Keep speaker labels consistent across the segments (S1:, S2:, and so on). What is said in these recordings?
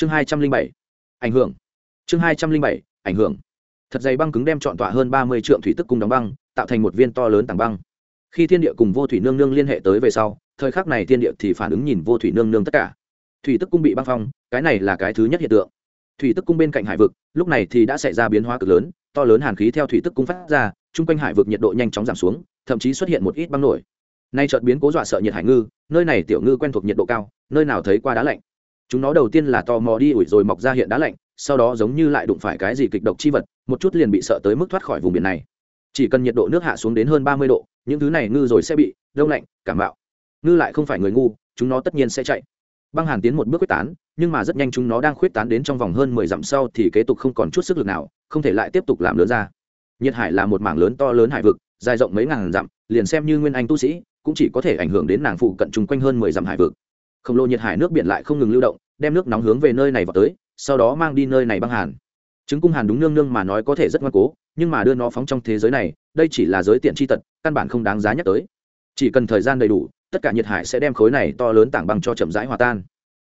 S1: chương hai trăm linh bảy, ảnh hưởng. Chương hai trăm linh bảy, ảnh hưởng. Thật dày băng cứng đem trọn tọa hơn ba mươi trượng thủy tức cung đóng băng, tạo thành một viên to lớn tảng băng. Khi thiên địa cùng vô thủy nương nương liên hệ tới về sau, thời khắc này thiên địa thì phản ứng nhìn vô thủy nương nương tất cả. Thủy tức cung bị băng phong, cái này là cái thứ nhất hiện tượng. Thủy tức cung bên cạnh hải vực, lúc này thì đã xảy ra biến hóa cực lớn, to lớn hàn khí theo thủy tức cung phát ra, chung quanh hải vực nhiệt độ nhanh chóng giảm xuống, thậm chí xuất hiện một ít băng nổi. Nay chợt biến cố dọa sợ nhiệt hải ngư, nơi này tiểu ngư quen thuộc nhiệt độ cao, nơi nào thấy qua đá lạnh chúng nó đầu tiên là tò mò đi ủi rồi mọc ra hiện đá lạnh, sau đó giống như lại đụng phải cái gì kịch độc chi vật, một chút liền bị sợ tới mức thoát khỏi vùng biển này. Chỉ cần nhiệt độ nước hạ xuống đến hơn ba mươi độ, những thứ này ngư rồi sẽ bị đông lạnh, cảm bạo ngư lại không phải người ngu, chúng nó tất nhiên sẽ chạy. Băng hàn tiến một bước quyết tán, nhưng mà rất nhanh chúng nó đang khuyết tán đến trong vòng hơn mười dặm sau thì kế tục không còn chút sức lực nào, không thể lại tiếp tục làm lớn ra. Nhiệt hải là một mảng lớn to lớn hải vực, dài rộng mấy ngàn dặm, liền xem như nguyên anh tu sĩ, cũng chỉ có thể ảnh hưởng đến nàng phụ cận chung quanh hơn mười dặm hải vực khổng lồ nhiệt hải nước biển lại không ngừng lưu động, đem nước nóng hướng về nơi này vào tới, sau đó mang đi nơi này băng hàn. Chứng cung hàn đúng nương nương mà nói có thể rất ngoan cố, nhưng mà đưa nó phóng trong thế giới này, đây chỉ là giới tiện tri tật, căn bản không đáng giá nhắc tới. Chỉ cần thời gian đầy đủ, tất cả nhiệt hải sẽ đem khối này to lớn tảng băng cho chậm rãi hòa tan.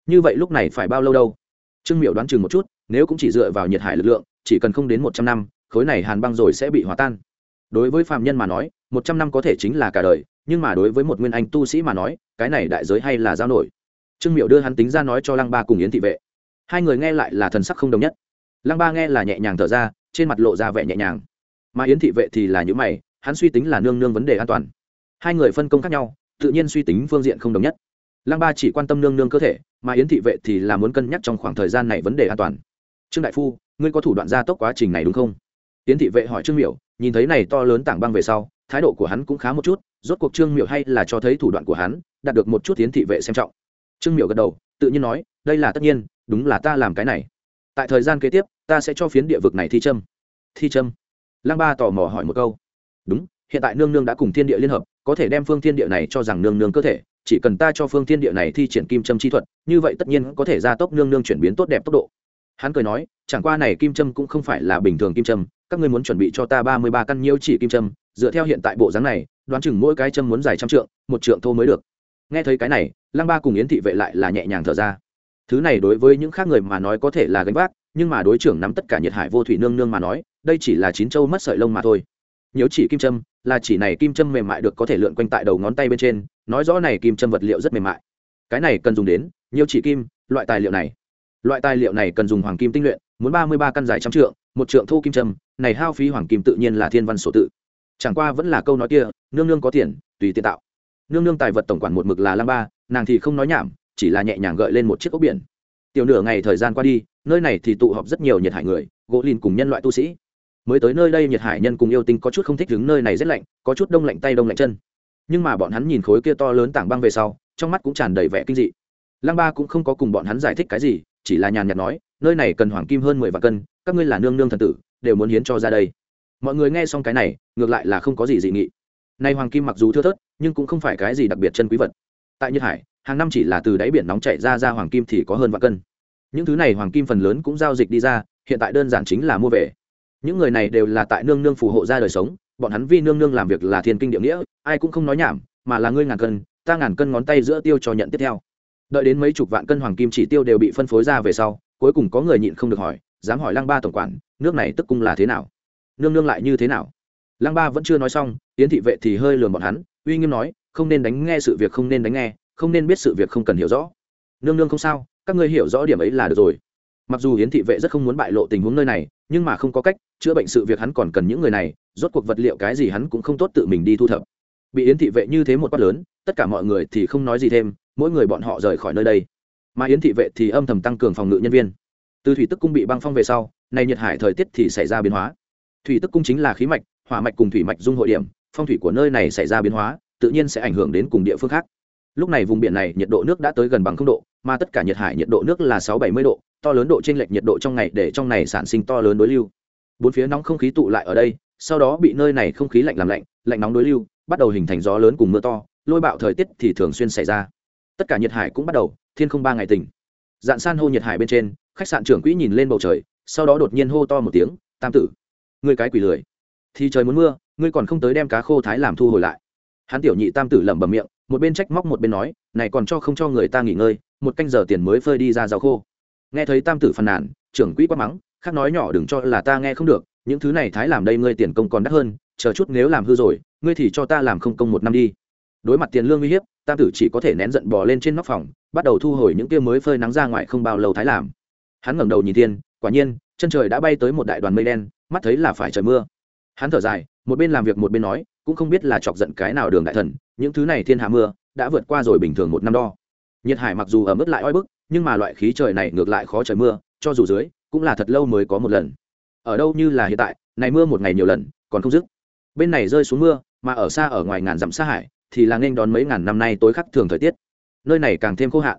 S1: Như vậy lúc này phải bao lâu đâu? Trương miệu đoán chừng một chút, nếu cũng chỉ dựa vào nhiệt hải lực lượng, chỉ cần không đến một trăm năm, khối này hàn băng rồi sẽ bị hòa tan. Đối với phạm nhân mà nói, một trăm năm có thể chính là cả đời, nhưng mà đối với một nguyên anh tu sĩ mà nói, cái này đại giới hay là giao nổi trương miệu đưa hắn tính ra nói cho lăng ba cùng yến thị vệ. Hai người nghe lại là thần sắc không đồng nhất. Lăng ba nghe là nhẹ nhàng thở ra, trên mặt lộ ra vẻ nhẹ nhàng. Mà yến thị vệ thì là những mày, hắn suy tính là nương nương vấn đề an toàn. Hai người phân công khác nhau, tự nhiên suy tính phương diện không đồng nhất. Lăng ba chỉ quan tâm nương nương cơ thể, mà yến thị vệ thì là muốn cân nhắc trong khoảng thời gian này vấn đề an toàn. Trương đại phu, ngươi có thủ đoạn gia tốc quá trình này đúng không? Yến thị vệ hỏi trương miểu, nhìn thấy này to lớn tảng băng về sau, thái độ của hắn cũng khá một chút, rốt cuộc trương miểu hay là cho thấy thủ đoạn của hắn, đạt được một chút yến thị vệ xem trọng trương miểu gật đầu, tự nhiên nói, đây là tất nhiên, đúng là ta làm cái này. Tại thời gian kế tiếp, ta sẽ cho phiến địa vực này thi trâm thi trâm lăng ba tò mò hỏi một câu. Đúng, hiện tại nương nương đã cùng thiên địa liên hợp, có thể đem phương thiên địa này cho rằng nương nương cơ thể, chỉ cần ta cho phương thiên địa này thi triển kim trâm chi thuật, như vậy tất nhiên có thể gia tốc nương nương chuyển biến tốt đẹp tốc độ. Hắn cười nói, chẳng qua này kim trâm cũng không phải là bình thường kim trâm các ngươi muốn chuẩn bị cho ta ba mươi ba căn nhiêu chỉ kim trâm dựa theo hiện tại bộ dáng này, đoán chừng mỗi cái trâm muốn dài trăm trượng, một trượng thô mới được nghe thấy cái này, lăng ba cùng yến thị vệ lại là nhẹ nhàng thở ra. Thứ này đối với những khác người mà nói có thể là gánh vác, nhưng mà đối trưởng nắm tất cả nhiệt hải vô thủy nương nương mà nói, đây chỉ là chín châu mất sợi lông mà thôi. Nếu chỉ kim châm, là chỉ này kim châm mềm mại được có thể lượn quanh tại đầu ngón tay bên trên, nói rõ này kim châm vật liệu rất mềm mại. Cái này cần dùng đến, nhiều chỉ kim, loại tài liệu này. Loại tài liệu này cần dùng hoàng kim tinh luyện, muốn ba mươi ba căn dài trăm trượng, một trượng thu kim châm, này hao phí hoàng kim tự nhiên là thiên văn sổ tự. Chẳng qua vẫn là câu nói kia, nương nương có tiền, tùy tiện tạo nương nương tài vật tổng quản một mực là Lang ba, nàng thì không nói nhảm, chỉ là nhẹ nhàng gợi lên một chiếc ốc biển. Tiểu nửa ngày thời gian qua đi, nơi này thì tụ họp rất nhiều nhiệt hải người, gỗ lìn cùng nhân loại tu sĩ. Mới tới nơi đây nhiệt hải nhân cùng yêu tinh có chút không thích đứng nơi này rất lạnh, có chút đông lạnh tay đông lạnh chân. Nhưng mà bọn hắn nhìn khối kia to lớn tảng băng về sau, trong mắt cũng tràn đầy vẻ kinh dị. Lang ba cũng không có cùng bọn hắn giải thích cái gì, chỉ là nhàn nhạt nói, nơi này cần hoàng kim hơn mười vạn cân, các ngươi là nương nương thần tử, đều muốn hiến cho ra đây. Mọi người nghe xong cái này, ngược lại là không có gì dị nghị. Nay hoàng kim mặc dù thưa thớt nhưng cũng không phải cái gì đặc biệt chân quý vật. Tại nhật hải, hàng năm chỉ là từ đáy biển nóng chạy ra ra hoàng kim thì có hơn vạn cân. Những thứ này hoàng kim phần lớn cũng giao dịch đi ra, hiện tại đơn giản chính là mua về. Những người này đều là tại nương nương phù hộ ra đời sống, bọn hắn vì nương nương làm việc là thiên kinh địa nghĩa, ai cũng không nói nhảm, mà là ngươi ngàn cân, ta ngàn cân ngón tay giữa tiêu cho nhận tiếp theo. Đợi đến mấy chục vạn cân hoàng kim chỉ tiêu đều bị phân phối ra về sau, cuối cùng có người nhịn không được hỏi, dám hỏi lăng ba tổng quản, nước này tức cung là thế nào? Nương nương lại như thế nào? Lăng ba vẫn chưa nói xong tiến thị vệ thì hơi lườm bọn hắn uy nghiêm nói, không nên đánh nghe sự việc, không nên đánh nghe, không nên biết sự việc, không cần hiểu rõ. Nương nương không sao, các ngươi hiểu rõ điểm ấy là được rồi. Mặc dù hiến thị vệ rất không muốn bại lộ tình huống nơi này, nhưng mà không có cách, chữa bệnh sự việc hắn còn cần những người này, rốt cuộc vật liệu cái gì hắn cũng không tốt tự mình đi thu thập. Bị yến thị vệ như thế một quát lớn, tất cả mọi người thì không nói gì thêm, mỗi người bọn họ rời khỏi nơi đây. Mà yến thị vệ thì âm thầm tăng cường phòng ngự nhân viên. Từ thủy tức cung bị băng phong về sau, nay nhiệt hải thời tiết thì xảy ra biến hóa. Thủy tức cung chính là khí mạch, hỏa mạch cùng thủy mạch dung hội điểm phong thủy của nơi này xảy ra biến hóa, tự nhiên sẽ ảnh hưởng đến cùng địa phương khác. Lúc này vùng biển này, nhiệt độ nước đã tới gần bằng không độ, mà tất cả nhiệt hải nhiệt độ nước là sáu bảy mươi độ, to lớn độ t r ê n lệch nhiệt độ trong ngày để trong này sản sinh to lớn đối lưu. Bốn phía nóng không khí tụ lại ở đây, sau đó bị nơi này không khí lạnh làm lạnh lạnh nóng đối lưu, bắt đầu hình thành gió lớn cùng mưa to, lôi bạo thời tiết thì thường xuyên xảy ra. Tất cả nhiệt hải cũng bắt đầu, thiên không ba ngày tỉnh. Dạn san hô nhiệt hải bên trên, khách sạn trưởng quỹ nhìn lên bầu trời, sau đó đột nhiên hô to một tiếng, tam tử người cái quỷ lười thì trời muốn mưa, ngươi còn không tới đem cá khô thái làm thu hồi lại. Hắn tiểu nhị tam tử lẩm bẩm miệng, một bên trách móc một bên nói, này còn cho không cho người ta nghỉ ngơi, một canh giờ tiền mới phơi đi ra rau khô. Nghe thấy tam tử phàn nàn, trưởng quỹ quát mắng, khác nói nhỏ đừng cho là ta nghe không được, những thứ này thái làm đây ngươi tiền công còn đắt hơn, chờ chút nếu làm hư rồi, ngươi thì cho ta làm không công một năm đi. Đối mặt tiền lương uy hiếp, tam tử chỉ có thể nén giận bò lên trên nóc phòng, bắt đầu thu hồi những kia mới phơi nắng ra ngoài không bao lâu thái làm. Hắn ngẩng đầu nhìn thiên, quả nhiên, chân trời đã bay tới một đại đoàn mây đen, mắt thấy là phải trời mưa hắn thở dài một bên làm việc một bên nói cũng không biết là chọc giận cái nào đường đại thần những thứ này thiên hạ mưa đã vượt qua rồi bình thường một năm đo. Nhiệt hải mặc dù ở mức lại oi bức nhưng mà loại khí trời này ngược lại khó trời mưa cho dù dưới cũng là thật lâu mới có một lần. Ở đâu như là hiện tại này mưa một ngày nhiều lần còn không dứt. Bên này rơi xuống mưa mà ở xa ở ngoài ngàn dặm xa hải thì là nên đón mấy ngàn năm nay tối khắc thường thời tiết. Nơi này càng thêm khô hạn.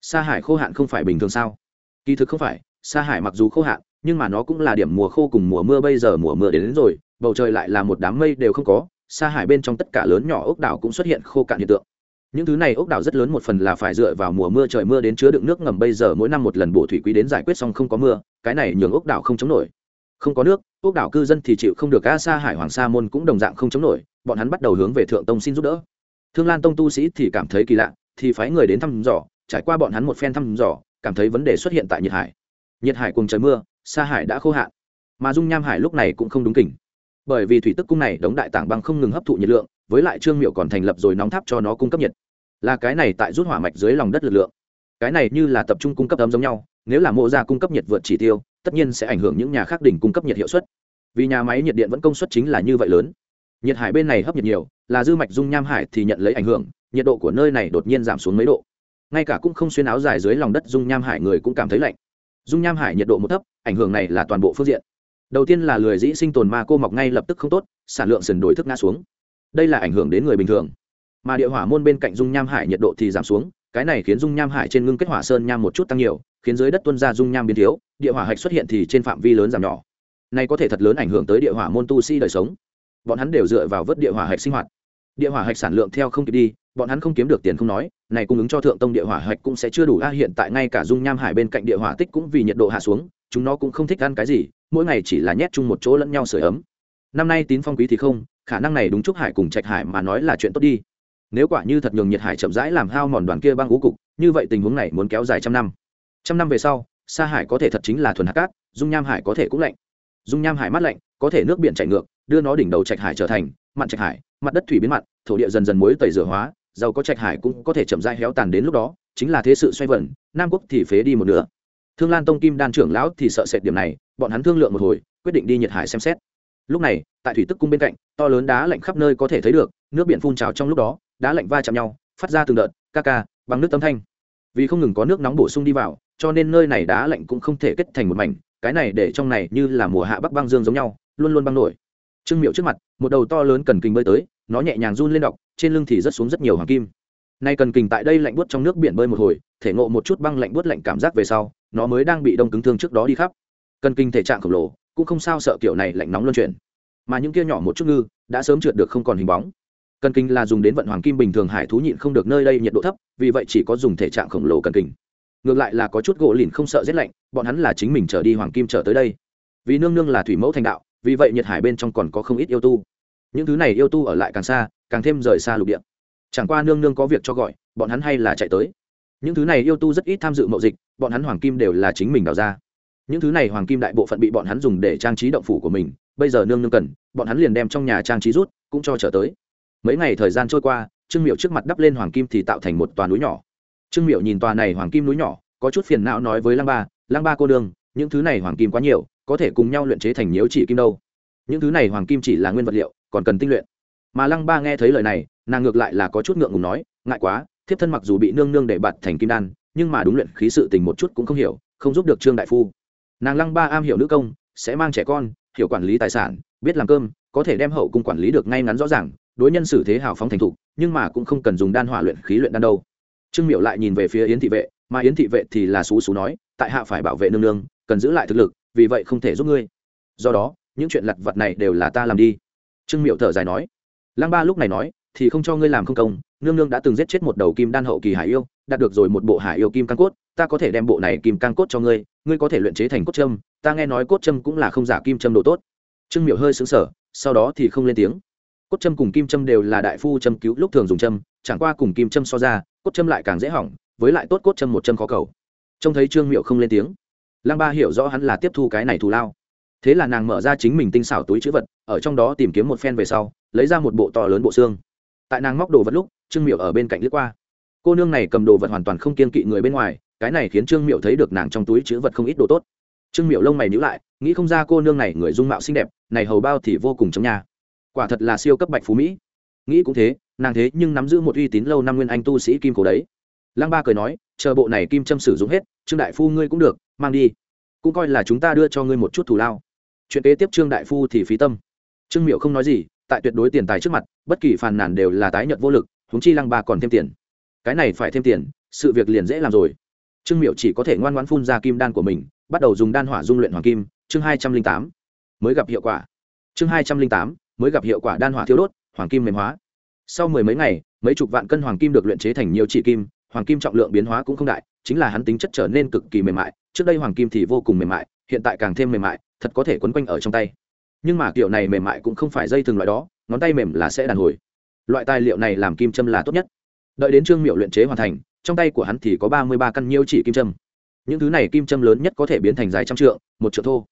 S1: Xa hải khô hạn không phải bình thường sao? Kỳ thực không phải xa hải mặc dù khô hạn nhưng mà nó cũng là điểm mùa khô cùng mùa mưa bây giờ mùa mưa đến, đến rồi bầu trời lại là một đám mây đều không có, xa hải bên trong tất cả lớn nhỏ ốc đảo cũng xuất hiện khô cạn hiện tượng. Những thứ này ốc đảo rất lớn một phần là phải dựa vào mùa mưa trời mưa đến chứa đựng nước ngầm, bây giờ mỗi năm một lần bổ thủy quý đến giải quyết xong không có mưa, cái này nhường ốc đảo không chống nổi. Không có nước, ốc đảo cư dân thì chịu không được, a, xa hải hoàng sa môn cũng đồng dạng không chống nổi, bọn hắn bắt đầu hướng về thượng tông xin giúp đỡ. Thương lan tông tu sĩ thì cảm thấy kỳ lạ, thì phái người đến thăm dò, trải qua bọn hắn một phen thăm dò, cảm thấy vấn đề xuất hiện tại nhiệt hải. Nhiệt hải cùng trời mưa, xa hải đã khô hạn. Mà dung nham hải lúc này cũng không đúng kỉnh bởi vì thủy tức cung này đống đại tảng băng không ngừng hấp thụ nhiệt lượng, với lại trương miệu còn thành lập rồi nóng tháp cho nó cung cấp nhiệt. Là cái này tại rút hỏa mạch dưới lòng đất lực lượng. Cái này như là tập trung cung cấp ấm giống nhau, nếu là mộ ra cung cấp nhiệt vượt chỉ tiêu, tất nhiên sẽ ảnh hưởng những nhà khác đỉnh cung cấp nhiệt hiệu suất. Vì nhà máy nhiệt điện vẫn công suất chính là như vậy lớn. Nhiệt hải bên này hấp nhiệt nhiều, là dư mạch dung nham hải thì nhận lấy ảnh hưởng, nhiệt độ của nơi này đột nhiên giảm xuống mấy độ. Ngay cả cũng không xuyên áo dài dưới lòng đất dung nham hải người cũng cảm thấy lạnh. Dung nham hải nhiệt độ một thấp, ảnh hưởng này là toàn bộ phương diện đầu tiên là lười dĩ sinh tồn ma cô mọc ngay lập tức không tốt, sản lượng sần đổi thức ngã xuống. Đây là ảnh hưởng đến người bình thường. Mà địa hỏa môn bên cạnh dung nham hải nhiệt độ thì giảm xuống, cái này khiến dung nham hải trên ngưng kết hỏa sơn nham một chút tăng nhiều, khiến dưới đất tuân ra dung nham biến thiếu, địa hỏa hạch xuất hiện thì trên phạm vi lớn giảm nhỏ. Này có thể thật lớn ảnh hưởng tới địa hỏa môn tu sĩ đời sống. Bọn hắn đều dựa vào vớt địa hỏa hạch sinh hoạt. Địa hỏa hạch sản lượng theo không kịp đi, bọn hắn không kiếm được tiền không nói, này cung ứng cho thượng tông địa hỏa hạch cũng sẽ chưa đủ, a, hiện tại ngay cả dung nham hải bên cạnh địa hỏa tích cũng vì nhiệt độ hạ xuống chúng nó cũng không thích ăn cái gì, mỗi ngày chỉ là nhét chung một chỗ lẫn nhau sửa ấm. Năm nay tín phong quý thì không, khả năng này đúng chúc hải cùng trạch hải mà nói là chuyện tốt đi. Nếu quả như thật nhường nhiệt hải chậm rãi làm hao mòn đoàn kia băng ngũ cục, như vậy tình huống này muốn kéo dài trăm năm. Trăm năm về sau xa hải có thể thật chính là thuần hạt cát, dung nham hải có thể cũng lạnh. Dung nham hải mát lạnh, có thể nước biển chảy ngược, đưa nó đỉnh đầu trạch hải trở thành mặn trạch hải, mặt đất thủy biến mặn, thổ địa dần dần muối tẩy rửa hóa, giàu có trạch hải cũng có thể chậm rãi héo tàn đến lúc đó, chính là thế sự xoay vần, nam quốc thì phế đi một nửa thương lan tông kim đan trưởng lão thì sợ sệt điểm này, bọn hắn thương lượng một hồi, quyết định đi nhiệt hải xem xét. Lúc này, tại thủy tức cung bên cạnh, to lớn đá lạnh khắp nơi có thể thấy được, nước biển phun trào trong lúc đó, đá lạnh va chạm nhau, phát ra từng đợt, ca ca, bằng nước tấm thanh. Vì không ngừng có nước nóng bổ sung đi vào, cho nên nơi này đá lạnh cũng không thể kết thành một mảnh, cái này để trong này như là mùa hạ bắc băng dương giống nhau, luôn luôn băng nổi. Trương miệu trước mặt, một đầu to lớn cần kình bơi tới, nó nhẹ nhàng run lên đọc, trên lưng thì rất xuống rất nhiều hoàng kim. Nay cần kình tại đây lạnh buốt trong nước biển bơi một hồi, thể ngộ một chút băng lạnh buốt lạnh cảm giác về sau nó mới đang bị đông cứng thương trước đó đi khắp. Cần kinh thể trạng khổng lồ, cũng không sao sợ kiểu này lạnh nóng luân chuyển. Mà những kia nhỏ một chút ngư, đã sớm trượt được không còn hình bóng. Cần kinh là dùng đến vận hoàng kim bình thường hải thú nhịn không được nơi đây nhiệt độ thấp, vì vậy chỉ có dùng thể trạng khổng lồ cần kinh. Ngược lại là có chút gỗ lìn không sợ rét lạnh, bọn hắn là chính mình trở đi hoàng kim trở tới đây. Vì nương nương là thủy mẫu thành đạo, vì vậy nhiệt hải bên trong còn có không ít yêu tu. Những thứ này yêu tu ở lại càng xa, càng thêm rời xa lục địa. Chẳng qua nương nương có việc cho gọi, bọn hắn hay là chạy tới những thứ này yêu tu rất ít tham dự mậu dịch, bọn hắn hoàng kim đều là chính mình đào ra. Những thứ này hoàng kim đại bộ phận bị bọn hắn dùng để trang trí động phủ của mình, bây giờ nương nương cần, bọn hắn liền đem trong nhà trang trí rút, cũng cho trở tới. Mấy ngày thời gian trôi qua, trương miệu trước mặt đắp lên hoàng kim thì tạo thành một tòa núi nhỏ. Trương miệu nhìn tòa này hoàng kim núi nhỏ, có chút phiền não nói với lăng ba lăng ba cô đương những thứ này hoàng kim quá nhiều, có thể cùng nhau luyện chế thành nhiễu chỉ kim đâu. Những thứ này hoàng kim chỉ là nguyên vật liệu, còn cần tinh luyện. Mà lăng ba nghe thấy lời này, nàng ngược lại là có chút ngượng ngùng nói, ngại quá thiếp thân mặc dù bị nương nương để bạt thành kim đan, nhưng mà đúng luyện khí sự tình một chút cũng không hiểu, không giúp được trương đại phu. Nàng lăng ba am hiểu nữ công, sẽ mang trẻ con, hiểu quản lý tài sản, biết làm cơm, có thể đem hậu cung quản lý được ngay ngắn rõ ràng, đối nhân xử thế hào phóng thành thục, nhưng mà cũng không cần dùng đan hỏa luyện khí luyện đan đâu. Trương miệu lại nhìn về phía yến thị vệ, mà yến thị vệ thì là xú xú nói, tại hạ phải bảo vệ nương nương, cần giữ lại thực lực, vì vậy không thể giúp ngươi. Do đó, những chuyện lặt vặt này đều là ta làm đi. Trương miệu thở dài nói. Lăng ba lúc này nói, thì không cho ngươi làm không công nương nương đã từng giết chết một đầu kim đan hậu kỳ hải yêu, đạt được rồi một bộ hải yêu kim cang cốt, ta có thể đem bộ này kim cang cốt cho ngươi ngươi có thể luyện chế thành cốt trâm ta nghe nói cốt trâm cũng là không giả kim trâm độ tốt. Trương miệu hơi xứng sở sau đó thì không lên tiếng. Cốt trâm cùng kim trâm đều là đại phu châm cứu lúc thường dùng trâm chẳng qua cùng kim trâm so ra, cốt trâm lại càng dễ hỏng, với lại tốt cốt trâm một trâm khó cầu. Trông thấy trương miệu không lên tiếng, lăng ba hiểu rõ hắn là tiếp thu cái này thù lao. Thế là nàng mở ra chính mình tinh xảo túi chữ vật, ở trong đó tìm kiếm một phen về sau, lấy ra một bộ to lớn bộ xương. Tại nàng móc đồ vật lúc trương miệu ở bên cạnh lướt qua. Cô nương này cầm đồ vật hoàn toàn không kiên kỵ người bên ngoài, cái này khiến trương miệu thấy được nàng trong túi chữ vật không ít đồ tốt. Trương miệu lông mày nhữ lại, nghĩ không ra cô nương này người dung mạo xinh đẹp, này hầu bao thì vô cùng trong nhà. Quả thật là siêu cấp bạch phú mỹ. Nghĩ cũng thế, nàng thế nhưng nắm giữ một uy tín lâu năm nguyên anh tu sĩ kim cổ đấy. Lăng ba cười nói, chờ bộ này kim châm sử dụng hết, trương đại phu ngươi cũng được, mang đi. Cũng coi là chúng ta đưa cho ngươi một chút thù lao. Chuyện kế tiếp trương đại phu thì phí tâm. Trương miệu không nói gì, tại tuyệt đối tiền tài trước mặt, bất kỳ phàn nàn đều là tái nhận vô lực húng chi lăng ba còn thêm tiền. Cái này phải thêm tiền, sự việc liền dễ làm rồi. Trương miệu chỉ có thể ngoan ngoãn phun ra kim đan của mình, bắt đầu dùng đan hỏa dung luyện hoàng kim, chương hai trăm linh tám, mới gặp hiệu quả. Chương hai trăm linh tám, mới gặp hiệu quả đan hỏa thiêu đốt, hoàng kim mềm hóa. Sau mười mấy ngày, mấy chục vạn cân hoàng kim được luyện chế thành nhiều chỉ kim, hoàng kim trọng lượng biến hóa cũng không đại, chính là hắn tính chất trở nên cực kỳ mềm mại, trước đây hoàng kim thì vô cùng mềm mại, hiện tại càng thêm mềm mại, thật có thể quấn quanh ở trong tay. Nhưng mà kiểu này mềm mại cũng không phải dây thường loại đó, ngón tay mềm là sẽ đàn hồi loại tài liệu này làm kim châm là tốt nhất. Đợi đến trương miệu luyện chế hoàn thành, trong tay của hắn thì có ba mươi ba căn nhiêu chỉ kim châm. Những thứ này kim châm lớn nhất có thể biến thành dài trăm trượng, một trượng thô.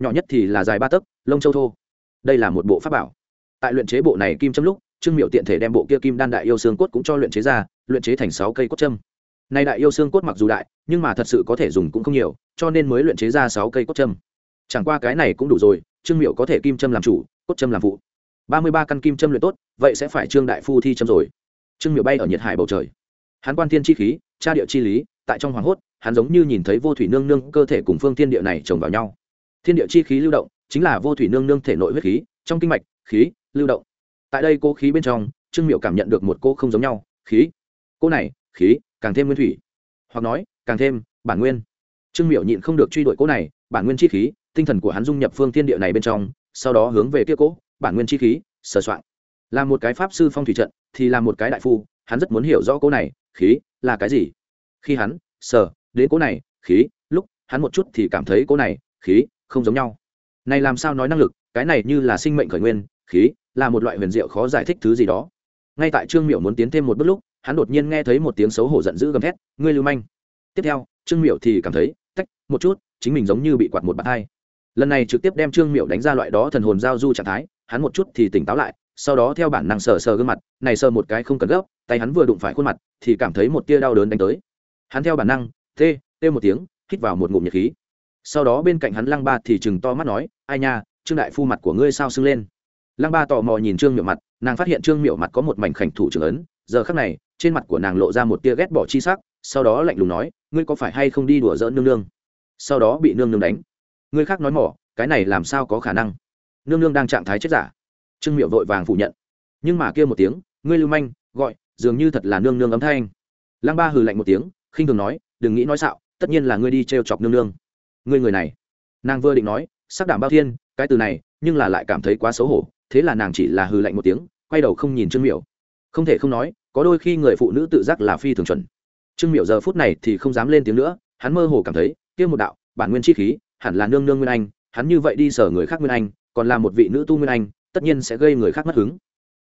S1: Nhỏ nhất thì là dài ba tấc, lông châu thô. Đây là một bộ pháp bảo. Tại luyện chế bộ này kim châm lúc, trương miệu tiện thể đem bộ kia kim đan đại yêu xương cốt cũng cho luyện chế ra, luyện chế thành sáu cây cốt châm. Nay đại yêu xương cốt mặc dù đại, nhưng mà thật sự có thể dùng cũng không nhiều, cho nên mới luyện chế ra sáu cây cốt châm. Chẳng qua cái này cũng đủ rồi, trương miệu có thể kim châm làm chủ, cốt châm làm phụ ba mươi ba căn kim châm luyện tốt, vậy sẽ phải trương đại phu thi châm rồi. Trương miệu bay ở nhiệt hải bầu trời. Hắn quan thiên chi khí tra địa chi lý, tại trong hoàng hốt, hắn giống như nhìn thấy vô thủy nương nương, cơ thể cùng phương thiên địa này chồng vào nhau. Thiên địa chi khí lưu động, chính là vô thủy nương nương thể nội huyết khí, trong kinh mạch, khí, lưu động. Tại đây cô khí bên trong, trương miệu cảm nhận được một cô không giống nhau, khí. Cô này, khí, càng thêm nguyên thủy. Hoặc nói, càng thêm bản nguyên. Trương miệu nhịn không được truy đuổi cô này, bản nguyên chi khí, tinh thần của hắn dung nhập phương thiên địa này bên trong, sau đó hướng về kia cô bản nguyên chi khí sờ soạn. Là một cái pháp sư phong thủy trận, thì là một cái đại phu, hắn rất muốn hiểu rõ cô này, khí là cái gì. Khi hắn sờ đến cô này, khí, lúc hắn một chút thì cảm thấy cô này, khí không giống nhau. Này làm sao nói năng lực, cái này như là sinh mệnh khởi nguyên, khí là một loại huyền diệu khó giải thích thứ gì đó. Ngay tại trương miểu muốn tiến thêm một bước lúc, hắn đột nhiên nghe thấy một tiếng xấu hổ giận dữ gầm thét, ngươi lưu manh. Tiếp theo, trương miểu thì cảm thấy, tách, một chút, chính mình giống như bị quạt một bàn hai. Lần này trực tiếp đem trương miểu đánh ra loại đó thần hồn giao du trạng thái hắn một chút thì tỉnh táo lại, sau đó theo bản năng sờ sờ gương mặt, này sờ một cái không cần gấp, tay hắn vừa đụng phải khuôn mặt, thì cảm thấy một tia đau đớn đánh tới. Hắn theo bản năng, tê tê một tiếng, hít vào một ngụm nhiệt khí. Sau đó bên cạnh hắn lăng ba thì chừng to mắt nói, ai nha, trương đại phu mặt của ngươi sao sưng lên? Lăng ba tò mò nhìn trương miệu mặt, nàng phát hiện trương miệu mặt có một mảnh khảnh thủ trưởng ấn, giờ khắc này, trên mặt của nàng lộ ra một tia ghét bỏ chi sắc, sau đó lạnh lùng nói, ngươi có phải hay không đi đùa dỡ nương nương? Sau đó bị nương nương đánh. Ngươi khác nói mỏ, cái này làm sao có khả năng? Nương nương đang trạng thái chết giả. Trương miệu vội vàng phủ nhận. Nhưng mà kia một tiếng, ngươi lưu manh, gọi, dường như thật là nương nương ấm thanh. Lăng ba hừ lạnh một tiếng, khinh thường nói, đừng nghĩ nói xạo, tất nhiên là ngươi đi t chọc nương nương. Ngươi người này. Nàng vừa định nói, sắc đảm bao thiên, cái từ này, nhưng là lại cảm thấy quá xấu hổ, thế là nàng chỉ là hừ lạnh một tiếng, quay đầu không nhìn trương miểu. Không thể không nói, có đôi khi người phụ nữ tự giác là phi thường chuẩn. Trương miểu giờ phút này thì không dám lên tiếng nữa, hắn mơ hồ cảm thấy, kia một đạo, bản nguyên chi khí, hẳn là nương nương nguyên anh hắn như vậy đi sở người khác nguyên anh, còn là một vị nữ tu nguyên anh, tất nhiên sẽ gây người khác mất hứng.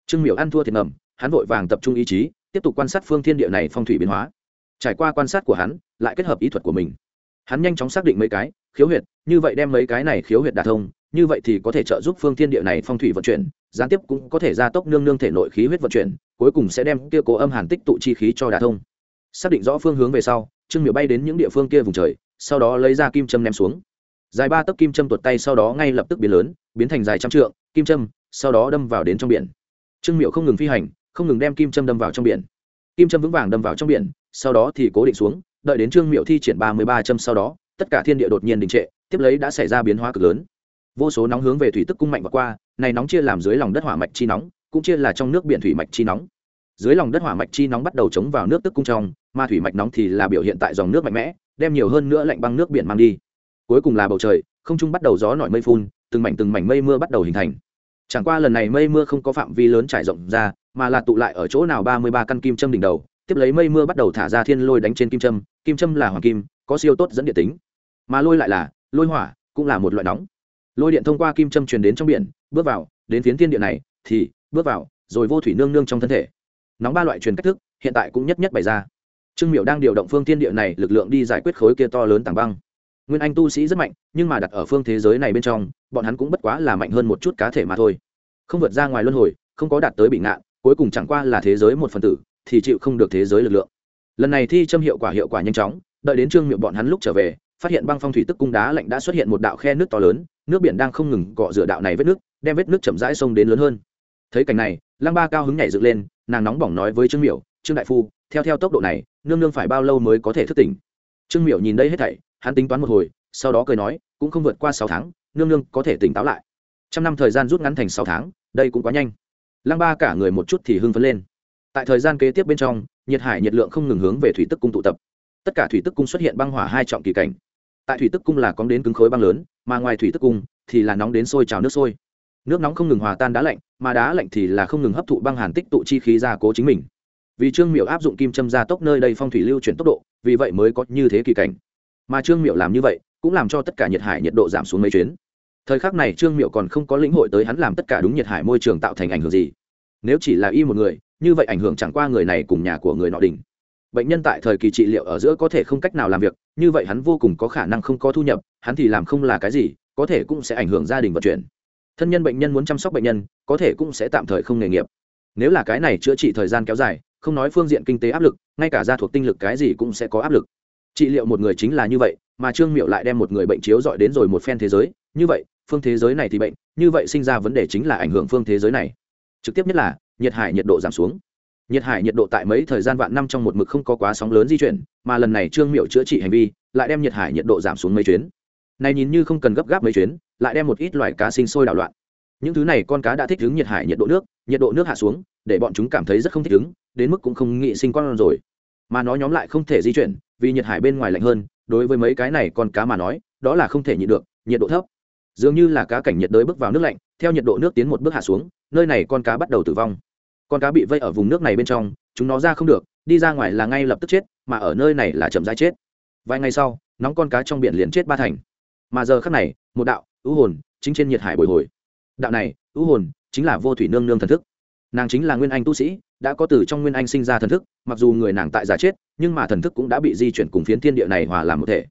S1: Trương miểu ăn thua thiệt ngầm, hắn vội vàng tập trung ý chí, tiếp tục quan sát phương thiên địa này phong thủy biến hóa. Trải qua quan sát của hắn, lại kết hợp ý thuật của mình. Hắn nhanh chóng xác định mấy cái, khiếu huyệt, như vậy đem mấy cái này khiếu huyệt đả thông, như vậy thì có thể trợ giúp phương thiên địa này phong thủy vận chuyển, gián tiếp cũng có thể gia tốc nương nương thể nội khí huyết vận chuyển, cuối cùng sẽ đem kia cố âm hàn tích tụ chi khí cho đả thông. Xác định rõ phương hướng về sau, trương miểu bay đến những địa phương kia vùng trời, sau đó lấy ra kim châm ném xuống dài ba tấc kim châm tuột tay sau đó ngay lập tức biến lớn, biến thành dài trăm trượng, kim châm, sau đó đâm vào đến trong biển. Trương Miệu không ngừng phi hành, không ngừng đem kim châm đâm vào trong biển. Kim châm vững vàng đâm vào trong biển, sau đó thì cố định xuống, đợi đến trương miệu thi triển ba mươi ba châm sau đó, tất cả thiên địa đột nhiên đình trệ, tiếp lấy đã xảy ra biến hóa cực lớn. Vô số nóng hướng về thủy tức cung mạnh và qua, này nóng chia làm dưới lòng đất hỏa mạch chi nóng, cũng chia là trong nước biển thủy mạch chi nóng. Dưới lòng đất hỏa mạch chi nóng bắt đầu chống vào nước tức cung trong, mà thủy mạch nóng thì là biểu hiện tại dòng nước mạnh mẽ, đem nhiều hơn nữa lạnh băng nước biển mang đi cuối cùng là bầu trời, không trung bắt đầu gió nổi mây phun, từng mảnh từng mảnh mây mưa bắt đầu hình thành. Chẳng qua lần này mây mưa không có phạm vi lớn trải rộng ra, mà là tụ lại ở chỗ nào ba mươi ba căn kim châm đỉnh đầu, tiếp lấy mây mưa bắt đầu thả ra thiên lôi đánh trên kim châm kim châm là hoàng kim, có siêu tốt dẫn địa tính. Mà lôi lại là, lôi hỏa cũng là một loại nóng. Lôi điện thông qua kim châm truyền đến trong biển, bước vào, đến phiến thiên địa này, thì bước vào, rồi vô thủy nương nương trong thân thể. Nóng ba loại truyền cách thức, hiện tại cũng nhất nhất bày ra. Trương miệu đang điều động phương thiên địa này, lực lượng đi giải quyết khối kia to lớn tảng băng nguyên anh tu sĩ rất mạnh, nhưng mà đặt ở phương thế giới này bên trong, bọn hắn cũng bất quá là mạnh hơn một chút cá thể mà thôi. Không vượt ra ngoài luân hồi, không có đạt tới bị ngạn, cuối cùng chẳng qua là thế giới một phần tử, thì chịu không được thế giới lực lượng. Lần này thi châm hiệu quả hiệu quả nhanh chóng, đợi đến trương miệu bọn hắn lúc trở về, phát hiện băng phong thủy tức cung đá lạnh đã xuất hiện một đạo khe nước to lớn, nước biển đang không ngừng cọ rửa đạo này vết nước, đem vết nước chậm rãi sông đến lớn hơn. Thấy cảnh này, lăng ba cao hứng nhảy dựng lên, nàng nóng bỏng nói với trương miểu trương đại phu, theo theo tốc độ này, nương nương phải bao lâu mới có thể thức tỉnh? Trương miểu nhìn đây hết thảy hắn tính toán một hồi, sau đó cười nói, cũng không vượt qua sáu tháng, nương nương có thể tỉnh táo lại. Trăm năm thời gian rút ngắn thành sáu tháng, đây cũng quá nhanh. Lăng ba cả người một chút thì hưng phấn lên. Tại thời gian kế tiếp bên trong, nhiệt hải nhiệt lượng không ngừng hướng về thủy tức cung tụ tập. Tất cả thủy tức cung xuất hiện băng hỏa hai trọng kỳ cảnh. Tại thủy tức cung là cóng đến cứng khối băng lớn, mà ngoài thủy tức cung thì là nóng đến sôi trào nước sôi. Nước nóng không ngừng hòa tan đá lạnh, mà đá lạnh thì là không ngừng hấp thụ băng hàn tích tụ chi khí ra cố chính mình. Vì trương miệu áp dụng kim châm ra tốc nơi đây phong thủy lưu chuyển tốc độ, vì vậy mới có như thế kỳ cảnh mà trương miệu làm như vậy cũng làm cho tất cả nhiệt hải nhiệt độ giảm xuống mấy chuyến thời khắc này trương miệu còn không có lĩnh hội tới hắn làm tất cả đúng nhiệt hải môi trường tạo thành ảnh hưởng gì nếu chỉ là y một người như vậy ảnh hưởng chẳng qua người này cùng nhà của người nọ đình bệnh nhân tại thời kỳ trị liệu ở giữa có thể không cách nào làm việc như vậy hắn vô cùng có khả năng không có thu nhập hắn thì làm không là cái gì có thể cũng sẽ ảnh hưởng gia đình vận chuyển thân nhân bệnh nhân muốn chăm sóc bệnh nhân có thể cũng sẽ tạm thời không nghề nghiệp nếu là cái này chữa trị thời gian kéo dài không nói phương diện kinh tế áp lực ngay cả gia thuộc tinh lực cái gì cũng sẽ có áp lực trị liệu một người chính là như vậy, mà trương miệu lại đem một người bệnh chiếu dọi đến rồi một phen thế giới. Như vậy, phương thế giới này thì bệnh, như vậy sinh ra vấn đề chính là ảnh hưởng phương thế giới này. Trực tiếp nhất là, nhiệt hải nhiệt độ giảm xuống. Nhiệt hải nhiệt độ tại mấy thời gian vạn năm trong một mực không có quá sóng lớn di chuyển, mà lần này trương miệu chữa trị hành vi, lại đem nhiệt hải nhiệt độ giảm xuống mấy chuyến. Này nhìn như không cần gấp gáp mấy chuyến, lại đem một ít loài cá sinh sôi đảo loạn. Những thứ này con cá đã thích ứng nhiệt hải nhiệt độ nước, nhiệt độ nước hạ xuống, để bọn chúng cảm thấy rất không thích ứng đến mức cũng không nghị sinh con rồi. Mà nó nhóm lại không thể di chuyển vì nhiệt hải bên ngoài lạnh hơn, đối với mấy cái này con cá mà nói, đó là không thể nhịn được, nhiệt độ thấp. Dường như là cá cảnh nhiệt đới bước vào nước lạnh, theo nhiệt độ nước tiến một bước hạ xuống, nơi này con cá bắt đầu tử vong. Con cá bị vây ở vùng nước này bên trong, chúng nó ra không được, đi ra ngoài là ngay lập tức chết, mà ở nơi này là chậm rãi chết. Vài ngày sau, nóng con cá trong biển liền chết ba thành. Mà giờ khắc này, một đạo, ưu hồn, chính trên nhiệt hải bồi hồi. Đạo này, ưu hồn, chính là vô thủy nương nương thần thức. Nàng chính là nguyên anh tu sĩ đã có từ trong nguyên anh sinh ra thần thức, mặc dù người nàng tại giả chết, nhưng mà thần thức cũng đã bị di chuyển cùng phiến thiên địa này hòa làm một thể.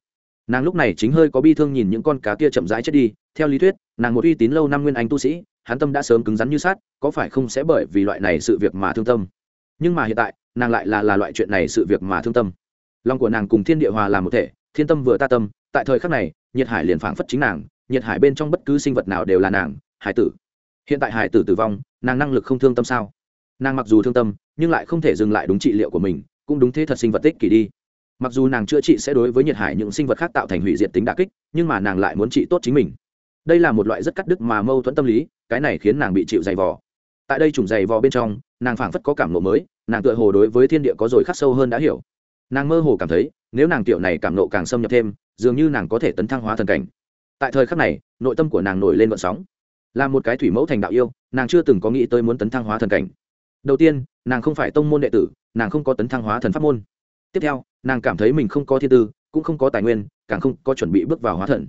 S1: Nàng lúc này chính hơi có bi thương nhìn những con cá kia chậm rãi chết đi, theo lý thuyết, nàng một uy tín lâu năm nguyên anh tu sĩ, hắn tâm đã sớm cứng rắn như sát có phải không sẽ bởi vì loại này sự việc mà thương tâm? Nhưng mà hiện tại, nàng lại là là loại chuyện này sự việc mà thương tâm. Lòng của nàng cùng thiên địa hòa làm một thể, thiên tâm vừa ta tâm, tại thời khắc này, nhiệt hải liền phảng phất chính nàng, nhiệt hải bên trong bất cứ sinh vật nào đều là nàng, hải tử. Hiện tại hải tử tử vong, nàng năng lực không thương tâm sao? Nàng mặc dù thương tâm, nhưng lại không thể dừng lại đúng trị liệu của mình, cũng đúng thế thật sinh vật tích kỷ đi. Mặc dù nàng chữa trị sẽ đối với nhiệt hải những sinh vật khác tạo thành hủy diệt tính đà kích, nhưng mà nàng lại muốn trị tốt chính mình. Đây là một loại rất cắt đứt mà mâu thuẫn tâm lý, cái này khiến nàng bị chịu dày vò. Tại đây trùng dày vò bên trong, nàng phảng phất có cảm nộ mới, nàng tựa hồ đối với thiên địa có rồi khắc sâu hơn đã hiểu. Nàng mơ hồ cảm thấy, nếu nàng tiểu này cảm nộ càng xâm nhập thêm, dường như nàng có thể tấn thăng hóa thần cảnh. Tại thời khắc này, nội tâm của nàng nổi lên vận sóng. Là một cái thủy mẫu thành đạo yêu, nàng chưa từng có nghĩ tới muốn tấn thăng hóa thần cảnh đầu tiên, nàng không phải tông môn đệ tử, nàng không có tấn thăng hóa thần pháp môn. Tiếp theo, nàng cảm thấy mình không có thiên tư, cũng không có tài nguyên, càng không có chuẩn bị bước vào hóa thần.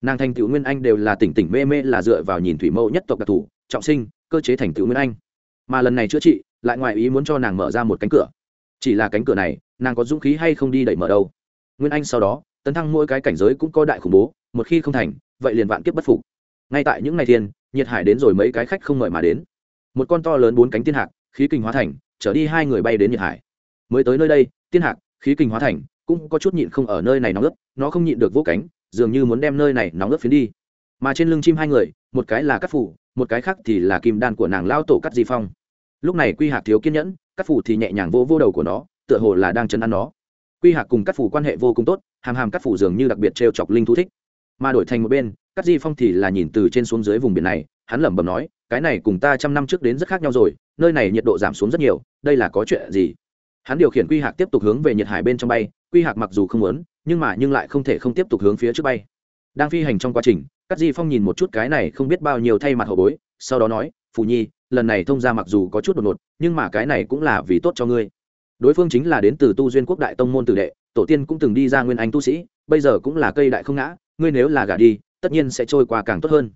S1: Nàng thành tựu nguyên anh đều là tỉnh tỉnh mê mê là dựa vào nhìn thủy mẫu nhất tộc đặc thù, trọng sinh, cơ chế thành tựu nguyên anh. Mà lần này chữa trị, lại ngoài ý muốn cho nàng mở ra một cánh cửa. Chỉ là cánh cửa này, nàng có dũng khí hay không đi đẩy mở đâu. Nguyên anh sau đó, tấn thăng mỗi cái cảnh giới cũng có đại khủng bố, một khi không thành, vậy liền vạn kiếp bất phục. Ngay tại những ngày thiên, nhiệt hải đến rồi mấy cái khách không mời mà đến. Một con to lớn bốn cánh tiên hạc khí kinh hóa thành trở đi hai người bay đến nhiệt hải. Mới tới nơi đây, tiên hạc, khí kinh hóa thành, cũng có chút nhịn không ở nơi này nóng ướt, nó không nhịn được vỗ cánh, dường như muốn đem nơi này nóng ướt phiến đi. Mà trên lưng chim hai người, một cái là cắt phủ một cái khác thì là kim đan của nàng lao tổ cắt di phong. Lúc này quy hạc thiếu kiên nhẫn cắt phủ thì nhẹ nhàng vô vô đầu của nó, tựa hồ là đang chấn an nó. Quy hạc cùng cắt phủ quan hệ vô cùng tốt, hàm hàm cắt phủ dường như đặc biệt trêu chọc linh thú thích. Mà đổi thành một bên cắt di phong thì là nhìn từ trên xuống dưới vùng biển này, hắn lẩm bẩm nói, cái này cùng ta trăm năm trước đến rất khác nhau rồi nơi này nhiệt độ giảm xuống rất nhiều, đây là có chuyện gì? Hắn điều khiển quy hạc tiếp tục hướng về nhiệt hải bên trong bay, quy hạc mặc dù không muốn, nhưng mà nhưng lại không thể không tiếp tục hướng phía trước bay. Đang phi hành trong quá trình cắt di phong nhìn một chút cái này không biết bao nhiêu thay mặt hậu bối, sau đó nói, phù nhi, lần này thông ra mặc dù có chút đột ngột, nhưng mà cái này cũng là vì tốt cho ngươi. Đối phương chính là đến từ tu duyên quốc đại tông môn tử đệ, tổ tiên cũng từng đi ra nguyên anh tu sĩ, bây giờ cũng là cây đại không ngã, ngươi nếu là gả đi, tất nhiên sẽ trôi qua càng tốt hơn.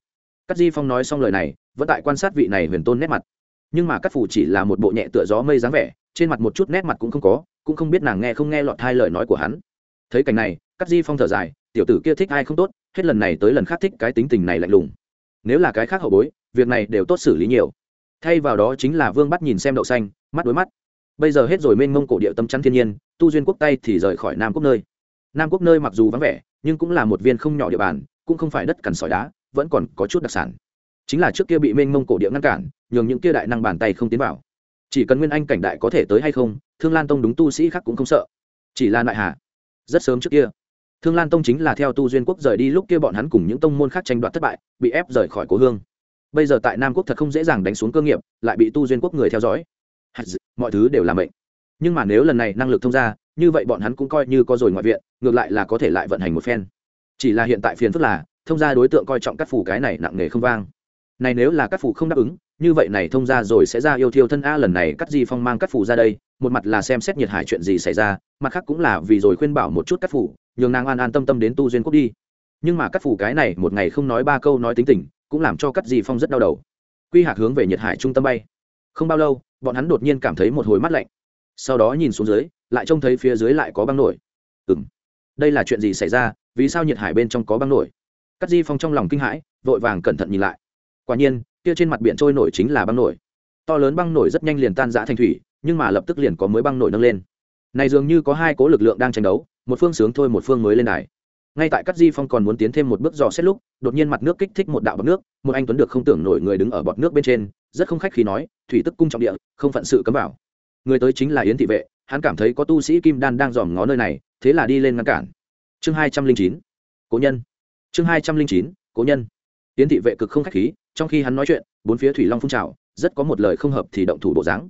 S1: Cắt di phong nói xong lời này, vẫn tại quan sát vị này huyền tôn nét mặt nhưng mà cắt phủ chỉ là một bộ nhẹ tựa gió mây dáng vẻ, trên mặt một chút nét mặt cũng không có, cũng không biết nàng nghe không nghe lọt hai lời nói của hắn. Thấy cảnh này cắt di phong thở dài, tiểu tử kia thích ai không tốt, hết lần này tới lần khác thích cái tính tình này lạnh lùng. Nếu là cái khác hậu bối, việc này đều tốt xử lý nhiều. Thay vào đó chính là vương bắt nhìn xem đậu xanh, mắt đối mắt. Bây giờ hết rồi mênh mông cổ địa tâm chắn thiên nhiên, tu duyên quốc tây thì rời khỏi nam quốc nơi. Nam quốc nơi mặc dù vắng vẻ, nhưng cũng là một viên không nhỏ địa bàn, cũng không phải đất cằn sỏi đá, vẫn còn có chút đặc sản chính là trước kia bị mênh mông cổ địa ngăn cản, nhường những kia đại năng bàn tay không tiến vào. Chỉ cần nguyên anh cảnh đại có thể tới hay không, thương lan tông đúng tu sĩ khác cũng không sợ. Chỉ là nại hà, rất sớm trước kia, thương lan tông chính là theo tu duyên quốc rời đi, lúc kia bọn hắn cùng những tông môn khác tranh đoạt thất bại, bị ép rời khỏi cố hương. Bây giờ tại nam quốc thật không dễ dàng đánh xuống cơ nghiệp, lại bị tu duyên quốc người theo dõi. Mọi thứ đều là mệnh. Nhưng mà nếu lần này năng lực thông ra, như vậy bọn hắn cũng coi như có rồi ngoại viện, ngược lại là có thể lại vận hành một phen. Chỉ là hiện tại phiền phức là, thông ra đối tượng coi trọng các phủ cái này nặng nề không vang này nếu là các phủ không đáp ứng, như vậy này thông ra rồi sẽ ra yêu thiêu thân a lần này cắt di phong mang các phủ ra đây, một mặt là xem xét nhiệt hải chuyện gì xảy ra, mặt khác cũng là vì rồi khuyên bảo một chút các phủ, nhường nàng an an tâm tâm đến tu duyên quốc đi. Nhưng mà các phủ cái này một ngày không nói ba câu nói tính tình, cũng làm cho cắt di phong rất đau đầu. Quy hạc hướng về nhiệt hải trung tâm bay. Không bao lâu, bọn hắn đột nhiên cảm thấy một hồi mắt lạnh. Sau đó nhìn xuống dưới, lại trông thấy phía dưới lại có băng nổi. Ừ m đây là chuyện gì xảy ra? Vì sao nhiệt hải bên trong có băng nổi? Cắt di phong trong lòng kinh hãi, vội vàng cẩn thận nhìn lại quả nhiên, kia trên mặt biển trôi nổi chính là băng nổi. To lớn băng nổi rất nhanh liền tan giã thành thủy, nhưng mà lập tức liền có mới băng nổi nâng lên. Này dường như có hai cố lực lượng đang tranh đấu, một phương sướng thôi một phương mới lên đài. Ngay tại cắt di phong còn muốn tiến thêm một bước dò xét lúc, đột nhiên mặt nước kích thích một đạo bọt nước, một anh tuấn được không tưởng nổi người đứng ở bọt nước bên trên, rất không khách khí nói, thủy tức cung trọng địa, không phận sự cấm bảo. người tới chính là yến thị vệ, hắn cảm thấy có tu sĩ kim đan đang dòm ngó nơi này, thế là đi lên ngăn cản. Chương hai trăm linh chín, cố nhân. Chương hai trăm linh chín, cố nhân. Yến thị vệ cực không khách khí trong khi hắn nói chuyện, bốn phía thủy long phun trào, rất có một lời không hợp thì động thủ bộ dáng.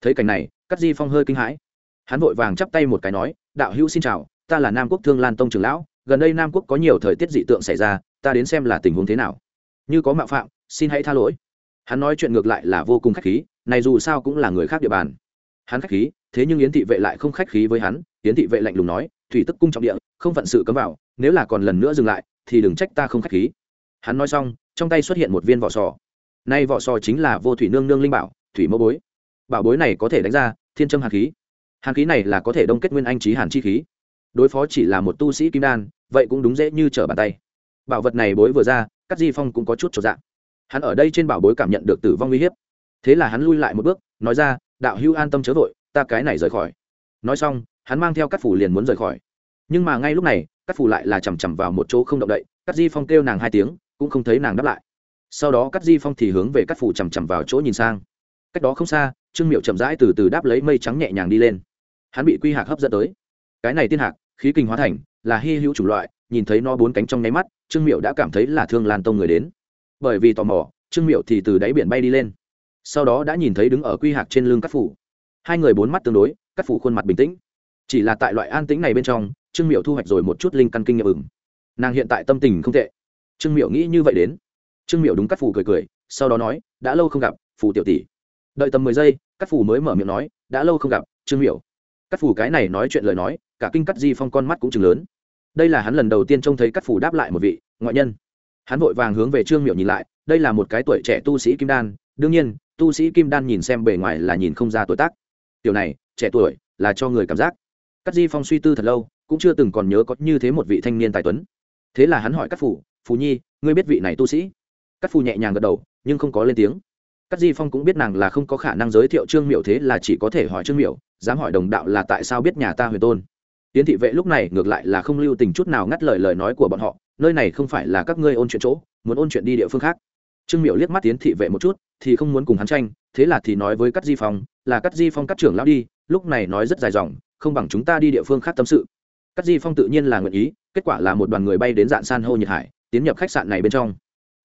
S1: Thấy cảnh này, cắt di phong hơi kinh hãi. Hắn vội vàng chắp tay một cái nói, đạo hữu xin chào, ta là nam quốc thương lan tông trường lão, gần đây nam quốc có nhiều thời tiết dị tượng xảy ra, ta đến xem là tình huống thế nào. Như có mạo phạm, xin hãy tha lỗi. Hắn nói chuyện ngược lại là vô cùng khách khí, này dù sao cũng là người khác địa bàn. Hắn khách khí, thế nhưng yến thị vệ lại không khách khí với hắn, yến thị vệ lạnh lùng nói, thủy tức cung trọng địa, không phận sự cấm vào, nếu là còn lần nữa dừng lại, thì đừng trách ta không khách khí. Hắn nói xong trong tay xuất hiện một viên vỏ sò. Nay vỏ sò chính là vô thủy nương nương linh bảo, thủy mẫu bối. Bảo bối này có thể đánh ra thiên trâm hàn khí. Hàn khí này là có thể đông kết nguyên anh trí hàn chi khí. Đối phó chỉ là một tu sĩ kim đan, vậy cũng đúng dễ như trở bàn tay. Bảo vật này bối vừa ra các di phong cũng có chút trọn dạng hắn ở đây trên bảo bối cảm nhận được tử vong uy hiếp. Thế là hắn lui lại một bước, nói ra, đạo hữu an tâm chớ vội, ta cái này rời khỏi. Nói xong, hắn mang theo các phủ liền muốn rời khỏi. Nhưng mà ngay lúc này các phủ lại là chằm chằm vào một chỗ không động đậy. Các di phong kêu nàng hai tiếng cũng không thấy nàng đáp lại. Sau đó cắt di phong thì hướng về cắt phủ chằm chằm vào chỗ nhìn sang. Cách đó không xa, trương miệu chậm rãi từ từ đáp lấy mây trắng nhẹ nhàng đi lên. Hắn bị quy hạc hấp dẫn tới. Cái này tiên hạc, khí kinh hóa thành, là hy hữu chủng loại, nhìn thấy nó bốn cánh trong nháy mắt, trương miệu đã cảm thấy là thương lan tông người đến. Bởi vì tò mò, trương miệu thì từ đáy biển bay đi lên. Sau đó đã nhìn thấy đứng ở quy hạc trên lưng cắt phủ. Hai người bốn mắt tương đối cắt phủ khuôn mặt bình tĩnh. Chỉ là tại loại an tĩnh này bên trong, trương miệu thu hoạch rồi một chút linh căn kinh nghiệm ừng nàng hiện tại tâm tình không tệ trương miệu nghĩ như vậy đến. Trương miệu đúng các phủ cười cười, sau đó nói, đã lâu không gặp phủ tiểu tỷ. Đợi tầm mười giây các phủ mới mở miệng nói, đã lâu không gặp, trương miệu các phủ cái này nói chuyện lời nói, cả kinh cắt di phong con mắt cũng chừng lớn. Đây là hắn lần đầu tiên trông thấy các phủ đáp lại một vị ngoại nhân. Hắn vội vàng hướng về trương miệu nhìn lại, đây là một cái tuổi trẻ tu sĩ kim đan, đương nhiên, tu sĩ kim đan nhìn xem bề ngoài là nhìn không ra tuổi tác. Tiểu này, trẻ tuổi, là cho người cảm giác. Cắt di phong suy tư thật lâu, cũng chưa từng còn nhớ có như thế một vị thanh niên tài tuấn. Thế là hắn hỏi các phủ phù nhi, ngươi biết vị này tu sĩ? Cắt phù nhẹ nhàng gật đầu, nhưng không có lên tiếng. Cắt di phong cũng biết nàng là không có khả năng giới thiệu trương miệu thế là chỉ có thể hỏi trương miệu dám hỏi đồng đạo là tại sao biết nhà ta huyền tôn. Tiến thị vệ lúc này ngược lại là không lưu tình chút nào ngắt lời lời nói của bọn họ, nơi này không phải là các ngươi ôn chuyện chỗ, muốn ôn chuyện đi địa phương khác. Trương miệu liếc mắt tiến thị vệ một chút, thì không muốn cùng hắn tranh, thế là thì nói với cắt di phong, là cắt di phong cắt trưởng lão đi, lúc này nói rất dài dòng, không bằng chúng ta đi địa phương khác tâm sự. Cắt di phong tự nhiên là nguyện ý, kết quả là một đoàn người bay đến dạng san hô nhiệt hải tiến nhập khách sạn này bên trong.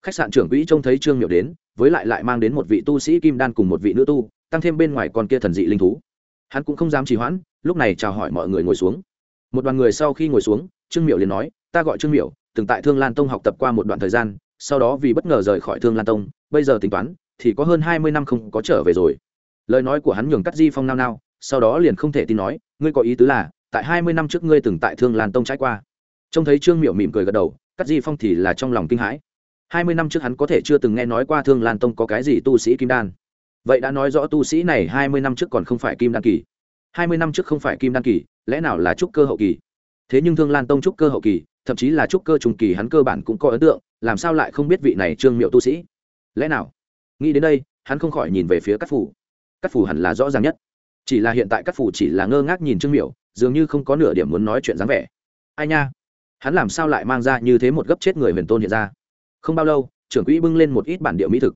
S1: Khách sạn trưởng quỹ trông thấy trương miệu đến, với lại lại mang đến một vị tu sĩ kim đan cùng một vị nữ tu, tăng thêm bên ngoài con kia thần dị linh thú. Hắn cũng không dám trì hoãn, lúc này chào hỏi mọi người ngồi xuống. Một đoàn người sau khi ngồi xuống, trương miệu liền nói, ta gọi trương miệu từng tại thương lan tông học tập qua một đoạn thời gian, sau đó vì bất ngờ rời khỏi thương lan tông, bây giờ tính toán, thì có hơn hai mươi năm không có trở về rồi. Lời nói của hắn nhường cắt di phong nao nao, sau đó liền không thể tin nói, ngươi có ý tứ là, tại hai mươi năm trước ngươi từng tại thương lan tông trải qua. Trông thấy trương miệu mỉm cười gật đầu cắt di phong thì là trong lòng kinh hãi. Hai mươi năm trước hắn có thể chưa từng nghe nói qua thương lan tông có cái gì tu sĩ kim đan. Vậy đã nói rõ tu sĩ này hai mươi năm trước còn không phải kim đan kỳ. Hai mươi năm trước không phải kim đan kỳ, lẽ nào là trúc cơ hậu kỳ? Thế nhưng thương lan tông trúc cơ hậu kỳ, thậm chí là trúc cơ trung kỳ hắn cơ bản cũng có ấn tượng, làm sao lại không biết vị này trương miệu tu sĩ? Lẽ nào? Nghĩ đến đây, hắn không khỏi nhìn về phía các phủ. Các phủ hẳn là rõ ràng nhất. Chỉ là hiện tại các phủ chỉ là ngơ ngác nhìn trương miệu, dường như không có nửa điểm muốn nói chuyện dáng vẻ. Ai nha? Hắn làm sao lại mang ra như thế một gấp chết người huyền tôn hiện ra? Không bao lâu, trưởng quỹ bưng lên một ít bản địa mỹ thực.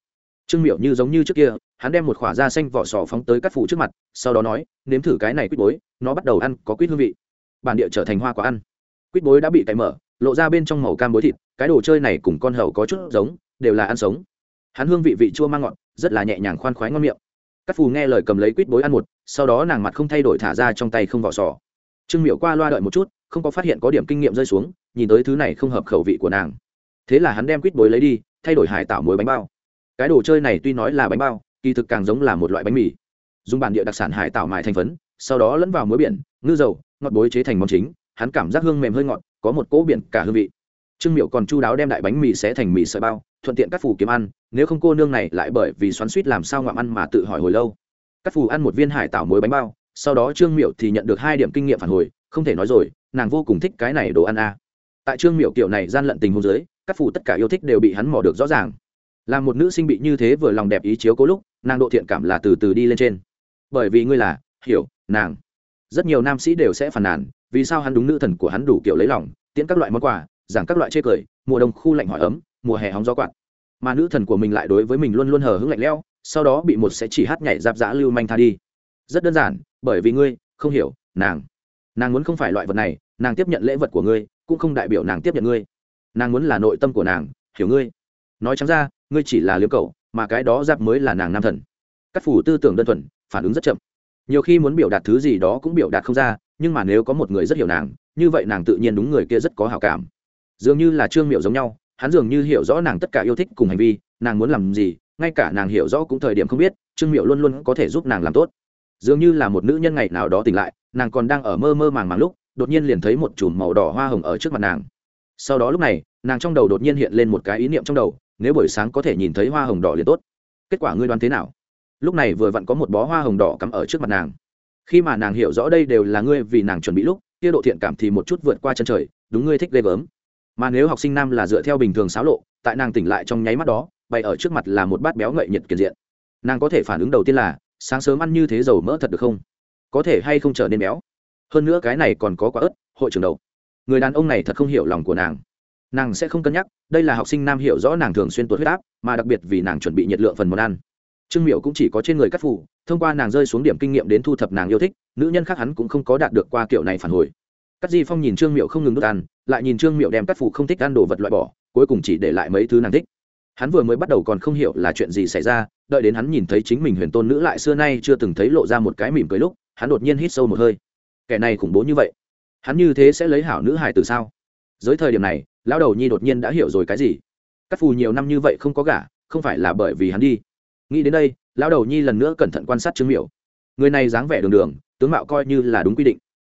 S1: Trương miệu như giống như trước kia, hắn đem một khỏa da xanh vỏ sò phóng tới các phủ trước mặt, sau đó nói, nếm thử cái này quýt bối, nó bắt đầu ăn có quýt hương vị. Bản địa trở thành hoa quả ăn. Quýt bối đã bị cày mở, lộ ra bên trong màu cam bối thịt, cái đồ chơi này cùng con hầu có chút giống, đều là ăn sống. Hắn hương vị vị chua mang ngọt, rất là nhẹ nhàng khoan khoái ngon miệng. Các phù nghe lời cầm lấy quýt bối ăn một, sau đó nàng mặt không thay đổi thả ra trong tay không vỏ sò. Trương miệu qua loa đợi một chút không có phát hiện có điểm kinh nghiệm rơi xuống, nhìn tới thứ này không hợp khẩu vị của nàng. Thế là hắn đem quýt bối lấy đi, thay đổi hải tạo muối bánh bao. Cái đồ chơi này tuy nói là bánh bao, kỳ thực càng giống là một loại bánh mì. Dùng bản địa đặc sản hải tạo mài thành phấn, sau đó lẫn vào muối biển, ngư dầu, ngọt bối chế thành món chính, hắn cảm giác hương mềm hơi ngọt, có một cỗ biển cả hương vị. Trương miệu còn chu đáo đem đại bánh mì sẽ thành mì sợi bao, thuận tiện các phù kiếm ăn, nếu không cô nương này lại bởi vì xoắn suýt làm sao ngoạm ăn mà tự hỏi hồi lâu. Các phù ăn một viên hải tạo muối bánh bao, sau đó trương miệu thì nhận được hai điểm kinh nghiệm phản hồi, không thể nói rồi nàng vô cùng thích cái này đồ ăn a. Tại trương miệu kiểu này gian lận tình hôn giới các phụ tất cả yêu thích đều bị hắn mò được rõ ràng. Là một nữ sinh bị như thế vừa lòng đẹp ý chiếu cố lúc, nàng độ thiện cảm là từ từ đi lên trên. Bởi vì ngươi là, hiểu, nàng. Rất nhiều nam sĩ đều sẽ phàn nàn, vì sao hắn đúng nữ thần của hắn đủ kiểu lấy lòng, tiễn các loại món quà, giảng các loại chê cười, mùa đông khu lạnh hỏi ấm, mùa hè hóng gió quạt. Mà nữ thần của mình lại đối với mình luôn luôn hờ hững lạnh lẽo, sau đó bị một sẽ chỉ hát nhảy giáp giã lưu manh tha đi. Rất đơn giản, bởi vì ngươi, không hiểu, nàng nàng muốn không phải loại vật này, nàng tiếp nhận lễ vật của ngươi, cũng không đại biểu nàng tiếp nhận ngươi. Nàng muốn là nội tâm của nàng, hiểu ngươi. Nói chẳng ra, ngươi chỉ là liếm cầu mà cái đó giáp mới là nàng nam thần. Cắt phủ tư tưởng đơn thuần, phản ứng rất chậm. Nhiều khi muốn biểu đạt thứ gì đó cũng biểu đạt không ra, nhưng mà nếu có một người rất hiểu nàng, như vậy nàng tự nhiên đúng người kia rất có hào cảm. Dường như là trương miệu giống nhau, hắn dường như hiểu rõ nàng tất cả yêu thích cùng hành vi, nàng muốn làm gì, ngay cả nàng hiểu rõ cũng thời điểm không biết, trương miệu luôn luôn có thể giúp nàng làm tốt dường như là một nữ nhân ngày nào đó tỉnh lại, nàng còn đang ở mơ mơ màng màng lúc, đột nhiên liền thấy một chùm màu đỏ hoa hồng ở trước mặt nàng. Sau đó lúc này, nàng trong đầu đột nhiên hiện lên một cái ý niệm trong đầu, nếu buổi sáng có thể nhìn thấy hoa hồng đỏ liền tốt. Kết quả ngươi đoán thế nào? Lúc này vừa vặn có một bó hoa hồng đỏ cắm ở trước mặt nàng. Khi mà nàng hiểu rõ đây đều là ngươi vì nàng chuẩn bị lúc, kia độ thiện cảm thì một chút vượt qua chân trời, đúng ngươi thích ghê gớm. Mà nếu học sinh nam là dựa theo bình thường xáo lộ, tại nàng tỉnh lại trong nháy mắt đó, bày ở trước mặt là một bát béo ngậy nhiệt kiệt diện. Nàng có thể phản ứng đầu tiên là sáng sớm ăn như thế dầu mỡ thật được không? Có thể hay không trở nên béo? Hơn nữa cái này còn có quả ớt, hội trưởng đầu. Người đàn ông này thật không hiểu lòng của nàng. Nàng sẽ không cân nhắc, đây là học sinh nam hiểu rõ nàng thường xuyên tuột huyết áp, mà đặc biệt vì nàng chuẩn bị nhiệt lượng phần món ăn. Trương miệu cũng chỉ có trên người cắt phủ, thông qua nàng rơi xuống điểm kinh nghiệm đến thu thập nàng yêu thích, nữ nhân khác hắn cũng không có đạt được qua kiểu này phản hồi. Cắt di phong nhìn trương miệu không ngừng đốt ăn, lại nhìn trương miệu đem cắt phủ không thích ăn đồ vật loại bỏ, cuối cùng chỉ để lại mấy thứ nàng thích hắn vừa mới bắt đầu còn không hiểu là chuyện gì xảy ra, đợi đến hắn nhìn thấy chính mình huyền tôn nữ lại xưa nay chưa từng thấy lộ ra một cái mỉm cười lúc, hắn đột nhiên hít sâu một hơi. Kẻ này khủng bố như vậy, hắn như thế sẽ lấy hảo nữ hài từ sao? Dưới thời điểm này, lão đầu nhi đột nhiên đã hiểu rồi cái gì? Cắt phù nhiều năm như vậy không có gả, không phải là bởi vì hắn đi. Nghĩ đến đây, lão đầu nhi lần nữa cẩn thận quan sát trương miểu. Người này dáng vẻ đường đường, tướng mạo coi như là đúng quy định.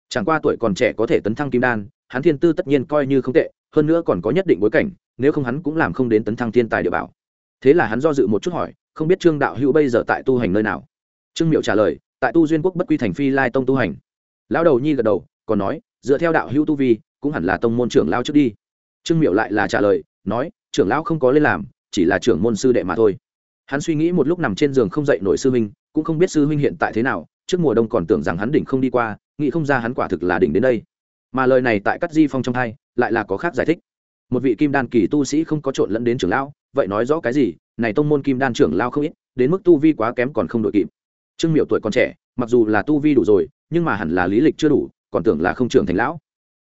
S1: Chẳng qua tuổi còn trẻ có thể tấn thăng kim đan, hắn thiên tư tất nhiên coi như không tệ, hơn nữa còn có nhất định bối cảnh nếu không hắn cũng làm không đến tấn thăng thiên tài địa bảo. Thế là hắn do dự một chút hỏi, không biết trương đạo hữu bây giờ tại tu hành nơi nào? Trương miệu trả lời, tại tu duyên quốc bất quy thành phi lai tông tu hành. Lão đầu nhi gật đầu, còn nói, dựa theo đạo hữu tu vi, cũng hẳn là tông môn trưởng lao trước đi. Trương miệu lại là trả lời, nói, trưởng lão không có lên làm, chỉ là trưởng môn sư đệ mà thôi. Hắn suy nghĩ một lúc nằm trên giường không dậy nổi sư huynh, cũng không biết sư huynh hiện tại thế nào, trước mùa đông còn tưởng rằng hắn đỉnh không đi qua, nghĩ không ra hắn quả thực là đỉnh đến đây. Mà lời này tại cắt di phong trong hai, lại là có khác giải thích một vị kim đan kỳ tu sĩ không có trộn lẫn đến trưởng lão, vậy nói rõ cái gì? Này tông môn kim đan trưởng lao không ít, đến mức tu vi quá kém còn không đội kịp. Trương miệu tuổi còn trẻ, mặc dù là tu vi đủ rồi, nhưng mà hẳn là lý lịch chưa đủ, còn tưởng là không trưởng thành lão.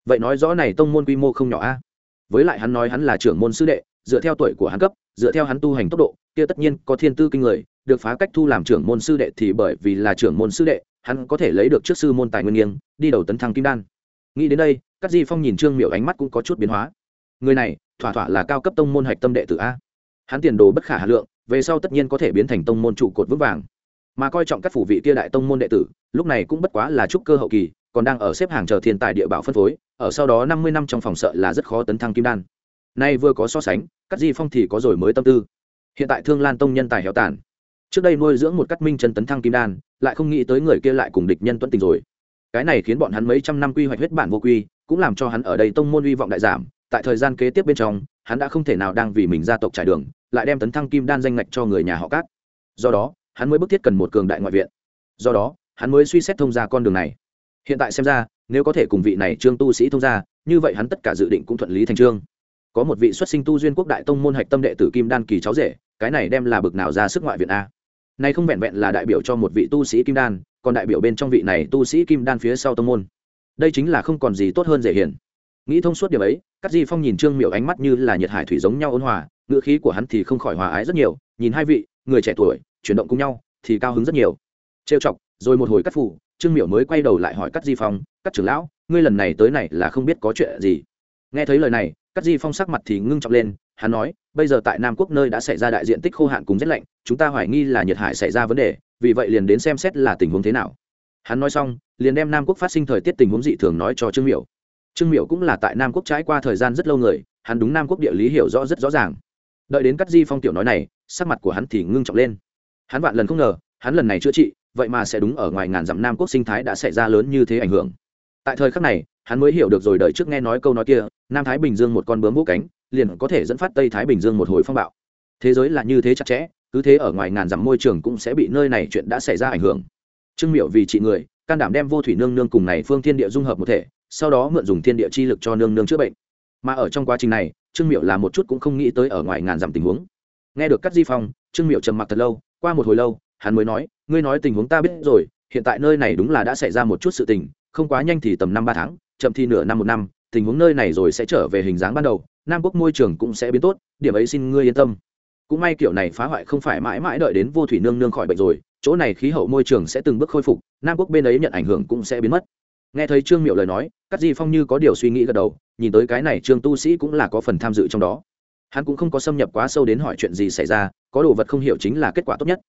S1: Vậy nói rõ này tông môn quy mô không nhỏ a. Với lại hắn nói hắn là trưởng môn sư đệ, dựa theo tuổi của hắn cấp, dựa theo hắn tu hành tốc độ, kia tất nhiên có thiên tư kinh người, được phá cách thu làm trưởng môn sư đệ thì bởi vì là trưởng môn sư đệ, hắn có thể lấy được trước sư môn tài nguyên nghiêng, đi đầu tấn thăng kim đan. Nghĩ đến đây các di phong nhìn trương miệu ánh mắt cũng có chút biến hóa người này, thỏa thỏa là cao cấp tông môn hạch tâm đệ tử a. Hắn tiền đồ bất khả hà lượng, về sau tất nhiên có thể biến thành tông môn trụ cột vững vàng. Mà coi trọng các phủ vị kia đại tông môn đệ tử, lúc này cũng bất quá là trúc cơ hậu kỳ, còn đang ở xếp hàng chờ thiên tài địa bảo phân phối, ở sau đó năm mươi năm trong phòng sợ là rất khó tấn thăng kim đan. Nay vừa có so sánh các di phong thì có rồi mới tâm tư. Hiện tại thương lan tông nhân tài héo tàn. Trước đây nuôi dưỡng một cắt minh chân tấn thăng kim đan, lại không nghĩ tới người kia lại cùng địch nhân tuân tình rồi. Cái này khiến bọn hắn mấy trăm năm quy hoạch huyết bản vô quy, cũng làm cho hắn ở đây tông môn hy vọng đại giảm tại thời gian kế tiếp bên trong, hắn đã không thể nào đang vì mình gia tộc trải đường, lại đem tấn thăng kim đan danh ngạch cho người nhà họ cát. Do đó, hắn mới bức thiết cần một cường đại ngoại viện. Do đó, hắn mới suy xét thông ra con đường này. Hiện tại xem ra, nếu có thể cùng vị này trương tu sĩ thông ra như vậy hắn tất cả dự định cũng thuận lý thành trương. Có một vị xuất sinh tu duyên quốc đại tông môn hạch tâm đệ tử kim đan kỳ cháu rể, cái này đem là bực nào ra sức ngoại viện a? Này không vẹn vẹn là đại biểu cho một vị tu sĩ kim đan, còn đại biểu bên trong vị này tu sĩ kim đan phía sau tông môn. Đây chính là không còn gì tốt hơn dễ hiển. nghĩ thông suốt điểm ấy Cát di phong nhìn trương Miểu ánh mắt như là nhiệt hải thủy giống nhau ôn hòa, ngữ khí của hắn thì không khỏi hòa ái rất nhiều, nhìn hai vị, người trẻ tuổi, chuyển động cùng nhau, thì cao hứng rất nhiều. Trêu chọc, rồi một hồi cắt phủ, trương miểu mới quay đầu lại hỏi Cát di phong, Cát trưởng lão, ngươi lần này tới này là không biết có chuyện gì? Nghe thấy lời này, Cát di phong sắc mặt thì ngưng trọng lên, hắn nói, bây giờ tại nam quốc nơi đã xảy ra đại diện tích khô hạn cùng rét lạnh, chúng ta hoài nghi là nhiệt hải xảy ra vấn đề, vì vậy liền đến xem xét là tình huống thế nào. Hắn nói xong, liền đem nam quốc phát sinh thời tiết tình huống dị thường nói cho trương miểu trương miểu cũng là tại nam quốc trải qua thời gian rất lâu người, hắn đúng nam quốc địa lý hiểu rõ rất rõ ràng. Đợi đến cắt di phong tiểu nói này, sắc mặt của hắn thì ngưng trọng lên. Hắn vạn lần không ngờ, hắn lần này chữa trị, vậy mà sẽ đúng ở ngoài ngàn dặm nam quốc sinh thái đã xảy ra lớn như thế ảnh hưởng. Tại thời khắc này, hắn mới hiểu được rồi đợi trước nghe nói câu nói kia, nam thái bình dương một con bướm vũ cánh, liền có thể dẫn phát tây thái bình dương một hồi phong bạo. Thế giới là như thế chặt chẽ, cứ thế ở ngoài ngàn dặm môi trường cũng sẽ bị nơi này chuyện đã xảy ra ảnh hưởng. Trương miệu vì trị người, can đảm đem vô thủy nương nương cùng này phương thiên địa dung hợp một thể sau đó mượn dùng thiên địa chi lực cho nương nương chữa bệnh. Mà ở trong quá trình này, trương miệu là một chút cũng không nghĩ tới ở ngoài ngàn dặm tình huống. Nghe được cắt di phong, trương miệu trầm mặc thật lâu, qua một hồi lâu, hắn mới nói, ngươi nói tình huống ta biết rồi, hiện tại nơi này đúng là đã xảy ra một chút sự tình, không quá nhanh thì tầm năm ba tháng, chậm thì nửa năm một năm, tình huống nơi này rồi sẽ trở về hình dáng ban đầu, nam quốc môi trường cũng sẽ biến tốt, điểm ấy xin ngươi yên tâm. Cũng may kiểu này phá hoại không phải mãi mãi đợi đến vô thủy nương nương khỏi bệnh rồi, chỗ này khí hậu môi trường sẽ từng bước khôi phục, nam quốc bên ấy nhận ảnh hưởng cũng sẽ biến mất nghe thấy trương miệu lời nói cắt di phong như có điều suy nghĩ gật đầu, nhìn tới cái này trương tu sĩ cũng là có phần tham dự trong đó. Hắn cũng không có xâm nhập quá sâu đến hỏi chuyện gì xảy ra, có đồ vật không hiểu chính là kết quả tốt nhất.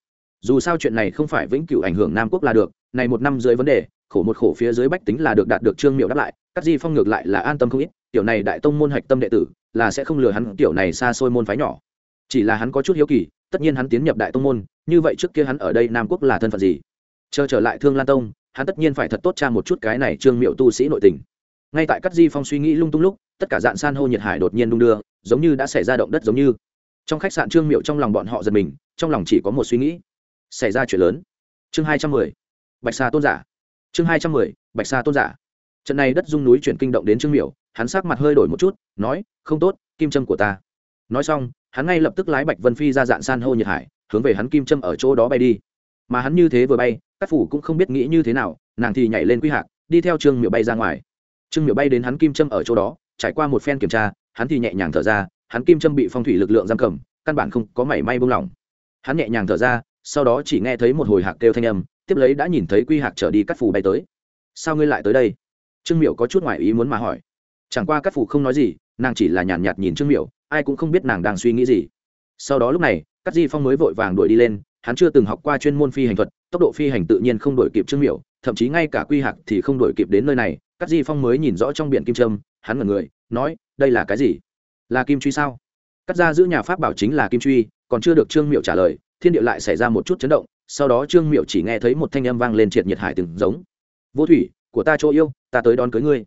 S1: Dù sao chuyện này không phải vĩnh cửu ảnh hưởng nam quốc là được, này một năm dưới vấn đề, khổ một khổ phía dưới bách tính là được đạt được trương miệu đáp lại các di phong ngược lại là an tâm không ít, tiểu này đại tông môn hạch tâm đệ tử, là sẽ không lừa hắn, tiểu này xa xôi môn phái nhỏ. Chỉ là hắn có chút hiếu kỳ, tất nhiên hắn tiến nhập đại tông môn, như vậy trước kia hắn ở đây nam quốc là thân phận gì? Chờ trở lại thương lan tông hắn tất nhiên phải thật tốt tra một chút cái này trương miệu tu sĩ nội tình. Ngay tại các di phong suy nghĩ lung tung lúc, tất cả dạn san hô nhiệt hải đột nhiên đung đưa, giống như đã xảy ra động đất giống như. Trong khách sạn trương miệu trong lòng bọn họ giật mình, trong lòng chỉ có một suy nghĩ. Xảy ra chuyện lớn. Chương hai trăm mười, bạch sa tôn giả. Chương hai trăm mười, bạch sa tôn giả. Trận này đất dung núi chuyển kinh động đến trương miệu, hắn sắc mặt hơi đổi một chút, nói, không tốt, kim trâm của ta. Nói xong, hắn ngay lập tức lái bạch vân phi ra dạng san hô nhiệt hải, hướng về hắn kim trâm ở chỗ đó bay đi mà hắn như thế vừa bay các phủ cũng không biết nghĩ như thế nào nàng thì nhảy lên quy hạc đi theo trương miệu bay ra ngoài. Trương miệu bay đến hắn kim trâm ở chỗ đó trải qua một phen kiểm tra hắn thì nhẹ nhàng thở ra hắn kim trâm bị phong thủy lực lượng giam cầm căn bản không có mảy may buông lỏng. Hắn nhẹ nhàng thở ra sau đó chỉ nghe thấy một hồi hạc kêu thanh âm tiếp lấy đã nhìn thấy quy hạc trở đi cắt phủ bay tới. Sao ngươi lại tới đây? Trương miểu có chút ngoài ý muốn mà hỏi. Chẳng qua cắt phủ không nói gì nàng chỉ là nhàn nhạt, nhạt nhìn trương miểu ai cũng không biết nàng đang suy nghĩ gì. Sau đó lúc này cắt di phong mới vội vàng đuổi đi lên hắn chưa từng học qua chuyên môn phi hành thuật, tốc độ phi hành tự nhiên không đổi kịp trương miểu, thậm chí ngay cả quy hạc thì không đổi kịp đến nơi này. Cát di phong mới nhìn rõ trong biển kim trâm hắn ngẩn người, nói, đây là cái gì? Là kim truy sao? Cắt ra giữ nhà pháp bảo chính là kim truy, còn chưa được trương miệu trả lời, thiên địa lại xảy ra một chút chấn động, sau đó trương miệu chỉ nghe thấy một thanh âm vang lên triệt nhiệt hải từng giống. Vô thủy, của ta chỗ yêu, ta tới đón cưới ngươi.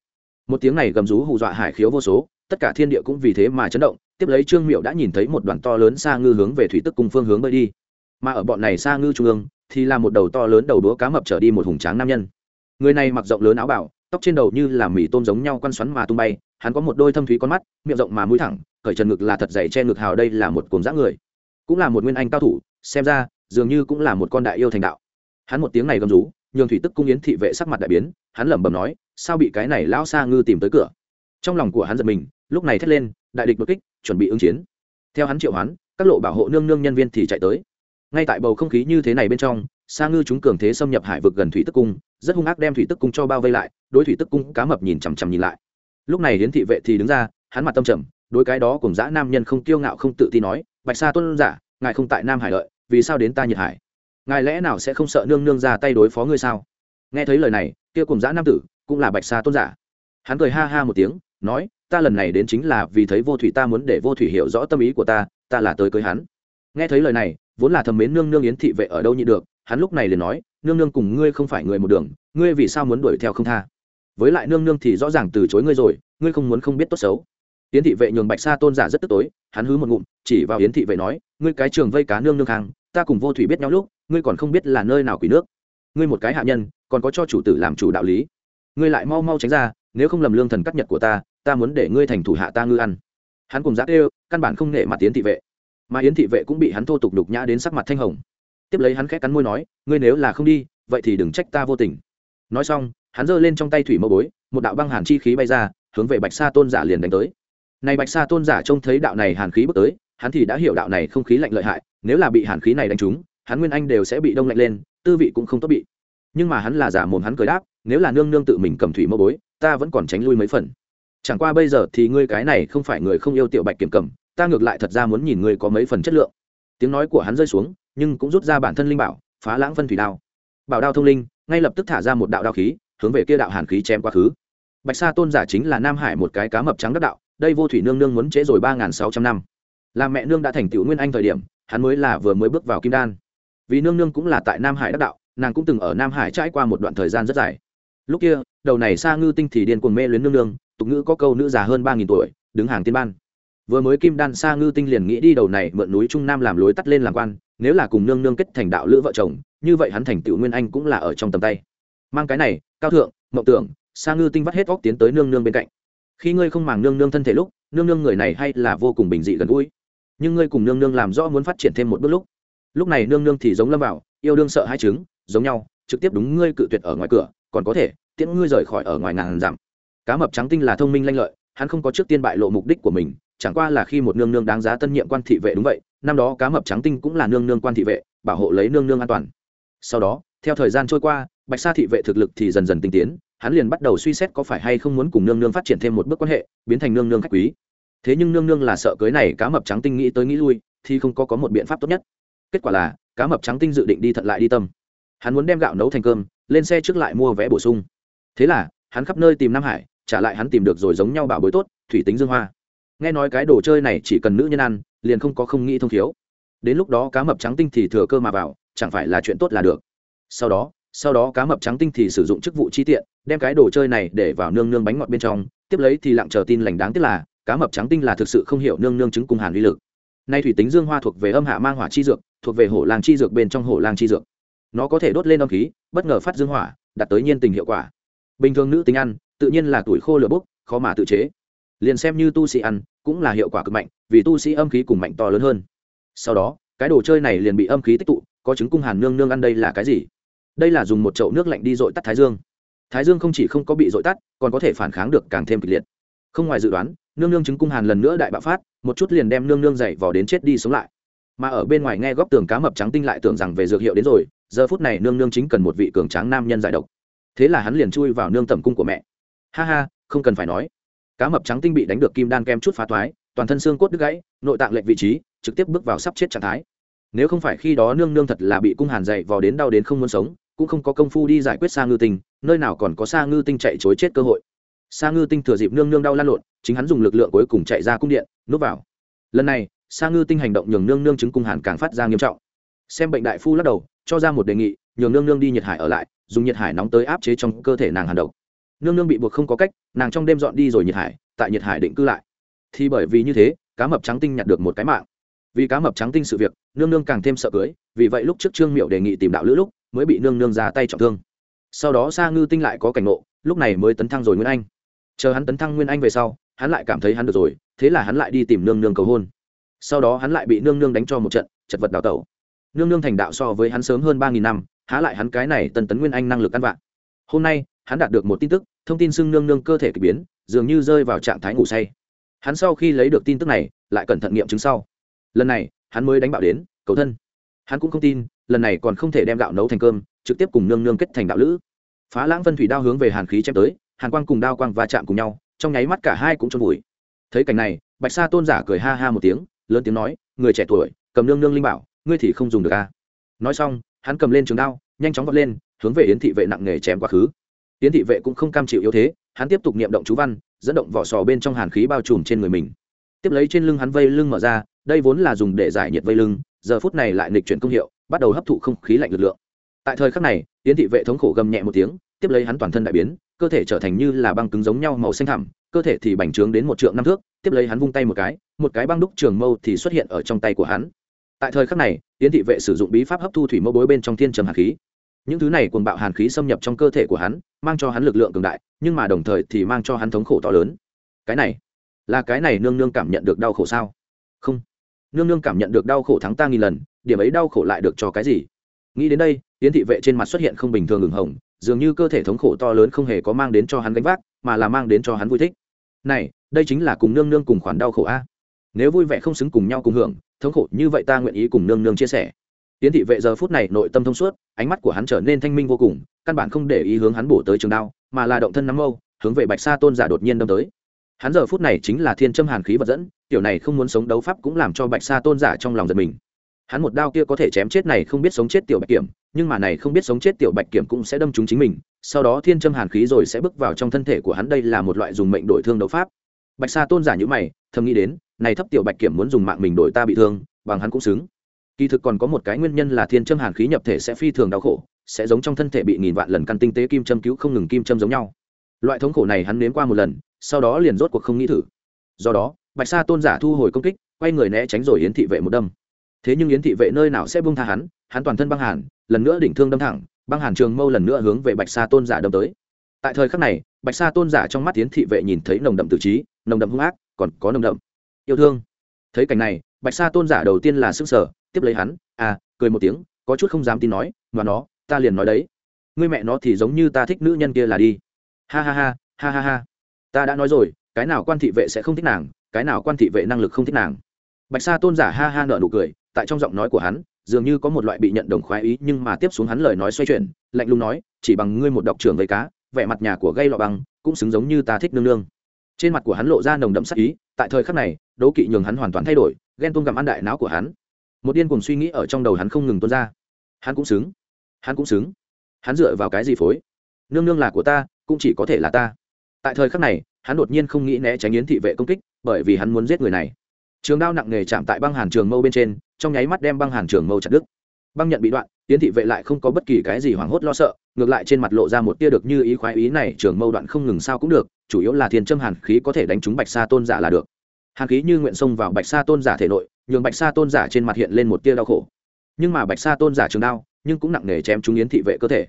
S1: Một tiếng này gầm rú hù dọa hải khiếu vô số, tất cả thiên địa cũng vì thế mà chấn động. Tiếp lấy trương miệu đã nhìn thấy một đoàn to lớn xa ngư hướng về thủy tức cùng phương hướng bơi đi mà ở bọn này xa ngư trung ương thì là một đầu to lớn đầu đũa cá mập trở đi một hùng tráng nam nhân. Người này mặc rộng lớn áo bảo, tóc trên đầu như là mì tôm giống nhau quăn xoắn mà tung bay, hắn có một đôi thâm thúy con mắt, miệng rộng mà mũi thẳng, cởi trần ngực là thật dày che ngực hào đây là một cồn dã người. Cũng là một nguyên anh cao thủ, xem ra, dường như cũng là một con đại yêu thành đạo. Hắn một tiếng này gầm rú, nhường thủy tức cung yến thị vệ sắc mặt đại biến, hắn lẩm bẩm nói, sao bị cái này lão xa ngư tìm tới cửa? Trong lòng của hắn giật mình, lúc này thét lên, đại địch đột kích, chuẩn bị ứng chiến. Theo hắn triệu hoán, các lộ bảo hộ nương nương nhân viên thì chạy tới ngay tại bầu không khí như thế này bên trong xa ngư chúng cường thế xâm nhập hải vực gần thủy tức cung, rất hung ác đem thủy tức cung cho bao vây lại, đối thủy tức cung cá mập nhìn chằm chằm nhìn lại. Lúc này hiến thị vệ thì đứng ra, hắn mặt tâm trầm, đối cái đó cùng dã nam nhân không kiêu ngạo không tự tin nói, bạch sa tuân giả, ngài không tại nam hải lợi vì sao đến ta nhiệt hải? Ngài lẽ nào sẽ không sợ nương nương ra tay đối phó ngươi sao? Nghe thấy lời này, kia cùng dã nam tử cũng là bạch sa tuân giả. Hắn cười ha ha một tiếng, nói, ta lần này đến chính là vì thấy vô thủy ta muốn để vô thủy hiểu rõ tâm ý của ta ta là tới cưới hắn. Nghe thấy lời này vốn là thầm mến nương nương yến thị vệ ở đâu nhị được hắn lúc này liền nói nương nương cùng ngươi không phải người một đường ngươi vì sao muốn đuổi theo không tha? Với lại nương nương thì rõ ràng từ chối ngươi rồi ngươi không muốn không biết tốt xấu. Yến thị vệ nhường bạch sa tôn giả rất tức tối hắn hứ một ngụm chỉ vào yến thị vệ nói ngươi cái trường vây cá nương nương hàng, ta cùng vô thủy biết nhau lúc ngươi còn không biết là nơi nào quỷ nước. Ngươi một cái hạ nhân còn có cho chủ tử làm chủ đạo lý. Ngươi lại mau mau tránh ra nếu không lầm lương thần cắt nhật của ta ta muốn để ngươi thành thủ hạ ta ngư ăn. Hắn cùng giác ê căn bản không nể mặt yến thị vệ mà yến thị vệ cũng bị hắn thô tục đục nhã đến sắc mặt thanh hồng. Tiếp lấy hắn khẽ cắn môi nói, ngươi nếu là không đi, vậy thì đừng trách ta vô tình. Nói xong, hắn giơ lên trong tay thủy mâu bối, một đạo băng hàn chi khí bay ra, hướng về bạch sa tôn giả liền đánh tới. Này bạch sa tôn giả trông thấy đạo này hàn khí bước tới, hắn thì đã hiểu đạo này không khí lạnh lợi hại, nếu là bị hàn khí này đánh trúng, hắn nguyên anh đều sẽ bị đông lạnh lên, tư vị cũng không tốt bị. Nhưng mà hắn là giả mồm hắn cười đáp, nếu là nương nương tự mình cầm thủy mâu bối, ta vẫn còn tránh lui mấy phần. Chẳng qua bây giờ thì ngươi cái này không phải người không yêu tiểu bạch kiểm cầm ta ngược lại thật ra muốn nhìn ngươi có mấy phần chất lượng. Tiếng nói của hắn rơi xuống, nhưng cũng rút ra bản thân linh bảo, phá lãng phân thủy đao. Bảo đao thông linh, ngay lập tức thả ra một đạo đao khí, hướng về kia đạo hàn khí chém quá khứ. Bạch sa tôn giả chính là nam hải một cái cá mập trắng đắc đạo, đây vô thủy nương nương muốn trễ rồi ba nghìn sáu trăm năm. Làm mẹ nương đã thành tựu nguyên anh thời điểm, hắn mới là vừa mới bước vào kim đan. Vì nương nương cũng là tại nam hải đắc đạo, nàng cũng từng ở nam hải trải qua một đoạn thời gian rất dài. Lúc kia, đầu này sa ngư tinh thì điên cuồng mê luyến nương nương, tục ngữ có câu nữ già hơn ba nghìn tuổi, đứng hàng tiên ban vừa mới kim đan sa ngư tinh liền nghĩ đi đầu này mượn núi trung nam làm lối tắt lên làm quan, nếu là cùng nương nương kết thành đạo lữ vợ chồng, như vậy hắn thành tựu nguyên anh cũng là ở trong tầm tay. Mang cái này, cao thượng, mộng tưởng, sa ngư tinh vắt hết óc tiến tới nương nương bên cạnh. Khi ngươi không màng nương nương thân thể lúc, nương nương người này hay là vô cùng bình dị gần gũi. Nhưng ngươi cùng nương nương làm rõ muốn phát triển thêm một bước lúc. Lúc này nương nương thì giống lâm vào, yêu đương sợ hai chứng giống nhau, trực tiếp đúng ngươi cự tuyệt ở ngoài cửa, còn có thể, tiễn ngươi rời khỏi ở ngoài ngàn dặm. Cá mập trắng tinh là thông minh lanh lợi, hắn không có trước tiên bại lộ mục đích của mình chẳng qua là khi một nương nương đáng giá tân nhiệm quan thị vệ đúng vậy, năm đó cá mập trắng tinh cũng là nương nương quan thị vệ, bảo hộ lấy nương nương an toàn. Sau đó, theo thời gian trôi qua, bạch sa thị vệ thực lực thì dần dần tinh tiến, hắn liền bắt đầu suy xét có phải hay không muốn cùng nương nương phát triển thêm một bước quan hệ, biến thành nương nương khách quý. Thế nhưng nương nương là sợ cưới này cá mập trắng tinh nghĩ tới nghĩ lui, thì không có có một biện pháp tốt nhất. Kết quả là, cá mập trắng tinh dự định đi thận lại đi tâm. Hắn muốn đem gạo nấu thành cơm, lên xe trước lại mua vé bổ sung. Thế là, hắn khắp nơi tìm nam hải, trả lại hắn tìm được rồi giống nhau bảo bối tốt, thủy tính dương hoa nghe nói cái đồ chơi này chỉ cần nữ nhân ăn, liền không có không nghĩ thông thiếu. Đến lúc đó cá mập trắng tinh thì thừa cơ mà vào, chẳng phải là chuyện tốt là được. Sau đó sau đó cá mập trắng tinh thì sử dụng chức vụ chi tiện, đem cái đồ chơi này để vào nương nương bánh ngọt bên trong, tiếp lấy thì lặng chờ tin lành đáng tiếc là, cá mập trắng tinh là thực sự không hiểu nương nương chứng cung hàn uy lực. Nay thủy tính dương hoa thuộc về âm hạ mang hỏa chi dược, thuộc về hổ lang chi dược bên trong hổ lang chi dược. Nó có thể đốt lên âm khí, bất ngờ phát dương hỏa, đạt tới nhiên tình hiệu quả. Bình thường nữ tính ăn, tự nhiên là tuổi khô lửa bốc, khó mà tự chế. Liền xem như tu sĩ ăn cũng là hiệu quả cực mạnh, vì tu sĩ âm khí cùng mạnh to lớn hơn. Sau đó, cái đồ chơi này liền bị âm khí tích tụ, có chứng cung hàn nương nương ăn đây là cái gì? Đây là dùng một chậu nước lạnh đi dội tắt thái dương. Thái dương không chỉ không có bị dội tắt, còn có thể phản kháng được càng thêm kịch liệt. Không ngoài dự đoán, nương nương chứng cung hàn lần nữa đại bạo phát, một chút liền đem nương nương dậy vào đến chết đi sống lại. Mà ở bên ngoài nghe góc tường cá mập trắng tinh lại tưởng rằng về dược hiệu đến rồi, giờ phút này nương nương chính cần một vị cường tráng nam nhân giải độc. Thế là hắn liền chui vào nương tẩm cung của mẹ. Ha ha, không cần phải nói cá mập trắng tinh bị đánh được kim đan kem chút phá toái, toàn thân xương cốt đứt gãy, nội tạng lệch vị trí, trực tiếp bước vào sắp chết trạng thái. Nếu không phải khi đó nương nương thật là bị cung hàn dậy vào đến đau đến không muốn sống, cũng không có công phu đi giải quyết sa ngư tinh, nơi nào còn có sa ngư tinh chạy chối chết cơ hội. Sa ngư tinh thừa dịp nương nương đau lan lộn, chính hắn dùng lực lượng cuối cùng chạy ra cung điện, núp vào. Lần này, sa ngư tinh hành động nhường nương nương chứng cung hàn càng phát ra nghiêm trọng. Xem bệnh đại phu lắc đầu, cho ra một đề nghị, nhường nương nương đi nhiệt hải ở lại, dùng nhiệt hải nóng tới áp chế trong cơ thể nàng hàn độc nương nương bị buộc không có cách, nàng trong đêm dọn đi rồi nhiệt hải, tại nhiệt hải định cư lại. Thì bởi vì như thế, cá mập trắng tinh nhặt được một cái mạng. Vì cá mập trắng tinh sự việc, nương nương càng thêm sợ cưới, vì vậy lúc trước trương miệu đề nghị tìm đạo lữ lúc, mới bị nương nương ra tay trọng thương. Sau đó sa ngư tinh lại có cảnh ngộ, lúc này mới tấn thăng rồi nguyên anh. Chờ hắn tấn thăng nguyên anh về sau, hắn lại cảm thấy hắn được rồi, thế là hắn lại đi tìm nương nương cầu hôn. Sau đó hắn lại bị nương nương đánh cho một trận, chật vật đào tẩu. Nương nương thành đạo so với hắn sớm hơn ba nghìn năm, há lại hắn cái này tần tấn nguyên anh năng lực ăn vạn hôm nay, hắn đạt được một tin tức thông tin xưng nương nương cơ thể k ỳ biến, dường như rơi vào trạng thái ngủ say. Hắn sau khi lấy được tin tức này, lại cẩn thận nghiệm chứng sau. Lần này, hắn mới đánh bạo đến, cầu thân. Hắn cũng không tin, lần này còn không thể đem gạo nấu thành cơm, trực tiếp cùng nương nương kết thành đạo lữ. Phá lãng vân thủy đao hướng về hàn khí chém tới, hàn quang cùng đao quang va chạm cùng nhau, trong nháy mắt cả hai cũng trôn vùi. Thấy cảnh này, bạch sa tôn giả cười ha ha một tiếng, lớn tiếng nói, người trẻ tuổi, cầm nương nương linh bảo, ngươi thì không dùng được a à? nói xong, hắn cầm lên trường đao, nhanh chóng vọt lên, hướng về yến thị vệ nặng nghề chém quá khứ. Tiến thị vệ cũng không cam chịu yếu thế, hắn tiếp tục niệm động chú văn, dẫn động vỏ sò bên trong hàn khí bao trùm trên người mình. Tiếp lấy trên lưng hắn vây lưng mở ra, đây vốn là dùng để giải nhiệt vây lưng, giờ phút này lại nghịch chuyển công hiệu, bắt đầu hấp thụ không khí lạnh lực lượng. Tại thời khắc này tiến thị vệ thống khổ gầm nhẹ một tiếng, tiếp lấy hắn toàn thân đại biến, cơ thể trở thành như là băng cứng giống nhau màu xanh thẳm, cơ thể thì bành trướng đến một trượng năm thước, tiếp lấy hắn vung tay một cái một cái băng đúc trường mâu thì xuất hiện ở trong tay của hắn. Tại thời khắc này tiến thị vệ sử dụng bí pháp hấp thu thủy mâu bối bên trong thiên trầm hàn khí những thứ này cuồng bạo hàn khí xâm nhập trong cơ thể của hắn, mang cho hắn lực lượng cường đại, nhưng mà đồng thời thì mang cho hắn thống khổ to lớn. Cái này, là cái này nương nương cảm nhận được đau khổ sao? Không. Nương nương cảm nhận được đau khổ thắng ta nghìn lần, điểm ấy đau khổ lại được cho cái gì? Nghĩ đến đây tiến thị vệ trên mặt xuất hiện không bình thường ửng hồng, dường như cơ thể thống khổ to lớn không hề có mang đến cho hắn gánh vác, mà là mang đến cho hắn vui thích. Này, đây chính là cùng nương nương cùng khoản đau khổ a. Nếu vui vẻ không xứng cùng nhau cùng hưởng, thống khổ như vậy ta nguyện ý cùng nương nương chia sẻ tiến thị vệ giờ phút này nội tâm thông suốt, ánh mắt của hắn trở nên thanh minh vô cùng, căn bản không để ý hướng hắn bổ tới trường đao, mà là động thân nắm mâu, hướng về bạch sa tôn giả đột nhiên đâm tới. Hắn giờ phút này chính là thiên châm hàn khí vật dẫn, tiểu này không muốn sống đấu pháp cũng làm cho bạch sa tôn giả trong lòng giật mình. Hắn một đao kia có thể chém chết này không biết sống chết tiểu bạch kiểm, nhưng mà này không biết sống chết tiểu bạch kiểm cũng sẽ đâm trúng chính mình, sau đó thiên châm hàn khí rồi sẽ bước vào trong thân thể của hắn, đây là một loại dùng mệnh đổi thương đấu pháp. Bạch sa tôn giả như mày, thầm nghĩ đến, này thấp tiểu bạch kiểm muốn dùng mạng mình đổi ta bị thương, bằng hắn cũng xứng kỳ thực còn có một cái nguyên nhân là thiên châm hàn khí nhập thể sẽ phi thường đau khổ, sẽ giống trong thân thể bị nghìn vạn lần căn tinh tế kim châm cứu không ngừng kim châm giống nhau. Loại thống khổ này hắn nếm qua một lần, sau đó liền rốt cuộc không nghĩ thử. Do đó, bạch sa tôn giả thu hồi công kích, quay người né tránh rồi yến thị vệ một đâm. Thế nhưng yến thị vệ nơi nào sẽ buông tha hắn hắn toàn thân băng hàn, lần nữa đỉnh thương đâm thẳng, băng hàn trường mâu lần nữa hướng về bạch sa tôn giả đâm tới. Tại thời khắc này, bạch sa tôn giả trong mắt yến thị vệ nhìn thấy nồng đậm tự trí, nồng đậm hung ác, còn có nồng đậm yêu thương. Thấy cảnh này, bạch sa tôn giả đầu tiên là sức sở tiếp lấy hắn à cười một tiếng, có chút không dám tin nói, mà nó, ta liền nói đấy. Ngươi mẹ nó thì giống như ta thích nữ nhân kia là đi. Ha ha ha ha ha ha. Ta đã nói rồi, cái nào quan thị vệ sẽ không thích nàng, cái nào quan thị vệ năng lực không thích nàng. Bạch sa tôn giả ha ha nợ nụ cười, tại trong giọng nói của hắn, dường như có một loại bị nhận đồng khoái ý, nhưng mà tiếp xuống hắn lời nói xoay chuyển, lạnh lùng nói, chỉ bằng ngươi một độc trưởng với cá, vẻ mặt nhà của gây lọ băng, cũng xứng giống như ta thích nương nương. Trên mặt của hắn lộ ra nồng đậm sắc ý, tại thời khắc này, đố kỵ nhường hắn hoàn toàn thay đổi, ghen tuông gặm ăn đại não của hắn một điên cùng suy nghĩ ở trong đầu hắn không ngừng tuôn ra. Hắn cũng xứng. Hắn cũng xứng. Hắn dựa vào cái gì phối? Nương nương là của ta, cũng chỉ có thể là ta. Tại thời khắc này, hắn đột nhiên không nghĩ né tránh yến thị vệ công kích, bởi vì hắn muốn giết người này. Trường đao nặng nề chạm tại băng hàn trường mâu bên trên, trong nháy mắt đem băng hàn trường mâu chặt đứt. Băng nhận bị đoạn, yến thị vệ lại không có bất kỳ cái gì hoảng hốt lo sợ, ngược lại trên mặt lộ ra một tia được như ý khoái ý này, trường mâu đoạn không ngừng sao cũng được, chủ yếu là thiên châm hàn khí có thể đánh trúng bạch sa tôn giả là được. Hàn khí như nguyện xông vào bạch sa tôn giả thể nội nhường bạch sa tôn giả trên mặt hiện lên một tia đau khổ. Nhưng mà bạch sa tôn giả trường đao, nhưng cũng nặng nề chém chúng yến thị vệ cơ thể.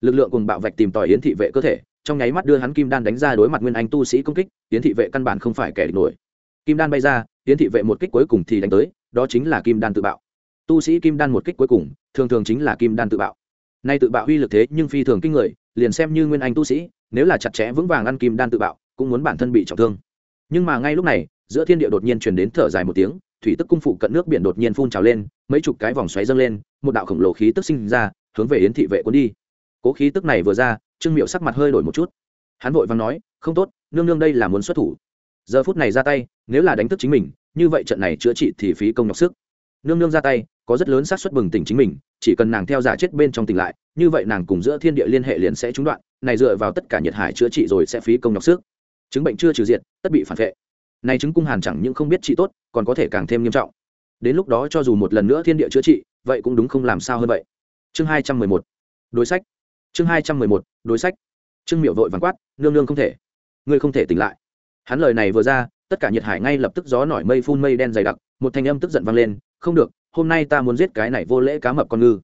S1: Lực lượng cùng bạo vạch tìm tòi yến thị vệ cơ thể, trong nháy mắt đưa hắn kim đan đánh ra đối mặt nguyên anh tu sĩ công kích, yến thị vệ căn bản không phải kẻ địch nổi. Kim đan bay ra, yến thị vệ một kích cuối cùng thì đánh tới, đó chính là kim đan tự bạo. Tu sĩ kim đan một kích cuối cùng, thường thường chính là kim đan tự bạo. Nay tự bạo uy lực thế nhưng phi thường kinh người, liền xem như nguyên anh tu sĩ, nếu là chặt chẽ vững vàng ăn kim đan tự bạo, cũng muốn bản thân bị trọng thương. Nhưng mà ngay lúc này giữa thiên địa đột nhiên truyền đến thở dài một tiếng, thủy tức cung phụ cận nước biển đột nhiên phun trào lên, mấy chục cái vòng xoáy dâng lên, một đạo khổng lồ khí tức sinh ra, hướng về yến thị vệ cuốn đi. Cố khí tức này vừa ra, trương miệu sắc mặt hơi đổi một chút. Hắn vội vàng nói, không tốt, nương nương đây là muốn xuất thủ. Giờ phút này ra tay, nếu là đánh thức chính mình, như vậy trận này chữa trị thì phí công nhọc sức. Nương nương ra tay, có rất lớn xác suất bừng tỉnh chính mình, chỉ cần nàng theo giả chết bên trong tỉnh lại, như vậy nàng cùng giữa thiên địa liên hệ liền sẽ trúng đoạn, này dựa vào tất cả nhiệt hải chữa trị rồi sẽ phí công nhọc sức. Chứng bệnh chưa trừ diện tất bị phản vệ này chứng cung hàn chẳng những không biết trị tốt, còn có thể càng thêm nghiêm trọng. Đến lúc đó cho dù một lần nữa thiên địa chữa trị, vậy cũng đúng không làm sao hơn vậy. Chương hai trăm mười một. Đối sách. Chương hai trăm mười một. Đối sách. Trương miệu vội vàng quát, nương nương không thể. Ngươi không thể tỉnh lại. Hắn lời này vừa ra, tất cả nhiệt hải ngay lập tức gió nổi mây phun mây đen dày đặc, một thanh âm tức giận vang lên, không được, hôm nay ta muốn giết cái này vô lễ cá mập con ngư.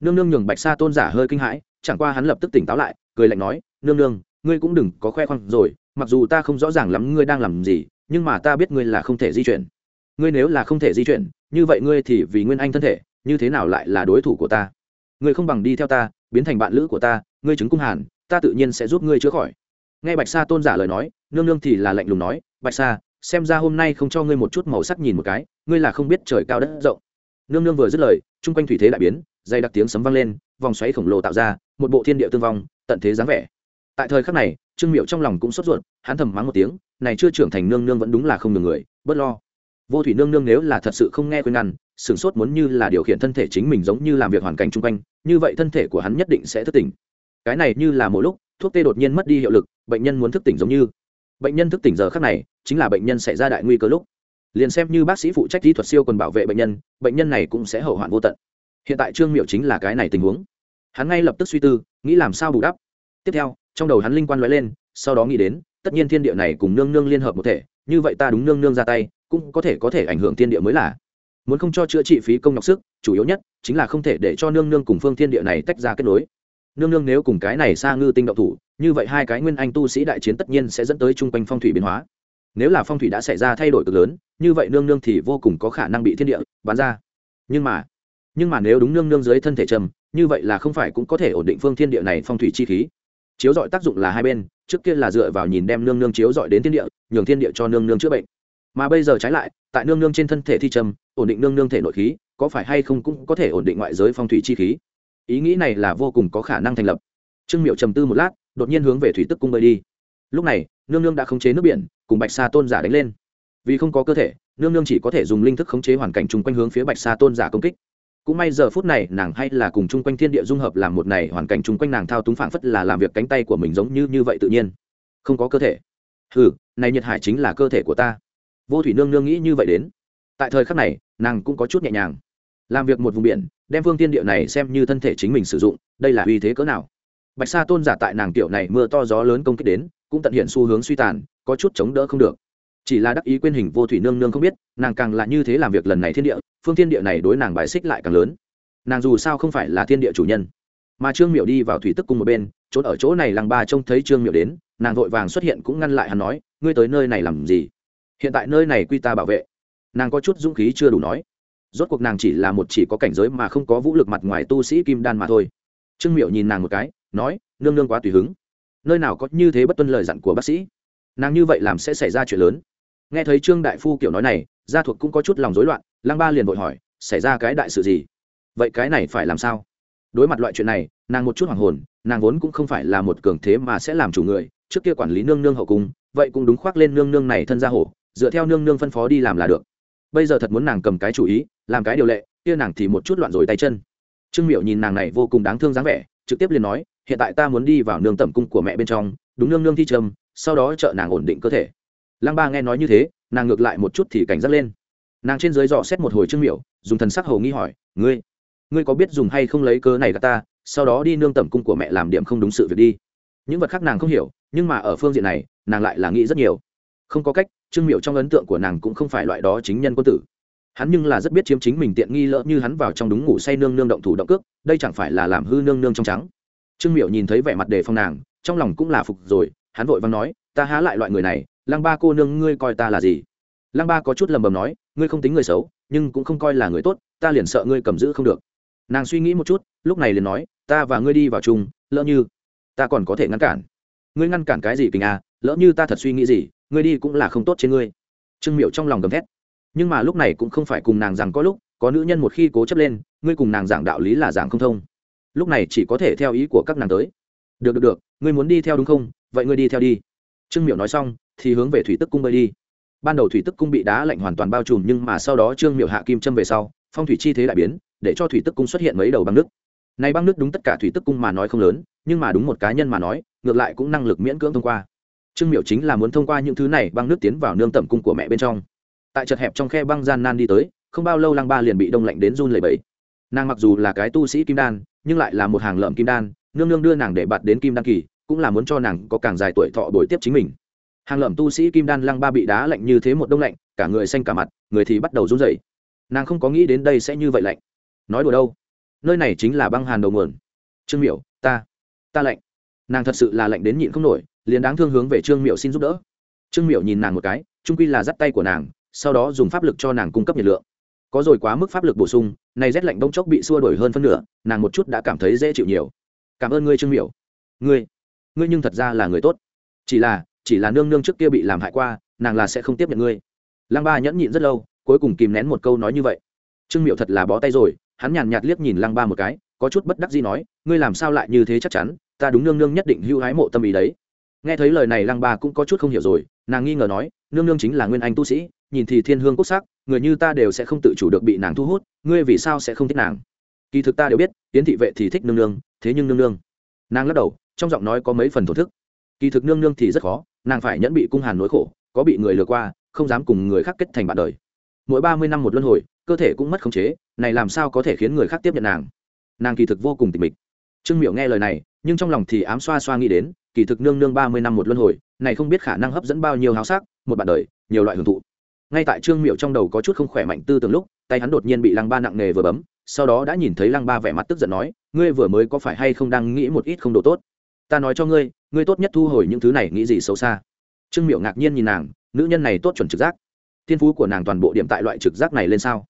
S1: Nương nương nhường bạch sa tôn giả hơi kinh hãi, chẳng qua hắn lập tức tỉnh táo lại, cười lạnh nói, nương nương, ngươi cũng đừng có khoe khoang rồi, mặc dù ta không rõ ràng lắm ngươi đang làm gì nhưng mà ta biết ngươi là không thể di chuyển. Ngươi nếu là không thể di chuyển, như vậy ngươi thì vì nguyên anh thân thể, như thế nào lại là đối thủ của ta? Ngươi không bằng đi theo ta, biến thành bạn lữ của ta, ngươi chứng cung hàn, ta tự nhiên sẽ giúp ngươi chữa khỏi. Nghe bạch sa tôn giả lời nói, nương nương thì là lạnh lùng nói, bạch sa, xem ra hôm nay không cho ngươi một chút màu sắc nhìn một cái, ngươi là không biết trời cao đất rộng. Nương nương vừa dứt lời, chung quanh thủy thế đại biến dây đặc tiếng sấm vang lên, vòng xoáy khổng lồ tạo ra, một bộ thiên địa tương vong, tận thế dáng vẻ tại thời khắc này, trương miệu trong lòng cũng sốt ruột, hắn thầm mắng một tiếng, này chưa trưởng thành nương nương vẫn đúng là không được người, bớt lo. Vô thủy nương nương nếu là thật sự không nghe khuyên ngăn, sửng sốt muốn như là điều khiển thân thể chính mình giống như làm việc hoàn cảnh chung quanh, như vậy thân thể của hắn nhất định sẽ thức tỉnh. Cái này như là mỗi lúc, thuốc tê đột nhiên mất đi hiệu lực, bệnh nhân muốn thức tỉnh giống như. Bệnh nhân thức tỉnh giờ khác này, chính là bệnh nhân xảy ra đại nguy cơ lúc. Liền xem như bác sĩ phụ trách kỹ thuật siêu còn bảo vệ bệnh nhân bệnh nhân này cũng sẽ hậu hoạn vô tận. Hiện tại trương miệu chính là cái này tình huống. Hắn ngay lập tức suy tư, nghĩ làm sao bù đắp. Tiếp theo trong đầu hắn linh quan lóe lên, sau đó nghĩ đến, tất nhiên thiên địa này cùng nương nương liên hợp một thể, như vậy ta đúng nương nương ra tay, cũng có thể có thể ảnh hưởng thiên địa mới là. Muốn không cho chữa trị phí công nhọc sức, chủ yếu nhất chính là không thể để cho nương nương cùng phương thiên địa này tách ra kết nối. Nương nương nếu cùng cái này xa ngư tinh động thủ, như vậy hai cái nguyên anh tu sĩ đại chiến tất nhiên sẽ dẫn tới chung quanh phong thủy biến hóa. Nếu là phong thủy đã xảy ra thay đổi cực lớn, như vậy nương nương thì vô cùng có khả năng bị thiên địa bán ra. Nhưng mà nhưng mà nếu đúng nương nương dưới thân thể trầm, như vậy là không phải cũng có thể ổn định phương thiên địa này phong thủy chi khí chiếu dọi tác dụng là hai bên, trước kia là dựa vào nhìn đem nương nương chiếu dọi đến thiên địa, nhường thiên địa cho nương nương chữa bệnh. Mà bây giờ trái lại, tại nương nương trên thân thể thi trầm, ổn định nương nương thể nội khí, có phải hay không cũng có thể ổn định ngoại giới phong thủy chi khí? Ý nghĩ này là vô cùng có khả năng thành lập. Trương miệu trầm tư một lát, đột nhiên hướng về thủy tức cung bơi đi. Lúc này, nương nương đã khống chế nước biển, cùng bạch sa tôn giả đánh lên. Vì không có cơ thể, nương nương chỉ có thể dùng linh thức khống chế hoàn cảnh chung quanh hướng phía bạch sa tôn giả công kích cũng may giờ phút này nàng hay là cùng chung quanh thiên địa dung hợp làm một này, hoàn cảnh chung quanh nàng thao túng phảng phất là làm việc cánh tay của mình giống như như vậy tự nhiên. Không có cơ thể. Ừ này nhiệt hải chính là cơ thể của ta. Vô thủy nương nương nghĩ như vậy đến. Tại thời khắc này, nàng cũng có chút nhẹ nhàng. Làm việc một vùng biển, đem phương tiên địa này xem như thân thể chính mình sử dụng, đây là uy thế cỡ nào? Bạch sa tôn giả tại nàng tiểu này mưa to gió lớn công kích đến, cũng tận hiện xu hướng suy tàn, có chút chống đỡ không được chỉ là đắc ý quên hình vô thủy nương nương không biết, nàng càng là như thế làm việc lần này thiên địa, phương thiên địa này đối nàng bài xích lại càng lớn. Nàng dù sao không phải là thiên địa chủ nhân. Mà trương miệu đi vào thủy tức cung một bên, trốn ở chỗ này làng ba trông thấy trương miệu đến, nàng vội vàng xuất hiện cũng ngăn lại hắn nói, ngươi tới nơi này làm gì? Hiện tại nơi này quy ta bảo vệ. Nàng có chút dũng khí chưa đủ nói. Rốt cuộc nàng chỉ là một chỉ có cảnh giới mà không có vũ lực mặt ngoài tu sĩ kim đan mà thôi. Trương miệu nhìn nàng một cái, nói, nương nương quá tùy hứng. Nơi nào có như thế bất tuân lời dặn của bác sĩ? Nàng như vậy làm sẽ xảy ra chuyện lớn nghe thấy trương đại phu kiểu nói này, gia thuộc cũng có chút lòng rối loạn, lăng ba liền vội hỏi, xảy ra cái đại sự gì? Vậy cái này phải làm sao? Đối mặt loại chuyện này, nàng một chút hoàng hồn, nàng vốn cũng không phải là một cường thế mà sẽ làm chủ người, trước kia quản lý nương nương hậu cung, vậy cũng đúng khoác lên nương nương này thân gia hổ, dựa theo nương nương phân phó đi làm là được. Bây giờ thật muốn nàng cầm cái chủ ý, làm cái điều lệ, kia nàng thì một chút loạn rồi tay chân. Trương miệu nhìn nàng này vô cùng đáng thương dáng vẻ, trực tiếp liền nói, hiện tại ta muốn đi vào nương tẩm cung của mẹ bên trong, đúng nương nương thi trầm, sau đó trợ nàng ổn định cơ thể lăng ba nghe nói như thế nàng ngược lại một chút thì cảnh giác lên. Nàng trên dưới dò xét một hồi trương Miểu, dùng thần sắc hầu nghi hỏi ngươi ngươi có biết dùng hay không lấy cớ này gạt ta sau đó đi nương tẩm cung của mẹ làm điểm không đúng sự việc đi. Những vật khác nàng không hiểu nhưng mà ở phương diện này nàng lại là nghĩ rất nhiều. Không có cách trương miệu trong ấn tượng của nàng cũng không phải loại đó chính nhân quân tử. Hắn nhưng là rất biết chiếm chính mình tiện nghi lỡ như hắn vào trong đúng ngủ say nương nương động thủ động cước đây chẳng phải là làm hư nương nương trong trắng. Trương miệu nhìn thấy vẻ mặt đề phong nàng trong lòng cũng là phục rồi hắn vội vàng nói ta há lại loại người này lăng ba cô nương ngươi coi ta là gì? Lăng ba có chút lầm bầm nói, ngươi không tính người xấu, nhưng cũng không coi là người tốt, ta liền sợ ngươi cầm giữ không được. Nàng suy nghĩ một chút, lúc này liền nói, ta và ngươi đi vào chung, lỡ như ta còn có thể ngăn cản. Ngươi ngăn cản cái gì kình à lỡ như ta thật suy nghĩ gì, ngươi đi cũng là không tốt trên ngươi. Trương miệu trong lòng gầm thét. Nhưng mà lúc này cũng không phải cùng nàng rằng có lúc, có nữ nhân một khi cố chấp lên, ngươi cùng nàng giảng đạo lý là giảng không thông. Lúc này chỉ có thể theo ý của các nàng tới. Được được được, ngươi muốn đi theo đúng không? Vậy ngươi đi theo đi. Trương miệu nói xong thì hướng về thủy tức cung bơi đi. Ban đầu thủy tức cung bị đá lạnh hoàn toàn bao trùm nhưng mà sau đó trương miệu hạ kim châm về sau, phong thủy chi thế đại biến, để cho thủy tức cung xuất hiện mấy đầu băng nước. Này băng nước đúng tất cả thủy tức cung mà nói không lớn, nhưng mà đúng một cá nhân mà nói, ngược lại cũng năng lực miễn cưỡng thông qua. Trương miệu chính là muốn thông qua những thứ này, băng nước tiến vào nương tẩm cung của mẹ bên trong. Tại chật hẹp trong khe băng gian nan đi tới, không bao lâu lăng ba liền bị đông lạnh đến run lẩy bẩy. Nàng mặc dù là cái tu sĩ kim đan, nhưng lại là một hàng lợm kim đan, nương nương đưa nàng để bạt đến kim đan kỳ, cũng là muốn cho nàng có càng dài tuổi thọ đổi tiếp chính mình hàng lẩm tu sĩ kim đan lăng ba bị đá lạnh như thế một đông lạnh, cả người xanh cả mặt, người thì bắt đầu run rẩy. Nàng không có nghĩ đến đây sẽ như vậy lạnh. Nói đùa đâu? Nơi này chính là băng hàn đầu nguồn. Trương miểu, ta ta lạnh. Nàng thật sự là lạnh đến nhịn không nổi, liền đáng thương hướng về trương miểu xin giúp đỡ. Trương miểu nhìn nàng một cái trung quy là dắt tay của nàng, sau đó dùng pháp lực cho nàng cung cấp nhiệt lượng. Có rồi quá mức pháp lực bổ sung, này rét lạnh bông chốc bị xua đổi hơn phân nửa, nàng một chút đã cảm thấy dễ chịu nhiều. Cảm ơn ngươi, trương miểu. Ngươi ngươi nhưng thật ra là người tốt. Chỉ là chỉ là nương nương trước kia bị làm hại qua, nàng là sẽ không tiếp nhận ngươi. Lăng ba nhẫn nhịn rất lâu, cuối cùng kìm nén một câu nói như vậy. Trương miệu thật là bó tay rồi, hắn nhàn nhạt liếc nhìn lăng ba một cái, có chút bất đắc gì nói, ngươi làm sao lại như thế chắc chắn, ta đúng nương nương nhất định hưu hái mộ tâm ý đấy. Nghe thấy lời này lăng ba cũng có chút không hiểu rồi, nàng nghi ngờ nói, nương nương chính là nguyên anh tu sĩ, nhìn thì thiên hương quốc sắc, người như ta đều sẽ không tự chủ được bị nàng thu hút, ngươi vì sao sẽ không thích nàng? Kỳ thực ta đều biết tiến thị vệ thì thích nương nương, thế nhưng nương nương. Nàng lắc đầu, trong giọng nói có mấy phần thổ thức. Kỳ thực nương nương thì rất khó nàng phải nhẫn bị cung hàn nỗi khổ, có bị người lừa qua, không dám cùng người khác kết thành bạn đời. Mỗi ba mươi năm một luân hồi, cơ thể cũng mất khống chế, này làm sao có thể khiến người khác tiếp nhận nàng? Nàng kỳ thực vô cùng tịch mịch. Trương miệu nghe lời này, nhưng trong lòng thì ám xoa xoa nghĩ đến, kỳ thực nương nương ba mươi năm một luân hồi, này không biết khả năng hấp dẫn bao nhiêu háo sắc, một bạn đời, nhiều loại hưởng thụ. Ngay tại trương miệu trong đầu có chút không khỏe mạnh tư tưởng lúc, tay hắn đột nhiên bị lăng ba nặng nề vừa bấm, sau đó đã nhìn thấy lăng ba vẻ mặt tức giận nói, ngươi vừa mới có phải hay không đang nghĩ một ít không độ tốt? Ta nói cho ngươi ngươi tốt nhất thu hồi những thứ này, nghĩ gì xấu xa. Trương miệu ngạc nhiên nhìn nàng, nữ nhân này tốt chuẩn trực giác. Thiên phú của nàng toàn bộ điểm tại loại trực giác này lên sao?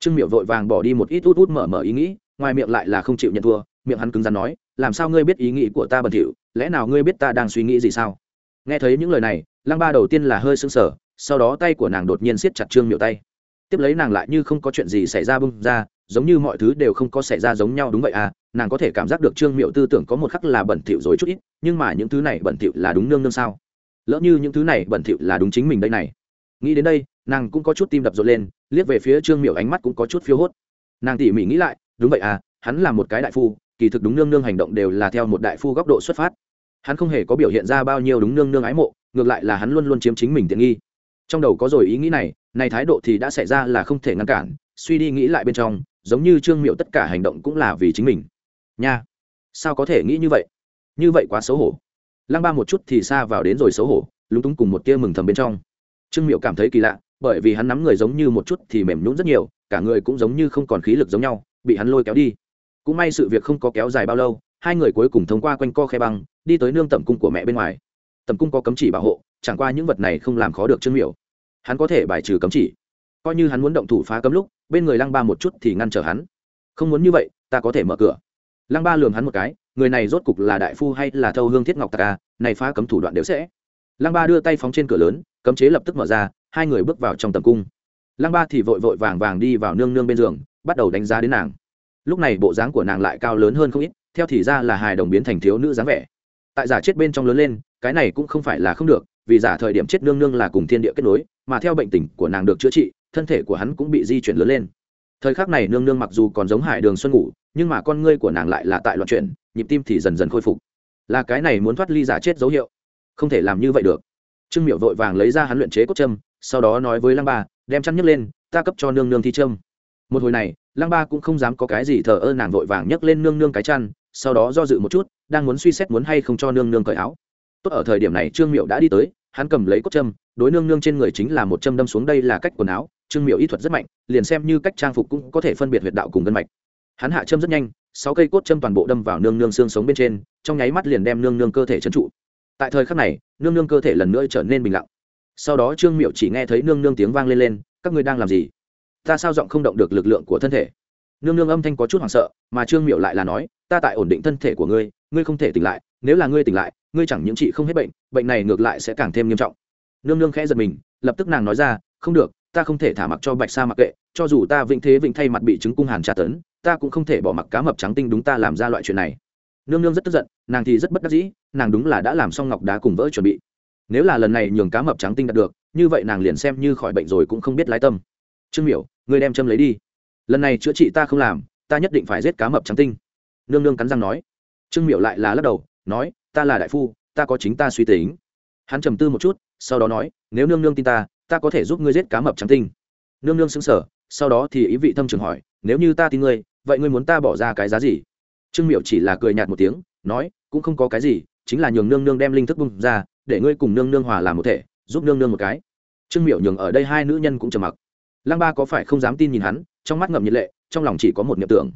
S1: Trương miệu vội vàng bỏ đi một ít út út mở mở ý nghĩ, ngoài miệng lại là không chịu nhận thua, miệng hắn cứng rắn nói, làm sao ngươi biết ý nghĩ của ta bẩn thỉu, lẽ nào ngươi biết ta đang suy nghĩ gì sao? Nghe thấy những lời này, lăng ba đầu tiên là hơi sững sờ, sau đó tay của nàng đột nhiên siết chặt trương miệu tay. Tiếp lấy nàng lại như không có chuyện gì xảy ra bưng ra, giống như mọi thứ đều không có xảy ra giống nhau đúng vậy à nàng có thể cảm giác được trương miệu tư tưởng có một khắc là bẩn thỉu rồi chút ít, nhưng mà những thứ này bẩn thỉu là đúng nương nương sao? Lỡ như những thứ này bẩn thỉu là đúng chính mình đây này. Nghĩ đến đây, nàng cũng có chút tim đập rộn lên, liếc về phía trương miệu ánh mắt cũng có chút phiêu hốt. Nàng tỉ mỉ nghĩ lại, đúng vậy à hắn là một cái đại phu, kỳ thực đúng nương nương hành động đều là theo một đại phu góc độ xuất phát. Hắn không hề có biểu hiện ra bao nhiêu đúng nương nương ái mộ, ngược lại là hắn luôn luôn chiếm chính mình tiện nghi. Trong đầu có rồi ý nghĩ này này thái độ thì đã xảy ra là không thể ngăn cản, suy đi nghĩ lại bên trong, giống như trương miệu tất cả hành động cũng là vì chính mình nha, sao có thể nghĩ như vậy? Như vậy quá xấu hổ. Lăng ba một chút thì xa vào đến rồi xấu hổ, lúng túng cùng một tia mừng thầm bên trong. Trương miệu cảm thấy kỳ lạ, bởi vì hắn nắm người giống như một chút thì mềm nhún rất nhiều, cả người cũng giống như không còn khí lực giống nhau, bị hắn lôi kéo đi. Cũng may sự việc không có kéo dài bao lâu, hai người cuối cùng thông qua quanh co khe băng, đi tới nương tẩm cung của mẹ bên ngoài. Tẩm cung có cấm chỉ bảo hộ, chẳng qua những vật này không làm khó được trương miểu. Hắn có thể bài trừ cấm chỉ. Coi như hắn muốn động thủ phá cấm lúc, bên người lăng ba một chút thì ngăn trở hắn. Không muốn như vậy, ta có thể mở cửa lăng ba lường hắn một cái, người này rốt cục là đại phu hay là thâu hương thiết ngọc tạc à này phá cấm thủ đoạn đều sẽ. Lăng ba đưa tay phóng trên cửa lớn, cấm chế lập tức mở ra, hai người bước vào trong tầm cung. Lăng ba thì vội vội vàng vàng đi vào nương nương bên giường, bắt đầu đánh giá đến nàng. Lúc này bộ dáng của nàng lại cao lớn hơn không ít, theo thì ra là hài đồng biến thành thiếu nữ dáng vẻ. Tại giả chết bên trong lớn lên, cái này cũng không phải là không được, vì giả thời điểm chết nương nương là cùng thiên địa kết nối, mà theo bệnh tình của nàng được chữa trị, thân thể của hắn cũng bị di chuyển lớn lên thời khắc này nương nương mặc dù còn giống hải đường xuân ngủ, nhưng mà con ngươi của nàng lại là tại loạn chuyển, nhịp tim thì dần dần khôi phục. Là cái này muốn thoát ly giả chết dấu hiệu. Không thể làm như vậy được. Trương miệu vội vàng lấy ra hắn luyện chế cốt châm, sau đó nói với lăng ba, đem chăn nhấc lên, ta cấp cho nương nương thi trâm một hồi này, lăng ba cũng không dám có cái gì thờ ơ nàng vội vàng nhấc lên nương nương cái chăn, sau đó do dự một chút, đang muốn suy xét muốn hay không cho nương nương cởi áo. Tốt, ở thời điểm này trương miệu đã đi tới, hắn cầm lấy cốt châm đối nương nương trên người chính là một châm đâm xuống đây là cách quần áo, trương miệu y thuật rất mạnh, liền xem như cách trang phục cũng có thể phân biệt huyệt đạo cùng gân mạch. Hắn hạ châm rất nhanh, sáu cây cốt châm toàn bộ đâm vào nương nương xương sống bên trên, trong nháy mắt liền đem nương nương cơ thể trấn trụ. Tại thời khắc này, nương nương cơ thể lần nữa trở nên bình lặng. Sau đó trương miệu chỉ nghe thấy nương nương tiếng vang lên lên, các ngươi đang làm gì? Ta sao giọng không động được lực lượng của thân thể? Nương nương âm thanh có chút hoảng sợ, mà trương miệu lại là nói, ta tại ổn định thân thể của ngươi ngươi không thể tỉnh lại, nếu là ngươi tỉnh lại, ngươi chẳng những chị không hết bệnh bệnh này ngược lại sẽ càng thêm nghiêm trọng nương nương khẽ giật mình, lập tức nàng nói ra, không được, ta không thể thả mặc cho bạch sa mặc kệ, cho dù ta vĩnh thế vĩnh thay mặt bị chứng cung hàn tra tấn, ta cũng không thể bỏ mặc cá mập trắng tinh đúng ta làm ra loại chuyện này. Nương nương rất tức giận, nàng thì rất bất đắc dĩ, nàng đúng là đã làm xong ngọc đá cùng vỡ chuẩn bị. Nếu là lần này nhường cá mập trắng tinh đạt được, như vậy nàng liền xem như khỏi bệnh rồi cũng không biết lái tâm. Trương miểu, ngươi đem châm lấy đi. Lần này chữa trị ta không làm, ta nhất định phải giết cá mập trắng tinh. Nương nương cắn răng nói. Trương miểu lại là lắc đầu, nói, ta là đại phu, ta có chính ta suy tính. Hắn trầm tư một chút sau đó nói, nếu nương nương tin ta ta có thể giúp ngươi giết cá mập trắng tinh. Nương nương xứng sở sau đó thì ý vị thâm trường hỏi, nếu như ta tin ngươi, vậy ngươi muốn ta bỏ ra cái giá gì? Trương miệu chỉ là cười nhạt một tiếng, nói, cũng không có cái gì, chính là nhường nương nương đem linh thức bung ra, để ngươi cùng nương nương hòa làm một thể, giúp nương nương một cái. Trương miệu nhường ở đây hai nữ nhân cũng trầm mặc. Lăng ba có phải không dám tin nhìn hắn, trong mắt ngậm nhiệt lệ, trong lòng chỉ có một niệm tưởng.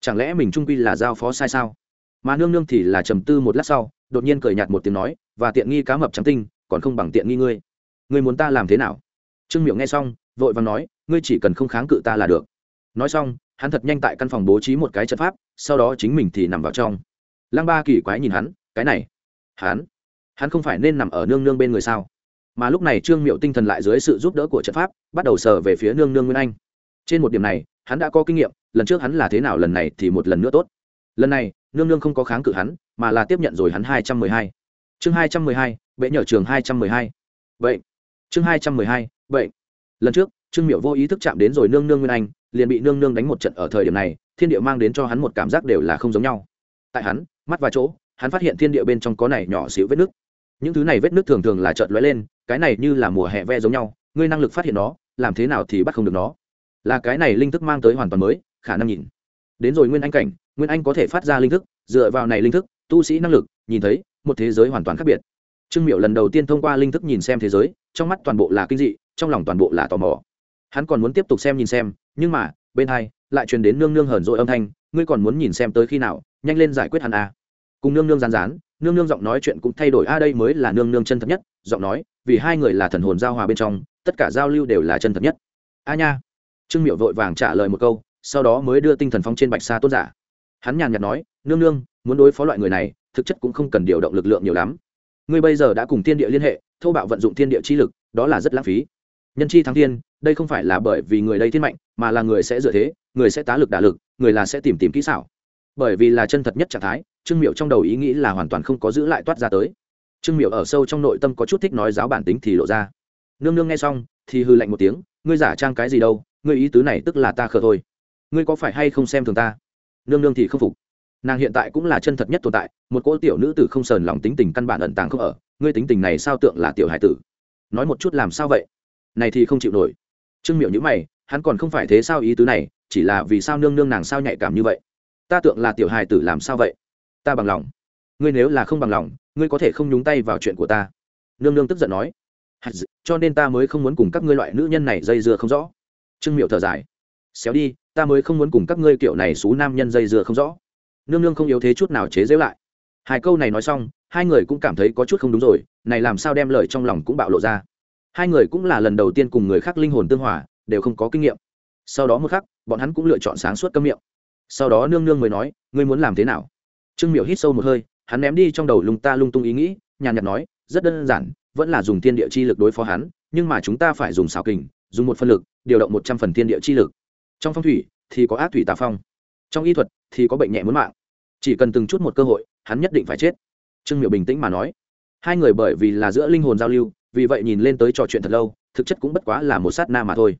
S1: Chẳng lẽ mình trung quy là giao phó sai sao? Mà nương nương thì là trầm tư một lát sau, đột nhiên cười nhạt một tiếng nói, và tiện nghi cá mập trắng tinh còn không bằng tiện nghi ngươi. Ngươi muốn ta làm thế nào? Trương miệu nghe xong, vội vàng nói, ngươi chỉ cần không kháng cự ta là được. Nói xong, hắn thật nhanh tại căn phòng bố trí một cái trận pháp, sau đó chính mình thì nằm vào trong. Lăng ba kỳ quái nhìn hắn, cái này, hắn hắn không phải nên nằm ở nương nương bên người sao? Mà lúc này trương miệu tinh thần lại dưới sự giúp đỡ của trận pháp, bắt đầu sờ về phía nương nương nguyên anh. Trên một điểm này, hắn đã có kinh nghiệm, lần trước hắn là thế nào lần này thì một lần nữa tốt. Lần này, nương nương không có kháng cự hắn, mà là tiếp nhận rồi hắn hai trăm mười hai chương hai trăm mười hai, bệ nhờ trường hai trăm mười hai. Vậy chương hai trăm mười hai vậy lần trước, trương miệu vô ý thức chạm đến rồi nương nương nguyên anh, liền bị nương nương đánh một trận ở thời điểm này, thiên địa mang đến cho hắn một cảm giác đều là không giống nhau. Tại hắn, mắt và chỗ, hắn phát hiện thiên địa bên trong có này nhỏ xíu vết nước những thứ này vết nước thường thường là trợn lóe lên, cái này như là mùa hè ve giống nhau, ngươi năng lực phát hiện nó, làm thế nào thì bắt không được nó. Là cái này linh thức mang tới hoàn toàn mới, khả năng nhìn. Đến rồi nguyên anh cảnh, nguyên anh có thể phát ra linh thức, dựa vào này linh thức, tu sĩ năng lực, nhìn thấy một thế giới hoàn toàn khác biệt. Trương miệu lần đầu tiên thông qua linh thức nhìn xem thế giới, trong mắt toàn bộ là kinh dị, trong lòng toàn bộ là tò mò. Hắn còn muốn tiếp tục xem nhìn xem, nhưng mà, bên hai, lại truyền đến nương nương hờn dỗi âm thanh, ngươi còn muốn nhìn xem tới khi nào? Nhanh lên giải quyết hắn a. Cùng nương nương rán rán nương nương giọng nói chuyện cũng thay đổi, a, đây mới là nương nương chân thật nhất. Giọng nói, vì hai người là thần hồn giao hòa bên trong, tất cả giao lưu đều là chân thật nhất. A nha. Trương miệu vội vàng trả lời một câu, sau đó mới đưa tinh thần phong trên bạch sa tôn giả. Hắn nhàn nhạt nói, nương nương, muốn đối phó loại người này thực chất cũng không cần điều động lực lượng nhiều lắm. Ngươi bây giờ đã cùng thiên địa liên hệ, thô bạo vận dụng thiên địa chi lực, đó là rất lãng phí. Nhân chi thắng thiên, đây không phải là bởi vì người đây thiên mạnh, mà là người sẽ dựa thế, người sẽ tá lực đả lực, người là sẽ tìm tìm kỹ xảo. Bởi vì là chân thật nhất trạng thái, trương miệu trong đầu ý nghĩ là hoàn toàn không có giữ lại toát ra tới. Trương miệu ở sâu trong nội tâm có chút thích nói giáo bản tính thì lộ ra. Nương nương nghe xong, thì hư lạnh một tiếng, ngươi giả trang cái gì đâu, ngươi ý tứ này tức là ta khờ thôi. Ngươi có phải hay không xem thường ta? Nương nương thì không phục nàng hiện tại cũng là chân thật nhất tồn tại, một cô tiểu nữ tử không sờn lòng tính tình căn bản ẩn tàng không ở, ngươi tính tình này sao tượng là tiểu hải tử? Nói một chút làm sao vậy? Này thì không chịu nổi. Trương miệu nhữ mày, hắn còn không phải thế sao ý tứ này, chỉ là vì sao nương nương nàng sao nhạy cảm như vậy? Ta tượng là tiểu hài tử làm sao vậy? Ta bằng lòng. Ngươi nếu là không bằng lòng, ngươi có thể không nhúng tay vào chuyện của ta. Nương nương tức giận nói. Cho nên ta mới không muốn cùng các ngươi loại nữ nhân này dây dưa không rõ. Trương miệu thở dài. Xéo đi, ta mới không muốn cùng các ngươi kiểu này xú nam nhân dây dưa không rõ nương nương không yếu thế chút nào chế giễu lại. Hai câu này nói xong, hai người cũng cảm thấy có chút không đúng rồi, này làm sao đem lời trong lòng cũng bạo lộ ra. Hai người cũng là lần đầu tiên cùng người khác linh hồn tương hòa, đều không có kinh nghiệm. Sau đó một khắc, bọn hắn cũng lựa chọn sáng suốt cấm miệng. Sau đó nương nương mới nói, ngươi muốn làm thế nào? Trương miệu hít sâu một hơi, hắn ném đi trong đầu lung ta lung tung ý nghĩ, nhàn nhạt nói, rất đơn giản, vẫn là dùng thiên địa chi lực đối phó hắn, nhưng mà chúng ta phải dùng xào kình, dùng một phân lực, điều động một trăm phần thiên địa chi lực. Trong phong thủy thì có ác thủy tà phong. Trong y thuật thì có bệnh nhẹ muốn mạng. Chỉ cần từng chút một cơ hội, hắn nhất định phải chết. Trương miệu bình tĩnh mà nói. Hai người bởi vì là giữa linh hồn giao lưu, vì vậy nhìn lên tới trò chuyện thật lâu, thực chất cũng bất quá là một sát na mà thôi.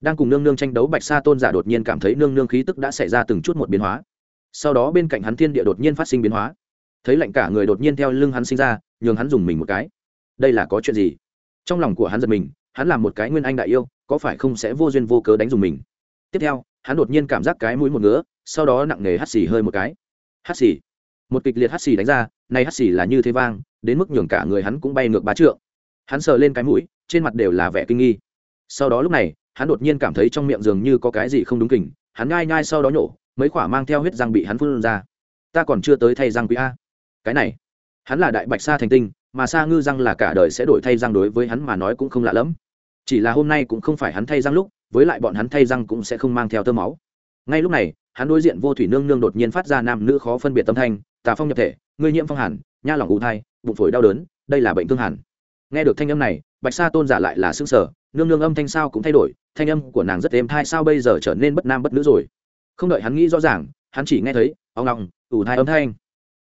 S1: Đang cùng nương nương tranh đấu bạch sa tôn giả đột nhiên cảm thấy nương nương khí tức đã xảy ra từng chút một biến hóa. Sau đó bên cạnh hắn thiên địa đột nhiên phát sinh biến hóa. Thấy lạnh cả người đột nhiên theo lưng hắn sinh ra, nhường hắn dùng mình một cái. Đây là có chuyện gì? Trong lòng của hắn giật mình, hắn là một cái nguyên anh đại yêu, có phải không sẽ vô duyên vô cớ đánh dùng mình? Tiếp theo, hắn đột nhiên cảm giác cái mũi một ngứa sau đó nặng nề hắt xì hơi một cái. Hắt xì. Một kịch liệt hắt xì đánh ra, nay hắt xì là như thế vang, đến mức nhường cả người hắn cũng bay ngược bá trượng. Hắn sờ lên cái mũi, trên mặt đều là vẻ kinh nghi. Sau đó lúc này, hắn đột nhiên cảm thấy trong miệng dường như có cái gì không đúng kình. Hắn ngai ngai sau đó nhổ, mấy khỏa mang theo huyết răng bị hắn phun ra. Ta còn chưa tới thay răng quý a. Cái này, hắn là đại bạch sa thành tinh, mà sa ngư răng là cả đời sẽ đổi thay răng đối với hắn mà nói cũng không lạ lẫm. Chỉ là hôm nay cũng không phải hắn thay răng lúc, với lại bọn hắn thay răng cũng sẽ không mang theo tơ máu ngay lúc này, hắn đối diện vô thủy nương nương đột nhiên phát ra nam nữ khó phân biệt tâm thanh, tà phong nhập thể, ngươi nhiễm phong hàn, nha lỏng ù thai, bụng phổi đau đớn, đây là bệnh thương hàn. Nghe được thanh âm này, bạch sa tôn giả lại là xương sở nương nương âm thanh sao cũng thay đổi, thanh âm của nàng rất êm thai sao bây giờ trở nên bất nam bất nữ rồi. Không đợi hắn nghĩ rõ ràng, hắn chỉ nghe thấy ông ngọng ủ thai âm thanh.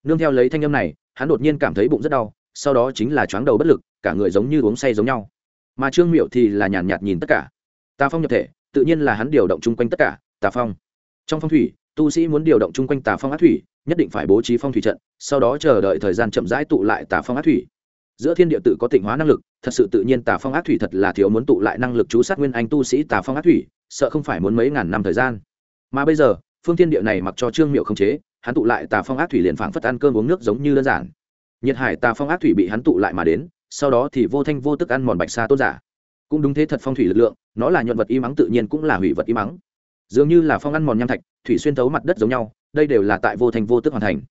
S1: Nương theo lấy thanh âm này, hắn đột nhiên cảm thấy bụng rất đau, sau đó chính là chóng đầu bất lực, cả người giống như uống say giống nhau. Mà trương miệu thì là nhàn nhạt nhìn tất cả. Tà phong nhập thể tự nhiên là hắn điều động chung quanh tất cả, tà phong trong phong thủy, tu sĩ muốn điều động chung quanh tà phong ác thủy, nhất định phải bố trí phong thủy trận, sau đó chờ đợi thời gian chậm rãi tụ lại tà phong ác thủy. Giữa thiên địa tự có tịnh hóa năng lực, thật sự tự nhiên tà phong ác thủy thật là thiếu muốn tụ lại năng lực chú sát nguyên anh tu sĩ tà phong ác thủy, sợ không phải muốn mấy ngàn năm thời gian. Mà bây giờ, phương thiên địa này mặc cho trương miệu không chế, hắn tụ lại tà phong ác thủy liền phảng phất ăn cơm uống nước giống như đơn giản. Nhiệt hải tà phong ác thủy bị hắn tụ lại mà đến, sau đó thì vô thanh vô tức ăn mòn bạch sa tôn giả. Cũng đúng thế thật phong thủy lực lượng, nó là nhuận vật y mắng tự nhiên cũng là hủy vật y mắng dường như là phong ăn mòn nham thạch, thủy xuyên thấu mặt đất giống nhau, đây đều là tại vô thành vô tức hoàn thành.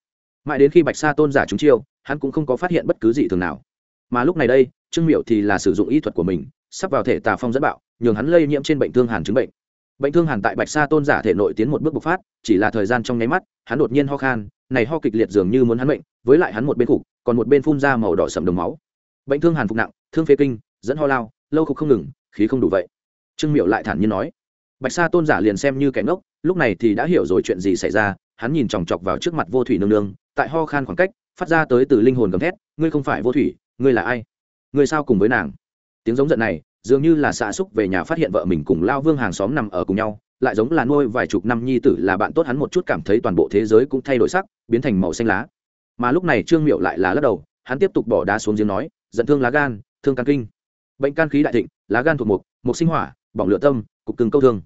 S1: Mãi đến khi bạch sa tôn giả chúng chiêu, hắn cũng không có phát hiện bất cứ gì thường nào. Mà lúc này đây, trương miệu thì là sử dụng y thuật của mình, sắp vào thể tà phong dẫn bạo, nhường hắn lây nhiễm trên bệnh thương hàn chứng bệnh. Bệnh thương hàn tại bạch sa tôn giả thể nội tiến một bước bộc phát, chỉ là thời gian trong nháy mắt, hắn đột nhiên ho khan, này ho kịch liệt dường như muốn hắn bệnh với lại hắn một bên khục, còn một bên phun ra màu đỏ sầm đồng máu. Bệnh thương hàn phục nặng, thương phế kinh, dẫn ho lao, lâu khục không ngừng, khí không đủ vậy. Trương miệu lại thản nhiên nói bạch sa tôn giả liền xem như kẻ ngốc, lúc này thì đã hiểu rồi chuyện gì xảy ra, hắn nhìn chòng chọc vào trước mặt vô thủy nương nương, tại ho khan khoảng cách, phát ra tới từ linh hồn gầm thét, ngươi không phải vô thủy, ngươi là ai? Ngươi sao cùng với nàng? Tiếng giống giận này, dường như là xạ xúc về nhà phát hiện vợ mình cùng lao vương hàng xóm nằm ở cùng nhau, lại giống là nuôi vài chục năm nhi tử là bạn tốt hắn một chút cảm thấy toàn bộ thế giới cũng thay đổi sắc, biến thành màu xanh lá. Mà lúc này trương miệu lại là lắc đầu, hắn tiếp tục bỏ đá xuống giếng nói dẫn thương lá gan, thương can kinh. Bệnh can khí đại thịnh, lá gan thuộc mục mục sinh hỏa, bỏng lửa tâm cục cưng câu thương.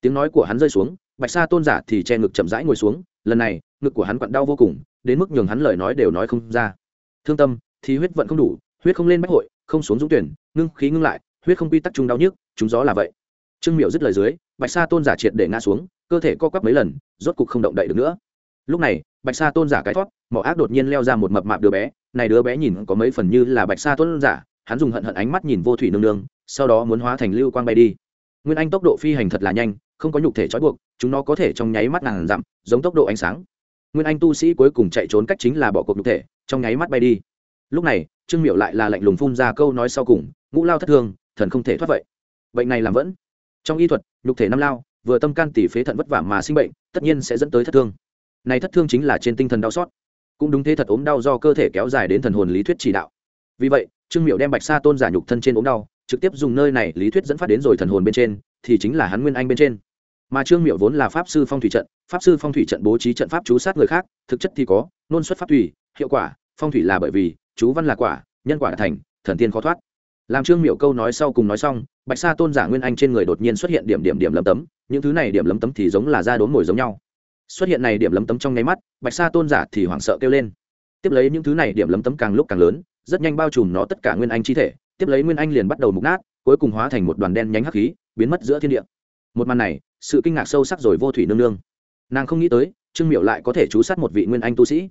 S1: Tiếng nói của hắn rơi xuống, bạch sa tôn giả thì che ngực chậm rãi ngồi xuống, lần này, ngực của hắn quặn đau vô cùng, đến mức nhường hắn lời nói đều nói không ra. Thương tâm, thì huyết vận không đủ, huyết không lên bách hội, không xuống dũng tuyển, ngưng khí ngưng lại, huyết không quy tắc chung đau nhức, chúng gió là vậy. Trương miệu dứt lời dưới, bạch sa tôn giả triệt để ngã xuống, cơ thể co quắp mấy lần, rốt cục không động đậy được nữa. Lúc này, bạch sa tôn giả cái thoát, mỏ ác đột nhiên leo ra một mập mạp đứa bé, này đứa bé nhìn có mấy phần như là bạch sa tôn giả, hắn dùng hận hận ánh mắt nhìn vô thủy nương nương, sau đó muốn hóa thành lưu quang bay đi nguyên anh tốc độ phi hành thật là nhanh, không có nhục thể trói buộc, chúng nó có thể trong nháy mắt ngàn dặm, giống tốc độ ánh sáng. Nguyên anh tu sĩ cuối cùng chạy trốn cách chính là bỏ cuộc nhục thể, trong nháy mắt bay đi. Lúc này, trương miệu lại là lạnh lùng phun ra câu nói sau cùng, ngũ lao thất thương thần không thể thoát vậy. Bệnh này làm vẫn. Trong y thuật, nhục thể năm lao, vừa tâm can tỷ phế thận vất vả mà sinh bệnh, tất nhiên sẽ dẫn tới thất thương. Này thất thương chính là trên tinh thần đau xót. Cũng đúng thế thật ốm đau do cơ thể kéo dài đến thần hồn lý thuyết chỉ đạo. Vì vậy, trương miệu đem bạch sa tôn giả nhục thân trên ốm đau trực tiếp dùng nơi này lý thuyết dẫn phát đến rồi thần hồn bên trên, thì chính là hắn nguyên anh bên trên. Mà trương miệu vốn là pháp sư phong thủy trận, pháp sư phong thủy trận bố trí trận pháp chú sát người khác, thực chất thì có, nôn xuất pháp thủy, hiệu quả, phong thủy là bởi vì, chú văn là quả, nhân quả thành, thần tiên khó thoát. Làm trương miệu câu nói sau cùng nói xong, bạch sa tôn giả nguyên anh trên người đột nhiên xuất hiện điểm điểm điểm lấm tấm, những thứ này điểm lấm tấm thì giống là da đốn mồi giống nhau. Xuất hiện này điểm lấm tấm trong nháy mắt, bạch sa tôn giả thì hoảng sợ kêu lên. Tiếp lấy những thứ này điểm lấm tấm càng lúc càng lớn, rất nhanh bao trùm nó tất cả nguyên anh chi thể tiếp lấy nguyên anh liền bắt đầu mục nát, cuối cùng hóa thành một đoàn đen nhánh hắc khí, biến mất giữa thiên địa. Một màn này, sự kinh ngạc sâu sắc rồi vô thủy nương nương. Nàng không nghĩ tới, trương miệu lại có thể chú sát một vị nguyên anh tu sĩ.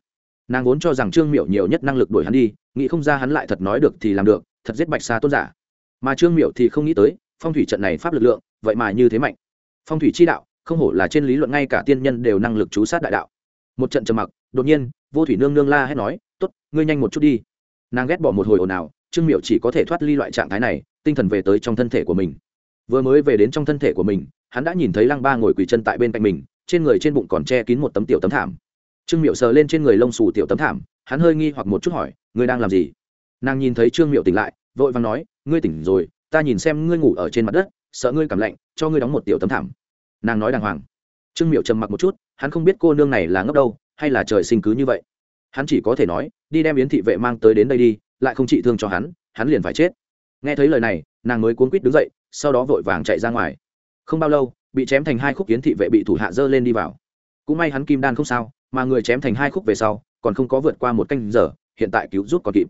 S1: Nàng vốn cho rằng trương miệu nhiều nhất năng lực đuổi hắn đi, nghĩ không ra hắn lại thật nói được thì làm được, thật giết bạch xa tôn giả. Mà trương miệu thì không nghĩ tới, phong thủy trận này pháp lực lượng, vậy mà như thế mạnh. Phong thủy chi đạo, không hổ là trên lý luận ngay cả tiên nhân đều năng lực chú sát đại đạo. Một trận trầm mặc, đột nhiên, vô thủy nương nương la hét nói t ố t ngươi nhanh một chút đi. Nàng ghét bỏ một hồi ồn ào trương miệu chỉ có thể thoát ly loại trạng thái này, tinh thần về tới trong thân thể của mình. Vừa mới về đến trong thân thể của mình, hắn đã nhìn thấy lăng ba ngồi quỳ chân tại bên cạnh mình, trên người trên bụng còn che kín một tấm tiểu tấm thảm. Trương miệu sờ lên trên người lông xù tiểu tấm thảm, hắn hơi nghi hoặc một chút hỏi, ngươi đang làm gì? Nàng nhìn thấy trương miệu tỉnh lại, vội vàng nói, ngươi tỉnh rồi, ta nhìn xem ngươi ngủ ở trên mặt đất, sợ ngươi cảm lạnh, cho ngươi đóng một tiểu tấm thảm. Nàng nói đàng hoàng. Trương miệu trầm mặc một chút, hắn không biết cô nương này là ngốc đâu, hay là trời sinh cứ như vậy. Hắn chỉ có thể nói, đi đem yến thị vệ mang tới đến đây đi lại không trị thương cho hắn hắn liền phải chết. Nghe thấy lời này, nàng mới cuốn quýt đứng dậy, sau đó vội vàng chạy ra ngoài. Không bao lâu, bị chém thành hai khúc kiến thị vệ bị thủ hạ dơ lên đi vào. Cũng may hắn kim đan không sao, mà người chém thành hai khúc về sau, còn không có vượt qua một canh giờ, hiện tại cứu giúp còn kịp.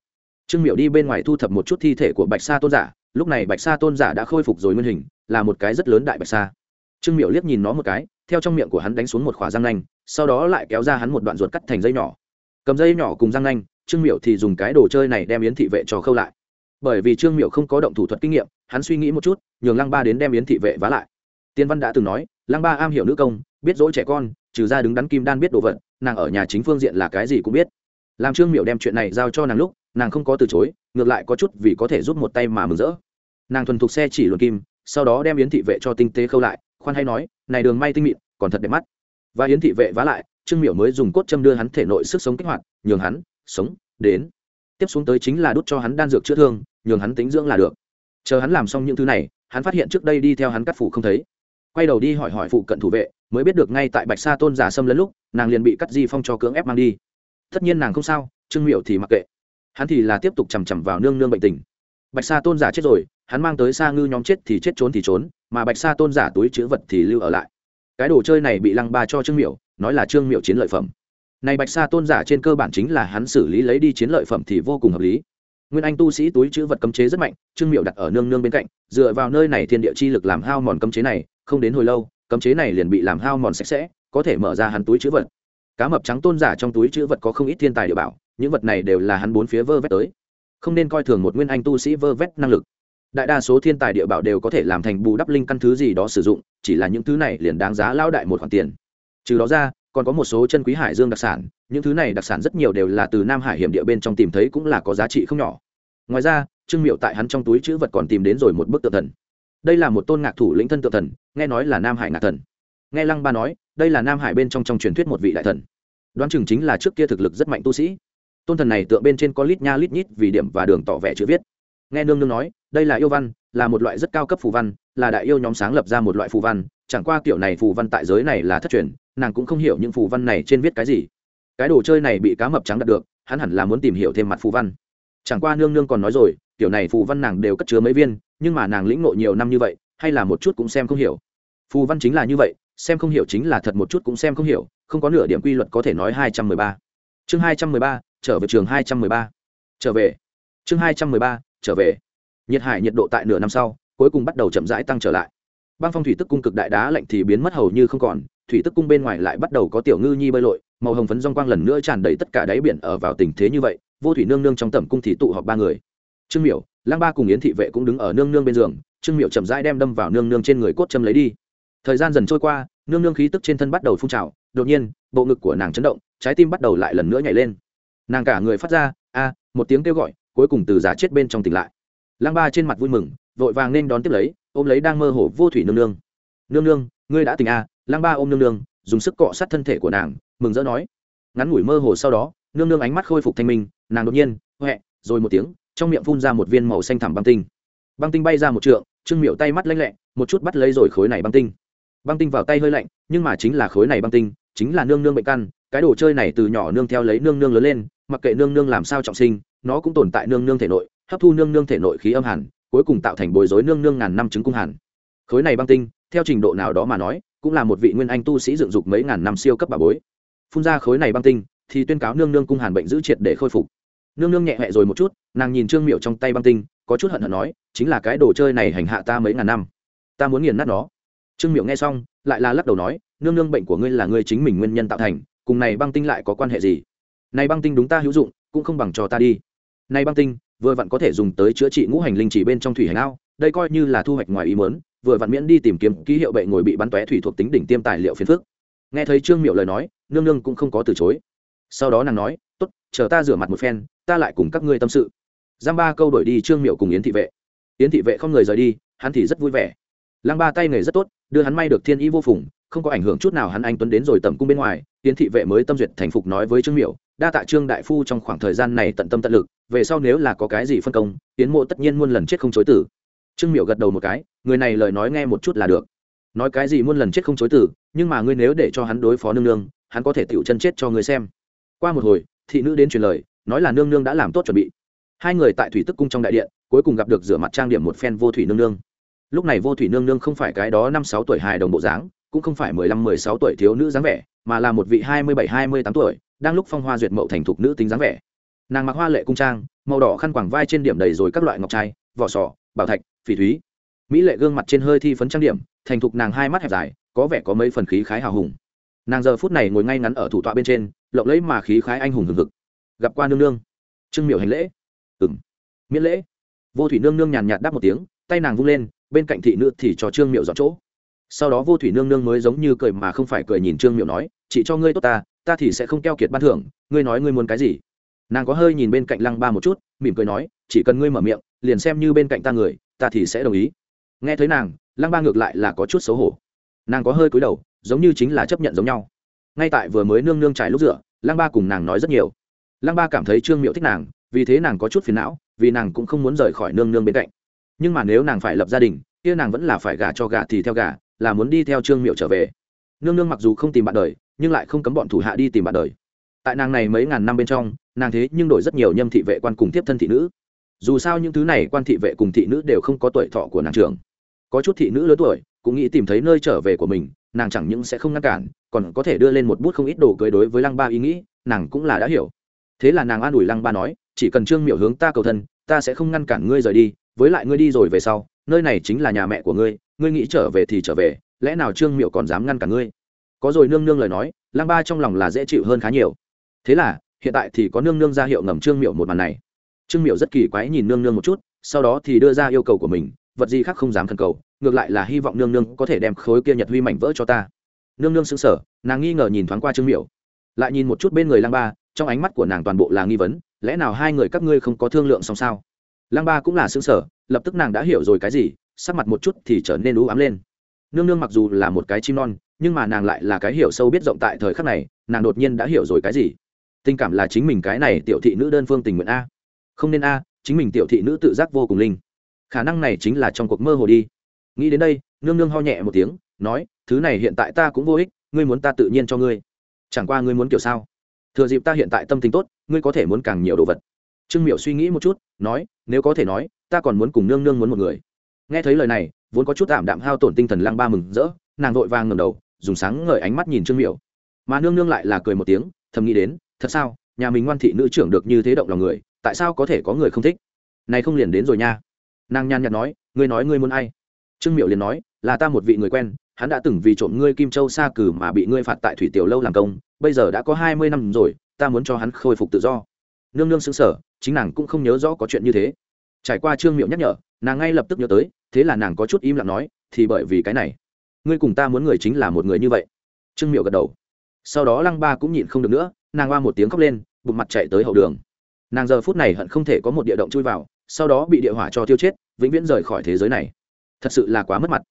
S1: Trương miệu đi bên ngoài thu thập một chút thi thể của bạch sa tôn giả, lúc này bạch sa tôn giả đã khôi phục rồi nguyên hình, là một cái rất lớn đại bạch sa. Trương miệu liếc nhìn nó một cái, theo trong miệng của hắn đánh xuống một khỏa răng nanh, sau đó lại kéo ra hắn một đoạn ruột cắt thành dây nhỏ. Cầm dây nhỏ cùng răng nanh trương miệu thì dùng cái đồ chơi này đem yến thị vệ cho khâu lại. Bởi vì trương miệu không có động thủ thuật kinh nghiệm, hắn suy nghĩ một chút, nhường lăng ba đến đem yến thị vệ vá lại. Tiên văn đã từng nói, lăng ba am hiểu nữ công, biết dỗi trẻ con, trừ ra đứng đắn kim đan biết đồ vật, nàng ở nhà chính phương diện là cái gì cũng biết. Làm trương miệu đem chuyện này giao cho nàng lúc, nàng không có từ chối, ngược lại có chút vì có thể giúp một tay mà mừng rỡ. Nàng thuần thục xe chỉ luồn kim, sau đó đem yến thị vệ cho tinh tế khâu lại, khoan hay nói, này đường may tinh mịn, còn thật đẹp mắt. Và yến thị vệ vá lại, trương miểu mới dùng cốt châm đưa hắn thể nội sức sống kích hoạt, nhường hắn sống, đến. Tiếp xuống tới chính là đút cho hắn đan dược chữa thương, nhường hắn tính dưỡng là được. Chờ hắn làm xong những thứ này, hắn phát hiện trước đây đi theo hắn cắt phủ không thấy. Quay đầu đi hỏi hỏi phụ cận thủ vệ, mới biết được ngay tại bạch sa tôn giả xâm lấn lúc, nàng liền bị cắt di phong cho cưỡng ép mang đi. Tất nhiên nàng không sao, trương miệu thì mặc kệ. Hắn thì là tiếp tục chằm chằm vào nương nương bệnh tình. Bạch sa tôn giả chết rồi, hắn mang tới sa ngư nhóm chết thì chết trốn thì trốn, mà bạch sa tôn giả túi chữ vật thì lưu ở lại. Cái đồ chơi này bị lăng ba cho trương miệu nói là trương miệu chiến lợi phẩm này bạch sa tôn giả trên cơ bản chính là hắn xử lý lấy đi chiến lợi phẩm thì vô cùng hợp lý. Nguyên anh tu sĩ túi chữ vật cấm chế rất mạnh, trương miệu đặt ở nương nương bên cạnh, dựa vào nơi này thiên địa chi lực làm hao mòn cấm chế này, không đến hồi lâu, cấm chế này liền bị làm hao mòn sạch sẽ, có thể mở ra hắn túi chữ vật. Cá mập trắng tôn giả trong túi chữ vật có không ít thiên tài địa bảo, những vật này đều là hắn bốn phía vơ vét tới. Không nên coi thường một nguyên anh tu sĩ vơ vét năng lực. Đại đa số thiên tài địa bảo đều có thể làm thành bù đắp linh căn thứ gì đó sử dụng, chỉ là những thứ này liền đáng giá lao đại một khoản tiền. Trừ đó ra còn có một số chân quý hải dương đặc sản, những thứ này đặc sản rất nhiều đều là từ nam hải hiểm địa bên trong tìm thấy cũng là có giá trị không nhỏ. Ngoài ra, trương miệu tại hắn trong túi chữ vật còn tìm đến rồi một bức tượng thần. Đây là một tôn ngạc thủ lĩnh thân tượng thần, nghe nói là nam hải ngạc thần. Nghe lăng ba nói, đây là nam hải bên trong trong truyền thuyết một vị đại thần. Đoán chừng chính là trước kia thực lực rất mạnh tu sĩ. Tôn thần này tượng bên trên có lít nha lít nhít vì điểm và đường tỏ vẻ chữ viết nghe nương nương nói, đây là yêu văn, là một loại rất cao cấp phù văn, là đại yêu nhóm sáng lập ra một loại phù văn, chẳng qua kiểu này phù văn tại giới này là thất truyền, nàng cũng không hiểu những phù văn này trên viết cái gì. Cái đồ chơi này bị cá mập trắng đặt được, hắn hẳn là muốn tìm hiểu thêm mặt phù văn. Chẳng qua nương nương còn nói rồi, kiểu này phù văn nàng đều cất chứa mấy viên, nhưng mà nàng lĩnh ngộ nhiều năm như vậy, hay là một chút cũng xem không hiểu. Phù văn chính là như vậy, xem không hiểu chính là thật một chút cũng xem không hiểu, không có nửa điểm quy luật có thể nói hai trăm mười ba. Chương hai trăm mười ba, trở về trường hai trăm mười ba. Trở về. Chương hai trăm mười ba trở về. Nhiệt hải nhiệt độ tại nửa năm sau, cuối cùng bắt đầu chậm rãi tăng trở lại. Băng phong thủy tức cung cực đại đá lạnh thì biến mất hầu như không còn, thủy tức cung bên ngoài lại bắt đầu có tiểu ngư nhi bơi lội, màu hồng phấn rong quang lần nữa tràn đầy tất cả đáy biển ở vào tình thế như vậy, vô thủy nương nương trong tẩm cung thì tụ họp ba người. Trương miểu, lang ba cùng yến thị vệ cũng đứng ở nương nương bên giường, trương miểu chậm rãi đem đâm vào nương nương trên người cốt châm lấy đi. Thời gian dần trôi qua, nương nương khí tức trên thân bắt đầu phun trào, đột nhiên, bộ ngực của nàng chấn động, trái tim bắt đầu lại lần nữa nhảy lên. Nàng cả người phát ra, a, một tiếng kêu gọi cuối cùng từ giả chết bên trong tỉnh lại. Lăng ba trên mặt vui mừng, vội vàng nên đón tiếp lấy, ôm lấy đang mơ hồ vô thủy nương nương. Nương nương, ngươi đã tỉnh à? a lăng ba ôm nương nương, dùng sức cọ sát thân thể của nàng, mừng rỡ nói. Ngắn ngủi mơ hồ sau đó, nương nương ánh mắt khôi phục thanh minh, nàng đột nhiên huệ rồi một tiếng, trong miệng phun ra một viên màu xanh thẳm băng tinh. Băng tinh bay ra một trượng, trương miệu tay mắt lanh lẹ, một chút bắt lấy rồi khối này băng tinh. Băng tinh vào tay hơi lạnh, nhưng mà chính là khối này băng tinh, chính là nương nương bệnh căn, cái đồ chơi này từ nhỏ nương theo lấy nương nương lớn lên, mặc kệ nương nương làm sao trọng sinh nó cũng tồn tại nương nương thể nội, hấp thu nương nương thể nội khí âm hàn, cuối cùng tạo thành bồi dối nương nương ngàn năm chứng cung hàn. Khối này băng tinh, theo trình độ nào đó mà nói, cũng là một vị nguyên anh tu sĩ dựng dục mấy ngàn năm siêu cấp bà bối. Phun ra khối này băng tinh, thì tuyên cáo nương nương cung hàn bệnh giữ triệt để khôi phục. Nương nương nhẹ hẹ rồi một chút, nàng nhìn trương miệu trong tay băng tinh, có chút hận hận nói, chính là cái đồ chơi này hành hạ ta mấy ngàn năm. Ta muốn nghiền nát nó. Trương miệu nghe xong, lại là lắc đầu nói, nương nương bệnh của ngươi là ngươi chính mình nguyên nhân tạo thành, cùng này băng tinh lại có quan hệ gì? Này băng tinh đúng ta hữu dụng, cũng không bằng cho ta đi nay băng tinh, vừa vặn có thể dùng tới chữa trị ngũ hành linh chỉ bên trong thủy hành ao, đây coi như là thu hoạch ngoài ý muốn, vừa vặn miễn đi tìm kiếm ký hiệu bệ ngồi bị bắn tóe thủy thuộc tính đỉnh tiêm tài liệu phiền phức. Nghe thấy trương miệu lời nói, nương nương cũng không có từ chối. Sau đó nàng nói, tốt, chờ ta rửa mặt một phen, ta lại cùng các ngươi tâm sự. Giam ba câu đổi đi trương miệu cùng yến thị vệ. Yến thị vệ không người rời đi, hắn thì rất vui vẻ. Lăng ba tay nghề rất tốt, đưa hắn may được thiên ý vô phùng không có ảnh hưởng chút nào hắn anh tuấn đến rồi tầm cung bên ngoài, tiến thị vệ mới tâm duyệt thành phục nói với trương miểu, đa tạ trương đại phu trong khoảng thời gian này tận tâm tận lực, về sau nếu là có cái gì phân công, tiến mộ tất nhiên muôn lần chết không chối tử. Trương miểu gật đầu một cái, người này lời nói nghe một chút là được. Nói cái gì muôn lần chết không chối tử, nhưng mà ngươi nếu để cho hắn đối phó nương nương, hắn có thể tựu chân chết cho ngươi xem. Qua một hồi, thị nữ đến truyền lời, nói là nương nương đã làm tốt chuẩn bị. Hai người tại thủy tức cung trong đại điện, cuối cùng gặp được rửa mặt trang điểm một phen vô thủy nương nương. Lúc này vô thủy nương nương không phải cái đó năm sáu tuổi hài đồng bộ dáng cũng không phải mười lăm, mười sáu tuổi thiếu nữ dáng vẻ, mà là một vị hai mươi bảy, hai mươi tám tuổi, đang lúc phong hoa duyệt mậu thành thục nữ tính dáng vẻ. Nàng mặc hoa lệ cung trang, màu đỏ khăn quàng vai trên điểm đầy rồi các loại ngọc trai, vỏ sò, bảo thạch, phỉ thúy. Mỹ lệ gương mặt trên hơi thi phấn trang điểm, thành thục nàng hai mắt hẹp dài, có vẻ có mấy phần khí khái hào hùng. Nàng giờ phút này ngồi ngay ngắn ở thủ tọa bên trên, lộng lẫy mà khí khái anh hùng hừng hực. Gặp qua nương nương. Trương miểu hành lễ. Ừng miễn lễ. Vô thủy nương nương nhàn nhạt đáp một tiếng, tay nàng vung lên, bên cạnh thị nữ thì cho trương miệu dọn chỗ sau đó vô thủy nương nương mới giống như cười mà không phải cười nhìn trương miệu nói, chị cho ngươi tốt ta ta thì sẽ không keo kiệt ban thưởng, ngươi nói ngươi muốn cái gì? Nàng có hơi nhìn bên cạnh lăng ba một chút, mỉm cười nói, chỉ cần ngươi mở miệng, liền xem như bên cạnh ta người, ta thì sẽ đồng ý. Nghe thấy nàng, lăng ba ngược lại là có chút xấu hổ. Nàng có hơi cúi đầu, giống như chính là chấp nhận giống nhau. Ngay tại vừa mới nương nương trải lúc rửa lăng ba cùng nàng nói rất nhiều. Lăng ba cảm thấy trương miệu thích nàng, vì thế nàng có chút phiền não, vì nàng cũng không muốn rời khỏi nương nương bên cạnh. Nhưng mà nếu nàng phải lập gia đình, kia nàng vẫn là phải gả cho gả thì theo gả là muốn đi theo trương miệu trở về. Nương nương mặc dù không tìm bạn đời, nhưng lại không cấm bọn thủ hạ đi tìm bạn đời. Tại nàng này mấy ngàn năm bên trong, nàng thế nhưng đổi rất nhiều nhâm thị vệ quan cùng tiếp thân thị nữ. Dù sao những thứ này quan thị vệ cùng thị nữ đều không có tuổi thọ của nàng trưởng. Có chút thị nữ lớn tuổi, cũng nghĩ tìm thấy nơi trở về của mình, nàng chẳng những sẽ không ngăn cản, còn có thể đưa lên một bút không ít đồ cưới đối với lăng ba ý nghĩ, nàng cũng là đã hiểu. Thế là nàng an ủi lăng ba nói, chỉ cần trương miệu hướng ta cầu thân, ta sẽ không ngăn cản ngươi rời đi, với lại ngươi đi rồi về sau, nơi này chính là nhà mẹ của ngươi ngươi nghĩ trở về thì trở về, lẽ nào trương miệu còn dám ngăn cản ngươi? Có rồi, nương nương lời nói lăng ba trong lòng là dễ chịu hơn khá nhiều. Thế là, hiện tại thì có nương nương ra hiệu ngầm trương miệu một màn này. Trương miệu rất kỳ quái nhìn nương nương một chút, sau đó thì đưa ra yêu cầu của mình, vật gì khác không dám khẩn cầu, ngược lại là hy vọng nương nương có thể đem khối kia nhật huy mảnh vỡ cho ta. Nương nương xứng sở nàng nghi ngờ nhìn thoáng qua trương miệu lại nhìn một chút bên người lang ba, trong ánh mắt của nàng toàn bộ là nghi vấn, lẽ nào hai người các ngươi không có thương lượng xong sao? Lang ba cũng là xứng sở lập tức nàng đã hiểu rồi cái gì sắc mặt một chút thì trở nên u ám lên. Nương nương mặc dù là một cái chim non, nhưng mà nàng lại là cái hiểu sâu biết rộng tại thời khắc này, nàng đột nhiên đã hiểu rồi cái gì? Tình cảm là chính mình cái này tiểu thị nữ đơn phương tình nguyện a. Không nên a, chính mình tiểu thị nữ tự giác vô cùng linh. Khả năng này chính là trong cuộc mơ hồ đi. Nghĩ đến đây, nương nương ho nhẹ một tiếng, nói, thứ này hiện tại ta cũng vô ích, ngươi muốn ta tự nhiên cho ngươi. Chẳng qua ngươi muốn kiểu sao? Thừa dịp ta hiện tại tâm tình tốt, ngươi có thể muốn càng nhiều đồ vật. Trương miểu suy nghĩ một chút, nói, nếu có thể nói, ta còn muốn cùng nương nương muốn một người nghe thấy lời này, vốn có chút tạm đạm hao tổn tinh thần lăng ba mừng rỡ, nàng vội vàng ngầm đầu, dùng sáng ngời ánh mắt nhìn trương miểu. Mà nương nương lại là cười một tiếng, thầm nghĩ đến, thật sao, nhà mình ngoan thị nữ trưởng được như thế động lòng người, tại sao có thể có người không thích? Này không liền đến rồi nha. Nàng nhàn nhạt nói, ngươi nói ngươi muốn ai? Trương miệu liền nói, là ta một vị người quen, hắn đã từng vì trộm ngươi kim châu xa cử mà bị ngươi phạt tại thủy tiểu lâu làm công, bây giờ đã có hai mươi năm rồi, ta muốn cho hắn khôi phục tự do. Nương nương xứng sở chính nàng cũng không nhớ rõ có chuyện như thế. Trải qua trương miệu nhắc nhở nàng ngay lập tức nhớ tới, thế là nàng có chút im lặng nói, thì bởi vì cái này, ngươi cùng ta muốn người chính là một người như vậy. Trương miệu gật đầu. Sau đó lăng ba cũng nhịn không được nữa, nàng hoa một tiếng khóc lên, bụng mặt chạy tới hậu đường. Nàng giờ phút này hận không thể có một địa động chui vào, sau đó bị địa hỏa cho tiêu chết, vĩnh viễn rời khỏi thế giới này. Thật sự là quá mất mặt.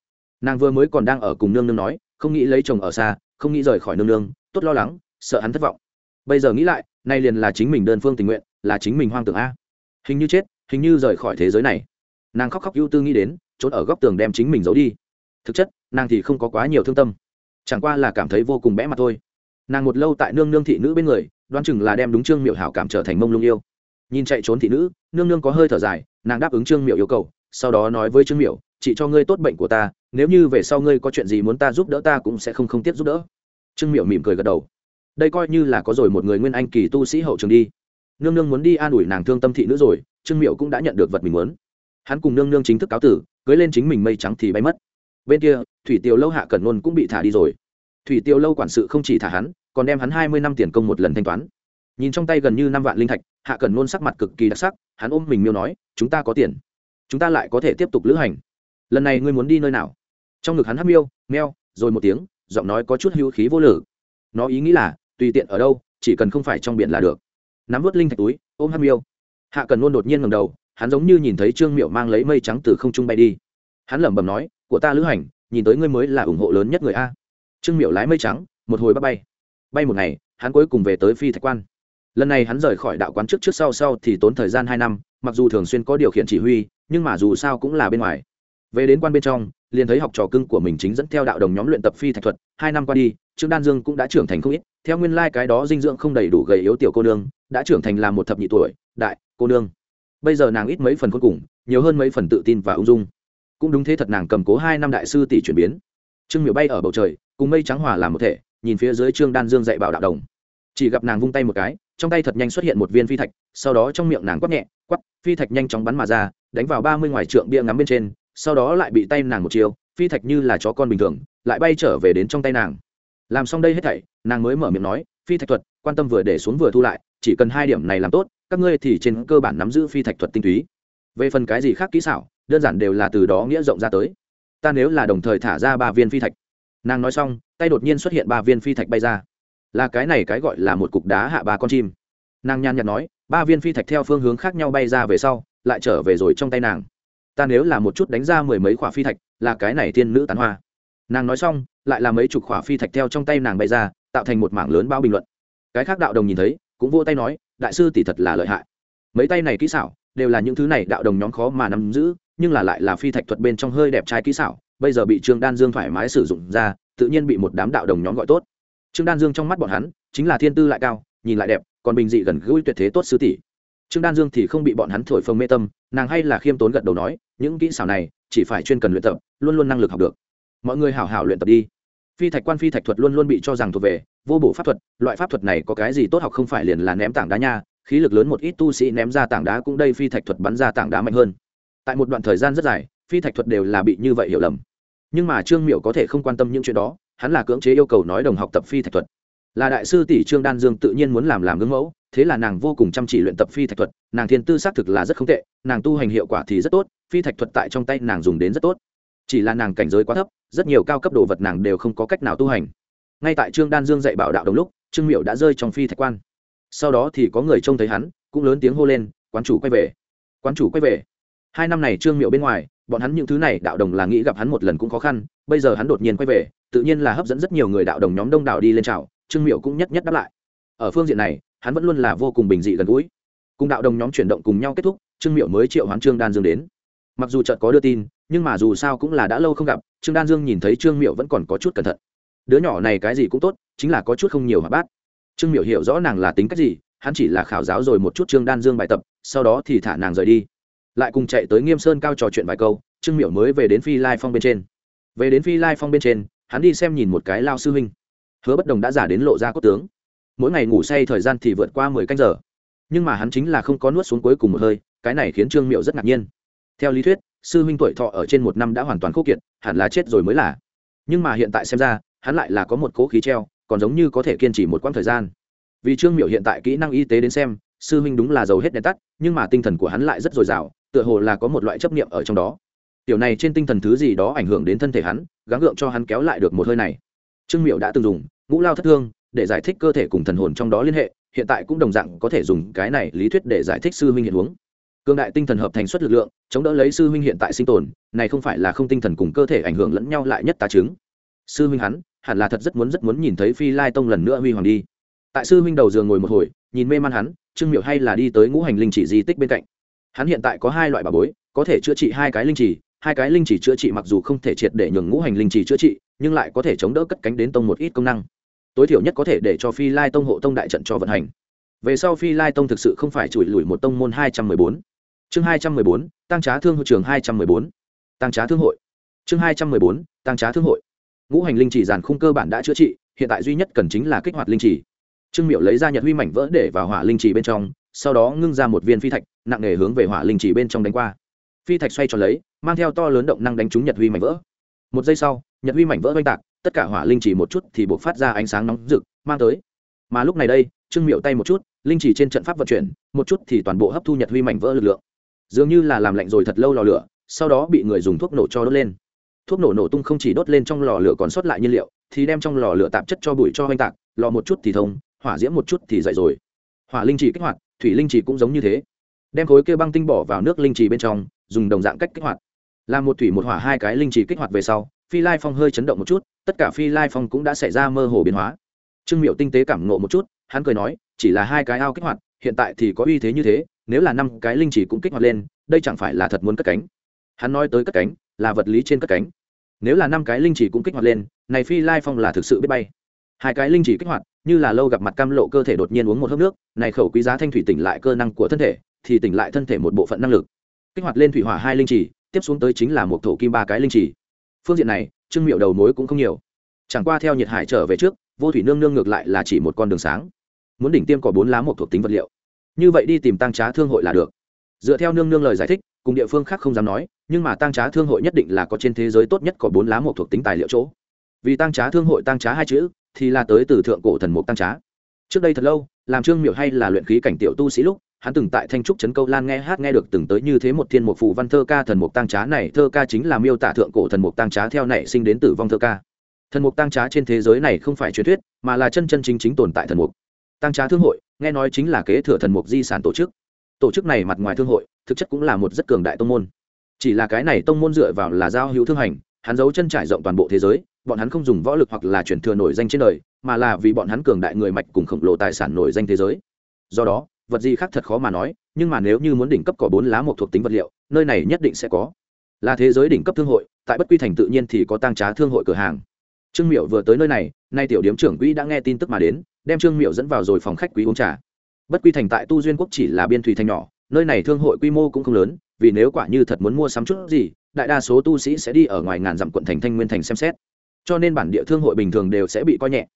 S1: Nàng vừa mới còn đang ở cùng nương nương nói, không nghĩ lấy chồng ở xa, không nghĩ rời khỏi nương nương, tốt lo lắng, sợ hắn thất vọng. Bây giờ nghĩ lại, nay liền là chính mình đơn phương tình nguyện, là chính mình hoang tưởng a. Hình như chết, hình như rời khỏi thế giới này nàng khóc khóc ưu tư nghĩ đến, trốn ở góc tường đem chính mình giấu đi. Thực chất, nàng thì không có quá nhiều thương tâm. Chẳng qua là cảm thấy vô cùng bẽ mặt thôi. Nàng một lâu tại nương nương thị nữ bên người, đoán chừng là đem đúng trương miệu hảo cảm trở thành mông lung yêu. Nhìn chạy trốn thị nữ, nương nương có hơi thở dài, nàng đáp ứng trương miệu yêu cầu, sau đó nói với trương miệu chị cho ngươi tốt bệnh của ta, nếu như về sau ngươi có chuyện gì muốn ta giúp đỡ ta cũng sẽ không không tiếp giúp đỡ. Trương miệu mỉm cười gật đầu. Đây coi như là có rồi một người nguyên anh kỳ tu sĩ hậu trường đi. Nương nương muốn đi an ủi nàng thương tâm thị nữ rồi, trương miệu cũng đã nhận được vật mình muốn hắn cùng nương nương chính thức cáo tử, cưới lên chính mình mây trắng thì bay mất. Bên kia, thủy tiêu lâu hạ cẩn nôn cũng bị thả đi rồi. Thủy tiêu lâu quản sự không chỉ thả hắn, còn đem hắn hai mươi năm tiền công một lần thanh toán. Nhìn trong tay gần như năm vạn linh thạch, hạ cẩn nôn sắc mặt cực kỳ đặc sắc, hắn ôm mình miêu nói, chúng ta có tiền, chúng ta lại có thể tiếp tục lữ hành. Lần này ngươi muốn đi nơi nào? Trong ngực hắn hắt miêu, meo, rồi một tiếng, giọng nói có chút hữu khí vô lử. Nó ý nghĩ là, tùy tiện ở đâu, chỉ cần không phải trong biển là được. Nắm vớt linh thạch túi, ôm hắt miêu. Hạ cần nôn đột nhiên ngầm đầu hắn giống như nhìn thấy trương miệu mang lấy mây trắng từ không trung bay đi. Hắn lẩm bẩm nói, của ta lữ hành, nhìn tới ngươi mới là ủng hộ lớn nhất người a. Trương miệu lái mây trắng, một hồi bắt bay. Bay một ngày, hắn cuối cùng về tới phi thạch quan. Lần này hắn rời khỏi đạo quán trước trước sau sau thì tốn thời gian hai năm, mặc dù thường xuyên có điều khiển chỉ huy, nhưng mà dù sao cũng là bên ngoài. Về đến quan bên trong, liền thấy học trò cưng của mình chính dẫn theo đạo đồng nhóm luyện tập phi thạch thuật. Hai năm qua đi, trương đan dương cũng đã trưởng thành không ít. Theo nguyên lai、like、cái đó dinh dưỡng không đầy đủ gầy yếu tiểu cô nương, đã trưởng thành là một thập nhị tuổi, đại cô nương bây giờ nàng ít mấy phần cuối cùng, nhiều hơn mấy phần tự tin và ung dung. Cũng đúng thế thật nàng cầm cố hai năm đại sư tỷ chuyển biến. Trương miểu bay ở bầu trời, cùng mây trắng hòa làm một thể, nhìn phía dưới trương đan dương dạy bảo đạo đồng. Chỉ gặp nàng vung tay một cái, trong tay thật nhanh xuất hiện một viên phi thạch, sau đó trong miệng nàng quắp nhẹ quắp phi thạch nhanh chóng bắn mà ra, đánh vào ba mươi ngoài trượng bia ngắm bên trên, sau đó lại bị tay nàng một chiều phi thạch như là chó con bình thường, lại bay trở về đến trong tay nàng. Làm xong đây hết thảy, nàng mới mở miệng nói, phi thạch thuật, quan tâm vừa để xuống vừa thu lại, chỉ cần hai điểm này làm tốt các ngươi thì trên cơ bản nắm giữ phi thạch thuật tinh túy. Về phần cái gì khác kỹ xảo, đơn giản đều là từ đó nghĩa rộng ra tới. Ta nếu là đồng thời thả ra ba viên phi thạch. Nàng nói xong, tay đột nhiên xuất hiện ba viên phi thạch bay ra. Là cái này cái gọi là một cục đá hạ ba con chim. Nàng nhàn nhạt nói, ba viên phi thạch theo phương hướng khác nhau bay ra về sau, lại trở về rồi trong tay nàng. Ta nếu là một chút đánh ra mười mấy khỏa phi thạch, là cái này thiên nữ tán hoa. Nàng nói xong, lại là mấy chục khỏa phi thạch theo trong tay nàng bay ra, tạo thành một mảng lớn bao bình luận. Cái khác đạo đồng nhìn thấy, cũng vô tay nói đại sư tỷ thật là lợi hại. Mấy tay này kỹ xảo đều là những thứ này đạo đồng nhóm khó mà nắm giữ, nhưng là lại là phi thạch thuật bên trong hơi đẹp trai kỹ xảo, bây giờ bị trương đan dương thoải mái sử dụng ra, tự nhiên bị một đám đạo đồng nhóm gọi tốt. Trương đan dương trong mắt bọn hắn chính là thiên tư lại cao, nhìn lại đẹp, còn bình dị gần gũi tuyệt thế tốt sư tỷ. Trương đan dương thì không bị bọn hắn thổi phồng mê tâm, nàng hay là khiêm tốn gật đầu nói, những kỹ xảo này chỉ phải chuyên cần luyện tập, luôn luôn năng lực học được. Mọi người hảo hảo luyện tập đi phi thạch quan phi thạch thuật luôn luôn bị cho rằng thuộc về vô bổ pháp thuật, loại pháp thuật này có cái gì tốt học không phải liền là ném tảng đá nha, khí lực lớn một ít tu sĩ ném ra tảng đá cũng đây phi thạch thuật bắn ra tảng đá mạnh hơn. Tại một đoạn thời gian rất dài, phi thạch thuật đều là bị như vậy hiểu lầm. Nhưng mà trương miệu có thể không quan tâm những chuyện đó, hắn là cưỡng chế yêu cầu nói đồng học tập phi thạch thuật. Là đại sư tỷ trương đan dương tự nhiên muốn làm làm gương mẫu, thế là nàng vô cùng chăm chỉ luyện tập phi thạch thuật, nàng thiên tư xác thực là rất không tệ, nàng tu hành hiệu quả thì rất tốt, phi thạch thuật tại trong tay nàng dùng đến rất tốt chỉ là nàng cảnh giới quá thấp, rất nhiều cao cấp đồ vật nàng đều không có cách nào tu hành. Ngay tại trương đan dương dạy bảo đạo đồng lúc, trương miệu đã rơi trong phi thạch quan. Sau đó thì có người trông thấy hắn, cũng lớn tiếng hô lên, quán chủ quay về! Quán chủ quay về! Hai năm này trương miệu bên ngoài, bọn hắn những thứ này đạo đồng là nghĩ gặp hắn một lần cũng khó khăn, bây giờ hắn đột nhiên quay về, tự nhiên là hấp dẫn rất nhiều người đạo đồng nhóm đông đảo đi lên trào. trương miệu cũng nhất nhất đáp lại. Ở phương diện này, hắn vẫn luôn là vô cùng bình dị gần gũi. Cùng đạo đồng nhóm chuyển động cùng nhau kết thúc, trương miệu mới triệu hoán trương đan dương đến. Mặc dù chợt có đưa tin nhưng mà dù sao cũng là đã lâu không gặp, trương đan dương nhìn thấy trương miệu vẫn còn có chút cẩn thận. Đứa nhỏ này cái gì cũng tốt, chính là có chút không nhiều hoạt bát trương miệu hiểu rõ nàng là tính cách gì, hắn chỉ là khảo giáo rồi một chút trương đan dương bài tập, sau đó thì thả nàng rời đi. Lại cùng chạy tới nghiêm sơn cao trò chuyện vài câu, trương miệu mới về đến phi lai phong bên trên. Về đến phi lai phong bên trên, hắn đi xem nhìn một cái lao sư huynh. Hứa bất đồng đã giả đến lộ ra cốt tướng. Mỗi ngày ngủ say thời gian thì vượt qua mười canh giờ. Nhưng mà hắn chính là không có nuốt xuống cuối cùng một hơi, cái này khiến trương miệu rất ngạc nhiên. Theo lý thuyết sư huynh tuổi thọ ở trên một năm đã hoàn toàn khô kiệt, hẳn là chết rồi mới là. Nhưng mà hiện tại xem ra, hắn lại là có một cố khí treo, còn giống như có thể kiên trì một quãng thời gian. Vì trương miệu hiện tại kỹ năng y tế đến xem, sư huynh đúng là giàu hết đèn tắt, nhưng mà tinh thần của hắn lại rất dồi dào, tựa hồ là có một loại chấp niệm ở trong đó. Tiểu này trên tinh thần thứ gì đó ảnh hưởng đến thân thể hắn, gắng gượng cho hắn kéo lại được một hơi này. Trương miệu đã từng dùng ngũ lao thất thương để giải thích cơ thể cùng thần hồn trong đó liên hệ, hiện tại cũng đồng dạng có thể dùng cái này lý thuyết để giải thích sư huynh hiện huống cương đại tinh thần hợp thành suất lực lượng, chống đỡ lấy sư huynh hiện tại sinh tồn, này không phải là không tinh thần cùng cơ thể ảnh hưởng lẫn nhau lại nhất tá chứng. Sư huynh hắn, hẳn là thật rất muốn rất muốn nhìn thấy phi lai tông lần nữa huy hoàng đi. Tại sư huynh đầu giường ngồi một hồi, nhìn mê man hắn, trương miệu hay là đi tới ngũ hành linh chỉ di tích bên cạnh. Hắn hiện tại có hai loại bà bối, có thể chữa trị hai cái linh chỉ, hai cái linh chỉ chữa trị mặc dù không thể triệt để nhường ngũ hành linh chỉ chữa trị, nhưng lại có thể chống đỡ cất cánh đến tông một ít công năng. Tối thiểu nhất có thể để cho phi lai tông hộ tông đại trận cho vận hành. Về sau phi lai tông thực sự không phải chùi lùi một tông môn hai trăm mười bốn chương hai trăm mười bốn tăng trá thương hội trường hai trăm mười bốn tăng trá thương hội. Chương hai trăm mười bốn tăng trá thương hội. Ngũ hành linh chỉ giàn khung cơ bản đã chữa trị, hiện tại duy nhất cần chính là kích hoạt linh chỉ trương miệu lấy ra nhật huy mảnh vỡ để vào hỏa linh chỉ bên trong, sau đó ngưng ra một viên phi thạch, nặng nề hướng về hỏa linh chỉ bên trong đánh qua. Phi thạch xoay tròn lấy, mang theo to lớn động năng đánh trúng nhật huy mảnh vỡ. Một giây sau, nhật huy mảnh vỡ oanh tạc, tất cả hỏa linh chỉ một chút thì buộc phát ra ánh sáng nóng rực, mang tới. Mà lúc này đây, trương miệu tay một chút, linh chỉ trên trận pháp vận chuyển, một chút thì toàn bộ hấp thu nhật huy mảnh vỡ lực lượng dường như là làm lạnh rồi thật lâu lò lửa, sau đó bị người dùng thuốc nổ cho đốt lên. Thuốc nổ nổ tung không chỉ đốt lên trong lò lửa còn sót lại nhiên liệu, thì đem trong lò lửa tạp chất cho bụi cho oanh tạc, lò một chút thì thông, hỏa diễm một chút thì dậy rồi. Hỏa linh chỉ kích hoạt, thủy linh chỉ cũng giống như thế. Đem khối kêu băng tinh bỏ vào nước linh chỉ bên trong, dùng đồng dạng cách kích hoạt. Làm một thủy một hỏa hai cái linh chỉ kích hoạt về sau, phi lai phong hơi chấn động một chút, tất cả phi lai phong cũng đã xảy ra mơ hồ biến hóa. Trương miệu tinh tế cảm nộ một chút, hắn cười nói, chỉ là hai cái ao kích hoạt hiện tại thì có uy thế như thế, nếu là năm cái linh chỉ cũng kích hoạt lên, đây chẳng phải là thật muốn cất cánh. Hắn nói tới cất cánh, là vật lý trên cất cánh. Nếu là năm cái linh chỉ cũng kích hoạt lên, này phi lai phong là thực sự biết bay. Hai cái linh chỉ kích hoạt, như là lâu gặp mặt cam lộ cơ thể đột nhiên uống một hớp nước, này khẩu quý giá thanh thủy tỉnh lại cơ năng của thân thể, thì tỉnh lại thân thể một bộ phận năng lực. Kích hoạt lên thủy hỏa hai linh chỉ, tiếp xuống tới chính là một thổ kim ba cái linh chỉ. Phương diện này, trương miệu đầu mối cũng không nhiều. Chẳng qua theo nhiệt hải trở về trước, vô thủy nương nương ngược lại là chỉ một con đường sáng muốn đỉnh tiêm có bốn lá một thuộc tính vật liệu. Như vậy đi tìm tăng trá thương hội là được. Dựa theo nương nương lời giải thích, cùng địa phương khác không dám nói, nhưng mà tăng trá thương hội nhất định là có trên thế giới tốt nhất có bốn lá một thuộc tính tài liệu chỗ. Vì tăng trá thương hội tăng trá hai chữ, thì là tới từ thượng cổ thần mục tăng trá. Trước đây thật lâu, làm trương miệu hay là luyện khí cảnh tiểu tu sĩ lúc, hắn từng tại thanh trúc trấn câu lan nghe hát nghe được từng tới như thế một thiên mục phù văn thơ ca thần mục tăng trá này, thơ ca chính là miêu tả thượng cổ thần mục tăng trá theo nảy sinh đến tử vong thơ ca. Thần mục tăng trá trên thế giới này không phải truyền thuyết, mà là chân chân chính chính tồn tại thần mục tăng trá thương hội, nghe nói chính là kế thừa thần mục di sản tổ chức. Tổ chức này mặt ngoài thương hội, thực chất cũng là một rất cường đại tông môn. Chỉ là cái này tông môn dựa vào là giao hữu thương hành, hắn giấu chân trải rộng toàn bộ thế giới, bọn hắn không dùng võ lực hoặc là chuyển thừa nổi danh trên đời, mà là vì bọn hắn cường đại người mạch cùng khổng lồ tài sản nổi danh thế giới. Do đó, vật gì khác thật khó mà nói, nhưng mà nếu như muốn đỉnh cấp có bốn lá một thuộc tính vật liệu, nơi này nhất định sẽ có. Là thế giới đỉnh cấp thương hội, tại bất quy thành tự nhiên thì có tăng trá thương hội cửa hàng trương miệu vừa tới nơi này, nay tiểu điếm trưởng quỹ đã nghe tin tức mà đến, đem trương miệu dẫn vào rồi phòng khách quý uống trà. Bất quy thành tại tu duyên quốc chỉ là biên thủy thành nhỏ, nơi này thương hội quy mô cũng không lớn, vì nếu quả như thật muốn mua sắm chút gì, đại đa số tu sĩ sẽ đi ở ngoài ngàn dặm quận thành thanh nguyên thành xem xét. Cho nên bản địa thương hội bình thường đều sẽ bị coi nhẹ.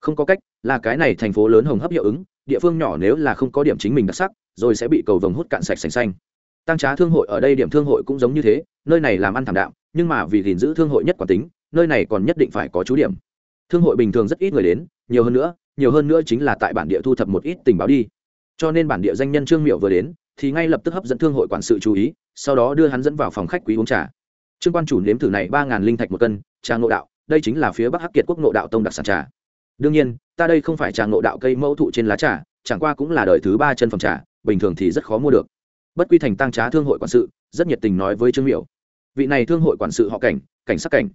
S1: Không có cách, là cái này thành phố lớn hồng hấp hiệu ứng, địa phương nhỏ nếu là không có điểm chính mình đặc sắc, rồi sẽ bị cầu vồng hút cạn sạch sành xanh. Tăng trá thương hội ở đây điểm thương hội cũng giống như thế, nơi này làm ăn thảm đạo nhưng mà vì gìn giữ thương hội nhất quản tính nơi này còn nhất định phải có chú điểm. Thương hội bình thường rất ít người đến, nhiều hơn nữa, nhiều hơn nữa chính là tại bản địa thu thập một ít tình báo đi. Cho nên bản địa danh nhân trương miệu vừa đến, thì ngay lập tức hấp dẫn thương hội quản sự chú ý, sau đó đưa hắn dẫn vào phòng khách quý uống trà. Trương quan chủ nếm thử này ba ngàn linh thạch một cân, trà ngộ đạo, đây chính là phía bắc hắc kiệt quốc ngộ đạo tông đặc sản trà. Đương nhiên, ta đây không phải trà ngộ đạo cây mẫu thụ trên lá trà, chẳng qua cũng là đời thứ ba chân phẩm trà, bình thường thì rất khó mua được. Bất quy thành tăng trá thương hội quản sự, rất nhiệt tình nói với trương miểu. Vị này thương hội quản sự họ cảnh cảnh sắc cảnh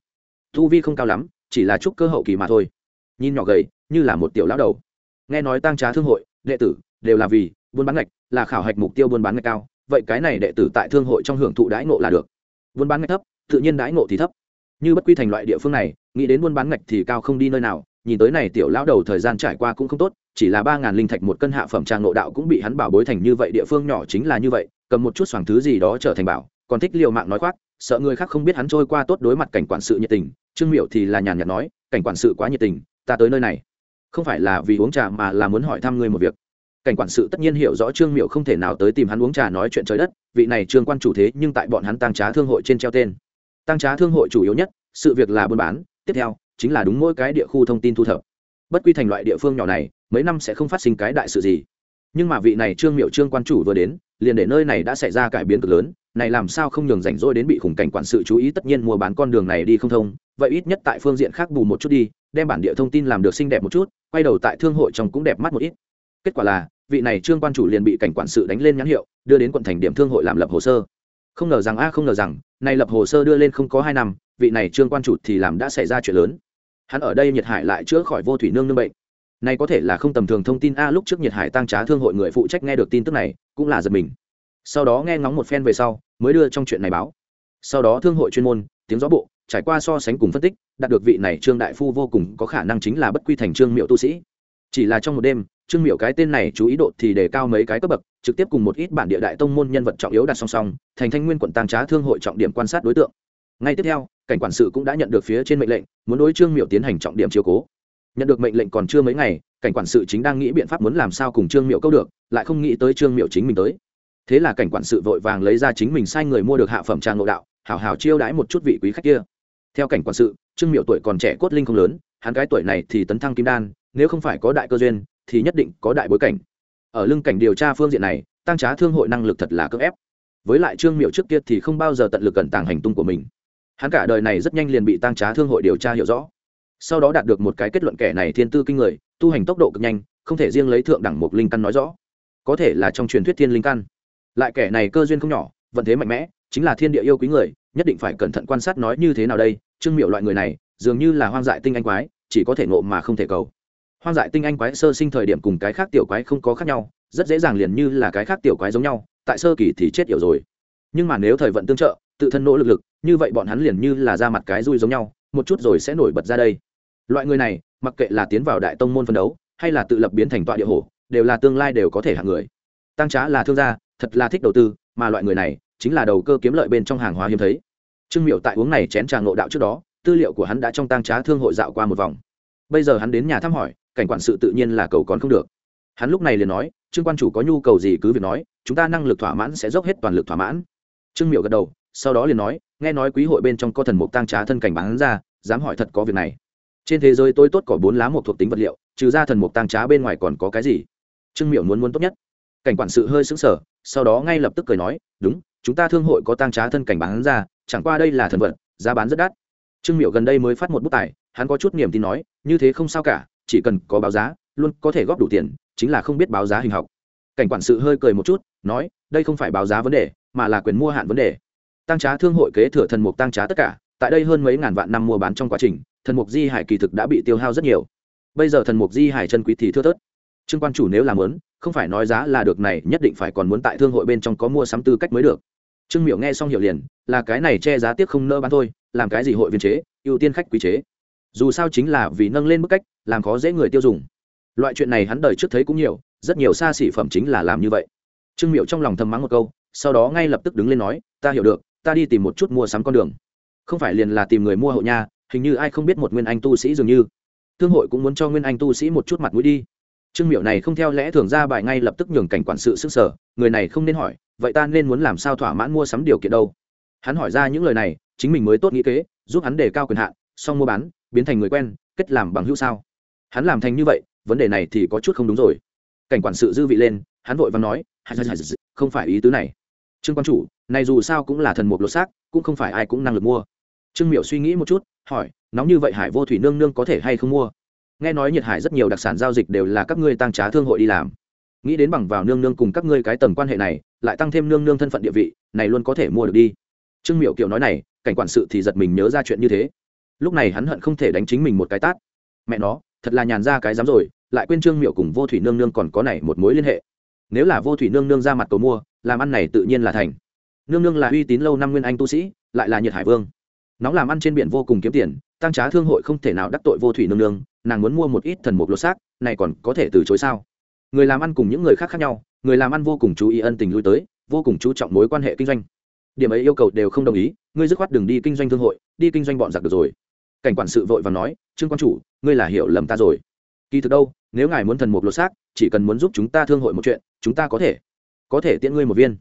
S1: thu vi không cao lắm, chỉ là chút cơ hậu kỳ mà thôi. Nhìn nhỏ gầy, như là một tiểu lão đầu. Nghe nói tăng trá thương hội, đệ tử, đều là vì buôn bán ngạch, là khảo hạch mục tiêu buôn bán ngạch cao, vậy cái này đệ tử tại thương hội trong hưởng thụ đãi ngộ là được. Buôn bán ngạch thấp, tự nhiên đãi ngộ thì thấp. Như bất quy thành loại địa phương này, nghĩ đến buôn bán ngạch thì cao không đi nơi nào, nhìn tới này tiểu lão đầu thời gian trải qua cũng không tốt, chỉ là ba ngàn linh thạch một cân hạ phẩm trang nội đạo cũng bị hắn bảo bối thành như vậy, địa phương nhỏ chính là như vậy, cầm một chút xoàng thứ gì đó trở thành bảo, còn thích liều mạng nói khoác sợ người khác không biết hắn trôi qua tốt đối mặt cảnh quản sự nhiệt tình, trương miệu thì là nhàn nhạt nói, cảnh quản sự quá nhiệt tình, ta tới nơi này. Không phải là vì uống trà mà là muốn hỏi thăm ngươi một việc. Cảnh quản sự tất nhiên hiểu rõ trương miệu không thể nào tới tìm hắn uống trà nói chuyện trời đất, vị này trương quan chủ thế nhưng tại bọn hắn tăng trá thương hội trên treo tên. Tăng trá thương hội chủ yếu nhất, sự việc là buôn bán, tiếp theo, chính là đúng mỗi cái địa khu thông tin thu thập. Bất quy thành loại địa phương nhỏ này, mấy năm sẽ không phát sinh cái đại sự gì nhưng mà vị này trương miệu trương quan chủ vừa đến, liền để nơi này đã xảy ra cải biến cực lớn, này làm sao không nhường rảnh rỗi đến bị khủng cảnh quản sự chú ý, tất nhiên mua bán con đường này đi không thông, vậy ít nhất tại phương diện khác bù một chút đi, đem bản địa thông tin làm được xinh đẹp một chút, quay đầu tại thương hội trong cũng đẹp mắt một ít. Kết quả là, vị này trương quan chủ liền bị cảnh quản sự đánh lên nhãn hiệu, đưa đến quận thành điểm thương hội làm lập hồ sơ. Không ngờ rằng a, không ngờ rằng, này lập hồ sơ đưa lên không có hai năm, vị này trương quan chủ thì làm đã xảy ra chuyện lớn. Hắn ở đây nhiệt hải lại chữa khỏi vô thủy nương nương bệnh này có thể là không tầm thường thông tin a, lúc trước nhiệt hải tăng trá thương hội người phụ trách nghe được tin tức này, cũng là giật mình. Sau đó nghe ngóng một phen về sau, mới đưa trong chuyện này báo. Sau đó thương hội chuyên môn, tiếng gió bộ, trải qua so sánh cùng phân tích, đạt được vị này trương đại phu vô cùng có khả năng chính là bất quy thành trương miệu tu sĩ. Chỉ là trong một đêm, trương miệu cái tên này chú ý độ thì đề cao mấy cái cấp bậc, trực tiếp cùng một ít bản địa đại tông môn nhân vật trọng yếu đặt song song, thành thanh nguyên quận tăng trá thương hội trọng điểm quan sát đối tượng. Ngay tiếp theo, cảnh quản sự cũng đã nhận được phía trên mệnh lệnh, muốn đối trương miệu tiến hành trọng điểm chiếu cố nhận được mệnh lệnh còn chưa mấy ngày, cảnh quản sự chính đang nghĩ biện pháp muốn làm sao cùng trương miệu câu được, lại không nghĩ tới trương miệu chính mình tới. Thế là cảnh quản sự vội vàng lấy ra chính mình sai người mua được hạ phẩm trang ngộ đạo, hảo hảo chiêu đãi một chút vị quý khách kia. Theo cảnh quản sự, trương miệu tuổi còn trẻ cốt linh không lớn, hắn cái tuổi này thì tấn thăng kim đan, nếu không phải có đại cơ duyên, thì nhất định có đại bối cảnh. Ở lưng cảnh điều tra phương diện này, tăng trá thương hội năng lực thật là cưỡng ép. Với lại trương miệu trước kia thì không bao giờ tận lực cẩn tàng hành tung của mình. Hắn cả đời này rất nhanh liền bị tăng trá thương hội điều tra hiểu rõ sau đó đạt được một cái kết luận kẻ này thiên tư kinh người, tu hành tốc độ cực nhanh, không thể riêng lấy thượng đẳng một linh căn nói rõ. Có thể là trong truyền thuyết thiên linh căn. Lại kẻ này cơ duyên không nhỏ, vận thế mạnh mẽ, chính là thiên địa yêu quý người, nhất định phải cẩn thận quan sát nói như thế nào đây, trương miệu loại người này, dường như là hoang dại tinh anh quái, chỉ có thể ngộ mà không thể cầu. Hoang dại tinh anh quái sơ sinh thời điểm cùng cái khác tiểu quái không có khác nhau, rất dễ dàng liền như là cái khác tiểu quái giống nhau, tại sơ kỳ thì chết yểu rồi. Nhưng mà nếu thời vận tương trợ, tự thân nỗ lực lực, như vậy bọn hắn liền như là ra mặt cái dui giống nhau, một chút rồi sẽ nổi bật ra đây loại người này, mặc kệ là tiến vào đại tông môn phân đấu, hay là tự lập biến thành tọa địa hổ, đều là tương lai đều có thể hạng người. Tăng trá là thương gia, thật là thích đầu tư, mà loại người này, chính là đầu cơ kiếm lợi bên trong hàng hóa hiếm thấy. Trương miệu tại uống này chén trà ngộ đạo trước đó, tư liệu của hắn đã trong tăng trá thương hội dạo qua một vòng. Bây giờ hắn đến nhà thăm hỏi, cảnh quản sự tự nhiên là cầu còn không được. Hắn lúc này liền nói, trương quan chủ có nhu cầu gì cứ việc nói, chúng ta năng lực thỏa mãn sẽ dốc hết toàn lực thỏa mãn. Trương miệu gật đầu, sau đó liền nói, nghe nói quý hội bên trong có thần mục tăng trá thân cảnh bán ra, dám hỏi thật có việc này trên thế giới tôi tốt có bốn lá một thuộc tính vật liệu, trừ ra thần mục tăng trá bên ngoài còn có cái gì? Trương miệu muốn muốn tốt nhất. Cảnh quản sự hơi sững sờ, sau đó ngay lập tức cười nói, đúng, chúng ta thương hội có tăng trá thân cảnh bán ra, chẳng qua đây là thần vật, giá bán rất đắt. Trương miệu gần đây mới phát một bút tài, hắn có chút niềm tin nói, như thế không sao cả, chỉ cần có báo giá, luôn có thể góp đủ tiền, chính là không biết báo giá hình học. Cảnh quản sự hơi cười một chút, nói, đây không phải báo giá vấn đề, mà là quyền mua hạn vấn đề. Tăng trá thương hội kế thừa thần mục tăng trá tất cả, tại đây hơn mấy ngàn vạn năm mua bán trong quá trình thần mục di hải kỳ thực đã bị tiêu hao rất nhiều. Bây giờ thần mục di hải chân quý thì thưa thớt. Trương quan chủ nếu làm lớn không phải nói giá là được này, nhất định phải còn muốn tại thương hội bên trong có mua sắm tư cách mới được. Trương miểu nghe xong hiểu liền, là cái này che giá tiếc không nỡ bán thôi, làm cái gì hội viên chế, ưu tiên khách quý chế. Dù sao chính là vì nâng lên mức cách, làm khó dễ người tiêu dùng. Loại chuyện này hắn đời trước thấy cũng nhiều, rất nhiều xa xỉ phẩm chính là làm như vậy. Trương miệu trong lòng thầm mắng một câu, sau đó ngay lập tức đứng lên nói, ta hiểu được, ta đi tìm một chút mua sắm con đường. Không phải liền là tìm người mua hộ nha hình như ai không biết một nguyên anh tu sĩ dường như. Thương hội cũng muốn cho nguyên anh tu sĩ một chút mặt mũi đi. Trương miệu này không theo lẽ thường ra bài ngay lập tức nhường cảnh quản sự sức sở, người này không nên hỏi, vậy ta nên muốn làm sao thỏa mãn mua sắm điều kiện đâu? Hắn hỏi ra những lời này, chính mình mới tốt nghĩ kế, giúp hắn đề cao quyền hạn, xong mua bán, biến thành người quen, kết làm bằng hữu sao? Hắn làm thành như vậy, vấn đề này thì có chút không đúng rồi. Cảnh quản sự dư vị lên, hắn vội và nói không phải ý tứ này. Trương quan chủ, này dù sao cũng là thần mục lột xác, cũng không phải ai cũng năng lực mua. Trương Miệu suy nghĩ một chút hỏi, nóng như vậy hải vô thủy nương nương có thể hay không mua? Nghe nói nhiệt hải rất nhiều đặc sản giao dịch đều là các ngươi tăng trá thương hội đi làm. Nghĩ đến bằng vào nương nương cùng các ngươi cái tầm quan hệ này, lại tăng thêm nương nương thân phận địa vị, này luôn có thể mua được đi. Trương miểu kiểu nói này, cảnh quản sự thì giật mình nhớ ra chuyện như thế. Lúc này hắn hận không thể đánh chính mình một cái tát. Mẹ nó, thật là nhàn ra cái dám rồi, lại quên trương miệu cùng vô thủy nương nương còn có này một mối liên hệ. Nếu là vô thủy nương nương ra mặt cầu mua, làm ăn này tự nhiên là thành. Nương nương là uy tín lâu năm nguyên anh tu sĩ, lại là nhiệt hải vương nóng làm ăn trên biển vô cùng kiếm tiền tăng trá thương hội không thể nào đắc tội vô thủy nương nương, nàng muốn mua một ít thần mục lột xác, này còn có thể từ chối sao? Người làm ăn cùng những người khác khác nhau, người làm ăn vô cùng chú ý ân tình lui tới, vô cùng chú trọng mối quan hệ kinh doanh. Điểm ấy yêu cầu đều không đồng ý, ngươi dứt khoát đừng đi kinh doanh thương hội, đi kinh doanh bọn giặc được rồi. Cảnh quản sự vội và nói, trương quan chủ, ngươi là hiểu lầm ta rồi. Kỳ thực đâu, nếu ngài muốn thần mục lột xác, chỉ cần muốn giúp chúng ta thương hội một chuyện, chúng ta có thể có thể tiễn ngươi một viên.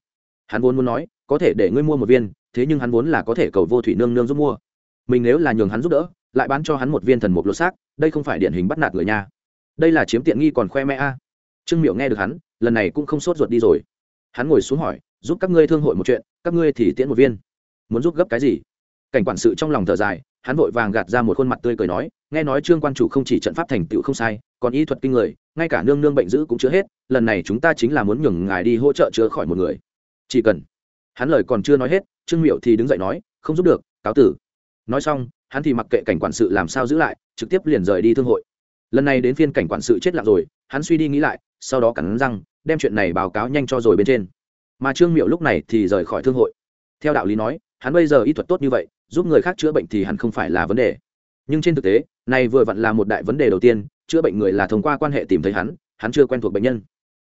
S1: Hắn vốn muốn nói, có thể để ngươi mua một viên thế nhưng hắn vốn là có thể cầu vô thủy nương nương giúp mua. Mình nếu là nhường hắn giúp đỡ, lại bán cho hắn một viên thần mục lột xác, đây không phải điển hình bắt nạt người nha. Đây là chiếm tiện nghi còn khoe mẽ a. Trương miệu nghe được hắn, lần này cũng không sốt ruột đi rồi. Hắn ngồi xuống hỏi, giúp các ngươi thương hội một chuyện, các ngươi thì tiễn một viên. Muốn giúp gấp cái gì? Cảnh quản sự trong lòng thở dài, hắn vội vàng gạt ra một khuôn mặt tươi cười nói, nghe nói trương quan chủ không chỉ trận pháp thành tựu không sai, còn y thuật kinh người, ngay cả nương nương bệnh dữ cũng chữa hết, lần này chúng ta chính là muốn nhường ngài đi hỗ trợ chữa khỏi một người. Chỉ cần hắn lời còn chưa nói hết, trương miệu thì đứng dậy nói, không giúp được, cáo tử. Nói xong, hắn thì mặc kệ cảnh quản sự làm sao giữ lại, trực tiếp liền rời đi thương hội. Lần này đến phiên cảnh quản sự chết lặng rồi, hắn suy đi nghĩ lại, sau đó cắn răng, đem chuyện này báo cáo nhanh cho rồi bên trên. Mà trương miệu lúc này thì rời khỏi thương hội. Theo đạo lý nói, hắn bây giờ y thuật tốt như vậy, giúp người khác chữa bệnh thì hẳn không phải là vấn đề. Nhưng trên thực tế, này vừa vặn là một đại vấn đề đầu tiên, chữa bệnh người là thông qua quan hệ tìm thấy hắn hắn chưa quen thuộc bệnh nhân.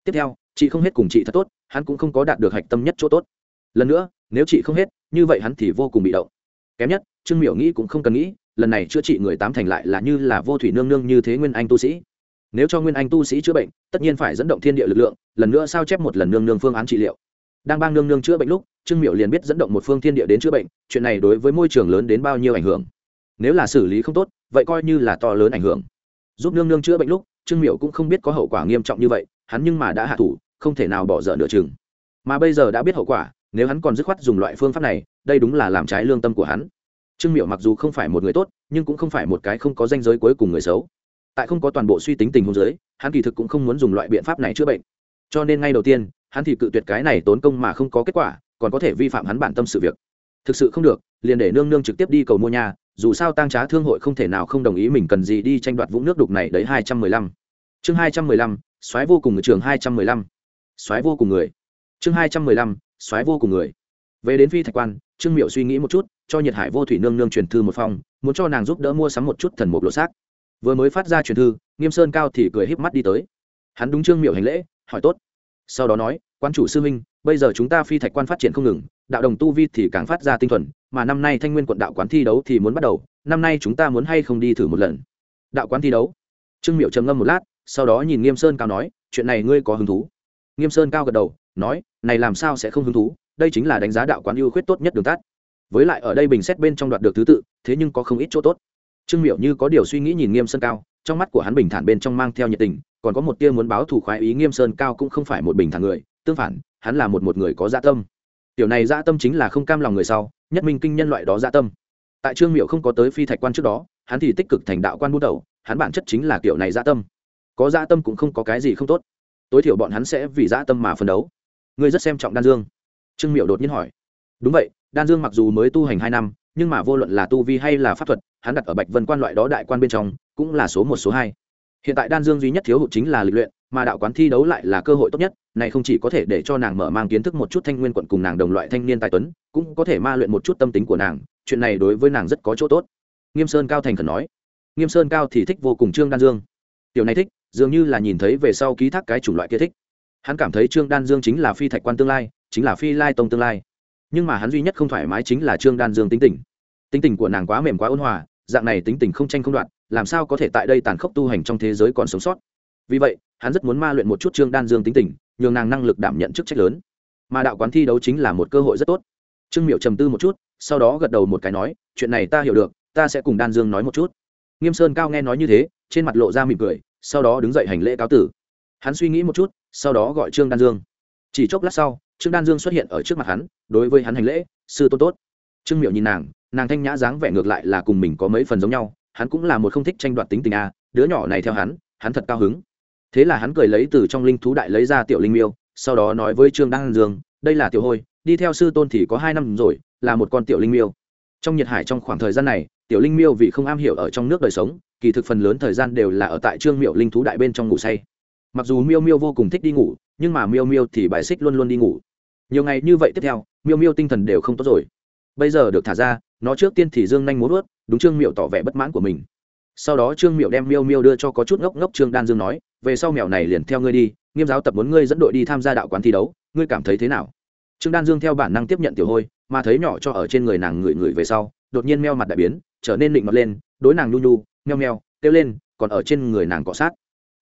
S1: Tiếp theo, chị không hết cùng chị thật tốt, hắn cũng không có đạt được hạch tâm nhất chỗ tốt lần nữa, nếu chị không hết, như vậy hắn thì vô cùng bị động. Kém nhất, trương miểu nghĩ cũng không cần nghĩ, lần này chữa trị người tám thành lại là như là vô thủy nương nương như thế nguyên anh tu sĩ. Nếu cho nguyên anh tu sĩ chữa bệnh, tất nhiên phải dẫn động thiên địa lực lượng, lần nữa sao chép một lần nương nương phương án trị liệu. Đang bang nương nương chữa bệnh lúc, trương miệu liền biết dẫn động một phương thiên địa đến chữa bệnh, chuyện này đối với môi trường lớn đến bao nhiêu ảnh hưởng. Nếu là xử lý không tốt, vậy coi như là to lớn ảnh hưởng. Giúp nương nương chữa bệnh lúc, trương miệu cũng không biết có hậu quả nghiêm trọng như vậy, hắn nhưng mà đã hạ thủ, không thể nào bỏ dở nửa chừng. Mà bây giờ đã biết hậu quả nếu hắn còn dứt khoát dùng loại phương pháp này, đây đúng là làm trái lương tâm của hắn. Trương miệu mặc dù không phải một người tốt, nhưng cũng không phải một cái không có danh giới cuối cùng người xấu. Tại không có toàn bộ suy tính tình huống giới hắn kỳ thực cũng không muốn dùng loại biện pháp này chữa bệnh. Cho nên ngay đầu tiên, hắn thì cự tuyệt cái này tốn công mà không có kết quả, còn có thể vi phạm hắn bản tâm sự việc. Thực sự không được, liền để nương nương trực tiếp đi cầu mua nhà, dù sao tăng trá thương hội không thể nào không đồng ý mình cần gì đi tranh đoạt vũng nước đục này đấy, hai trăm mười lăm. Chương hai trăm mười lăm, soái vô cùng người trường hai trăm mười lăm. Soái vô cùng người. Chương hai trăm mười lăm xoáy vô cùng người. Về đến phi thạch quan, trương miệu suy nghĩ một chút, cho nhiệt hải vô thủy nương nương truyền thư một phong muốn cho nàng giúp đỡ mua sắm một chút thần mục lộ xác. Vừa mới phát ra truyền thư, nghiêm sơn cao thì cười híp mắt đi tới. Hắn đúng trương miệu hành lễ, hỏi tốt. Sau đó nói, quan chủ sư minh bây giờ chúng ta phi thạch quan phát triển không ngừng, đạo đồng tu vi thì càng phát ra tinh thuần, mà năm nay thanh nguyên quận đạo quán thi đấu thì muốn bắt đầu, năm nay chúng ta muốn hay không đi thử một lần? Đạo quán thi đấu? Trương miệu trầm ngâm một lát, sau đó nhìn nghiêm sơn cao nói, chuyện này ngươi có hứng thú. Nghiêm sơn cao gật đầu nói, này làm sao sẽ không hứng thú, đây chính là đánh giá đạo quán ưu khuyết tốt nhất đường tắt. Với lại ở đây bình xét bên trong đoạt được thứ tự, thế nhưng có không ít chỗ tốt. Trương miệu như có điều suy nghĩ nhìn nghiêm sơn cao, trong mắt của hắn bình thản bên trong mang theo nhiệt tình, còn có một tia muốn báo thù khoái ý nghiêm sơn cao cũng không phải một bình thản người, tương phản, hắn là một một người có dạ tâm. Tiểu này dạ tâm chính là không cam lòng người sau, nhất minh kinh nhân loại đó dạ tâm. Tại trương miệu không có tới phi thạch quan trước đó, hắn thì tích cực thành đạo quan bút đầu, hắn bản chất chính là kiểu này dạ tâm. Có dạ tâm cũng không có cái gì không tốt. Tối thiểu bọn hắn sẽ vì dạ tâm mà phấn đấu ngươi rất xem trọng đan dương. Trương miệu đột nhiên hỏi. Đúng vậy, đan dương mặc dù mới tu hành hai năm, nhưng mà vô luận là tu vi hay là pháp thuật, hắn đặt ở bạch vân quan loại đó đại quan bên trong, cũng là số một, số hai. Hiện tại đan dương duy nhất thiếu hụt chính là lịch luyện, mà đạo quán thi đấu lại là cơ hội tốt nhất, này không chỉ có thể để cho nàng mở mang kiến thức một chút thanh nguyên quận cùng nàng đồng loại thanh niên tài tuấn, cũng có thể ma luyện một chút tâm tính của nàng, chuyện này đối với nàng rất có chỗ tốt. Nghiêm sơn cao thành khẩn nói. Nghiêm sơn cao thì thích vô cùng trương đan dương. Tiểu này thích, dường như là nhìn thấy về sau ký thác cái chủng loại kia thích hắn cảm thấy trương đan dương chính là phi thạch quan tương lai, chính là phi lai tông tương lai. Nhưng mà hắn duy nhất không thoải mái chính là trương đan dương tính tình. Tính tình của nàng quá mềm quá ôn hòa, dạng này tính tình không tranh không đoạn làm sao có thể tại đây tàn khốc tu hành trong thế giới còn sống sót? Vì vậy, hắn rất muốn ma luyện một chút trương đan dương tính tình, nhường nàng năng lực đảm nhận chức trách lớn. Mà đạo quán thi đấu chính là một cơ hội rất tốt. Trương miệu trầm tư một chút, sau đó gật đầu một cái nói, chuyện này ta hiểu được, ta sẽ cùng đan dương nói một chút. Nghiêm sơn cao nghe nói như thế, trên mặt lộ ra mỉm cười, sau đó đứng dậy hành lễ cáo tử. Hắn suy nghĩ một chút sau đó gọi trương đan dương chỉ chốc lát sau trương đan dương xuất hiện ở trước mặt hắn đối với hắn hành lễ sư tôn tốt trương miệu nhìn nàng nàng thanh nhã dáng vẻ ngược lại là cùng mình có mấy phần giống nhau hắn cũng là một không thích tranh đoạt tính tình a đứa nhỏ này theo hắn hắn thật cao hứng thế là hắn cười lấy từ trong linh thú đại lấy ra tiểu linh miêu sau đó nói với trương đan dương đây là tiểu hôi đi theo sư tôn thì có hai năm rồi là một con tiểu linh miêu trong nhiệt hải trong khoảng thời gian này tiểu linh miêu vì không am hiểu ở trong nước đời sống kỳ thực phần lớn thời gian đều là ở tại trương miệu linh thú đại bên trong ngủ say mặc dù miêu miêu vô cùng thích đi ngủ, nhưng mà miêu miêu thì bài xích luôn luôn đi ngủ. Nhiều ngày như vậy tiếp theo, miêu miêu tinh thần đều không tốt rồi. Bây giờ được thả ra, nó trước tiên thì dương nhanh muốn ướt đúng trương miệu tỏ vẻ bất mãn của mình. Sau đó trương miệu đem miêu miêu đưa cho có chút ngốc ngốc trương đan dương nói, về sau mèo này liền theo ngươi đi, nghiêm giáo tập muốn ngươi dẫn đội đi tham gia đạo quán thi đấu, ngươi cảm thấy thế nào? Trương đan dương theo bản năng tiếp nhận tiểu hôi, mà thấy nhỏ cho ở trên người nàng ngửi ngửi về sau, đột nhiên meo mặt đại biến, trở nên định mặt lên, đối nàng nhu nhu, meo meo, kêu lên, còn ở trên người nàng cọ sát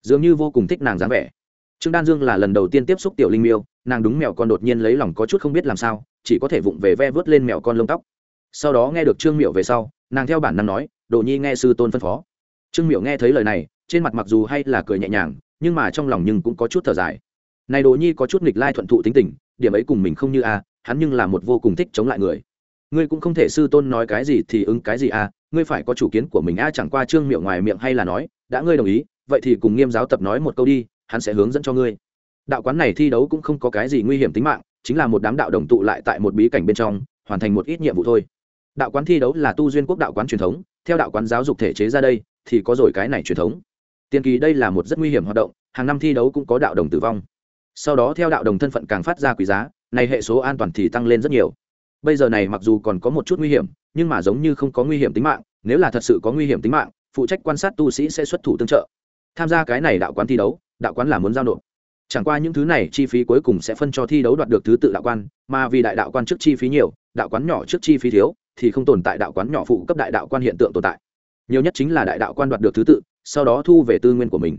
S1: dường như vô cùng thích nàng dáng vẻ. Trương đan dương là lần đầu tiên tiếp xúc tiểu linh miêu, nàng đúng mèo con đột nhiên lấy lòng có chút không biết làm sao, chỉ có thể vụng về ve vớt lên mèo con lông tóc. Sau đó nghe được trương miệu về sau, nàng theo bản năng nói, đồ nhi nghe sư tôn phân phó. Trương miệu nghe thấy lời này, trên mặt mặc dù hay là cười nhẹ nhàng, nhưng mà trong lòng nhưng cũng có chút thở dài. Này đồ nhi có chút nghịch lai thuận thụ tính tình, điểm ấy cùng mình không như a, hắn nhưng là một vô cùng thích chống lại người. Ngươi cũng không thể sư tôn nói cái gì thì ứng cái gì a, ngươi phải có chủ kiến của mình a, chẳng qua trương miệu ngoài miệng hay là nói, đã ngươi đồng ý vậy thì cùng nghiêm giáo tập nói một câu đi, hắn sẽ hướng dẫn cho ngươi. Đạo quán này thi đấu cũng không có cái gì nguy hiểm tính mạng, chính là một đám đạo đồng tụ lại tại một bí cảnh bên trong, hoàn thành một ít nhiệm vụ thôi. Đạo quán thi đấu là tu duyên quốc đạo quán truyền thống, theo đạo quán giáo dục thể chế ra đây, thì có rồi cái này truyền thống. Tiền kỳ đây là một rất nguy hiểm hoạt động, hàng năm thi đấu cũng có đạo đồng tử vong. Sau đó theo đạo đồng thân phận càng phát ra quý giá, này hệ số an toàn thì tăng lên rất nhiều. Bây giờ này mặc dù còn có một chút nguy hiểm, nhưng mà giống như không có nguy hiểm tính mạng, nếu là thật sự có nguy hiểm tính mạng, phụ trách quan sát tu sĩ sẽ xuất thủ tương trợ tham gia cái này đạo quán thi đấu, đạo quán là muốn giao nộp. Chẳng qua những thứ này chi phí cuối cùng sẽ phân cho thi đấu đoạt được thứ tự đạo quan, mà vì đại đạo quan trước chi phí nhiều, đạo quán nhỏ trước chi phí thiếu, thì không tồn tại đạo quán nhỏ phụ cấp đại đạo quan hiện tượng tồn tại. Nhiều nhất chính là đại đạo quan đoạt được thứ tự, sau đó thu về tư nguyên của mình.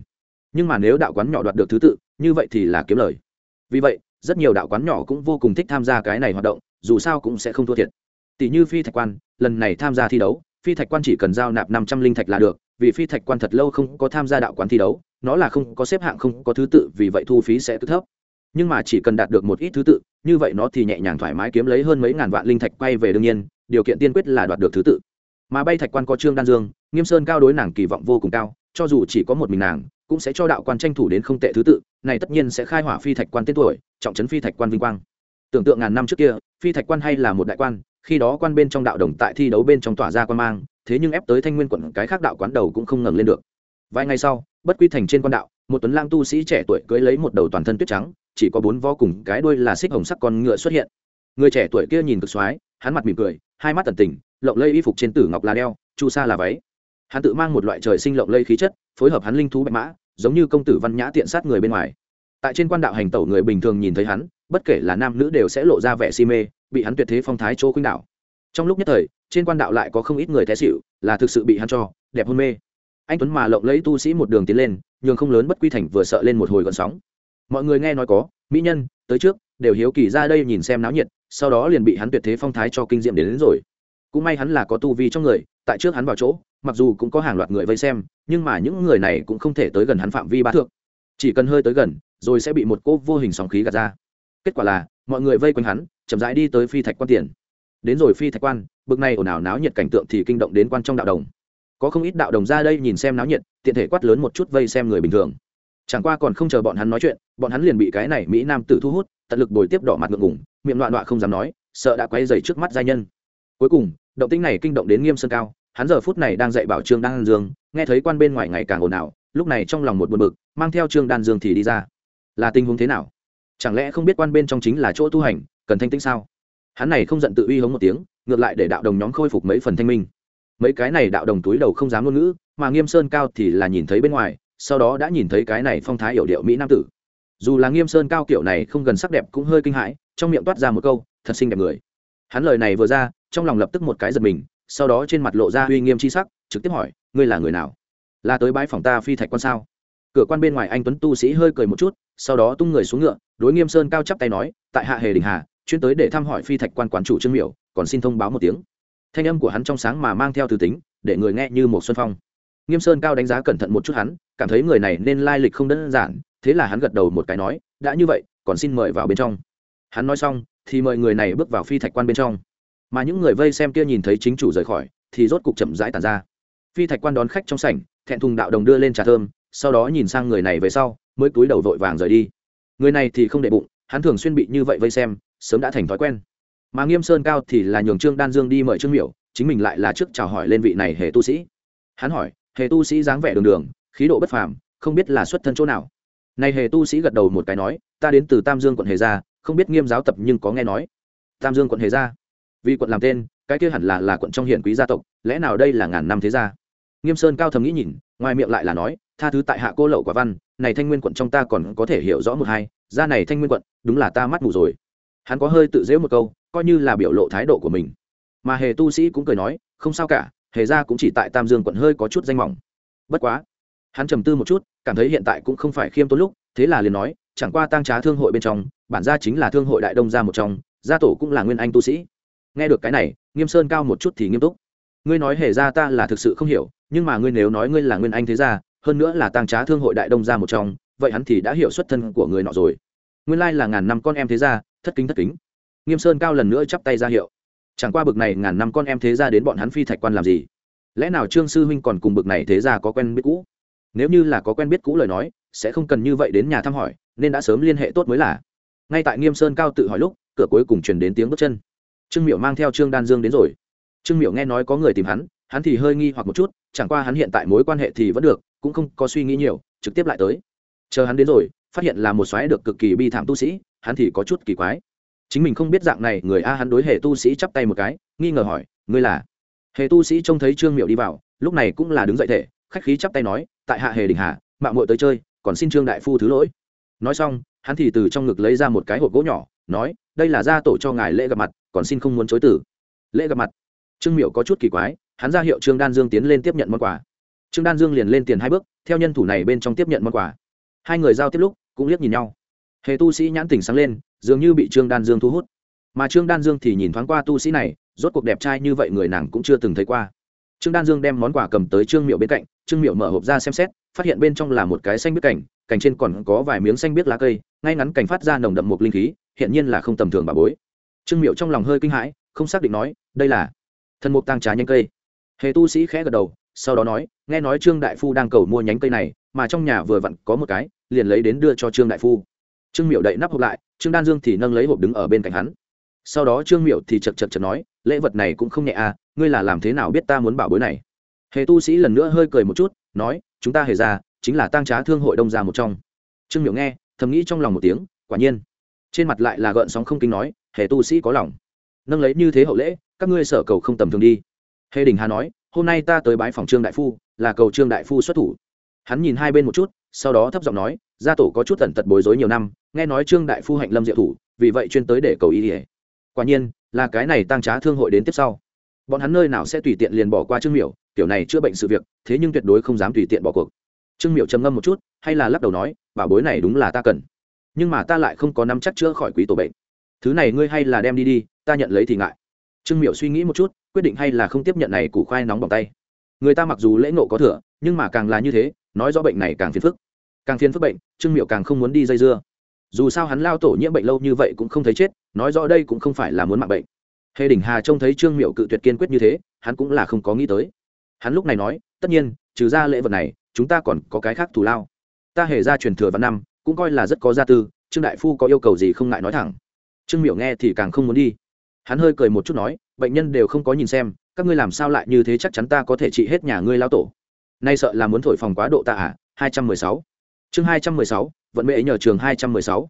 S1: Nhưng mà nếu đạo quán nhỏ đoạt được thứ tự, như vậy thì là kiếm lời. Vì vậy, rất nhiều đạo quán nhỏ cũng vô cùng thích tham gia cái này hoạt động, dù sao cũng sẽ không thua thiệt. Tỷ như phi thạch quan, lần này tham gia thi đấu, phi thạch quan chỉ cần giao nạp năm trăm linh thạch là được vì phi thạch quan thật lâu không có tham gia đạo quán thi đấu, nó là không có xếp hạng không có thứ tự, vì vậy thu phí sẽ cứ thấp. Nhưng mà chỉ cần đạt được một ít thứ tự, như vậy nó thì nhẹ nhàng thoải mái kiếm lấy hơn mấy ngàn vạn linh thạch quay về đương nhiên, điều kiện tiên quyết là đoạt được thứ tự. Mà bay thạch quan có trương đan dương, nghiêm sơn cao đối nàng kỳ vọng vô cùng cao, cho dù chỉ có một mình nàng, cũng sẽ cho đạo quan tranh thủ đến không tệ thứ tự, này tất nhiên sẽ khai hỏa phi thạch quan tên tuổi, trọng trấn phi thạch quan vinh quang. Tưởng tượng ngàn năm trước kia, phi thạch quan hay là một đại quan, khi đó quan bên trong đạo đồng tại thi đấu bên trong tỏa ra quan mang thế nhưng ép tới thanh nguyên quận cái khác đạo quán đầu cũng không ngẩng lên được. Vài ngày sau, bất quy thành trên quan đạo, một tuấn lang tu sĩ trẻ tuổi cưới lấy một đầu toàn thân tuyết trắng, chỉ có bốn vo cùng cái đuôi là xích hồng sắc con ngựa xuất hiện. Người trẻ tuổi kia nhìn cực soái hắn mặt mỉm cười, hai mắt tần tình, lộng lây y phục trên tử ngọc là đeo, chu sa là váy. Hắn tự mang một loại trời sinh lộng lây khí chất, phối hợp hắn linh thú bạch mã, giống như công tử văn nhã tiện sát người bên ngoài. Tại trên quan đạo hành tẩu người bình thường nhìn thấy hắn, bất kể là nam nữ đều sẽ lộ ra vẻ si mê, bị hắn tuyệt thế phong thái chỗ khuynh đảo trong lúc nhất thời trên quan đạo lại có không ít người té xịu là thực sự bị hắn cho đẹp hôn mê. Anh tuấn mà lộng lấy tu sĩ một đường tiến lên nhường không lớn bất quy thành vừa sợ lên một hồi gọn sóng. Mọi người nghe nói có mỹ nhân tới trước đều hiếu kỳ ra đây nhìn xem náo nhiệt sau đó liền bị hắn tuyệt thế phong thái cho kinh diệm đến, đến rồi. Cũng may hắn là có tu vi trong người tại trước hắn vào chỗ mặc dù cũng có hàng loạt người vây xem nhưng mà những người này cũng không thể tới gần hắn phạm vi ba thượng chỉ cần hơi tới gần rồi sẽ bị một cô vô hình sóng khí gạt ra. Kết quả là mọi người vây quanh hắn chậm rãi đi tới phi thạch quan tiền đến rồi phi thạch quan, bực này ồn ào náo nhiệt cảnh tượng thì kinh động đến quan trong đạo đồng. Có không ít đạo đồng ra đây nhìn xem náo nhiệt, tiện thể quát lớn một chút vây xem người bình thường. Chẳng qua còn không chờ bọn hắn nói chuyện, bọn hắn liền bị cái này mỹ nam tử thu hút, tận lực bồi tiếp đỏ mặt ngượng ngủng miệng loạn loạn không dám nói, sợ đã quay dày trước mắt giai nhân. Cuối cùng, động tĩnh này kinh động đến nghiêm sơn cao, hắn giờ phút này đang dạy bảo trương đan dương, nghe thấy quan bên ngoài ngày càng ồn ào, lúc này trong lòng một buồn bực, mang theo trương đan dương thì đi ra. Là tình huống thế nào? Chẳng lẽ không biết quan bên trong chính là chỗ tu hành, cần thanh tĩnh sao? Hắn này không giận tự uy hống một tiếng, ngược lại để đạo đồng nhóm khôi phục mấy phần thanh minh. Mấy cái này đạo đồng túi đầu không dám ngôn ngữ, mà nghiêm sơn cao thì là nhìn thấy bên ngoài, sau đó đã nhìn thấy cái này phong thái hiểu điệu mỹ nam tử. Dù là nghiêm sơn cao kiểu này không gần sắc đẹp cũng hơi kinh hãi, trong miệng toát ra một câu, thật xinh đẹp người. Hắn lời này vừa ra, trong lòng lập tức một cái giật mình, sau đó trên mặt lộ ra uy nghiêm c h i sắc, trực tiếp hỏi, ngươi là người nào? Là tới bãi phòng ta phi thạch quan sao? Cửa quan bên ngoài anh tuấn tu sĩ hơi cười một chút, sau đó tung người xuống ngựa, đối nghiêm sơn cao chắp tay nói, tại hạ hề đình hà chuyên tới để thăm hỏi phi thạch quan quán chủ trương miểu, còn xin thông báo một tiếng. Thanh âm của hắn trong sáng mà mang theo từ tính, để người nghe như một xuân phong. Nghiêm sơn cao đánh giá cẩn thận một chút hắn, cảm thấy người này nên lai lịch không đơn giản, thế là hắn gật đầu một cái nói, đã như vậy, còn xin mời vào bên trong. Hắn nói xong, thì mời người này bước vào phi thạch quan bên trong. Mà những người vây xem kia nhìn thấy chính chủ rời khỏi, thì rốt cục chậm rãi tàn ra. Phi thạch quan đón khách trong sảnh, thẹn thùng đạo đồng đưa lên trà thơm, sau đó nhìn sang người này về sau, mới cúi đầu vội vàng rời đi. Người này thì không để bụng, hắn thường xuyên bị như vậy vây xem sớm đã thành thói quen. Mà nghiêm sơn cao thì là nhường trương đan dương đi mời trương miểu, chính mình lại là trước chào hỏi lên vị này hề tu sĩ. Hắn hỏi, hề tu sĩ dáng vẻ đường đường, khí độ bất phàm, không biết là xuất thân chỗ nào. Này hề tu sĩ gật đầu một cái nói, ta đến từ tam dương quận hề gia, không biết nghiêm giáo tập nhưng có nghe nói. Tam dương quận hề gia. Vì quận làm tên, cái kia hẳn là là quận trong hiện quý gia tộc, lẽ nào đây là ngàn năm thế gia? Nghiêm sơn cao thầm nghĩ nhìn, ngoài miệng lại là nói, tha thứ tại hạ cô lậu quả văn, này thanh nguyên quận trong ta còn có thể hiểu rõ một hai, gia này thanh nguyên quận, đúng là ta mắt mù rồi hắn có hơi tự dễ một câu, coi như là biểu lộ thái độ của mình. Mà hề tu sĩ cũng cười nói, không sao cả, hề ra cũng chỉ tại tam dương quận hơi có chút danh mỏng. Bất quá, hắn trầm tư một chút, cảm thấy hiện tại cũng không phải khiêm tốn lúc, thế là liền nói, chẳng qua tăng trá thương hội bên trong, bản gia chính là thương hội đại đông gia một trong, gia tổ cũng là nguyên anh tu sĩ. Nghe được cái này, nghiêm sơn cao một chút thì nghiêm túc. Ngươi nói hề ra ta là thực sự không hiểu, nhưng mà ngươi nếu nói ngươi là nguyên anh thế gia, hơn nữa là tăng trá thương hội đại đông gia một trong, vậy hắn thì đã hiểu xuất thân của người nọ rồi. Nguyên lai là ngàn năm con em thế gia thất kính thất kính. Nghiêm sơn cao lần nữa chắp tay ra hiệu. Chẳng qua bực này ngàn năm con em thế gia đến bọn hắn phi thạch quan làm gì? Lẽ nào trương sư huynh còn cùng bực này thế gia có quen biết cũ? Nếu như là có quen biết cũ lời nói, sẽ không cần như vậy đến nhà thăm hỏi, nên đã sớm liên hệ tốt mới là. Ngay tại nghiêm sơn cao tự hỏi lúc, cửa cuối cùng truyền đến tiếng bước chân. Trương miệu mang theo trương đan dương đến rồi. Trương miệu nghe nói có người tìm hắn hắn thì hơi nghi hoặc một chút, chẳng qua hắn hiện tại mối quan hệ thì vẫn được, cũng không có suy nghĩ nhiều, trực tiếp lại tới. Chờ hắn đến rồi, phát hiện là một xoáy được cực kỳ bi thảm tu sĩ hắn thì có chút kỳ quái. Chính mình không biết dạng này, người a hắn đối hệ tu sĩ chắp tay một cái, nghi ngờ hỏi, ngươi là? Hệ tu sĩ trông thấy trương miệu đi vào, lúc này cũng là đứng dậy thể, khách khí chắp tay nói, tại hạ hề đình hà mạng muội tới chơi, còn xin trương đại phu thứ lỗi. Nói xong, hắn thì từ trong ngực lấy ra một cái hộp gỗ nhỏ, nói, đây là gia tổ cho ngài lễ gặp mặt, còn xin không muốn chối tử lễ gặp mặt. Trương miệu có chút kỳ quái, hắn ra hiệu trương đan dương tiến lên tiếp nhận món quà. Trương đan dương liền lên tiền hai bước, theo nhân thủ này bên trong tiếp nhận món quà. Hai người giao tiếp lúc, cũng liếc nhìn nhau hề tu sĩ nhãn tỉnh sáng lên, dường như bị trương đan dương thu hút. Mà trương đan dương thì nhìn thoáng qua tu sĩ này, rốt cuộc đẹp trai như vậy người nàng cũng chưa từng thấy qua. Trương đan dương đem món quà cầm tới trương miệu bên cạnh, trương miệu mở hộp ra xem xét, phát hiện bên trong là một cái xanh biết cảnh cành trên còn có vài miếng xanh biết lá cây, ngay ngắn cảnh phát ra nồng đậm một linh khí hiện nhiên là không tầm thường bà bối. Trương miệu trong lòng hơi kinh hãi, không xác định nói, đây là thần mục tăng trà nhanh cây. Hề tu sĩ khẽ gật đầu, sau đó nói, nghe nói trương đại phu đang cầu mua nhánh cây này, mà trong nhà vừa vặn có một cái, liền lấy đến đưa cho trương đại phu trương miệu đậy nắp hộp lại, trương đan dương thì nâng lấy hộp đứng ở bên cạnh hắn. Sau đó trương miệu thì chật chật chật nói, lễ vật này cũng không nhẹ à ngươi là làm thế nào biết ta muốn bảo bối này? Hề tu sĩ lần nữa hơi cười một chút, nói, chúng ta hề ra, chính là tăng trá thương hội đông ra một trong. Trương miệu nghe, thầm nghĩ trong lòng một tiếng, quả nhiên. Trên mặt lại là gợn sóng không kính nói, hề tu sĩ có lòng. Nâng lấy như thế hậu lễ, các ngươi sở cầu không tầm thường đi. Hề đình hà nói, hôm nay ta tới bái phòng trương đại phu, là cầu trương đại phu xuất thủ. Hắn nhìn hai bên một chút, sau đó thấp giọng nói, gia tổ có chút tần tật bối rối nhiều năm nghe nói trương đại phu hạnh lâm diệu thủ, vì vậy chuyên tới để cầu ý ỉa quả nhiên, là cái này tăng trá thương hội đến tiếp sau. Bọn hắn nơi nào sẽ tùy tiện liền bỏ qua trương miểu, kiểu này chữa bệnh sự việc, thế nhưng tuyệt đối không dám tùy tiện bỏ cuộc. Trương miểu trầm ngâm một chút, hay là lắc đầu nói, bảo bối này đúng là ta cần, nhưng mà ta lại không có nắm chắc chữa khỏi quý tổ bệnh. Thứ này ngươi hay là đem đi đi, ta nhận lấy thì ngại. Trương miểu suy nghĩ một chút, quyết định hay là không tiếp nhận này củ khoai nóng bằng tay. Người ta mặc dù lễ nộ có thừa, nhưng mà càng là như thế, nói rõ bệnh này càng phiền phức. Càng phiền phức bệnh, trương miệu càng không muốn đi dây dưa dù sao hắn lao tổ nhiễm bệnh lâu như vậy cũng không thấy chết, nói rõ đây cũng không phải là muốn mạng bệnh. Hề đỉnh hà trông thấy trương miệu cự tuyệt kiên quyết như thế, hắn cũng là không có nghĩ tới. Hắn lúc này nói, tất nhiên, trừ ra lễ vật này, chúng ta còn có cái khác thù lao. Ta hề ra truyền thừa văn năm, cũng coi là rất có gia tư, trương đại phu có yêu cầu gì không ngại nói thẳng. Trương miệu nghe thì càng không muốn đi. Hắn hơi cười một chút nói, bệnh nhân đều không có nhìn xem, các ngươi làm sao lại như thế chắc chắn ta có thể trị hết nhà ngươi lao tổ? Nay sợ là muốn thổi phòng quá độ ta à hai trăm mười sáu chương hai trăm mười sáu, vận mệnh nhờ trường hai trăm mười sáu.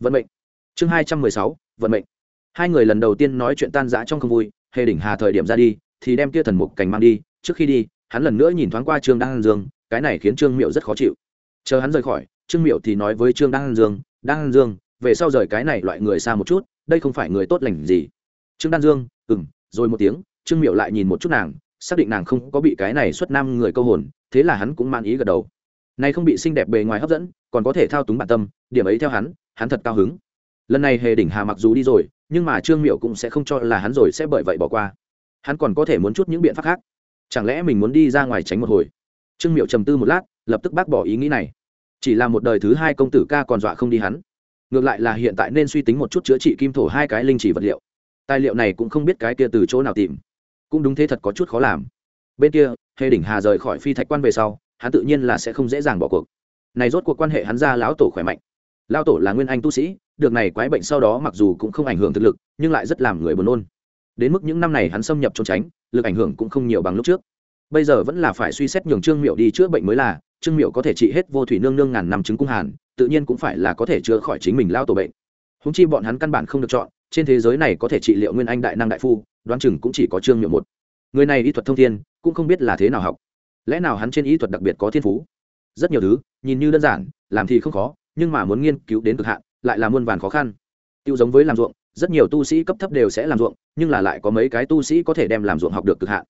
S1: Vận mệnh. Chương hai trăm mười sáu, vận mệnh. Hai người lần đầu tiên nói chuyện tan rã trong không vui, hề đỉnh hà thời điểm ra đi, thì đem kia thần mục cảnh mang đi. Trước khi đi, hắn lần nữa nhìn thoáng qua trương đăng dương, cái này khiến trương miệu rất khó chịu. Chờ hắn rời khỏi, trương miệu thì nói với trương đăng dương đăng dương, về sau rời cái này loại người xa một chút, đây không phải người tốt lành gì. Trương đan dương ừ m rồi một tiếng, trương miệu lại nhìn một chút nàng, xác định nàng không có bị cái này xuất nam người câu hồn, thế là hắn cũng man ý gật đầu này không bị xinh đẹp bề ngoài hấp dẫn, còn có thể thao túng bản tâm, điểm ấy theo hắn hắn thật cao hứng. Lần này hề đỉnh hà mặc dù đi rồi, nhưng mà trương miệu cũng sẽ không cho là hắn rồi sẽ bởi vậy bỏ qua. Hắn còn có thể muốn chút những biện pháp khác. Chẳng lẽ mình muốn đi ra ngoài tránh một hồi? Trương miệu trầm tư một lát, lập tức bác bỏ ý nghĩ này. Chỉ là một đời thứ hai công tử ca còn dọa không đi hắn. Ngược lại là hiện tại nên suy tính một chút chữa trị kim thổ hai cái linh chỉ vật liệu. Tài liệu này cũng không biết cái kia từ chỗ nào tìm. Cũng đúng thế thật có chút khó làm. Bên kia, hề đỉnh hà rời khỏi phi thạch quan về sau hắn tự nhiên là sẽ không dễ dàng bỏ cuộc. Này rốt cuộc quan hệ hắn ra lão tổ khỏe mạnh. Lão tổ là nguyên anh tu sĩ, được này quái bệnh sau đó mặc dù cũng không ảnh hưởng thực lực, nhưng lại rất làm người buồn nôn. Đến mức những năm này hắn xâm nhập trốn tránh, lực ảnh hưởng cũng không nhiều bằng lúc trước. Bây giờ vẫn là phải suy xét nhường trương miệu đi chữa bệnh mới là, trương miệu có thể trị hết vô thủy nương nương ngàn năm chứng cung hàn, tự nhiên cũng phải là có thể chữa khỏi chính mình lao tổ bệnh. Húng chi bọn hắn căn bản không được chọn, trên thế giới này có thể trị liệu nguyên anh đại năng đại phu, đoán chừng cũng chỉ có trương miệu một. Người này y thuật thông thiên, cũng không biết là thế nào học lẽ nào hắn trên y thuật đặc biệt có thiên phú? Rất nhiều thứ, nhìn như đơn giản, làm thì không khó, nhưng mà muốn nghiên cứu đến cực hạn, lại là muôn vàn khó khăn. Tiêu giống với làm ruộng, rất nhiều tu sĩ cấp thấp đều sẽ làm ruộng, nhưng là lại có mấy cái tu sĩ có thể đem làm ruộng học được cực hạn.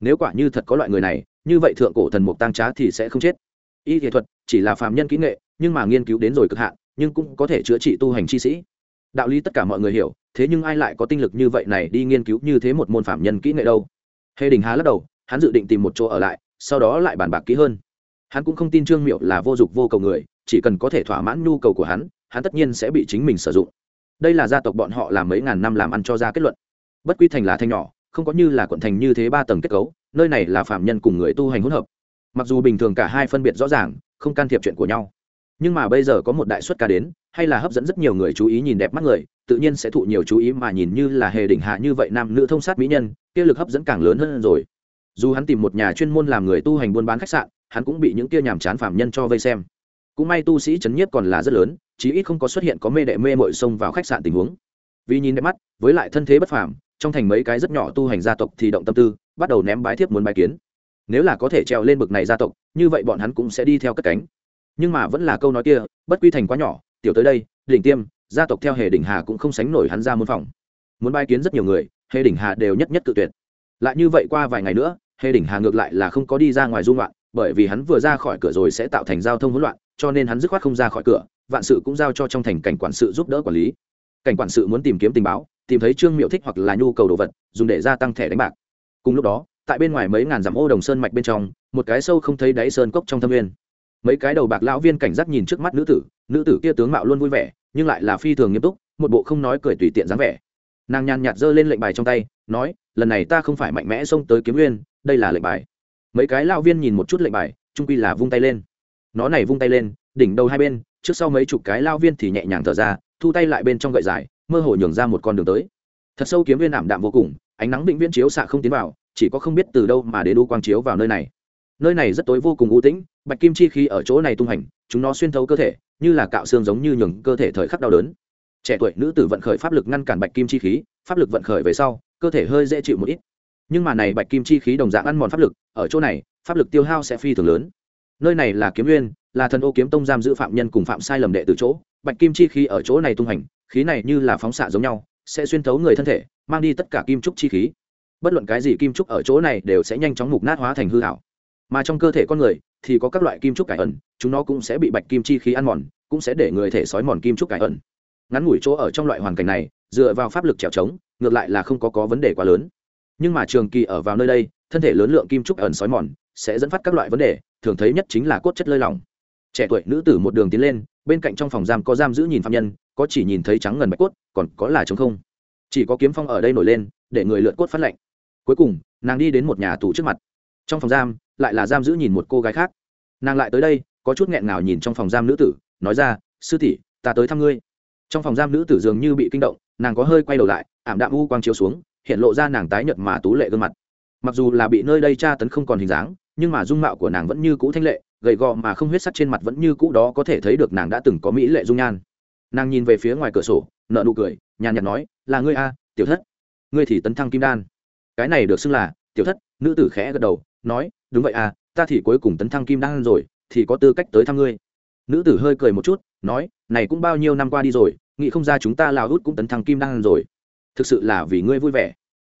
S1: Nếu quả như thật có loại người này, như vậy thượng cổ thần mục tăng trá thì sẽ không chết. Y nghệ thuật chỉ là phàm nhân kỹ nghệ, nhưng mà nghiên cứu đến rồi cực hạn, nhưng cũng có thể chữa trị tu hành chi sĩ. Đạo lý tất cả mọi người hiểu, thế nhưng ai lại có tinh lực như vậy này đi nghiên cứu như thế một môn phạm nhân kỹ nghệ đâu? Hề đình hà lắc đầu, hắn dự định tìm một chỗ ở lại sau đó lại bàn bạc kỹ hơn. Hắn cũng không tin trương miệu là vô dụng vô cầu người, chỉ cần có thể thỏa mãn nhu cầu của hắn hắn tất nhiên sẽ bị chính mình sử dụng. Đây là gia tộc bọn họ làm mấy ngàn năm làm ăn cho ra kết luận. Bất quy thành là thanh nhỏ, không có như là quận thành như thế ba tầng kết cấu, nơi này là phạm nhân cùng người tu hành hỗn hợp. Mặc dù bình thường cả hai phân biệt rõ ràng, không can thiệp chuyện của nhau. Nhưng mà bây giờ có một đại xuất ca đến, hay là hấp dẫn rất nhiều người chú ý nhìn đẹp mắt người, tự nhiên sẽ thụ nhiều chú ý mà nhìn như là hề đỉnh hạ như vậy nam nữ thông sát mỹ nhân, kia lực hấp dẫn càng lớn hơn rồi dù hắn tìm một nhà chuyên môn làm người tu hành buôn bán khách sạn, hắn cũng bị những kia nhàm chán phạm nhân cho vây xem. Cũng may tu sĩ c h ấ n nhiếp còn là rất lớn, chí ít không có xuất hiện có mê đệ mê mội xông vào khách sạn tình huống. Vì nhìn đẹp mắt, với lại thân thế bất phàm, trong thành mấy cái rất nhỏ tu hành gia tộc thì động tâm tư, bắt đầu ném bái thiếp muốn bái kiến. Nếu là có thể trèo lên bực này gia tộc, như vậy bọn hắn cũng sẽ đi theo cất cánh. Nhưng mà vẫn là câu nói kia, bất quy thành quá nhỏ, tiểu tới đây, đỉnh tiêm, gia tộc theo hề đỉnh hà cũng không sánh nổi hắn ra môn phòng. Muốn bái kiến rất nhiều người, hề đỉnh hà đều nhất nhất tự tuyệt. Lại như vậy qua vài ngày nữa hề đỉnh hà ngược lại là không có đi ra ngoài dung loạn bởi vì hắn vừa ra khỏi cửa rồi sẽ tạo thành giao thông hỗn loạn, cho nên hắn dứt khoát không ra khỏi cửa, vạn sự cũng giao cho trong thành cảnh quản sự giúp đỡ quản lý. Cảnh quản sự muốn tìm kiếm tình báo, tìm thấy trương miệu thích hoặc là nhu cầu đồ vật, dùng để gia tăng thẻ đánh bạc. Cùng lúc đó, tại bên ngoài mấy ngàn dặm ô đồng sơn mạch bên trong, một cái sâu không thấy đáy sơn cốc trong thâm nguyên. Mấy cái đầu bạc lão viên cảnh giác nhìn trước mắt nữ tử nữ tử kia tướng mạo luôn vui vẻ, nhưng lại là phi thường nghiêm túc, một bộ không nói cười tùy tiện dáng vẻ. Nàng nhàn nhạt giơ lên lệnh bài trong tay, nói, lần này ta không phải mạnh mẽ xông tới kiếm nguyên đây là lệnh bài. Mấy cái lao viên nhìn một chút lệnh bài, trung quy là vung tay lên. Nó này vung tay lên, đỉnh đầu hai bên, trước sau mấy chục cái lao viên thì nhẹ nhàng thở ra, thu tay lại bên trong gậy dài, mơ hồ nhường ra một con đường tới. Thật sâu kiếm viên ảm đạm vô cùng, ánh nắng vĩnh viễn chiếu xạ không tiến vào, chỉ có không biết từ đâu mà đến đu quang chiếu vào nơi này. Nơi này rất tối vô cùng u tĩnh, bạch kim chi khí ở chỗ này tung hành, chúng nó xuyên thấu cơ thể, như là cạo xương giống như nhường cơ thể thời khắc đau đớn. Trẻ tuổi nữ tử vận khởi pháp lực ngăn cản bạch kim chi khí, pháp lực vận khởi về sau, cơ thể hơi dễ chịu một ít nhưng mà này bạch kim chi khí đồng dạng ăn mòn pháp lực, ở chỗ này, pháp lực tiêu hao sẽ phi thường lớn. Nơi này là kiếm nguyên, là thần ô kiếm tông giam giữ phạm nhân cùng phạm sai lầm đệ từ chỗ. Bạch kim chi khí ở chỗ này tung hành, khí này như là phóng xạ giống nhau, sẽ xuyên thấu người thân thể, mang đi tất cả kim trúc chi khí. Bất luận cái gì kim trúc ở chỗ này đều sẽ nhanh chóng mục nát hóa thành hư hảo mà trong cơ thể con người, thì có các loại kim trúc cải ẩn, chúng nó cũng sẽ bị bạch kim chi khí ăn mòn, cũng sẽ để người thể sói mòn kim trúc cải ẩn. Ngắn ngủi chỗ ở trong loại hoàn cảnh này, dựa vào pháp lực trèo trống, ngược lại là không có có vấn đề quá lớn nhưng mà trường kỳ ở vào nơi đây, thân thể lớn lượng kim trúc ẩn sói mòn, sẽ dẫn phát các loại vấn đề, thường thấy nhất chính là cốt chất lơi lỏng. Trẻ tuổi nữ tử một đường tiến lên, bên cạnh trong phòng giam có giam giữ nhìn phạm nhân, có chỉ nhìn thấy trắng ngần bạch cốt, còn có là trống không. Chỉ có kiếm phong ở đây nổi lên, để người lượn cốt phát lệnh. Cuối cùng, nàng đi đến một nhà tù trước mặt. Trong phòng giam, lại là giam giữ nhìn một cô gái khác. Nàng lại tới đây, có chút nghẹn ngào nhìn trong phòng giam nữ tử, nói ra, sư tỷ, ta tới thăm ngươi. Trong phòng giam nữ tử dường như bị kinh động, nàng có hơi quay đầu lại, ảm đạm u quang chiếu xuống hiện lộ ra nàng tái nhợt mà tú lệ gương mặt. Mặc dù là bị nơi đây tra tấn không còn hình dáng, nhưng mà dung mạo của nàng vẫn như cũ thanh lệ, gầy gò mà không huyết sắc trên mặt vẫn như cũ đó có thể thấy được nàng đã từng có mỹ lệ dung nhan. Nàng nhìn về phía ngoài cửa sổ nợ nụ cười, nhàn nhạt nói, là ngươi a, tiểu thất. Ngươi thì tấn thăng kim đan. Cái này được xưng là, tiểu thất. Nữ tử khẽ gật đầu, nói, đúng vậy à ta thì cuối cùng tấn thăng kim đan rồi, thì có tư cách tới thăm ngươi. Nữ tử hơi cười một chút, nói, này cũng bao nhiêu năm qua đi rồi, nghĩ không ra chúng ta lào hút cũng tấn thăng kim đan rồi. Thực sự là vì ngươi vui vẻ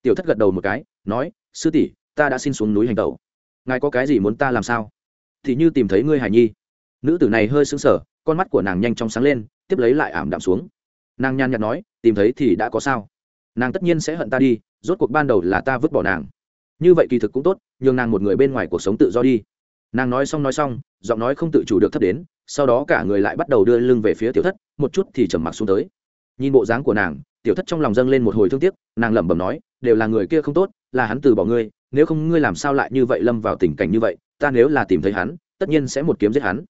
S1: tiểu thất gật đầu một cái, nói, sư tỷ, ta đã xin xuống núi hành tẩu. Ngài có cái gì muốn ta làm sao? Thì như tìm thấy ngươi hải nhi. Nữ tử này hơi sững sờ, con mắt của nàng nhanh chóng sáng lên, tiếp lấy lại ảm đạm xuống. Nàng nhàn nhạt nói, tìm thấy thì đã có sao. Nàng tất nhiên sẽ hận ta đi, rốt cuộc ban đầu là ta vứt bỏ nàng. Như vậy kỳ thực cũng tốt, nhường nàng một người bên ngoài cuộc sống tự do đi. Nàng nói xong nói xong, giọng nói không tự chủ được thấp đến, sau đó cả người lại bắt đầu đưa lưng về phía tiểu thất, một chút thì trầm mặc xuống tới. Nhìn bộ dáng của nàng, tiểu thất trong lòng dâng lên một hồi thương tiếc, nàng lẩm bẩm nói đều là người kia không tốt, là hắn từ bỏ ngươi, nếu không ngươi làm sao lại như vậy lâm vào tình cảnh như vậy, ta nếu là tìm thấy hắn, tất nhiên sẽ một kiếm giết hắn.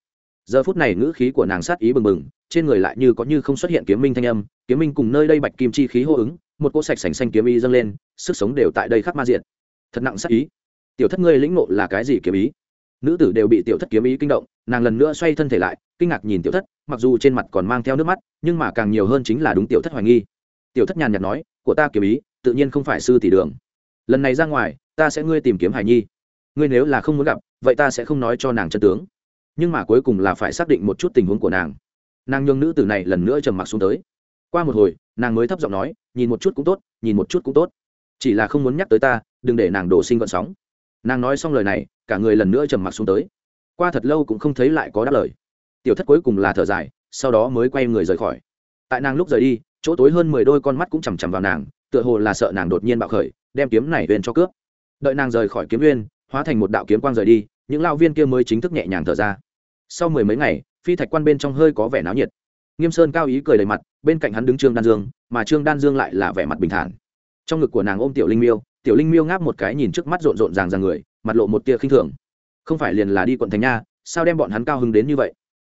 S1: Giờ phút này ngữ khí của nàng sát ý bừng bừng, trên người lại như có như không xuất hiện kiếm minh thanh âm, kiếm minh cùng nơi đây bạch kim chi khí hô ứng, một cỗ sạch sành xanh kiếm ý dâng lên, sức sống đều tại đây khắc ma diện thật nặng sát ý. Tiểu thất ngươi lĩnh ngộ là cái gì kiếm ý? Nữ tử đều bị tiểu thất kiếm ý kinh động, nàng lần nữa xoay thân thể lại, kinh ngạc nhìn tiểu thất, mặc dù trên mặt còn mang theo nước mắt, nhưng mà càng nhiều hơn chính là đúng tiểu thất hoài nghi. Tiểu thất nhàn nhạt nói, của ta kiếm ý tự nhiên không phải sư tỷ đường. Lần này ra ngoài, ta sẽ ngươi tìm kiếm hải nhi. Ngươi nếu là không muốn gặp, vậy ta sẽ không nói cho nàng chân tướng. Nhưng mà cuối cùng là phải xác định một chút tình huống của nàng. Nàng nhường nữ tử này lần nữa trầm mặc xuống tới. Qua một hồi, nàng mới thấp giọng nói, nhìn một chút cũng tốt, nhìn một chút cũng tốt. Chỉ là không muốn nhắc tới ta, đừng để nàng đổ sinh vận sóng. Nàng nói xong lời này, cả người lần nữa trầm mặc xuống tới. Qua thật lâu cũng không thấy lại có đáp lời. Tiểu thất cuối cùng là thở dài, sau đó mới quay người rời khỏi. Tại nàng lúc rời đi, chỗ tối hơn mười đôi con mắt cũng chằm chằm vào nàng tựa hồ là sợ nàng đột nhiên bạo khởi, đem kiếm này uyên cho cướp. Đợi nàng rời khỏi kiếm uyên hóa thành một đạo kiếm quang rời đi, những lao viên kia mới chính thức nhẹ nhàng thở ra. Sau mười mấy ngày, phi thạch quan bên trong hơi có vẻ náo nhiệt. Nghiêm sơn cao ý cười đầy mặt, bên cạnh hắn đứng trương đan dương, mà trương đan dương lại là vẻ mặt bình thản. Trong ngực của nàng ôm tiểu linh miêu, tiểu linh miêu ngáp một cái nhìn trước mắt rộn rộn ràng ràng người, mặt lộ một tia khinh thường. Không phải liền là đi quận thành nha, sao đem bọn hắn cao hứng đến như vậy?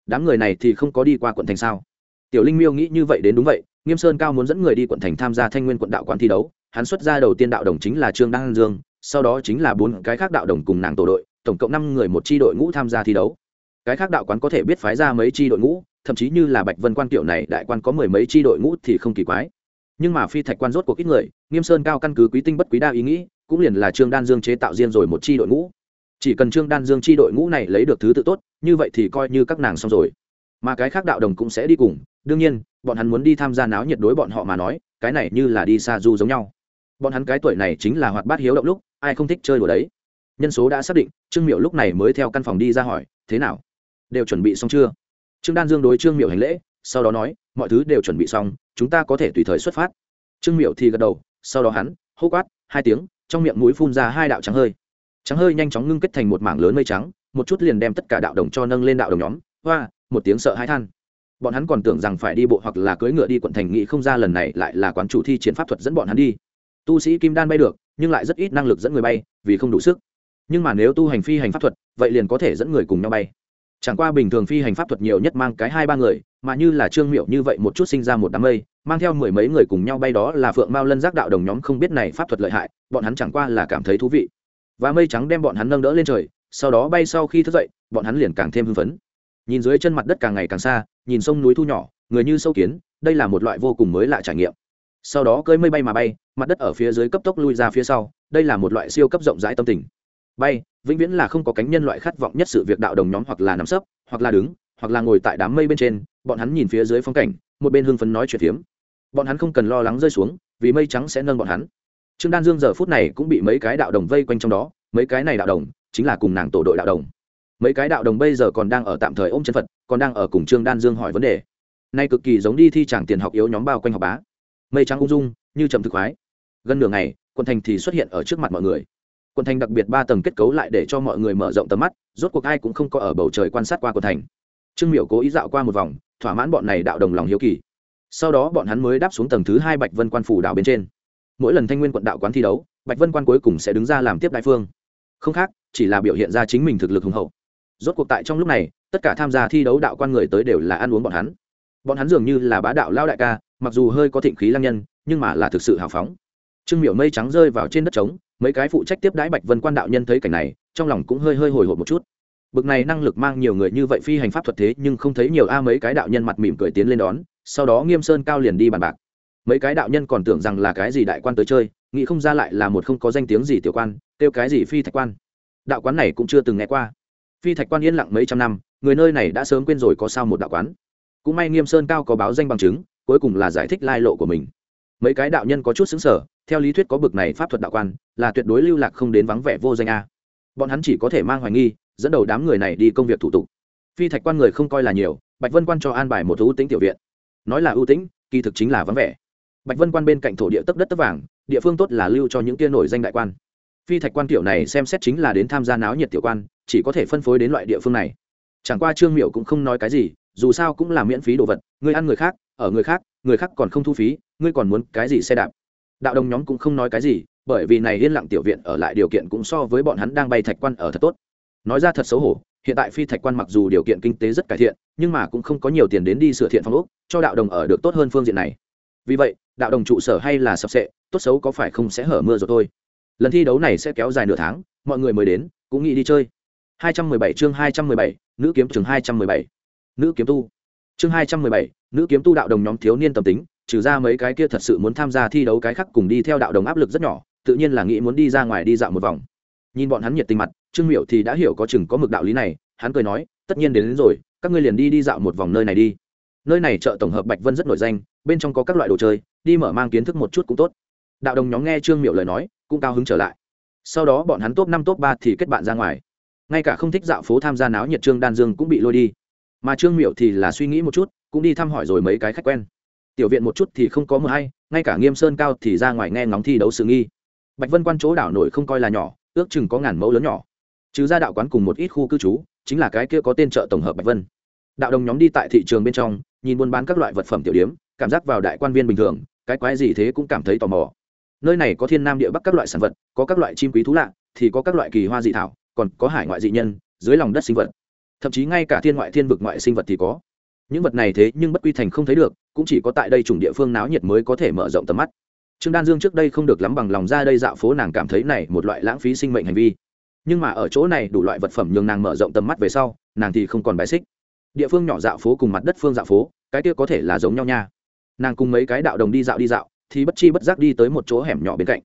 S1: Đám người này thì không có đi qua quận thành sao? Tiểu linh miêu nghĩ như vậy đến đúng vậy nghiêm sơn cao muốn dẫn người đi quận thành tham gia thanh nguyên quận đạo quán thi đấu, hắn xuất ra đầu tiên đạo đồng chính là trương đăng dương, sau đó chính là bốn cái khác đạo đồng cùng nàng tổ đội, tổng cộng năm người một tri đội ngũ tham gia thi đấu. Cái khác đạo quán có thể biết phái ra mấy tri đội ngũ, thậm chí như là bạch vân quan kiểu này, đại quan có mười mấy tri đội ngũ thì không kỳ quái. Nhưng mà phi thạch quan rốt cuộc ít người, nghiêm sơn cao căn cứ quý tinh bất quý đa ý nghĩ, cũng liền là trương đan dương chế tạo riêng rồi một tri đội ngũ. Chỉ cần trương đan dương tri đội ngũ này lấy được thứ tự tốt, như vậy thì coi như các nàng xong rồi. Mà cái khác đạo đồng cũng sẽ đi cùng, đương nhiên bọn hắn muốn đi tham gia náo nhiệt đối bọn họ mà nói, cái này như là đi xa du giống nhau. Bọn hắn cái tuổi này chính là hoạt bát hiếu động lúc, ai không thích chơi đùa đấy. Nhân số đã xác định, trương miệu lúc này mới theo căn phòng đi ra hỏi, thế nào? Đều chuẩn bị xong chưa? Trương đan dương đối trương miệu hành lễ, sau đó nói, mọi thứ đều chuẩn bị xong, chúng ta có thể tùy thời xuất phát. Trương miệu thì gật đầu, sau đó hắn, hô quát, hai tiếng, trong miệng mũi phun ra hai đạo trắng hơi. Trắng hơi nhanh chóng ngưng kết thành một mảng lớn mây trắng, một chút liền đem tất cả đạo đồng cho nâng lên đạo đồng nhóm. Hoa, một tiếng sợ hãi than bọn hắn còn tưởng rằng phải đi bộ hoặc là cưỡi ngựa đi quận thành nghị không ra lần này lại là quán chủ thi chiến pháp thuật dẫn bọn hắn đi. Tu sĩ kim đan bay được, nhưng lại rất ít năng lực dẫn người bay, vì không đủ sức. Nhưng mà nếu tu hành phi hành pháp thuật, vậy liền có thể dẫn người cùng nhau bay. Chẳng qua bình thường phi hành pháp thuật nhiều nhất mang cái hai ba người, mà như là trương miệu như vậy một chút sinh ra một đám mây, mang theo mười mấy người cùng nhau bay đó là phượng mao lân giác đạo đồng nhóm không biết này pháp thuật lợi hại, bọn hắn chẳng qua là cảm thấy thú vị. Và mây trắng đem bọn hắn nâng đỡ lên trời, sau đó bay sau khi thức dậy, bọn hắn liền càng thêm hưng phấn nhìn dưới chân mặt đất càng ngày càng xa, nhìn sông núi thu nhỏ, người như sâu kiến, đây là một loại vô cùng mới lạ trải nghiệm. Sau đó cơi mây bay mà bay, mặt đất ở phía dưới cấp tốc lui ra phía sau, đây là một loại siêu cấp rộng rãi tâm tình. Bay, vĩnh viễn là không có cánh nhân loại khát vọng nhất sự việc đạo đồng nhóm hoặc là nằm sấp, hoặc là đứng, hoặc là ngồi tại đám mây bên trên, bọn hắn nhìn phía dưới phong cảnh, một bên hưng phấn nói chuyện phiếm. Bọn hắn không cần lo lắng rơi xuống, vì mây trắng sẽ nâng bọn hắn. Trương đan dương giờ phút này cũng bị mấy cái đạo đồng vây quanh trong đó, mấy cái này đạo đồng chính là cùng nàng tổ đội đạo đồng mấy cái đạo đồng bây giờ còn đang ở tạm thời ôm chân phật, còn đang ở cùng trương đan dương hỏi vấn đề. Nay cực kỳ giống đi thi tràng tiền học yếu nhóm bao quanh học bá. Mây trắng ung dung, như trầm thực khoái. Gần nửa ngày, quận thành thì xuất hiện ở trước mặt mọi người. Quận thành đặc biệt ba tầng kết cấu lại để cho mọi người mở rộng tầm mắt, rốt cuộc ai cũng không có ở bầu trời quan sát qua quận thành. Trương miểu cố ý dạo qua một vòng, thỏa mãn bọn này đạo đồng lòng hiếu kỳ. Sau đó bọn hắn mới đáp xuống tầng thứ hai bạch vân quan phủ đảo bên trên. Mỗi lần thanh nguyên quận đạo quán thi đấu, bạch vân quan cuối cùng sẽ đứng ra làm tiếp đại phương. Không khác, chỉ là biểu hiện ra chính mình thực lực hùng hậu rốt cuộc tại trong lúc này, tất cả tham gia thi đấu đạo quan người tới đều là ăn uống bọn hắn. Bọn hắn dường như là bá đạo lao đại ca, mặc dù hơi có thịnh khí lang nhân, nhưng mà là thực sự hào phóng. Trương miểu mây trắng rơi vào trên đất trống, mấy cái phụ trách tiếp đãi bạch vân quan đạo nhân thấy cảnh này, trong lòng cũng hơi hơi hồi hộp một chút. Bực này năng lực mang nhiều người như vậy phi hành pháp thuật thế, nhưng không thấy nhiều a mấy cái đạo nhân mặt mỉm cười tiến lên đón, sau đó nghiêm sơn cao liền đi bàn bạc. Mấy cái đạo nhân còn tưởng rằng là cái gì đại quan tới chơi, nghĩ không ra lại là một không có danh tiếng gì tiểu quan, kêu cái gì phi thạch quan. Đạo quán này cũng chưa từng nghe qua phi thạch quan yên lặng mấy trăm năm, người nơi này đã sớm quên rồi có sao một đạo quán. Cũng may nghiêm sơn cao có báo danh bằng chứng, cuối cùng là giải thích lai lộ của mình. Mấy cái đạo nhân có chút xứng sở, theo lý thuyết có bực này pháp thuật đạo quan, là tuyệt đối lưu lạc không đến vắng vẻ vô danh a. Bọn hắn chỉ có thể mang hoài nghi, dẫn đầu đám người này đi công việc thủ tục. Phi thạch quan người không coi là nhiều, bạch vân quan cho an bài một ưu tính tiểu viện. Nói là ưu tính kỳ thực chính là vắng vẻ. Bạch vân quan bên cạnh thổ địa tấp đất tấp vàng, địa phương tốt là lưu cho những tia nổi danh đại quan phi thạch quan tiểu này xem xét chính là đến tham gia náo nhiệt tiểu quan, chỉ có thể phân phối đến loại địa phương này. Chẳng qua trương miệu cũng không nói cái gì, dù sao cũng là miễn phí đồ vật ngươi ăn người khác, ở người khác người khác còn không thu phí, ngươi còn muốn cái gì xe đạp? Đạo đồng nhóm cũng không nói cái gì, bởi vì này yên lặng tiểu viện ở lại điều kiện cũng so với bọn hắn đang bay thạch quan ở thật tốt. Nói ra thật xấu hổ, hiện tại phi thạch quan mặc dù điều kiện kinh tế rất cải thiện, nhưng mà cũng không có nhiều tiền đến đi sửa thiện phong ốc, cho đạo đồng ở được tốt hơn phương diện này. Vì vậy, đạo đồng trụ sở hay là sập sệ, tốt xấu có phải không sẽ hở mưa rồi thôi lần thi đấu này sẽ kéo dài nửa tháng mọi người mới đến cũng nghĩ đi chơi. 217 chương 217, nữ kiếm trường 217. nữ kiếm tu. Chương 217, nữ kiếm tu đạo đồng nhóm thiếu niên tâm tính trừ ra mấy cái kia thật sự muốn tham gia thi đấu cái khác cùng đi theo đạo đồng áp lực rất nhỏ tự nhiên là nghĩ muốn đi ra ngoài đi dạo một vòng. Nhìn bọn hắn nhiệt tình mặt trương miệu thì đã hiểu có chừng có mực đạo lý này hắn cười nói tất nhiên đến, đến rồi các ngươi liền đi đi dạo một vòng nơi này đi. Nơi này chợ tổng hợp bạch vân rất nổi danh bên trong có các loại đồ chơi đi mở mang kiến thức một chút cũng tốt. Đạo đồng nhóm nghe trương miệu lời nói cũng cao hứng trở lại. Sau đó bọn hắn top năm, top ba thì kết bạn ra ngoài. Ngay cả không thích dạo phố tham gia náo nhiệt trương đan dương cũng bị lôi đi. Mà trương miệu thì là suy nghĩ một chút, cũng đi thăm hỏi rồi mấy cái khách quen. Tiểu viện một chút thì không có mưa hay, ngay cả nghiêm sơn cao thì ra ngoài nghe ngóng thi đấu sự nghi. Bạch vân quan chỗ đảo nổi không coi là nhỏ, ước chừng có ngàn mẫu lớn nhỏ. Chứ ra đạo quán cùng một ít khu cư trú, chính là cái kia có tên chợ tổng hợp bạch vân. Đạo đồng nhóm đi tại thị trường bên trong, nhìn buôn bán các loại vật phẩm tiểu điếm cảm giác vào đại quan viên bình thường, cái quái gì thế cũng cảm thấy tò mò nơi này có thiên nam địa bắc các loại sản vật, có các loại chim quý thú lạ, thì có các loại kỳ hoa dị thảo, còn có hải ngoại dị nhân, dưới lòng đất sinh vật. Thậm chí ngay cả thiên ngoại thiên vực ngoại sinh vật thì có. Những vật này thế nhưng bất quy thành không thấy được, cũng chỉ có tại đây chủng địa phương náo nhiệt mới có thể mở rộng tầm mắt. Trương đan dương trước đây không được lắm bằng lòng ra đây dạo phố nàng cảm thấy này một loại lãng phí sinh mệnh hành vi. Nhưng mà ở chỗ này đủ loại vật phẩm nhường nàng mở rộng tầm mắt về sau, nàng thì không còn bài xích. Địa phương nhỏ dạo phố cùng mặt đất phương dạo phố, cái kia có thể là giống nhau nha. Nàng cùng mấy cái đạo đồng đi dạo đi dạo thì bất chi bất giác đi tới một chỗ hẻm nhỏ bên cạnh.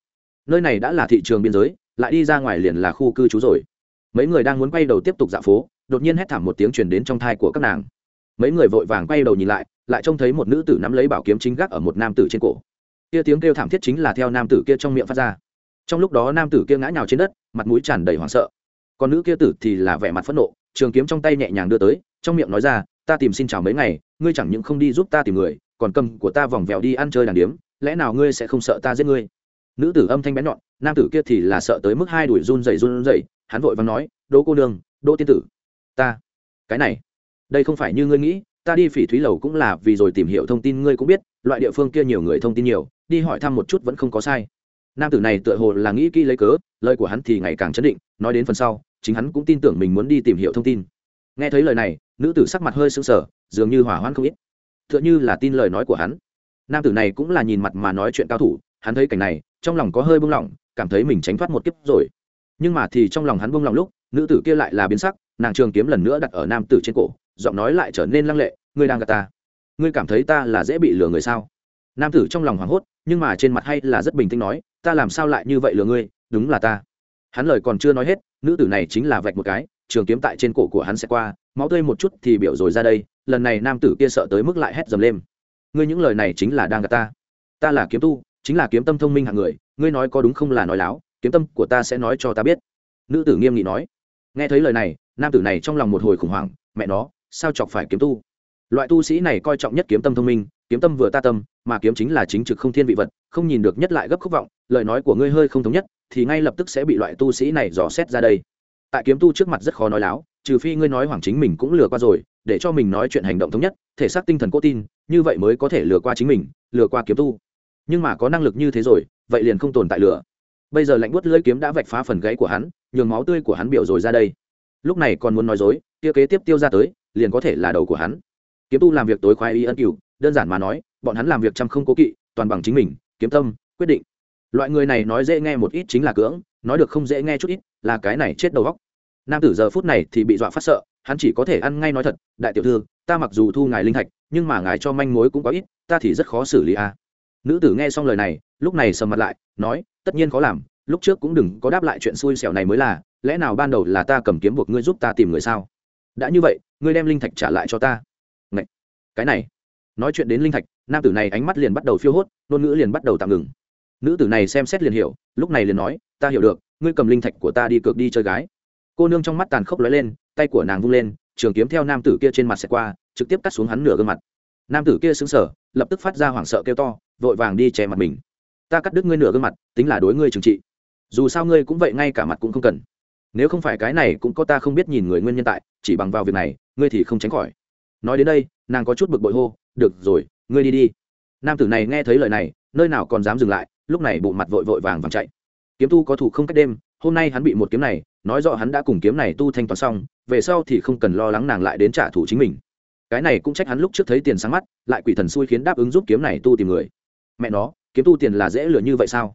S1: Nơi này đã là thị trường biên giới, lại đi ra ngoài liền là khu cư trú rồi. Mấy người đang muốn quay đầu tiếp tục dạo phố, đột nhiên hét thảm một tiếng truyền đến trong thai của các nàng. Mấy người vội vàng quay đầu nhìn lại lại trông thấy một nữ tử nắm lấy bảo kiếm chính gác ở một nam tử trên cổ. Kia tiếng kêu thảm thiết chính là theo nam tử kia trong miệng phát ra. Trong lúc đó nam tử kia ngã nhào trên đất, mặt mũi tràn đầy hoảng sợ. Còn nữ kia tử thì là vẻ mặt phẫn nộ, trường kiếm trong tay nhẹ nhàng đưa tới, trong miệng nói ra, ta tìm xin chào mấy ngày, ngươi chẳng những không đi giúp ta tìm người, còn cầm của ta vòng vèo đi ăn chơi đàn điếm lẽ nào ngươi sẽ không sợ ta giết ngươi? Nữ tử âm thanh bén nhọn, nam tử kia thì là sợ tới mức hai đuổi run dày run dày hắn vội vàng nói, đỗ cô nương, đỗ tiên tử. Ta. Cái này, đây không phải như ngươi nghĩ, ta đi phỉ thúy lầu cũng là vì rồi tìm hiểu thông tin ngươi cũng biết, loại địa phương kia nhiều người thông tin nhiều, đi hỏi thăm một chút vẫn không có sai. Nam tử này tựa hồ là nghĩ kỹ lấy cớ, lời của hắn thì ngày càng chấn định, nói đến phần sau, chính hắn cũng tin tưởng mình muốn đi tìm hiểu thông tin. Nghe thấy lời này, nữ tử sắc mặt hơi sững sờ, dường như hỏa hoãn không ít. T h ư ợ n h ư là tin lời nói của hắn nam tử này cũng là nhìn mặt mà nói chuyện cao thủ, hắn thấy cảnh này, trong lòng có hơi buông lỏng, cảm thấy mình tránh thoát một kiếp rồi. Nhưng mà thì trong lòng hắn buông lỏng lúc, nữ tử kia lại là biến sắc, nàng trường kiếm lần nữa đặt ở nam tử trên cổ, giọng nói lại trở nên lăng lệ, ngươi đang gạt ta. Ngươi cảm thấy ta là dễ bị lừa người sao? Nam tử trong lòng hoảng hốt, nhưng mà trên mặt hay là rất bình tĩnh nói, ta làm sao lại như vậy lừa ngươi? Đúng là ta. Hắn lời còn chưa nói hết, nữ tử này chính là vạch một cái, trường kiếm tại trên cổ của hắn sẽ qua, máu tươi một chút thì biểu rồi ra đây, lần này nam tử kia sợ tới mức lại hét dầm lên ngươi những lời này chính là đang gạt ta. Ta là kiếm tu, chính là kiếm tâm thông minh hạng người, ngươi nói có đúng không là nói láo, kiếm tâm của ta sẽ nói cho ta biết. Nữ tử nghiêm nghị nói. Nghe thấy lời này, nam tử này trong lòng một hồi khủng hoảng, mẹ nó, sao chọc phải kiếm tu? Loại tu sĩ này coi trọng nhất kiếm tâm thông minh, kiếm tâm vừa ta tâm, mà kiếm chính là chính trực không thiên vị vật, không nhìn được nhất lại gấp khúc vọng, lời nói của ngươi hơi không thống nhất, thì ngay lập tức sẽ bị loại tu sĩ này dò xét ra đây. Tại kiếm tu trước mặt rất khó nói láo trừ phi ngươi nói hoàng chính mình cũng lừa qua rồi, để cho mình nói chuyện hành động thống nhất, thể xác tinh thần cố tin, như vậy mới có thể lừa qua chính mình, lừa qua kiếm tu. Nhưng mà có năng lực như thế rồi, vậy liền không tồn tại lừa bây giờ lạnh buốt lưỡi kiếm đã vạch phá phần gáy của hắn, nhường máu tươi của hắn biểu rồi ra đây. Lúc này còn muốn nói dối, kia kế tiếp tiêu ra tới, liền có thể là đầu của hắn. Kiếm tu làm việc tối khoái y ân cửu, đơn giản mà nói, bọn hắn làm việc chăm không cố kỵ, toàn bằng chính mình, kiếm tâm, quyết định. Loại người này nói dễ nghe một ít chính là cưỡng, nói được không dễ nghe chút ít, là cái này chết đầu góc nam tử giờ phút này thì bị dọa phát sợ, hắn chỉ có thể ăn ngay nói thật, đại tiểu thư, ta mặc dù thu ngài linh thạch, nhưng mà ngài cho manh mối cũng có ít, ta thì rất khó xử lý a à. nữ tử nghe xong lời này, lúc này sầm mặt lại, nói, tất nhiên khó làm, lúc trước cũng đừng có đáp lại chuyện xui xẻo này mới là, lẽ nào ban đầu là ta cầm kiếm buộc ngươi giúp ta tìm người sao đã như vậy, ngươi đem linh thạch trả lại cho ta Ngậy! cái này, nói chuyện đến linh thạch, nam tử này ánh mắt liền bắt đầu phiêu hốt, ngôn ngữ liền bắt đầu tạm ngừng nữ tử này xem xét liền hiểu, lúc này liền nói, ta hiểu được, ngươi cầm linh thạch của ta đi cược đi chơi gái cô nương trong mắt tàn khốc lóe lên, tay của nàng vung lên, trường kiếm theo nam tử kia trên mặt xẹt qua, trực tiếp cắt xuống hắn nửa gương mặt. Nam tử kia xứng sở lập tức phát ra hoảng sợ kêu to, vội vàng đi che mặt mình. Ta cắt đứt ngươi nửa gương mặt, tính là đối ngươi trừng trị. Dù sao ngươi cũng vậy, ngay cả mặt cũng không cần. Nếu không phải cái này cũng có ta không biết nhìn người nguyên nhân tại, chỉ bằng vào việc này, ngươi thì không tránh khỏi. Nói đến đây, nàng có chút bực bội hô, được rồi, ngươi đi đi. Nam tử này nghe thấy lời này, nơi nào còn dám dừng lại, lúc này bộ mặt vội vội vàng vàng chạy. Kiếm tu có thủ không cách đêm hôm nay hắn bị một kiếm này, nói rõ hắn đã cùng kiếm này tu thanh toán xong, về sau thì không cần lo lắng nàng lại đến trả thù chính mình. Cái này cũng trách hắn lúc trước thấy tiền sáng mắt, lại quỷ thần xui khiến đáp ứng giúp kiếm này tu tìm người. Mẹ nó, kiếm tu tiền là dễ lừa như vậy sao?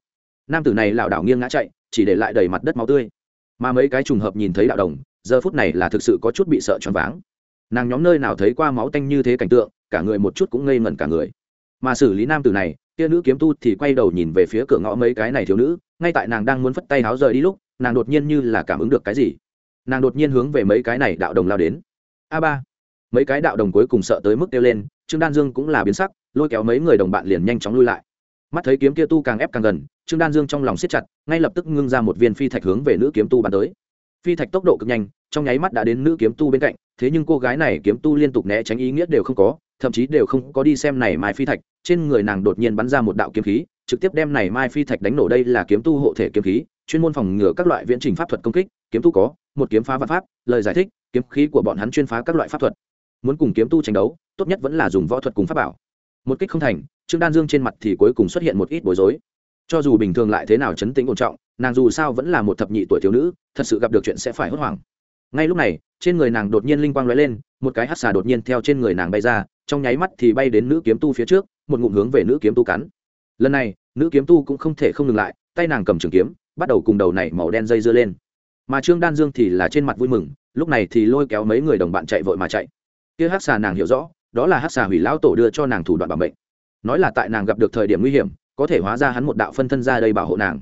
S1: Nam tử này lảo đảo nghiêng ngã chạy, chỉ để lại đầy mặt đất máu tươi. Mà mấy cái trùng hợp nhìn thấy đạo đồng, giờ phút này là thực sự có chút bị sợ choáng váng. Nàng nhóm nơi nào thấy qua máu tanh như thế cảnh tượng, cả người một chút cũng ngây ngẩn cả người. Mà xử lý nam tử này kia nữ kiếm tu thì quay đầu nhìn về phía cửa ngõ mấy cái này thiếu nữ, ngay tại nàng đang muốn phất tay háo rời đi lúc, nàng đột nhiên như là cảm ứng được cái gì. Nàng đột nhiên hướng về mấy cái này đạo đồng lao đến. A ba. Mấy cái đạo đồng cuối cùng sợ tới mức kêu lên, trương đan dương cũng là biến sắc, lôi kéo mấy người đồng bạn liền nhanh chóng lui lại. Mắt thấy kiếm kia tu càng ép càng gần, trương đan dương trong lòng siết chặt, ngay lập tức ngưng ra một viên phi thạch hướng về nữ kiếm tu bắn tới. Phi thạch tốc độ cực nhanh, trong nháy mắt đã đến nữ kiếm tu bên cạnh, thế nhưng cô gái này kiếm tu liên tục né tránh ý nghĩa đều không có thậm chí đều không có đi xem này mai phi thạch. Trên người nàng đột nhiên bắn ra một đạo kiếm khí, trực tiếp đem này mai phi thạch đánh nổ. Đây là kiếm tu hộ thể kiếm khí, chuyên môn phòng ngừa các loại viễn trình pháp thuật công kích. Kiếm tu có, một kiếm phá văn pháp, lời giải thích, kiếm khí của bọn hắn chuyên phá các loại pháp thuật. Muốn cùng kiếm tu tranh đấu, tốt nhất vẫn là dùng võ thuật cùng pháp bảo. Một kích không thành, trương đan dương trên mặt thì cuối cùng xuất hiện một ít bối rối. Cho dù bình thường lại thế nào chấn tĩnh ổn trọng, nàng dù sao vẫn là một thập nhị tuổi thiếu nữ, thật sự gặp được chuyện sẽ phải hốt hoảng. Ngay lúc này, trên người nàng đột nhiên linh quang lóe lên, một cái hát xà đột nhiên theo trên người nàng bay ra trong nháy mắt thì bay đến nữ kiếm tu phía trước, một ngụm hướng về nữ kiếm tu cắn. Lần này, nữ kiếm tu cũng không thể không ngừng lại, tay nàng cầm trường kiếm, bắt đầu cùng đầu này màu đen dây dưa lên. Mà trương đan dương thì là trên mặt vui mừng, lúc này thì lôi kéo mấy người đồng bạn chạy vội mà chạy. Kia hát xà nàng hiểu rõ, đó là hát xà hủy lão tổ đưa cho nàng thủ đoạn bảo mệnh. Nói là tại nàng gặp được thời điểm nguy hiểm, có thể hóa ra hắn một đạo phân thân ra đây bảo hộ nàng.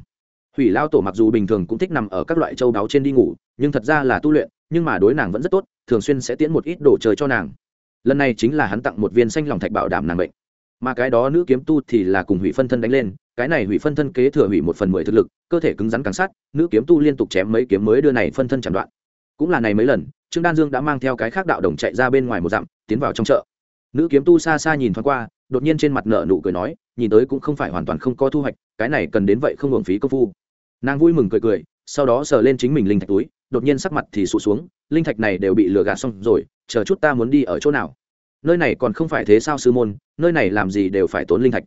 S1: Hủy lao tổ mặc dù bình thường cũng thích nằm ở các loại châu đáo trên đi ngủ, nhưng thật ra là tu luyện, nhưng mà đối nàng vẫn rất tốt, thường xuyên sẽ tiễn một ít đồ chơi cho nàng lần này chính là hắn tặng một viên xanh lòng thạch bảo đảm nàng bệnh mà cái đó nữ kiếm tu thì là cùng hủy phân thân đánh lên, cái này hủy phân thân kế thừa hủy một phần mười thực lực, cơ thể cứng rắn càng sát, nữ kiếm tu liên tục chém mấy kiếm mới đưa này phân thân chặn đoạn. Cũng là này mấy lần, trương đan dương đã mang theo cái khác đạo đồng chạy ra bên ngoài một dặm, tiến vào trong chợ. Nữ kiếm tu xa xa nhìn thoáng qua, đột nhiên trên mặt nợ nụ cười nói, nhìn tới cũng không phải hoàn toàn không có thu hoạch, cái này cần đến vậy không hưởng phí công phu. Nàng vui mừng cười cười, sau đó sờ lên chính mình linh thạch túi, đột nhiên sắc mặt thì sụt xuống, linh thạch này đều bị lừa gạt xong rồi chờ chút ta muốn đi ở chỗ nào. Nơi này còn không phải thế sao sư môn, nơi này làm gì đều phải tốn linh thạch.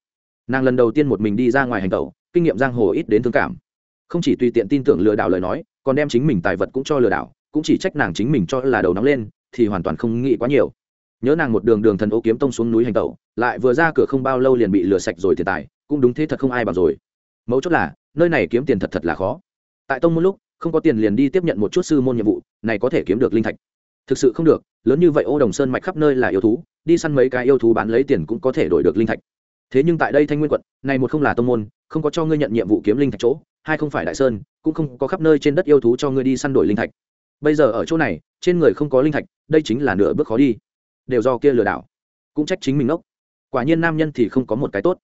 S1: Nàng lần đầu tiên một mình đi ra ngoài hành tẩu, kinh nghiệm giang hồ ít đến thương cảm. Không chỉ tùy tiện tin tưởng lừa đảo lời nói, còn đem chính mình tài vật cũng cho lừa đảo, cũng chỉ trách nàng chính mình cho là đầu nóng lên, thì hoàn toàn không nghĩ quá nhiều. Nhớ nàng một đường đường thần ô kiếm tông xuống núi hành tẩu, lại vừa ra cửa không bao lâu liền bị lừa sạch rồi tiền tài, cũng đúng thế thật không ai bằng rồi. Mấu chốt là, nơi này kiếm tiền thật thật là khó. Tại tông một lúc, không có tiền liền đi tiếp nhận một chút sư môn nhiệm vụ, này có thể kiếm được linh thạch thực sự không được, lớn như vậy ô đồng sơn mạch khắp nơi là yêu thú, đi săn mấy cái yêu thú bán lấy tiền cũng có thể đổi được linh thạch. Thế nhưng tại đây thanh nguyên quận, này một không là tông môn, không có cho ngươi nhận nhiệm vụ kiếm linh thạch chỗ, hai không phải đại sơn, cũng không có khắp nơi trên đất yêu thú cho ngươi đi săn đổi linh thạch. Bây giờ ở chỗ này, trên người không có linh thạch, đây chính là nửa bước khó đi. Đều do kia lừa đảo. Cũng trách chính mình ngốc. Quả nhiên nam nhân thì không có một cái tốt.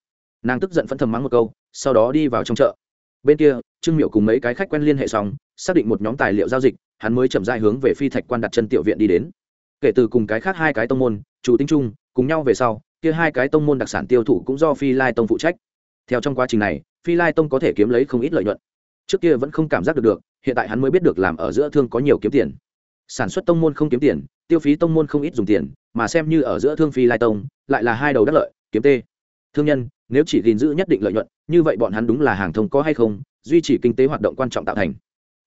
S1: Nàng tức giận phẫn thầm mắng một câu, sau đó đi vào trong chợ. Bên kia, trương miệu cùng mấy cái khách quen liên hệ xong, xác định một nhóm tài liệu giao dịch hắn mới chậm rãi hướng về phi thạch quan đặt chân tiểu viện đi đến. Kể từ cùng cái khác hai cái tông môn chủ tinh trung, cùng nhau về sau, kia hai cái tông môn đặc sản tiêu thụ cũng do phi lai tông phụ trách. Theo trong quá trình này, phi lai tông có thể kiếm lấy không ít lợi nhuận. Trước kia vẫn không cảm giác được được, hiện tại hắn mới biết được làm ở giữa thương có nhiều kiếm tiền. Sản xuất tông môn không kiếm tiền, tiêu phí tông môn không ít dùng tiền, mà xem như ở giữa thương phi lai tông, lại là hai đầu đắc lợi, kiếm tê. Thương nhân, nếu chỉ gìn giữ nhất định lợi nhuận, như vậy bọn hắn đúng là hàng thông có hay không, duy trì kinh tế hoạt động quan trọng tạo thành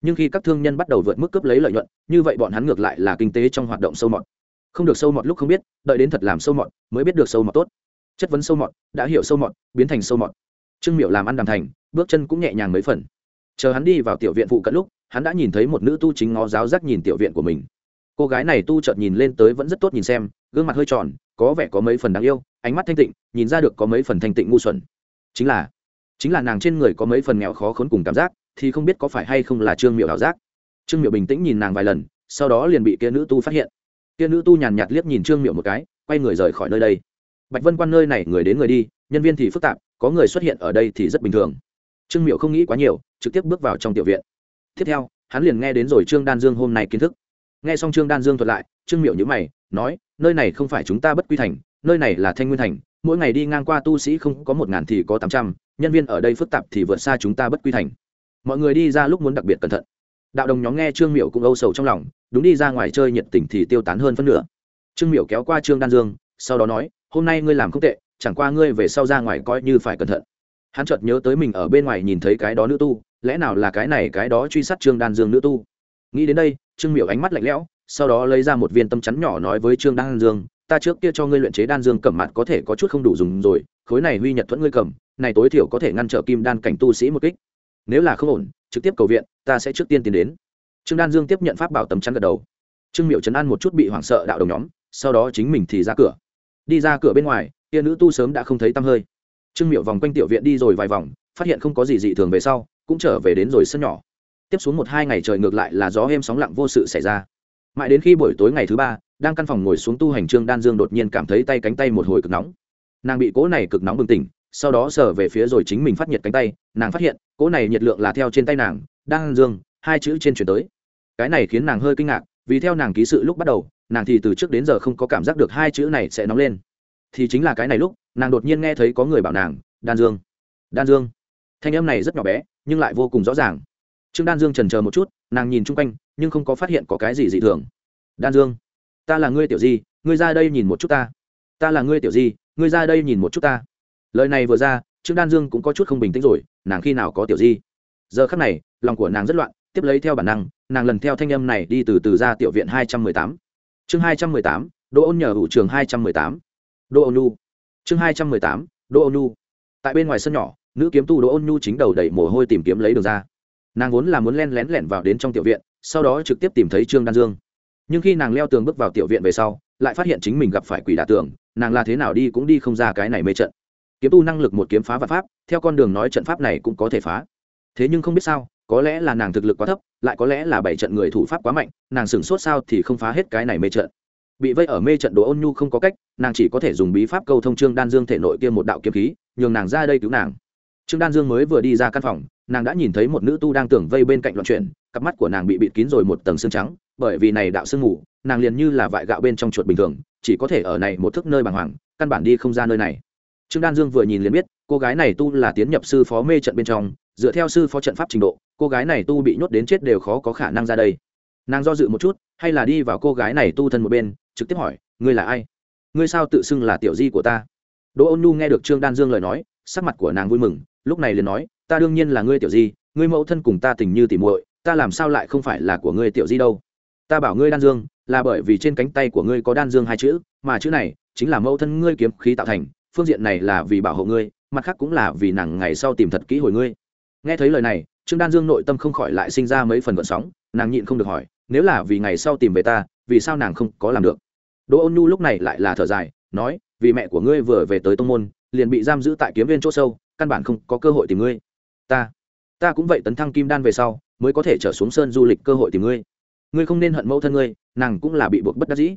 S1: nhưng khi các thương nhân bắt đầu vượt mức cấp lấy lợi nhuận, như vậy bọn hắn ngược lại là kinh tế trong hoạt động sâu mọt. Không được sâu mọt lúc không biết, đợi đến thật làm sâu mọt mới biết được sâu mọt tốt. Chất vấn sâu mọt, đã hiểu sâu mọt, biến thành sâu mọt. Trương miệu làm ăn đàm thành, bước chân cũng nhẹ nhàng mấy phần. Chờ hắn đi vào tiểu viện phụ cận lúc, hắn đã nhìn thấy một nữ tu chính ngó giáo giác nhìn tiểu viện của mình. Cô gái này tu chợt nhìn lên tới vẫn rất tốt nhìn xem, gương mặt hơi tròn, có vẻ có mấy phần đáng yêu, ánh mắt thanh tịnh, nhìn ra được có mấy phần thanh tịnh ngu xuẩn. Chính là chính là nàng trên người có mấy phần nghèo khó khốn cùng cảm giác thì không biết có phải hay không là trương miệu ảo giác. Trương miệu bình tĩnh nhìn nàng vài lần, sau đó liền bị kia nữ tu phát hiện. Kia nữ tu nhàn nhạt liếc nhìn trương miệu một cái, quay người rời khỏi nơi đây. Bạch vân quan nơi này, người đến người đi, nhân viên thì phức tạp, có người xuất hiện ở đây thì rất bình thường. Trương miệu không nghĩ quá nhiều, trực tiếp bước vào trong tiểu viện. Tiếp theo, hắn liền nghe đến rồi trương đan dương hôm nay kiến thức. Nghe xong trương đan dương thuật lại, trương miệu nhữ mày, nói, nơi này không phải chúng ta bất quy thành, nơi này là thanh nguyên thành, mỗi ngày đi ngang qua tu sĩ không có một ngàn thì có tám trăm, nhân viên ở đây phức tạp thì vượt xa chúng ta bất quy thành mọi người đi ra lúc muốn đặc biệt cẩn thận. Đạo đồng nhóm nghe trương miểu cũng âu sầu trong lòng, đúng đi ra ngoài chơi nhiệt tình thì tiêu tán hơn phân nửa. Trương miểu kéo qua trương đan dương, sau đó nói, hôm nay ngươi làm không tệ, chẳng qua ngươi về sau ra ngoài coi như phải cẩn thận. Hắn chợt nhớ tới mình ở bên ngoài nhìn thấy cái đó nữ tu, lẽ nào là cái này cái đó truy sát trương đan dương nữ tu? Nghĩ đến đây, trương miểu ánh mắt lạnh lẽo, sau đó lấy ra một viên tâm chắn nhỏ nói với trương đan dương, ta trước kia cho ngươi luyện chế đan dương cẩm mặt có thể có chút không đủ dùng rồi, khối này huy nhật thuẫn ngươi cầm, này tối thiểu có thể ngăn trở kim đan cảnh tu sĩ một kích nếu là không ổn, trực tiếp cầu viện, ta sẽ trước tiên tiến đến. Trương đan dương tiếp nhận pháp bảo tấm chắn gật đầu. Trương miệu trấn an một chút bị hoảng sợ đạo đồng nhóm, sau đó chính mình thì ra cửa. Đi ra cửa bên ngoài tia nữ tu sớm đã không thấy tăm hơi. Trương miệu vòng quanh tiểu viện đi rồi vài vòng, phát hiện không có gì dị thường về sau, cũng trở về đến rồi sân nhỏ. Tiếp xuống một hai ngày trời ngược lại là gió êm sóng lặng vô sự xảy ra. Mãi đến khi buổi tối ngày thứ ba, đang căn phòng ngồi xuống tu hành trương đan dương đột nhiên cảm thấy tay cánh tay một hồi cực nóng. Nàng bị cố này cực nóng bừng tỉnh sau đó sờ về phía rồi chính mình phát nhiệt cánh tay, nàng phát hiện, cỗ này nhiệt lượng là theo trên tay nàng, đang dương, hai chữ trên chuyển tới. Cái này khiến nàng hơi kinh ngạc, vì theo nàng ký sự lúc bắt đầu, nàng thì từ trước đến giờ không có cảm giác được hai chữ này sẽ nóng lên. Thì chính là cái này lúc, nàng đột nhiên nghe thấy có người bảo nàng, đan dương đan dương. Thanh âm này rất nhỏ bé, nhưng lại vô cùng rõ ràng. Trương đan dương trần chờ một chút, nàng nhìn chung quanh, nhưng không có phát hiện có cái gì dị thường. Đan dương, ta là ngươi tiểu di, ngươi ra đây nhìn một chút ta. Ta là ngươi tiểu di, ngươi ra đây nhìn một chút ta lời này vừa ra, trương đan dương cũng có chút không bình tĩnh rồi, nàng khi nào có tiểu di? Giờ khắc này, lòng của nàng rất loạn, tiếp lấy theo bản năng, nàng lần theo thanh âm này đi từ từ ra tiểu viện hai trăm mười tám. Chương hai trăm mười tám, đỗ ôn nhờ hữu trường hai trăm mười tám. Đỗ ôn nhu. Chương hai trăm mười tám, đỗ ôn nhu. Tại bên ngoài sân nhỏ, nữ kiếm tu đỗ ôn nhu chính đầu đẩy mồ hôi tìm kiếm lấy đường ra. Nàng vốn là muốn len lén lẻn vào đến trong tiểu viện, sau đó trực tiếp tìm thấy trương đan dương. Nhưng khi nàng leo tường bước vào tiểu viện về sau, lại phát hiện chính mình gặp phải quỷ đả tường, nàng là thế nào đi cũng đi không ra cái này mê trận kiếm tu năng lực một kiếm phá vật pháp, theo con đường nói trận pháp này cũng có thể phá. Thế nhưng không biết sao, có lẽ là nàng thực lực quá thấp, lại có lẽ là bảy trận người thủ pháp quá mạnh, nàng sửng sốt sao thì không phá hết cái này mê trận. Bị vây ở mê trận đồ ôn nhu không có cách, nàng chỉ có thể dùng bí pháp câu thông trương đan dương thể nội kia một đạo kiếm khí, nhường nàng ra đây cứu nàng. Trương đan dương mới vừa đi ra căn phòng, nàng đã nhìn thấy một nữ tu đang tưởng vây bên cạnh loạn chuyển, cặp mắt của nàng bị bịt kín rồi một tầng xương trắng, bởi vì này đạo sương mù, nàng liền như là vại gạo bên trong chuột bình thường, chỉ có thể ở này một thức nơi bàng hoàng, căn bản đi không ra nơi này trương đan dương vừa nhìn liền biết, cô gái này tu là tiến nhập sư phó mê trận bên trong, dựa theo sư phó trận pháp trình độ, cô gái này tu bị nhốt đến chết đều khó có khả năng ra đây. Nàng do dự một chút, hay là đi vào cô gái này tu thân một bên, trực tiếp hỏi, ngươi là ai? Ngươi sao tự xưng là tiểu di của ta? Đỗ ôn nhu nghe được trương đan dương lời nói, sắc mặt của nàng vui mừng, lúc này liền nói, ta đương nhiên là ngươi tiểu di, ngươi mẫu thân cùng ta tình như tỉ muội, ta làm sao lại không phải là của ngươi tiểu di đâu? Ta bảo ngươi đan dương, là bởi vì trên cánh tay của ngươi có đan dương hai chữ, mà chữ này chính là mẫu thân ngươi kiếm khí tạo thành phương diện này là vì bảo hộ ngươi, mặt khác cũng là vì nàng ngày sau tìm thật kỹ hồi ngươi. Nghe thấy lời này, trương đan dương nội tâm không khỏi lại sinh ra mấy phần vận sóng, nàng nhịn không được hỏi, nếu là vì ngày sau tìm về ta, vì sao nàng không có làm được? Đỗ ôn nhu lúc này lại là thở dài, nói, vì mẹ của ngươi vừa về tới tông môn, liền bị giam giữ tại kiếm viên chỗ sâu, căn bản không có cơ hội tìm ngươi. Ta ta cũng vậy tấn thăng kim đan về sau, mới có thể trở xuống sơn du lịch cơ hội tìm ngươi. Ngươi không nên hận mẫu thân ngươi, nàng cũng là bị buộc bất đắc dĩ.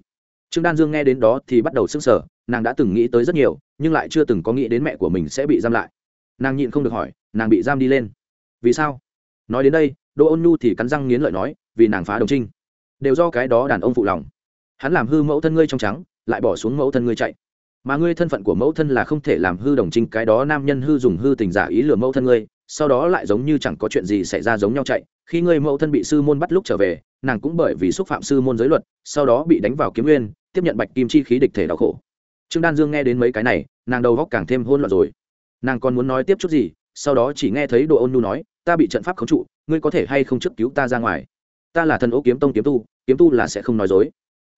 S1: Trương đan dương nghe đến đó thì bắt đầu s ư n g sở nàng đã từng nghĩ tới rất nhiều, nhưng lại chưa từng có nghĩ đến mẹ của mình sẽ bị giam lại. Nàng nhịn không được hỏi, nàng bị giam đi lên. Vì sao? Nói đến đây, đỗ ôn nhu thì cắn răng nghiến lợi nói, vì nàng phá đồng trinh. Đều do cái đó đàn ông phụ lòng. Hắn làm hư mẫu thân ngươi trong trắng, lại bỏ xuống mẫu thân ngươi chạy. Mà ngươi thân phận của mẫu thân là không thể làm hư đồng trinh, cái đó nam nhân hư dùng hư tình giả ý lừa mẫu thân ngươi, sau đó lại giống như chẳng có chuyện gì xảy ra giống nhau chạy. Khi ngươi mẫu thân bị sư môn bắt lúc trở về, nàng cũng bởi vì xúc phạm sư môn giới luật, sau đó bị đánh vào kiếm nguyên, tiếp nhận bạch kim chi khí địch thể đau khổ trương đan dương nghe đến mấy cái này, nàng đầu góc càng thêm hôn loạn rồi. Nàng còn muốn nói tiếp chút gì, sau đó chỉ nghe thấy đồ ôn nhu nói, ta bị trận pháp khống trụ, ngươi có thể hay không trước cứu ta ra ngoài? Ta là thần ô kiếm tông kiếm tu kiếm tu là sẽ không nói dối.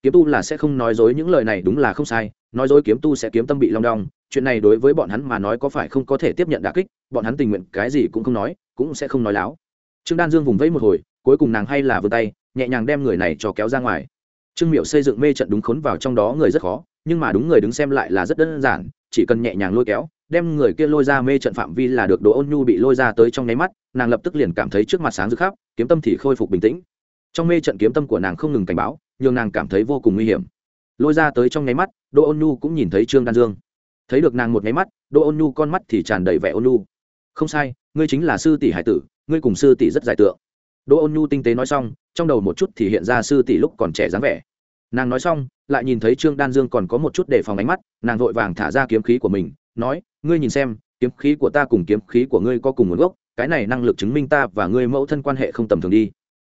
S1: Kiếm tu là sẽ không nói dối, những lời này đúng là không sai, nói dối kiếm tu sẽ kiếm tâm bị long đong, chuyện này đối với bọn hắn mà nói có phải không có thể tiếp nhận đà kích, bọn hắn tình nguyện cái gì cũng không nói, cũng sẽ không nói láo. Trương đan dương vùng vẫy một hồi, cuối cùng nàng hay là vươn tay, nhẹ nhàng đem người này cho kéo ra ngoài. Trương miệu xây dựng mê trận đúng khốn vào trong đó người rất khó nhưng mà đúng người đứng xem lại là rất đơn giản, chỉ cần nhẹ nhàng lôi kéo, đem người kia lôi ra mê trận phạm vi là được đồ ôn nhu bị lôi ra tới trong nháy mắt, nàng lập tức liền cảm thấy trước mặt sáng rực khắp, kiếm tâm thì khôi phục bình tĩnh. Trong mê trận kiếm tâm của nàng không ngừng cảnh báo nhưng nàng cảm thấy vô cùng nguy hiểm. Lôi ra tới trong nháy mắt, đỗ ôn nhu cũng nhìn thấy trương đan dương. Thấy được nàng một nháy mắt, đỗ ôn nhu con mắt thì tràn đầy vẻ ôn nhu. Không sai, ngươi chính là sư tỷ hải tử, ngươi cùng sư tỷ rất giải tượng. Đỗ ôn nhu tinh tế nói xong, trong đầu một chút thì hiện ra sư tỷ lúc còn trẻ dáng vẻ. Nàng nói xong lại nhìn thấy trương đan dương còn có một chút đề phòng ánh mắt, nàng vội vàng thả ra kiếm khí của mình, nói, ngươi nhìn xem, kiếm khí của ta cùng kiếm khí của ngươi có cùng nguồn gốc, cái này năng lực chứng minh ta và ngươi mẫu thân quan hệ không tầm thường đi.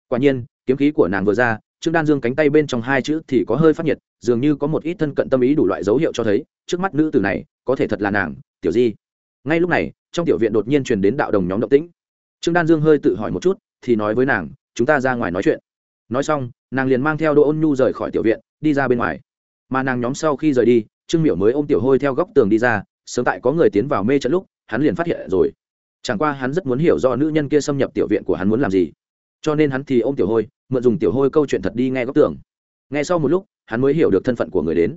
S1: Quả nhiên, kiếm khí của nàng vừa ra, trương đan dương cánh tay bên trong hai chữ thì có hơi phát nhiệt, dường như có một ít thân cận tâm ý đủ loại dấu hiệu cho thấy, trước mắt nữ tử này, có thể thật là nàng, tiểu di. Ngay lúc này, trong tiểu viện đột nhiên truyền đến đạo đồng nhóm động tĩnh. Trương đan dương hơi tự hỏi một chút, thì nói với nàng, chúng ta ra ngoài nói chuyện. Nói xong, nàng liền mang theo đỗ ôn nhu rời khỏi tiểu viện đi ra bên ngoài. Mà nàng nhóm sau khi rời đi, trương miểu mới ôm tiểu hôi theo góc tường đi ra, sớm tại có người tiến vào mê trận lúc, hắn liền phát hiện rồi. Chẳng qua hắn rất muốn hiểu do nữ nhân kia xâm nhập tiểu viện của hắn muốn làm gì. Cho nên hắn thì ôm tiểu hôi, mượn dùng tiểu hôi câu chuyện thật đi nghe góc tường. Ngay sau một lúc, hắn mới hiểu được thân phận của người đến.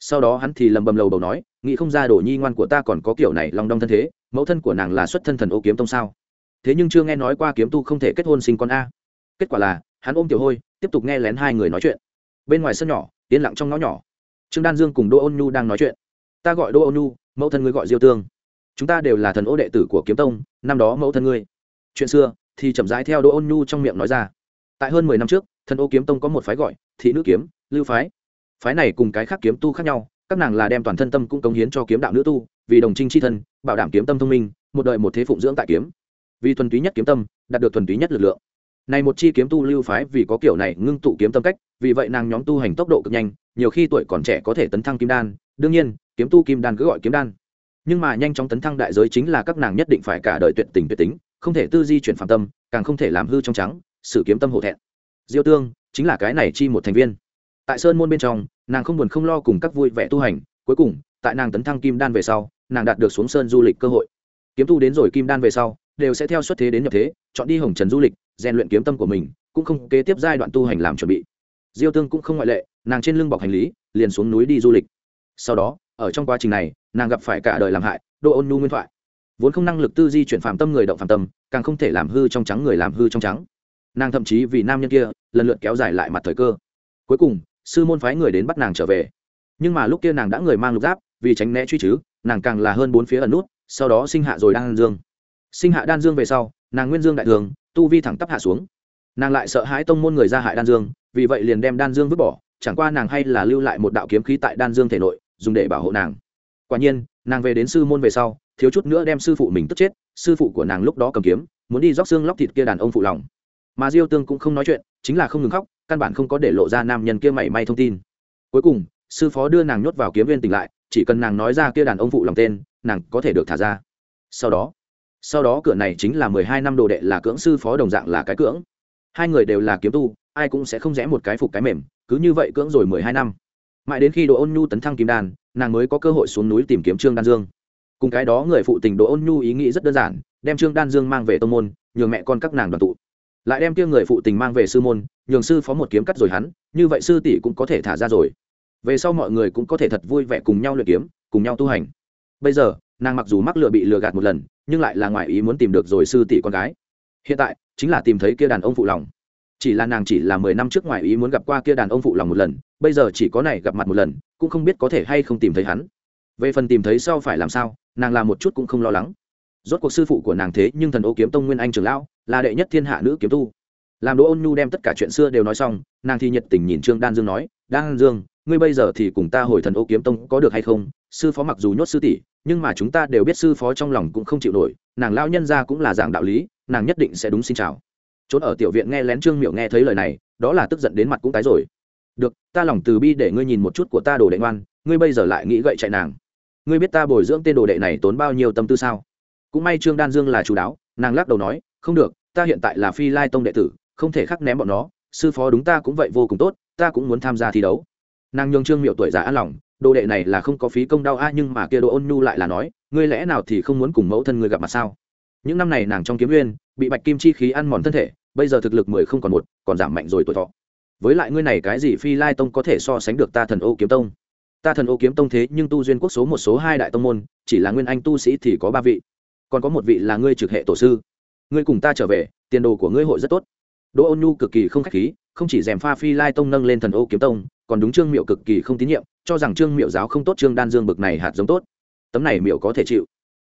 S1: Sau đó hắn thì lầm bầm lầu bầu nói, nghĩ không ra đồ nhi ngoan của ta còn có kiểu này lòng đong thân thế, mẫu thân của nàng là xuất thân thần ô kiếm tông sao? Thế nhưng chưa nghe nói qua kiếm tu không thể kết hôn sinh con a. Kết quả là, hắn ôm tiểu hôi, tiếp tục nghe lén hai người nói chuyện bên ngoài sân nhỏ, yên lặng trong ngõ nhỏ. Trương đan dương cùng đỗ ôn nhu đang nói chuyện. Ta gọi đỗ ôn nhu, mẫu thân ngươi gọi diêu tương. Chúng ta đều là thần ô đệ tử của kiếm tông, năm đó mẫu thân ngươi. Chuyện xưa, thì chậm rãi theo đỗ ôn nhu trong miệng nói ra. Tại hơn mười năm trước, thần ô kiếm tông có một phái gọi, thị nữ kiếm, lưu phái. Phái này cùng cái khác kiếm tu khác nhau, các nàng là đem toàn thân tâm cũng cống hiến cho kiếm đạo nữ tu, vì đồng trinh c h i thân, bảo đảm kiếm tâm thông minh, một đời một thế phụng dưỡng tại kiếm. Vì thuần túy nhất kiếm tâm, đạt được thuần túy nhất lực lượng này một chi kiếm tu lưu phái vì có kiểu này ngưng tụ kiếm tâm cách, vì vậy nàng nhóm tu hành tốc độ cực nhanh, nhiều khi tuổi còn trẻ có thể tấn thăng kim đan. Đương nhiên, kiếm tu kim đan cứ gọi kiếm đan. Nhưng mà nhanh chóng tấn thăng đại giới chính là các nàng nhất định phải cả đời tuyệt tình tuyệt tính, không thể tư di chuyển phạm tâm, càng không thể làm hư trong trắng sự kiếm tâm hổ thẹn. Diêu tương chính là cái này chi một thành viên. Tại sơn môn bên trong, nàng không buồn không lo cùng các vui vẻ tu hành, cuối cùng, tại nàng tấn thăng kim đan về sau, nàng đạt được xuống sơn du lịch cơ hội. Kiếm tu đến rồi kim đan về sau, đều sẽ theo xuất thế đến nhập thế, chọn đi hồng trần du lịch rèn luyện kiếm tâm của mình, cũng không kế tiếp giai đoạn tu hành làm chuẩn bị. Diêu tương cũng không ngoại lệ, nàng trên lưng bọc hành lý, liền xuống núi đi du lịch. Sau đó, ở trong quá trình này, nàng gặp phải cả đời làm hại độ ôn nhu nguyên thoại. Vốn không năng lực tư di chuyển phạm tâm người động phạm tâm, càng không thể làm hư trong trắng người làm hư trong trắng. Nàng thậm chí vì nam nhân kia, lần lượt kéo dài lại mặt thời cơ. Cuối cùng, sư môn phái người đến bắt nàng trở về. Nhưng mà lúc kia nàng đã người mang lục giáp, vì tránh né truy chứ, nàng càng là hơn bốn phía ẩn nút, sau đó sinh hạ rồi đan dương. Sinh hạ đan dương về sau, nàng nguyên dương đại thường tu vi thẳng tắp hạ xuống. Nàng lại sợ hãi tông môn người ra hại đan dương, vì vậy liền đem đan dương vứt bỏ, chẳng qua nàng hay là lưu lại một đạo kiếm khí tại đan dương thể nội, dùng để bảo hộ nàng. Quả nhiên, nàng về đến sư môn về sau, thiếu chút nữa đem sư phụ mình tức chết, sư phụ của nàng lúc đó cầm kiếm, muốn đi róc xương lóc thịt kia đàn ông phụ lòng. Mà diêu tương cũng không nói chuyện, chính là không ngừng khóc, căn bản không có để lộ ra nam nhân kia mảy may thông tin. Cuối cùng, sư phó đưa nàng nhốt vào kiếm viên tỉnh lại, chỉ cần nàng nói ra kia đàn ông phụ lòng tên, nàng có thể được thả ra. Sau đó sau đó cửa này chính là mười hai năm đồ đệ là cưỡng sư phó đồng dạng là cái cưỡng. Hai người đều là kiếm tu, ai cũng sẽ không rẽ một cái phục cái mềm, cứ như vậy cưỡng rồi mười hai năm. Mãi đến khi đồ ôn nhu tấn thăng kim đan, nàng mới có cơ hội xuống núi tìm kiếm trương đan dương. Cùng cái đó người phụ tình đồ ôn nhu ý nghĩ rất đơn giản, đem trương đan dương mang về tô môn, nhường mẹ con các nàng đoàn tụ. Lại đem kia người phụ tình mang về sư môn, nhường sư phó một kiếm cắt rồi hắn, như vậy sư tỷ cũng có thể thả ra rồi. Về sau mọi người cũng có thể thật vui vẻ cùng nhau luyện kiếm, cùng nhau tu hành. Bây giờ nàng mặc dù mắc lựa bị lừa gạt một lần, nhưng lại là ngoài ý muốn tìm được rồi sư tỷ con gái. Hiện tại, chính là tìm thấy kia đàn ông phụ lòng. Chỉ là nàng chỉ là mười năm trước ngoài ý muốn gặp qua kia đàn ông phụ lòng một lần, bây giờ chỉ có này gặp mặt một lần, cũng không biết có thể hay không tìm thấy hắn. Về phần tìm thấy sau phải làm sao, nàng làm một chút cũng không lo lắng. Rốt cuộc sư phụ của nàng thế nhưng thần ô kiếm tông nguyên anh trường lão, là đệ nhất thiên hạ nữ kiếm tu. Làm đỗ ôn nhu đem tất cả chuyện xưa đều nói xong, nàng thì nhiệt tình nhìn trương đan dương nói, đan dương ngươi bây giờ thì cùng ta hồi thần ô kiếm tông có được hay không? Sư phó mặc dù nhốt sư tỷ, nhưng mà chúng ta đều biết sư phó trong lòng cũng không chịu nổi, nàng lao nhân ra cũng là giảng đạo lý, nàng nhất định sẽ đúng xin chào. Trốn ở tiểu viện nghe lén trương miệu nghe thấy lời này, đó là tức giận đến mặt cũng tái rồi. Được, ta lòng từ bi để ngươi nhìn một chút của ta đồ đệ ngoan, ngươi bây giờ lại nghĩ gậy chạy nàng. Ngươi biết ta bồi dưỡng tên đồ đệ này tốn bao nhiêu tâm tư sao? Cũng may trương đan dương là chú đáo, nàng lắc đầu nói, không được, ta hiện tại là phi lai tông đệ tử, không thể khắc ném bọn nó, sư phó đúng ta cũng vậy vô cùng tốt, ta cũng muốn tham gia thi đấu nàng nhường trương miệu tuổi già an lòng, đồ đệ này là không có phí công đau a, nhưng mà kia đồ ôn nhu lại là nói, ngươi lẽ nào thì không muốn cùng mẫu thân ngươi gặp mặt sao? Những năm này nàng trong kiếm nguyên, bị bạch kim chi khí ăn mòn thân thể, bây giờ thực lực mười không còn một, còn giảm mạnh rồi tuổi thọ. Với lại ngươi này cái gì phi lai tông có thể so sánh được ta thần ô kiếm tông? Ta thần ô kiếm tông thế, nhưng tu duyên quốc số một, số hai đại tông môn, chỉ là nguyên anh tu sĩ thì có ba vị. Còn có một vị là ngươi trực hệ tổ sư. Ngươi cùng ta trở về, tiền đồ của ngươi hội rất tốt. Đỗ ôn nhu cực kỳ không khách khí, không chỉ dèm pha phi lai tông nâng lên thần ô kiếm tông còn đúng trương miệu cực kỳ không tín nhiệm, cho rằng trương miệu giáo không tốt trương đan dương bực này hạt giống tốt. Tấm này miệu có thể chịu.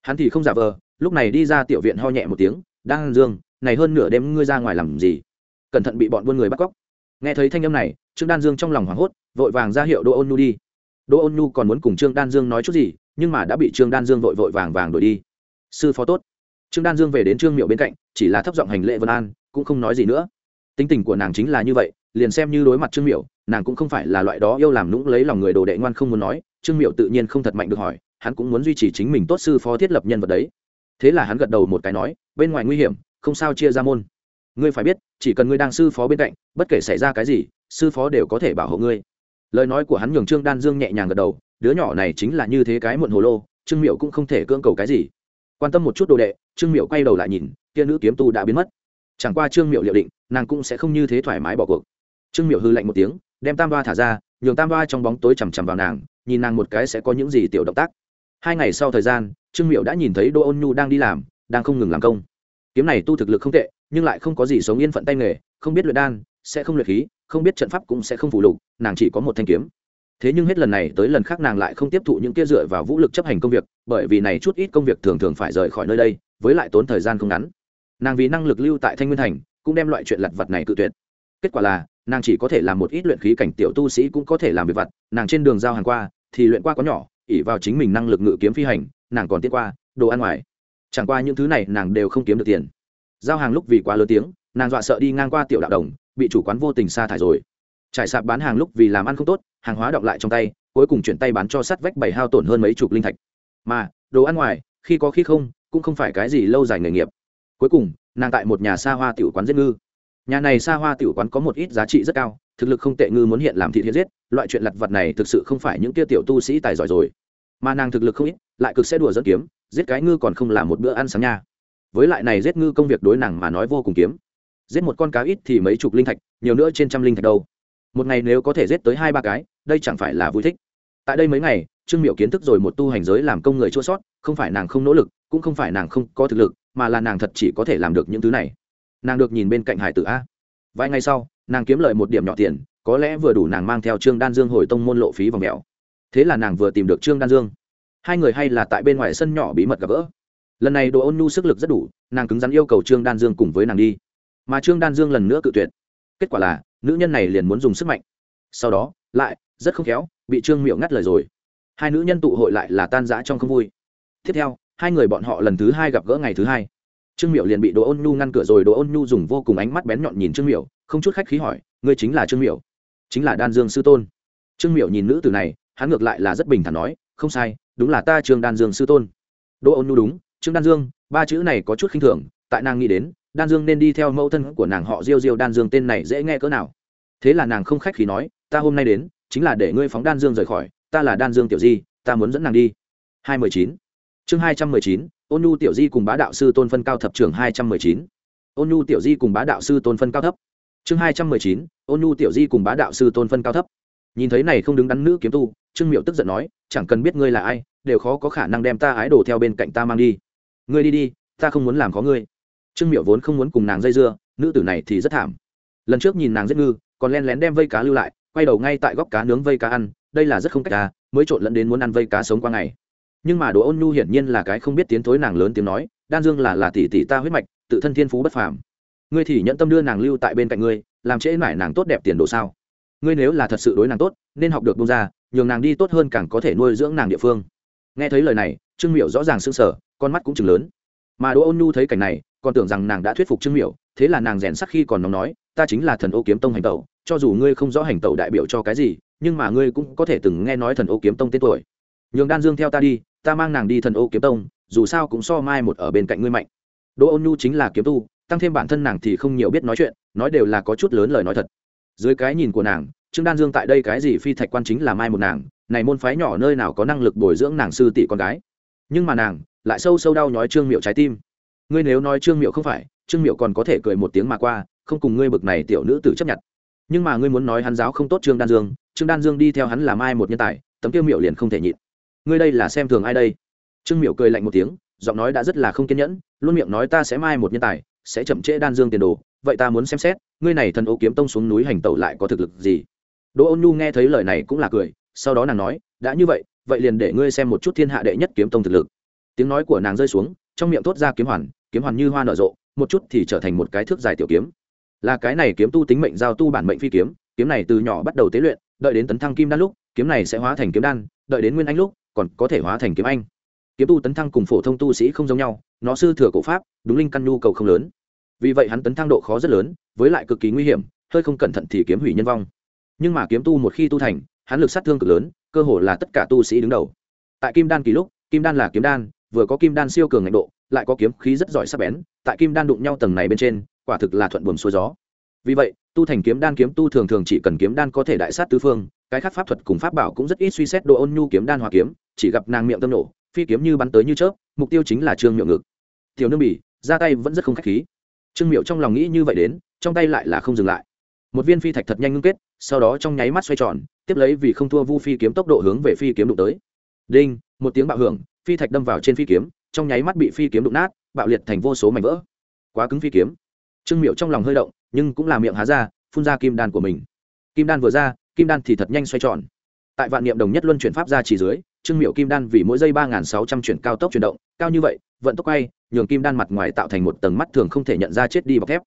S1: Hắn thì không giả vờ, lúc này đi ra tiểu viện ho nhẹ một tiếng, đan dương, này hơn nửa đêm ngươi ra ngoài làm gì? Cẩn thận bị bọn buôn người bắt cóc. Nghe thấy thanh âm này, trương đan dương trong lòng hoảng hốt, vội vàng ra hiệu đỗ ôn nhu đi. Đỗ ôn nhu còn muốn cùng trương đan dương nói chút gì, nhưng mà đã bị trương đan dương vội vội vàng vàng đuổi đi. Sư phó tốt. Trương đan dương về đến trương miệu bên cạnh, chỉ là thấp giọng hành lệ vân an, cũng không nói gì nữa. Tính tình của nàng chính là như vậy liền xem như đối mặt trương miệu nàng cũng không phải là loại đó yêu làm lũng lấy lòng người đồ đệ ngoan không muốn nói, trương miệu tự nhiên không thật mạnh được hỏi, hắn cũng muốn duy trì chính mình tốt sư phó thiết lập nhân vật đấy. Thế là hắn gật đầu một cái nói, bên ngoài nguy hiểm, không sao chia ra môn. Ngươi phải biết, chỉ cần ngươi đang sư phó bên cạnh, bất kể xảy ra cái gì, sư phó đều có thể bảo hộ ngươi. Lời nói của hắn nhường trương đan dương nhẹ nhàng gật đầu, đứa nhỏ này chính là như thế cái muộn hồ lô, trương miệu cũng không thể cưỡng cầu cái gì. Quan tâm một chút đồ đệ, trương miệu quay đầu lại nhìn, kia nữ kiếm tu đã biến mất. Chẳng qua trương miệu liệu định, nàng cũng sẽ không như thế thoải mái bỏ cuộc trương miệu hư lạnh một tiếng, đem tam ba thả ra, nhường tam ba trong bóng tối chằm chằm vào nàng, nhìn nàng một cái sẽ có những gì tiểu động tác. Hai ngày sau thời gian, trương miệu đã nhìn thấy đỗ ôn nhu đang đi làm, đang không ngừng làm công. Kiếm này tu thực lực không tệ, nhưng lại không có gì sống yên phận tay nghề, không biết luyện đan, sẽ không luyện khí, không biết trận pháp cũng sẽ không phụ lục, nàng chỉ có một thanh kiếm. Thế nhưng hết lần này tới lần khác nàng lại không tiếp thụ những kia dựa vào vũ lực chấp hành công việc, bởi vì này chút ít công việc thường thường phải rời khỏi nơi đây, với lại tốn thời gian không ngắn. Nàng vì năng lực lưu tại thanh nguyên thành, cũng đem loại chuyện lặt vặt này cự tuyệt. Kết quả là nàng chỉ có thể làm một ít luyện khí cảnh tiểu tu sĩ cũng có thể làm việc vặt, nàng trên đường giao hàng qua, thì luyện qua có nhỏ ỉ vào chính mình năng lực ngự kiếm phi hành, nàng còn tiết qua đồ ăn ngoài. Chẳng qua những thứ này nàng đều không kiếm được tiền. Giao hàng lúc vì quá lớn tiếng, nàng dọa sợ đi ngang qua tiểu đạo đồng, bị chủ quán vô tình sa thải rồi. Trải sạp bán hàng lúc vì làm ăn không tốt, hàng hóa đọng lại trong tay, cuối cùng chuyển tay bán cho sắt vách bảy hao tổn hơn mấy chục linh thạch. Mà, đồ ăn ngoài, khi có khi không, cũng không phải cái gì lâu dài nghề nghiệp. Cuối cùng, nàng tại một nhà xa hoa tiểu quán giết ngư nhà này xa hoa tiểu quán có một ít giá trị rất cao, thực lực không tệ ngư muốn hiện làm thị hiện giết, loại chuyện lặt vặt này thực sự không phải những tia tiểu tu sĩ tài giỏi rồi. Mà nàng thực lực không ít, lại cực sẽ đùa dẫn kiếm, giết cái ngư còn không là một bữa ăn sáng nha. Với lại này giết ngư công việc đối nàng mà nói vô cùng kiếm. Giết một con cá ít thì mấy chục linh thạch, nhiều nữa trên trăm linh thạch đâu. Một ngày nếu có thể giết tới hai ba cái, đây chẳng phải là vui thích. Tại đây mấy ngày, trương miệu kiến thức rồi một tu hành giới làm công người chua sót, không phải nàng không nỗ lực, cũng không phải nàng không có thực lực, mà là nàng thật chỉ có thể làm được những thứ này nàng được nhìn bên cạnh hải tử a. Vài ngày sau, nàng kiếm lợi một điểm nhỏ tiền, có lẽ vừa đủ nàng mang theo trương đan dương hồi tông môn lộ phí vòng mèo. Thế là nàng vừa tìm được trương đan dương. Hai người hay là tại bên ngoài sân nhỏ bí mật gặp gỡ. Lần này đồ ôn nhu sức lực rất đủ, nàng cứng rắn yêu cầu trương đan dương cùng với nàng đi. Mà trương đan dương lần nữa cự tuyệt. Kết quả là, nữ nhân này liền muốn dùng sức mạnh. Sau đó, lại, rất không khéo, bị trương miệu ngắt lời rồi. Hai nữ nhân tụ hội lại là tan rã trong không vui. Tiếp theo, hai người bọn họ lần thứ hai gặp gỡ ngày thứ hai trương miệu liền bị đồ ôn nhu ngăn cửa rồi đồ ôn nhu dùng vô cùng ánh mắt bén nhọn nhìn trương miệu không chút khách khí hỏi, ngươi chính là trương miệu chính là đan dương sư tôn. Trương miệu nhìn nữ tử này, hắn ngược lại là rất bình thản nói, không sai, đúng là ta trương đan dương sư tôn. Đỗ ôn nhu đúng, trương đan dương, ba chữ này có chút khinh thường, tại nàng nghĩ đến, đan dương nên đi theo mẫu thân của nàng họ diêu diêu đan dương tên này dễ nghe cỡ nào. Thế là nàng không khách khí nói, ta hôm nay đến, chính là để ngươi phóng đan dương rời khỏi, ta là đan dương tiểu di, ta muốn dẫn nàng đi. Hai mười chín. Chương hai trăm mười chín ôn nhu tiểu di cùng bá đạo sư tôn phân cao thập trường hai trăm mười chín. Ôn nhu tiểu di cùng bá đạo sư tôn phân cao thấp chương hai trăm mười chín. Ôn nhu tiểu di cùng bá đạo sư tôn phân cao thấp. Nhìn thấy này không đứng đắn nữ kiếm tu, trương miệu tức giận nói, chẳng cần biết ngươi là ai, đều khó có khả năng đem ta ái đồ theo bên cạnh ta mang đi. Ngươi đi đi, ta không muốn làm có ngươi. Trương miệu vốn không muốn cùng nàng dây dưa, nữ tử này thì rất thảm. Lần trước nhìn nàng giết ngư, còn len lén đem vây cá lưu lại, quay đầu ngay tại góc cá nướng vây cá ăn, đây là rất không cách cá mới trộn lẫn đến muốn ăn vây cá sống qua ngày nhưng mà đồ ôn nhu hiển nhiên là cái không biết tiến thối nàng lớn tiếng nói, đan dương là là tỷ tỷ ta huyết mạch, tự thân thiên phú bất phàm. Ngươi thì nhẫn tâm đưa nàng lưu tại bên cạnh ngươi, làm trễ mải nàng tốt đẹp tiền đồ sao? Ngươi nếu là thật sự đối nàng tốt, nên học được bông ra, nhường nàng đi tốt hơn càng có thể nuôi dưỡng nàng địa phương. Nghe thấy lời này, trương miểu rõ ràng sưng sở con mắt cũng chừng lớn. Mà đỗ ôn nhu thấy cảnh này, còn tưởng rằng nàng đã thuyết phục trương miểu, thế là nàng rèn sắc khi còn nóng nói, ta chính là thần ô kiếm tông hành tẩu, cho dù ngươi không rõ hành tẩu đại biểu cho cái gì, nhưng mà ngươi cũng có thể từng nghe nói thần ô kiếm tông tên tuổi nhường đan dương theo ta đi, ta mang nàng đi thần ô kiếm tông, dù sao cũng so mai một ở bên cạnh ngươi mạnh. Đỗ ôn nhu chính là kiếm tu, tăng thêm bản thân nàng thì không nhiều biết nói chuyện, nói đều là có chút lớn lời nói thật. Dưới cái nhìn của nàng, trương đan dương tại đây cái gì phi thạch quan chính là mai một nàng, này môn phái nhỏ nơi nào có năng lực bồi dưỡng nàng sư tỷ con gái. Nhưng mà nàng, lại sâu sâu đau nhói trương miệu trái tim. Ngươi nếu nói trương miệu không phải, trương miệu còn có thể cười một tiếng mà qua, không cùng ngươi bực này tiểu nữ tử chấp nhận. Nhưng mà ngươi muốn nói hắn giáo không tốt trương đan dương, trương đan dương đi theo hắn là mai một nhân tài, tấm tiêu miệu liền không thể nhịn ngươi đây là xem thường ai đây? Trương miệu cười lạnh một tiếng, giọng nói đã rất là không kiên nhẫn, luôn miệng nói ta sẽ mai một nhân tài, sẽ chậm trễ đan dương tiền đồ, vậy ta muốn xem xét, ngươi này thần ô kiếm tông xuống núi hành tẩu lại có thực lực gì? Đỗ ôn nhu nghe thấy lời này cũng là cười, sau đó nàng nói, đã như vậy vậy liền để ngươi xem một chút thiên hạ đệ nhất kiếm tông thực lực. Tiếng nói của nàng rơi xuống, trong miệng thốt ra kiếm hoàn kiếm hoàn như hoa nở rộ, một chút thì trở thành một cái thước dài tiểu kiếm. Là cái này kiếm tu tính mệnh giao tu bản mệnh phi kiếm kiếm này từ nhỏ bắt đầu tế luyện, đợi đến tấn thăng kim đan lúc, kiếm này sẽ hóa thành kiếm đan, đợi đến nguyên anh lúc còn có thể hóa thành kiếm anh. Kiếm tu tấn thăng cùng phổ thông tu sĩ không giống nhau, nó sư thừa cổ pháp, đúng linh căn nhu cầu không lớn. Vì vậy hắn tấn thăng độ khó rất lớn, với lại cực kỳ nguy hiểm, hơi không cẩn thận thì kiếm hủy nhân vong. Nhưng mà kiếm tu một khi tu thành, hắn lực sát thương cực lớn, cơ hồ là tất cả tu sĩ đứng đầu. Tại kim đan kỳ lúc, kim đan là kiếm đan, vừa có kim đan siêu cường ngạnh độ, lại có kiếm khí rất giỏi sắc bén, tại kim đan đụng nhau tầng này bên trên, quả thực là thuận buồm xuôi gió. Vì vậy, tu thành kiếm đan kiếm tu thường thường chỉ cần kiếm đan có thể đại sát tứ phương, cái khác pháp thuật cùng pháp bảo cũng rất ít suy xét độ ôn nhu kiếm đan hòa kiếm chỉ gặp nàng miệng tâm nổ, phi kiếm như bắn tới như chớp, mục tiêu chính là trương miệng ngực. Tiểu nương bỉ, ra tay vẫn rất không khách khí. Trương miệu trong lòng nghĩ như vậy đến, trong tay lại là không dừng lại. Một viên phi thạch thật nhanh ngưng kết, sau đó trong nháy mắt xoay tròn, tiếp lấy vì không thua vu phi kiếm tốc độ hướng về phi kiếm đụng tới. Đinh, một tiếng bạo hưởng, phi thạch đâm vào trên phi kiếm, trong nháy mắt bị phi kiếm đụng nát, bạo liệt thành vô số mảnh vỡ. Quá cứng phi kiếm. Trương miệu trong lòng hơi động, nhưng cũng là miệng há ra, phun ra kim đan của mình. Kim đan vừa ra, kim đan thì thật nhanh xoay tròn. Tại vạn niệm đồng nhất luân chuyển pháp ra chỉ dưới trương miệu kim đan vì mỗi giây ba sáu trăm chuyển cao tốc chuyển động, cao như vậy, vận tốc quay, nhường kim đan mặt ngoài tạo thành một tầng mắt thường không thể nhận ra chết đi bọc thép.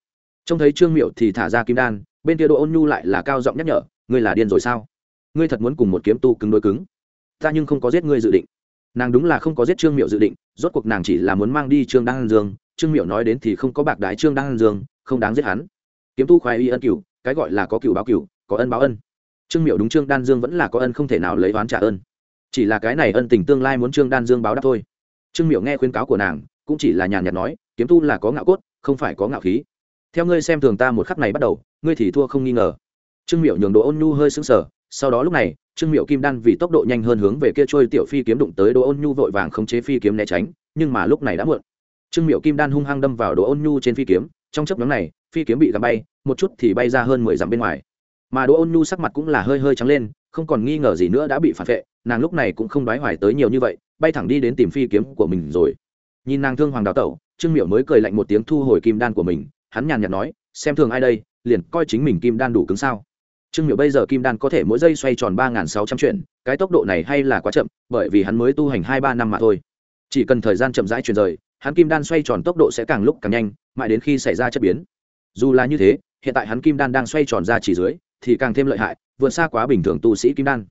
S1: Trông thấy trương miệu thì thả ra kim đan, bên kia đỗ ôn nhu lại là cao giọng nhắc nhở, ngươi là điên rồi sao? Ngươi thật muốn cùng một kiếm tu cứng đối cứng. Ta nhưng không có giết ngươi dự định. Nàng đúng là không có giết trương miệu dự định, rốt cuộc nàng chỉ là muốn mang đi trương đan dương. Trương miệu nói đến thì không có bạc đái trương đan dương, không đáng giết hắn. Kiếm tu khoái y ân cửu, cái gọi là có cửu báo cửu, có ân báo ân. Trương miệu đúng trương đan dương vẫn là có ân không thể nào lấy oán trả ơn chỉ là cái này ân tình tương lai muốn trương đan dương báo đáp thôi. Trương miệu nghe khuyên cáo của nàng, cũng chỉ là nhàn nhạt nói, kiếm tu là có ngạo cốt, không phải có ngạo khí. Theo ngươi xem thường ta một khắc này bắt đầu, ngươi thì thua không nghi ngờ. Trương miệu nhường độ ôn nhu hơi sững sờ, sau đó lúc này, trương miệu kim đan vì tốc độ nhanh hơn hướng về kia trôi tiểu phi kiếm đụng tới đỗ ôn nhu vội vàng khống chế phi kiếm né tránh, nhưng mà lúc này đã muộn. Trương miệu kim đan hung hăng đâm vào đỗ ôn nhu trên phi kiếm, trong chấp nhóm này, phi kiếm bị gắm bay, một chút thì bay ra hơn mười dặm bên ngoài. Mà đỗ ôn nhu sắc mặt cũng là hơi hơi trắng lên không còn nghi ngờ gì nữa đã bị phản vệ, nàng lúc này cũng không đoái hoài tới nhiều như vậy, bay thẳng đi đến tìm phi kiếm của mình rồi. Nhìn nàng thương hoàng đào tẩu, trương miểu mới cười lạnh một tiếng thu hồi kim đan của mình, hắn nhàn nhạt nói, xem thường ai đây, liền coi chính mình kim đan đủ cứng sao? Trương miểu bây giờ kim đan có thể mỗi giây xoay tròn ba sáu trăm chuyện cái tốc độ này hay là quá chậm, bởi vì hắn mới tu hành hai ba năm mà thôi. Chỉ cần thời gian chậm rãi chuyển rời, hắn kim đan xoay tròn tốc độ sẽ càng lúc càng nhanh, mãi đến khi xảy ra chất biến. Dù là như thế, hiện tại hắn kim đan đang xoay tròn ra chỉ dưới thì càng thêm lợi hại, vượt xa quá bình thường tu sĩ kim đan.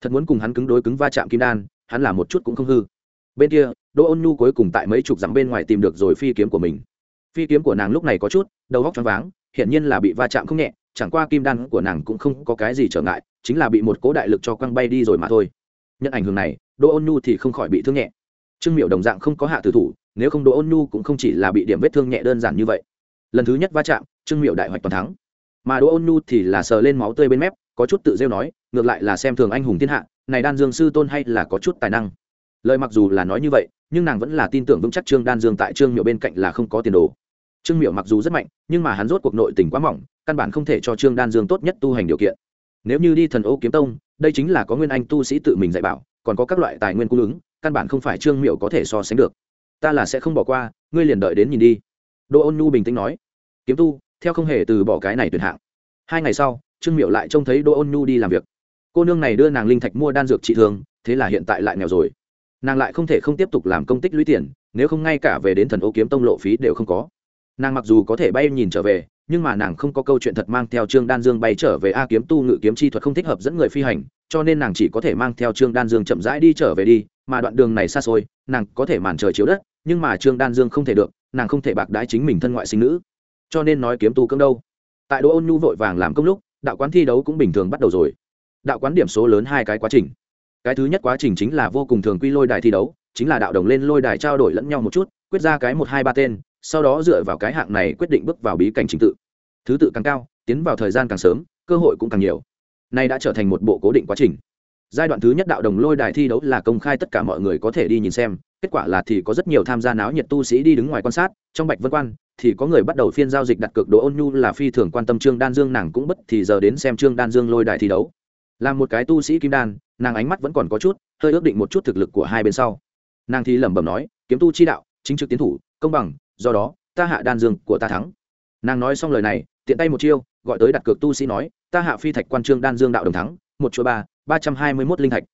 S1: Thật muốn cùng hắn cứng đối cứng va chạm kim đan, hắn là một chút cũng không hư. Bên kia, đỗ ôn nhu cuối cùng tại mấy chục dặm bên ngoài tìm được rồi phi kiếm của mình. Phi kiếm của nàng lúc này có chút, đầu góc choáng váng, hiển nhiên là bị va chạm không nhẹ, chẳng qua kim đan của nàng cũng không có cái gì trở ngại, chính là bị một cố đại lực cho quăng bay đi rồi mà thôi. Nhận ảnh hưởng này, đỗ ôn nhu thì không khỏi bị thương nhẹ. Trương miệu đồng dạng không có hạ tử thủ, nếu không đỗ ôn nhu cũng không chỉ là bị điểm vết thương nhẹ đơn giản như vậy. Lần thứ nhất va chạm, trương miệu đại hoạch toàn thắng mà đỗ ôn nhu thì là sờ lên máu tươi bên mép, có chút tự rêu nói, ngược lại là xem thường anh hùng thiên hạ, này đan dương sư tôn hay là có chút tài năng. Lời mặc dù là nói như vậy, nhưng nàng vẫn là tin tưởng vững chắc trương đan dương tại trương miệu bên cạnh là không có tiền đồ. Trương miệu mặc dù rất mạnh, nhưng mà hắn rốt cuộc nội tình quá mỏng, căn bản không thể cho trương đan dương tốt nhất tu hành điều kiện. Nếu như đi thần ô kiếm tông, đây chính là có nguyên anh tu sĩ tự mình dạy bảo, còn có các loại tài nguyên cung ứng, căn bản không phải trương miệu có thể so sánh được. Ta là sẽ không bỏ qua, ngươi liền đợi đến nhìn đi. Đỗ ôn nhu bình tĩnh nói. Kiếm tu theo không hề từ bỏ cái này tuyệt hạng. Hai ngày sau, trương miệu lại trông thấy đỗ ôn nhu đi làm việc. Cô nương này đưa nàng linh thạch mua đan dược trị thương, thế là hiện tại lại nghèo rồi. Nàng lại không thể không tiếp tục làm công tích lũy tiền, nếu không ngay cả về đến thần ô kiếm tông lộ phí đều không có. Nàng mặc dù có thể bay nhìn trở về, nhưng mà nàng không có câu chuyện thật mang theo trương đan dương bay trở về a kiếm tu ngự kiếm chi thuật không thích hợp dẫn người phi hành, cho nên nàng chỉ có thể mang theo trương đan dương chậm rãi đi trở về đi, mà đoạn đường này xa xôi, nàng có thể màn trời chiếu đất, nhưng mà trương đan dương không thể được, nàng không thể bạc đái chính mình thân ngoại sinh nữ cho nên nói kiếm tu cưỡng đâu. Tại đỗ ôn nhu vội vàng làm công lúc, đạo quán thi đấu cũng bình thường bắt đầu rồi. Đạo quán điểm số lớn hai cái quá trình. Cái thứ nhất quá trình chính là vô cùng thường quy lôi đài thi đấu, chính là đạo đồng lên lôi đài trao đổi lẫn nhau một chút, quyết ra cái một hai ba tên, sau đó dựa vào cái hạng này quyết định bước vào bí cảnh trình tự. Thứ tự càng cao, tiến vào thời gian càng sớm, cơ hội cũng càng nhiều. Nay đã trở thành một bộ cố định quá trình. Giai đoạn thứ nhất đạo đồng lôi đài thi đấu là công khai tất cả mọi người có thể đi nhìn xem, kết quả là thì có rất nhiều tham gia náo nhiệt tu sĩ đi đứng ngoài quan sát, trong bạch vân quan thì có người bắt đầu phiên giao dịch đặt cược đồ ôn nhu là phi thường quan tâm trương đan dương, nàng cũng bất thì giờ đến xem trương đan dương lôi đài thi đấu. Là một cái tu sĩ kim đan, nàng ánh mắt vẫn còn có chút, hơi ước định một chút thực lực của hai bên sau. Nàng thì lẩm bẩm nói, kiếm tu chi đạo, chính trực tiến thủ, công bằng, do đó, ta hạ đan dương của ta thắng. Nàng nói xong lời này, tiện tay một chiêu, gọi tới đặt cược tu sĩ nói, ta hạ phi thạch quan trương đan dương đạo đồng thắng, một chỗ ba ba trăm hai mươi mốt linh thạch.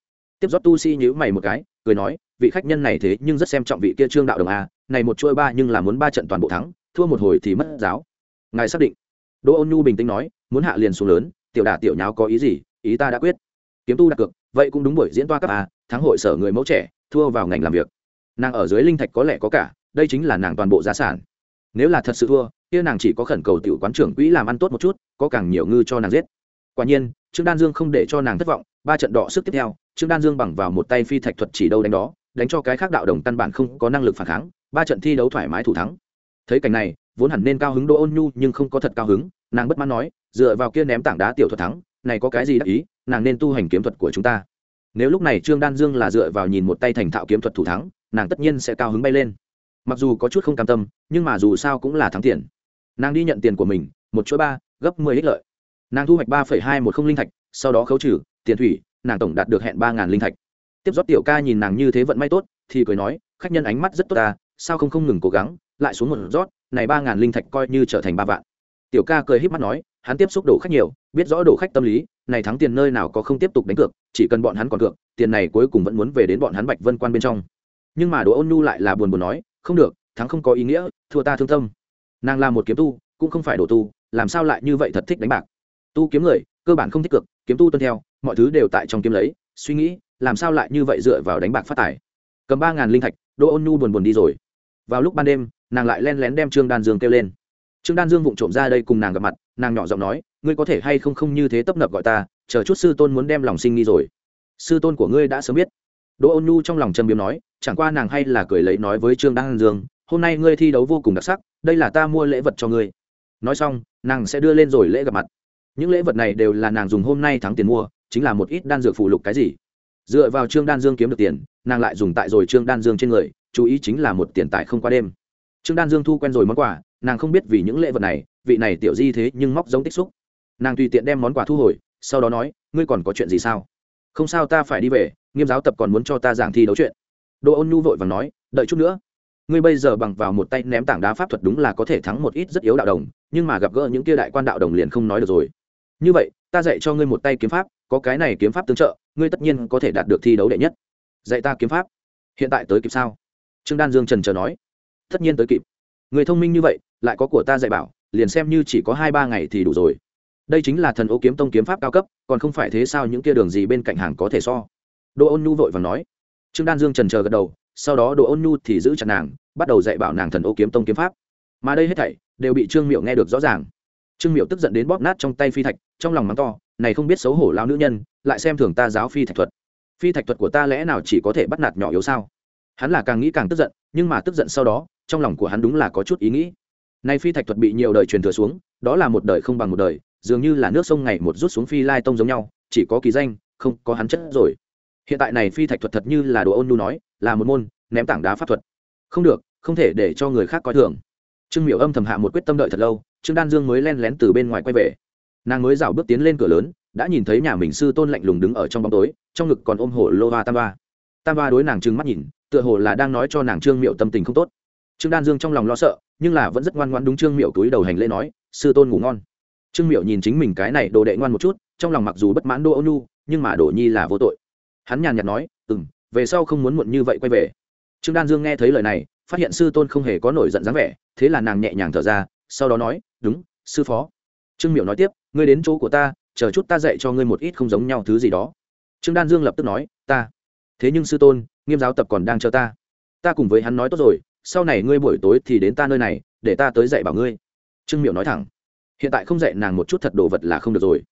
S1: Tiếp giót tu sĩ nhữ mày một cái, cười nói, vị khách nhân này thế nhưng rất xem trọng vị kia trương đạo đồng a, này một chuỗi ba nhưng là muốn ba trận toàn bộ thắng thua một hồi thì mất giáo. Ngài xác định. Đỗ ôn nhu bình tĩnh nói, muốn hạ liền xuống lớn, tiểu đả tiểu nháo có ý gì, ý ta đã quyết. Kiếm tu đặt cược, vậy cũng đúng buổi diễn toa cấp a à, thắng hội sở người mẫu trẻ, thua vào ngành làm việc. Nàng ở dưới linh thạch có lẽ có cả, đây chính là nàng toàn bộ giá sản. Nếu là thật sự thua, kia nàng chỉ có khẩn cầu tiểu quán trưởng quỹ làm ăn tốt một chút, có càng nhiều ngư cho nàng giết. Quả nhiên, trương đan dương không để cho nàng thất vọng, ba trận đọ sức tiếp theo, trương đan dương bằng vào một tay phi thạch thuật chỉ đâu đánh đó, đánh cho cái khác đạo đồng căn bản không có năng lực phản kháng, ba trận thi đấu thoải mái thủ thắng thấy cảnh này, vốn hẳn nên cao hứng đỗ ôn nhu, nhưng không có thật cao hứng, nàng bất mãn nói, dựa vào kia ném tảng đá tiểu thuật thắng, này có cái gì đắc ý, nàng nên tu hành kiếm thuật của chúng ta. Nếu lúc này trương đan dương là dựa vào nhìn một tay thành thạo kiếm thuật thủ thắng, nàng tất nhiên sẽ cao hứng bay lên. Mặc dù có chút không cam tâm, nhưng mà dù sao cũng là thắng tiền. Nàng đi nhận tiền của mình, một chuỗi ba, gấp mười ích lợi. Nàng thu hoạch ba phẩy hai một không linh thạch, sau đó khấu trừ, tiền thủy, nàng tổng đạt được hẹn ba ngàn linh thạch. Tiếp rót tiểu ca nhìn nàng như thế vận may tốt, thì cười nói, khách nhân ánh mắt rất tốt ta sao không không ngừng cố gắng lại xuống một rót, này ba ngàn linh thạch coi như trở thành ba vạn. Tiểu ca cười híp mắt nói, hắn tiếp xúc đồ khách nhiều, biết rõ đồ khách tâm lý, này thắng tiền nơi nào có không tiếp tục đánh cược, chỉ cần bọn hắn còn cược, tiền này cuối cùng vẫn muốn về đến bọn hắn bạch vân quan bên trong. Nhưng mà đỗ ôn nhu lại là buồn buồn nói, không được, thắng không có ý nghĩa, thua ta thương tâm. Nàng là một kiếm tu, cũng không phải đồ tu, làm sao lại như vậy thật thích đánh bạc? Tu kiếm người, cơ bản không thích cực kiếm tu tuân theo, mọi thứ đều tại trong kiếm lấy, suy nghĩ, làm sao lại như vậy dựa vào đánh bạc phát tài? Cầm ba ngàn linh thạch, đỗ ôn nhu buồn buồn đi rồi. Vào lúc ban đêm nàng lại len lén đem trương đan dương kêu lên. Trương đan dương vụng trộm ra đây cùng nàng gặp mặt, nàng nhỏ giọng nói, ngươi có thể hay không không như thế tấp nập gọi ta, chờ chút sư tôn muốn đem lòng sinh nghi rồi. Sư tôn của ngươi đã sớm biết. Đỗ ôn nhu trong lòng trầm biếm nói, chẳng qua nàng hay là cười lấy nói với trương đan dương, hôm nay ngươi thi đấu vô cùng đặc sắc, đây là ta mua lễ vật cho ngươi. Nói xong, nàng sẽ đưa lên rồi lễ gặp mặt. Những lễ vật này đều là nàng dùng hôm nay thắng tiền mua, chính là một ít đan dược phụ lục cái gì. Dựa vào trương đan dương kiếm được tiền, nàng lại dùng tại rồi trương đan dương trên người, chú ý chính là một tiền tài không qua đêm trương đan dương thu quen rồi món quà, nàng không biết vì những lễ vật này, vị này tiểu di thế nhưng móc giống tích xúc. Nàng tùy tiện đem món quà thu hồi, sau đó nói, ngươi còn có chuyện gì sao? Không sao, ta phải đi về, nghiêm giáo tập còn muốn cho ta giảng thi đấu chuyện. Đỗ ôn nhu vội và nói, đợi chút nữa. Ngươi bây giờ bằng vào một tay ném tảng đá pháp thuật đúng là có thể thắng một ít rất yếu đạo đồng, nhưng mà gặp gỡ những kia đại quan đạo đồng liền không nói được rồi. Như vậy, ta dạy cho ngươi một tay kiếm pháp, có cái này kiếm pháp tương trợ, ngươi tất nhiên có thể đạt được thi đấu đệ nhất. Dạy ta kiếm pháp? Hiện tại tới kịp sao? Trương đan dương trần chờ nói tất nhiên tới kịp. Người thông minh như vậy, lại có của ta dạy bảo, liền xem như chỉ có hai ba ngày thì đủ rồi. Đây chính là thần ô kiếm tông kiếm pháp cao cấp, còn không phải thế sao những kia đường gì bên cạnh hàng có thể so. Đỗ ôn nhu vội và nói. Trương đan dương trần chờ gật đầu, sau đó đỗ ôn nhu thì giữ chặt nàng, bắt đầu dạy bảo nàng thần ô kiếm tông kiếm pháp. Mà đây hết thảy, đều bị trương miệu nghe được rõ ràng. Trương miệu tức giận đến bóp nát trong tay phi thạch, trong lòng mắng to, này không biết xấu hổ lao nữ nhân, lại xem thường ta giáo phi thạch thuật. Phi thạch thuật của ta lẽ nào chỉ có thể bắt nạt nhỏ yếu sao? Hắn là càng nghĩ càng tức giận, nhưng mà tức giận sau đó, trong lòng của hắn đúng là có chút ý nghĩ. Nay phi thạch thuật bị nhiều đời truyền thừa xuống, đó là một đời không bằng một đời, dường như là nước sông ngày một rút xuống phi lai tông giống nhau, chỉ có kỳ danh, không có hắn chất rồi. Hiện tại này phi thạch thuật thật như là đồ ôn nhu nói, là một môn, ném tảng đá pháp thuật. Không được, không thể để cho người khác coi thường. Trương miểu âm thầm hạ một quyết tâm đợi thật lâu, trương đan dương mới len lén từ bên ngoài quay về. Nàng mới rảo bước tiến lên cửa lớn, đã nhìn thấy nhà mình sư tôn lạnh lùng đứng ở trong bóng tối, trong ngực còn ôm hổ lô va tam ba. Tam ba đối nàng trừng mắt nhìn tựa hồ là đang nói cho nàng trương miệu tâm tình không tốt. Trương đan dương trong lòng lo sợ, nhưng là vẫn rất ngoan ngoan đúng trương miệu túi đầu hành lễ nói, sư tôn ngủ ngon. Trương miệu nhìn chính mình cái này đồ đệ ngoan một chút, trong lòng mặc dù bất mãn đô âu nhu, nhưng mà đồ nhi là vô tội. Hắn nhàn nhạt nói ừ m về sau không muốn muộn như vậy quay về. Trương đan dương nghe thấy lời này, phát hiện sư tôn không hề có nổi giận dáng vẻ, thế là nàng nhẹ nhàng thở ra, sau đó nói, đúng, sư phó. Trương miểu nói tiếp, ngươi đến chỗ của ta, chờ chút ta dạy cho ngươi một ít không giống nhau thứ gì đó. Trương đan dương lập tức nói, ta. Thế nhưng sư tôn nghiêm giáo tập còn đang chờ ta. Ta cùng với hắn nói tốt rồi sau này ngươi buổi tối thì đến ta nơi này để ta tới dạy bảo ngươi. Trương Miệu nói thẳng. Hiện tại không dạy nàng một chút thật đồ vật là không được rồi.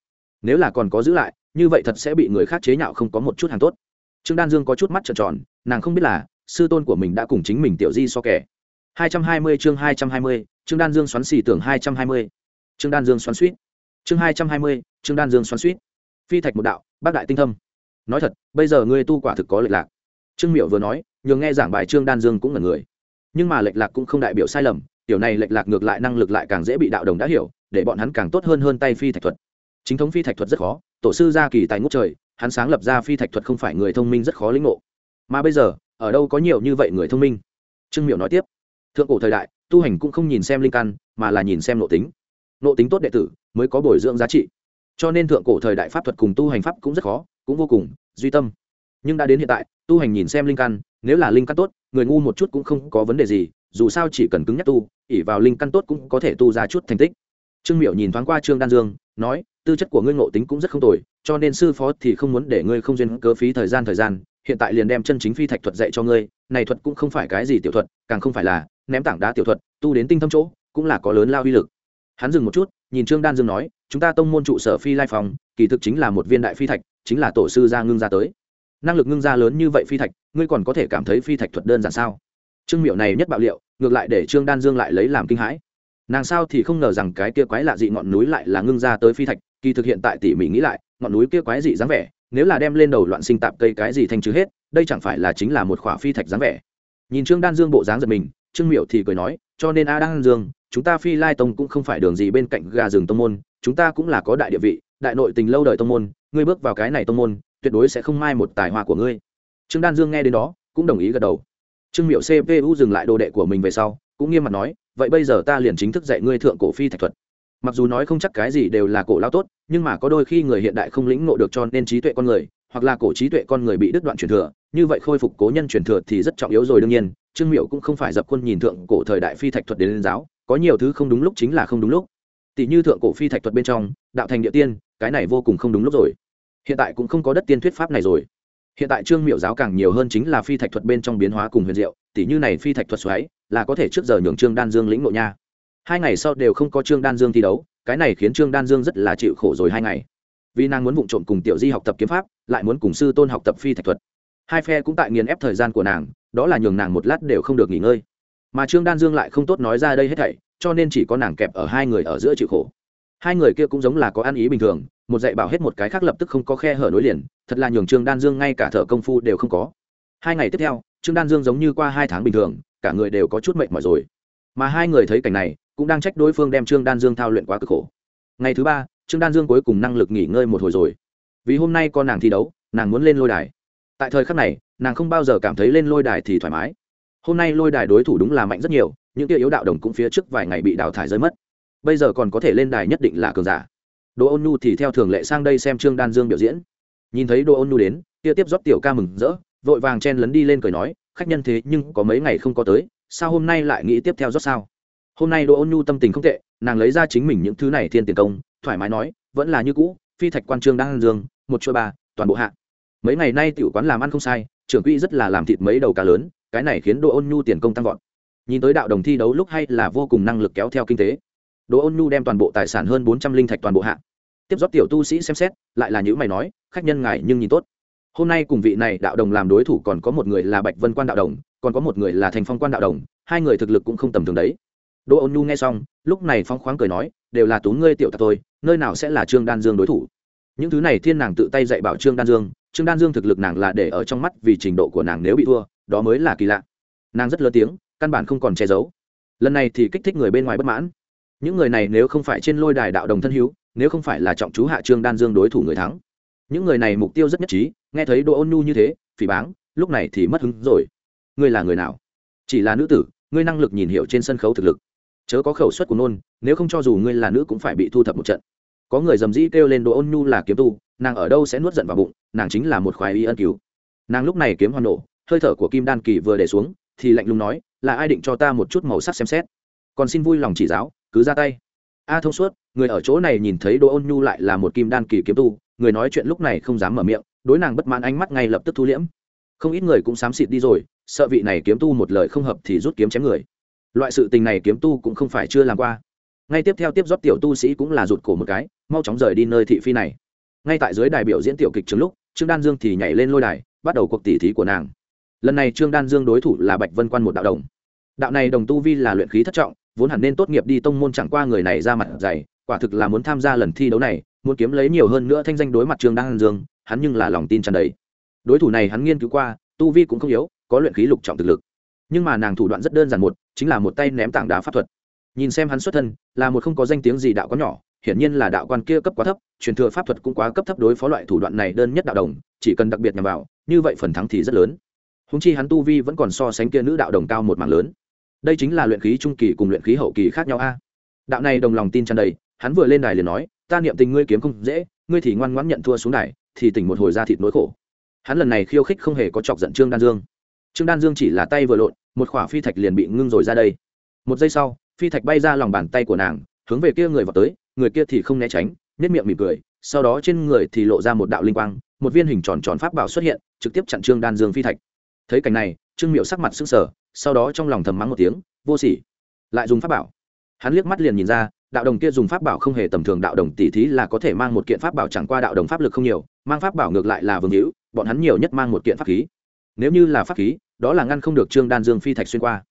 S1: Nếu là còn có giữ lại như vậy thật sẽ bị người khác chế nhạo không có một chút hàng tốt. Trương đan dương có chút mắt trợn tròn nàng không biết là sư tôn của mình đã cùng chính mình tiểu di so kẻ 220 chương 220, trương đan dương xoắn xì tưởng 220. trương đan dương xoắn suýt. Chương 220, trương đan dương xoắn suýt. Phi thạch một đạo bác đại tinh thâm. Nói thật bây giờ ngươi tu quả thực có lệch lạc trương miệu vừa nói, nhường nghe giảng bài trương đan dương cũng là người. Nhưng mà lệch lạc cũng không đại biểu sai lầm, tiểu này lệch lạc ngược lại năng lực lại càng dễ bị đạo đồng đã hiểu, để bọn hắn càng tốt hơn hơn tay phi thạch thuật. Chính thống phi thạch thuật rất khó, tổ sư gia kỳ tài ngũ trời, hắn sáng lập ra phi thạch thuật không phải người thông minh rất khó lĩnh ngộ. Mà bây giờ, ở đâu có nhiều như vậy người thông minh? Trương miệu nói tiếp. Thượng cổ thời đại, tu hành cũng không nhìn xem linh căn, mà là nhìn xem nội tính. Nội tính tốt đệ tử, mới có bồi dưỡng giá trị. Cho nên thượng cổ thời đại pháp thuật cùng tu hành pháp cũng rất khó, cũng vô cùng, duy tâm. Nhưng đã đến hiện tại tu hành nhìn xem linh căn, nếu là linh căn tốt, người ngu một chút cũng không có vấn đề gì, dù sao chỉ cần cứng nhắc tu ỉ vào linh căn tốt cũng có thể tu ra chút thành tích. Trương miệu nhìn thoáng qua trương đan dương, nói, tư chất của ngươi ngộ tính cũng rất không tồi, cho nên sư phó thì không muốn để ngươi không duyên cớ phí thời gian thời gian, hiện tại liền đem chân chính phi thạch thuật dạy cho ngươi, này thuật cũng không phải cái gì tiểu thuật, càng không phải là ném tảng đá tiểu thuật, tu đến tinh thâm chỗ, cũng là có lớn lao uy lực. Hắn dừng một chút, nhìn trương đan dương nói, chúng ta tông môn trụ sở phi lai phòng, kỳ thực chính là một viên đại phi thạch, chính là tổ sư gia ngưng ra tới năng lực ngưng ra lớn như vậy phi thạch, ngươi còn có thể cảm thấy phi thạch thuật đơn giản sao? Trương miệu này nhất bạo liệu, ngược lại để trương đan dương lại lấy làm kinh hãi. Nàng sao thì không ngờ rằng cái kia quái lạ dị ngọn núi lại là ngưng ra tới phi thạch, kỳ thực hiện tại tỉ mỉ nghĩ lại, ngọn núi kia quái dị dáng vẻ, nếu là đem lên đầu loạn sinh tạp cây cái gì thành trừ hết, đây chẳng phải là chính là một khỏa phi thạch dáng vẻ. Nhìn trương đan dương bộ dáng giật mình, trương miệu thì cười nói, cho nên a đan dương, chúng ta phi lai tông cũng không phải đường gì bên cạnh gà rừng tông môn, chúng ta cũng là có đại địa vị, đại nội tình lâu đời tông môn, ngươi bước vào cái này tông môn tuyệt đối sẽ không mai một tài hoa của ngươi. Trương đan dương nghe đến đó, cũng đồng ý gật đầu. Trương miệu cpu dừng lại đồ đệ của mình về sau, cũng nghiêm mặt nói, vậy bây giờ ta liền chính thức dạy ngươi thượng cổ phi thạch thuật. Mặc dù nói không chắc cái gì đều là cổ lao tốt, nhưng mà có đôi khi người hiện đại không lĩnh ngộ được cho nên trí tuệ con người, hoặc là cổ trí tuệ con người bị đứt đoạn truyền thừa, như vậy khôi phục cố nhân truyền thừa thì rất trọng yếu rồi đương nhiên, trương miệu cũng không phải dập khuôn nhìn thượng cổ thời đại phi thạch thuật đến lên giáo, có nhiều thứ không đúng lúc chính là không đúng lúc. Tỷ như thượng cổ phi thạch thuật bên trong, đạo thành địa tiên, cái này vô cùng không đúng lúc rồi hiện tại cũng không có đất tiên thuyết pháp này rồi. Hiện tại trương miệu giáo càng nhiều hơn chính là phi thạch thuật bên trong biến hóa cùng huyền diệu tỷ như này phi thạch thuật xoáy, là có thể trước giờ nhường trương đan dương lĩnh nội nha. Hai ngày sau đều không có trương đan dương thi đấu, cái này khiến trương đan dương rất là chịu khổ rồi hai ngày. Vì nàng muốn vụ trộm cùng tiểu di học tập kiếm pháp, lại muốn cùng sư tôn học tập phi thạch thuật. Hai phe cũng tại nghiền ép thời gian của nàng, đó là nhường nàng một lát đều không được nghỉ ngơi. Mà trương đan dương lại không tốt nói ra đây hết thảy, cho nên chỉ có nàng kẹp ở hai người ở giữa chịu khổ. Hai người kia cũng giống là có ăn ý bình thường một dạy bảo hết một cái khác lập tức không có khe hở nối liền, thật là nhường trương đan dương ngay cả thở công phu đều không có. Hai ngày tiếp theo, trương đan dương giống như qua hai tháng bình thường, cả người đều có chút mệt mỏi rồi. Mà hai người thấy cảnh này, cũng đang trách đối phương đem trương đan dương thao luyện quá cực khổ. Ngày thứ ba, trương đan dương cuối cùng năng lực nghỉ ngơi một hồi rồi. Vì hôm nay con nàng thi đấu, nàng muốn lên lôi đài. Tại thời khắc này, nàng không bao giờ cảm thấy lên lôi đài thì thoải mái. Hôm nay lôi đài đối thủ đúng là mạnh rất nhiều, những kia yếu đạo đồng cũng phía trước vài ngày bị đào thải rơi mất. Bây giờ còn có thể lên đài nhất định là cường giả đỗ ôn nhu thì theo thường lệ sang đây xem trương đan dương biểu diễn. Nhìn thấy đỗ ôn nhu đến, kia tiếp rót tiểu ca mừng rỡ, vội vàng chen lấn đi lên cười nói, khách nhân thế nhưng có mấy ngày không có tới, sao hôm nay lại nghĩ tiếp theo rót sao? Hôm nay đỗ ôn nhu tâm tình không tệ, nàng lấy ra chính mình những thứ này thiên tiền công, thoải mái nói, vẫn là như cũ, phi thạch quan trương đan dương, một chuôi ba, toàn bộ hạ. Mấy ngày nay tiểu quán làm ăn không sai, trưởng quỹ rất là làm thịt mấy đầu cá lớn, cái này khiến đỗ ôn nhu tiền công tăng vọt. Nhìn tới đạo đồng thi đấu lúc hay là vô cùng năng lực kéo theo kinh tế. Đỗ ôn nhu đem toàn bộ tài sản hơn bốn trăm linh thạch toàn bộ hạ tiếp dóp tiểu tu sĩ xem xét, lại là những mày nói, khách nhân ngài nhưng nhìn tốt. Hôm nay cùng vị này đạo đồng làm đối thủ còn có một người là bạch vân quan đạo đồng, còn có một người là thành phong quan đạo đồng, hai người thực lực cũng không tầm thường đấy. Đỗ ôn nhu nghe xong, lúc này phong khoáng cười nói, đều là tú ngươi tiểu tạc tôi nơi nào sẽ là trương đan dương đối thủ? Những thứ này thiên nàng tự tay dạy bảo trương đan dương, trương đan dương thực lực nàng là để ở trong mắt vì trình độ của nàng nếu bị thua, đó mới là kỳ lạ. Nàng rất lớn tiếng, căn bản không còn che giấu. Lần này thì kích thích người bên ngoài bất mãn. Những người này nếu không phải trên lôi đài đạo đồng thân hữu nếu không phải là trọng chú hạ trương đan dương đối thủ người thắng. Những người này mục tiêu rất nhất trí, nghe thấy đỗ ôn nhu như thế, phỉ báng, lúc này thì mất hứng rồi. Ngươi là người nào? Chỉ là nữ tử, ngươi năng lực nhìn hiểu trên sân khấu thực lực. Chớ có khẩu suất của nôn, nếu không cho dù ngươi là nữ cũng phải bị thu thập một trận. Có người dầm dĩ kêu lên đỗ ôn nhu là kiếm tu, nàng ở đâu sẽ nuốt giận vào bụng, nàng chính là một khoái y ân cứu. Nàng lúc này kiếm hoàn nổ, hơi thở của kim đan kỳ vừa để xuống, thì lạnh lùng nói, là ai định cho ta một chút màu sắc xem xét? Còn xin vui lòng chỉ giáo, cứ ra tay. A thông suốt người ở chỗ này nhìn thấy đỗ ôn nhu lại là một kim đan kỳ kiếm tu, người nói chuyện lúc này không dám mở miệng, đối nàng bất mãn ánh mắt ngay lập tức thu liễm. Không ít người cũng xám xịt đi rồi, sợ vị này kiếm tu một lời không hợp thì rút kiếm chém người. Loại sự tình này kiếm tu cũng không phải chưa làm qua. Ngay tiếp theo tiếp rót tiểu tu sĩ cũng là rụt cổ một cái, mau chóng rời đi nơi thị phi này. Ngay tại dưới đài biểu diễn tiểu kịch trường lúc, trương đan dương thì nhảy lên lôi đài, bắt đầu cuộc tỉ thí của nàng. Lần này trương đan dương đối thủ là bạch vân quan một đạo đồng. Đạo này đồng tu vi là luyện khí thất trọng, vốn hẳn nên tốt nghiệp đi tông môn chẳng qua người này ra mặt dày quả thực là muốn tham gia lần thi đấu này, muốn kiếm lấy nhiều hơn nữa thanh danh đối mặt trương đăng dương, hắn nhưng là lòng tin tràn đầy. Đối thủ này hắn nghiên cứu qua, tu vi cũng không yếu, có luyện khí lục trọng thực lực. Nhưng mà nàng thủ đoạn rất đơn giản một, chính là một tay ném tảng đá pháp thuật. Nhìn xem hắn xuất thân, là một không có danh tiếng gì đạo có nhỏ, hiển nhiên là đạo quan kia cấp quá thấp, truyền thừa pháp thuật cũng quá cấp thấp đối phó loại thủ đoạn này đơn nhất đạo đồng, chỉ cần đặc biệt nhằm vào, như vậy phần thắng thì rất lớn. Húng chi hắn tu vi vẫn còn so sánh kia nữ đạo đồng cao một mảng lớn. Đây chính là luyện khí trung kỳ cùng luyện khí hậu kỳ khác nhau a. Đạo này đồng lòng tin tràn đầy hắn vừa lên đài liền nói, ta niệm tình ngươi kiếm không dễ, ngươi thì ngoan ngoãn nhận thua xuống đài, thì tỉnh một hồi ra thịt nỗi khổ. Hắn lần này khiêu khích không hề có chọc giận trương đan dương. Trương đan dương chỉ là tay vừa lộn, một khỏa phi thạch liền bị ngưng rồi ra đây. Một giây sau, phi thạch bay ra lòng bàn tay của nàng, hướng về kia người vào tới, người kia thì không né tránh nếp miệng mỉm cười, sau đó trên người thì lộ ra một đạo linh quang, một viên hình tròn tròn pháp bảo xuất hiện, trực tiếp chặn trương đan dương phi thạch. Thấy cảnh này, trương miệu sắc mặt sững sờ, sau đó trong lòng thầm mắng một tiếng, vô sỉ. Lại dùng pháp bảo. Hắn liếc mắt liền nhìn ra đạo đồng kia dùng pháp bảo không hề tầm thường, đạo đồng tỷ thí là có thể mang một kiện pháp bảo chẳng qua đạo đồng pháp lực không nhiều, mang pháp bảo ngược lại là vương hữu, bọn hắn nhiều nhất mang một kiện pháp khí. Nếu như là pháp khí, đó là ngăn không được trương đan dương phi thạch xuyên qua.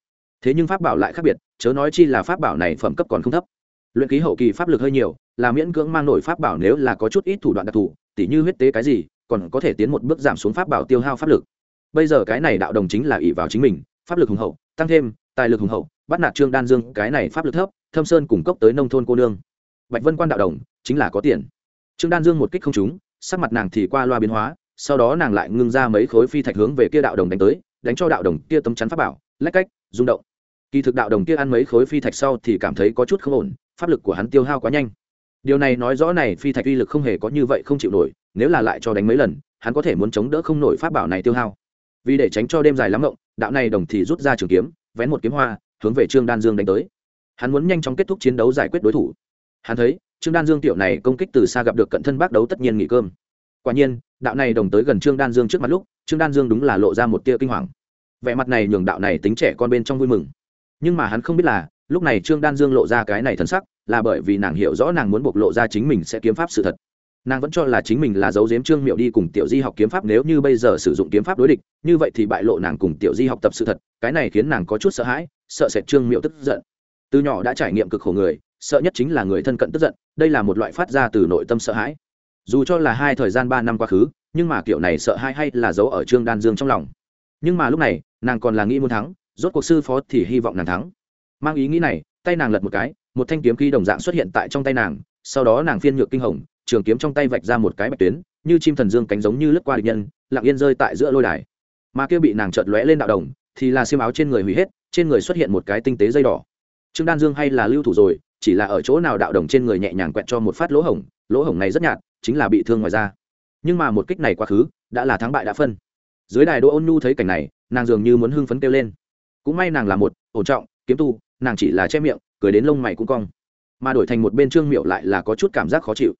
S1: Thế nhưng pháp bảo lại khác biệt, chớ nói chi là pháp bảo này phẩm cấp còn không thấp. Luyện khí hậu kỳ pháp lực hơi nhiều, là miễn cưỡng mang nổi pháp bảo nếu là có chút ít thủ đoạn đặc thù, tỉ như huyết tế cái gì, còn có thể tiến một bước giảm xuống pháp bảo tiêu hao pháp lực. Bây giờ cái này đạo đồng chính là ỷ vào chính mình, pháp lực hùng hậu, tăng thêm tài lực hùng hậu, bắt nạt trương đan dương, cái này pháp lực thấp, thâm sơn cung cấp tới nông thôn cô nương. Bạch vân quan đạo đồng, chính là có tiền. Trương đan dương một kích không trúng, sắc mặt nàng thì qua loa biến hóa, sau đó nàng lại ngưng ra mấy khối phi thạch hướng về kia đạo đồng đánh tới, đánh cho đạo đồng kia tấm chắn pháp bảo, lách cách, rung động. Kỳ thực đạo đồng kia ăn mấy khối phi thạch sau thì cảm thấy có chút không ổn, pháp lực của hắn tiêu hao quá nhanh. Điều này nói rõ này phi thạch uy lực không hề có như vậy không chịu nổi, nếu là lại cho đánh mấy lần, hắn có thể muốn chống đỡ không nổi pháp bảo này tiêu hao. Vì để tránh cho đêm dài lắm rộng đạo này đồng thì rút ra trường kiếm vén một kiếm hoa, hướng về trương đan dương đánh tới. Hắn muốn nhanh chóng kết thúc chiến đấu giải quyết đối thủ. Hắn thấy, trương đan dương tiểu này công kích từ xa gặp được cận thân bác đấu tất nhiên nghỉ cơm. Quả nhiên, đạo này đồng tới gần trương đan dương trước mặt lúc, trương đan dương đúng là lộ ra một tia kinh hoàng. Vẻ mặt này nhường đạo này tính trẻ con bên trong vui mừng. Nhưng mà hắn không biết là, lúc này trương đan dương lộ ra cái này thân sắc, là bởi vì nàng hiểu rõ nàng muốn bộc lộ ra chính mình sẽ kiếm pháp sự thật nàng vẫn cho là chính mình là dấu diếm trương miệu đi cùng tiểu di học kiếm pháp nếu như bây giờ sử dụng kiếm pháp đối địch, như vậy thì bại lộ nàng cùng tiểu di học tập sự thật, cái này khiến nàng có chút sợ hãi, sợ sệt trương miệu tức giận. Từ nhỏ đã trải nghiệm cực khổ người, sợ nhất chính là người thân cận tức giận, đây là một loại phát ra từ nội tâm sợ hãi. Dù cho là hai thời gian ba năm quá khứ, nhưng mà kiểu này sợ hãi hay là giấu ở trương đan dương trong lòng. Nhưng mà lúc này, nàng còn là nghĩ muốn thắng, rốt cuộc sư phó thì hy vọng nàng thắng. Mang ý nghĩ này, tay nàng lật một cái, một thanh kiếm khi đồng dạng xuất hiện tại trong tay nàng, sau đó nàng phiên nhược kinh hồng trường kiếm trong tay vạch ra một cái bạch tuyến, như chim thần dương cánh giống như lướt qua địch nhân, lặng yên rơi tại giữa lôi đài. Mà kia bị nàng chợt lóe lên đạo đồng, thì là xiêm áo trên người hủy hết, trên người xuất hiện một cái tinh tế dây đỏ. Trương đan dương hay là lưu thủ rồi, chỉ là ở chỗ nào đạo đồng trên người nhẹ nhàng quẹt cho một phát lỗ hổng lỗ hổng này rất nhạt, chính là bị thương ngoài ra nhưng mà một kích này quá khứ, đã là thắng bại đã phân. Dưới đài đỗ ôn nhu thấy cảnh này, nàng dường như muốn hưng phấn kêu lên. Cũng may nàng là một ổn trọng, kiếm tu, nàng chỉ là che miệng, cười đến lông mày cũng cong. Mà đổi thành một bên trương miệu lại là có chút cảm giác khó chịu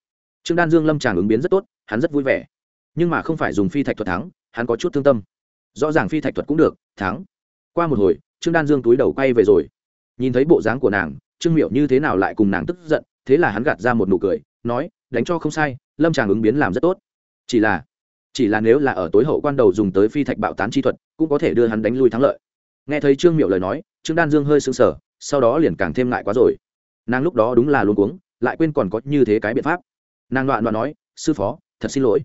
S1: trương đan dương lâm tràng ứng biến rất tốt, hắn rất vui vẻ. Nhưng mà không phải dùng phi thạch thuật thắng, hắn có chút thương tâm. Rõ ràng phi thạch thuật cũng được, thắng. Qua một hồi, trương đan dương túi đầu quay về rồi. Nhìn thấy bộ dáng của nàng, trương miệu như thế nào lại cùng nàng tức giận, thế là hắn gạt ra một nụ cười, nói, đánh cho không sai, lâm tràng ứng biến làm rất tốt. Chỉ là chỉ là nếu là ở tối hậu quan đầu dùng tới phi thạch bạo tán chi thuật, cũng có thể đưa hắn đánh lui thắng lợi. Nghe thấy trương miệu lời nói, trương đan dương hơi sững sờ, sau đó liền càng thêm ngại quá rồi. Nàng lúc đó đúng là luôn cuống, lại quên còn có như thế cái biện pháp nàng đoạn đoạn nói, sư phó, thật xin lỗi.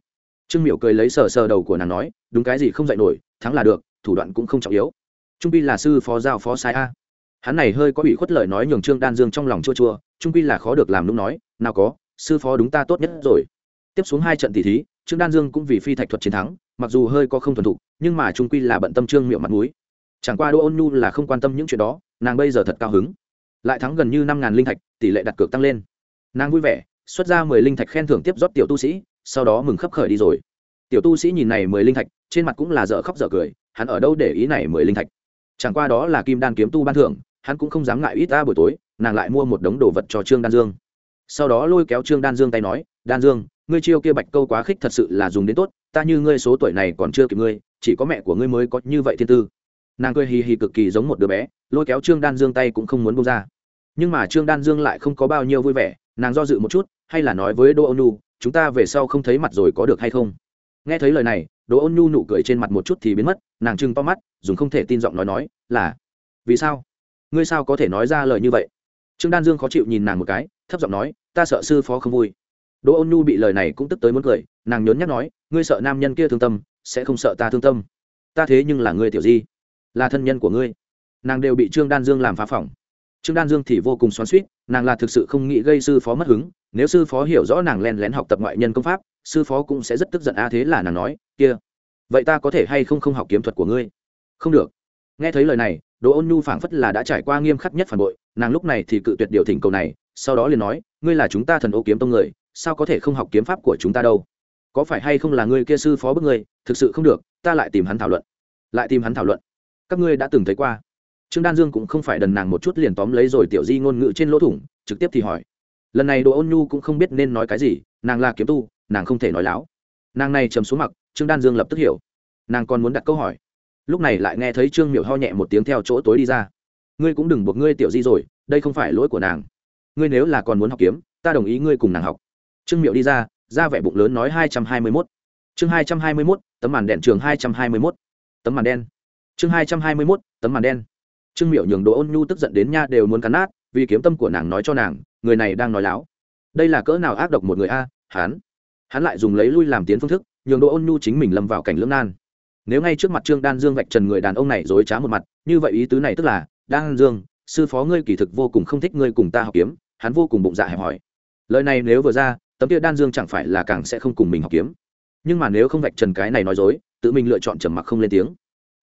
S1: Trương Miểu cười lấy sờ sờ đầu của nàng nói, đúng cái gì không dạy nổi, thắng là được, thủ đoạn cũng không trọng yếu. Trung pi là sư phó giao phó sai a. Hắn này hơi có bị khuất lời nói nhường trương đan dương trong lòng chua chua, trung pi là khó được làm đúng nói, nào có, sư phó đúng ta tốt nhất rồi. Tiếp xuống hai trận tỷ thí, trương đan dương cũng vì phi thạch thuật chiến thắng, mặc dù hơi có không thuần thục, nhưng mà trung quy là bận tâm trương miệu mặt mũi. Chẳng qua đỗ ôn nhu là không quan tâm những chuyện đó, nàng bây giờ thật cao hứng. Lại thắng gần như năm ngàn linh thạch, tỷ lệ đặt cược tăng lên. Nàng vui vẻ xuất ra mười linh thạch khen thưởng tiếp rót tiểu tu sĩ, sau đó mừng khấp khởi đi rồi. Tiểu tu sĩ nhìn này mười linh thạch, trên mặt cũng là dở khóc dở cười, hắn ở đâu để ý này mười linh thạch? Chẳng qua đó là kim đan kiếm tu ban thưởng, hắn cũng không dám ngại ít ta buổi tối, nàng lại mua một đống đồ vật cho trương đan dương. Sau đó lôi kéo trương đan dương tay nói, đan dương, ngươi chiêu kia bạch câu quá khích thật sự là dùng đến tốt, ta như ngươi số tuổi này còn chưa kịp ngươi, chỉ có mẹ của ngươi mới có như vậy thiên tư. Nàng cười hì hì cực kỳ giống một đứa bé, lôi kéo trương đan dương tay cũng không muốn bông ra. Nhưng mà trương đan dương lại không có bao nhiêu vui vẻ nàng do dự một chút, hay là nói với đỗ ôn nhu, chúng ta về sau không thấy mặt rồi có được hay không? Nghe thấy lời này, đỗ ôn nhu nụ cười trên mặt một chút thì biến mất, nàng trưng to mắt, dùng không thể tin giọng nói nói, là, vì sao? Ngươi sao có thể nói ra lời như vậy? Trương đan dương khó chịu nhìn nàng một cái, thấp giọng nói, ta sợ sư phó không vui. Đỗ ôn nhu bị lời này cũng tức tới muốn cười, nàng nhốn nhắc nói, ngươi sợ nam nhân kia thương tâm, sẽ không sợ ta thương tâm. Ta thế nhưng là ngươi tiểu di, là thân nhân của ngươi. Nàng đều bị trương đan dương làm phá phỏng trương đan dương thì vô cùng xoắn suýt nàng là thực sự không nghĩ gây sư phó mất hứng, nếu sư phó hiểu rõ nàng len lén học tập ngoại nhân công pháp, sư phó cũng sẽ rất tức giận, a, thế là nàng nói, kia, vậy ta có thể hay không không học kiếm thuật của ngươi? Không được. Nghe thấy lời này, đỗ ôn nhu phảng phất là đã trải qua nghiêm khắc nhất phản bội, nàng lúc này thì cự tuyệt điều thỉnh cầu này, sau đó liền nói, ngươi là chúng ta thần ô kiếm tông người, sao có thể không học kiếm pháp của chúng ta đâu? Có phải hay không là ngươi kia sư phó bức ngươi? Thực sự không được, ta lại tìm hắn thảo luận. Lại tìm hắn thảo luận? Các ngươi đã từng thấy qua? Trương đan dương cũng không phải đần nàng một chút liền tóm lấy rồi tiểu di ngôn ngữ trên lỗ thủng, trực tiếp thì hỏi. Lần này đồ ôn nhu cũng không biết nên nói cái gì, nàng là kiếm tu, nàng không thể nói láo. Nàng này trầm xuống mặc trương đan dương lập tức hiểu. Nàng còn muốn đặt câu hỏi. Lúc này lại nghe thấy trương Miểu ho nhẹ một tiếng theo chỗ tối đi ra. Ngươi cũng đừng buộc ngươi tiểu di rồi, đây không phải lỗi của nàng. Ngươi nếu là còn muốn học kiếm, ta đồng ý ngươi cùng nàng học. Trương miệu đi ra ra vẻ bụng lớn nói hai trăm hai mươi mốt. Chương hai trăm hai mươi mốt, tấm màn đèn trường hai trăm hai mươi mốt, tấm màn đen. Chương hai trăm hai mươi mốt, tấm màn đen trương miệu nhường Đỗ ôn nhu tức giận đến nha đều muốn cắn nát, vì kiếm tâm của nàng nói cho nàng, người này đang nói láo. Đây là cỡ nào ác độc một người a, hắn. Hắn lại dùng lấy lui làm tiến phương thức, nhường Đỗ ôn nhu chính mình lâm vào cảnh lưỡng nan. Nếu ngay trước mặt trương đan dương vạch trần người đàn ông này dối trá một mặt, như vậy ý tứ này tức là, đan dương, sư phó ngươi kỳ thực vô cùng không thích ngươi cùng ta học kiếm, hắn vô cùng bụng dạ hẹp hỏi lời này nếu vừa ra, tấm kia đan dương chẳng phải là càng sẽ không cùng mình học kiếm. Nhưng mà nếu không vạch trần cái này nói dối, tự mình lựa chọn trầm mặc không lên tiếng.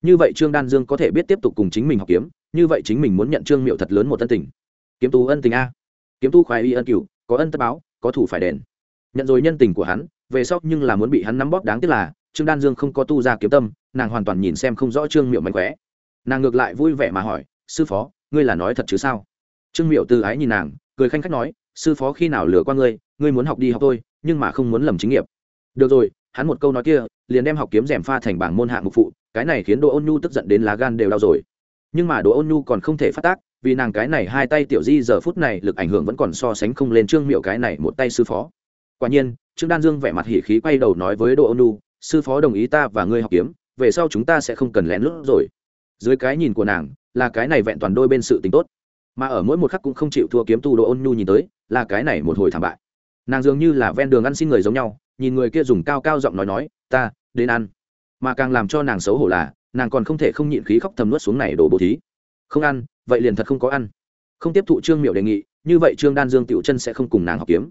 S1: Như vậy trương đan dương có thể biết tiếp tục cùng chính mình học kiếm như vậy chính mình muốn nhận trương miệu thật lớn một ân tình. Kiếm tu ân tình a. Kiếm tu khoái y ân cửu, có ân tất báo, có thủ phải đền. Nhận rồi nhân tình của hắn, về sau nhưng là muốn bị hắn nắm bóp đáng tiếc là, trương đan dương không có tu ra kiếm tâm, nàng hoàn toàn nhìn xem không rõ trương miệu mạnh khỏe nàng ngược lại vui vẻ mà hỏi, sư phó, ngươi là nói thật chứ sao? Trương miệu từ ái nhìn nàng, cười khanh khách nói, sư phó khi nào lừa qua ngươi ngươi muốn học đi học thôi, nhưng mà không muốn lầm chính nghiệp. Được rồi, hắn một câu nói kia, liền đem học kiếm rèm pha thành bảng môn hạng mục phụ, cái này khiến đỗ ôn nhu tức giận đến lá gan đều đau rồi nhưng mà đỗ ôn nhu còn không thể phát tác, vì nàng cái này hai tay tiểu di giờ phút này lực ảnh hưởng vẫn còn so sánh không lên trương miệu cái này một tay sư phó. Quả nhiên, trương đan dương vẻ mặt hỉ khí quay đầu nói với đỗ ôn nhu, sư phó đồng ý ta và ngươi học kiếm, về sau chúng ta sẽ không cần lén lút rồi. Dưới cái nhìn của nàng, là cái này vẹn toàn đôi bên sự tính tốt. Mà ở mỗi một khắc cũng không chịu thua kiếm tu đỗ ôn nhu nhìn tới, là cái này một hồi thảm bại. Nàng dường như là ven đường ăn xin người giống nhau, nhìn người kia dùng cao cao giọng nói nói, ta, đến ăn. Mà càng làm cho nàng xấu hổ là nàng còn không thể không nhịn khí khóc thầm nuốt xuống này đổ bộ thí. Không ăn, vậy liền thật không có ăn. Không tiếp thụ trương miệu đề nghị, như vậy trương đan dương tiểu chân sẽ không cùng nàng học kiếm.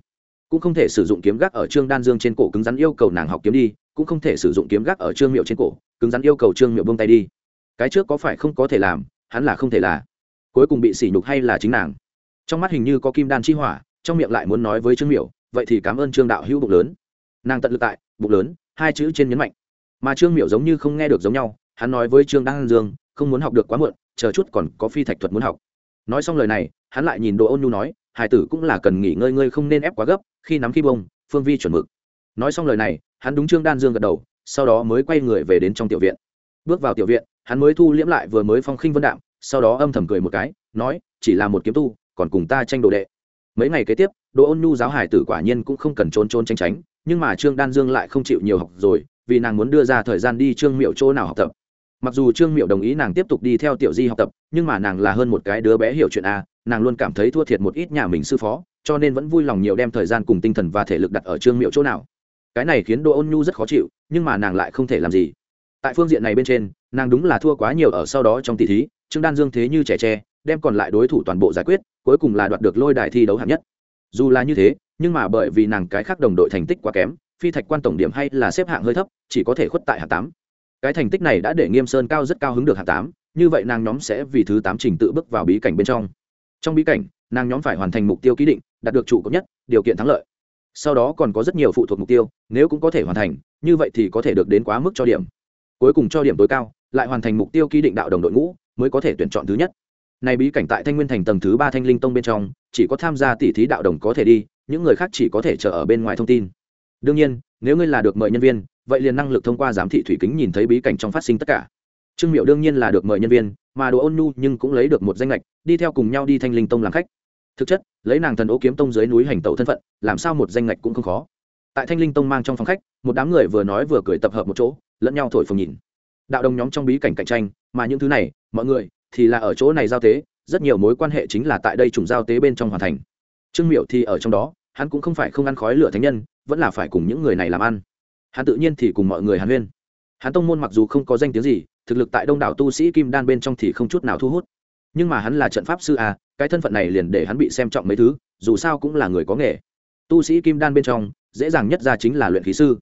S1: Cũng không thể sử dụng kiếm gác ở trương đan dương trên cổ cứng rắn yêu cầu nàng học kiếm đi, cũng không thể sử dụng kiếm gác ở trương miệu trên cổ, cứng rắn yêu cầu trương miệu bông tay đi. Cái trước có phải không có thể làm, hắn là không thể là. Cuối cùng bị sỉ nhục hay là chính nàng. Trong mắt hình như có kim đan chi hỏa, trong miệng lại muốn nói với trương miệu vậy thì cảm ơn trương đạo hữu bụng lớn. Nàng tận lực tại, bụng lớn, hai chữ trên nhấn mạnh. Mà trương miệu giống như không nghe được giống nhau hắn nói với trương đan dương, không muốn học được quá muộn, chờ chút còn có phi thạch thuật muốn học. Nói xong lời này, hắn lại nhìn đồ ôn nhu nói, hải tử cũng là cần nghỉ ngơi ngơi không nên ép quá gấp, khi nắm khi bông, phương vi chuẩn mực. Nói xong lời này, hắn đúng trương đan dương gật đầu, sau đó mới quay người về đến trong tiểu viện. Bước vào tiểu viện, hắn mới thu liễm lại vừa mới phong khinh vân đạm, sau đó âm thầm cười một cái, nói, chỉ là một kiếm tu, còn cùng ta tranh đồ đệ. Mấy ngày kế tiếp đồ ôn nhu giáo hải tử quả nhiên cũng không cần trốn trốn tránh tránh, nhưng mà trương đan dương lại không chịu nhiều học rồi, vì nàng muốn đưa ra thời gian đi trương miệu chỗ nào học tập mặc dù trương miệu đồng ý nàng tiếp tục đi theo tiểu di học tập, nhưng mà nàng là hơn một cái đứa bé hiểu chuyện a, nàng luôn cảm thấy thua thiệt một ít nhà mình sư phó, cho nên vẫn vui lòng nhiều đem thời gian cùng tinh thần và thể lực đặt ở trương miệu chỗ nào. Cái này khiến đỗ ôn nhu rất khó chịu, nhưng mà nàng lại không thể làm gì. Tại phương diện này bên trên, nàng đúng là thua quá nhiều ở sau đó trong tỷ thí, trương đan dương thế như trẻ tre, đem còn lại đối thủ toàn bộ giải quyết, cuối cùng là đoạt được lôi đài thi đấu hạng nhất. Dù là như thế, nhưng mà bởi vì nàng cái khác đồng đội thành tích quá kém, phi thạch quan tổng điểm hay là xếp hạng hơi thấp, chỉ có thể khuất tại hạng tám cái thành tích này đã để nghiêm sơn cao rất cao hứng được hạng tám, như vậy nàng nhóm sẽ vì thứ tám trình tự bước vào bí cảnh bên trong. Trong bí cảnh, nàng nhóm phải hoàn thành mục tiêu ký định, đạt được trụ cấp nhất, điều kiện thắng lợi. Sau đó còn có rất nhiều phụ thuộc mục tiêu, nếu cũng có thể hoàn thành, như vậy thì có thể được đến quá mức cho điểm. Cuối cùng cho điểm tối cao, lại hoàn thành mục tiêu ký định đạo đồng đội ngũ, mới có thể tuyển chọn thứ nhất. Này bí cảnh tại thanh nguyên thành tầng thứ ba thanh linh tông bên trong, chỉ có tham gia tỷ thí đạo đồng có thể đi, những người khác chỉ có thể chờ ở bên ngoài thông tin. Đương nhiên, nếu ngươi là được mời nhân viên vậy liền năng lực thông qua giám thị thủy kính nhìn thấy bí cảnh trong phát sinh tất cả. Trương miệu đương nhiên là được mời nhân viên, mà đồ ôn nhu nhưng cũng lấy được một danh lệch đi theo cùng nhau đi thanh linh tông làm khách. Thực chất, lấy nàng thần ô kiếm tông dưới núi hành tẩu thân phận, làm sao một danh lệch cũng không khó. Tại thanh linh tông mang trong phòng khách, một đám người vừa nói vừa cười tập hợp một chỗ, lẫn nhau thổi phồng nhìn. Đạo đồng nhóm trong bí cảnh cạnh tranh, mà những thứ này, mọi người thì là ở chỗ này giao tế, rất nhiều mối quan hệ chính là tại đây trùng giao tế bên trong hoàn thành. Trương miệu thì ở trong đó, hắn cũng không phải không ăn khói lửa thánh nhân, vẫn là phải cùng những người này làm ăn hắn tự nhiên thì cùng mọi người hàn huyên. Hắn tông môn mặc dù không có danh tiếng gì, thực lực tại đông đảo tu sĩ kim đan bên trong thì không chút nào thu hút. Nhưng mà hắn là trận pháp sư à cái thân phận này liền để hắn bị xem trọng mấy thứ, dù sao cũng là người có nghề. Tu sĩ kim đan bên trong, dễ dàng nhất ra chính là luyện khí sư.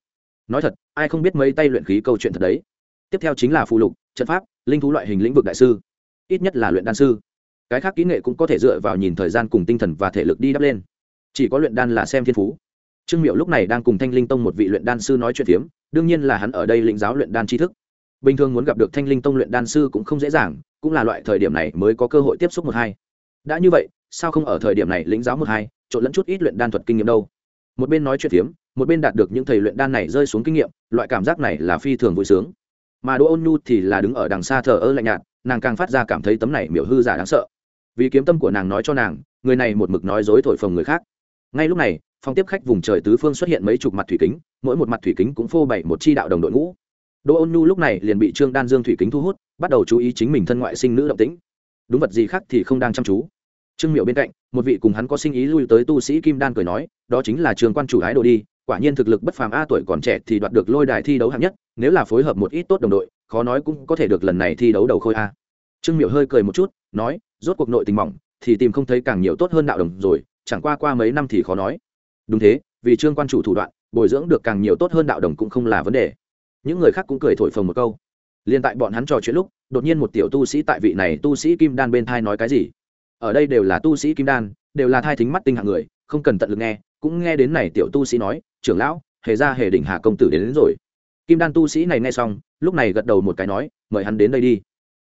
S1: Nói thật, ai không biết mấy tay luyện khí câu chuyện thật đấy. Tiếp theo chính là phụ lục, trận pháp, linh thú loại hình lĩnh vực đại sư. Ít nhất là luyện đan sư. Cái khác kỹ nghệ cũng có thể dựa vào nhìn thời gian cùng tinh thần và thể lực đi đắp lên. Chỉ có luyện đan là xem thiên phú trương miệu lúc này đang cùng thanh linh tông một vị luyện đan sư nói chuyện phiếm, đương nhiên là hắn ở đây lĩnh giáo luyện đan tri thức. Bình thường muốn gặp được thanh linh tông luyện đan sư cũng không dễ dàng, cũng là loại thời điểm này mới có cơ hội tiếp xúc một hai. Đã như vậy, sao không ở thời điểm này lĩnh giáo một hai, trộn lẫn chút ít luyện đan thuật kinh nghiệm đâu? Một bên nói chuyện phiếm, một bên đạt được những thầy luyện đan này rơi xuống kinh nghiệm, loại cảm giác này là phi thường vui sướng. Mà đỗ ôn nhu thì là đứng ở đằng xa thờ ơ lạnh nhạt, nàng càng phát ra cảm thấy tấm này miểu hư giả đáng sợ. Vì kiếm tâm của nàng nói cho nàng, người này một mực nói dối thổi phồng người khác. Ngay lúc này phòng tiếp khách vùng trời tứ phương xuất hiện mấy chục mặt thủy kính, mỗi một mặt thủy kính cũng phô bày một chi đạo đồng đội ngũ. Đỗ ôn nhu lúc này liền bị trương đan dương thủy kính thu hút, bắt đầu chú ý chính mình thân ngoại sinh nữ động tĩnh. Đúng vật gì khác thì không đang chăm chú. Trương miệu bên cạnh, một vị cùng hắn có sinh ý lui tới tu sĩ kim đan cười nói, đó chính là trường quan chủ ái đồ đi, quả nhiên thực lực bất phàm a, tuổi còn trẻ thì đoạt được lôi đài thi đấu hạng nhất, nếu là phối hợp một ít tốt đồng đội, khó nói cũng có thể được lần này thi đấu đầu khôi a. Trương miệu hơi cười một chút, nói, rốt cuộc nội tình mỏng, thì tìm không thấy càng nhiều tốt hơn đạo đồng rồi, chẳng qua qua mấy năm thì khó nói đúng thế vì trương quan chủ thủ đoạn bồi dưỡng được càng nhiều tốt hơn đạo đồng cũng không là vấn đề. Những người khác cũng cười thổi phồng một câu. Liên tại bọn hắn trò chuyện lúc đột nhiên một tiểu tu sĩ tại vị này tu sĩ kim đan bên thai nói cái gì? Ở đây đều là tu sĩ kim đan đều là thai thính mắt tinh hạng người không cần tận lực nghe cũng nghe đến này tiểu tu sĩ nói trưởng lão hề ra hề đỉnh hà công tử đến, đến rồi. Kim đan tu sĩ này nghe xong lúc này gật đầu một cái nói mời hắn đến đây đi.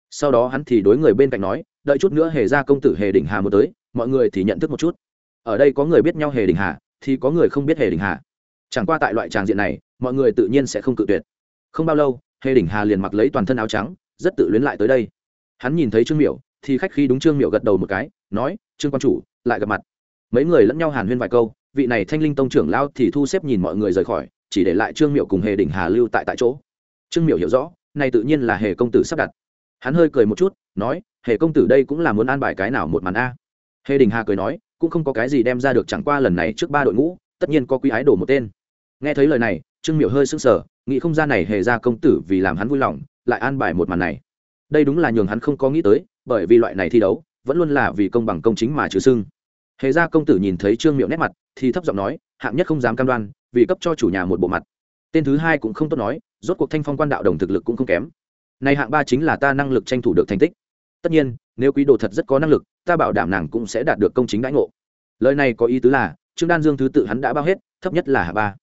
S1: Sau đó hắn thì đối người bên cạnh nói đợi chút nữa hề ra công tử hề đỉnh hà mới tới mọi người thì nhận thức một chút. Ở đây có người biết nhau hề đỉnh hà thì có người không biết hề đỉnh hà. Chẳng qua tại loại tràng diện này, mọi người tự nhiên sẽ không cự tuyệt. Không bao lâu, hề đỉnh hà liền mặc lấy toàn thân áo trắng, rất tự luyến lại tới đây. Hắn nhìn thấy trương miểu, thì khách khi đúng trương miểu gật đầu một cái, nói, trương quan chủ, lại gặp mặt. Mấy người lẫn nhau hàn huyên vài câu, vị này thanh linh tông trưởng lao thì thu xếp nhìn mọi người rời khỏi, chỉ để lại trương miểu cùng hề đỉnh hà lưu tại tại chỗ. Trương miểu hiểu rõ, này tự nhiên là hề công tử sắp đặt. Hắn hơi cười một chút, nói, hề công tử đây cũng là muốn an bài cái nào một màn a. Hề đình hà cười nói cũng không có cái gì đem ra được chẳng qua lần này trước ba đội ngũ, tất nhiên có quý ái đổ một tên. Nghe thấy lời này, trương miệu hơi sững sờ, nghĩ không ra này hề ra công tử vì làm hắn vui lòng, lại an bài một màn này. Đây đúng là nhường hắn không có nghĩ tới, bởi vì loại này thi đấu, vẫn luôn là vì công bằng công chính mà trừ sưng. Hề ra công tử nhìn thấy trương miệu nét mặt, thì thấp giọng nói, hạng nhất không dám cam đoan, vì cấp cho chủ nhà một bộ mặt. Tên thứ hai cũng không tốt nói, rốt cuộc thanh phong quan đạo đồng thực lực cũng không kém. Này hạng ba chính là ta năng lực tranh thủ được thành tích. Tất nhiên, nếu quý đồ thật rất có năng lực ta bảo đảm nàng cũng sẽ đạt được công chính đãi ngộ. Lời này có ý tứ là, trương đan dương thứ tự hắn đã bao hết, thấp nhất là hạ ba.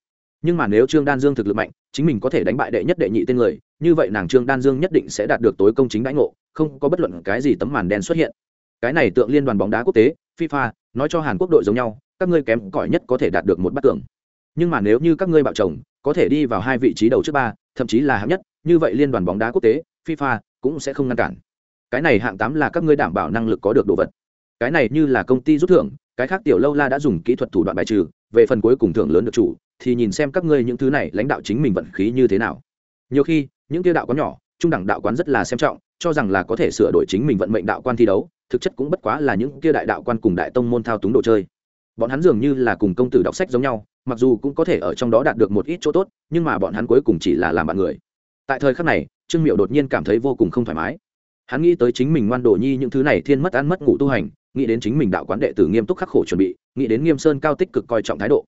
S1: Nhưng mà nếu trương đan dương thực lực mạnh, chính mình có thể đánh bại đệ nhất đệ nhị tên người, như vậy nàng trương đan dương nhất định sẽ đạt được tối công chính đãi ngộ, không có bất luận cái gì tấm màn đen xuất hiện. Cái này tượng liên đoàn bóng đá quốc tế, fifa, nói cho hàn quốc đội giống nhau, các ngươi kém cỏi nhất có thể đạt được một bát tưởng nhưng mà nếu như các ngươi bạo chồng, có thể đi vào hai vị trí đầu trước ba, thậm chí là hạng nhất, như vậy liên đoàn bóng đá quốc tế, fifa cũng sẽ không ngăn cản cái này hạng tám là các ngươi đảm bảo năng lực có được đồ vật. Cái này như là công ty rút thưởng, cái khác tiểu lâu la đã dùng kỹ thuật thủ đoạn bài trừ, về phần cuối cùng thưởng lớn được chủ, thì nhìn xem các ngươi những thứ này lãnh đạo chính mình vận khí như thế nào. Nhiều khi, những tiêu đạo quán nhỏ, trung đẳng đạo quán rất là xem trọng, cho rằng là có thể sửa đổi chính mình vận mệnh đạo quan thi đấu, thực chất cũng bất quá là những kia đại đạo quan cùng đại tông môn thao túng đồ chơi. Bọn hắn dường như là cùng công tử đọc sách giống nhau, mặc dù cũng có thể ở trong đó đạt được một ít chỗ tốt, nhưng mà bọn hắn cuối cùng chỉ là làm bạn người. Tại thời khắc này, trương miệu đột nhiên cảm thấy vô cùng không thoải mái hắn nghĩ tới chính mình ngoan đồ nhi những thứ này thiên mất ăn mất ngủ tu hành, nghĩ đến chính mình đạo quán đệ tử nghiêm túc khắc khổ chuẩn bị, nghĩ đến nghiêm sơn cao tích cực coi trọng thái độ.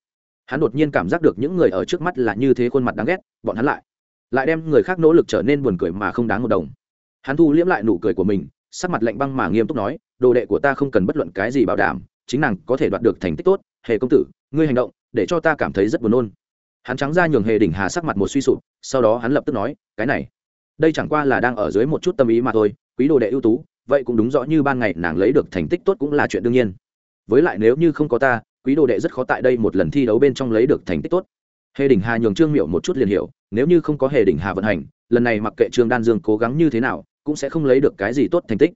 S1: Hắn đột nhiên cảm giác được những người ở trước mắt là như thế khuôn mặt đáng ghét, bọn hắn lại lại đem người khác nỗ lực trở nên buồn cười mà không đáng một đồng. Hắn thu liễm lại nụ cười của mình, sắc mặt lạnh băng mà nghiêm túc nói, đồ đệ của ta không cần bất luận cái gì bảo đảm, chính nàng có thể đoạt được thành tích tốt, hề công tử, ngươi hành động, để cho ta cảm thấy rất buồn nôn. Hắn trắng ra nhường hề đỉnh hà sắc mặt một suy sụp, sau đó hắn lập tức nói, cái này, đây chẳng qua là đang ở dưới một chút tâm ý mà thôi quý đồ đệ ưu tú, vậy cũng đúng rõ như ban ngày, nàng lấy được thành tích tốt cũng là chuyện đương nhiên. Với lại nếu như không có ta, quý đồ đệ rất khó tại đây một lần thi đấu bên trong lấy được thành tích tốt. Hề đỉnh hà nhường trương miệu một chút liền hiểu, nếu như không có hề đỉnh hà vận hành, lần này mặc kệ trương đan dương cố gắng như thế nào, cũng sẽ không lấy được cái gì tốt thành tích.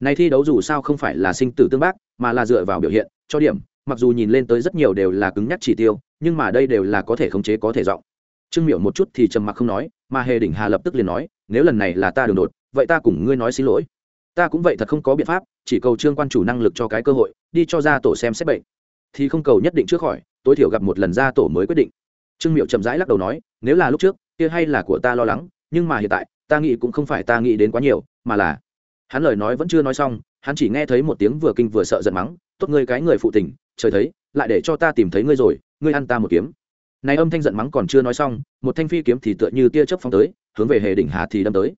S1: Này thi đấu dù sao không phải là sinh tử tương bác, mà là dựa vào biểu hiện, cho điểm, mặc dù nhìn lên tới rất nhiều đều là cứng nhắc chỉ tiêu, nhưng mà đây đều là có thể khống chế có thể giọng trương miệu một chút thì trầm mặc không nói, mà hề đỉnh hà lập tức liền nói, nếu lần này là ta đường đột vậy ta cùng ngươi nói xin lỗi. Ta cũng vậy thật không có biện pháp, chỉ cầu trương quan chủ năng lực cho cái cơ hội, đi cho ra tổ xem xét bệnh. Thì không cầu nhất định trước khỏi, tối thiểu gặp một lần ra tổ mới quyết định. Trương miệu chậm rãi lắc đầu nói, nếu là lúc trước, kia hay là của ta lo lắng, nhưng mà hiện tại, ta nghĩ cũng không phải ta nghĩ đến quá nhiều, mà là hắn lời nói vẫn chưa nói xong, hắn chỉ nghe thấy một tiếng vừa kinh vừa sợ giận mắng, tốt ngươi cái người phụ tình, trời thấy, lại để cho ta tìm thấy ngươi rồi, ngươi ăn ta một kiếm. Này âm thanh giận mắng còn chưa nói xong, một thanh phi kiếm thì tựa như tia chớp phóng tới, hướng về hề đỉnh hà thì đâm tới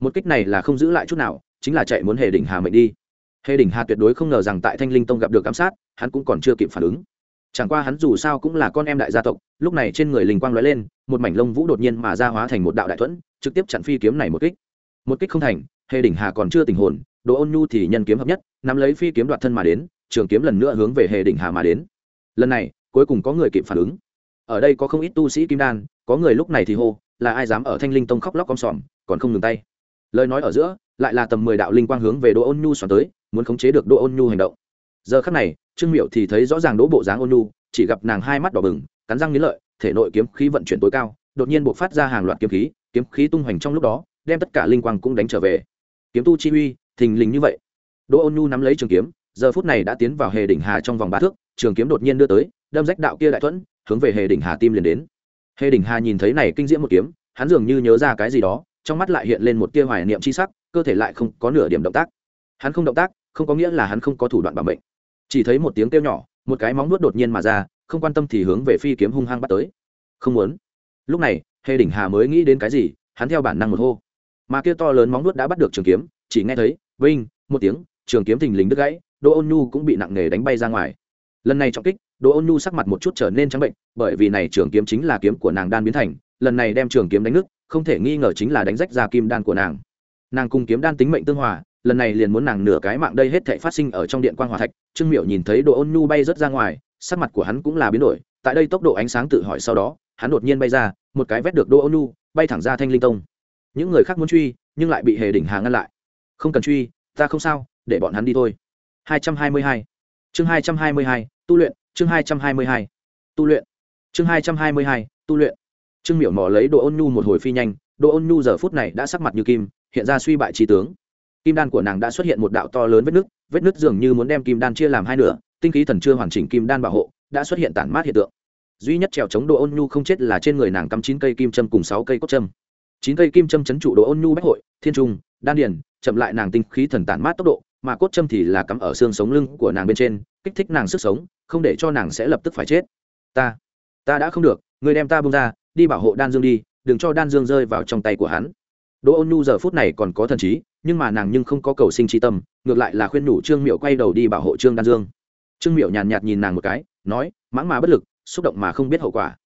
S1: một kích này là không giữ lại chút nào, chính là chạy muốn hề đỉnh hà mệnh đi. Hề đỉnh hà tuyệt đối không ngờ rằng tại thanh linh tông gặp được ám sát, hắn cũng còn chưa kịp phản ứng. Chẳng qua hắn dù sao cũng là con em đại gia tộc, lúc này trên người linh quang lóe lên, một mảnh lông vũ đột nhiên mà ra hóa thành một đạo đại thuẫn, trực tiếp chặn phi kiếm này một kích. Một kích không thành, hề đỉnh hà còn chưa tình hồn, đồ ôn nhu thì nhân kiếm hợp nhất, nắm lấy phi kiếm đoạt thân mà đến, trường kiếm lần nữa hướng về hề đỉnh hà mà đến. Lần này, cuối cùng có người kịp phản ứng. Ở đây có không ít tu sĩ kim đan, có người lúc này thì hô, là ai dám ở thanh linh tông khóc lóc con sòm, còn không ngừng tay lời nói ở giữa, lại là tầm mười đạo linh quang hướng về đỗ ôn nhu xoắn tới, muốn khống chế được đỗ ôn nhu hành động. Giờ khắc này, trương miệu thì thấy rõ ràng đỗ bộ dáng ôn nhu, chỉ gặp nàng hai mắt đỏ bừng, cắn răng nghĩ lợi, thể nội kiếm khí vận chuyển tối cao, đột nhiên buộc phát ra hàng loạt kiếm khí kiếm khí tung hoành trong lúc đó, đem tất cả linh quang cũng đánh trở về. Kiếm tu chi uy, thình lình như vậy. Đỗ ôn nhu nắm lấy trường kiếm, giờ phút này đã tiến vào hề đỉnh hà trong vòng ba thước, trường kiếm đột nhiên đưa tới, đâm rách đạo kia đại thuẫn, hướng về hề đỉnh hà tim liền đến. Hề đỉnh hà nhìn thấy này kinh diễm một kiếm, hắn dường như nhớ ra cái gì đó trong mắt lại hiện lên một tia hoài niệm chi sắc, cơ thể lại không có nửa điểm động tác. Hắn không động tác, không có nghĩa là hắn không có thủ đoạn bảo mệnh. Chỉ thấy một tiếng kêu nhỏ, một cái móng nuốt đột nhiên mà ra, không quan tâm thì hướng về phi kiếm hung hăng bắt tới. Không muốn. Lúc này, hề đỉnh hà mới nghĩ đến cái gì, hắn theo bản năng một hô. Mà kia to lớn móng nuốt đã bắt được trường kiếm, chỉ nghe thấy, vinh, một tiếng, trường kiếm thình lình đứt gãy, đỗ ôn nhu cũng bị nặng nề đánh bay ra ngoài. Lần này trọng kích, đỗ ôn nhu sắc mặt một chút trở nên trắng bệnh, bởi vì này trường kiếm chính là kiếm của nàng đan biến thành, lần này đem trường kiếm đánh nứt không thể nghi ngờ chính là đánh rách ra kim đan của nàng. Nàng cùng kiếm đan tính mệnh tương hòa, lần này liền muốn nàng nửa cái mạng đây hết thảy phát sinh ở trong điện quan hòa thạch. Trương miệu nhìn thấy đồ ôn nhu bay rớt ra ngoài, sắc mặt của hắn cũng là biến đổi, tại đây tốc độ ánh sáng tự hỏi sau đó, hắn đột nhiên bay ra, một cái vét được đồ ôn nhu, bay thẳng ra thanh linh tông. Những người khác muốn truy, nhưng lại bị hề đỉnh hà ngăn lại. Không cần truy, ta không sao, để bọn hắn đi thôi. 222 chương 222 tu luyện, chương 222 tu luyện, chương 222 tu luyện trương miểu mò lấy Đỗ ôn nhu một hồi phi nhanh, Đỗ ôn nhu giờ phút này đã sắc mặt như kim, hiện ra suy bại trí tướng. Kim đan của nàng đã xuất hiện một đạo to lớn vết nứt vết nứt dường như muốn đem kim đan chia làm hai nửa, tinh khí thần chưa hoàn chỉnh kim đan bảo hộ, đã xuất hiện tản mát hiện tượng. Duy nhất trèo chống Đỗ ôn nhu không chết là trên người nàng cắm chín cây kim châm cùng sáu cây cốt châm. Chín cây kim châm chấn trụ Đỗ ôn nhu bách hội, thiên trung, đan điền, chậm lại nàng tinh khí thần tản mát tốc độ, mà cốt châm thì là cắm ở xương sống lưng của nàng bên trên, kích thích nàng sức sống, không để cho nàng sẽ lập tức phải chết. Ta ta đã không được người đem ta bông ra đi bảo hộ đan dương đi, đừng cho đan dương rơi vào trong tay của hắn. Đỗ ôn nhu giờ phút này còn có thần trí, nhưng mà nàng nhưng không có cầu sinh trí tâm, ngược lại là khuyên nhủ trương miệu quay đầu đi bảo hộ trương đan dương. Trương miệu nhàn nhạt nhìn nàng một cái, nói, mãng mà bất lực, xúc động mà không biết hậu quả.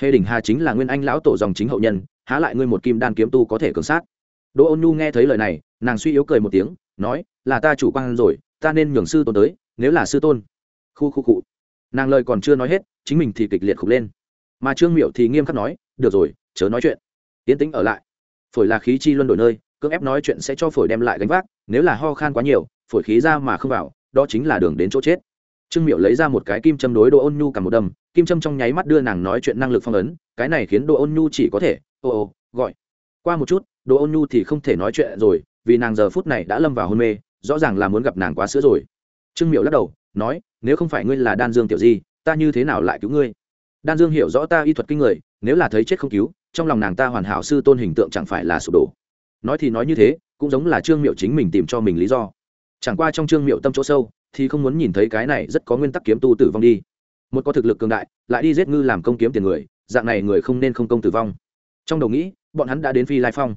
S1: Hề đình hà chính là nguyên anh lão tổ dòng chính hậu nhân, há lại ngươi một kim đan kiếm tu có thể cường sát? Đỗ ôn nhu nghe thấy lời này, nàng suy yếu cười một tiếng, nói, là ta chủ quan rồi, ta nên nhường sư tôn tới, nếu là sư tôn. Khu khu cụ nàng lời còn chưa nói hết, chính mình thì kịch liệt khục lên mà trương miệu thì nghiêm khắc nói, được rồi, chớ nói chuyện. Tiến tĩnh ở lại. Phổi là khí chi luân đổi nơi, cưỡng ép nói chuyện sẽ cho phổi đem lại gánh vác, nếu là ho khan quá nhiều, phổi khí ra mà không vào, đó chính là đường đến chỗ chết. Trương miệu lấy ra một cái kim châm đối đỗ ôn nhu cầm một đâm kim châm trong nháy mắt đưa nàng nói chuyện năng lực phong ấn, cái này khiến đỗ ôn nhu chỉ có thể, ô ô, gọi. Qua một chút, đỗ ôn nhu thì không thể nói chuyện rồi, vì nàng giờ phút này đã lâm vào hôn mê, rõ ràng là muốn gặp nàng quá sữa rồi. Trương miệu lắc đầu, nói, nếu không phải ngươi là đan dương tiểu di, ta như thế nào lại cứu ngươi? Đan dương hiểu rõ ta y thuật kinh người, nếu là thấy chết không cứu, trong lòng nàng ta hoàn hảo sư tôn hình tượng chẳng phải là sụp đổ. Nói thì nói như thế, cũng giống là trương miệu chính mình tìm cho mình lý do. Chẳng qua trong trương miệu tâm chỗ sâu, thì không muốn nhìn thấy cái này rất có nguyên tắc kiếm tu tử vong đi. Một có thực lực cường đại, lại đi giết ngư làm công kiếm tiền người, dạng này người không nên không công tử vong. Trong đầu nghĩ, bọn hắn đã đến phi lai phong.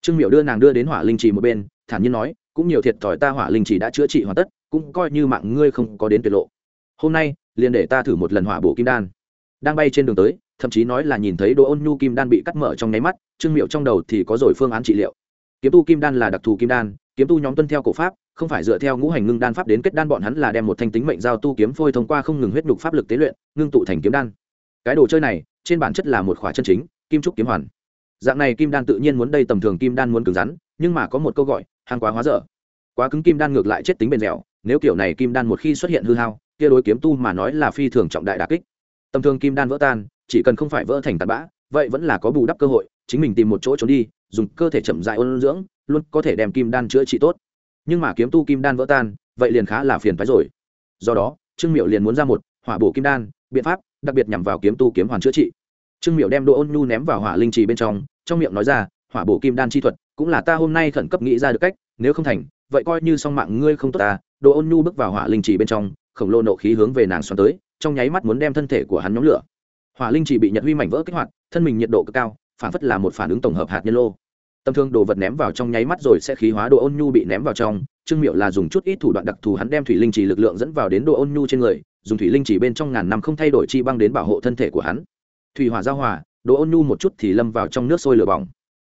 S1: Trương miệu đưa nàng đưa đến hỏa linh trì một bên, thản nhiên nói, cũng nhiều thiệt thòi ta hỏa linh trì đã chữa trị hoàn tất, cũng coi như mạng ngươi không có đến tuyệt lộ. Hôm nay, liền để ta thử một lần hỏa bổ kim đan đang bay trên đường tới, thậm chí nói là nhìn thấy đỗ ôn nhu kim đan bị cắt mở trong nháy mắt, trương miệu trong đầu thì có rồi phương án trị liệu. Kiếm tu kim đan là đặc thù kim đan, kiếm tu nhóm tuân theo cổ pháp, không phải dựa theo ngũ hành ngưng đan pháp đến kết đan bọn hắn là đem một thanh tính mệnh giao tu kiếm phôi thông qua không ngừng huyết nhục pháp lực tế luyện, ngưng tụ thành kiếm đan. Cái đồ chơi này, trên bản chất là một khóa chân chính, kim trúc kiếm hoàn. Dạng này kim đan tự nhiên muốn đây tầm thường kim đan muốn cứng rắn, nhưng mà có một câu gọi, hàng quá hóa dở. Quá cứng kim đan ngược lại chết tính bền dẻo, nếu kiểu này kim đan một khi xuất hiện hư hao, kia đối kiếm tu mà nói là phi thường trọng đại đà kích tầm thường kim đan vỡ tan, chỉ cần không phải vỡ thành tạt bã, vậy vẫn là có bù đắp cơ hội, chính mình tìm một chỗ trốn đi, dùng cơ thể chậm dại ôn dưỡng, luôn có thể đem kim đan chữa trị tốt. Nhưng mà kiếm tu kim đan vỡ tan, vậy liền khá là phiền phái rồi. Do đó, trương miệu liền muốn ra một hỏa bổ kim đan, biện pháp, đặc biệt nhằm vào kiếm tu kiếm hoàn chữa trị. Trương miệu đem đỗ ôn nhu ném vào hỏa linh trì bên trong trong miệng nói ra, hỏa bổ kim đan chi thuật, cũng là ta hôm nay khẩn cấp nghĩ ra được cách, nếu không thành, vậy coi như song mạng ngươi không tốt ta. Đỗ ôn nhu bước vào hỏa linh trì bên trong, khổng lồ nộ khí hướng về nàng xoắn tới trong nháy mắt muốn đem thân thể của hắn nhóm lửa. Hỏa linh chỉ bị nhật huy mảnh vỡ kích hoạt, thân mình nhiệt độ cực cao, phản phất là một phản ứng tổng hợp hạt nhân lô. Tầm thương đồ vật ném vào trong nháy mắt rồi sẽ khí hóa đồ ôn nhu bị ném vào trong, trương miệu là dùng chút ít thủ đoạn đặc thù hắn đem thủy linh chỉ lực lượng dẫn vào đến đồ ôn nhu trên người, dùng thủy linh chỉ bên trong ngàn năm không thay đổi chi băng đến bảo hộ thân thể của hắn. Thủy hỏa giao hòa, đồ ôn nhu một chút thì lâm vào trong nước sôi lửa bỏng.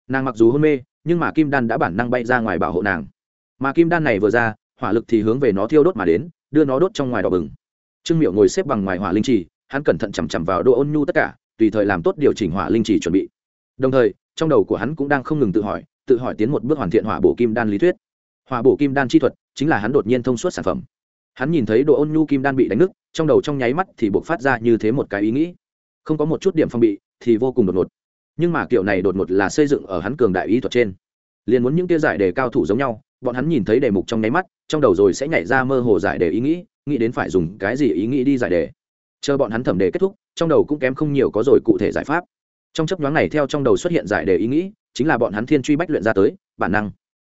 S1: Nàng mặc dù hôn mê, nhưng mà kim đan đã bản năng bay ra ngoài bảo hộ nàng. Mà kim đan này vừa ra, hỏa lực thì hướng về nó thiêu đốt mà đến, đưa nó đốt trong ngoài đỏ bừng trương miệu ngồi xếp bằng ngoài hỏa linh trì, hắn cẩn thận chằm chằm vào đỗ ôn nhu tất cả, tùy thời làm tốt điều chỉnh hỏa linh trì chuẩn bị. Đồng thời, trong đầu của hắn cũng đang không ngừng tự hỏi tự hỏi tiến một bước hoàn thiện hỏa bổ kim đan lý thuyết. Hỏa bổ kim đan chi thuật chính là hắn đột nhiên thông suốt sản phẩm. Hắn nhìn thấy đỗ ôn nhu kim đan bị đánh nứt, trong đầu trong nháy mắt thì buộc phát ra như thế một cái ý nghĩ. Không có một chút điểm phong bị thì vô cùng đột ngột. Nhưng mà kiểu này đột ngột là xây dựng ở hắn cường đại ý thuật trên. Liền muốn những tia giải đề cao thủ giống nhau, bọn hắn nhìn thấy đề mục trong nháy mắt, trong đầu rồi sẽ nhảy ra mơ hồ giải đề ý nghĩ nghĩ đến phải dùng cái gì ý nghĩ đi giải đề. Chờ bọn hắn thẩm đề kết thúc, trong đầu cũng kém không nhiều có rồi cụ thể giải pháp. Trong chấp nhoáng này theo trong đầu xuất hiện giải đề ý nghĩ, chính là bọn hắn thiên truy bách luyện ra tới, bản năng.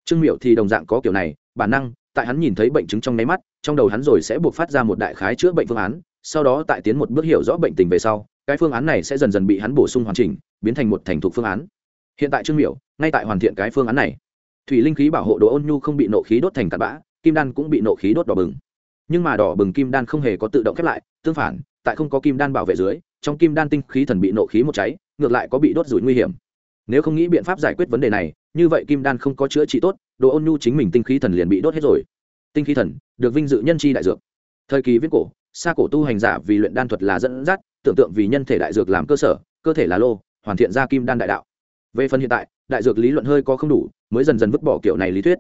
S1: Trương miệu thì đồng dạng có kiểu này, bản năng, tại hắn nhìn thấy bệnh chứng trong nháy mắt, trong đầu hắn rồi sẽ buộc phát ra một đại khái chữa bệnh phương án, sau đó tại tiến một bước hiểu rõ bệnh tình về sau, cái phương án này sẽ dần dần bị hắn bổ sung hoàn chỉnh, biến thành một thành thục phương án. Hiện tại trương miệu ngay tại hoàn thiện cái phương án này. Thủy linh khí bảo hộ đồ ôn nhu không bị nộ khí đốt thành cặn bã, kim đan cũng bị nộ khí đốt đỏ bừng nhưng mà đỏ bừng kim đan không hề có tự động khép lại, tương phản, tại không có kim đan bảo vệ dưới, trong kim đan tinh khí thần bị nộ khí một cháy, ngược lại có bị đốt rủi nguy hiểm. Nếu không nghĩ biện pháp giải quyết vấn đề này, như vậy kim đan không có chữa trị tốt, đồ ôn nhu chính mình tinh khí thần liền bị đốt hết rồi. Tinh khí thần, được vinh dự nhân chi đại dược. Thời kỳ viết cổ xa cổ tu hành giả vì luyện đan thuật là dẫn dắt, tưởng tượng vì nhân thể đại dược làm cơ sở, cơ thể là lô, hoàn thiện ra kim đan đại đạo. Về phần hiện tại, đại dược lý luận hơi có không đủ, mới dần dần vứt bỏ kiểu này lý thuyết.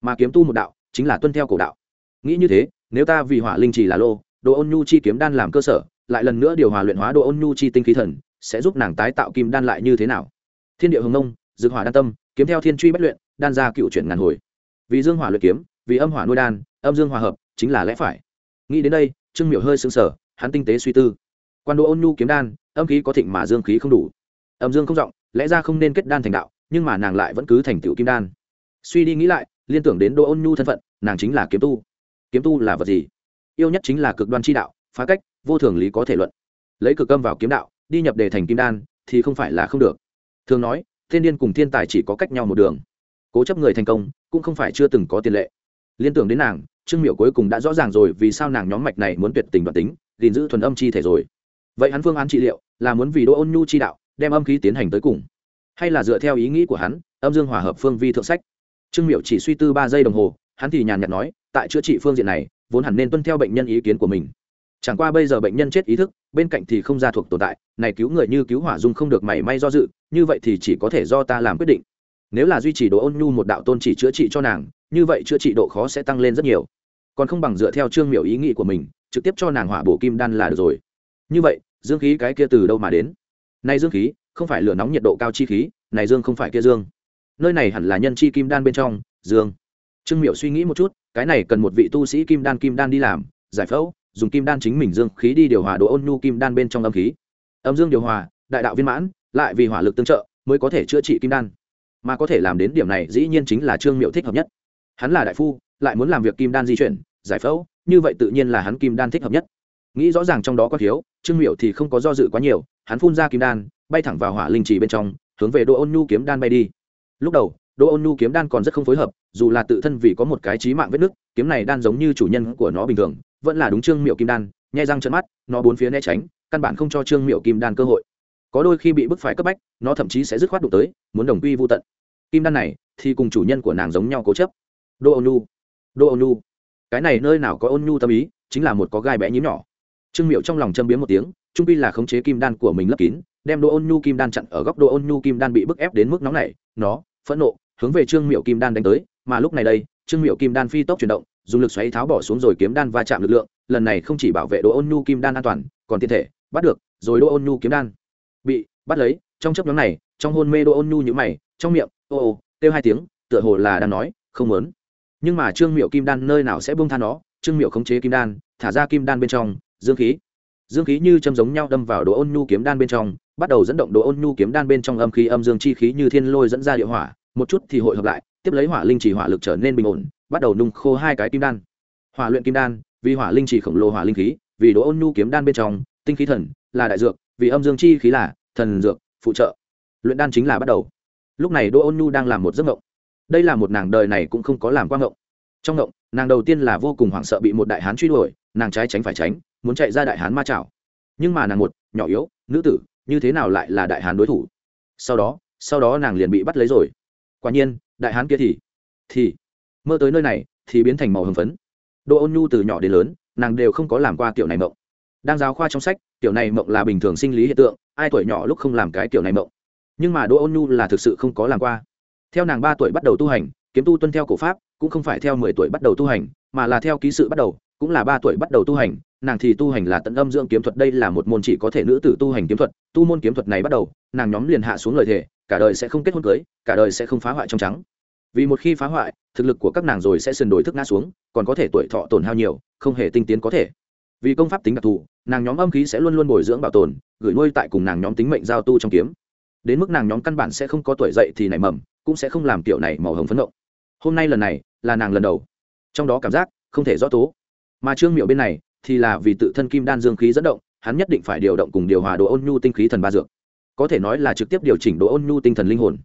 S1: Mà kiếm tu một đạo, chính là tuân theo cổ đạo. Nghĩ như thế nếu ta vì hỏa linh chỉ là lô, đồ ôn nhu chi kiếm đan làm cơ sở, lại lần nữa điều hòa luyện hóa đồ ôn nhu chi tinh khí thần, sẽ giúp nàng tái tạo kim đan lại như thế nào? Thiên địa hồng nông dược hỏa đan tâm, kiếm theo thiên truy bất luyện, đan ra cựu chuyển ngàn hồi. Vì dương hỏa luyện kiếm, vì âm hỏa nuôi đan, âm dương hòa hợp, chính là lẽ phải. Nghĩ đến đây, trương miểu hơi sững sờ, hắn tinh tế suy tư. Quan đồ ôn nhu kiếm đan, âm khí có thịnh mà dương khí không đủ. Âm dương không rộng, lẽ ra không nên kết đan thành đạo, nhưng mà nàng lại vẫn cứ thành tựu kim đan. Suy đi nghĩ lại, liên tưởng đến đỗ ôn nhu thân phận, nàng chính là kiếm tu kiếm tu là vật gì? Yêu nhất chính là cực đoan chi đạo, phá cách, vô thường lý có thể luận. Lấy cực âm vào kiếm đạo, đi nhập đề thành kim đan, thì không phải là không được. Thường nói, thiên điên cùng thiên tài chỉ có cách nhau một đường. Cố chấp người thành công, cũng không phải chưa từng có tiền lệ. Liên tưởng đến nàng, trương miệu cuối cùng đã rõ ràng rồi vì sao nàng nhóm mạch này muốn tuyệt tình đoạn tính, gìn giữ thuần âm chi thể rồi. Vậy hắn phương án trị liệu là muốn vì đỗ ôn nhu chi đạo, đem âm khí tiến hành tới cùng, hay là dựa theo ý nghĩ của hắn, âm dương hòa hợp phương vi thượng sách? Trương miệu chỉ suy tư ba giây đồng hồ, hắn thì nhàn nhạt nói tại chữa trị phương diện này, vốn hẳn nên tuân theo bệnh nhân ý kiến của mình. Chẳng qua bây giờ bệnh nhân chết ý thức, bên cạnh thì không ra thuộc tồn tại, này cứu người như cứu hỏa dung không được mảy may do dự, như vậy thì chỉ có thể do ta làm quyết định. Nếu là duy trì độ ôn nhu một đạo tôn chỉ chữa trị cho nàng, như vậy chữa trị độ khó sẽ tăng lên rất nhiều. Còn không bằng dựa theo trương miểu ý nghĩ của mình, trực tiếp cho nàng hỏa bổ kim đan là được rồi. Như vậy, dương khí cái kia từ đâu mà đến? Nay dương khí, không phải lửa nóng nhiệt độ cao chi khí, này dương không phải kia dương. Nơi này hẳn là nhân chi kim đan bên trong, dương trương miểu suy nghĩ một chút, cái này cần một vị tu sĩ kim đan kim đan đi làm, giải phẫu, dùng kim đan chính mình dương khí đi điều hòa độ ôn nhu kim đan bên trong âm khí. Âm dương điều hòa, đại đạo viên mãn, lại vì hỏa lực tương trợ, mới có thể chữa trị kim đan. Mà có thể làm đến điểm này dĩ nhiên chính là trương miệu thích hợp nhất. Hắn là đại phu, lại muốn làm việc kim đan di chuyển, giải phẫu, như vậy tự nhiên là hắn kim đan thích hợp nhất. Nghĩ rõ ràng trong đó có thiếu, trương miệu thì không có do dự quá nhiều, hắn phun ra kim đan, bay thẳng vào hỏa linh trì bên trong, hướng về độ ôn nhu kiếm đan bay đi. Lúc đầu đỗ ôn nhu kiếm đan còn rất không phối hợp, dù là tự thân vì có một cái trí mạng vết nứt, kiếm này đan giống như chủ nhân của nó bình thường, vẫn là đúng trương miệu kim đan, nhai răng trận mắt, nó bốn phía né tránh, căn bản không cho trương miệu kim đan cơ hội. Có đôi khi bị bức phải cấp bách, nó thậm chí sẽ dứt khoát đụng tới, muốn đồng quy vô tận. Kim đan này, thì cùng chủ nhân của nàng giống nhau cố chấp. Đô ôn nhu đô ôn nhu. Cái này nơi nào có ôn nhu tâm ý, chính là một có gai bé nhím nhỏ. Trương miệu trong lòng châm biếm một tiếng, trung pi là khống chế kim đan của mình lấp kín, đem đô ôn nhu kim đan chặn ở góc đô ôn nhu kim đan bị bức ép đến mức nóng này nó, phẫn nộ hướng về trương miệu kim đan đánh tới, mà lúc này đây, trương miệu kim đan phi tốc chuyển động, dùng lực xoáy tháo bỏ xuống rồi kiếm đan va chạm lực lượng, lần này không chỉ bảo vệ đỗ ôn nhu kim đan an toàn, còn thiên thể, bắt được, rồi đỗ ôn nhu kiếm đan bị bắt lấy, trong chấp nhóm này, trong hôn mê đỗ ôn nhu như mày, trong miệng, ô ô, kêu hai tiếng, tựa hồ là đang nói, không muốn. Nhưng mà trương miệu kim đan nơi nào sẽ bông tha nó, trương miệu khống chế kim đan, thả ra kim đan bên trong, dương khí. Dương khí như châm giống nhau đâm vào đỗ ôn nhu kiếm đan bên trong, bắt đầu dẫn động đỗ ôn nhu kiếm đan bên trong âm khí âm dương chi khí như thiên lôi dẫn ra địa hỏa một chút thì hội hợp lại, tiếp lấy hỏa linh chỉ hỏa lực trở nên bình ổn, bắt đầu nung khô hai cái kim đan. Hỏa luyện kim đan, vì hỏa linh chỉ khổng lồ hỏa linh khí, vì đỗ ôn nhu kiếm đan bên trong, tinh khí thần là đại dược, vì âm dương chi khí là thần dược, phụ trợ. Luyện đan chính là bắt đầu. Lúc này đỗ ôn nhu đang làm một giấc mộng. Đây là một nàng đời này cũng không có làm quang ngộng trong ngộng nàng đầu tiên là vô cùng hoảng sợ bị một đại hán truy đuổi, nàng trái tránh phải tránh, muốn chạy ra đại hán ma chảo. Nhưng mà nàng một, nhỏ yếu, nữ tử, như thế nào lại là đại hán đối thủ? Sau đó sau đó nàng liền bị bắt lấy rồi quả nhiên, đại hán kia thì thì, mơ tới nơi này thì biến thành màu hồng phấn. Đỗ ôn nhu từ nhỏ đến lớn, nàng đều không có làm qua kiểu này mộng. Đang giáo khoa trong sách, kiểu này mộng là bình thường sinh lý hiện tượng, ai tuổi nhỏ lúc không làm cái kiểu này mộng. Nhưng mà đỗ ôn nhu là thực sự không có làm qua. Theo nàng ba tuổi bắt đầu tu hành, kiếm tu tuân theo cổ pháp, cũng không phải theo mười tuổi bắt đầu tu hành, mà là theo ký sự bắt đầu, cũng là ba tuổi bắt đầu tu hành, nàng thì tu hành là tận âm dưỡng kiếm thuật, đây là một môn chỉ có thể nữ tử tu hành kiếm thuật, tu môn kiếm thuật này bắt đầu, nàng nhóm liền hạ xuống lời thề cả đời sẽ không kết hôn cưới, cả đời sẽ không phá hoại trong trắng. Vì một khi phá hoại, thực lực của các nàng rồi sẽ sườn đổi thức ngã xuống, còn có thể tuổi thọ tổn hao nhiều, không hề tinh tiến có thể. Vì công pháp tính đặc thù, nàng nhóm âm khí sẽ luôn luôn bồi dưỡng bảo tồn, gửi nuôi tại cùng nàng nhóm tính mệnh giao tu trong kiếm. Đến mức nàng nhóm căn bản sẽ không có tuổi dậy thì nảy mầm, cũng sẽ không làm kiểu này màu hồng phấn động. Hôm nay lần này, là nàng lần đầu. Trong đó cảm giác, không thể rõ tố. Mà trương miệu bên này, thì là vì tự thân kim đan dương khí dẫn động, hắn nhất định phải điều động cùng điều hòa độ ôn nhu tinh khí thần ba dược có thể nói là trực tiếp điều chỉnh độ ôn nhu tinh thần linh hồn.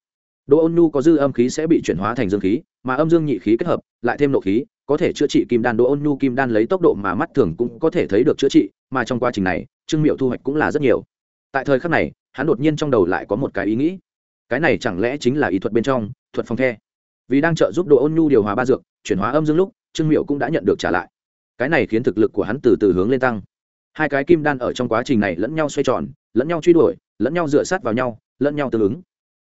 S1: Độ ôn nhu có dư âm khí sẽ bị chuyển hóa thành dương khí, mà âm dương nhị khí kết hợp, lại thêm nộ khí, có thể chữa trị kim đan. Độ ôn nhu kim đan lấy tốc độ mà mắt thường cũng có thể thấy được chữa trị, mà trong quá trình này, trương miệu thu hoạch cũng là rất nhiều. Tại thời khắc này, hắn đột nhiên trong đầu lại có một cái ý nghĩ. Cái này chẳng lẽ chính là ý thuật bên trong, thuật phong the? Vì đang trợ giúp độ ôn nhu điều hòa ba dược, chuyển hóa âm dương lúc, trương miệu cũng đã nhận được trả lại. Cái này khiến thực lực của hắn từ từ hướng lên tăng. Hai cái kim đan ở trong quá trình này lẫn nhau xoay tròn, lẫn nhau truy đuổi lẫn nhau dựa sát vào nhau, lẫn nhau tương ứng.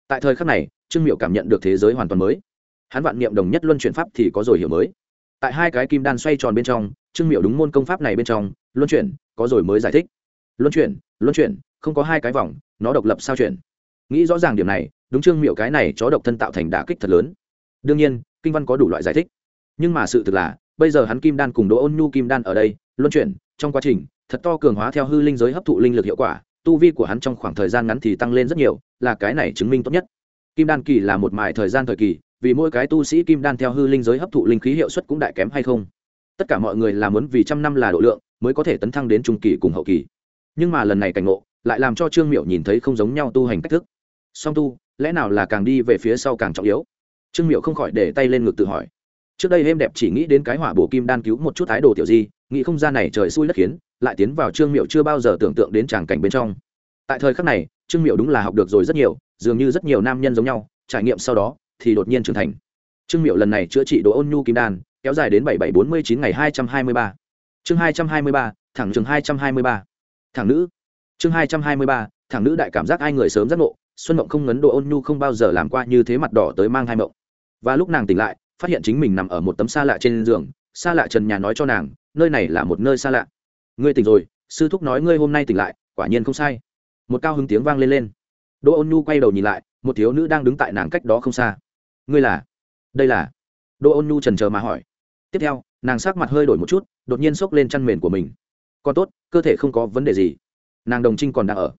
S1: Tại thời khắc này, trương miệu cảm nhận được thế giới hoàn toàn mới. Hắn vạn niệm đồng nhất luân chuyển pháp thì có rồi hiểu mới. Tại hai cái kim đan xoay tròn bên trong, trương miệu đúng môn công pháp này bên trong, luân chuyển, có rồi mới giải thích. Luân chuyển luân chuyển, không có hai cái vòng, nó độc lập sao chuyển? Nghĩ rõ ràng điểm này, đúng trương miệu cái này chó độc thân tạo thành đả kích thật lớn. Đương nhiên, kinh văn có đủ loại giải thích. Nhưng mà sự thực là, bây giờ hắn kim đan cùng đỗ ôn nhu kim đan ở đây, luân chuyển, trong quá trình, thật to cường hóa theo hư linh giới hấp thụ linh lực hiệu quả tu vi của hắn trong khoảng thời gian ngắn thì tăng lên rất nhiều, là cái này chứng minh tốt nhất. Kim đan kỳ là một mài thời gian thời kỳ, vì mỗi cái tu sĩ kim đan theo hư linh giới hấp thụ linh khí hiệu suất cũng đại kém hay không? Tất cả mọi người là muốn vì trăm năm là độ lượng mới có thể tấn thăng đến trung kỳ cùng hậu kỳ. Nhưng mà lần này cảnh ngộ, lại làm cho trương miệu nhìn thấy không giống nhau tu hành cách thức. Song tu, lẽ nào là càng đi về phía sau càng trọng yếu? Trương miệu không khỏi để tay lên ngực tự hỏi. Trước đây êm đẹp chỉ nghĩ đến cái hỏa bổ kim đan cứu một chút thái đồ tiểu di nghĩ không gian này trời xui đất khiến, lại tiến vào trương miệu chưa bao giờ tưởng tượng đến tràng cảnh bên trong. Tại thời khắc này, trương miệu đúng là học được rồi rất nhiều, dường như rất nhiều nam nhân giống nhau, trải nghiệm sau đó thì đột nhiên trưởng thành. Trương miệu lần này chữa trị đồ ôn nhu kim đan, kéo dài đến bảy bảy bốn mươi chín ngày hai trăm hai mươi ba. Chương hai trăm hai mươi ba, thẳng chừng hai trăm hai mươi ba. Thẳng nữ. Chương hai trăm hai mươi ba, thẳng nữ đại cảm giác ai người sớm giác ngộ, xuân mộng không ngấn đồ ôn nhu không bao giờ làm qua như thế mặt đỏ tới mang hai mộng. Và lúc nàng tỉnh lại, phát hiện chính mình nằm ở một tấm xa lạ trên giường, xa lạ trần nhà nói cho nàng nơi này là một nơi xa lạ. Ngươi tỉnh rồi, sư thúc nói ngươi hôm nay tỉnh lại, quả nhiên không sai. Một cao hứng tiếng vang lên lên. Đỗ ôn nhu quay đầu nhìn lại, một thiếu nữ đang đứng tại nàng cách đó không xa. Ngươi là? Đây là? Đỗ ôn nhu trần chờ mà hỏi. Tiếp theo, nàng sắc mặt hơi đổi một chút, đột nhiên xốc lên chăn mền của mình. Còn tốt, cơ thể không có vấn đề gì. Nàng đồng trinh còn đang ở.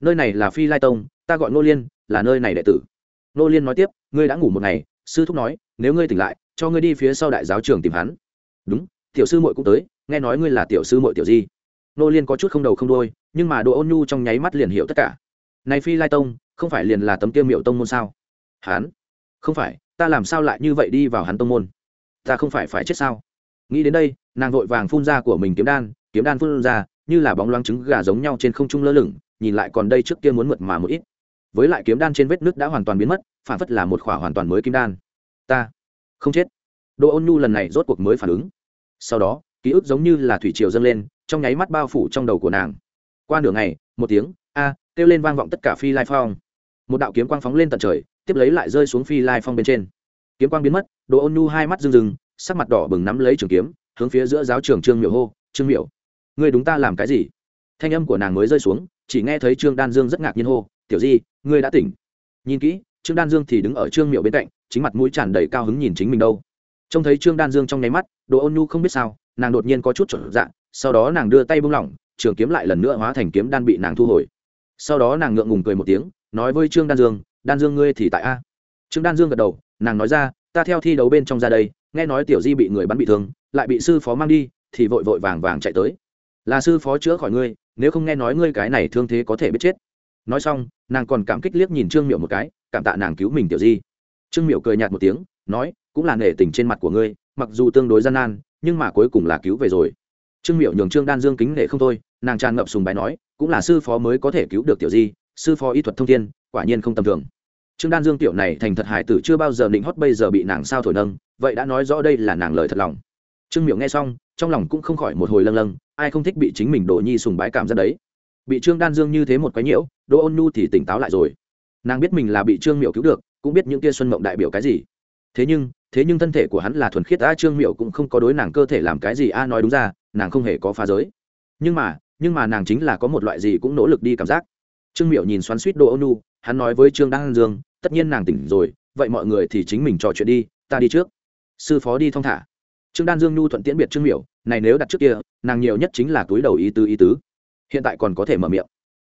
S1: Nơi này là phi lai tông, ta gọi nô liên, là nơi này đệ tử. Nô liên nói tiếp, ngươi đã ngủ một ngày, sư thúc nói, nếu ngươi tỉnh lại, cho ngươi đi phía sau đại giáo trường tìm hắn. Đúng tiểu sư muội cũng tới nghe nói ngươi là tiểu sư muội tiểu di. Nô liên có chút không đầu không đôi nhưng mà Đỗ ôn nhu trong nháy mắt liền hiểu tất cả. Này phi lai tông không phải liền là tấm tiêu miệu tông môn sao? Hán, không phải ta làm sao lại như vậy đi vào hắn tông môn? Ta không phải phải chết sao? Nghĩ đến đây nàng vội vàng phun ra của mình kiếm đan kiếm đan phun ra như là bóng loáng trứng gà giống nhau trên không trung lơ lửng nhìn lại còn đây trước kia muốn mượt mà một ít. Với lại kiếm đan trên vết nước đã hoàn toàn biến mất phản phất là một khỏa hoàn toàn mới kim đan. Ta không chết. Đỗ ôn nhu lần này rốt cuộc mới phản ứng sau đó, ký ức giống như là thủy triều dâng lên, trong nháy mắt bao phủ trong đầu của nàng. Qua nửa ngày, một tiếng, a, kêu lên vang vọng tất cả phi lai phong. Một đạo kiếm quang phóng lên tận trời, tiếp lấy lại rơi xuống phi lai phong bên trên. Kiếm quang biến mất đồ ôn nhu hai mắt rừng rừng sắc mặt đỏ bừng nắm lấy trường kiếm, hướng phía giữa giáo trường trương miểu hô, trương miểu, ngươi đúng ta làm cái gì? Thanh âm của nàng mới rơi xuống, chỉ nghe thấy trương đan dương rất ngạc nhiên hô, tiểu di, ngươi đã tỉnh. Nhìn kỹ, trương đan dương thì đứng ở trương miệu bên cạnh, chính mặt mũi tràn đầy cao hứng nhìn chính mình đâu. Trông thấy trương đan dương trong nháy mắt đồ ôn nhu không biết sao, nàng đột nhiên có chút chuẩn dạng sau đó nàng đưa tay bung lỏng, trường kiếm lại lần nữa hóa thành kiếm đan bị nàng thu hồi. Sau đó nàng ngượng ngùng cười một tiếng, nói với trương đan dương đan dương ngươi thì tại a? Trương đan dương gật đầu, nàng nói ra, ta theo thi đấu bên trong ra đây, nghe nói tiểu di bị người bắn bị thương, lại bị sư phó mang đi, thì vội vội vàng vàng chạy tới. Là sư phó chữa khỏi ngươi, nếu không nghe nói ngươi cái này thương thế có thể biết chết. Nói xong, nàng còn cảm kích liếc nhìn trương miệu một cái, cảm tạ nàng cứu mình tiểu di. Trương miệu cười nhạt một tiếng, nói, cũng là nể tình trên mặt của ngươi mặc dù tương đối gian nan, nhưng mà cuối cùng là cứu về rồi. Trương miệu nhường trương đan dương kính nể không thôi, nàng tràn ngập sùng bài nói, cũng là sư phó mới có thể cứu được tiểu di, sư phó y thuật thông thiên, quả nhiên không tầm thường. Trương đan dương tiểu này thành thật hải tử chưa bao giờ định hót bây giờ bị nàng sao thổi nâng, vậy đã nói rõ đây là nàng lời thật lòng. Trương miệu nghe xong, trong lòng cũng không khỏi một hồi lâng lâng, ai không thích bị chính mình đồ nhi sùng bái cảm giác đấy. Bị trương đan dương như thế một cái nhiễu, đỗ ôn nhu thì tỉnh táo lại rồi. Nàng biết mình là bị trương miệu cứu được, cũng biết những kia xuân mộng đại biểu cái gì. Thế nhưng thế nhưng thân thể của hắn là thuần khiết, a trương miệu cũng không có đối nàng cơ thể làm cái gì, a nói đúng ra, nàng không hề có phá giới. Nhưng mà nhưng mà nàng chính là có một loại gì cũng nỗ lực đi cảm giác. Trương miệu nhìn xoắn suýt đồ ôn hắn nói với trương đan dương, tất nhiên nàng tỉnh rồi, vậy mọi người thì chính mình trò chuyện đi, ta đi trước. Sư phó đi thong thả. Trương đan dương nhu thuận tiễn biệt trương miểu, này nếu đặt trước kia, nàng nhiều nhất chính là túi đầu ý tứ ý tứ. Hiện tại còn có thể mở miệng.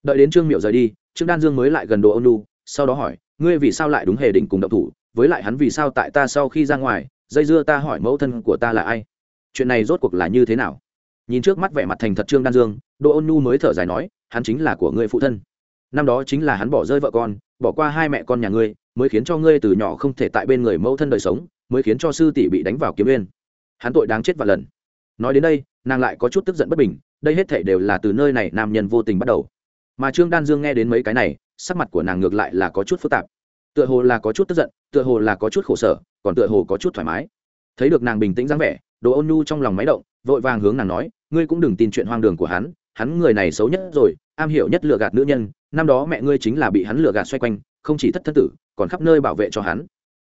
S1: Đợi đến trương miểu rời đi, trương đan dương mới lại gần đồ ôn nu, sau đó hỏi, ngươi vì sao lại đúng hề định cùng động thủ? Với lại hắn vì sao tại ta sau khi ra ngoài, dây dưa ta hỏi mẫu thân của ta là ai? Chuyện này rốt cuộc là như thế nào? Nhìn trước mắt vẻ mặt thành thật trương đan dương, đỗ ôn nhu mới thở dài nói, hắn chính là của ngươi phụ thân. Năm đó chính là hắn bỏ rơi vợ con, bỏ qua hai mẹ con nhà ngươi, mới khiến cho ngươi từ nhỏ không thể tại bên người mẫu thân đời sống, mới khiến cho sư tỷ bị đánh vào kiếm uyên. Hắn tội đáng chết và lần. Nói đến đây, nàng lại có chút tức giận bất bình, đây hết thể đều là từ nơi này nam nhân vô tình bắt đầu. Mà trương đan dương nghe đến mấy cái này, sắc mặt của nàng ngược lại là có chút phức tạp tựa hồ là có chút tức giận, tựa hồ là có chút khổ sở, còn tựa hồ có chút thoải mái thấy được nàng bình tĩnh dáng vẻ đồ ôn nhu trong lòng máy động, vội vàng hướng nàng nói, ngươi cũng đừng tin chuyện hoang đường của hắn hắn người này xấu nhất rồi, am hiểu nhất lừa gạt nữ nhân, năm đó mẹ ngươi chính là bị hắn lừa gạt xoay quanh, không chỉ thất thân tử, còn khắp nơi bảo vệ cho hắn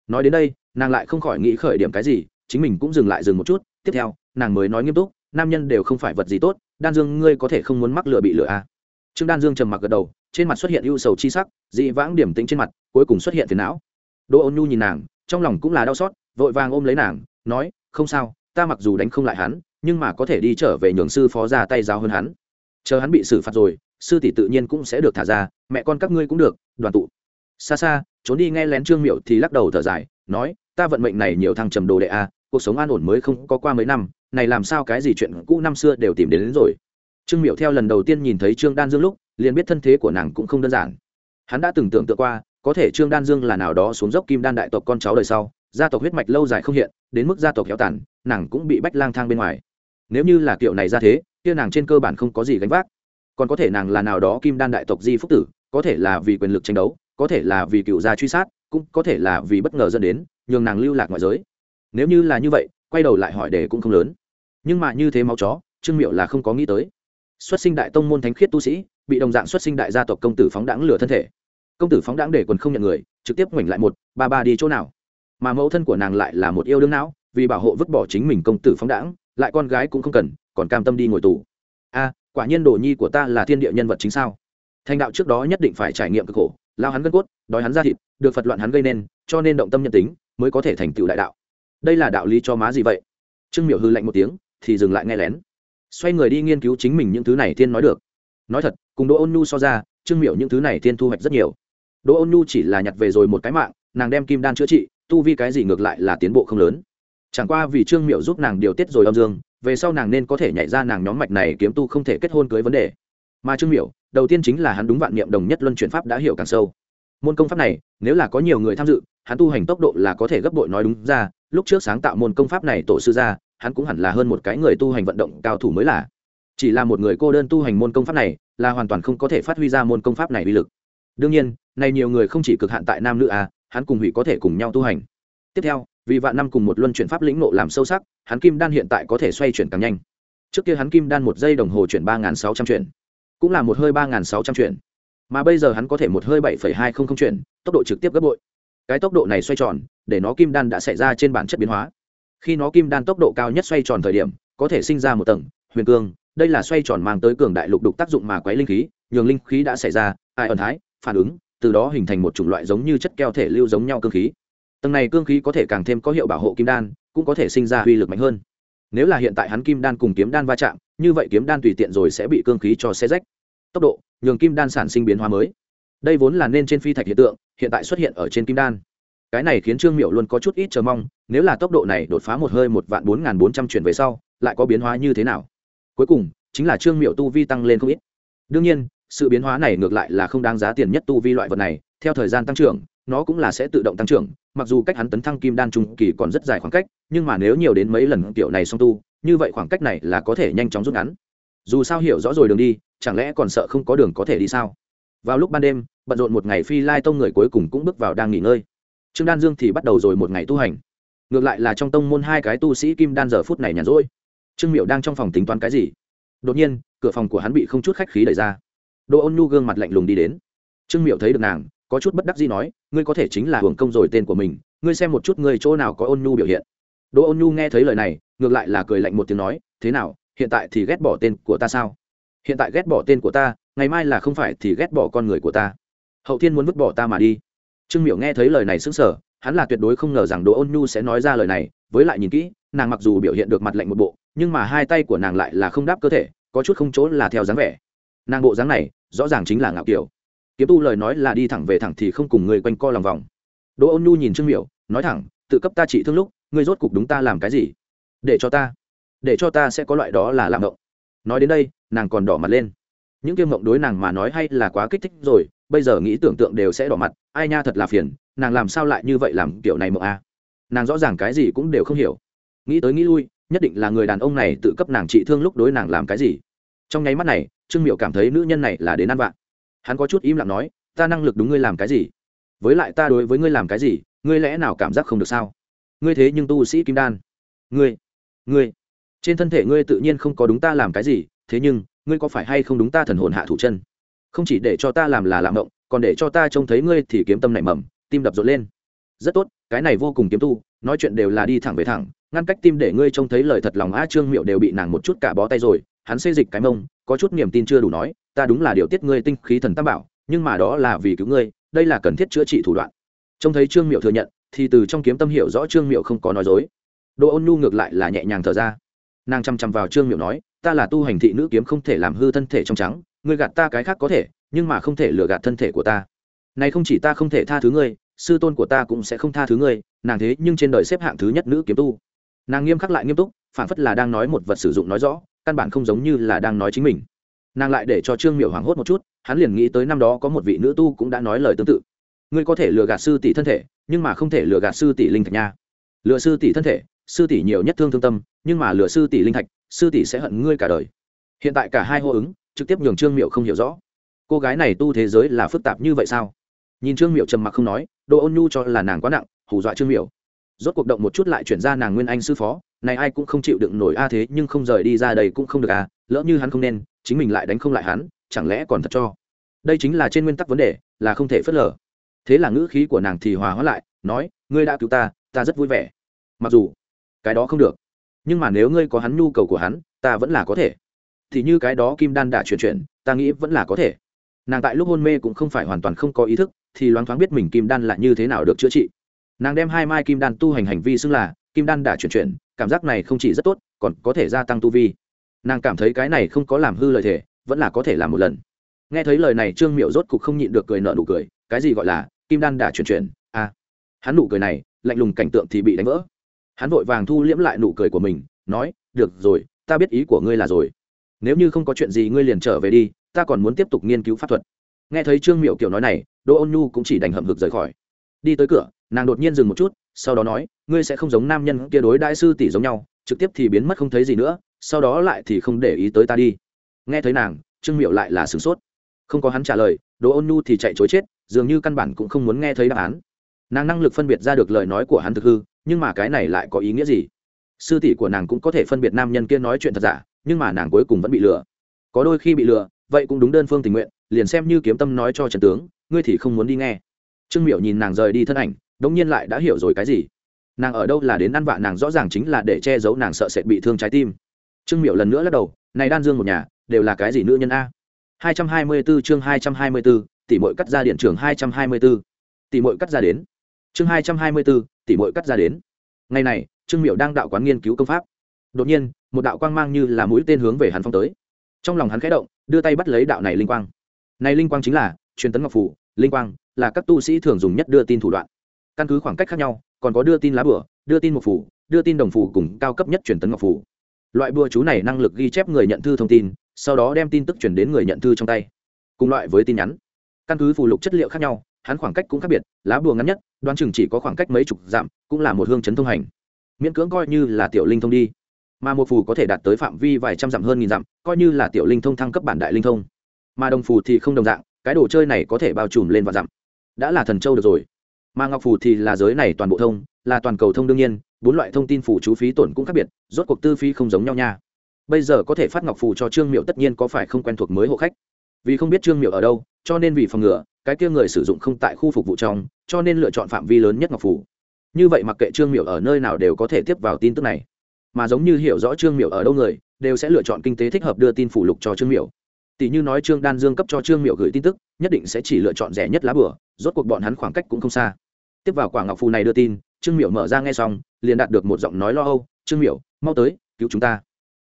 S1: nói đến đây, nàng lại không khỏi nghĩ khởi điểm cái gì, chính mình cũng dừng lại dừng một chút, tiếp theo, nàng mới nói nghiêm túc, nam nhân đều không phải vật gì tốt, đan dương ngươi có thể không muốn mắc lừa bị lừa à trương đan dương trầm mặc gật đầu trên mặt xuất hiện ưu sầu chi sắc dị vãng điểm tĩnh trên mặt cuối cùng xuất hiện phiền não. Đỗ ôn nhu nhìn nàng trong lòng cũng là đau xót vội vàng ôm lấy nàng nói không sao ta mặc dù đánh không lại hắn nhưng mà có thể đi trở về nhường sư phó ra tay giáo hơn hắn. Chờ hắn bị xử phạt rồi sư tỷ tự nhiên cũng sẽ được thả ra mẹ con các ngươi cũng được đoàn tụ. Xa xa trốn đi nghe lén trương miệu thì lắc đầu thở dài nói ta vận mệnh này nhiều thăng trầm đồ đệ a cuộc sống an ổn mới không có qua mấy năm này làm sao cái gì chuyện cũ năm xưa đều tìm đến, đến rồi trương miệu theo lần đầu tiên nhìn thấy trương đan dương lúc, liền biết thân thế của nàng cũng không đơn giản. Hắn đã từng tưởng tượng qua, có thể trương đan dương là nào đó xuống dốc kim đan đại tộc con cháu đời sau, gia tộc huyết mạch lâu dài không hiện, đến mức gia tộc héo tàn, nàng cũng bị bách lang thang bên ngoài. Nếu như là kiệu này ra thế, kia nàng trên cơ bản không có gì gánh vác. Còn có thể nàng là nào đó kim đan đại tộc di phúc tử, có thể là vì quyền lực tranh đấu, có thể là vì cựu gia truy sát, cũng có thể là vì bất ngờ dẫn đến, nhường nàng lưu lạc ngoại giới. Nếu như là như vậy, quay đầu lại hỏi đề cũng không lớn. Nhưng mà như thế máu chó, trương miệu là không có nghĩ tới xuất sinh đại tông môn thánh khiết tu sĩ, bị đồng dạng xuất sinh đại gia tộc công tử phóng đãng lửa thân thể. Công tử phóng đãng để quần không nhận người, trực tiếp ngoảnh lại một, ba ba đi chỗ nào? Mà mẫu thân của nàng lại là một yêu đương não, vì bảo hộ vứt bỏ chính mình công tử phóng đãng, lại con gái cũng không cần, còn cam tâm đi ngồi tù. A, quả nhiên đồ nhi của ta là thiên địa nhân vật chính sao? Thành đạo trước đó nhất định phải trải nghiệm cực khổ, lao hắn gân cốt, đói hắn ra thịt, được phật loạn hắn gây nên, cho nên động tâm nhân tính, mới có thể thành tựu đại đạo. Đây là đạo lý cho má gì vậy? Trương miểu hư lạnh một tiếng, thì dừng lại nghe lén xoay người đi nghiên cứu chính mình những thứ này thiên nói được. Nói thật, cùng đỗ ôn nhu so ra, trương miểu những thứ này thiên thu hoạch rất nhiều. Đỗ ôn nhu chỉ là nhặt về rồi một cái mạng, nàng đem kim đan chữa trị, tu vi cái gì ngược lại là tiến bộ không lớn. Chẳng qua vì trương miểu giúp nàng điều tiết rồi âm dương, về sau nàng nên có thể nhảy ra nàng nhóm mạch này kiếm tu không thể kết hôn cưới vấn đề. Mà trương miểu, đầu tiên chính là hắn đúng vạn niệm đồng nhất luân chuyển pháp đã hiểu càng sâu. Môn công pháp này, nếu là có nhiều người tham dự, hắn tu hành tốc độ là có thể gấp bội nói đúng ra, lúc trước sáng tạo môn công pháp này tổ sư ra hắn cũng hẳn là hơn một cái người tu hành vận động cao thủ mới là. Chỉ là một người cô đơn tu hành môn công pháp này, là hoàn toàn không có thể phát huy ra môn công pháp này uy lực. Đương nhiên, này nhiều người không chỉ cực hạn tại nam nữ à hắn cùng hủy có thể cùng nhau tu hành. Tiếp theo, vì vạn năm cùng một luân chuyển pháp lĩnh nộ làm sâu sắc, hắn kim đan hiện tại có thể xoay chuyển càng nhanh. Trước kia hắn kim đan một giây đồng hồ chuyển ba nghìn sáu trăm chuyển, cũng là một hơi ba nghìn sáu trăm chuyển. Mà bây giờ hắn có thể một hơi bảy hai không không chuyển, tốc độ trực tiếp gấp bội. Cái tốc độ này xoay tròn, để nó kim đan đã xảy ra trên bản chất biến hóa khi nó kim đan tốc độ cao nhất xoay tròn thời điểm, có thể sinh ra một tầng, huyền cương. Đây là xoay tròn mang tới cường đại lục đục tác dụng mà quấy linh khí, nhường linh khí đã xảy ra, ai ẩn thái phản ứng, từ đó hình thành một chủng loại giống như chất keo thể lưu giống nhau cương khí. Tầng này cương khí có thể càng thêm có hiệu bảo hộ kim đan, cũng có thể sinh ra uy lực mạnh hơn. Nếu là hiện tại hắn kim đan cùng kiếm đan va chạm, như vậy kiếm đan tùy tiện rồi sẽ bị cương khí cho xe rách. Tốc độ, nhường kim đan sản sinh biến hóa mới. Đây vốn là nên trên phi thạch hiện tượng, hiện tại xuất hiện ở trên kim đan cái này khiến trương miệu luôn có chút ít chờ mong, nếu là tốc độ này đột phá một hơi một vạn bốn n g h n bốn trăm chuyển về sau, lại có biến hóa như thế nào? Cuối cùng, chính là trương miệu tu vi tăng lên không ít. Đương nhiên, sự biến hóa này ngược lại là không đáng giá tiền nhất tu vi loại vật này, theo thời gian tăng trưởng, nó cũng là sẽ tự động tăng trưởng, mặc dù cách hắn tấn thăng kim đan trung kỳ còn rất dài khoảng cách, nhưng mà nếu nhiều đến mấy lần kiểu này song tu, như vậy khoảng cách này là có thể nhanh chóng rút ngắn. Dù sao hiểu rõ rồi đường đi, chẳng lẽ còn sợ không có đường có thể đi sao? Vào lúc ban đêm, bận rộn một ngày phi lai tông người cuối cùng cũng bước vào đang nghỉ ngơi trương đan dương thì bắt đầu rồi một ngày tu hành. Ngược lại là trong tông môn hai cái tu sĩ kim đan giờ phút này nhàn rỗi. Trương miệu đang trong phòng tính toán cái gì? Đột nhiên, cửa phòng của hắn bị không chút khách khí đẩy ra. Đỗ ôn nhu gương mặt lạnh lùng đi đến. Trương miệu thấy được nàng, có chút bất đắc gì nói, ngươi có thể chính là hưởng công rồi tên của mình, ngươi xem một chút ngươi chỗ nào có ôn nhu biểu hiện. Đỗ ôn nhu nghe thấy lời này, ngược lại là cười lạnh một tiếng nói, thế nào, hiện tại thì ghét bỏ tên của ta sao? Hiện tại ghét bỏ tên của ta, ngày mai là không phải thì ghét bỏ con người của ta. Hậu thiên muốn vứt bỏ ta mà đi trương miểu nghe thấy lời này sững sờ, hắn là tuyệt đối không ngờ rằng đỗ ôn nhu sẽ nói ra lời này. Với lại nhìn kỹ, nàng mặc dù biểu hiện được mặt lạnh một bộ, nhưng mà hai tay của nàng lại là không đáp cơ thể, có chút không chỗ là theo dáng vẻ. Nàng bộ dáng này, rõ ràng chính là ngạo kiểu. Kiếm tu lời nói là đi thẳng về thẳng thì không cùng người quanh co lòng vòng. Đỗ ôn nhu nhìn trương miểu, nói thẳng, tự cấp ta trị thương lúc, ngươi rốt cục đúng ta làm cái gì? Để cho ta, để cho ta sẽ có loại đó là làm ngộng nói đến đây, nàng còn đỏ mặt lên. Những kiêm ngộng đối nàng mà nói hay là quá kích thích rồi bây giờ nghĩ tưởng tượng đều sẽ đỏ mặt, ai nha thật là phiền, nàng làm sao lại như vậy làm kiểu này mộng a? Nàng rõ ràng cái gì cũng đều không hiểu. Nghĩ tới nghĩ lui, nhất định là người đàn ông này tự cấp nàng trị thương lúc đối nàng làm cái gì. Trong nháy mắt này, trương miệu cảm thấy nữ nhân này là đến ăn vạn hắn có chút im lặng nói, ta năng lực đúng ngươi làm cái gì? Với lại ta đối với ngươi làm cái gì, ngươi lẽ nào cảm giác không được sao? Ngươi thế nhưng tu sĩ kim đan. Ngươi ngươi, trên thân thể ngươi tự nhiên không có đúng ta làm cái gì, thế nhưng, ngươi có phải hay không đúng ta thần hồn hạ thủ chân? Không chỉ để cho ta làm là lạm động, còn để cho ta trông thấy ngươi thì kiếm tâm nảy mầm, tim đập rộn lên. Rất tốt, cái này vô cùng kiếm tu, nói chuyện đều là đi thẳng về thẳng, ngăn cách tim để ngươi trông thấy lời thật lòng a trương miệu đều bị nàng một chút cả bó tay rồi, hắn xây dịch cái mông, có chút niềm tin chưa đủ nói, ta đúng là điều tiết ngươi tinh khí thần tam bảo, nhưng mà đó là vì cứu ngươi, đây là cần thiết chữa trị thủ đoạn. Trông thấy trương miệu thừa nhận, thì từ trong kiếm tâm hiểu rõ trương miệu không có nói dối. Đỗ ôn nhu ngược lại là nhẹ nhàng thở ra. Nàng chăm chăm vào trương miệu nói, ta là tu hành thị nữ kiếm không thể làm hư thân thể trong trắng ngươi gạt ta cái khác có thể, nhưng mà không thể lừa gạt thân thể của ta. Này không chỉ ta không thể tha thứ ngươi, sư tôn của ta cũng sẽ không tha thứ ngươi, nàng thế nhưng trên đời xếp hạng thứ nhất nữ kiếm tu. Nàng nghiêm khắc lại nghiêm túc, phản phất là đang nói một vật sử dụng nói rõ, căn bản không giống như là đang nói chính mình. Nàng lại để cho trương miệu hoảng hốt một chút, hắn liền nghĩ tới năm đó có một vị nữ tu cũng đã nói lời tương tự. Ngươi có thể lừa gạt sư tỷ thân thể, nhưng mà không thể lừa gạt sư tỷ linh thạch nha. Lừa sư tỷ thân thể, sư tỷ nhiều nhất thương thương tâm, nhưng mà lừa sư tỷ linh thạch, sư tỷ sẽ hận ngươi cả đời. Hiện tại cả hai hô ứng trực tiếp nhường trương miệu không hiểu rõ. Cô gái này tu thế giới là phức tạp như vậy sao? Nhìn trương miệu trầm mặc không nói, đỗ ôn nhu cho là nàng quá nặng, hù dọa trương miệu rốt cuộc động một chút lại chuyển ra nàng nguyên anh sư phó, này ai cũng không chịu đựng nổi a à thế, nhưng không rời đi ra đây cũng không được à lỡ như hắn không nên, chính mình lại đánh không lại hắn, chẳng lẽ còn thật cho? Đây chính là trên nguyên tắc vấn đề, là không thể phớt lờ. Thế là ngữ khí của nàng thì hòa hóa lại, nói, ngươi đã cứu ta ta rất vui vẻ. Mặc dù, cái đó không được, nhưng mà nếu ngươi có hắn nhu cầu của hắn, ta vẫn là có thể thì như cái đó kim đan đã chuyển chuyển ta nghĩ vẫn là có thể. Nàng tại lúc hôn mê cũng không phải hoàn toàn không có ý thức thì loáng thoáng biết mình kim đan là như thế nào được chữa trị. Nàng đem hai mai kim đan tu hành hành vi xưng là kim đan đã chuyển chuyển cảm giác này không chỉ rất tốt còn có thể gia tăng tu vi. Nàng cảm thấy cái này không có làm hư lời thể vẫn là có thể làm một lần. Nghe thấy lời này trương miệu rốt cục không nhịn được cười nợ nụ cười cái gì gọi là kim đan đã chuyển chuyển? A à, hắn nụ cười này lạnh lùng cảnh tượng thì bị đánh vỡ. Hắn vội vàng thu liễm lại nụ cười của mình nói được rồi ta biết ý của ngươi là rồi nếu như không có chuyện gì ngươi liền trở về đi, ta còn muốn tiếp tục nghiên cứu pháp thuật. Nghe thấy trương miệu kiểu nói này, đỗ ôn nhu cũng chỉ đành hậm hực rời khỏi. Đi tới cửa, nàng đột nhiên dừng một chút, sau đó nói, ngươi sẽ không giống nam nhân kia đối đại sư tỷ giống nhau, trực tiếp thì biến mất không thấy gì nữa, sau đó lại thì không để ý tới ta đi. Nghe thấy nàng, trương miệu lại là sửng sốt. Không có hắn trả lời, đỗ ôn nhu thì chạy chối chết, dường như căn bản cũng không muốn nghe thấy đáp án. Nàng năng lực phân biệt ra được lời nói của hắn thực hư, nhưng mà cái này lại có ý nghĩa gì? Sư tỷ của nàng cũng có thể phân biệt nam nhân kia nói chuyện thật giả nhưng mà nàng cuối cùng vẫn bị lừa có đôi khi bị lừa vậy cũng đúng đơn phương tình nguyện liền xem như kiếm tâm nói cho trần tướng ngươi thì không muốn đi nghe trương miệu nhìn nàng rời đi thân ảnh đống nhiên lại đã hiểu rồi cái gì nàng ở đâu là đến ăn vạ nàng rõ ràng chính là để che giấu nàng sợ sệt bị thương trái tim trương miệu lần nữa lắc đầu này đan dương một nhà đều là cái gì nữ nhân a 224 chương 224, tỷ muội cắt ra điện trường 224. Tỷ muội cắt ra đến. Chương 224, tỷ muội cắt ra đến. Ngày này, Trương Miểu đang đạo quán nghiên cứu công pháp. Đột nhiên, một đạo quang mang như là mũi tên hướng về hắn phong tới. Trong lòng hắn khẽ động, đưa tay bắt lấy đạo này linh quang. Này linh quang chính là truyền tấn ngọc phủ linh quang là các tu sĩ thường dùng nhất đưa tin thủ đoạn. Căn cứ khoảng cách khác nhau, còn có đưa tin lá bùa, đưa tin một phủ, đưa tin đồng phủ cùng cao cấp nhất truyền tấn ngọc phủ. Loại bùa chú này năng lực ghi chép người nhận thư thông tin, sau đó đem tin tức chuyển đến người nhận thư trong tay cùng loại với tin nhắn căn cứ phù lục chất liệu khác nhau hắn khoảng cách cũng khác biệt lá bùa ngắn nhất đoán chừng chỉ có khoảng cách mấy chục dặm cũng là một hương chấn thông hành miễn cưỡng coi như là tiểu linh thông đi mà một phù có thể đạt tới phạm vi vài trăm dặm hơn nghìn dặm, coi như là tiểu linh thông thăng cấp bản đại linh thông. Mà đồng phù thì không đồng dạng, cái đồ chơi này có thể bao trùm lên và dặm. Đã là thần châu được rồi. Mà ngọc phù thì là giới này toàn bộ thông, là toàn cầu thông đương nhiên, bốn loại thông tin phủ chú phí tổn cũng khác biệt, rốt cuộc tư phí không giống nhau nha. Bây giờ có thể phát ngọc phù cho trương miệu tất nhiên có phải không quen thuộc mới hộ khách. Vì không biết trương miệu ở đâu, cho nên vì phòng ngừa, cái kia người sử dụng không tại khu phục vụ trong, cho nên lựa chọn phạm vi lớn nhất ngọc phù. Như vậy mặc kệ trương miệu ở nơi nào đều có thể tiếp vào tin tức này mà giống như hiểu rõ trương miểu ở đâu người đều sẽ lựa chọn kinh tế thích hợp đưa tin phủ lục cho trương miểu. tỷ như nói trương đan dương cấp cho trương miểu gửi tin tức nhất định sẽ chỉ lựa chọn rẻ nhất lá bửa rốt cuộc bọn hắn khoảng cách cũng không xa. Tiếp vào quả ngọc phù này đưa tin trương miểu mở ra nghe xong liền đạt được một giọng nói lo âu trương miểu, mau tới cứu chúng ta.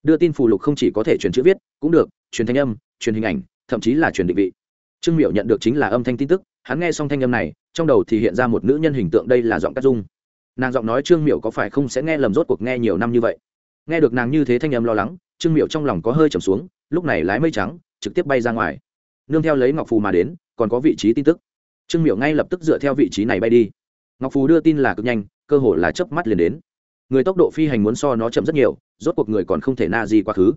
S1: Đưa tin phù lục không chỉ có thể truyền chữ viết cũng được truyền thanh âm truyền hình ảnh thậm chí là truyền định vị. Trương miểu nhận được chính là âm thanh tin tức hắn nghe xong thanh âm này trong đầu thì hiện ra một nữ nhân hình tượng đây là giọng cát dung nàng giọng nói trương miểu có phải không sẽ nghe lầm rốt cuộc nghe nhiều năm như vậy nghe được nàng như thế thanh âm lo lắng trương miểu trong lòng có hơi trầm xuống lúc này lái mây trắng trực tiếp bay ra ngoài nương theo lấy ngọc phù mà đến còn có vị trí tin tức trương miểu ngay lập tức dựa theo vị trí này bay đi ngọc phù đưa tin là cực nhanh cơ hồ là chớp mắt liền đến người tốc độ phi hành muốn so nó chậm rất nhiều rốt cuộc người còn không thể na gì quá khứ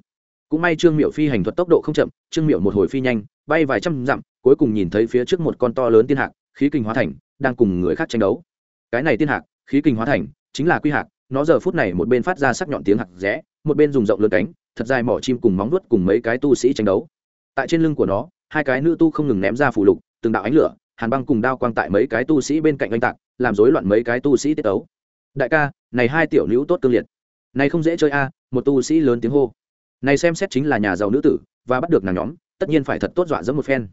S1: cũng may trương miệu phi hành thuật tốc độ không chậm trương miệu một hồi phi nhanh bay vài trăm dặm cuối cùng nhìn thấy phía trước một con to lớn tiên hạc khí kinh hóa thành đang cùng người khác tranh đấu cái này tiên hạc khí kinh hóa thành, chính là quy hạc nó giờ phút này một bên phát ra sắc nhọn tiếng hạc rẽ, một bên dùng rộng lượt cánh, thật dài mỏ chim cùng móng nuốt cùng mấy cái tu sĩ tranh đấu. Tại trên lưng của nó, hai cái nữ tu không ngừng ném ra phủ lục, từng đạo ánh lửa, hàn băng cùng đao quang tại mấy cái tu sĩ bên cạnh oanh tạc, làm rối loạn mấy cái tu sĩ tiết ấu đại ca, này hai tiểu nữ tốt cương liệt. Này không dễ chơi a, một tu sĩ lớn tiếng hô. Này xem xét chính là nhà giàu nữ tử, và bắt được nàng nhóm, tất nhiên phải thật tốt dọa dẫm một phen.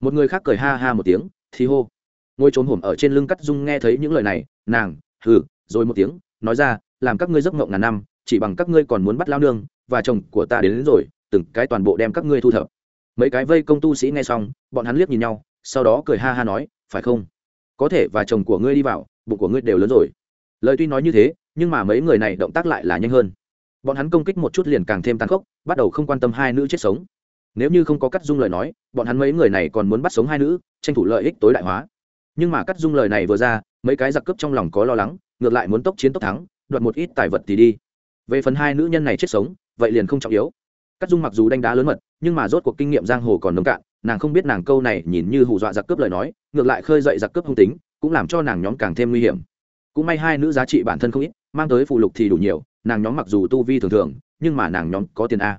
S1: Một người khác cười ha ha một tiếng, thì hô. Ngồi trốn hổm ở trên lưng cắt dung nghe thấy những lời này, nàng hừ rồi một tiếng nói ra làm các ngươi giấc mộng ngàn năm chỉ bằng các ngươi còn muốn bắt lao nương và chồng của ta đến, đến rồi từng cái toàn bộ đem các ngươi thu thập. Mấy cái vây công tu sĩ nghe xong bọn hắn liếc nhìn nhau sau đó cười ha ha nói phải không? Có thể và chồng của ngươi đi vào bụng của ngươi đều lớn rồi. Lời tuy nói như thế nhưng mà mấy người này động tác lại là nhanh hơn. Bọn hắn công kích một chút liền càng thêm tàn khốc bắt đầu không quan tâm hai nữ chết sống. Nếu như không có cắt dung lời nói bọn hắn mấy người này còn muốn bắt sống hai nữ tranh thủ lợi ích tối đại hóa. Nhưng mà cắt dung lời này vừa ra mấy cái giặc cướp trong lòng có lo lắng, ngược lại muốn tốc chiến tốc thắng, đoạt một ít tài vật thì đi. Về phần hai nữ nhân này chết sống, vậy liền không trọng yếu. Cắt dung mặc dù đánh đá lớn mật, nhưng mà rốt cuộc kinh nghiệm giang hồ còn nông cạn, nàng không biết nàng câu này nhìn như hù dọa giặc cướp lời nói, ngược lại khơi dậy giặc cướp hung tính, cũng làm cho nàng nhóm càng thêm nguy hiểm. Cũng may hai nữ giá trị bản thân không ít, mang tới phụ lục thì đủ nhiều, nàng nhóm mặc dù tu vi thường thường, nhưng mà nàng nhóm có tiền a.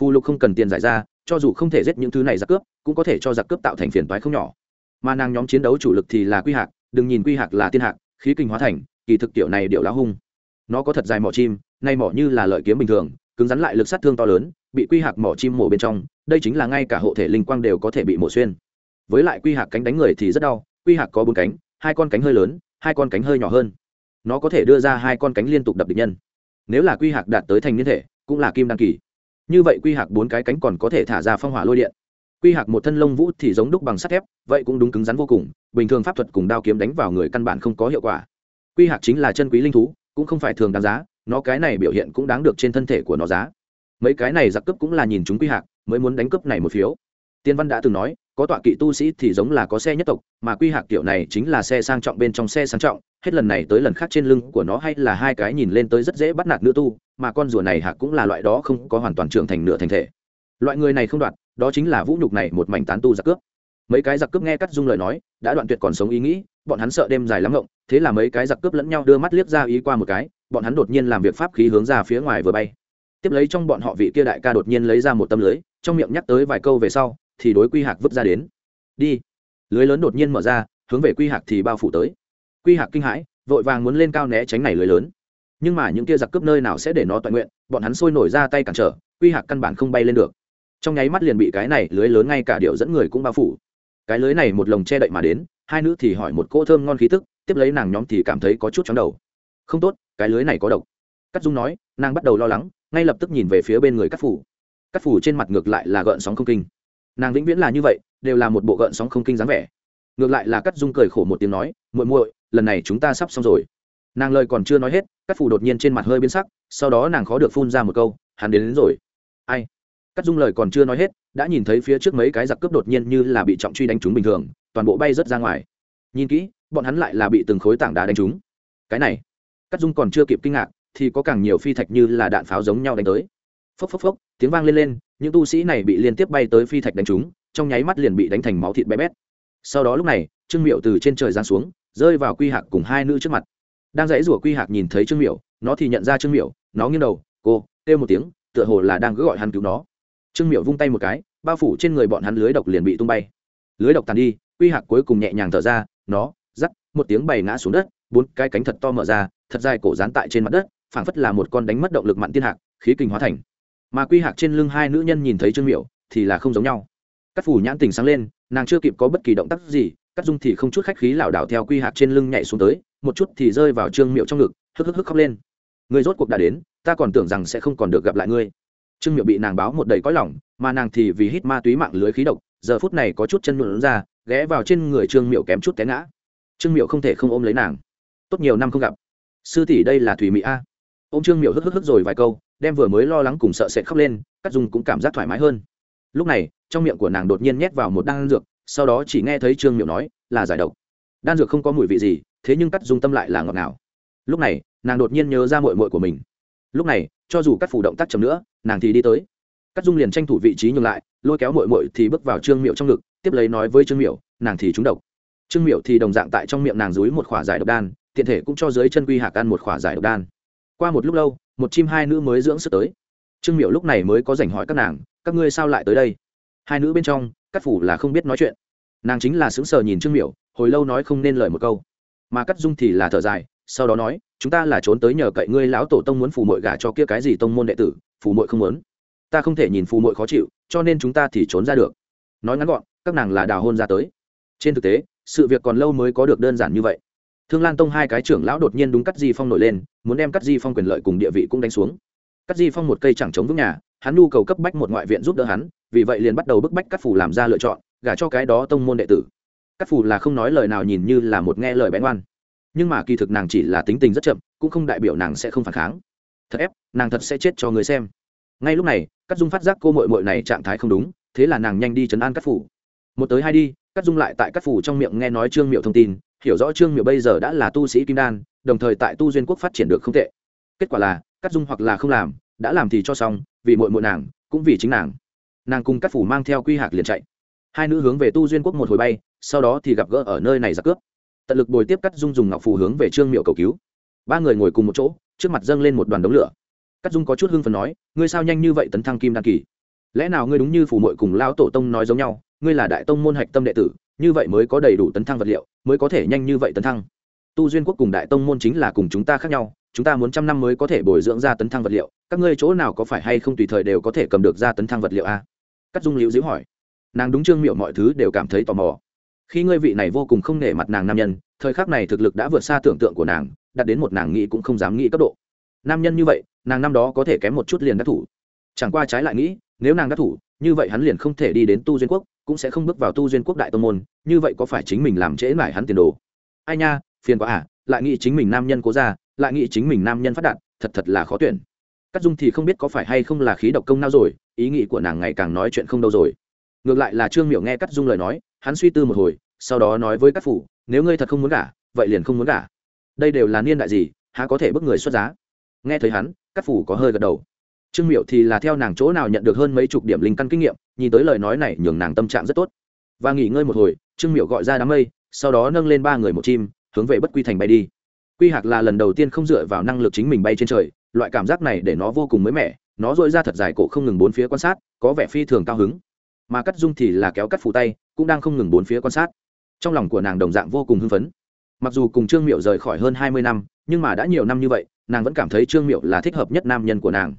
S1: Phụ lục không cần tiền giải ra, cho dù không thể giết những thứ này giặc cướp, cũng có thể cho giặc cướp tạo thành phiền toái không nhỏ. Mà nàng nhóm chiến đấu chủ lực thì là quy hạc đừng nhìn quy hạc là tiên hạc, khí kinh hóa thành, kỳ thực tiểu này điệu lá hung. Nó có thật dài mỏ chim, nay mỏ như là lợi kiếm bình thường, cứng rắn lại lực sát thương to lớn, bị quy hạc mỏ chim mổ bên trong, đây chính là ngay cả hộ thể linh quang đều có thể bị mổ xuyên. Với lại quy hạc cánh đánh người thì rất đau, quy hạc có bốn cánh, hai con cánh hơi lớn, hai con cánh hơi nhỏ hơn. Nó có thể đưa ra hai con cánh liên tục đập địch nhân. Nếu là quy hạc đạt tới thành niên thể, cũng là kim đăng kỳ. Như vậy quy hạc bốn cái cánh còn có thể thả ra phong hỏa lôi điện quy hạc một thân lông vũ thì giống đúc bằng sắt thép, vậy cũng đúng cứng rắn vô cùng, bình thường pháp thuật cùng đao kiếm đánh vào người căn bản không có hiệu quả. Quy hạc chính là chân quý linh thú, cũng không phải thường đáng giá, nó cái này biểu hiện cũng đáng được trên thân thể của nó giá. Mấy cái này giặc cướp cũng là nhìn chúng quy hạc, mới muốn đánh cướp này một phiếu. Tiên văn đã từng nói, có tọa kỵ tu sĩ thì giống là có xe nhất tộc, mà quy hạc kiểu này chính là xe sang trọng bên trong xe sang trọng, hết lần này tới lần khác trên lưng của nó hay là hai cái nhìn lên tới rất dễ bắt nạt nữ tu, mà con rùa này hạc cũng là loại đó không có hoàn toàn trưởng thành nửa thành thể. Loại người này không đoạt đó chính là vũ nhục này một mảnh tán tu giặc cướp. Mấy cái giặc cướp nghe cắt dung lời nói, đã đoạn tuyệt còn sống ý nghĩ, bọn hắn sợ đêm dài lắm ngộng, thế là mấy cái giặc cướp lẫn nhau đưa mắt liếc ra ý qua một cái, bọn hắn đột nhiên làm việc pháp khí hướng ra phía ngoài vừa bay. Tiếp lấy trong bọn họ vị kia đại ca đột nhiên lấy ra một tấm lưới, trong miệng nhắc tới vài câu về sau, thì đối quy hạc vứt ra đến. Đi. Lưới lớn đột nhiên mở ra, hướng về quy hạc thì bao phủ tới. Quy hạc kinh hãi, vội vàng muốn lên cao né tránh này lưới lớn. Nhưng mà những kia giặc cướp nơi nào sẽ để nó toàn nguyện, bọn hắn sôi nổi ra tay cản trở, quy hạc căn bản không bay lên được trong nháy mắt liền bị cái này lưới lớn ngay cả điệu dẫn người cũng bao phủ. Cái lưới này một lồng che đậy mà đến hai nữ thì hỏi một cỗ thơm ngon khí tức tiếp lấy nàng nhóm thì cảm thấy có chút chóng đầu. Không tốt cái lưới này có độc. Cắt dung nói nàng bắt đầu lo lắng ngay lập tức nhìn về phía bên người cắt phủ. Cắt phủ trên mặt ngược lại là gợn sóng không kinh. Nàng vĩnh viễn là như vậy đều là một bộ gợn sóng không kinh dáng vẻ. Ngược lại là cắt dung cười khổ một tiếng nói muội muội lần này chúng ta sắp xong rồi. Nàng lời còn chưa nói hết cắt phủ đột nhiên trên mặt hơi biến sắc sau đó nàng khó được phun ra một câu hắn đến, đến rồi. Ai? Cắt dung lời còn chưa nói hết, đã nhìn thấy phía trước mấy cái giặc cướp đột nhiên như là bị trọng truy đánh trúng bình thường, toàn bộ bay rớt ra ngoài. Nhìn kỹ, bọn hắn lại là bị từng khối tảng đá đánh trúng. Cái này cắt dung còn chưa kịp kinh ngạc, thì có càng nhiều phi thạch như là đạn pháo giống nhau đánh tới. Phốc phốc phốc, tiếng vang lên lên, những tu sĩ này bị liên tiếp bay tới phi thạch đánh trúng, trong nháy mắt liền bị đánh thành máu thịt bé bét. Sau đó lúc này, trương miệu từ trên trời giáng xuống, rơi vào quy hạc cùng hai nữ trước mặt. Đang dãy rủa quy hạc nhìn thấy trương miệu nó thì nhận ra trương miệu nó nghiêng đầu, cô, kêu một tiếng, tựa hồ là đang cứ gọi hắn cứu nó trương miệu vung tay một cái bao phủ trên người bọn hắn lưới độc liền bị tung bay. Lưới độc tàn đi quy hạc cuối cùng nhẹ nhàng thở ra nó rắc, một tiếng bày ngã xuống đất bốn cái cánh thật to mở ra thật dài cổ dán tại trên mặt đất phảng phất là một con đánh mất động lực mặn tiên hạc khí kình hóa thành. Mà quy hạc trên lưng hai nữ nhân nhìn thấy trương miệu thì là không giống nhau. Các phủ nhãn tình sáng lên nàng chưa kịp có bất kỳ động tác gì cắt dung thì không chút khách khí lảo đảo theo quy hạc trên lưng nhảy xuống tới một chút thì rơi vào trương miệu trong ngực hức hức hức khóc lên. Người rốt cuộc đã đến ta còn tưởng rằng sẽ không còn được gặp lại ngươi trương miệu bị nàng báo một đầy cõi lỏng mà nàng thì vì hít ma túy mạng lưới khí độc, giờ phút này có chút chân nhuộn ra, ghé vào trên người trương miệu kém chút té ngã. Trương miệu không thể không ôm lấy nàng. Tốt nhiều năm không gặp. Sư tỷ đây là thùy mỹ a. Ô m trương miệu hức hức hức rồi vài câu, đem vừa mới lo lắng cùng sợ sệt khóc lên cắt dung cũng cảm giác thoải mái hơn. Lúc này, trong miệng của nàng đột nhiên nhét vào một đan dược, sau đó chỉ nghe thấy trương miệu nói, là giải độc. Đan dược không có mùi vị gì, thế nhưng cắt dung tâm lại là ngọt ngào. Lúc này, nàng đột nhiên nhớ ra mội mội của mình. Lúc này cho dù các phủ động tác chậm nữa, nàng thì đi tới. Cắt dung liền tranh thủ vị trí nhường lại, lôi kéo mội mội thì bước vào trương miệu trong ngực, tiếp lấy nói với trương miệu nàng thì trúng độc. Trương miệu thì đồng dạng tại trong miệng nàng dúi một khỏa giải độc đan, tiện thể cũng cho dưới chân quy hạc ăn một khỏa giải độc đan. Qua một lúc lâu, một chim hai nữ mới dưỡng sức tới. Trương miệu lúc này mới có rảnh hỏi các nàng, các ngươi sao lại tới đây? Hai nữ bên trong cắt phủ là không biết nói chuyện. Nàng chính là sững sờ nhìn trương miệu hồi lâu nói không nên lời một câu. Mà cắt dung thì là thở dài, sau đó nói chúng ta là trốn tới nhờ cậy ngươi lão tổ tông muốn phù mội gả cho kia cái gì tông môn đệ tử, phù mội không muốn. Ta không thể nhìn phù mội khó chịu, cho nên chúng ta thì trốn ra được. Nói ngắn gọn, các nàng là đào hôn ra tới. Trên thực tế, sự việc còn lâu mới có được đơn giản như vậy. Thương lan tông hai cái trưởng lão đột nhiên đúng cắt di phong nổi lên, muốn đem cắt di phong quyền lợi cùng địa vị cũng đánh xuống. Cắt di phong một cây chẳng chống vững nhà, hắn nhu cầu cấp bách một ngoại viện giúp đỡ hắn, vì vậy liền bắt đầu bức bách cắt phủ làm ra lựa chọn, gả cho cái đó tông môn đệ tử. Cắt phủ là không nói lời nào nhìn như là một nghe lời bén ngoan nhưng mà kỳ thực nàng chỉ là tính tình rất chậm, cũng không đại biểu nàng sẽ không phản kháng. Thật ép, nàng thật sẽ chết cho người xem. Ngay lúc này cắt dung phát giác cô mội mội này trạng thái không đúng, thế là nàng nhanh đi chấn an cắt phủ. Một tới hai đi cắt dung lại tại cắt phủ trong miệng nghe nói trương miệu thông tin, hiểu rõ trương miệu bây giờ đã là tu sĩ kim đan, đồng thời tại tu duyên quốc phát triển được không tệ. Kết quả là cắt dung hoặc là không làm, đã làm thì cho xong, vì mội mội nàng, cũng vì chính nàng. Nàng cùng cắt phủ mang theo quy hạc liền chạy. Hai nữ hướng về tu duyên quốc một hồi bay, sau đó thì gặp gỡ ở nơi này giặc cướp tận lực bồi tiếp cắt dung dùng ngọc phù hướng về trương miệu cầu cứu. Ba người ngồi cùng một chỗ, trước mặt dâng lên một đoàn đống lửa. Cắt dung có chút hưng phần nói, ngươi sao nhanh như vậy tấn thăng kim đan kỳ? Lẽ nào ngươi đúng như phủ mội cùng lão tổ tông nói giống nhau, ngươi là đại tông môn hạch tâm đệ tử, như vậy mới có đầy đủ tấn thăng vật liệu, mới có thể nhanh như vậy tấn thăng? Tu duyên quốc cùng đại tông môn chính là cùng chúng ta khác nhau, chúng ta muốn trăm năm mới có thể bồi dưỡng ra tấn thăng vật liệu, các ngươi chỗ nào có phải hay không tùy thời đều có thể cầm được ra tấn thăng vật liệu a? Cắt dung liễu dĩu hỏi. Nàng đúng trương miệu mọi thứ đều cảm thấy tò mò khi ngươi vị này vô cùng không nể mặt nàng nam nhân, thời khắc này thực lực đã vượt xa tưởng tượng của nàng, đạt đến một nàng nghĩ cũng không dám nghĩ cấp độ. Nam nhân như vậy, nàng năm đó có thể kém một chút liền đắc thủ. Chẳng qua trái lại nghĩ, nếu nàng đắc thủ, như vậy hắn liền không thể đi đến tu duyên quốc, cũng sẽ không bước vào tu duyên quốc đại tông môn, như vậy có phải chính mình làm trễ mải hắn tiền đồ? Ai nha, phiền quá à lại nghĩ chính mình nam nhân cố ra, lại nghĩ chính mình nam nhân phát đạt, thật thật là khó tuyển. Cắt dung thì không biết có phải hay không là khí độc công nào rồi, ý nghĩ của nàng ngày càng nói chuyện không đâu rồi. Ngược lại là trương Miểu nghe cắt dung lời nói hắn suy tư một hồi, sau đó nói với các phủ, nếu ngươi thật không muốn gả, vậy liền không muốn gả. Đây đều là niên đại gì, há có thể bức người xuất giá? Nghe thấy hắn, các phủ có hơi gật đầu. Trương miệu thì là theo nàng chỗ nào nhận được hơn mấy chục điểm linh căn kinh nghiệm, nhìn tới lời nói này, nhường nàng tâm trạng rất tốt. Và nghỉ ngơi một hồi, trương miệu gọi ra đám mây, sau đó nâng lên ba người một chim, hướng về bất quy thành bay đi. Quy hạc là lần đầu tiên không dựa vào năng lực chính mình bay trên trời, loại cảm giác này để nó vô cùng mới mẻ, nó dội ra thật dài cổ không ngừng bốn phía quan sát, có vẻ phi thường cao hứng. Mà cắt dung thì là kéo cắt phủ tay cũng đang không ngừng bốn phía quan sát. Trong lòng của nàng đồng dạng vô cùng hưng phấn. Mặc dù cùng trương miệu rời khỏi hơn hai mươi năm, nhưng mà đã nhiều năm như vậy, nàng vẫn cảm thấy trương miệu là thích hợp nhất nam nhân của nàng.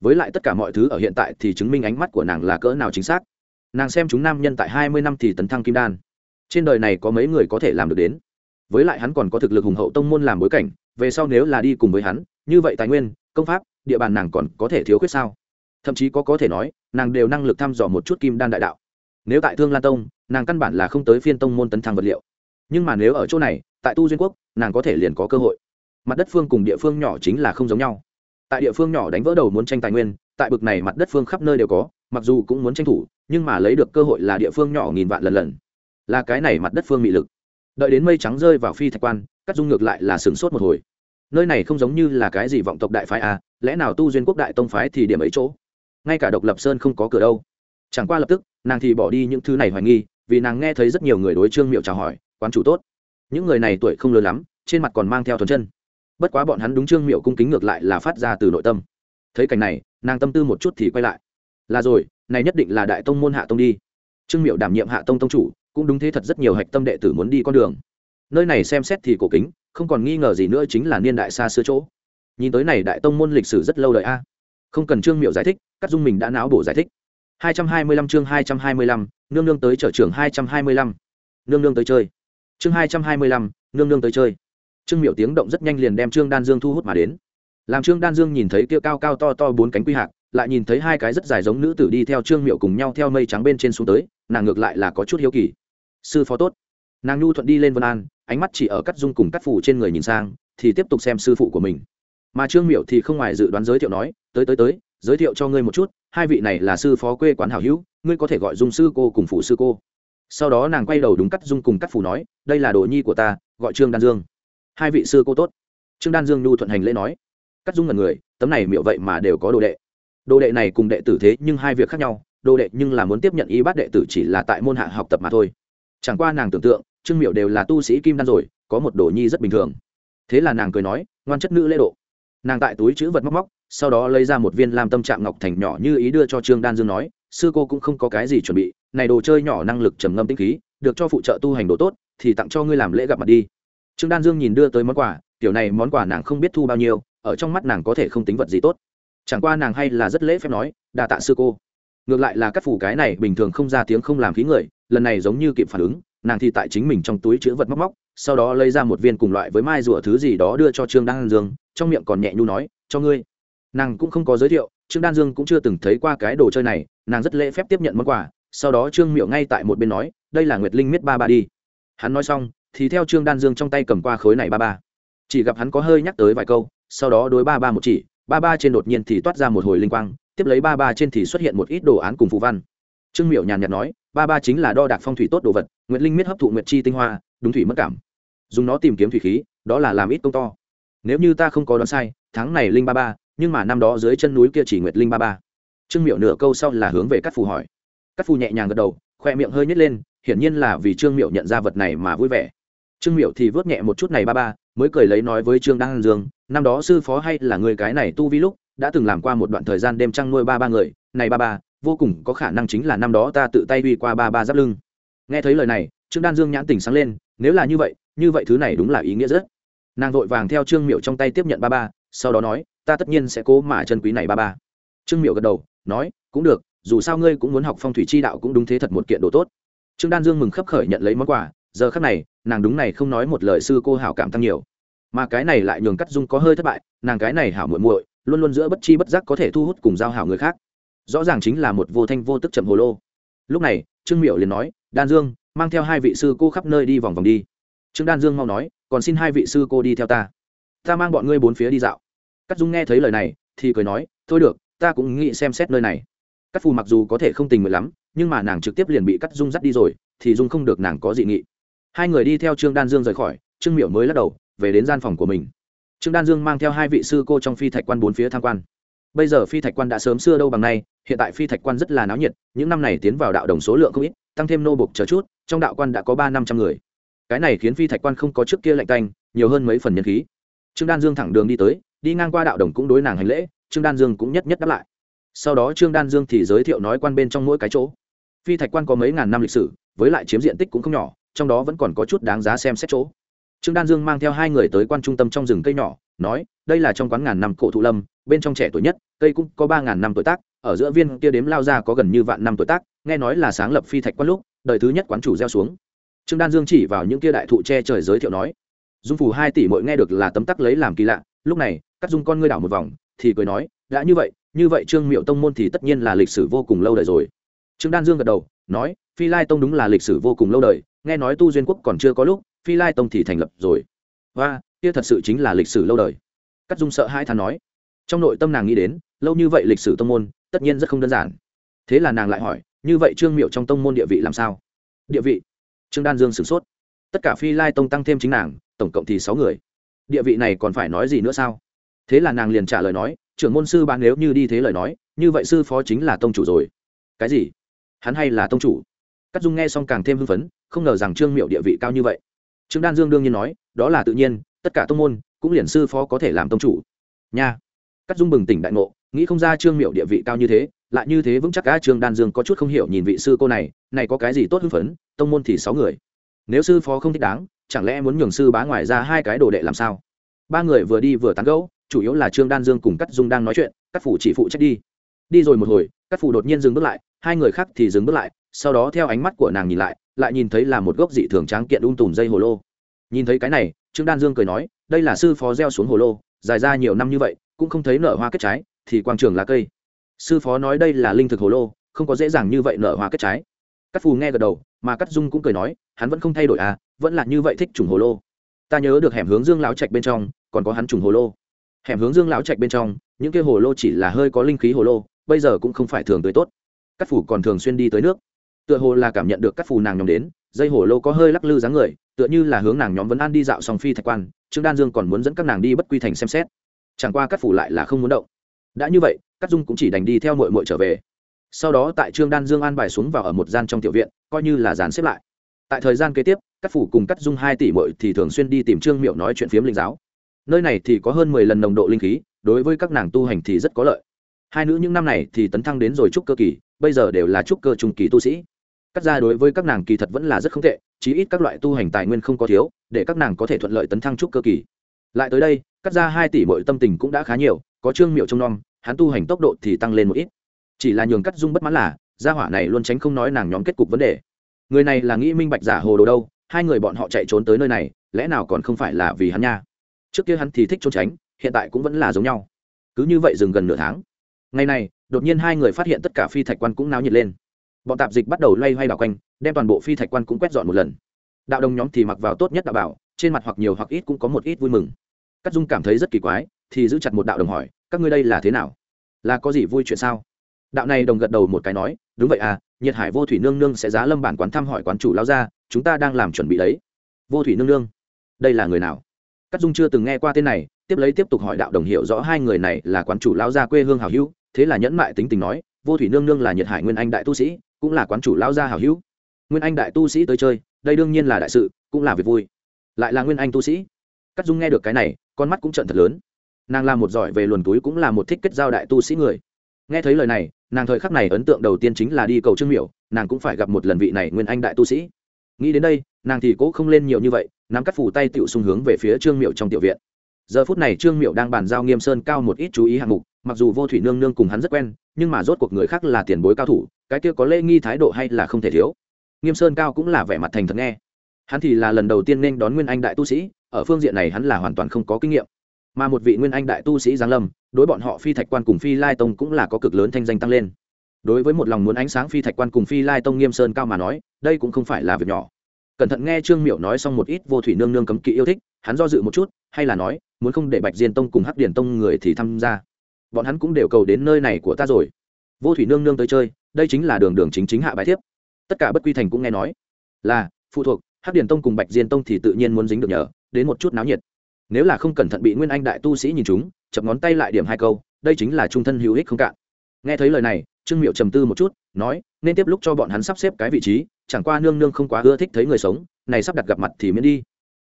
S1: Với lại tất cả mọi thứ ở hiện tại thì chứng minh ánh mắt của nàng là cỡ nào chính xác. Nàng xem chúng nam nhân tại hai mươi năm thì tấn thăng kim đan. Trên đời này có mấy người có thể làm được đến. Với lại hắn còn có thực lực hùng hậu tông môn làm bối cảnh, về sau nếu là đi cùng với hắn, như vậy tài nguyên, công pháp, địa bàn nàng còn có thể thiếu khuyết sao? Thậm chí có có thể nói, nàng đều năng lực thăm dò một chút kim đan đại đạo nếu tại thương lan tông, nàng căn bản là không tới phiên tông môn tấn thăng vật liệu. Nhưng mà nếu ở chỗ này, tại tu duyên quốc, nàng có thể liền có cơ hội. Mặt đất phương cùng địa phương nhỏ chính là không giống nhau. Tại địa phương nhỏ đánh vỡ đầu muốn tranh tài nguyên, tại bực này mặt đất phương khắp nơi đều có, mặc dù cũng muốn tranh thủ, nhưng mà lấy được cơ hội là địa phương nhỏ nghìn vạn lần lần. Là cái này mặt đất phương mị lực. Đợi đến mây trắng rơi vào phi thạch quan, cắt dung ngược lại là sửng sốt một hồi. Nơi này không giống như là cái gì vọng tộc đại phái à lẽ nào tu duyên quốc đại tông phái thì điểm ấy chỗ? Ngay cả độc lập sơn không có cửa đâu. Chẳng qua lập tức nàng thì bỏ đi những thứ này hoài nghi, vì nàng nghe thấy rất nhiều người đối trương miệu chào hỏi, quán chủ tốt. Những người này tuổi không lớn lắm, trên mặt còn mang theo thuần chân. Bất quá bọn hắn đúng trương miệu cung kính ngược lại là phát ra từ nội tâm. Thấy cảnh này, nàng tâm tư một chút thì quay lại. Là rồi, này nhất định là đại tông môn hạ tông đi. Trương miệu đảm nhiệm hạ tông tông chủ, cũng đúng thế thật rất nhiều hạch tâm đệ tử muốn đi con đường. Nơi này xem xét thì cổ kính, không còn nghi ngờ gì nữa chính là niên đại xa xưa chỗ. Nhìn tới này đại tông môn lịch sử rất lâu đời a. Không cần trương miệu giải thích, cắt dung mình đã não bổ giải thích. 225 chương 225, nương nương tới trở trưởng 225. Nương nương tới chơi. Chương 225, nương nương tới chơi. Trương Miểu tiếng động rất nhanh liền đem Trương Đan Dương thu hút mà đến. Làm Trương Đan Dương nhìn thấy kia cao cao to to bốn cánh quy hạc, lại nhìn thấy hai cái rất dài giống nữ tử đi theo Trương Miểu cùng nhau theo mây trắng bên trên xuống tới, nàng ngược lại là có chút hiếu kỳ. Sư phó tốt. Nàng nhu thuận đi lên Vân An, ánh mắt chỉ ở cắt dung cùng cắt phủ trên người nhìn sang, thì tiếp tục xem sư phụ của mình. Mà Trương Miểu thì không ngoài dự đoán giới thiệu nói, tới tới tới, giới thiệu cho ngươi một chút, hai vị này là sư phó quê quán hảo hữu, ngươi có thể gọi dung sư cô cùng phụ sư cô. Sau đó nàng quay đầu đúng cắt dung cùng cắt phủ nói, đây là đồ nhi của ta, gọi trương đan dương. Hai vị sư cô tốt. Trương đan dương nhu thuận hành lễ nói. Cắt dung là người, tấm này miệu vậy mà đều có đồ đệ. Đồ đệ này cùng đệ tử thế nhưng hai việc khác nhau, đồ đệ nhưng là muốn tiếp nhận y bát đệ tử chỉ là tại môn hạ học tập mà thôi. Chẳng qua nàng tưởng tượng, trương miệu đều là tu sĩ kim đan rồi, có một đồ nhi rất bình thường. Thế là nàng cười nói, ngoan chất nữ lễ độ. Nàng tại túi chữ vật móc móc sau đó lấy ra một viên lam tâm trạng ngọc thành nhỏ như ý đưa cho trương đan dương nói, sư cô cũng không có cái gì chuẩn bị, này đồ chơi nhỏ năng lực trầm ngâm tinh khí, được cho phụ trợ tu hành đồ tốt, thì tặng cho ngươi làm lễ gặp mặt đi. Trương đan dương nhìn đưa tới món quà, tiểu này món quà nàng không biết thu bao nhiêu, ở trong mắt nàng có thể không tính vật gì tốt. Chẳng qua nàng hay là rất lễ phép nói, đa tạ sư cô. Ngược lại là các phủ cái này bình thường không ra tiếng không làm khí người, lần này giống như kịp phản ứng, nàng thì tại chính mình trong túi chữ vật móc móc, sau đó lấy ra một viên cùng loại với mai rùa thứ gì đó đưa cho trương đan dương, trong miệng còn nhẹ nhu nói, cho ngươi nàng cũng không có giới thiệu, trương đan dương cũng chưa từng thấy qua cái đồ chơi này, nàng rất lễ phép tiếp nhận món quà, sau đó trương miệu ngay tại một bên nói, đây là nguyệt linh miết ba ba đi. Hắn nói xong, thì theo trương đan dương trong tay cầm qua khối này ba ba. Chỉ gặp hắn có hơi nhắc tới vài câu, sau đó đối ba ba một chỉ, ba ba trên đột nhiên thì toát ra một hồi linh quang, tiếp lấy ba ba trên thì xuất hiện một ít đồ án cùng phù văn. Trương miệu nhàn nhạt nói, ba ba chính là đo đạc phong thủy tốt đồ vật, nguyệt linh miết hấp thụ nguyệt chi tinh hoa, đúng thủy mất cảm. Dùng nó tìm kiếm thủy khí, đó là làm ít công to. Nếu như ta không có đoán sai, tháng này linh ba ba nhưng mà năm đó dưới chân núi kia chỉ nguyệt linh ba ba. Trương miệu nửa câu sau là hướng về các phù hỏi. Các phù nhẹ nhàng gật đầu, khoe miệng hơi nhét lên, hiển nhiên là vì trương miệu nhận ra vật này mà vui vẻ. Trương miệu thì vớt nhẹ một chút này ba ba, mới cười lấy nói với trương đăng dương, năm đó sư phó hay là người cái này tu vi lúc, đã từng làm qua một đoạn thời gian đêm trăng nuôi ba ba người, này ba ba, vô cùng có khả năng chính là năm đó ta tự tay uy qua ba ba giáp lưng. Nghe thấy lời này, trương đan dương nhãn tỉnh sáng lên, nếu là như vậy như vậy thứ này đúng là ý nghĩa rất. Nàng vội vàng theo trương miệu trong tay tiếp nhận ba ba sau đó nói, ta tất nhiên sẽ cố mà chân quý này ba ba. Trương miệu gật đầu, nói, cũng được, dù sao ngươi cũng muốn học phong thủy chi đạo cũng đúng thế thật một kiện đồ tốt. Trương đan dương mừng khấp khởi nhận lấy món quà, giờ khắc này, nàng đúng này không nói một lời sư cô hảo cảm tăng nhiều. Mà cái này lại nhường cắt dung có hơi thất bại, nàng cái này hảo muội muội, luôn luôn giữa bất chi bất giác có thể thu hút cùng giao hảo người khác. Rõ ràng chính là một vô thanh vô tức chậm hồ lô. Lúc này, trương miệu liền nói, đan dương, mang theo hai vị sư cô khắp nơi đi vòng vòng đi. Trương đan dương mau nói, còn xin hai vị sư cô đi theo ta ta mang bọn ngươi bốn phía đi dạo. Cắt dung nghe thấy lời này, thì cười nói, thôi được, ta cũng nghĩ xem xét nơi này. Cắt phù mặc dù có thể không tình nguyện lắm, nhưng mà nàng trực tiếp liền bị cắt dung dắt đi rồi, thì dung không được nàng có dị nghị. Hai người đi theo trương đan dương rời khỏi, trương miểu mới lắc đầu, về đến gian phòng của mình. Trương đan dương mang theo hai vị sư cô trong phi thạch quan bốn phía tham quan. Bây giờ phi thạch quan đã sớm xưa đâu bằng nay, hiện tại phi thạch quan rất là náo nhiệt, những năm này tiến vào đạo đồng số lượng không ít, tăng thêm nô bục chờ chút, trong đạo quan đã có ba năm trăm người. Cái này khiến phi thạch quan không có trước kia lạnh tanh, nhiều hơn mấy phần nhân khí trương đan dương thẳng đường đi tới, đi ngang qua đạo đồng cũng đối nàng hành lễ, trương đan dương cũng nhất nhất đáp lại. Sau đó trương đan dương thì giới thiệu nói quan bên trong mỗi cái chỗ. Phi thạch quan có mấy ngàn năm lịch sử, với lại chiếm diện tích cũng không nhỏ, trong đó vẫn còn có chút đáng giá xem xét chỗ. Trương đan dương mang theo hai người tới quan trung tâm trong rừng cây nhỏ, nói, đây là trong quán ngàn năm cổ thụ lâm, bên trong trẻ tuổi nhất, cây cũng có ba ngàn năm tuổi tác, ở giữa viên kia đếm lao ra có gần như vạn năm tuổi tác, nghe nói là sáng lập phi thạch quan lúc, đời thứ nhất quán chủ gieo xuống. Trương đan dương chỉ vào những kia đại thụ che trời giới thiệu nói dung phủ hai tỷ mội nghe được là tấm tắc lấy làm kỳ lạ, lúc này, cắt dung con ngươi đảo một vòng, thì cười nói, đã như vậy như vậy trương miệu tông môn thì tất nhiên là lịch sử vô cùng lâu đời rồi. Trương đan dương gật đầu, nói, phi lai tông đúng là lịch sử vô cùng lâu đời, nghe nói tu duyên quốc còn chưa có lúc, phi lai tông thì thành lập rồi. Và, kia thật sự chính là lịch sử lâu đời. Cắt dung sợ hai thà nói, trong nội tâm nàng nghĩ đến, lâu như vậy lịch sử tông môn, tất nhiên rất không đơn giản. Thế là nàng lại hỏi, như vậy trương miệu trong tông môn địa vị làm sao? Địa vị? Trương đan dương sửng sốt tất cả phi lai tông tăng thêm chính nàng, tổng cộng thì sáu người. Địa vị này còn phải nói gì nữa sao? Thế là nàng liền trả lời nói, trưởng môn sư bạn nếu như đi thế lời nói, như vậy sư phó chính là tông chủ rồi. Cái gì? Hắn hay là tông chủ? Cắt dung nghe xong càng thêm hưng phấn, không ngờ rằng trương miệu địa vị cao như vậy. Trương đan dương đương nhiên nói, đó là tự nhiên, tất cả tông môn cũng liền sư phó có thể làm tông chủ. Nha. Cắt dung bừng tỉnh đại ngộ, nghĩ không ra trương miệu địa vị cao như thế, lại như thế vững chắc cả trương đan dương có chút không hiểu nhìn vị sư cô này này có cái gì tốt hưng phấn, tông môn thì sáu người nếu sư phó không thích đáng, chẳng lẽ muốn nhường sư bá ngoài ra hai cái đồ đệ làm sao? Ba người vừa đi vừa tán gẫu, chủ yếu là trương đan dương cùng cắt dung đang nói chuyện cắt phủ chỉ phụ trách đi. Đi rồi một hồi cắt phủ đột nhiên dừng bước lại, hai người khác thì dừng bước lại, sau đó theo ánh mắt của nàng nhìn lại lại nhìn thấy là một gốc dị thường tráng kiện ung tùm dây hồ lô. Nhìn thấy cái này, trương đan dương cười nói, đây là sư phó gieo xuống hồ lô, dài ra nhiều năm như vậy, cũng không thấy nở hoa kết trái, thì quang trường là cây. Sư phó nói đây là linh thực hồ lô, không có dễ dàng như vậy nở hoa kết trái cắt phù nghe gật đầu, mà cắt dung cũng cười nói, hắn vẫn không thay đổi à vẫn là như vậy thích trùng hồ lô. Ta nhớ được hẻm hướng dương lão trạch bên trong, còn có hắn trùng hồ lô. Hẻm hướng dương lão trạch bên trong, những cái hồ lô chỉ là hơi có linh khí hồ lô, bây giờ cũng không phải thường tới tốt. Cắt phù còn thường xuyên đi tới nước. Tựa hồ là cảm nhận được cắt phù nàng nhóm đến, dây hồ lô có hơi lắc lư dáng người, tựa như là hướng nàng nhóm vấn an đi dạo song phi thạch quan, trương đan dương còn muốn dẫn các nàng đi bất quy thành xem xét. Chẳng qua cắt phù lại là không muốn động. Đã như vậy cắt dung cũng chỉ đành đi theo mội mội trở về sau đó tại trương đan dương an bài xuống vào ở một gian trong tiểu viện, coi như là dàn xếp lại. Tại thời gian kế tiếp, các phủ cùng cắt dung hai tỷ mội thì thường xuyên đi tìm trương miệu nói chuyện phiếm linh giáo. Nơi này thì có hơn mười lần nồng độ linh khí, đối với các nàng tu hành thì rất có lợi. Hai nữ những năm này thì tấn thăng đến rồi trúc cơ kỳ, bây giờ đều là trúc cơ trung kỳ tu sĩ. Cắt ra đối với các nàng kỳ thật vẫn là rất không tệ, chí ít các loại tu hành tài nguyên không có thiếu, để các nàng có thể thuận lợi tấn thăng trúc cơ kỳ. Lại tới đây, cắt ra hai tỷ mọi tâm tình cũng đã khá nhiều, có trương miệu trông nom, hắn tu hành tốc độ thì tăng lên một ít chỉ là nhường cắt dung bất mãn là, gia hỏa này luôn tránh không nói nàng nhóm kết cục vấn đề. Người này là nghĩ minh bạch giả hồ đồ đâu, hai người bọn họ chạy trốn tới nơi này, lẽ nào còn không phải là vì hắn nha? Trước kia hắn thì thích trốn tránh, hiện tại cũng vẫn là giống nhau. Cứ như vậy dừng gần nửa tháng. Ngày này, đột nhiên hai người phát hiện tất cả phi thạch quan cũng náo nhiệt lên. Bọn tạp dịch bắt đầu loay hoay đảo quanh, đem toàn bộ phi thạch quan cũng quét dọn một lần. Đạo đồng nhóm thì mặc vào tốt nhất đạo bảo, trên mặt hoặc nhiều hoặc ít cũng có một ít vui mừng. Cắt dung cảm thấy rất kỳ quái, thì giữ chặt một đạo đồng hỏi, các ngươi đây là thế nào? Là có gì vui chuyện sao? Đạo này đồng gật đầu một cái nói, đúng vậy à nhiệt hải vô thủy nương nương sẽ giá lâm bản quán thăm hỏi quán chủ lao ra chúng ta đang làm chuẩn bị đấy. Vô thủy nương nương? Đây là người nào? Cắt dung chưa từng nghe qua tên này, tiếp lấy tiếp tục hỏi đạo đồng hiểu rõ hai người này là quán chủ lao gia quê hương hảo hữu, thế là nhẫn mại tính tình nói, vô thủy nương nương là nhiệt hải nguyên anh đại tu sĩ, cũng là quán chủ lao gia hảo hữu. Nguyên anh đại tu sĩ tới chơi, đây đương nhiên là đại sự, cũng là việc vui. Lại là nguyên anh tu sĩ. Cắt dung nghe được cái này, con mắt cũng trận thật lớn. Nàng là một giỏi về luồn túi cũng là một thích kết giao đại tu sĩ người. Nghe thấy lời này nàng thời khắc này ấn tượng đầu tiên chính là đi cầu trương miểu, nàng cũng phải gặp một lần vị này nguyên anh đại tu sĩ. Nghĩ đến đây, nàng thì cố không lên nhiều như vậy, nắm cắt phủ tay tựu xung hướng về phía trương miệu trong tiểu viện. Giờ phút này trương miệu đang bàn giao nghiêm sơn cao một ít chú ý hạng mục, mặc dù vô thủy nương nương cùng hắn rất quen, nhưng mà rốt cuộc người khác là tiền bối cao thủ, cái kia có lễ nghi thái độ hay là không thể thiếu. Nghiêm sơn cao cũng là vẻ mặt thành thật nghe. Hắn thì là lần đầu tiên nên đón nguyên anh đại tu sĩ, ở phương diện này hắn là hoàn toàn không có kinh nghiệm. Mà một vị nguyên anh đại tu sĩ giáng lâm đối bọn họ phi thạch quan cùng phi lai tông cũng là có cực lớn thanh danh tăng lên. Đối với một lòng muốn ánh sáng phi thạch quan cùng phi lai tông nghiêm sơn cao mà nói, đây cũng không phải là việc nhỏ. Cẩn thận nghe trương miệu nói xong một ít vô thủy nương nương cấm kỵ yêu thích, hắn do dự một chút, hay là nói, muốn không để bạch diên tông cùng hắc điển tông người thì tham gia. Bọn hắn cũng đều cầu đến nơi này của ta rồi. Vô thủy nương nương tới chơi, đây chính là đường đường chính chính hạ bài thiếp. Tất cả bất quy thành cũng nghe nói. Là, phụ thuộc, hắc điển tông cùng bạch diên tông thì tự nhiên muốn dính được nhờ, đến một chút náo nhiệt. Nếu là không cẩn thận bị nguyên anh đại tu sĩ nhìn chúng chập ngón tay lại điểm hai câu, đây chính là trung thân hữu ích không cạn. Nghe thấy lời này, trương miệu trầm tư một chút, nói, nên tiếp lúc cho bọn hắn sắp xếp cái vị trí, chẳng qua nương nương không quá ưa thích thấy người sống, này sắp đặt gặp mặt thì miễn đi.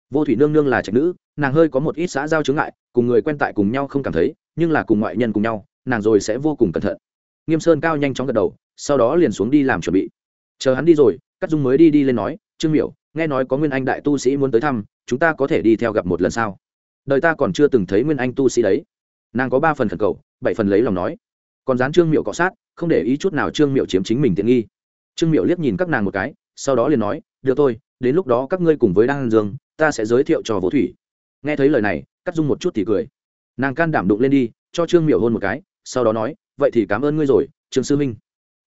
S1: Vô thủy nương nương là trạch nữ, nàng hơi có một ít xã giao chướng ngại, cùng người quen tại cùng nhau không cảm thấy, nhưng là cùng ngoại nhân cùng nhau, nàng rồi sẽ vô cùng cẩn thận. Nghiêm sơn cao nhanh chóng gật đầu, sau đó liền xuống đi làm chuẩn bị. Chờ hắn đi rồi cắt dung mới đi đi lên nói, trương miểu nghe nói có nguyên anh đại tu sĩ muốn tới thăm, chúng ta có thể đi theo gặp một lần sao? Đời ta còn chưa từng thấy nguyên anh tu sĩ đấy nàng có ba phần khẩn cầu, bảy phần lấy lòng nói. Còn dán trương miệu cọ sát, không để ý chút nào trương miệu chiếm chính mình tiện nghi. Trương miệu liếc nhìn các nàng một cái, sau đó liền nói, được thôi, đến lúc đó các ngươi cùng với đan dương, ta sẽ giới thiệu cho vỗ thủy. Nghe thấy lời này, cắt dung một chút thì cười. Nàng can đảm đụng lên đi, cho trương miệu hôn một cái, sau đó nói, vậy thì cảm ơn ngươi rồi, trương sư minh.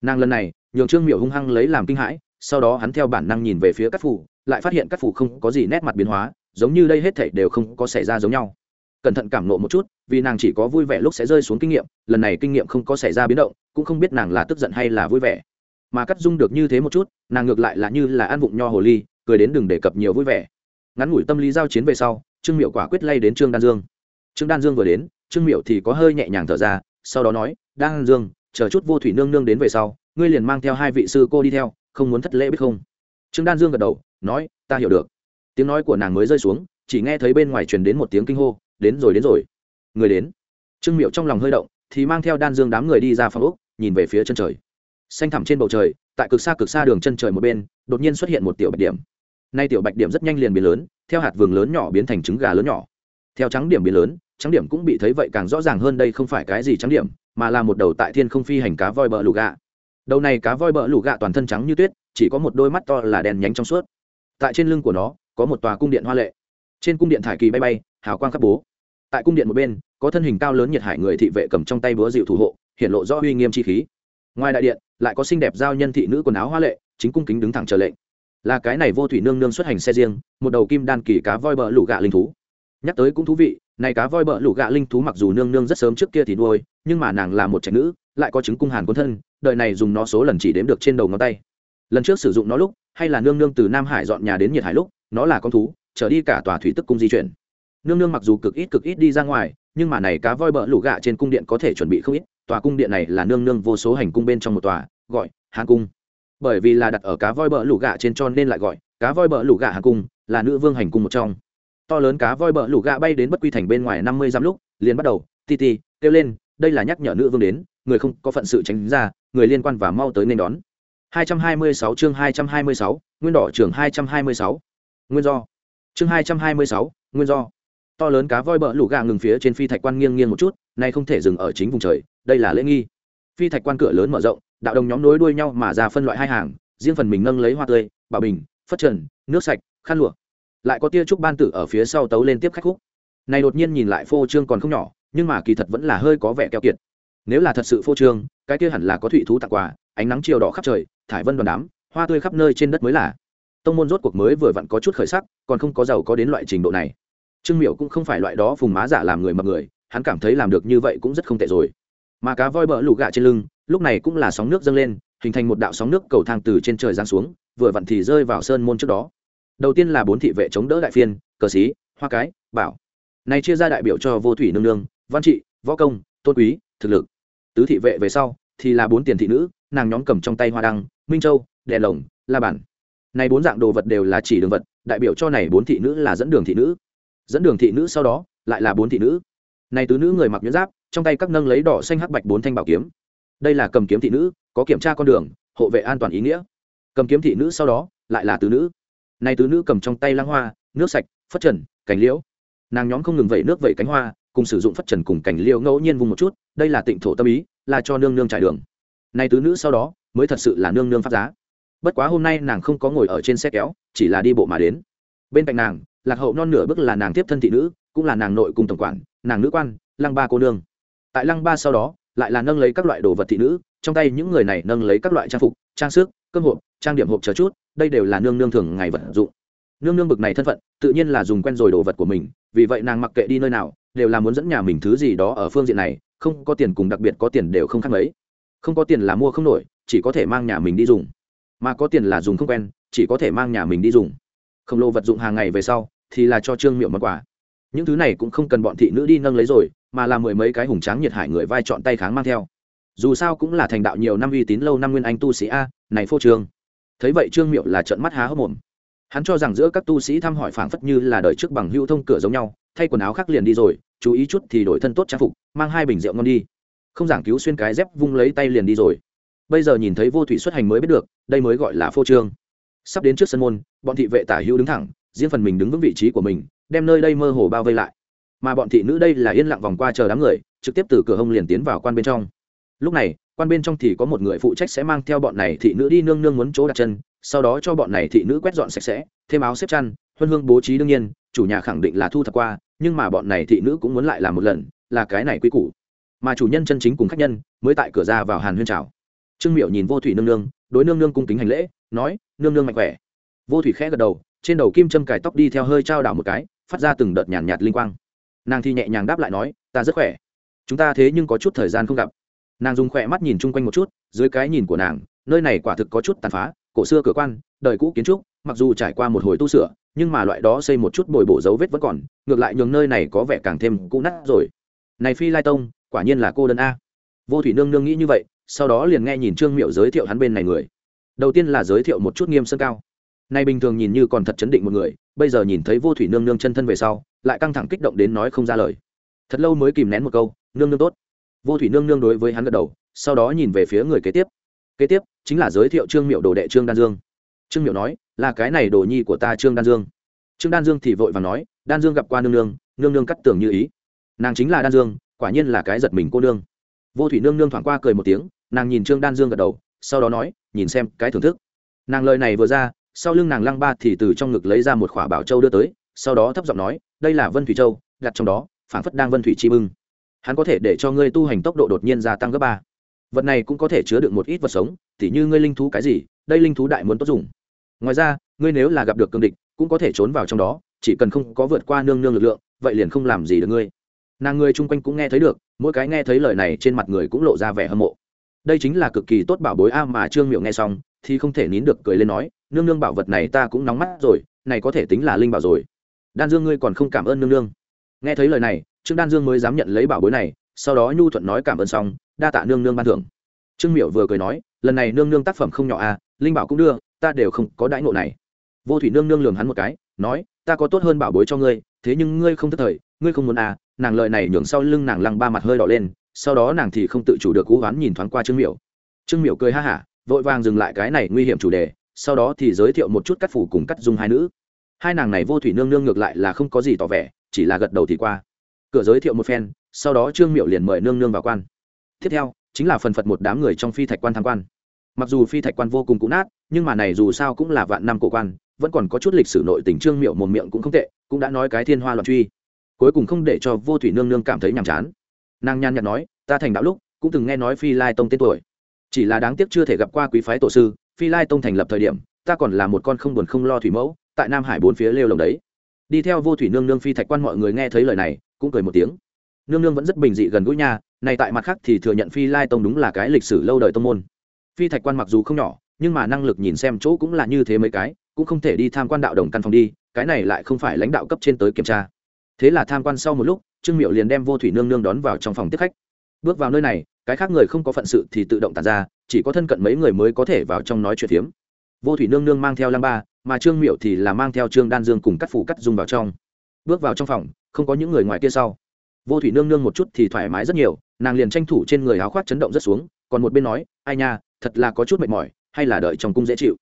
S1: Nàng lần này, nhường trương miệu hung hăng lấy làm kinh hãi, sau đó hắn theo bản năng nhìn về phía các phủ, lại phát hiện các phủ không có gì nét mặt biến hóa, giống như đây hết thảy đều không có xảy ra giống nhau cẩn thận cảm nộ một chút, vì nàng chỉ có vui vẻ lúc sẽ rơi xuống kinh nghiệm, lần này kinh nghiệm không có xảy ra biến động, cũng không biết nàng là tức giận hay là vui vẻ. Mà cắt dung được như thế một chút, nàng ngược lại là như là ăn vụng nho hồ ly, cười đến đừng đề cập nhiều vui vẻ. Ngắn ngủi tâm lý giao chiến về sau, trương miệu quả quyết lay đến trương đan dương. Trương đan dương vừa đến, trương miệu thì có hơi nhẹ nhàng thở ra, sau đó nói, đan dương, chờ chút vô thủy nương nương đến về sau, ngươi liền mang theo hai vị sư cô đi theo, không muốn thất lễ biết không? Trương đan dương gật đầu, nói, ta hiểu được. Tiếng nói của nàng mới rơi xuống, chỉ nghe thấy bên ngoài truyền đến một tiếng kinh hô đến rồi đến rồi. Người đến. Trương miệu trong lòng hơi động, thì mang theo đan dương đám người đi ra phòng úc nhìn về phía chân trời. Xanh thẳm trên bầu trời, tại cực xa cực xa đường chân trời một bên, đột nhiên xuất hiện một tiểu bạch điểm. Nay tiểu bạch điểm rất nhanh liền biến lớn, theo hạt vườn lớn nhỏ biến thành trứng gà lớn nhỏ. Theo trắng điểm biến lớn, trắng điểm cũng bị thấy vậy càng rõ ràng hơn đây không phải cái gì trắng điểm, mà là một đầu tại thiên không phi hành cá voi bờ lù gạ đầu này cá voi bờ lù gạ toàn thân trắng như tuyết, chỉ có một đôi mắt to là đèn nhánh trong suốt. Tại trên lưng của nó, có một tòa cung điện hoa lệ. Trên cung điện thải kỳ bay bay, hào quang khắp bố tại cung điện một bên, có thân hình cao lớn nhiệt hải người thị vệ cầm trong tay búa dịu thủ hộ hiện lộ rõ uy nghiêm chi khí. Ngoài đại điện, lại có xinh đẹp giao nhân thị nữ quần áo hoa lệ, chính cung kính đứng thẳng chờ lệnh. Là cái này vô thủy nương nương xuất hành xe riêng, một đầu kim đan kỳ cá voi bờ lũ gạ linh thú. Nhắc tới cũng thú vị, này cá voi bờ lũ gạ linh thú mặc dù nương nương rất sớm trước kia thì nuôi, nhưng mà nàng là một trạch nữ, lại có chứng cung hàn quân thân, đời này dùng nó số lần chỉ đếm được trên đầu ngón tay. Lần trước sử dụng nó lúc, hay là nương nương từ nam hải dọn nhà đến nhiệt hải lúc, nó là con thú, trở đi cả tòa thủy tức cung di chuyển nương nương mặc dù cực ít cực ít đi ra ngoài nhưng mà này cá voi bợ lũ gạ trên cung điện có thể chuẩn bị không ít tòa cung điện này là nương nương vô số hành cung bên trong một tòa gọi hàn cung bởi vì là đặt ở cá voi bợ lũ gạ trên cho nên lại gọi cá voi bợ lũ gạ hàn cung là nữ vương hành cung một trong to lớn cá voi bợ lũ gạ bay đến bất quy thành bên ngoài năm mươi dặm lúc liền bắt đầu ti ti kêu lên đây là nhắc nhở nữ vương đến người không có phận sự tránh ra người liên quan và mau tới nên đón 226 chương 226, nguyên đỏ trường 226. Nguyên do. Chương 226, nguyên do. To lớn cá voi bợ lũ gà ngừng phía trên phi thạch quan nghiêng nghiêng một chút, nay không thể dừng ở chính vùng trời, đây là lễ nghi. Phi thạch quan cửa lớn mở rộng, đạo đồng nhóm nối đuôi nhau mà ra phân loại hai hàng, riêng phần mình nâng lấy hoa tươi, bà bình, phất trần, nước sạch, khăn lụa. Lại có tia trúc ban tử ở phía sau tấu lên tiếp khách khúc. Này đột nhiên nhìn lại phô trương còn không nhỏ, nhưng mà kỳ thật vẫn là hơi có vẻ keo kiệt. Nếu là thật sự phô trương, cái kia hẳn là có thủy thú tặng quà, ánh nắng chiều đỏ khắp trời, thải vân đoàn đám hoa tươi khắp nơi trên đất mới là tông môn rốt cuộc mới vừa vặn có chút khởi sắc còn không có giàu có đến loại trình độ này trương Miểu cũng không phải loại đó phùng má giả làm người mập người, hắn cảm thấy làm được như vậy cũng rất không tệ rồi. Mà cá voi bờ lụ gạ trên lưng, lúc này cũng là sóng nước dâng lên, hình thành một đạo sóng nước cầu thang từ trên trời giáng xuống, vừa vặn thì rơi vào sơn môn trước đó. Đầu tiên là bốn thị vệ chống đỡ đại phiên, cờ xí, hoa cái, bảo. Này chia ra đại biểu cho vô thủy nương nương, văn trị, võ công, tôn quý, thực lực. Tứ thị vệ về sau, thì là bốn tiền thị nữ, nàng nhóm cầm trong tay hoa đăng, minh châu, đèn lồng, la bản này bốn dạng đồ vật đều là chỉ đường vật, đại biểu cho này bốn thị nữ là dẫn đường thị nữ dẫn đường thị nữ sau đó, lại là bốn thị nữ. Này tứ nữ người mặc nhuyễn giáp, trong tay các nâng lấy đỏ xanh hắc bạch bốn thanh bảo kiếm. Đây là cầm kiếm thị nữ, có kiểm tra con đường, hộ vệ an toàn ý nghĩa. Cầm kiếm thị nữ sau đó, lại là tứ nữ. Này tứ nữ cầm trong tay lăng hoa, nước sạch, phất trần cảnh liễu. Nàng nhóm không ngừng vẩy nước vẩy cánh hoa, cùng sử dụng phất trần cùng cảnh liễu ngẫu nhiên vùng một chút, đây là tịnh thổ tâm ý, là cho nương nương trải đường. Này tứ nữ sau đó, mới thật sự là nương nương phát giá. Bất quá hôm nay nàng không có ngồi ở trên xe kéo, chỉ là đi bộ mà đến. Bên cạnh nàng lạc hậu non nửa bước là nàng tiếp thân thị nữ, cũng là nàng nội cùng tổng quản, nàng nữ quan, lăng ba cô nương. Tại lăng ba sau đó, lại là nâng lấy các loại đồ vật thị nữ, trong tay những người này nâng lấy các loại trang phục, trang sức, cơm hộp, trang điểm hộp chờ chút, đây đều là nương nương thường ngày vật dụng. Nương nương bực này thân phận, tự nhiên là dùng quen rồi đồ vật của mình, vì vậy nàng mặc kệ đi nơi nào, đều là muốn dẫn nhà mình thứ gì đó ở phương diện này, không có tiền cùng đặc biệt có tiền đều không khác mấy. Không có tiền là mua không nổi, chỉ có thể mang nhà mình đi dùng. Mà có tiền là dùng không quen, chỉ có thể mang nhà mình đi dùng khổng lồ vật dụng hàng ngày về sau, thì là cho trương miệu món quà. Những thứ này cũng không cần bọn thị nữ đi nâng lấy rồi, mà là mười mấy cái hùng tráng nhiệt hải người vai chọn tay kháng mang theo. Dù sao cũng là thành đạo nhiều năm uy tín lâu năm nguyên anh tu sĩ a, này phô trương. Thấy vậy trương miệu là trận mắt há hốc mồm. Hắn cho rằng giữa các tu sĩ thăm hỏi phảng phất như là đời trước bằng hữu thông cửa giống nhau, thay quần áo khác liền đi rồi, chú ý chút thì đổi thân tốt trang phục, mang hai bình rượu ngon đi. Không giảng cứu xuyên cái dép vung lấy tay liền đi rồi. Bây giờ nhìn thấy vô thủy xuất hành mới biết được, đây mới gọi là phô trương sắp đến trước sân môn, bọn thị vệ tả hữu đứng thẳng, riêng phần mình đứng vững vị trí của mình, đem nơi đây mơ hồ bao vây lại. Mà bọn thị nữ đây là yên lặng vòng qua chờ đám người, trực tiếp từ cửa hông liền tiến vào quan bên trong. Lúc này, quan bên trong thì có một người phụ trách sẽ mang theo bọn này thị nữ đi nương nương muốn chỗ đặt chân, sau đó cho bọn này thị nữ quét dọn sạch sẽ, thêm áo xếp chăn, huân hương bố trí đương nhiên, chủ nhà khẳng định là thu thập qua, nhưng mà bọn này thị nữ cũng muốn lại làm một lần, là cái này quy củ. Mà chủ nhân chân chính cùng khách nhân mới tại cửa ra vào hàn huyên trào trương miệu nhìn vô thủy nương nương, đối nương nương cung kính hành lễ nói nương nương mạnh khỏe. Vô thủy khẽ gật đầu trên đầu kim châm cài tóc đi theo hơi trao đảo một cái phát ra từng đợt nhàn nhạt, linh quang. Nàng thì nhẹ nhàng đáp lại nói ta rất khỏe. Chúng ta thế nhưng có chút thời gian không gặp. Nàng dùng khỏe mắt nhìn chung quanh một chút dưới cái nhìn của nàng nơi này quả thực có chút tàn phá cổ xưa cửa quan đời cũ kiến trúc mặc dù trải qua một hồi tu sửa nhưng mà loại đó xây một chút bồi bổ dấu vết vẫn còn ngược lại nhường nơi này có vẻ càng thêm cũ nát rồi. Này phi lai tông quả nhiên là cô đơn a. Vô thủy nương nương nghĩ như vậy sau đó liền nghe nhìn trương miệu giới thiệu hắn bên này người đầu tiên là giới thiệu một chút nghiêm sơn cao. Nay bình thường nhìn như còn thật chấn định một người, bây giờ nhìn thấy vô thủy nương nương chân thân về sau, lại căng thẳng kích động đến nói không ra lời. Thật lâu mới kìm nén một câu, nương nương tốt. Vô thủy nương nương đối với hắn gật đầu, sau đó nhìn về phía người kế tiếp. Kế tiếp chính là giới thiệu trương miệu đồ đệ trương đan dương. Trương miệu nói, là cái này đồ nhi của ta trương đan dương. Trương đan dương thì vội và nói, đan dương gặp qua nương nương nương nương cắt tưởng như ý. Nàng chính là đan dương, quả nhiên là cái giật mình cô nương. Vô thủy nương nương thoảng qua cười một tiếng, nàng nhìn trương đan dương gật đầu sau đó nói, nhìn xem cái thưởng thức. Nàng lời này vừa ra, sau lưng nàng lăng ba thì từ trong ngực lấy ra một khỏa bảo châu đưa tới, sau đó thấp giọng nói, đây là vân thủy châu, đặt trong đó, phảng phất đang vân thủy chi bưng. Hắn có thể để cho ngươi tu hành tốc độ đột nhiên gia tăng gấp ba. Vật này cũng có thể chứa được một ít vật sống, tỉ như ngươi linh thú cái gì, đây linh thú đại muốn tốt dùng. Ngoài ra, ngươi nếu là gặp được cương địch, cũng có thể trốn vào trong đó, chỉ cần không có vượt qua nương nương lực lượng, vậy liền không làm gì được ngươi. Nàng người chung quanh cũng nghe thấy được, mỗi cái nghe thấy lời này trên mặt người cũng lộ ra vẻ hâm mộ đây chính là cực kỳ tốt bảo bối a mà trương miệu nghe xong, thì không thể nín được cười lên nói, nương nương bảo vật này ta cũng nóng mắt rồi, này có thể tính là linh bảo rồi. Đan dương ngươi còn không cảm ơn nương nương. Nghe thấy lời này, trương đan dương mới dám nhận lấy bảo bối này, sau đó nhu thuận nói cảm ơn xong, đa tạ nương nương ban thưởng. Trương miệu vừa cười nói, lần này nương nương tác phẩm không nhỏ à linh bảo cũng đưa, ta đều không có đãi ngộ này. Vô thủy nương nương lường hắn một cái, nói, ta có tốt hơn bảo bối cho ngươi, thế nhưng ngươi không thất thời, ngươi không muốn à nàng lời này nhường sau lưng nàng lăng ba mặt hơi đỏ lên sau đó nàng thì không tự chủ được cú hoán nhìn thoáng qua trương miểu. Trương miểu cười ha hả, vội vàng dừng lại cái này nguy hiểm chủ đề, sau đó thì giới thiệu một chút cắt phủ cùng cắt dung hai nữ. Hai nàng này vô thủy nương nương ngược lại là không có gì tỏ vẻ, chỉ là gật đầu thì qua. Cửa giới thiệu một phen, sau đó trương miệu liền mời nương nương vào quan. Tiếp theo, chính là phần phật một đám người trong phi thạch quan tham quan. Mặc dù phi thạch quan vô cùng cũ nát, nhưng mà này dù sao cũng là vạn năm cổ quan, vẫn còn có chút lịch sử nội tình trương miệu một miệng cũng không tệ, cũng đã nói cái thiên hoa loạn truy. Cuối cùng không để cho vô thủy nương nương cảm thấy nhàm chán nàng nhan nhạt nói, ta thành đạo lúc, cũng từng nghe nói phi lai tông tên tuổi. Chỉ là đáng tiếc chưa thể gặp qua quý phái tổ sư, phi lai tông thành lập thời điểm, ta còn là một con không buồn không lo thủy mẫu, tại nam hải bốn phía lêu lồng đấy. Đi theo vô thủy nương nương phi thạch quan mọi người nghe thấy lời này, cũng cười một tiếng. Nương nương vẫn rất bình dị gần gũi nha này tại mặt khác thì thừa nhận phi lai tông đúng là cái lịch sử lâu đời tông môn. Phi thạch quan mặc dù không nhỏ, nhưng mà năng lực nhìn xem chỗ cũng là như thế mấy cái, cũng không thể đi tham quan đạo đồng căn phòng đi, cái này lại không phải lãnh đạo cấp trên tới kiểm tra. Thế là tham quan sau một lúc trương miệu liền đem vô thủy nương nương đón vào trong phòng tiếp khách. Bước vào nơi này, cái khác người không có phận sự thì tự động tàn ra, chỉ có thân cận mấy người mới có thể vào trong nói chuyện phiếm. Vô thủy nương nương mang theo lăng ba, mà trương miệu thì là mang theo trương đan dương cùng cắt phủ cắt dung vào trong. Bước vào trong phòng, không có những người ngoài kia sau. Vô thủy nương nương một chút thì thoải mái rất nhiều, nàng liền tranh thủ trên người áo khoác chấn động rất xuống, còn một bên nói, ai nha, thật là có chút mệt mỏi, hay là đợi trong cung dễ chịu.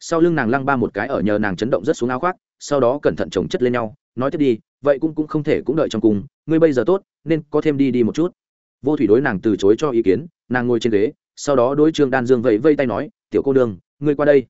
S1: Sau lưng nàng lăng ba một cái ở nhờ nàng chấn động rất xuống áo khoác, sau đó cẩn thận chồng chất lên nhau nói tiếp đi vậy cũng cũng không thể cũng đợi trong cùng, ngươi bây giờ tốt nên có thêm đi đi một chút. Vô thủy đối nàng từ chối cho ý kiến nàng ngồi trên ghế sau đó đối trương đan dương vẫy vây tay nói tiểu cô đương ngươi qua đây.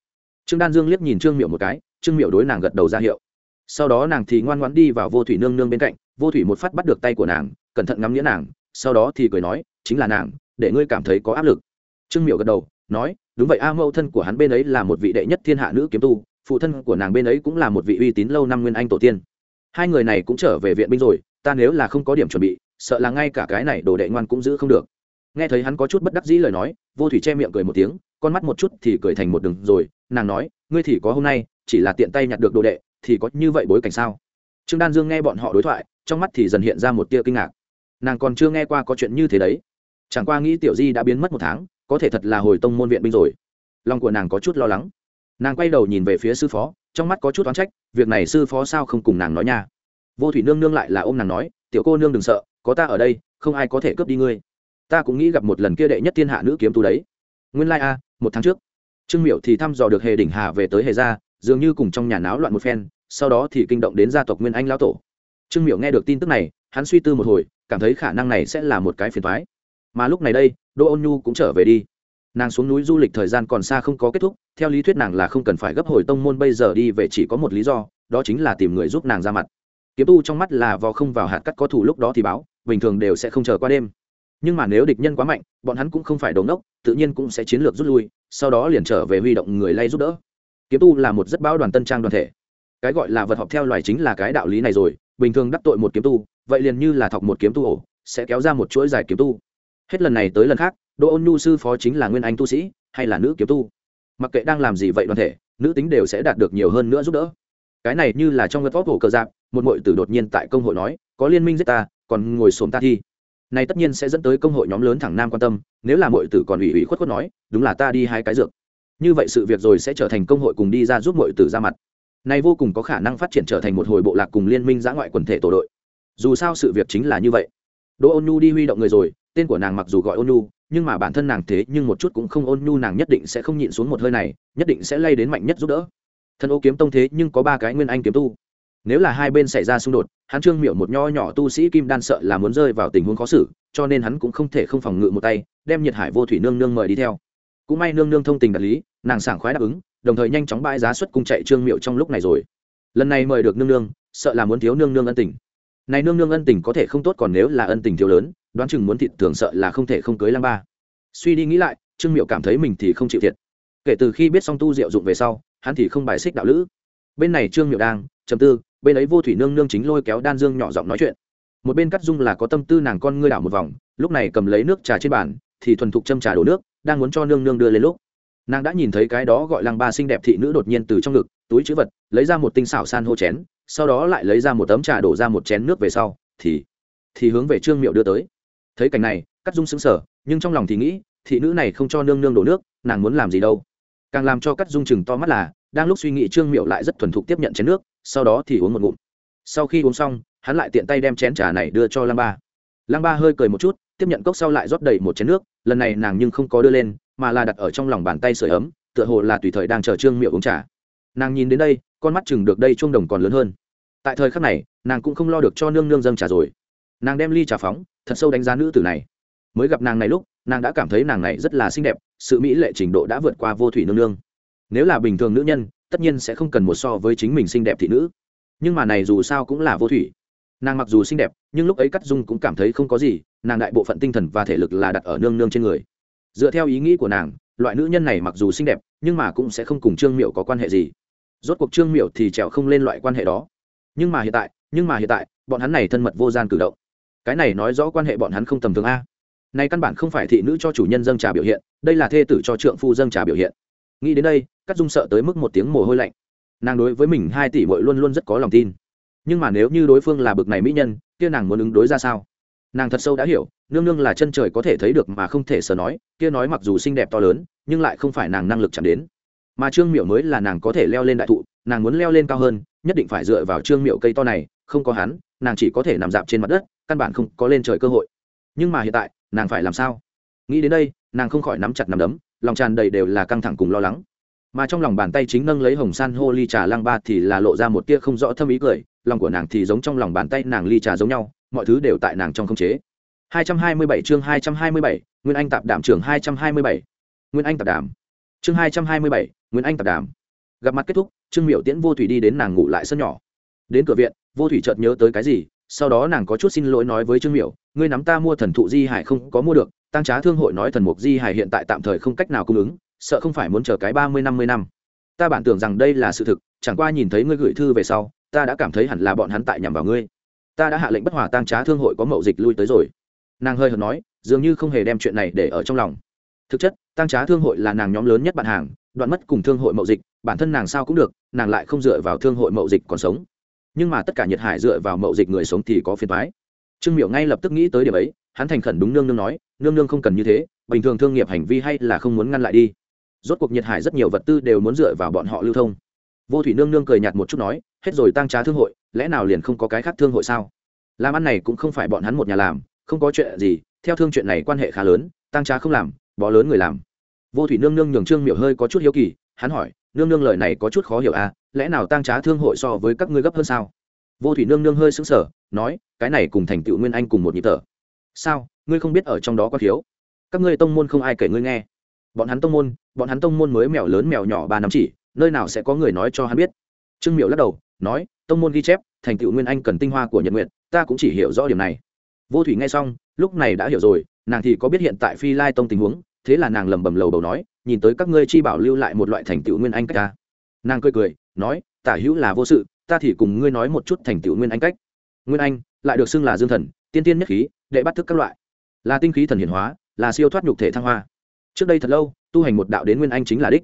S1: Trương đan dương liếc nhìn trương miệu một cái trương miệu đối nàng gật đầu ra hiệu. Sau đó nàng thì ngoan ngoãn đi vào vô thủy nương nương bên cạnh vô thủy một phát bắt được tay của nàng cẩn thận ngắm nghĩa nàng sau đó thì cười nói chính là nàng để ngươi cảm thấy có áp lực. Trương miệu gật đầu nói đúng vậy a mẫu thân của hắn bên ấy là một vị đệ nhất thiên hạ nữ kiếm tu phụ thân của nàng bên ấy cũng là một vị uy tín lâu năm nguyên anh tổ tiên hai người này cũng trở về viện binh rồi, ta nếu là không có điểm chuẩn bị, sợ là ngay cả cái này đồ đệ ngoan cũng giữ không được. Nghe thấy hắn có chút bất đắc dĩ lời nói, vô thủy che miệng cười một tiếng, con mắt một chút thì cười thành một đường rồi, nàng nói, ngươi thì có hôm nay, chỉ là tiện tay nhặt được đồ đệ, thì có như vậy bối cảnh sao? Trương đan dương nghe bọn họ đối thoại, trong mắt thì dần hiện ra một tia kinh ngạc. Nàng còn chưa nghe qua có chuyện như thế đấy. Chẳng qua nghĩ tiểu di đã biến mất một tháng, có thể thật là hồi tông môn viện binh rồi. Lòng của nàng có chút lo lắng. Nàng quay đầu nhìn về phía sư phó trong mắt có chút oán trách, việc này sư phó sao không cùng nàng nói nha. Vô thủy nương nương lại là ôm nàng nói, tiểu cô nương đừng sợ, có ta ở đây, không ai có thể cướp đi ngươi. Ta cũng nghĩ gặp một lần kia đệ nhất thiên hạ nữ kiếm tu đấy. Nguyên lai、like、a, một tháng trước, trương miệu thì thăm dò được hề đỉnh hà về tới hề gia, dường như cùng trong nhà náo loạn một phen, sau đó thì kinh động đến gia tộc nguyên anh lão tổ. Trương miệu nghe được tin tức này, hắn suy tư một hồi, cảm thấy khả năng này sẽ là một cái phiền thoái mà lúc này đây, đỗ ôn nhu cũng trở về đi. Nàng xuống núi du lịch thời gian còn xa không có kết thúc theo lý thuyết nàng là không cần phải gấp hồi tông môn bây giờ đi về chỉ có một lý do, đó chính là tìm người giúp nàng ra mặt. Kiếm tu trong mắt là vò không vào hạt cắt có thủ lúc đó thì báo, bình thường đều sẽ không chờ qua đêm. Nhưng mà nếu địch nhân quá mạnh, bọn hắn cũng không phải đống đốc tự nhiên cũng sẽ chiến lược rút lui, sau đó liền trở về huy động người lay giúp đỡ. Kiếm tu là một rất bão đoàn tân trang đoàn thể. Cái gọi là vật học theo loài chính là cái đạo lý này rồi, bình thường đắc tội một kiếm tu, vậy liền như là thọc một kiếm tu ổ, sẽ kéo ra một chuỗi dài kiếm tu. Hết lần này tới lần khác, đỗ ôn nhu sư phó chính là nguyên anh tu sĩ, hay là nữ kiếm tu? Mặc kệ đang làm gì vậy đoàn thể, nữ tính đều sẽ đạt được nhiều hơn nữa giúp đỡ. Cái này như là trong ngân vóc hổ cờ giáp, một mội tử đột nhiên tại công hội nói, có liên minh giết ta, còn ngồi xổm ta thi. Này tất nhiên sẽ dẫn tới công hội nhóm lớn thẳng nam quan tâm, nếu là mội tử còn ủy ủy khuất khuất nói, đúng là ta đi hai cái dược. Như vậy sự việc rồi sẽ trở thành công hội cùng đi ra giúp mội tử ra mặt. Này vô cùng có khả năng phát triển trở thành một hồi bộ lạc cùng liên minh giã ngoại quần thể tổ đội. Dù sao sự việc chính là như vậy. Đỗ ôn nhu đi huy động người rồi, tên của nàng mặc dù gọi ôn nhu nhưng mà bản thân nàng thế nhưng một chút cũng không ôn nhu, nàng nhất định sẽ không nhịn xuống một hơi này, nhất định sẽ lay đến mạnh nhất giúp đỡ. Thân ô kiếm tông thế nhưng có ba cái nguyên anh kiếm tu. Nếu là hai bên xảy ra xung đột, hắn trương miệu một nho nhỏ tu sĩ kim đan sợ là muốn rơi vào tình huống khó xử, cho nên hắn cũng không thể không phòng ngự một tay, đem nhiệt hải vô thủy nương nương mời đi theo. Cũng may nương nương thông tình đạt lý, nàng sảng khoái đáp ứng, đồng thời nhanh chóng bãi giá xuất cung chạy trương miệu trong lúc này rồi. Lần này mời được nương nương, sợ là muốn thiếu nương nương ân tình này nương nương ân tình có thể không tốt còn nếu là ân tình thiếu lớn, đoán chừng muốn thịt tưởng sợ là không thể không cưới lăng ba. Suy đi nghĩ lại, trương miệu cảm thấy mình thì không chịu thiệt. Kể từ khi biết xong tu diệu dụng về sau, hắn thì không bài xích đạo lữ. Bên này trương miệu đang chầm tư, bên ấy vô thủy nương nương chính lôi kéo đan dương nhỏ giọng nói chuyện. Một bên cắt dung là có tâm tư nàng con ngươi đảo một vòng, lúc này cầm lấy nước trà trên bàn, thì thuần thục châm trà đổ nước, đang muốn cho nương nương đưa lên lúc. Nàng đã nhìn thấy cái đó gọi lăng ba xinh đẹp thị nữ đột nhiên từ trong ngực, túi chữ vật, lấy ra một tinh xảo san hô chén sau đó lại lấy ra một tấm trà đổ ra một chén nước về sau, thì thì hướng về trương miệu đưa tới. Thấy cảnh này cắt dung sững sờ, nhưng trong lòng thì nghĩ, thị nữ này không cho nương nương đổ nước, nàng muốn làm gì đâu. Càng làm cho cắt dung chừng to mắt là, đang lúc suy nghĩ trương miệu lại rất thuần thục tiếp nhận chén nước, sau đó thì uống một ngụm. Sau khi uống xong, hắn lại tiện tay đem chén trà này đưa cho lăng ba. Lăng ba hơi cười một chút, tiếp nhận cốc sau lại rót đầy một chén nước, lần này nàng nhưng không có đưa lên, mà là đặt ở trong lòng bàn tay sưởi ấm, tựa hồ là tùy thời đang chờ trương miệu uống trà. Nàng nhìn đến đây con mắt chừng được đây chuông đồng còn lớn hơn. Tại thời khắc này, nàng cũng không lo được cho nương nương dâng trà rồi. Nàng đem ly trà phóng, thật sâu đánh giá nữ tử này. Mới gặp nàng này lúc, nàng đã cảm thấy nàng này rất là xinh đẹp, sự mỹ lệ trình độ đã vượt qua vô thủy nương nương. Nếu là bình thường nữ nhân, tất nhiên sẽ không cần một so với chính mình xinh đẹp thị nữ. Nhưng mà này dù sao cũng là vô thủy. Nàng mặc dù xinh đẹp, nhưng lúc ấy cắt dung cũng cảm thấy không có gì, nàng đại bộ phận tinh thần và thể lực là đặt ở nương nương trên người. Dựa theo ý nghĩ của nàng, loại nữ nhân này mặc dù xinh đẹp, nhưng mà cũng sẽ không cùng trương miệu có quan hệ gì rốt cuộc trương miểu thì trèo không lên loại quan hệ đó. Nhưng mà hiện tại, nhưng mà hiện tại, bọn hắn này thân mật vô gian cử động. Cái này nói rõ quan hệ bọn hắn không tầm thường a. Này căn bản không phải thị nữ cho chủ nhân dâng trà biểu hiện, đây là thê tử cho trượng phu dâng trà biểu hiện. Nghĩ đến đây cắt dung sợ tới mức một tiếng mồ hôi lạnh. Nàng đối với mình hai tỷ bội luôn luôn rất có lòng tin. Nhưng mà nếu như đối phương là bực này mỹ nhân, kia nàng muốn ứng đối ra sao? Nàng thật sâu đã hiểu, nương nương là chân trời có thể thấy được mà không thể sờ nói, kia nói mặc dù xinh đẹp to lớn, nhưng lại không phải nàng năng lực chạm đến mà trương miệu mới là nàng có thể leo lên đại thụ nàng muốn leo lên cao hơn nhất định phải dựa vào trương miệu cây to này không có hắn nàng chỉ có thể nằm dạp trên mặt đất căn bản không có lên trời cơ hội nhưng mà hiện tại nàng phải làm sao nghĩ đến đây nàng không khỏi nắm chặt nắm đấm lòng tràn đầy đều là căng thẳng cùng lo lắng mà trong lòng bàn tay chính nâng lấy hồng san hô ly trà lăng ba thì là lộ ra một tia không rõ thâm ý cười lòng của nàng thì giống trong lòng bàn tay nàng ly trà giống nhau mọi thứ đều tại nàng trong không chế 227 chương 227, Nguyên Anh tạp đảm trưởng 227. Nguyên Anh tạp đảm. Chương 227, Nguyên Anh tạp đàm Gặp mặt kết thúc, Trương Miểu Tiễn vô thủy đi đến nàng ngủ lại sân nhỏ. Đến cửa viện, vô thủy chợt nhớ tới cái gì, sau đó nàng có chút xin lỗi nói với Trương Miểu, ngươi nắm ta mua thần thụ di hải không có mua được, tăng trá thương hội nói thần mục di hải hiện tại tạm thời không cách nào cung ứng, sợ không phải muốn chờ cái 30 50 năm. Ta bản tưởng rằng đây là sự thực, chẳng qua nhìn thấy ngươi gửi thư về sau, ta đã cảm thấy hẳn là bọn hắn tại nhằm vào ngươi. Ta đã hạ lệnh bất hòa tăng trá thương hội có mậu dịch lui tới rồi nàng hơi hợt nói dường như không hề đem chuyện này để ở trong lòng thực chất tăng trá thương hội là nàng nhóm lớn nhất bạn hàng đoạn mất cùng thương hội mậu dịch, bản thân nàng sao cũng được, nàng lại không dựa vào thương hội mậu dịch còn sống. Nhưng mà tất cả nhiệt hải dựa vào mậu dịch người sống thì có phiền thoái trương miểu ngay lập tức nghĩ tới điểm ấy, hắn thành khẩn đúng nương nương nói, nương nương không cần như thế, bình thường thương nghiệp hành vi hay là không muốn ngăn lại đi. Rốt cuộc nhiệt hải rất nhiều vật tư đều muốn dựa vào bọn họ lưu thông. Vô thủy nương nương cười nhạt một chút nói, hết rồi tăng trá thương hội, lẽ nào liền không có cái khác thương hội sao? Làm ăn này cũng không phải bọn hắn một nhà làm, không có chuyện gì, theo thương chuyện này quan hệ khá lớn tăng trá không làm, bó lớn người làm vô thủy nương nương nhường trương miểu hơi có chút hiếu kỳ, hắn hỏi, nương nương lời này có chút khó hiểu à lẽ nào tăng trá thương hội so với các ngươi gấp hơn sao? Vô thủy nương nương hơi sững sờ, nói, cái này cùng thành tựu nguyên anh cùng một nhịp tở sao? Ngươi không biết ở trong đó có thiếu? Các ngươi tông môn không ai kể ngươi nghe. Bọn hắn tông môn, bọn hắn tông môn mới mèo lớn mèo nhỏ ba năm chỉ, nơi nào sẽ có người nói cho hắn biết? Trương miệu lắc đầu, nói, tông môn ghi chép, thành tựu nguyên anh cần tinh hoa của nhật nguyện ta cũng chỉ hiểu rõ điểm này. Vô thủy nghe xong, lúc này đã hiểu rồi, nàng thì có biết hiện tại phi lai tông tình huống thế là nàng lầm bầm lầu bầu nói, nhìn tới các ngươi chi bảo lưu lại một loại thành tựu nguyên anh cách ta. Nàng cười cười, nói, tả hữu là vô sự, ta thì cùng ngươi nói một chút thành tựu nguyên anh cách. Nguyên anh, lại được xưng là dương thần, tiên tiên nhất khí, đệ bắt thức các loại. Là tinh khí thần hiển hóa, là siêu thoát nhục thể thăng hoa. Trước đây thật lâu, tu hành một đạo đến nguyên anh chính là đích.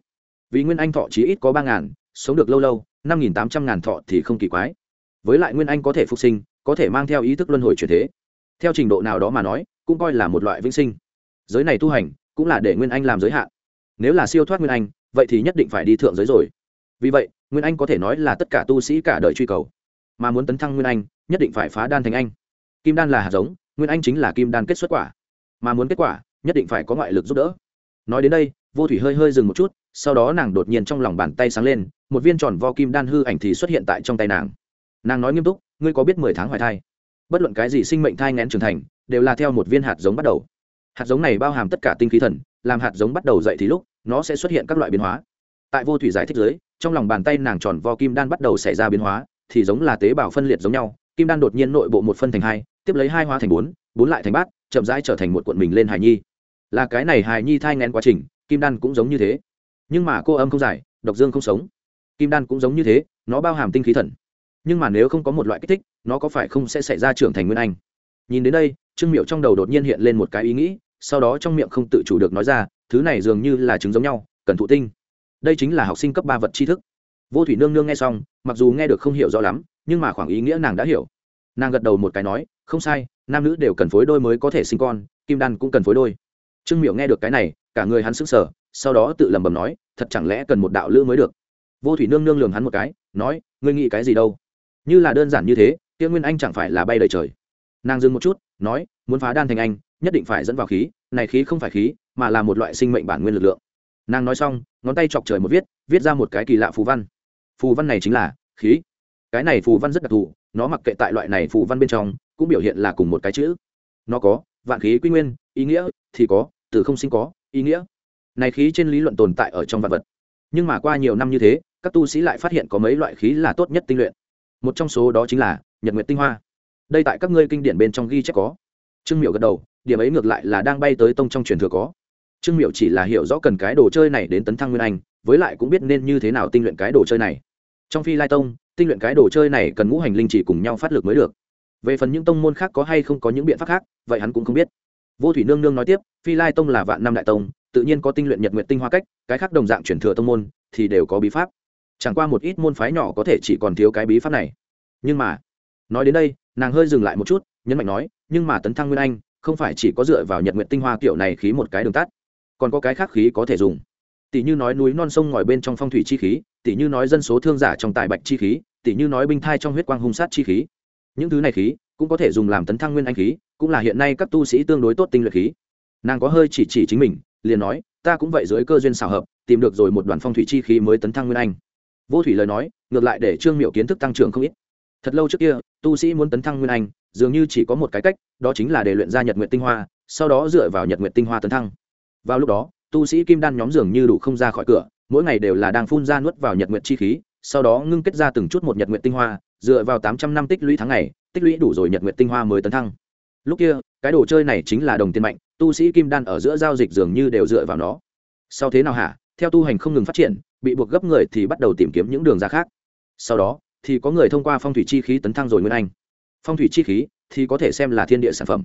S1: Vì nguyên anh thọ chí ít có ba ngàn, sống được lâu lâu, năm nghìn tám trăm ngàn thọ thì không kỳ quái. Với lại nguyên anh có thể phục sinh, có thể mang theo ý thức luân hồi chuyển thế. Theo trình độ nào đó mà nói, cũng coi là một loại vĩnh sinh. Giới này tu hành cũng là để nguyên anh làm giới hạn. Nếu là siêu thoát nguyên anh, vậy thì nhất định phải đi thượng giới rồi. Vì vậy, nguyên anh có thể nói là tất cả tu sĩ cả đời truy cầu. Mà muốn tấn thăng nguyên anh, nhất định phải phá đan thành anh. Kim đan là hạt giống, nguyên anh chính là kim đan kết xuất quả. Mà muốn kết quả, nhất định phải có ngoại lực giúp đỡ. Nói đến đây, vô thủy hơi hơi dừng một chút, sau đó nàng đột nhiên trong lòng bàn tay sáng lên, một viên tròn vo kim đan hư ảnh thì xuất hiện tại trong tay nàng. Nàng nói nghiêm túc, ngươi có biết mười tháng hoài thai? Bất luận cái gì sinh mệnh thai ngén trưởng thành, đều là theo một viên hạt giống bắt đầu hạt giống này bao hàm tất cả tinh khí thần, làm hạt giống bắt đầu dậy thì lúc, nó sẽ xuất hiện các loại biến hóa. Tại vô thủy giải thích giới trong lòng bàn tay nàng tròn vo kim đan bắt đầu xảy ra biến hóa, thì giống là tế bào phân liệt giống nhau, kim đan đột nhiên nội bộ một phân thành hai, tiếp lấy hai hóa thành bốn bốn lại thành bát, chậm rãi trở thành một cuộn mình lên hài nhi. Là cái này hài nhi thai ngén quá trình, kim đan cũng giống như thế. Nhưng mà cô âm không giải, độc dương không sống. Kim đan cũng giống như thế, nó bao hàm tinh khí thần. Nhưng mà nếu không có một loại kích thích, nó có phải không sẽ xảy ra trưởng thành nguyên anh? Nhìn đến đây trương miệu trong đầu đột nhiên hiện lên một cái ý nghĩ, sau đó trong miệng không tự chủ được nói ra, thứ này dường như là trứng giống nhau, cần thụ tinh. Đây chính là học sinh cấp ba vật tri thức. Vô thủy nương nương nghe xong, mặc dù nghe được không hiểu rõ lắm, nhưng mà khoảng ý nghĩa nàng đã hiểu. Nàng gật đầu một cái nói, không sai, nam nữ đều cần phối đôi mới có thể sinh con, kim đan cũng cần phối đôi. Trương miệu nghe được cái này, cả người hắn sững sờ, sau đó tự lẩm bẩm nói, thật chẳng lẽ cần một đạo lữ mới được? Vô thủy nương nương lường hắn một cái, nói, ngươi nghĩ cái gì đâu? Như là đơn giản như thế, kia nguyên anh chẳng phải là bay đầy trời. Nàng dừng một chút nói, muốn phá đan thành anh, nhất định phải dẫn vào khí, này khí không phải khí, mà là một loại sinh mệnh bản nguyên lực lượng. Nàng nói xong, ngón tay chọc trời một viết viết ra một cái kỳ lạ phù văn. Phù văn này chính là khí. Cái này phù văn rất đặc thù, nó mặc kệ tại loại này phù văn bên trong, cũng biểu hiện là cùng một cái chữ. Nó có vạn khí quy nguyên, ý nghĩa thì có, từ không sinh có, ý nghĩa. Này khí trên lý luận tồn tại ở trong vạn vật. Nhưng mà qua nhiều năm như thế, các tu sĩ lại phát hiện có mấy loại khí là tốt nhất tinh luyện. Một trong số đó chính là nhật nguyện tinh hoa đây tại các ngươi kinh điển bên trong ghi chép có. Trương miệu gật đầu, điểm ấy ngược lại là đang bay tới tông trong truyền thừa có. Trương miệu chỉ là hiểu rõ cần cái đồ chơi này đến tấn thăng nguyên anh, với lại cũng biết nên như thế nào tinh luyện cái đồ chơi này. Trong phi lai tông, tinh luyện cái đồ chơi này cần ngũ hành linh chỉ cùng nhau phát lực mới được. Về phần những tông môn khác có hay không có những biện pháp khác, vậy hắn cũng không biết. Vô thủy nương nương nói tiếp, phi lai tông là vạn năm đại tông, tự nhiên có tinh luyện nhật nguyện tinh hoa cách, cái khác đồng dạng chuyển thừa tông môn thì đều có bí pháp. Chẳng qua một ít môn phái nhỏ có thể chỉ còn thiếu cái bí pháp này. Nhưng mà, nói đến đây nàng hơi dừng lại một chút, nhấn mạnh nói, nhưng mà tấn thăng nguyên anh, không phải chỉ có dựa vào nhật nguyện tinh hoa kiểu này khí một cái đường tắt. Còn có cái khác khí có thể dùng. Tỷ như nói núi non sông ngòi bên trong phong thủy chi khí, tỷ như nói dân số thương giả trong tài bạch chi khí, tỷ như nói binh thai trong huyết quang hung sát chi khí. Những thứ này khí cũng có thể dùng làm tấn thăng nguyên anh khí, cũng là hiện nay các tu sĩ tương đối tốt tinh luyện khí. Nàng có hơi chỉ chỉ chính mình, liền nói, ta cũng vậy dưới cơ duyên xảo hợp, tìm được rồi một đoàn phong thủy chi khí mới tấn thăng nguyên anh. Vô thủy lời nói, ngược lại để trương miệu kiến thức tăng trưởng không ít thật lâu trước kia, tu sĩ muốn tấn thăng nguyên anh, dường như chỉ có một cái cách, đó chính là để luyện ra nhật nguyện tinh hoa, sau đó dựa vào nhật nguyện tinh hoa tấn thăng. Vào lúc đó, tu sĩ kim đan nhóm dường như đủ không ra khỏi cửa, mỗi ngày đều là đang phun ra nuốt vào nhật nguyện chi khí, sau đó ngưng kết ra từng chút một nhật nguyện tinh hoa, dựa vào tám trăm năm tích lũy tháng ngày, tích lũy đủ rồi nhật nguyện tinh hoa mới tấn thăng. Lúc kia, cái đồ chơi này chính là đồng tiền mạnh, tu sĩ kim đan ở giữa giao dịch dường như đều dựa vào nó. Sau thế nào hả? Theo tu hành không ngừng phát triển, bị buộc gấp người thì bắt đầu tìm kiếm những đường ra khác. Sau đó thì có người thông qua phong thủy chi khí tấn thăng rồi nguyên anh. Phong thủy chi khí thì có thể xem là thiên địa sản phẩm.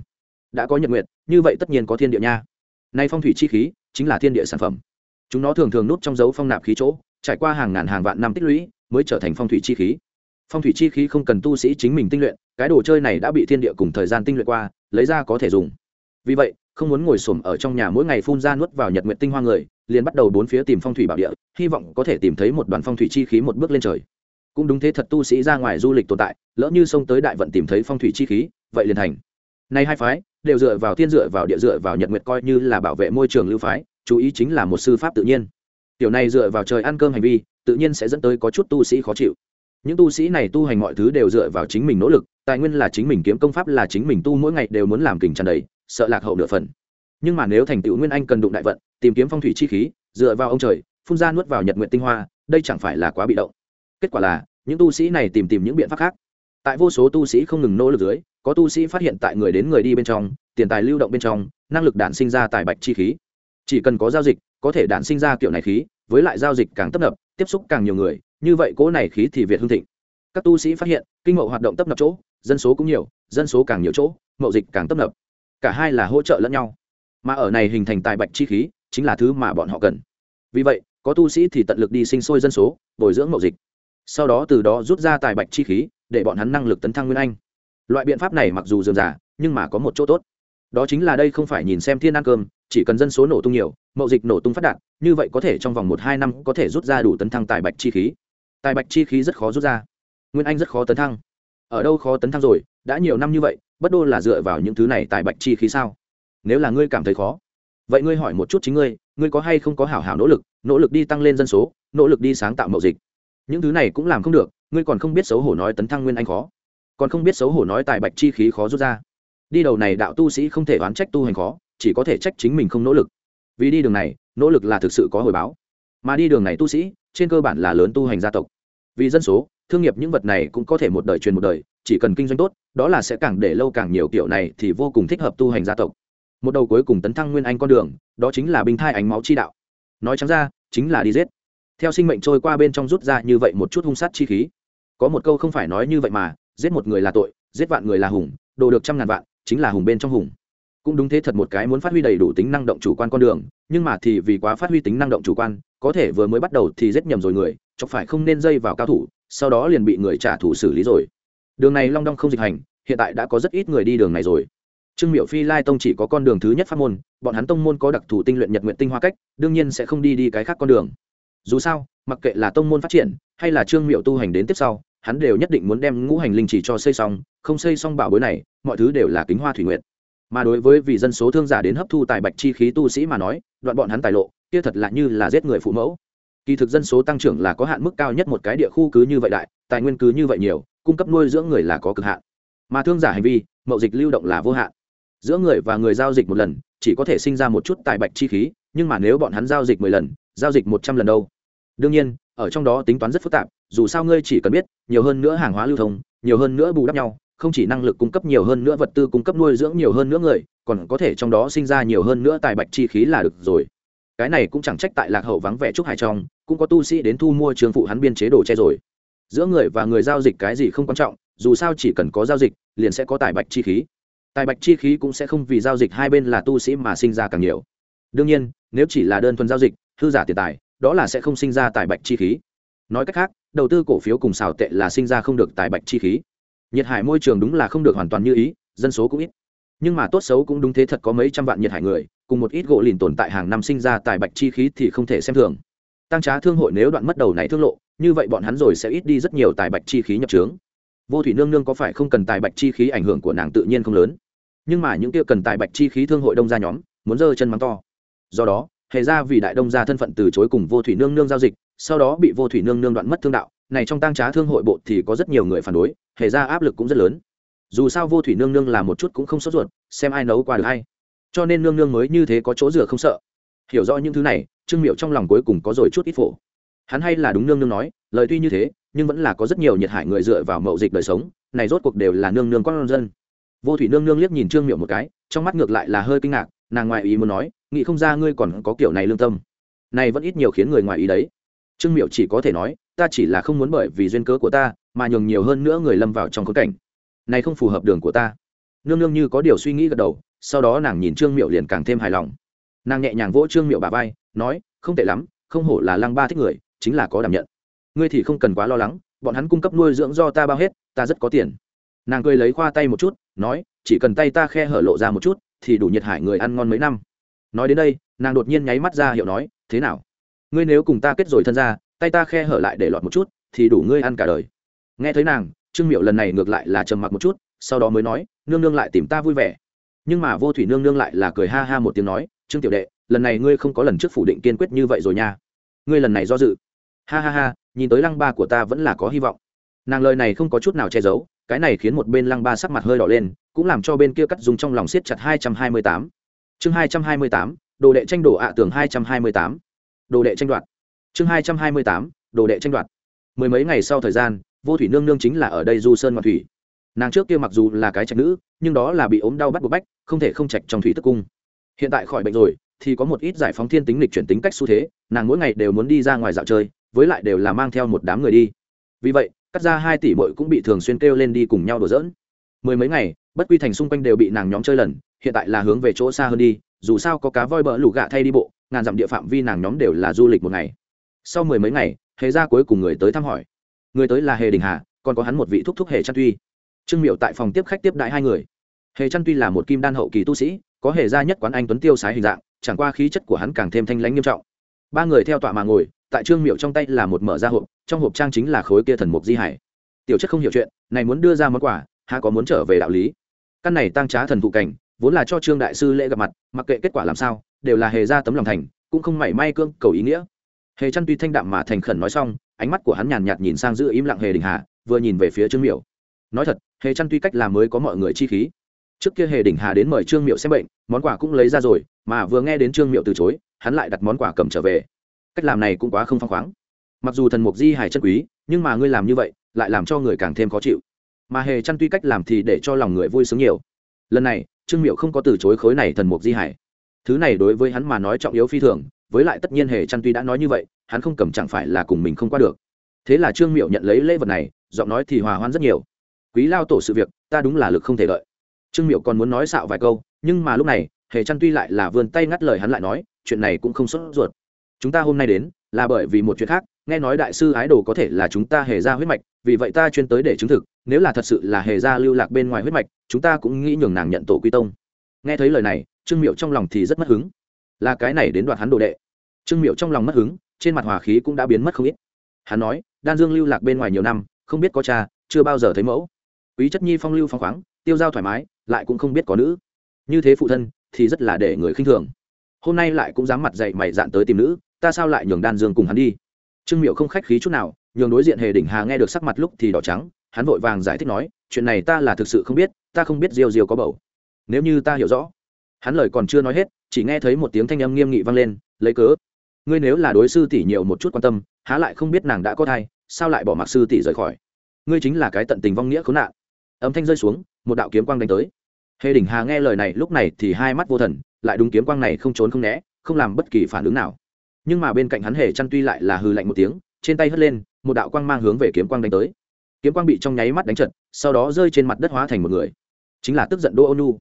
S1: Đã có nhật nguyện như vậy tất nhiên có thiên địa nha. Nay phong thủy chi khí chính là thiên địa sản phẩm. Chúng nó thường thường nút trong dấu phong nạp khí chỗ, trải qua hàng ngàn hàng vạn năm tích lũy mới trở thành phong thủy chi khí. Phong thủy chi khí không cần tu sĩ chính mình tinh luyện, cái đồ chơi này đã bị thiên địa cùng thời gian tinh luyện qua, lấy ra có thể dùng. Vì vậy, không muốn ngồi xổm ở trong nhà mỗi ngày phun ra nuốt vào nhật nguyện tinh hoa người, liền bắt đầu bốn phía tìm phong thủy bảo địa, hy vọng có thể tìm thấy một đoàn phong thủy chi khí một bước lên trời cũng đúng thế thật tu sĩ ra ngoài du lịch tồn tại, lỡ như sông tới đại vận tìm thấy phong thủy chi khí, vậy liền thành. Nay hai phái, đều dựa vào thiên dựa vào địa dựa vào nhật nguyệt coi như là bảo vệ môi trường lưu phái, chú ý chính là một sư pháp tự nhiên. Tiểu này dựa vào trời ăn cơm hành vi, tự nhiên sẽ dẫn tới có chút tu sĩ khó chịu. Những tu sĩ này tu hành mọi thứ đều dựa vào chính mình nỗ lực, tài nguyên là chính mình kiếm, công pháp là chính mình tu, mỗi ngày đều muốn làm kình tràn đầy, sợ lạc hậu nửa phần. Nhưng mà nếu thành tựu nguyên anh cần đụng đại vận, tìm kiếm phong thủy chi khí, dựa vào ông trời, phun ra nuốt vào nhật nguyện tinh hoa, đây chẳng phải là quá bị động kết quả là, những tu sĩ này tìm tìm những biện pháp khác. Tại vô số tu sĩ không ngừng nỗ lực dưới, có tu sĩ phát hiện tại người đến người đi bên trong, tiền tài lưu động bên trong, năng lực đản sinh ra tài bạch chi khí. Chỉ cần có giao dịch, có thể đản sinh ra kiểu này khí, với lại giao dịch càng tấp nập, tiếp xúc càng nhiều người, như vậy cỗ này khí thì việt hương thịnh. Các tu sĩ phát hiện, kinh mậu hoạt động tấp nập chỗ, dân số cũng nhiều, dân số càng nhiều chỗ, mậu dịch càng tấp nập. Cả hai là hỗ trợ lẫn nhau. Mà ở này hình thành tài bạch chi khí, chính là thứ mà bọn họ cần. Vì vậy, có tu sĩ thì tận lực đi sinh sôi dân số, bồi dưỡng mậu dịch sau đó từ đó rút ra tài bạch chi khí, để bọn hắn năng lực tấn thăng nguyên anh. Loại biện pháp này mặc dù dườm giả nhưng mà có một chỗ tốt. Đó chính là đây không phải nhìn xem thiên ăn cơm, chỉ cần dân số nổ tung nhiều, mậu dịch nổ tung phát đạt, như vậy có thể trong vòng một hai năm có thể rút ra đủ tấn thăng tài bạch chi khí. Tài bạch chi khí rất khó rút ra. Nguyên anh rất khó tấn thăng. Ở đâu khó tấn thăng rồi, đã nhiều năm như vậy, bất đô là dựa vào những thứ này tài bạch chi khí sao? Nếu là ngươi cảm thấy khó, vậy ngươi hỏi một chút chính ngươi ngươi có hay không có hảo hảo nỗ lực nỗ lực đi tăng lên dân số, nỗ lực đi sáng tạo mậu dịch? Những thứ này cũng làm không được, ngươi còn không biết xấu hổ nói tấn thăng nguyên anh khó. Còn không biết xấu hổ nói tài bạch chi khí khó rút ra. Đi đầu này đạo tu sĩ không thể oán trách tu hành khó, chỉ có thể trách chính mình không nỗ lực. Vì đi đường này, nỗ lực là thực sự có hồi báo. Mà đi đường này tu sĩ, trên cơ bản là lớn tu hành gia tộc. Vì dân số, thương nghiệp những vật này cũng có thể một đời truyền một đời, chỉ cần kinh doanh tốt, đó là sẽ càng để lâu càng nhiều kiểu này thì vô cùng thích hợp tu hành gia tộc. Một đầu cuối cùng tấn thăng nguyên anh con đường, đó chính là binh thai ánh máu chi đạo. Nói trắng ra, chính là đi giết theo sinh mệnh trôi qua bên trong rút ra như vậy một chút hung sát chi khí. Có một câu không phải nói như vậy mà, giết một người là tội, giết vạn người là hùng, đồ được trăm ngàn vạn, chính là hùng bên trong hùng. Cũng đúng thế thật một cái muốn phát huy đầy đủ tính năng động chủ quan con đường, nhưng mà thì vì quá phát huy tính năng động chủ quan, có thể vừa mới bắt đầu thì giết nhầm rồi người, chọc phải không nên dây vào cao thủ, sau đó liền bị người trả thù xử lý rồi. Đường này long đong không dịch hành, hiện tại đã có rất ít người đi đường này rồi. Trương miệu phi lai tông chỉ có con đường thứ nhất pháp môn, bọn hắn tông môn có đặc thù tinh luyện nhật nguyện tinh hoa cách, đương nhiên sẽ không đi đi cái khác con đường dù sao, mặc kệ là tông môn phát triển, hay là trương miệu tu hành đến tiếp sau, hắn đều nhất định muốn đem ngũ hành linh chỉ cho xây xong, không xây xong bảo bối này, mọi thứ đều là kính hoa thủy nguyện mà đối với vì dân số thương giả đến hấp thu tài bạch chi khí tu sĩ mà nói, đoạn bọn hắn tài lộ, kia thật là như là giết người phụ mẫu. Kỳ thực dân số tăng trưởng là có hạn mức cao nhất một cái địa khu cứ như vậy đại, tài nguyên cứ như vậy nhiều, cung cấp nuôi dưỡng người là có cực hạn. Mà thương giả hành vi, mậu dịch lưu động là vô hạn. Giữa người và người giao dịch một lần, chỉ có thể sinh ra một chút tài bạch chi khí, nhưng mà nếu bọn hắn giao dịch mười lần, giao dịch một trăm lần đâu? Đương nhiên, ở trong đó tính toán rất phức tạp, dù sao ngươi chỉ cần biết, nhiều hơn nữa hàng hóa lưu thông, nhiều hơn nữa bù đắp nhau, không chỉ năng lực cung cấp nhiều hơn nữa vật tư cung cấp nuôi dưỡng nhiều hơn nữa người, còn có thể trong đó sinh ra nhiều hơn nữa tài bạch chi khí là được rồi. Cái này cũng chẳng trách tại lạc hậu vắng vẻ trúc hải trong, cũng có tu sĩ đến thu mua trường phụ hắn biên chế đồ che rồi. Giữa người và người giao dịch cái gì không quan trọng, dù sao chỉ cần có giao dịch, liền sẽ có tài bạch chi khí. Tài bạch chi khí cũng sẽ không vì giao dịch hai bên là tu sĩ mà sinh ra càng nhiều. Đương nhiên, nếu chỉ là đơn thuần giao dịch, hư giả tiền tài đó là sẽ không sinh ra tài bạch chi khí. Nói cách khác, đầu tư cổ phiếu cùng xào tệ là sinh ra không được tài bạch chi khí. Nhiệt hải môi trường đúng là không được hoàn toàn như ý, dân số cũng ít. Nhưng mà tốt xấu cũng đúng thế thật có mấy trăm vạn nhiệt hải người, cùng một ít gỗ lìn tồn tại hàng năm sinh ra tài bạch chi khí thì không thể xem thường. Tăng trá thương hội nếu đoạn mất đầu này thương lộ, như vậy bọn hắn rồi sẽ ít đi rất nhiều tài bạch chi khí nhập trướng. Vô thủy nương nương có phải không cần tài bạch chi khí ảnh hưởng của nàng tự nhiên không lớn. Nhưng mà những kia cần tài bạch chi khí thương hội đông ra nhóm, muốn giơ chân mắng to. Do đó hề ra vì đại đông gia thân phận từ chối cùng vô thủy nương nương giao dịch, sau đó bị vô thủy nương nương đoạn mất thương đạo. Này trong tăng trá thương hội bộ thì có rất nhiều người phản đối, hề ra áp lực cũng rất lớn. Dù sao vô thủy nương nương là một chút cũng không sốt ruột, xem ai nấu qua được hay. Cho nên nương nương mới như thế có chỗ rửa không sợ. Hiểu rõ những thứ này, trương miệu trong lòng cuối cùng có rồi chút ít phổ. Hắn hay là đúng nương nương nói, lời tuy như thế, nhưng vẫn là có rất nhiều nhiệt hại người dựa vào mậu dịch đời sống, này rốt cuộc đều là nương nương con dân. Vô thủy nương nương liếc nhìn trương miệu một cái, trong mắt ngược lại là hơi kinh ngạc nàng ngoại ý muốn nói, nghĩ không ra ngươi còn có kiểu này lương tâm. Này vẫn ít nhiều khiến người ngoài ý đấy. Trương miệu chỉ có thể nói, ta chỉ là không muốn bởi vì duyên cớ của ta, mà nhường nhiều hơn nữa người lâm vào trong khốn cảnh. Này không phù hợp đường của ta. Nương nương như có điều suy nghĩ gật đầu, sau đó nàng nhìn trương miệu liền càng thêm hài lòng. Nàng nhẹ nhàng vỗ trương miệu bà vai, nói, không tệ lắm, không hổ là lăng ba thích người, chính là có đảm nhận. Ngươi thì không cần quá lo lắng, bọn hắn cung cấp nuôi dưỡng do ta bao hết, ta rất có tiền. Nàng cười lấy khoa tay một chút, nói, chỉ cần tay ta khe hở lộ ra một chút thì đủ nhiệt hải người ăn ngon mấy năm. Nói đến đây, nàng đột nhiên nháy mắt ra hiệu nói, thế nào? Ngươi nếu cùng ta kết rồi thân ra, tay ta khe hở lại để lọt một chút, thì đủ ngươi ăn cả đời. Nghe thấy nàng, trương miệu lần này ngược lại là trầm mặc một chút, sau đó mới nói, nương nương lại tìm ta vui vẻ. Nhưng mà vô thủy nương nương lại là cười ha ha một tiếng nói, trương tiểu đệ, lần này ngươi không có lần trước phủ định kiên quyết như vậy rồi nha. Ngươi lần này do dự. Ha ha ha, nhìn tới lăng ba của ta vẫn là có hy vọng. Nàng lời này không có chút nào che giấu, cái này khiến một bên lăng ba sắc mặt hơi đỏ lên cũng làm cho bên kia cắt dùng trong lòng siết chặt hai trăm hai mươi tám. Chương hai trăm hai mươi tám, đồ đệ tranh đổ ạ tường hai trăm hai mươi tám. Đồ đệ tranh đoạt. Chương hai trăm hai mươi tám, đồ đệ tranh đoạt. Mười mấy ngày sau thời gian, vô thủy nương nương chính là ở đây du sơn ngoạn thủy. Nàng trước kia mặc dù là cái trạch nữ, nhưng đó là bị ốm đau bắt buộc bách, không thể không trạch trong thủy tức cung. Hiện tại khỏi bệnh rồi, thì có một ít giải phóng thiên tính lịch chuyển tính cách xu thế, nàng mỗi ngày đều muốn đi ra ngoài dạo chơi, với lại đều là mang theo một đám người đi. Vì vậy, cắt ra hai tỷ bội cũng bị thường xuyên kêu lên đi cùng nhau đùa dỡn mười mấy ngày bất quy thành xung quanh đều bị nàng nhóm chơi lần, hiện tại là hướng về chỗ xa hơn đi, dù sao có cá voi bờ lù gạ thay đi bộ, ngàn dặm địa phạm vi nàng nhóm đều là du lịch một ngày. Sau mười mấy ngày, hề ra cuối cùng người tới thăm hỏi. Người tới là hề đình hà, còn có hắn một vị thúc thúc hề chăn tuy. Trương miệu tại phòng tiếp khách tiếp đại hai người. Hề chăn tuy là một kim đan hậu kỳ tu sĩ, có hề ra nhất quán anh tuấn tiêu sái hình dạng, chẳng qua khí chất của hắn càng thêm thanh lãnh nghiêm trọng. Ba người theo tọa mà ngồi, tại trương miệu trong tay là một mở ra hộp, trong hộp trang chính là khối kia thần mục di hải. Tiểu chất không hiểu chuyện, này muốn đưa ra món quà hà có muốn trở về đạo lý? Căn này tăng trá thần thụ cảnh, vốn là cho trương đại sư lễ gặp mặt, mặc kệ kết quả làm sao, đều là hề ra tấm lòng thành, cũng không mảy may cương cầu ý nghĩa. Hề chăn tuy thanh đạm mà thành khẩn nói xong, ánh mắt của hắn nhàn nhạt nhìn sang giữ im lặng hề đình hà, vừa nhìn về phía trương miểu. Nói thật, hề chăn tuy cách làm mới có mọi người chi khí. Trước kia hề đình hà đến mời trương miệu xem bệnh, món quà cũng lấy ra rồi, mà vừa nghe đến trương miệu từ chối, hắn lại đặt món quà cầm trở về. Cách làm này cũng quá không phăng khoáng. Mặc dù thần mục di hài chân quý, nhưng mà ngươi làm như vậy, lại làm cho người càng thêm khó chịu mà hề chăn tuy cách làm thì để cho lòng người vui sướng nhiều. Lần này, trương miệu không có từ chối khối này thần mục di hải. Thứ này đối với hắn mà nói trọng yếu phi thường, với lại tất nhiên hề chăn tuy đã nói như vậy, hắn không cầm chẳng phải là cùng mình không qua được. Thế là trương miệu nhận lấy lễ vật này, giọng nói thì hòa hoãn rất nhiều. Quý lao tổ sự việc, ta đúng là lực không thể lợi trương miệu còn muốn nói xạo vài câu, nhưng mà lúc này, hề chăn tuy lại là vươn tay ngắt lời hắn lại nói, chuyện này cũng không sốt ruột. Chúng ta hôm nay đến là bởi vì một chuyện khác, nghe nói đại sư ái đồ có thể là chúng ta hề ra huyết mạch, vì vậy ta chuyên tới để chứng thực, nếu là thật sự là hề ra lưu lạc bên ngoài huyết mạch, chúng ta cũng nghĩ nhường nàng nhận tổ quy tông. Nghe thấy lời này, trương miệu trong lòng thì rất mất hứng. Là cái này đến đoạt hắn đồ đệ. Trương miệu trong lòng mất hứng, trên mặt hòa khí cũng đã biến mất không ít. Hắn nói, đan dương lưu lạc bên ngoài nhiều năm, không biết có cha, chưa bao giờ thấy mẫu. Quý chất nhi phong lưu phong khoáng, tiêu giao thoải mái, lại cũng không biết có nữ. Như thế phụ thân thì rất là để người khinh thường. Hôm nay lại cũng dám mặt dậy mày dạn tới tìm nữ ta sao lại nhường đan dương cùng hắn đi? Trương miệu không khách khí chút nào, nhường đối diện hề đỉnh hà nghe được sắc mặt lúc thì đỏ trắng, hắn vội vàng giải thích nói, chuyện này ta là thực sự không biết, ta không biết diêu diêu có bầu. Nếu như ta hiểu rõ, hắn lời còn chưa nói hết, chỉ nghe thấy một tiếng thanh âm nghiêm nghị vang lên, lấy cớ, ngươi nếu là đối sư tỷ nhiều một chút quan tâm, há lại không biết nàng đã có thai, sao lại bỏ mặc sư tỷ rời khỏi? Ngươi chính là cái tận tình vong nghĩa khốn nạn. Âm thanh rơi xuống, một đạo kiếm quang đánh tới. Hề đỉnh hà nghe lời này, lúc này thì hai mắt vô thần, lại đúng kiếm quang này không trốn không né, không làm bất kỳ phản ứng nào nhưng mà bên cạnh hắn hề chăn tuy lại là hư lạnh một tiếng, trên tay hất lên, một đạo quang mang hướng về kiếm quang đánh tới. Kiếm quang bị trong nháy mắt đánh trật, sau đó rơi trên mặt đất hóa thành một người. Chính là tức giận đỗ nu.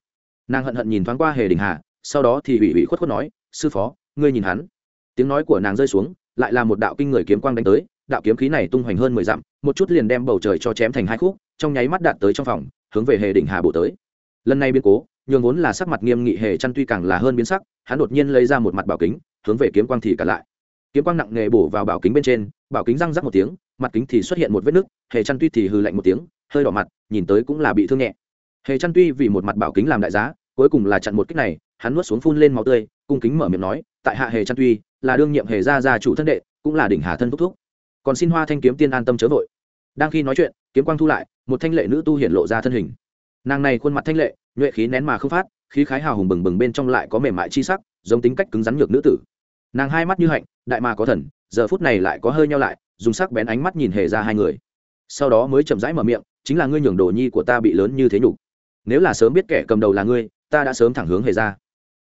S1: Nàng hận hận nhìn thoáng qua hề đình hà, sau đó thì ủy ủy khuất khuất nói, sư phó, ngươi nhìn hắn. Tiếng nói của nàng rơi xuống, lại là một đạo kinh người kiếm quang đánh tới, đạo kiếm khí này tung hoành hơn mười dặm, một chút liền đem bầu trời cho chém thành hai khúc, trong nháy mắt đạt tới trong phòng, hướng về hề đỉnh hà bổ tới. Lần này biến cố, nhường vốn là sắc mặt nghiêm nghị hề chăn tuy càng là hơn biến sắc, hắn đột nhiên lấy ra một mặt bảo kính hướng về kiếm quang thì cả lại. Kiếm quang nặng nề bổ vào bảo kính bên trên, bảo kính răng rắc một tiếng, mặt kính thì xuất hiện một vết nứt, hề chăn tuy thì hư lạnh một tiếng, hơi đỏ mặt, nhìn tới cũng là bị thương nhẹ. Hề chăn tuy vì một mặt bảo kính làm đại giá, cuối cùng là chặn một kích này, hắn nuốt xuống phun lên máu tươi, cung kính mở miệng nói, tại hạ hề chăn tuy, là đương nhiệm hề gia gia chủ thân đệ, cũng là đỉnh hà thân thúc thúc. Còn xin hoa thanh kiếm tiên an tâm chớ vội. Đang khi nói chuyện, kiếm quang thu lại, một thanh lệ nữ tu hiện lộ ra thân hình. Nàng này khuôn mặt thanh lệ, nhuệ khí nén mà không phát, khí khái hào hùng bừng bừng bên trong lại có mềm mại chi sắc giống tính cách cứng rắn nhược nữ tử. Nàng hai mắt như hạnh, đại mà có thần, giờ phút này lại có hơi nhau lại, dùng sắc bén ánh mắt nhìn hề ra hai người. Sau đó mới chậm rãi mở miệng, chính là ngươi nhường đồ nhi của ta bị lớn như thế nhục. Nếu là sớm biết kẻ cầm đầu là ngươi, ta đã sớm thẳng hướng hề ra.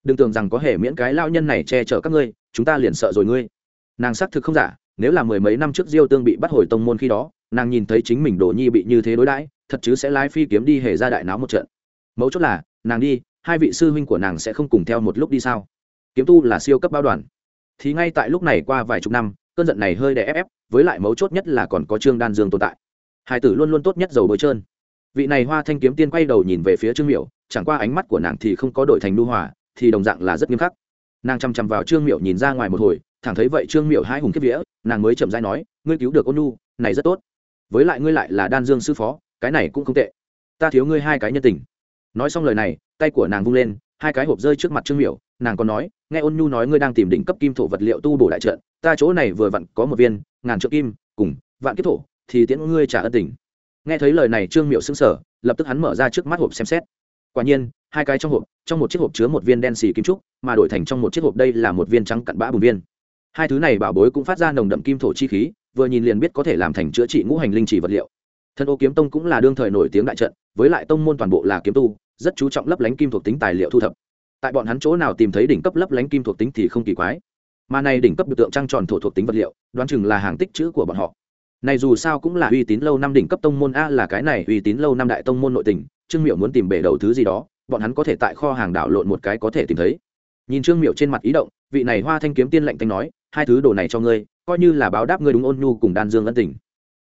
S1: Đừng tưởng rằng có hề miễn cái lao nhân này che chở các ngươi, chúng ta liền sợ rồi ngươi. Nàng xác thực không giả, nếu là mười mấy năm trước diêu tương bị bắt hồi tông môn khi đó, nàng nhìn thấy chính mình đồ nhi bị như thế đối đãi, thật chứ sẽ lái phi kiếm đi hề ra đại náo một trận. Mấu chốt là, nàng đi, hai vị sư huynh của nàng sẽ không cùng theo một lúc đi sao? Kiếm tu là siêu cấp bao đoàn. Thì ngay tại lúc này qua vài chục năm, cơn giận này hơi đè ép ép, với lại mấu chốt nhất là còn có trương đan dương tồn tại. Hải tử luôn luôn tốt nhất dầu bôi trơn. Vị này hoa thanh kiếm tiên quay đầu nhìn về phía trương miểu, chẳng qua ánh mắt của nàng thì không có đổi thành nu hòa, thì đồng dạng là rất nghiêm khắc. Nàng chằm chằm vào trương miểu nhìn ra ngoài một hồi, thẳng thấy vậy trương miểu hai hùng kiếp vía, nàng mới chậm dai nói, ngươi cứu được ôn nu, này rất tốt. Với lại ngươi lại là đan dương sư phó, cái này cũng không tệ. Ta thiếu ngươi hai cái nhân tình. Nói xong lời này, tay của nàng vung lên, hai cái hộp rơi trước mặt trương miểu nàng còn nói, nghe ôn nhu nói ngươi đang tìm đỉnh cấp kim thổ vật liệu tu bổ đại trận, ta chỗ này vừa vặn có một viên, ngàn trượng kim, cùng vạn kiếp thổ, thì tiễn ngươi trả ân tình. Nghe thấy lời này trương miệu xứng sở lập tức hắn mở ra trước mắt hộp xem xét. Quả nhiên, hai cái trong hộp, trong một chiếc hộp chứa một viên đen xì kim trúc, mà đổi thành trong một chiếc hộp đây là một viên trắng cặn bã bùn viên. Hai thứ này bảo bối cũng phát ra nồng đậm kim thổ chi khí, vừa nhìn liền biết có thể làm thành chữa trị ngũ hành linh chỉ vật liệu. Thân ô kiếm tông cũng là đương thời nổi tiếng đại trận, với lại tông môn toàn bộ là kiếm tu, rất chú trọng lấp lánh kim thuộc tính tài liệu thu thập tại bọn hắn chỗ nào tìm thấy đỉnh cấp lấp lánh kim thuộc tính thì không kỳ quái. Mà này đỉnh cấp biểu tượng trăng tròn thổ thuộc tính vật liệu, đoán chừng là hàng tích chữ của bọn họ. Này dù sao cũng là uy tín lâu năm đỉnh cấp tông môn a là cái này uy tín lâu năm đại tông môn nội tình, trương miệu muốn tìm bể đầu thứ gì đó, bọn hắn có thể tại kho hàng đảo lộn một cái có thể tìm thấy. Nhìn trương miệu trên mặt ý động, vị này hoa thanh kiếm tiên lạnh thanh nói, hai thứ đồ này cho ngươi, coi như là báo đáp ngươi đúng ôn nhu cùng đan dương ân tình.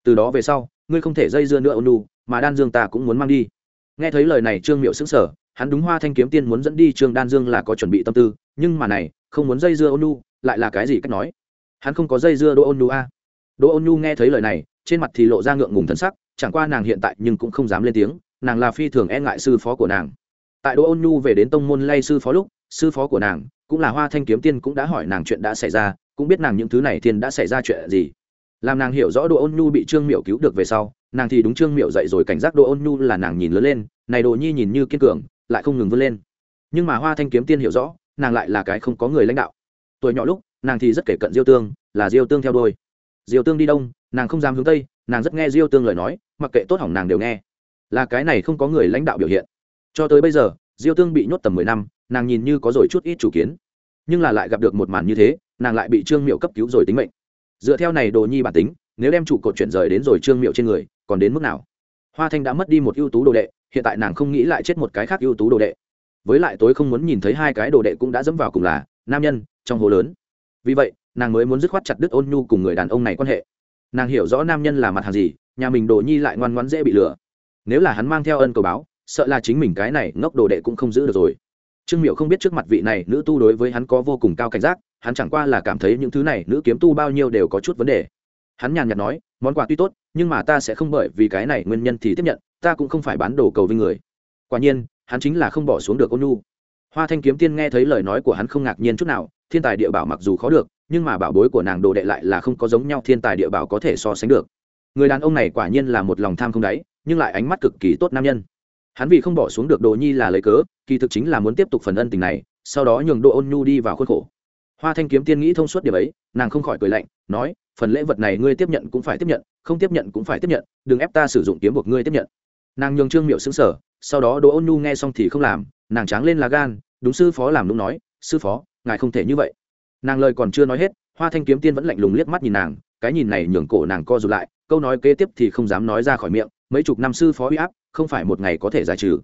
S1: Từ đó về sau, ngươi không thể dây dưa nữa ôn nhu, mà đan dương ta cũng muốn mang đi. Nghe thấy lời này, trương miệu sững sờ hắn đúng hoa thanh kiếm tiên muốn dẫn đi trương đan dương là có chuẩn bị tâm tư, nhưng mà này, không muốn dây dưa ôn nu lại là cái gì cách nói? Hắn không có dây dưa đỗ ôn nu a. Đỗ ôn nu nghe thấy lời này, trên mặt thì lộ ra ngượng ngùng thân sắc, chẳng qua nàng hiện tại nhưng cũng không dám lên tiếng, nàng là phi thường e ngại sư phó của nàng. Tại đỗ ôn nhu về đến tông môn lay sư phó lúc, sư phó của nàng, cũng là hoa thanh kiếm tiên cũng đã hỏi nàng chuyện đã xảy ra, cũng biết nàng những thứ này thiên đã xảy ra chuyện gì. Làm nàng hiểu rõ đỗ ôn nhu bị trương miểu cứu được về sau, nàng thì đúng trương miểu dậy rồi, cảnh giác đỗ ôn nhu là nàng nhìn lớn lên, này đồ nhi nhìn như kiên cường lại không ngừng vươn lên. Nhưng mà hoa thanh kiếm tiên hiểu rõ, nàng lại là cái không có người lãnh đạo. Tuổi nhỏ lúc, nàng thì rất kể cận diêu tương, là diêu tương theo đôi diêu tương đi đông, nàng không dám hướng tây, nàng rất nghe diêu tương lời nói, mặc kệ tốt hỏng nàng đều nghe. Là cái này không có người lãnh đạo biểu hiện. Cho tới bây giờ, diêu tương bị nhốt tầm mười năm, nàng nhìn như có rồi chút ít chủ kiến. Nhưng là lại gặp được một màn như thế, nàng lại bị trương miệu cấp cứu rồi tính mệnh. Dựa theo này đồ nhi bản tính, nếu đem trụ cột chuyển rời đến rồi trương miệu trên người, còn đến mức nào? Hoa thanh đã mất đi một ưu tú đồ đệ hiện tại nàng không nghĩ lại chết một cái khác ưu tú đồ đệ. Với lại tối không muốn nhìn thấy hai cái đồ đệ cũng đã dẫm vào cùng là nam nhân trong hồ lớn. Vì vậy, nàng mới muốn dứt khoát chặt đứt ôn nhu cùng người đàn ông này quan hệ. Nàng hiểu rõ nam nhân là mặt hàng gì, nhà mình đồ nhi lại ngoan ngoãn dễ bị lừa. Nếu là hắn mang theo ân cầu báo, sợ là chính mình cái này ngốc đồ đệ cũng không giữ được rồi. Trương miệu không biết trước mặt vị này nữ tu đối với hắn có vô cùng cao cảnh giác, hắn chẳng qua là cảm thấy những thứ này nữ kiếm tu bao nhiêu đều có chút vấn đề. Hắn nhàn nhạt nói, món quà tuy tốt, nhưng mà ta sẽ không bởi vì cái này nguyên nhân thì tiếp nhận ta cũng không phải bán đồ cầu với người. Quả nhiên, hắn chính là không bỏ xuống được ôn nhu. Hoa thanh kiếm tiên nghe thấy lời nói của hắn không ngạc nhiên chút nào, thiên tài địa bảo mặc dù khó được, nhưng mà bảo bối của nàng đồ đệ lại là không có giống nhau thiên tài địa bảo có thể so sánh được. Người đàn ông này quả nhiên là một lòng tham không đáy, nhưng lại ánh mắt cực kỳ tốt nam nhân. Hắn vì không bỏ xuống được đồ nhi là lấy cớ, kỳ thực chính là muốn tiếp tục phần ân tình này, sau đó nhường độ ôn nhu đi vào khuôn khổ. Hoa thanh kiếm tiên nghĩ thông suốt điểm ấy, nàng không khỏi cười lạnh, nói, phần lễ vật này ngươi tiếp nhận cũng phải tiếp nhận, không tiếp nhận cũng phải tiếp nhận, đừng ép ta sử dụng kiếm buộc ngươi tiếp nhận nàng nhường trương miệu xứng sở sau đó đỗ ôn nhu nghe xong thì không làm, nàng tráng lên lá gan, đúng sư phó làm đúng nói, sư phó, ngài không thể như vậy. Nàng lời còn chưa nói hết, hoa thanh kiếm tiên vẫn lạnh lùng liếc mắt nhìn nàng, cái nhìn này nhường cổ nàng co rụt lại, câu nói kế tiếp thì không dám nói ra khỏi miệng, mấy chục năm sư phó uy áp, không phải một ngày có thể giải trừ.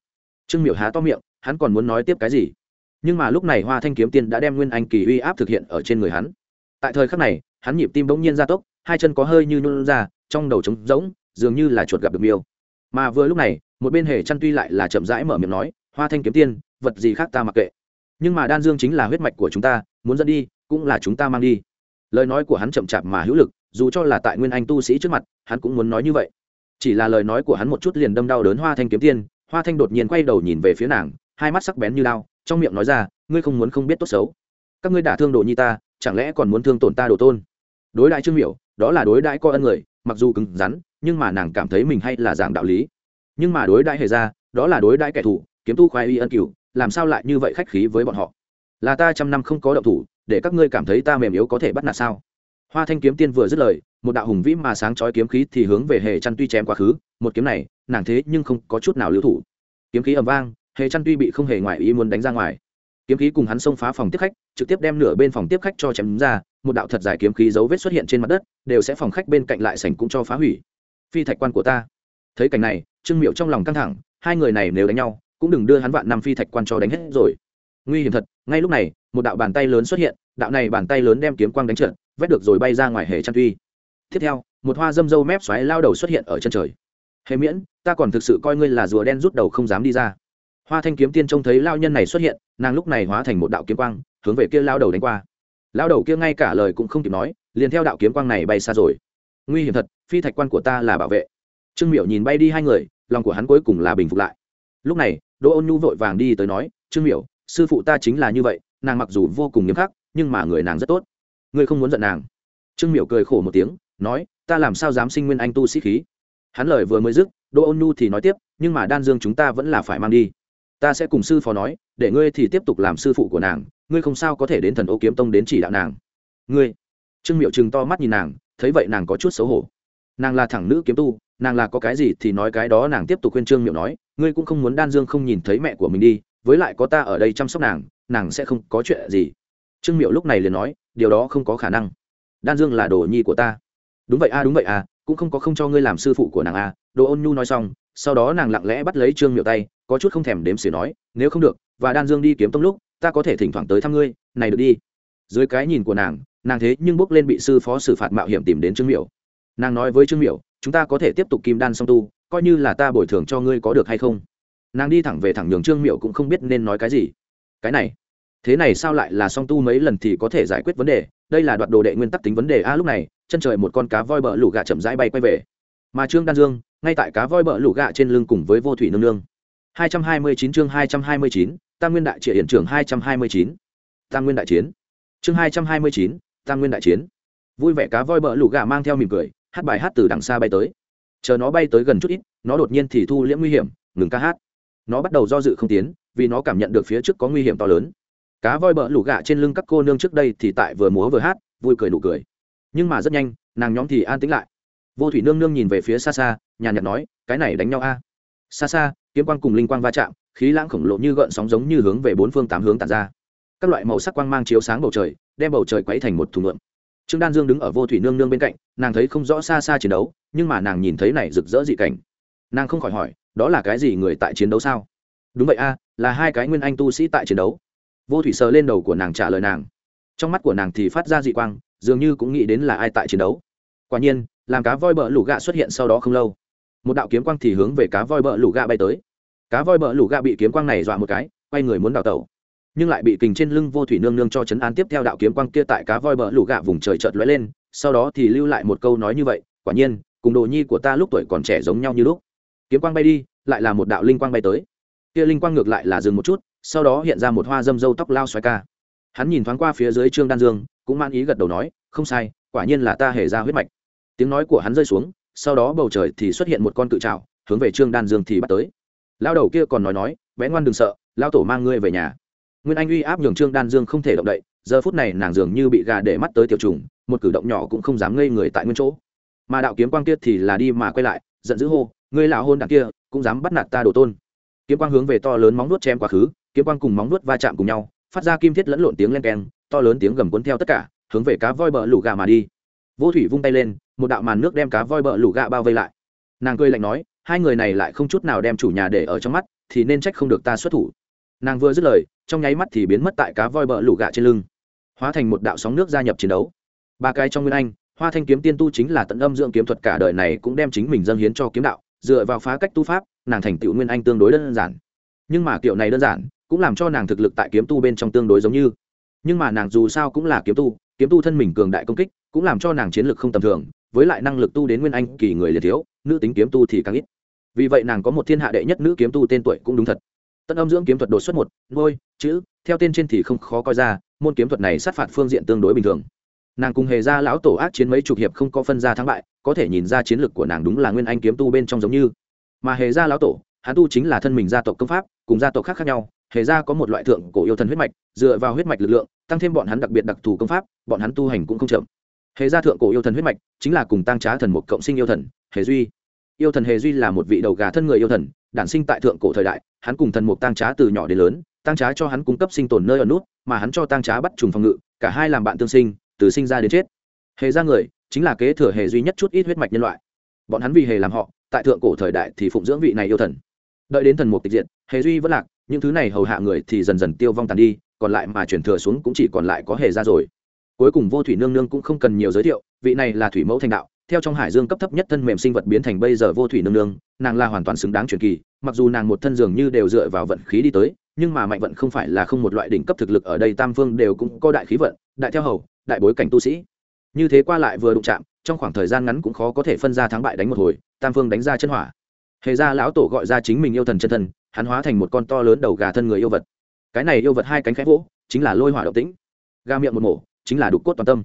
S1: Trương miệu há to miệng, hắn còn muốn nói tiếp cái gì? Nhưng mà lúc này hoa thanh kiếm tiên đã đem nguyên anh kỳ uy áp thực hiện ở trên người hắn. Tại thời khắc này, hắn nhịp tim bỗng nhiên gia tốc, hai chân có hơi như nhún ra, trong đầu trống rỗng, dường như là chuột gặp được miêu mà vừa lúc này, một bên hề chăn tuy lại là chậm rãi mở miệng nói, hoa thanh kiếm tiên, vật gì khác ta mặc kệ. Nhưng mà đan dương chính là huyết mạch của chúng ta, muốn dẫn đi, cũng là chúng ta mang đi. Lời nói của hắn chậm chạp mà hữu lực, dù cho là tại nguyên anh tu sĩ trước mặt, hắn cũng muốn nói như vậy. Chỉ là lời nói của hắn một chút liền đâm đau đớn hoa thanh kiếm tiên, hoa thanh đột nhiên quay đầu nhìn về phía nàng, hai mắt sắc bén như lao trong miệng nói ra, ngươi không muốn không biết tốt xấu. Các ngươi đả thương đồ nhi ta, chẳng lẽ còn muốn thương tổn ta đồ tôn? Đối đại trương miểu, đó là đối đãi coi ân người, mặc dù cứng rắn nhưng mà nàng cảm thấy mình hay là giảng đạo lý. Nhưng mà đối đãi hề ra, đó là đối đãi kẻ thù, kiếm tu khoái y ân cửu, làm sao lại như vậy khách khí với bọn họ? Là ta trăm năm không có động thủ, để các ngươi cảm thấy ta mềm yếu có thể bắt nạt sao? Hoa thanh kiếm tiên vừa dứt lời, một đạo hùng vĩ mà sáng chói kiếm khí thì hướng về hề chăn tuy chém quá khứ, một kiếm này, nàng thế nhưng không có chút nào lưu thủ. Kiếm khí ầm vang, hề chăn tuy bị không hề ngoại ý muốn đánh ra ngoài. Kiếm khí cùng hắn xông phá phòng tiếp khách, trực tiếp đem nửa bên phòng tiếp khách cho chém ra, một đạo thật dài kiếm khí dấu vết xuất hiện trên mặt đất, đều sẽ phòng khách bên cạnh lại sảnh cũng cho phá hủy phi thạch quan của ta. Thấy cảnh này, trương miệu trong lòng căng thẳng, hai người này nếu đánh nhau, cũng đừng đưa hắn vạn năm phi thạch quan cho đánh hết rồi. Nguy hiểm thật, ngay lúc này, một đạo bàn tay lớn xuất hiện, đạo này bàn tay lớn đem kiếm quang đánh trượt, vét được rồi bay ra ngoài hề chăn tuy. Tiếp theo, một hoa dâm dâu mép xoáy lao đầu xuất hiện ở chân trời. Hề miễn, ta còn thực sự coi ngươi là rùa đen rút đầu không dám đi ra. Hoa thanh kiếm tiên trông thấy lao nhân này xuất hiện, nàng lúc này hóa thành một đạo kiếm quang, hướng về kia lao đầu đánh qua. Lao đầu kia ngay cả lời cũng không kịp nói, liền theo đạo kiếm quang này bay xa rồi. Nguy hiểm thật phi thạch quan của ta là bảo vệ. Trương miểu nhìn bay đi hai người, lòng của hắn cuối cùng là bình phục lại. Lúc này, đỗ ôn nhu vội vàng đi tới nói, trương miểu, sư phụ ta chính là như vậy, nàng mặc dù vô cùng nghiêm khắc, nhưng mà người nàng rất tốt. Ngươi không muốn giận nàng. Trương miểu cười khổ một tiếng, nói, ta làm sao dám sinh nguyên anh tu sĩ khí? Hắn lời vừa mới dứt, đỗ ôn nhu thì nói tiếp, nhưng mà đan dương chúng ta vẫn là phải mang đi. Ta sẽ cùng sư phó nói, để ngươi thì tiếp tục làm sư phụ của nàng, ngươi không sao có thể đến thần ô kiếm tông đến chỉ đạo nàng. Ngươi? Trương miệu chừng to mắt nhìn nàng, thấy vậy nàng có chút xấu hổ nàng là thẳng nữ kiếm tu, nàng là có cái gì thì nói cái đó, nàng tiếp tục khuyên trương miệu nói, ngươi cũng không muốn đan dương không nhìn thấy mẹ của mình đi, với lại có ta ở đây chăm sóc nàng nàng sẽ không có chuyện gì. Trương miệu lúc này liền nói, điều đó không có khả năng. Đan dương là đồ nhi của ta. Đúng vậy a, đúng vậy a, cũng không có không cho ngươi làm sư phụ của nàng a. Đồ ôn nhu nói xong, sau đó nàng lặng lẽ bắt lấy trương miệu tay, có chút không thèm đếm xỉa nói, nếu không được, và đan dương đi kiếm tông lúc, ta có thể thỉnh thoảng tới thăm ngươi, này được đi. Dưới cái nhìn của nàng nàng thế nhưng bước lên bị sư phó xử phạt mạo hiểm tìm đến trương miệu nàng nói với trương miểu chúng ta có thể tiếp tục kim đan song tu coi như là ta bồi thường cho ngươi có được hay không nàng đi thẳng về thẳng nhường trương miểu cũng không biết nên nói cái gì cái này thế này sao lại là song tu mấy lần thì có thể giải quyết vấn đề đây là đoạt đồ đệ nguyên tắc tính vấn đề a lúc này chân trời một con cá voi bờ lũ gà chậm rãi bay quay về mà trương đan dương ngay tại cá voi bờ lũ gà trên lưng cùng với vô thủy nương nương 229 chương 229, Tam Nguyên đại triệt hiện trường 229. Tam Nguyên đại chiến. Chương 229, Tam Nguyên đại chiến. Vui vẻ cá voi bợ lũ gà mang theo mỉm cười, hát bài hát từ đằng xa bay tới. Chờ nó bay tới gần chút ít, nó đột nhiên thì thu liễm nguy hiểm, ngừng ca hát. Nó bắt đầu do dự không tiến, vì nó cảm nhận được phía trước có nguy hiểm to lớn. Cá voi bợ lủ gạ trên lưng các cô nương trước đây thì tại vừa múa vừa hát, vui cười nụ cười. Nhưng mà rất nhanh, nàng nhóm thì an tĩnh lại. Vô Thủy nương nương nhìn về phía xa xa, nhàn nhạt nói, cái này đánh nhau a. Xa xa, kiếm quang cùng linh quang va chạm khí lãng khổng lồ như gợn sóng giống như hướng về bốn phương tám hướng tàn ra các loại màu sắc quang mang chiếu sáng bầu trời đem bầu trời quấy thành một thùng ngượm trương đan dương đứng ở vô thủy nương nương bên cạnh, nàng thấy không rõ xa xa chiến đấu, nhưng mà nàng nhìn thấy này rực rỡ dị cảnh. Nàng không khỏi hỏi, đó là cái gì người tại chiến đấu sao? Đúng vậy a, là hai cái nguyên anh tu sĩ tại chiến đấu. Vô thủy sờ lên đầu của nàng trả lời nàng. Trong mắt của nàng thì phát ra dị quang, dường như cũng nghĩ đến là ai tại chiến đấu. Quả nhiên, làm cá voi bờ lũ gạ xuất hiện sau đó không lâu. Một đạo kiếm quang thì hướng về cá voi bờ lũ gạ bay tới. Cá voi bờ lũ gạ bị kiếm quang này dọa một cái, quay người muốn đào tẩu nhưng lại bị kình trên lưng vô thủy nương nương cho chấn an tiếp theo đạo kiếm quang kia tại cá voi bờ lũ gạ vùng trời chợt lóe lên, sau đó thì lưu lại một câu nói như vậy, quả nhiên, cùng đồ nhi của ta lúc tuổi còn trẻ giống nhau như lúc. Kiếm quang bay đi, lại là một đạo linh quang bay tới. Kia linh quang ngược lại là dừng một chút, sau đó hiện ra một hoa dâm dâu tóc lao xoài ca. Hắn nhìn thoáng qua phía dưới trương đan dương, cũng man ý gật đầu nói, không sai, quả nhiên là ta hề ra huyết mạch. Tiếng nói của hắn rơi xuống, sau đó bầu trời thì xuất hiện một con cự trào hướng về trương đan dương thì bắt tới. Lao đầu kia còn nói nói, bé ngoan đừng sợ, lao tổ mang ngươi về nhà nguyên anh uy áp nhường trương đan dương không thể động đậy, giờ phút này nàng dường như bị gà để mắt tới tiểu trùng, một cử động nhỏ cũng không dám ngây người tại nguyên chỗ. Mà đạo kiếm quang kia thì là đi mà quay lại, giận dữ hô, ngươi lão hôn đằng kia, cũng dám bắt nạt ta đồ tôn. Kiếm quang hướng về to lớn móng nuốt chém quá khứ, kiếm quang cùng móng nuốt va chạm cùng nhau, phát ra kim thiết lẫn lộn tiếng len keng, to lớn tiếng gầm cuốn theo tất cả, hướng về cá voi bờ lũ gà mà đi. Vô thủy vung tay lên, một đạo màn nước đem cá voi bờ lũ gà bao vây lại. Nàng cười lạnh nói, hai người này lại không chút nào đem chủ nhà để ở trong mắt, thì nên trách không được ta xuất thủ nàng vừa dứt lời, trong nháy mắt thì biến mất tại cá voi bờ lũ gạ trên lưng. Hóa thành một đạo sóng nước gia nhập chiến đấu. Ba cái trong nguyên anh, hoa thanh kiếm tiên tu chính là tận âm dưỡng kiếm thuật cả đời này cũng đem chính mình dâng hiến cho kiếm đạo, dựa vào phá cách tu pháp, nàng thành tựu nguyên anh tương đối đơn giản. Nhưng mà kiểu này đơn giản, cũng làm cho nàng thực lực tại kiếm tu bên trong tương đối giống như. Nhưng mà nàng dù sao cũng là kiếm tu kiếm tu thân mình cường đại công kích, cũng làm cho nàng chiến lực không tầm thường, với lại năng lực tu đến nguyên anh kỳ người liệt thiếu, nữ tính kiếm tu thì càng ít. Vì vậy nàng có một thiên hạ đệ nhất nữ kiếm tu tên tuổi cũng đúng thật tân âm dưỡng kiếm thuật đột xuất một, ngôi, chữ, theo tên trên thì không khó coi ra, môn kiếm thuật này sát phạt phương diện tương đối bình thường. Nàng cùng hề ra lão tổ ác chiến mấy chục hiệp không có phân ra thắng bại, có thể nhìn ra chiến lược của nàng đúng là nguyên anh kiếm tu bên trong giống như. Mà hề ra lão tổ, hắn tu chính là thân mình gia tộc công pháp, cùng gia tộc khác khác nhau, hề ra có một loại thượng cổ yêu thần huyết mạch, dựa vào huyết mạch lực lượng, tăng thêm bọn hắn đặc biệt đặc thù công pháp, bọn hắn tu hành cũng không chậm. Hề ra thượng cổ yêu thần huyết mạch, chính là cùng tăng trá thần một cộng sinh yêu thần, hề duy. Yêu thần hề duy là một vị đầu gà thân người yêu thần đản sinh tại thượng cổ thời đại, hắn cùng thần mục tăng trá từ nhỏ đến lớn tăng trá cho hắn cung cấp sinh tồn nơi ở nút, mà hắn cho tăng trá bắt trùng phòng ngự, cả hai làm bạn tương sinh, từ sinh ra đến chết. Hề ra người, chính là kế thừa hề duy nhất chút ít huyết mạch nhân loại. Bọn hắn vì hề làm họ, tại thượng cổ thời đại thì phụng dưỡng vị này yêu thần. Đợi đến thần mục tịch diện hề duy vẫn lạc, những thứ này hầu hạ người thì dần dần tiêu vong tàn đi, còn lại mà chuyển thừa xuống cũng chỉ còn lại có hề ra rồi. Cuối cùng vô thủy nương nương cũng không cần nhiều giới thiệu, vị này là thủy mẫu thành đạo theo trong hải dương cấp thấp nhất thân mềm sinh vật biến thành bây giờ vô thủy nương nương, nàng là hoàn toàn xứng đáng truyền kỳ, mặc dù nàng một thân dường như đều dựa vào vận khí đi tới, nhưng mà mạnh vận không phải là không một loại đỉnh cấp thực lực ở đây, tam phương đều cũng có đại khí vận, đại theo hầu, đại bối cảnh tu sĩ. Như thế qua lại vừa đụng chạm, trong khoảng thời gian ngắn cũng khó có thể phân ra thắng bại đánh một hồi, tam phương đánh ra chân hỏa. Hề ra lão tổ gọi ra chính mình yêu thần chân thần hắn hóa thành một con to lớn đầu gà thân người yêu vật. Cái này yêu vật hai cánh khẽ vỗ, chính là lôi hỏa động tĩnh. Gà miệng một mổ, chính là đục cốt toàn tâm.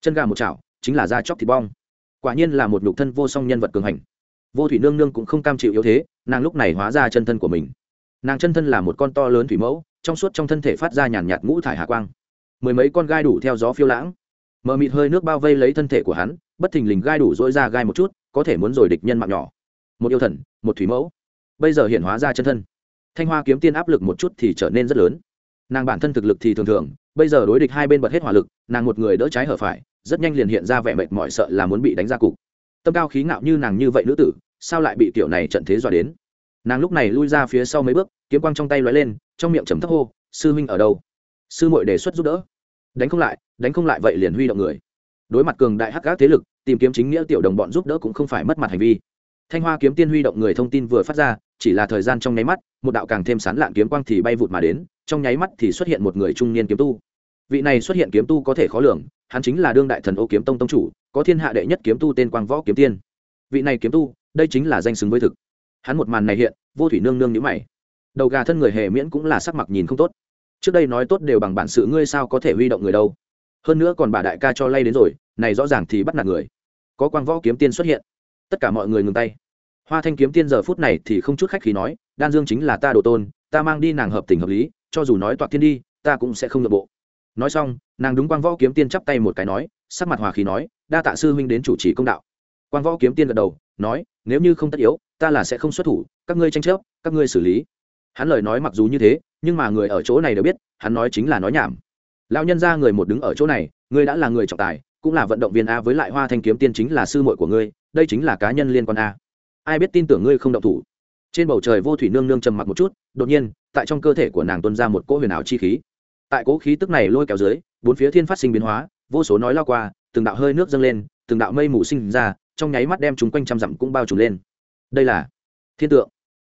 S1: Chân gà một chảo, chính là da chóc thịt bong quả nhiên là một nhục thân vô song nhân vật cường hành. Vô thủy nương nương cũng không cam chịu yếu thế, nàng lúc này hóa ra chân thân của mình. Nàng chân thân là một con to lớn thủy mẫu, trong suốt trong thân thể phát ra nhàn nhạt ngũ thải hạ quang. Mười mấy con gai đủ theo gió phiêu lãng. Mờ mịt hơi nước bao vây lấy thân thể của hắn, bất thình lình gai đủ dỗi ra gai một chút, có thể muốn rồi địch nhân mạng nhỏ. Một yêu thần, một thủy mẫu. Bây giờ hiện hóa ra chân thân. Thanh hoa kiếm tiên áp lực một chút thì trở nên rất lớn. Nàng bản thân thực lực thì thường thường, bây giờ đối địch hai bên bật hết hỏa lực, nàng một người đỡ trái hở phải rất nhanh liền hiện ra vẻ mệt mỏi sợ là muốn bị đánh ra cục. Tâm cao khí ngạo như nàng như vậy nữ tử, sao lại bị kiểu này trận thế dọa đến? Nàng lúc này lui ra phía sau mấy bước, kiếm quang trong tay lóe lên, trong miệng chấm thấp hô, sư huynh ở đâu? Sư muội đề xuất giúp đỡ. Đánh không lại, đánh không lại vậy liền huy động người. Đối mặt cường đại hắc các thế lực, tìm kiếm chính nghĩa tiểu đồng bọn giúp đỡ cũng không phải mất mặt hành vi. Thanh hoa kiếm tiên huy động người thông tin vừa phát ra, chỉ là thời gian trong nháy mắt, một đạo càng thêm sán lạn kiếm quang thì bay vụt mà đến, trong nháy mắt thì xuất hiện một người trung niên kiếm tu. Vị này xuất hiện kiếm tu có thể khó lường hắn chính là đương đại thần ô kiếm tông tông chủ, có thiên hạ đệ nhất kiếm tu tên quang võ kiếm tiên. Vị này kiếm tu, đây chính là danh xứng với thực. Hắn một màn này hiện, vô thủy nương nương nhữ mày. Đầu gà thân người hề miễn cũng là sắc mặt nhìn không tốt. Trước đây nói tốt đều bằng bản sự ngươi sao có thể huy động người đâu. Hơn nữa còn bà đại ca cho lay đến rồi, này rõ ràng thì bắt nạt người. Có quang võ kiếm tiên xuất hiện. Tất cả mọi người ngừng tay. Hoa thanh kiếm tiên giờ phút này thì không chút khách khí nói, đan dương chính là ta đồ tôn, ta mang đi nàng hợp tình hợp lý, cho dù nói toạc thiên đi, ta cũng sẽ không nội bộ nói xong, nàng đúng quang võ kiếm tiên chắp tay một cái nói, sắc mặt hòa khí nói, đa tạ sư huynh đến chủ trì công đạo. Quang võ kiếm tiên gật đầu, nói, nếu như không tất yếu, ta là sẽ không xuất thủ, các ngươi tranh chấp, các ngươi xử lý. Hắn lời nói mặc dù như thế, nhưng mà người ở chỗ này đều biết, hắn nói chính là nói nhảm. Lão nhân ra người một đứng ở chỗ này, ngươi đã là người trọng tài, cũng là vận động viên a với lại hoa thanh kiếm tiên chính là sư muội của ngươi, đây chính là cá nhân liên quan a. Ai biết tin tưởng ngươi không động thủ. Trên bầu trời vô thủy nương nương trầm mặc một chút, đột nhiên, tại trong cơ thể của nàng tuân ra một cỗ huyền ảo chi khí tại cố khí tức này lôi kéo dưới, bốn phía thiên phát sinh biến hóa, vô số nói lao qua, từng đạo hơi nước dâng lên, từng đạo mây mù sinh ra, trong nháy mắt đem chúng quanh trăm dặm cũng bao trùm lên. Đây là thiên tượng.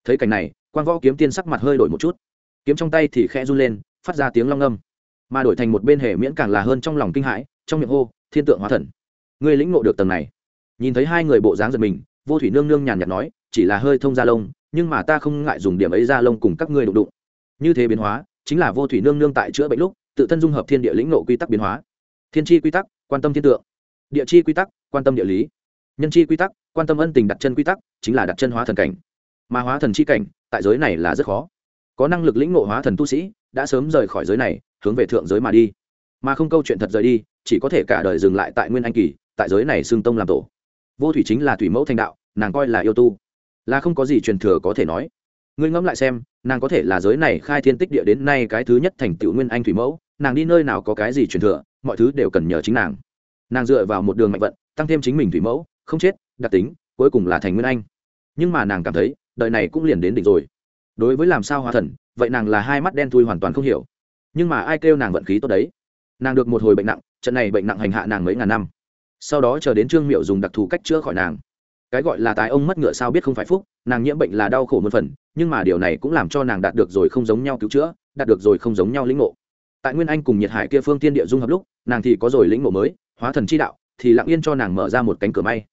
S1: Thấy cảnh này quan võ kiếm tiên sắc mặt hơi đổi một chút. Kiếm trong tay thì khẽ run lên, phát ra tiếng long âm. Mà đổi thành một bên hệ miễn càng là hơn trong lòng kinh hãi, trong miệng hô, thiên tượng hóa thần, ngươi lĩnh ngộ được tầng này. Nhìn thấy hai người bộ dáng giật mình, vô thủy nương nương nhàn nhạt nói, chỉ là hơi thông da lông, nhưng mà ta không ngại dùng điểm ấy da lông cùng các ngươi đụng đụng. Như thế biến hóa chính là vô thủy nương nương tại chữa bệnh lúc, tự thân dung hợp thiên địa lĩnh ngộ quy tắc biến hóa. Thiên tri quy tắc, quan tâm thiên tượng. Địa chi quy tắc, quan tâm địa lý. Nhân chi quy tắc, quan tâm ân tình đặt chân quy tắc, chính là đặt chân hóa thần cảnh. Mà hóa thần chi cảnh, tại giới này là rất khó. Có năng lực lĩnh ngộ hóa thần tu sĩ, đã sớm rời khỏi giới này, hướng về thượng giới mà đi. Mà không câu chuyện thật rời đi, chỉ có thể cả đời dừng lại tại nguyên anh kỳ, tại giới này xương tông làm tổ. Vô thủy chính là thủy mẫu thành đạo, nàng coi là yêu tu. Là không có gì truyền thừa có thể nói ngươi ngẫm lại xem, nàng có thể là giới này khai thiên tích địa đến nay cái thứ nhất thành tựu nguyên anh thủy mẫu, nàng đi nơi nào có cái gì truyền thừa, mọi thứ đều cần nhờ chính nàng. Nàng dựa vào một đường mạnh vận, tăng thêm chính mình thủy mẫu, không chết, đặc tính, cuối cùng là thành nguyên anh. Nhưng mà nàng cảm thấy, đời này cũng liền đến đỉnh rồi. Đối với làm sao hóa thần, vậy nàng là hai mắt đen thui hoàn toàn không hiểu. Nhưng mà ai kêu nàng vận khí tốt đấy? Nàng được một hồi bệnh nặng, trận này bệnh nặng hành hạ nàng mấy ngàn năm. Sau đó chờ đến trương miệu dùng đặc thù cách chữa khỏi nàng cái gọi là tái ông mất ngựa sao biết không phải phúc, nàng nhiễm bệnh là đau khổ một phần, nhưng mà điều này cũng làm cho nàng đạt được rồi không giống nhau cứu chữa, đạt được rồi không giống nhau lĩnh ngộ. Tại nguyên anh cùng nhiệt hải kia phương tiên địa dung hợp lúc, nàng thì có rồi lĩnh ngộ mới, hóa thần chi đạo, thì lặng yên cho nàng mở ra một cánh cửa may.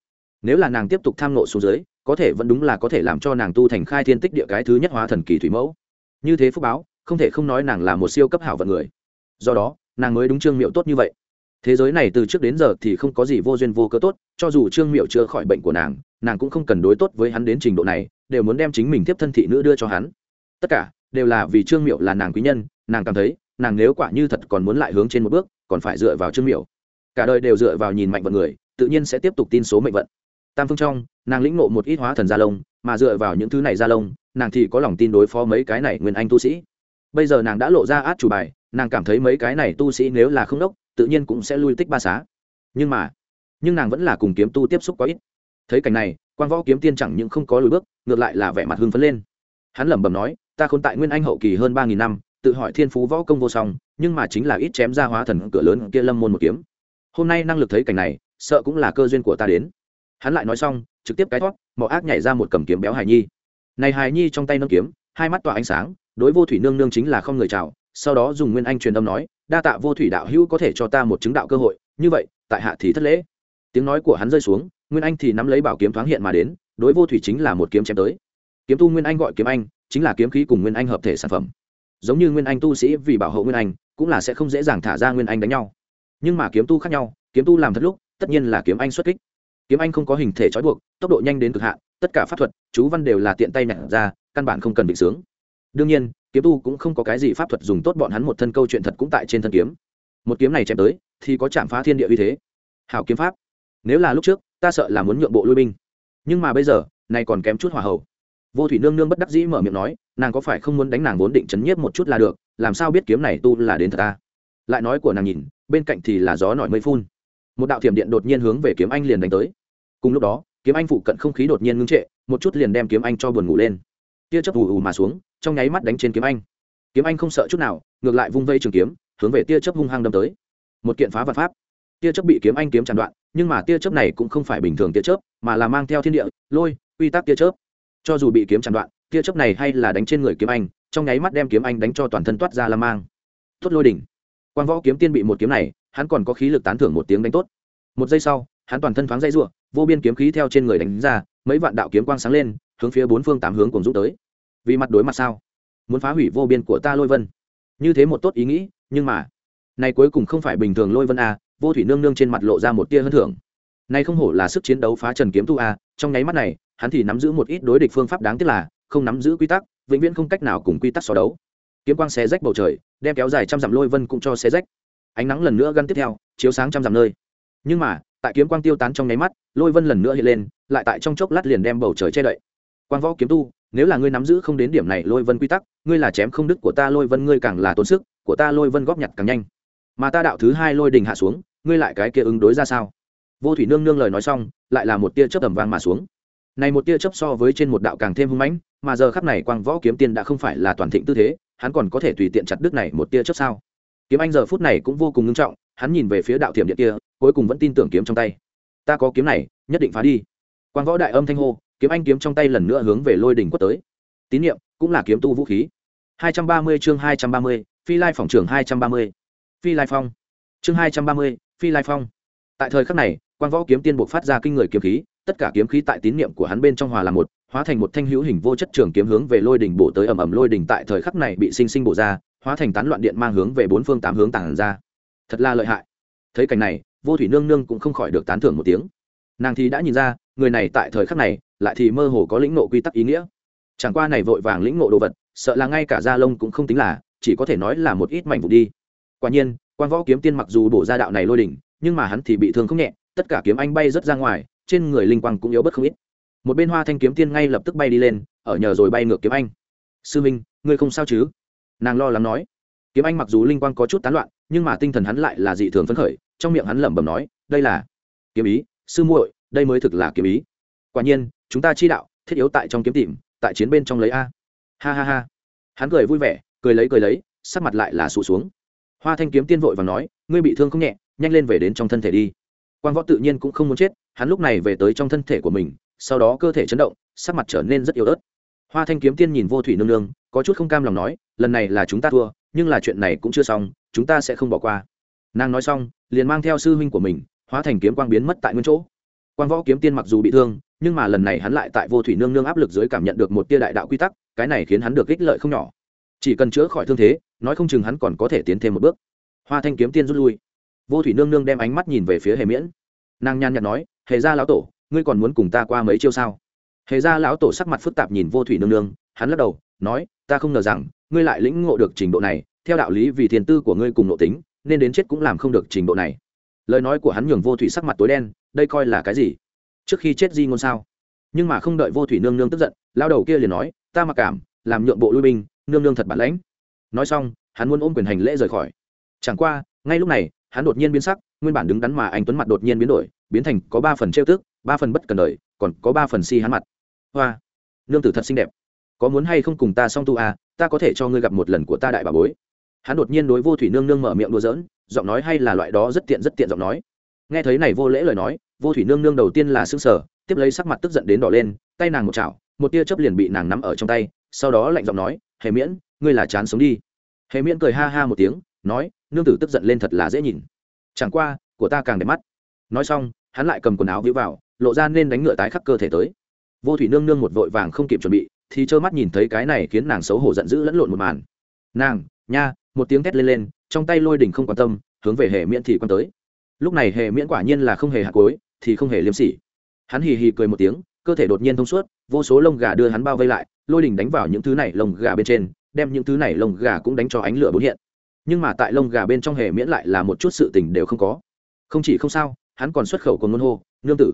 S1: Nếu là nàng tiếp tục tham ngộ xuống dưới, có thể vẫn đúng là có thể làm cho nàng tu thành khai thiên tích địa cái thứ nhất hóa thần kỳ thủy mẫu. Như thế phúc báo, không thể không nói nàng là một siêu cấp hảo vận người. Do đó, nàng mới đúng trương miệu tốt như vậy thế giới này từ trước đến giờ thì không có gì vô duyên vô cớ tốt, cho dù trương miệu chưa khỏi bệnh của nàng nàng cũng không cần đối tốt với hắn đến trình độ này, đều muốn đem chính mình tiếp thân thị nữ đưa cho hắn. Tất cả đều là vì trương miệu là nàng quý nhân, nàng cảm thấy, nàng nếu quả như thật còn muốn lại hướng trên một bước, còn phải dựa vào trương miệu cả đời đều dựa vào nhìn mạnh vận người, tự nhiên sẽ tiếp tục tin số mệnh vận. Tam phương trong, nàng lĩnh ngộ một ít hóa thần gia lông, mà dựa vào những thứ này gia lông, nàng thì có lòng tin đối phó mấy cái này nguyên anh tu sĩ. Bây giờ nàng đã lộ ra át chủ bài, nàng cảm thấy mấy cái này tu sĩ nếu là không đốc tự nhiên cũng sẽ lui tích ba xá. Nhưng mà, nhưng nàng vẫn là cùng kiếm tu tiếp xúc quá ít. Thấy cảnh này quan võ kiếm tiên chẳng những không có lùi bước, ngược lại là vẻ mặt hưng phấn lên. Hắn lẩm bẩm nói, ta khôn tại nguyên anh hậu kỳ hơn ba nghìn năm, tự hỏi thiên phú võ công vô song, nhưng mà chính là ít chém ra hóa thần cửa lớn kia lâm môn một kiếm. Hôm nay năng lực thấy cảnh này, sợ cũng là cơ duyên của ta đến. Hắn lại nói xong, trực tiếp cái thoát mọ ác nhảy ra một cầm kiếm béo hài nhi. Này hài nhi trong tay nâng kiếm, hai mắt tỏa ánh sáng, đối vô thủy nương nương chính là không người chào, sau đó dùng nguyên anh truyền âm nói đa tạ vô thủy đạo hữu có thể cho ta một chứng đạo cơ hội, như vậy, tại hạ thì thất lễ. Tiếng nói của hắn rơi xuống, nguyên anh thì nắm lấy bảo kiếm thoáng hiện mà đến, đối vô thủy chính là một kiếm chém tới. Kiếm tu nguyên anh gọi kiếm anh, chính là kiếm khí cùng nguyên anh hợp thể sản phẩm. Giống như nguyên anh tu sĩ vì bảo hộ nguyên anh, cũng là sẽ không dễ dàng thả ra nguyên anh đánh nhau. Nhưng mà kiếm tu khác nhau, kiếm tu làm thật lúc, tất nhiên là kiếm anh xuất kích. Kiếm anh không có hình thể trói buộc, tốc độ nhanh đến cực hạn, tất cả pháp thuật, chú văn đều là tiện tay nhặt ra, căn bản không cần định sướng. Đương nhiên kiếm tu cũng không có cái gì pháp thuật dùng tốt, bọn hắn một thân câu chuyện thật cũng tại trên thân kiếm. Một kiếm này chém tới, thì có chạm phá thiên địa uy thế. Hảo kiếm pháp. Nếu là lúc trước, ta sợ là muốn nhượng bộ lui binh. Nhưng mà bây giờ này còn kém chút hỏa hậu vô thủy nương nương bất đắc dĩ mở miệng nói, nàng có phải không muốn đánh nàng vốn định chấn nhiếp một chút là được, làm sao biết kiếm này tu là đến thật ta? Lại nói của nàng nhìn, bên cạnh thì là gió nổi mây phun. Một đạo thiểm điện đột nhiên hướng về kiếm anh liền đánh tới. Cùng lúc đó, kiếm anh phụ cận không khí đột nhiên ngưng trệ, một chút liền đem kiếm anh cho buồn ngủ lên tia chớp ù ù mà xuống, trong nháy mắt đánh trên kiếm anh. Kiếm anh không sợ chút nào, ngược lại vung vây trường kiếm, hướng về tia chớp hung hăng đâm tới. Một kiện phá vật pháp. Tia chớp bị kiếm anh kiếm chặn đoạn, nhưng mà tia chớp này cũng không phải bình thường tia chớp, mà là mang theo thiên địa, lôi, quy tắc tia chớp. Cho dù bị kiếm chặn đoạn, tia chớp này hay là đánh trên người kiếm anh, trong nháy mắt đem kiếm anh đánh cho toàn thân toát ra la mang. Tốt lôi đỉnh. Quan võ kiếm tiên bị một kiếm này, hắn còn có khí lực tán thưởng một tiếng đánh tốt. Một giây sau, hắn toàn thân thoáng dây ruộng vô biên kiếm khí theo trên người đánh ra, mấy vạn đạo kiếm quang sáng lên hướng phía bốn phương tám hướng cùng rút tới. Vì mặt đối mặt sao? Muốn phá hủy vô biên của ta lôi vân. Như thế một tốt ý nghĩ, nhưng mà, này cuối cùng không phải bình thường lôi vân a vô thủy nương nương trên mặt lộ ra một tia hơn thưởng. Này không hổ là sức chiến đấu phá trần kiếm tu a trong nháy mắt này, hắn thì nắm giữ một ít đối địch phương pháp đáng tiếc là, không nắm giữ quy tắc, vĩnh viễn không cách nào cùng quy tắc so đấu. Kiếm quang xé rách bầu trời, đem kéo dài trăm dặm lôi vân cũng cho xé rách. Ánh nắng lần nữa gắn tiếp theo, chiếu sáng trăm dặm nơi. Nhưng mà, tại kiếm quang tiêu tán trong nháy mắt, lôi vân lần nữa hiện lên, lại tại trong chốc lát liền đem bầu trời che đậy. Quan võ kiếm tu, nếu là ngươi nắm giữ không đến điểm này lôi vân quy tắc, ngươi là chém không đức của ta lôi vân, ngươi càng là tốn sức, của ta lôi vân góp nhặt càng nhanh. Mà ta đạo thứ hai lôi đình hạ xuống, ngươi lại cái kia ứng đối ra sao? Vô thủy nương nương lời nói xong, lại là một tia chớp tầm vang mà xuống. Này một tia chớp so với trên một đạo càng thêm hung mãnh, mà giờ khắc này quang võ kiếm tiên đã không phải là toàn thịnh tư thế, hắn còn có thể tùy tiện chặt đứt này một tia chớp sao? Kiếm anh giờ phút này cũng vô cùng nghiêm trọng, hắn nhìn về phía đạo thiểm điện kia, cuối cùng vẫn tin tưởng kiếm trong tay. Ta có kiếm này, nhất định phá đi. Quang võ đại âm thanh hô kiếm anh kiếm trong tay lần nữa hướng về lôi đỉnh quất tới. Tín niệm cũng là kiếm tu vũ khí. 230 chương 230, phi lai phòng trưởng 230. phi lai phong. Chương 230, phi lai phong. Tại thời khắc này quan võ kiếm tiên buộc phát ra kinh người kiếm khí tất cả kiếm khí tại tín niệm của hắn bên trong hòa là một hóa thành một thanh hữu hình vô chất trường kiếm hướng về lôi đỉnh bổ tới ầm ầm lôi đỉnh tại thời khắc này bị sinh sinh bổ ra hóa thành tán loạn điện mang hướng về bốn phương tám hướng tản ra. Thật là lợi hại. Thấy cảnh này vô thủy nương nương cũng không khỏi được tán thưởng một tiếng. Nàng thì đã nhìn ra người này tại thời khắc này lại thì mơ hồ có lĩnh nộ quy tắc ý nghĩa. Chẳng qua này vội vàng lĩnh nộ đồ vật, sợ là ngay cả da lông cũng không tính là, chỉ có thể nói là một ít mảnh vụ đi. Quả nhiên, quan võ kiếm tiên mặc dù bổ ra đạo này lôi đỉnh, nhưng mà hắn thì bị thương không nhẹ, tất cả kiếm anh bay rất ra ngoài, trên người linh quang cũng yếu bất không ít. Một bên hoa thanh kiếm tiên ngay lập tức bay đi lên, ở nhờ rồi bay ngược kiếm anh. Sư minh, ngươi không sao chứ? Nàng lo lắng nói. Kiếm anh mặc dù linh quang có chút tán loạn, nhưng mà tinh thần hắn lại là dị thường phấn khởi, trong miệng hắn lẩm bẩm nói, đây là kiếm ý, sư muội đây mới thực là kiếm ý. Quả nhiên, chúng ta chi đạo, thiết yếu tại trong kiếm tìm, tại chiến bên trong lấy a. Ha ha ha. Hắn cười vui vẻ, cười lấy cười lấy, sắc mặt lại là sụ xuống. Hoa thanh kiếm tiên vội và nói, ngươi bị thương không nhẹ, nhanh lên về đến trong thân thể đi. Quan võ tự nhiên cũng không muốn chết, hắn lúc này về tới trong thân thể của mình, sau đó cơ thể chấn động, sắc mặt trở nên rất yếu ớt. Hoa thanh kiếm tiên nhìn vô thủy nương nương, có chút không cam lòng nói, lần này là chúng ta thua, nhưng là chuyện này cũng chưa xong, chúng ta sẽ không bỏ qua. Nàng nói xong, liền mang theo sư huynh của mình, hóa thành kiếm quang biến mất tại nguyên chỗ quan võ kiếm tiên mặc dù bị thương, nhưng mà lần này hắn lại tại vô thủy nương nương áp lực dưới cảm nhận được một tia đại đạo quy tắc, cái này khiến hắn được ích lợi không nhỏ. Chỉ cần chữa khỏi thương thế, nói không chừng hắn còn có thể tiến thêm một bước. Hoa thanh kiếm tiên rút lui. Vô thủy nương nương đem ánh mắt nhìn về phía hề miễn. Nàng nhàn nhạt nói, hề ra lão tổ, ngươi còn muốn cùng ta qua mấy chiêu sao? Hề ra lão tổ sắc mặt phức tạp nhìn vô thủy nương nương, hắn lắc đầu, nói, ta không ngờ rằng, ngươi lại lĩnh ngộ được trình độ này, theo đạo lý vì thiền tư của ngươi cùng nội tính, nên đến chết cũng làm không được trình độ này. Lời nói của hắn nhường vô thủy sắc mặt tối đen đây coi là cái gì? Trước khi chết di ngôn sao? Nhưng mà không đợi vô thủy nương nương tức giận lao đầu kia liền nói, ta mặc cảm, làm nhượng bộ lui binh, nương nương thật bản lãnh. Nói xong, hắn muốn ôm quyền hành lễ rời khỏi. Chẳng qua, ngay lúc này, hắn đột nhiên biến sắc, nguyên bản đứng đắn mà anh tuấn mặt đột nhiên biến đổi, biến thành có ba phần trêu tức, ba phần bất cần đời, còn có ba phần si hắn mặt. Hoa, nương tử thật xinh đẹp. Có muốn hay không cùng ta song tu à ta có thể cho ngươi gặp một lần của ta đại bà bối. Hắn đột nhiên đối vô thủy nương nương mở miệng đùa giỡn, giọng nói hay là loại đó rất tiện rất tiện giọng nói nghe thấy này vô lễ lời nói, vô thủy nương nương đầu tiên là xương sở tiếp lấy sắc mặt tức giận đến đỏ lên, tay nàng một chảo, một tia chớp liền bị nàng nắm ở trong tay, sau đó lạnh giọng nói, hề miễn, ngươi là chán sống đi. Hề miễn cười ha ha một tiếng, nói, nương tử tức giận lên thật là dễ nhìn. Chẳng qua, của ta càng đẹp mắt. Nói xong, hắn lại cầm quần áo víu vào, lộ ra nên đánh ngựa tái khắc cơ thể tới. Vô thủy nương nương một vội vàng không kịp chuẩn bị, thì trơ mắt nhìn thấy cái này khiến nàng xấu hổ giận dữ lẫn lộn một màn. Nàng, nha, một tiếng thét lên lên, trong tay lôi đỉnh không quan tâm, hướng về hề miễn thì quan tới lúc này hệ miễn quả nhiên là không hề hạ cối, thì không hề liêm sỉ. Hắn hì hì cười một tiếng, cơ thể đột nhiên thông suốt, vô số lông gà đưa hắn bao vây lại, lôi đỉnh đánh vào những thứ này lông gà bên trên, đem những thứ này lông gà cũng đánh cho ánh lửa bốn hiện. Nhưng mà tại lông gà bên trong hề miễn lại là một chút sự tình đều không có. Không chỉ không sao, hắn còn xuất khẩu còn ngôn hô, nương tử,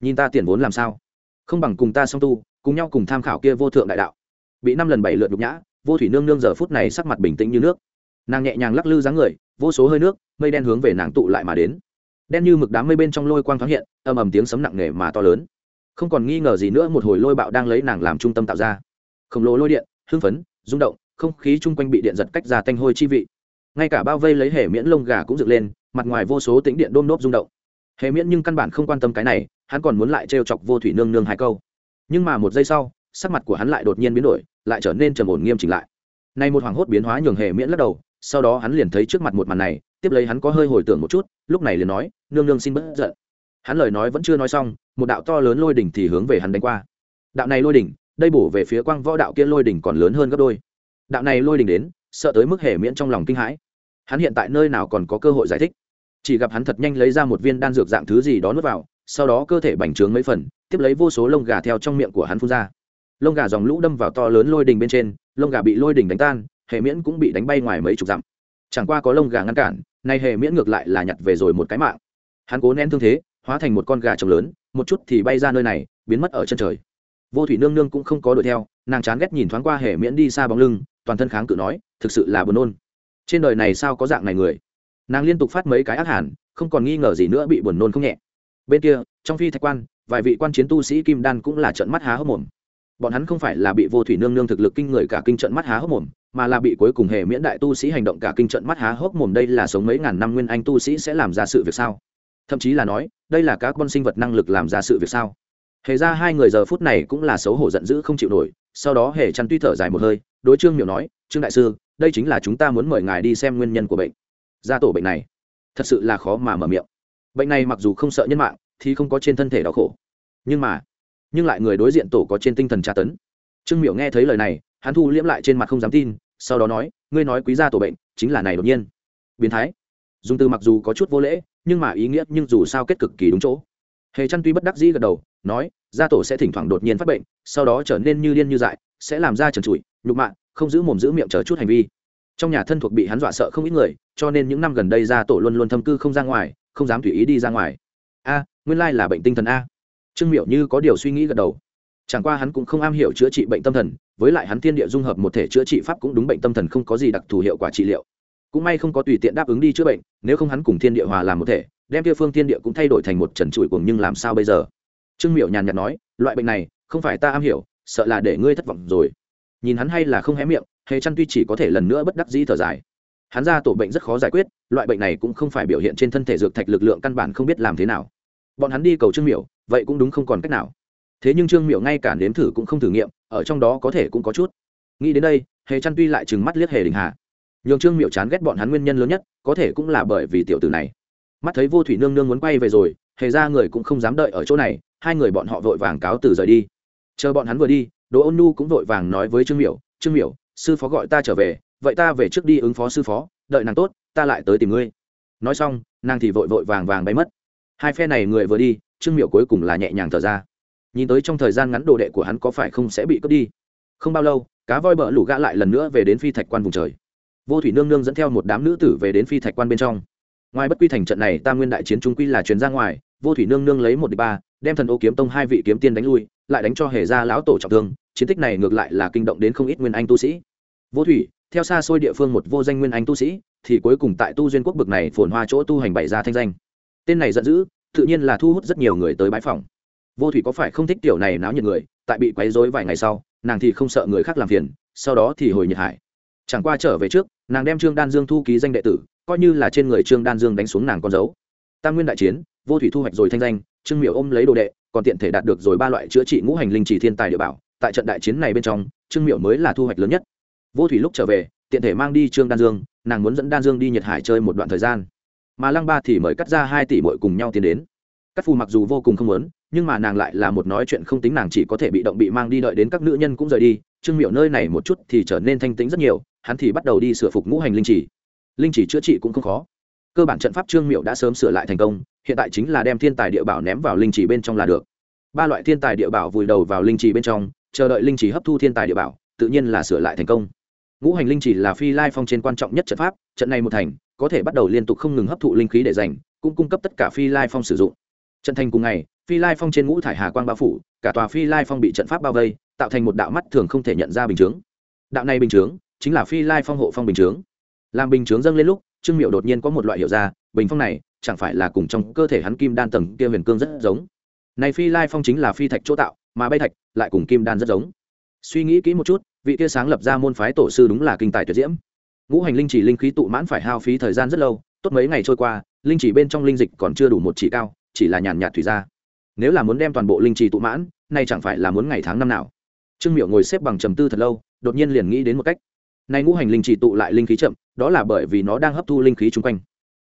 S1: nhìn ta tiền vốn làm sao? Không bằng cùng ta song tu, cùng nhau cùng tham khảo kia vô thượng đại đạo. Bị năm lần bảy lượt nhục nhã, vô thủy nương nương giờ phút này sắc mặt bình tĩnh như nước. Nàng nhẹ nhàng lắc lư dáng người, vô số hơi nước, mây đen hướng về nàng tụ lại mà đến đen như mực đám mây bên trong lôi quang thoáng hiện ầm ầm tiếng sấm nặng nề mà to lớn. Không còn nghi ngờ gì nữa, một hồi lôi bạo đang lấy nàng làm trung tâm tạo ra. Khổng lồ lôi điện, hưng phấn, rung động, không khí chung quanh bị điện giật cách ra tanh hôi chi vị. Ngay cả bao vây lấy hệ miễn lông gà cũng dựng lên, mặt ngoài vô số tính điện đôm nốt rung động. Hệ miễn nhưng căn bản không quan tâm cái này, hắn còn muốn lại trêu chọc vô thủy nương nương hai câu. Nhưng mà một giây sau, sắc mặt của hắn lại đột nhiên biến đổi, lại trở nên trầm ổn nghiêm chỉnh lại. Nay một hoàng hốt biến hóa nhường hệ miễn lắc đầu, sau đó hắn liền thấy trước mặt một màn này tiếp lấy hắn có hơi hồi tưởng một chút, lúc này liền nói, nương nương xin bớt giận. Hắn lời nói vẫn chưa nói xong, một đạo to lớn lôi đỉnh thì hướng về hắn đánh qua. Đạo này lôi đỉnh, đây bổ về phía quang võ đạo kia lôi đỉnh còn lớn hơn gấp đôi. Đạo này lôi đỉnh đến, sợ tới mức hề miễn trong lòng kinh hãi. Hắn hiện tại nơi nào còn có cơ hội giải thích? Chỉ gặp hắn thật nhanh lấy ra một viên đan dược dạng thứ gì đó nuốt vào, sau đó cơ thể bành trướng mấy phần, tiếp lấy vô số lông gà theo trong miệng của hắn phun ra. Lông gà dòng lũ đâm vào to lớn lôi đình bên trên, lông gà bị lôi đình đánh tan hệ miễn cũng bị đánh bay ngoài mấy chục dặm. Chẳng qua có lông gà ngăn cản nay hề miễn ngược lại là nhặt về rồi một cái mạng. Hắn cố nén thương thế, hóa thành một con gà trồng lớn, một chút thì bay ra nơi này, biến mất ở chân trời. Vô thủy nương nương cũng không có đuổi theo, nàng chán ghét nhìn thoáng qua hề miễn đi xa bóng lưng, toàn thân kháng cự nói, thực sự là buồn nôn. Trên đời này sao có dạng này người? Nàng liên tục phát mấy cái ác hẳn không còn nghi ngờ gì nữa bị buồn nôn không nhẹ. Bên kia, trong phi thạch quan, vài vị quan chiến tu sĩ kim đan cũng là trận mắt há hốc mồm bọn hắn không phải là bị vô thủy nương nương thực lực kinh người cả kinh trận mắt há hốc mồm, mà là bị cuối cùng hề miễn đại tu sĩ hành động cả kinh trận mắt há hốc mồm đây là sống mấy ngàn năm nguyên anh tu sĩ sẽ làm ra sự việc sao? Thậm chí là nói, đây là các con sinh vật năng lực làm ra sự việc sao? Hề ra hai người giờ phút này cũng là xấu hổ giận dữ không chịu nổi, sau đó hề chăn tuy thở dài một hơi, đối trương miểu nói, trương đại sư, đây chính là chúng ta muốn mời ngài đi xem nguyên nhân của bệnh. Gia tổ bệnh này, thật sự là khó mà mở miệng. Bệnh này mặc dù không sợ nhân mạng, thì không có trên thân thể đau khổ. Nhưng mà nhưng lại người đối diện tổ có trên tinh thần tra tấn. Trương miểu nghe thấy lời này, hắn thu liễm lại trên mặt không dám tin, sau đó nói, ngươi nói quý gia tổ bệnh chính là này đột nhiên. Biến thái. Dùng từ mặc dù có chút vô lễ, nhưng mà ý nghĩa nhưng dù sao kết cực kỳ đúng chỗ. Hề chăn tuy bất đắc dĩ gật đầu, nói, gia tổ sẽ thỉnh thoảng đột nhiên phát bệnh, sau đó trở nên như điên như dại, sẽ làm ra trần trụi, nhục mạ, không giữ mồm giữ miệng chờ chút hành vi. Trong nhà thân thuộc bị hắn dọa sợ không ít người, cho nên những năm gần đây gia tổ luôn luôn thâm cư không ra ngoài, không dám tùy ý đi ra ngoài. A, nguyên lai là bệnh tinh thần a trương miệu như có điều suy nghĩ gật đầu. Chẳng qua hắn cũng không am hiểu chữa trị bệnh tâm thần, với lại hắn thiên địa dung hợp một thể chữa trị pháp cũng đúng bệnh tâm thần không có gì đặc thù hiệu quả trị liệu. Cũng may không có tùy tiện đáp ứng đi chữa bệnh, nếu không hắn cùng thiên địa hòa làm một thể, đem kia phương thiên địa cũng thay đổi thành một trần trụi cuồng nhưng làm sao bây giờ? Trương miểu nhàn nhạt nói, loại bệnh này, không phải ta am hiểu, sợ là để ngươi thất vọng rồi. Nhìn hắn hay là không hé miệng, hề chăn tuy chỉ có thể lần nữa bất đắc dĩ thở dài. Hắn ra tổ bệnh rất khó giải quyết, loại bệnh này cũng không phải biểu hiện trên thân thể dược thạch lực lượng căn bản không biết làm thế nào. Bọn hắn đi cầu trương miểu vậy cũng đúng không còn cách nào. Thế nhưng trương miệu ngay cả nếm thử cũng không thử nghiệm, ở trong đó có thể cũng có chút. Nghĩ đến đây, hề chăn tuy lại chừng mắt liếc hề đình hà. Nhường trương miệu chán ghét bọn hắn nguyên nhân lớn nhất, có thể cũng là bởi vì tiểu tử này. Mắt thấy vô thủy nương nương muốn quay về rồi, hề ra người cũng không dám đợi ở chỗ này, hai người bọn họ vội vàng cáo từ rời đi. Chờ bọn hắn vừa đi, đỗ ôn nu cũng vội vàng nói với trương miểu trương miểu, sư phó gọi ta trở về, vậy ta về trước đi ứng phó sư phó, đợi nàng tốt, ta lại tới tìm ngươi. Nói xong, nàng thì vội vội vàng vàng bay mất. Hai phe này người vừa đi trương miểu cuối cùng là nhẹ nhàng thở ra. Nhìn tới trong thời gian ngắn đồ đệ của hắn có phải không sẽ bị cướp đi? Không bao lâu, cá voi bờ lũ gã lại lần nữa về đến phi thạch quan vùng trời. Vô thủy nương nương dẫn theo một đám nữ tử về đến phi thạch quan bên trong. Ngoài bất quy thành trận này, tam nguyên đại chiến trung quy là truyền ra ngoài, vô thủy nương nương lấy một đ ba, đem thần ô kiếm tông hai vị kiếm tiên đánh lui, lại đánh cho hề ra lão tổ trọng thương. Chiến tích này ngược lại là kinh động đến không ít nguyên anh tu sĩ. Vô thủy, theo xa xôi địa phương một vô danh nguyên anh tu sĩ, thì cuối cùng tại tu duyên quốc bực này phồn hoa chỗ tu hành bày ra thanh danh. Tên này giận dữ tự nhiên là thu hút rất nhiều người tới bãi phòng vô thủy có phải không thích tiểu này náo nhiệt người, tại bị quấy rối vài ngày sau, nàng thì không sợ người khác làm phiền, sau đó thì hồi nhiệt hải. Chẳng qua trở về trước, nàng đem trương đan dương thu ký danh đệ tử, coi như là trên người trương đan dương đánh xuống nàng con dấu. Tam nguyên đại chiến, vô thủy thu hoạch rồi thanh danh, trương miểu ôm lấy đồ đệ, còn tiện thể đạt được rồi ba loại chữa trị ngũ hành linh chỉ thiên tài địa bảo, tại trận đại chiến này bên trong, trương miểu mới là thu hoạch lớn nhất. Vô thủy lúc trở về, tiện thể mang đi trương đan dương, nàng muốn dẫn đan dương đi nhiệt hải chơi một đoạn thời gian mà lăng ba thì mời cắt ra hai tỷ bội cùng nhau tiến đến. Cắt phù mặc dù vô cùng không muốn, nhưng mà nàng lại là một nói chuyện không tính nàng chỉ có thể bị động bị mang đi đợi đến các nữ nhân cũng rời đi. Trương Miệu nơi này một chút thì trở nên thanh tĩnh rất nhiều, hắn thì bắt đầu đi sửa phục ngũ hành linh chỉ. Linh chỉ chữa trị cũng không khó. Cơ bản trận pháp trương miệu đã sớm sửa lại thành công, hiện tại chính là đem thiên tài địa bảo ném vào linh chỉ bên trong là được. Ba loại thiên tài địa bảo vùi đầu vào linh chỉ bên trong, chờ đợi linh chỉ hấp thu thiên tài địa bảo, tự nhiên là sửa lại thành công. Ngũ hành linh chỉ là phi lai phong trên quan trọng nhất trận pháp, trận này một thành có thể bắt đầu liên tục không ngừng hấp thụ linh khí để dành cũng cung cấp tất cả phi lai phong sử dụng. Trận thành cùng ngày, phi lai phong trên ngũ thải hà quang bao phủ, cả tòa phi lai phong bị trận pháp bao vây, tạo thành một đạo mắt thường không thể nhận ra bình chướng. Đạo này bình chướng chính là phi lai phong hộ phong bình chướng. Làm bình chướng dâng lên lúc, trương miệu đột nhiên có một loại hiệu ra, bình phong này chẳng phải là cùng trong cơ thể hắn kim đan tầng kia huyền cương rất giống. Này phi lai phong chính là phi thạch chỗ tạo, mà bay thạch lại cùng kim đan rất giống. Suy nghĩ kỹ một chút, vị kia sáng lập ra môn phái tổ sư đúng là kinh tài tuyệt diễm ngũ hành linh chỉ linh khí tụ mãn phải hao phí thời gian rất lâu, tốt mấy ngày trôi qua, linh chỉ bên trong linh dịch còn chưa đủ một chỉ cao, chỉ là nhàn nhạt thủy ra. Nếu là muốn đem toàn bộ linh chỉ tụ mãn, nay chẳng phải là muốn ngày tháng năm nào? Trương miệu ngồi xếp bằng trầm tư thật lâu, đột nhiên liền nghĩ đến một cách. Này ngũ hành linh chỉ tụ lại linh khí chậm, đó là bởi vì nó đang hấp thu linh khí chung quanh.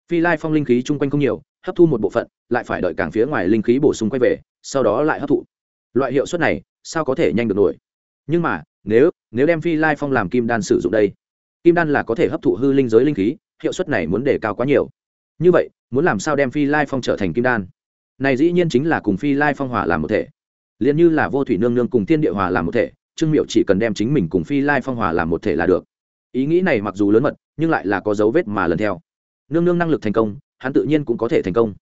S1: Phi lai phong linh khí chung quanh không nhiều, hấp thu một bộ phận, lại phải đợi càng phía ngoài linh khí bổ sung quay về, sau đó lại hấp thụ. Loại hiệu suất này, sao có thể nhanh được nổi? Nhưng mà, nếu nếu đem phi lai phong làm kim đan sử dụng đây? Kim đan là có thể hấp thụ hư linh giới linh khí, hiệu suất này muốn đề cao quá nhiều. Như vậy, muốn làm sao đem phi lai phong trở thành kim đan? Này dĩ nhiên chính là cùng phi lai phong hòa làm một thể. Liền như là vô thủy nương nương cùng thiên địa hòa làm một thể, trương miệu chỉ cần đem chính mình cùng phi lai phong hòa làm một thể là được. Ý nghĩ này mặc dù lớn mật, nhưng lại là có dấu vết mà lần theo. Nương nương năng lực thành công, hắn tự nhiên cũng có thể thành công.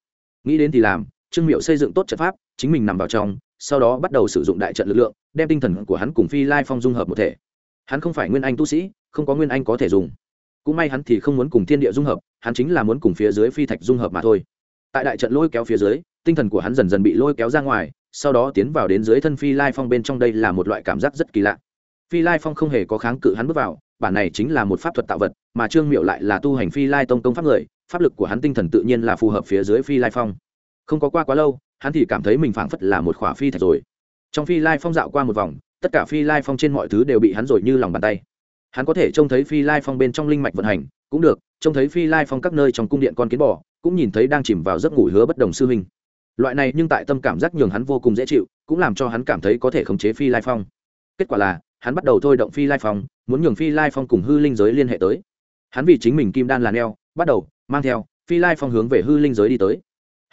S1: Nghĩ đến thì làm, trương miệu xây dựng tốt trận pháp, chính mình nằm vào trong, sau đó bắt đầu sử dụng đại trận lực lượng, đem tinh thần của hắn cùng phi lai phong dung hợp một thể. Hắn không phải nguyên anh tu sĩ không có nguyên anh có thể dùng. Cũng may hắn thì không muốn cùng thiên địa dung hợp, hắn chính là muốn cùng phía dưới phi thạch dung hợp mà thôi. Tại đại trận lôi kéo phía dưới, tinh thần của hắn dần dần bị lôi kéo ra ngoài, sau đó tiến vào đến dưới thân phi lai phong bên trong đây là một loại cảm giác rất kỳ lạ. Phi lai phong không hề có kháng cự hắn bước vào, bản này chính là một pháp thuật tạo vật, mà trương miệu lại là tu hành phi lai tông công pháp người, pháp lực của hắn tinh thần tự nhiên là phù hợp phía dưới phi lai phong. Không có qua quá lâu, hắn thì cảm thấy mình phảng phất là một khỏa phi thạch rồi. Trong phi lai phong dạo qua một vòng, tất cả phi lai phong trên mọi thứ đều bị hắn rồi như lòng bàn tay hắn có thể trông thấy phi lai phong bên trong linh mạch vận hành, cũng được, trông thấy phi lai phong các nơi trong cung điện con kiến bò, cũng nhìn thấy đang chìm vào giấc ngủ hứa bất đồng sư huynh. Loại này nhưng tại tâm cảm giác nhường hắn vô cùng dễ chịu, cũng làm cho hắn cảm thấy có thể khống chế phi lai phong. Kết quả là, hắn bắt đầu thôi động phi lai phong, muốn nhường phi lai phong cùng hư linh giới liên hệ tới. Hắn vì chính mình kim đan là neo, bắt đầu, mang theo, phi lai phong hướng về hư linh giới đi tới.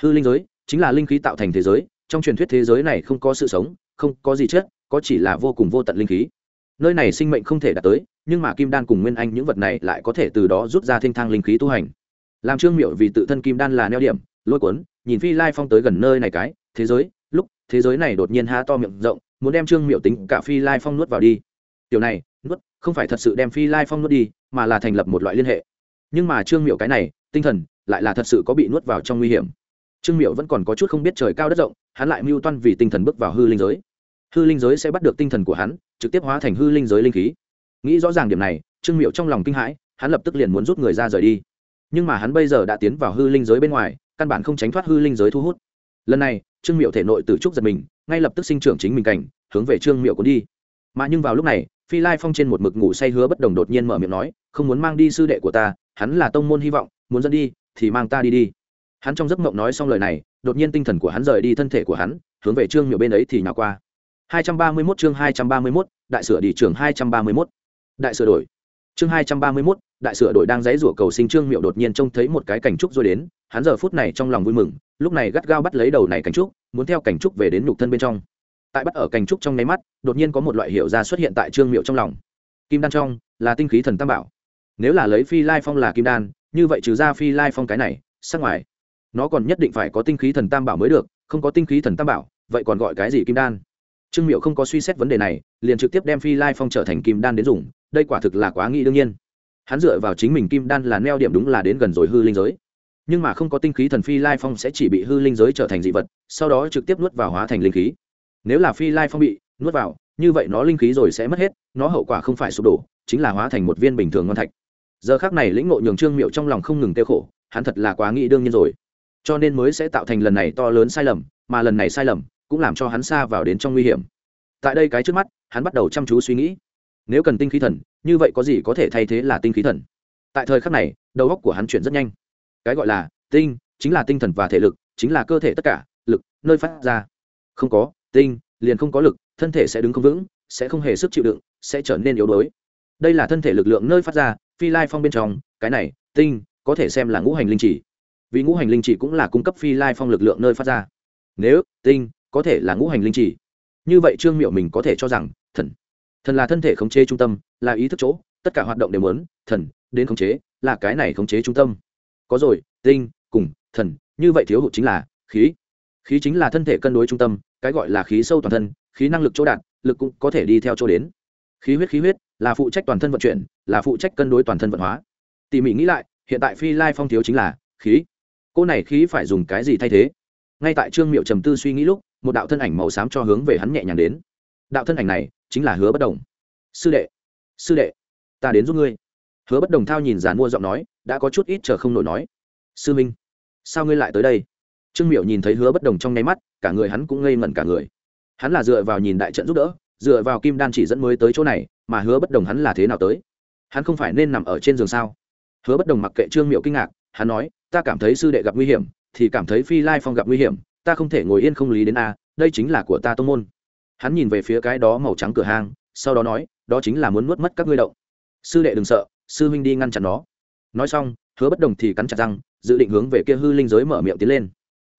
S1: Hư linh giới, chính là linh khí tạo thành thế giới, trong truyền thuyết thế giới này không có sự sống, không có gì chết, có chỉ là vô cùng vô tận linh khí. Nơi này sinh mệnh không thể đạt tới nhưng mà kim đan cùng nguyên anh những vật này lại có thể từ đó rút ra thanh thang linh khí tu hành. Làm trương miệu vì tự thân kim đan là neo điểm, lôi cuốn, nhìn phi lai phong tới gần nơi này cái, thế giới, lúc, thế giới này đột nhiên há to miệng rộng, muốn đem trương miệu tính cả phi lai phong nuốt vào đi. Điều này, nuốt, không phải thật sự đem phi lai phong nuốt đi, mà là thành lập một loại liên hệ. Nhưng mà trương miệu cái này, tinh thần, lại là thật sự có bị nuốt vào trong nguy hiểm. Trương miệu vẫn còn có chút không biết trời cao đất rộng, hắn lại mưu toan vì tinh thần bước vào hư linh giới. Hư linh giới sẽ bắt được tinh thần của hắn, trực tiếp hóa thành hư linh giới linh khí nghĩ rõ ràng điểm này trương miệu trong lòng kinh hãi hắn lập tức liền muốn rút người ra rời đi. Nhưng mà hắn bây giờ đã tiến vào hư linh giới bên ngoài căn bản không tránh thoát hư linh giới thu hút. Lần này trương miệu thể nội từ trúc giật mình ngay lập tức sinh trưởng chính mình cảnh hướng về trương miệu cuốn đi. Mà nhưng vào lúc này phi lai phong trên một mực ngủ say hứa bất đồng đột nhiên mở miệng nói không muốn mang đi sư đệ của ta hắn là tông môn hy vọng muốn dẫn đi thì mang ta đi đi. Hắn trong giấc mộng nói xong lời này đột nhiên tinh thần của hắn rời đi thân thể của hắn hướng về trương miệu bên ấy thì nhỏ qua. 231 chương 231, đại sửa đi trường 231 đại sửa đổi. Chương 231, đại sửa đổi đang dãy rủa cầu sinh trương miệu đột nhiên trông thấy một cái cảnh trúc rồi đến hắn giờ phút này trong lòng vui mừng lúc này gắt gao bắt lấy đầu này cảnh trúc muốn theo cảnh trúc về đến nhục thân bên trong. Tại bắt ở cảnh trúc trong nháy mắt đột nhiên có một loại hiệu ra xuất hiện tại trương miệu trong lòng. Kim đan trong là tinh khí thần tam bảo. Nếu là lấy phi lai phong là kim đan như vậy trừ ra phi lai phong cái này sắc ngoài nó còn nhất định phải có tinh khí thần tam bảo mới được không có tinh khí thần tam bảo vậy còn gọi cái gì kim đan? Trương miệu không có suy xét vấn đề này liền trực tiếp đem phi lai phong trở thành kim đan đến dùng đây quả thực là quá nghĩ đương nhiên. Hắn dựa vào chính mình kim đan là neo điểm đúng là đến gần rồi hư linh giới. Nhưng mà không có tinh khí thần phi lai phong sẽ chỉ bị hư linh giới trở thành dị vật, sau đó trực tiếp nuốt vào hóa thành linh khí. Nếu là phi lai phong bị nuốt vào, như vậy nó linh khí rồi sẽ mất hết, nó hậu quả không phải sụp đổ, chính là hóa thành một viên bình thường ngon thạch. Giờ khác này lĩnh ngộ nhường trương miệu trong lòng không ngừng tiêu khổ, hắn thật là quá nghĩ đương nhiên rồi. Cho nên mới sẽ tạo thành lần này to lớn sai lầm, mà lần này sai lầm cũng làm cho hắn xa vào đến trong nguy hiểm. Tại đây cái trước mắt, hắn bắt đầu chăm chú suy nghĩ nếu cần tinh khí thần, như vậy có gì có thể thay thế là tinh khí thần? Tại thời khắc này, đầu óc của hắn chuyển rất nhanh. Cái gọi là tinh, chính là tinh thần và thể lực, chính là cơ thể tất cả, lực, nơi phát ra. Không có, tinh, liền không có lực, thân thể sẽ đứng không vững, sẽ không hề sức chịu đựng, sẽ trở nên yếu đuối. Đây là thân thể lực lượng nơi phát ra, phi lai phong bên trong, cái này, tinh, có thể xem là ngũ hành linh chỉ. Vì ngũ hành linh chỉ cũng là cung cấp phi lai phong lực lượng nơi phát ra. Nếu, tinh, có thể là ngũ hành linh chỉ. Như vậy trương miệu mình có thể cho rằng, thần thần là thân thể khống chế trung tâm, là ý thức chỗ, tất cả hoạt động đều muốn, thần, đến khống chế, là cái này khống chế trung tâm. Có rồi, tinh, cùng, thần, như vậy thiếu hụt chính là khí. Khí chính là thân thể cân đối trung tâm, cái gọi là khí sâu toàn thân, khí năng lực chỗ đạt, lực cũng có thể đi theo chỗ đến. Khí huyết khí huyết, là phụ trách toàn thân vận chuyển, là phụ trách cân đối toàn thân vận hóa. Tỉ mỉ nghĩ lại, hiện tại phi lai phong thiếu chính là khí. Cô này khí phải dùng cái gì thay thế? Ngay tại trương miệu trầm tư suy nghĩ lúc, một đạo thân ảnh màu xám cho hướng về hắn nhẹ nhàng đến. Đạo thân ảnh này chính là hứa bất đồng. Sư đệ sư đệ, ta đến giúp ngươi. Hứa bất đồng thao nhìn giàn mua giọng nói, đã có chút ít chờ không nổi nói. Sư minh, sao ngươi lại tới đây? Trương miệu nhìn thấy hứa bất đồng trong nháy mắt, cả người hắn cũng ngây ngẩn cả người. Hắn là dựa vào nhìn đại trận giúp đỡ, dựa vào kim đan chỉ dẫn mới tới chỗ này, mà hứa bất đồng hắn là thế nào tới? Hắn không phải nên nằm ở trên giường sao? Hứa bất đồng mặc kệ trương miệu kinh ngạc, hắn nói, ta cảm thấy sư đệ gặp nguy hiểm, thì cảm thấy phi lai phong gặp nguy hiểm, ta không thể ngồi yên không lý đến a, đây chính là của ta tô n g môn hắn nhìn về phía cái đó màu trắng cửa hang, sau đó nói, đó chính là muốn nuốt mất các ngươi động. Sư đệ đừng sợ, sư huynh đi ngăn chặn nó. Nói xong, hứa bất đồng thì cắn chặt răng, dự định hướng về kia hư linh giới mở miệng tiến lên.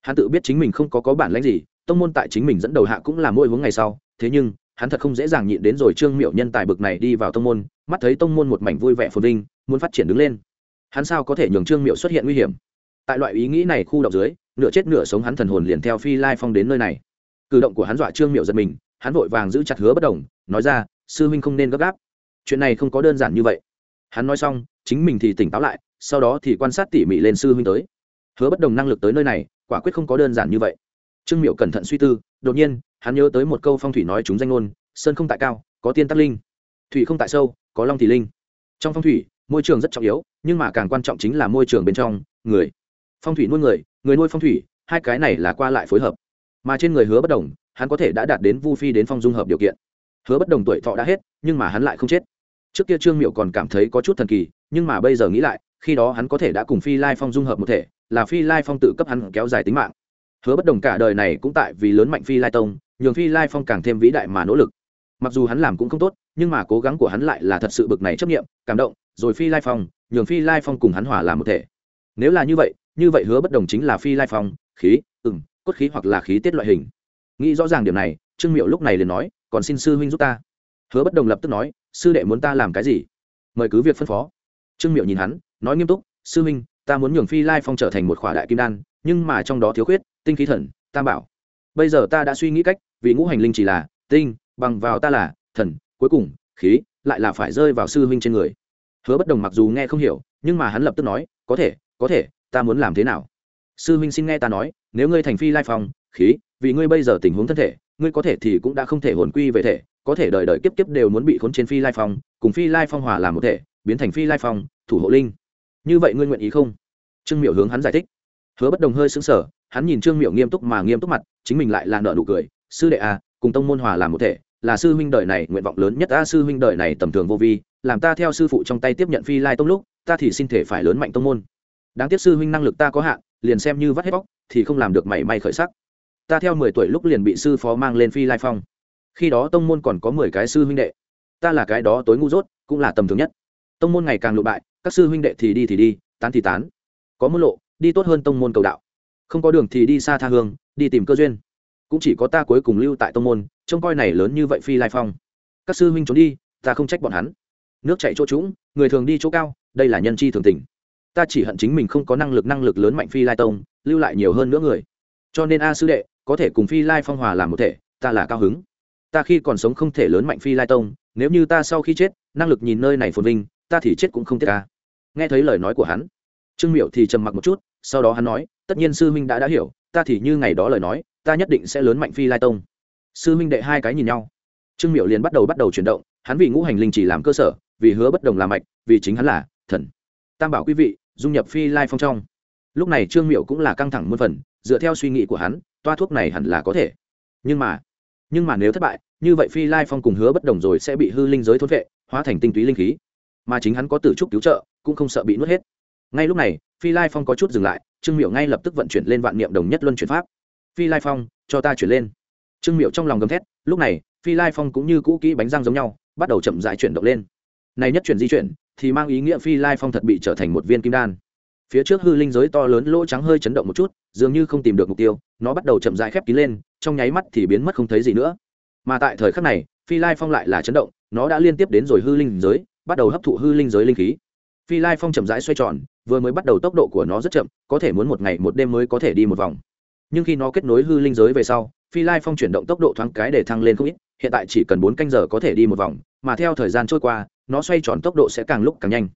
S1: Hắn tự biết chính mình không có có bản lãnh gì, tông môn tại chính mình dẫn đầu hạ cũng là mỗi hướng ngày sau, thế nhưng, hắn thật không dễ dàng nhịn đến rồi trương miệu nhân tài bực này đi vào tông môn, mắt thấy tông môn một mảnh vui vẻ phồn vinh, muốn phát triển đứng lên. Hắn sao có thể nhường trương miệu xuất hiện nguy hiểm? Tại loại ý nghĩ này khu động dưới, nửa chết nửa sống hắn thần hồn liền theo phi lai phong đến nơi này. Cử động của hắn dọa trương miệu giật mình hắn vội vàng giữ chặt hứa bất đồng, nói ra, sư huynh không nên gấp gáp. Chuyện này không có đơn giản như vậy. Hắn nói xong, chính mình thì tỉnh táo lại, sau đó thì quan sát tỉ mỉ lên sư huynh tới. Hứa bất đồng năng lực tới nơi này, quả quyết không có đơn giản như vậy. Trương miệu cẩn thận suy tư, đột nhiên, hắn nhớ tới một câu phong thủy nói chúng danh ngôn, sơn không tại cao, có tiên tắc linh. Thủy không tại sâu, có long thì linh. Trong phong thủy, môi trường rất trọng yếu, nhưng mà càng quan trọng chính là môi trường bên trong, người. Phong thủy nuôi người người nuôi phong thủy, hai cái này là qua lại phối hợp. Mà trên người hứa bất đồng hắn có thể đã đạt đến vu phi đến phong dung hợp điều kiện. Hứa bất đồng tuổi thọ đã hết, nhưng mà hắn lại không chết. Trước kia trương miệu còn cảm thấy có chút thần kỳ, nhưng mà bây giờ nghĩ lại, khi đó hắn có thể đã cùng phi lai phong dung hợp một thể, là phi lai phong tự cấp hắn kéo dài tính mạng. Hứa bất đồng cả đời này cũng tại vì lớn mạnh phi lai tông, nhường phi lai phong càng thêm vĩ đại mà nỗ lực. Mặc dù hắn làm cũng không tốt, nhưng mà cố gắng của hắn lại là thật sự bực này chấp nghiệm cảm động, rồi phi lai phong, nhường phi lai phong cùng hắn hòa làm một thể. Nếu là như vậy như vậy hứa bất đồng chính là phi lai phong, khí ừng cốt khí hoặc là khí tiết loại hình nghĩ rõ ràng điểm này, trương miệu lúc này liền nói, còn xin sư huynh giúp ta. Hứa bất đồng lập tức nói, sư đệ muốn ta làm cái gì? Mời cứ việc phân phó. Trương miệu nhìn hắn, nói nghiêm túc, sư huynh, ta muốn nhường phi lai phong trở thành một khỏa đại kim đan, nhưng mà trong đó thiếu khuyết, tinh khí thần, tam bảo. Bây giờ ta đã suy nghĩ cách, vì ngũ hành linh chỉ là tinh, bằng vào ta là thần, cuối cùng, khí, lại là phải rơi vào sư huynh trên người. Hứa bất đồng mặc dù nghe không hiểu, nhưng mà hắn lập tức nói, có thể có thể, ta muốn làm thế nào? Sư huynh xin nghe ta nói, nếu ngươi thành phi lai phong, khí vì ngươi bây giờ tình huống thân thể, ngươi có thể thì cũng đã không thể hồn quy về thể, có thể đời đời kiếp kiếp đều muốn bị khốn trên phi lai phong, cùng phi lai phong hòa làm một thể, biến thành phi lai phong, thủ hộ linh. Như vậy ngươi nguyện ý không? Trương miệu hướng hắn giải thích. Hứa bất đồng hơi xứng sở hắn nhìn trương miệu nghiêm túc mà nghiêm túc mặt, chính mình lại là nợ nụ cười, sư đệ à cùng tông môn hòa làm một thể, là sư huynh đời này nguyện vọng lớn nhất a sư huynh đời này tầm thường vô vi, làm ta theo sư phụ trong tay tiếp nhận phi lai tông lúc, ta thì xin thể phải lớn mạnh tông môn. Đáng tiếc sư huynh năng lực ta có hạn, liền xem như vắt hết bóc, thì không làm được mảy may khởi sắc ta theo mười tuổi lúc liền bị sư phó mang lên phi lai phong. Khi đó tông môn còn có mười cái sư huynh đệ. Ta là cái đó tối ngu dốt, cũng là tầm thường nhất. Tông môn ngày càng lụ bại, các sư huynh đệ thì đi thì đi, tán thì tán. Có môn lộ, đi tốt hơn tông môn cầu đạo. Không có đường thì đi xa tha hương, đi tìm cơ duyên. Cũng chỉ có ta cuối cùng lưu tại tông môn, trông coi này lớn như vậy phi lai phong. Các sư huynh trốn đi, ta không trách bọn hắn. Nước chạy chỗ trũng, người thường đi chỗ cao, đây là nhân chi thường tình. Ta chỉ hận chính mình không có năng lực năng lực lớn mạnh phi lai tông, lưu lại nhiều hơn nữa người. Cho nên a sư đệ có thể cùng phi lai phong hòa làm một thể, ta là cao hứng. Ta khi còn sống không thể lớn mạnh phi lai tông, nếu như ta sau khi chết, năng lực nhìn nơi này phồn vinh, ta thì chết cũng không tiếc ca nghe thấy lời nói của hắn, trương miệu thì trầm mặc một chút, sau đó hắn nói, tất nhiên sư huynh đã đã hiểu, ta thì như ngày đó lời nói, ta nhất định sẽ lớn mạnh phi lai tông. Sư huynh đệ hai cái nhìn nhau. Trương miệu liền bắt đầu bắt đầu chuyển động, hắn vì ngũ hành linh chỉ làm cơ sở, vì hứa bất đồng làm mạch, vì chính hắn là thần. Tam bảo quý vị, dung nhập phi lai phong trong. Lúc này trương miệu cũng là căng thẳng muôn phần dựa theo suy nghĩ của hắn, toa thuốc này hẳn là có thể. Nhưng mà nhưng mà nếu thất bại, như vậy phi lai phong cùng hứa bất đồng rồi sẽ bị hư linh giới thốt vệ, hóa thành tinh túy linh khí. Mà chính hắn có tử trúc cứu trợ, cũng không sợ bị nuốt hết. Ngay lúc này, phi lai phong có chút dừng lại, trương miệu ngay lập tức vận chuyển lên vạn niệm đồng nhất luân chuyển pháp. Phi lai phong, cho ta chuyển lên. Trương miệu trong lòng gầm thét, lúc này, phi lai phong cũng như cũ kỹ bánh răng giống nhau, bắt đầu chậm dại chuyển động lên. Này nhất chuyển di chuyển, thì mang ý nghĩa phi lai phong thật bị trở thành một viên kim đan phía trước hư linh giới to lớn lỗ trắng hơi chấn động một chút, dường như không tìm được mục tiêu, nó bắt đầu chậm dại khép kín lên, trong nháy mắt thì biến mất không thấy gì nữa. Mà tại thời khắc này, phi lai phong lại là chấn động, nó đã liên tiếp đến rồi hư linh giới, bắt đầu hấp thụ hư linh giới linh khí. Phi lai phong chậm rãi xoay tròn, vừa mới bắt đầu tốc độ của nó rất chậm, có thể muốn một ngày một đêm mới có thể đi một vòng. Nhưng khi nó kết nối hư linh giới về sau, phi lai phong chuyển động tốc độ thoáng cái để thăng lên không ít, hiện tại chỉ cần bốn canh giờ có thể đi một vòng, mà theo thời gian trôi qua, nó xoay tròn tốc độ sẽ càng lúc càng nhanh.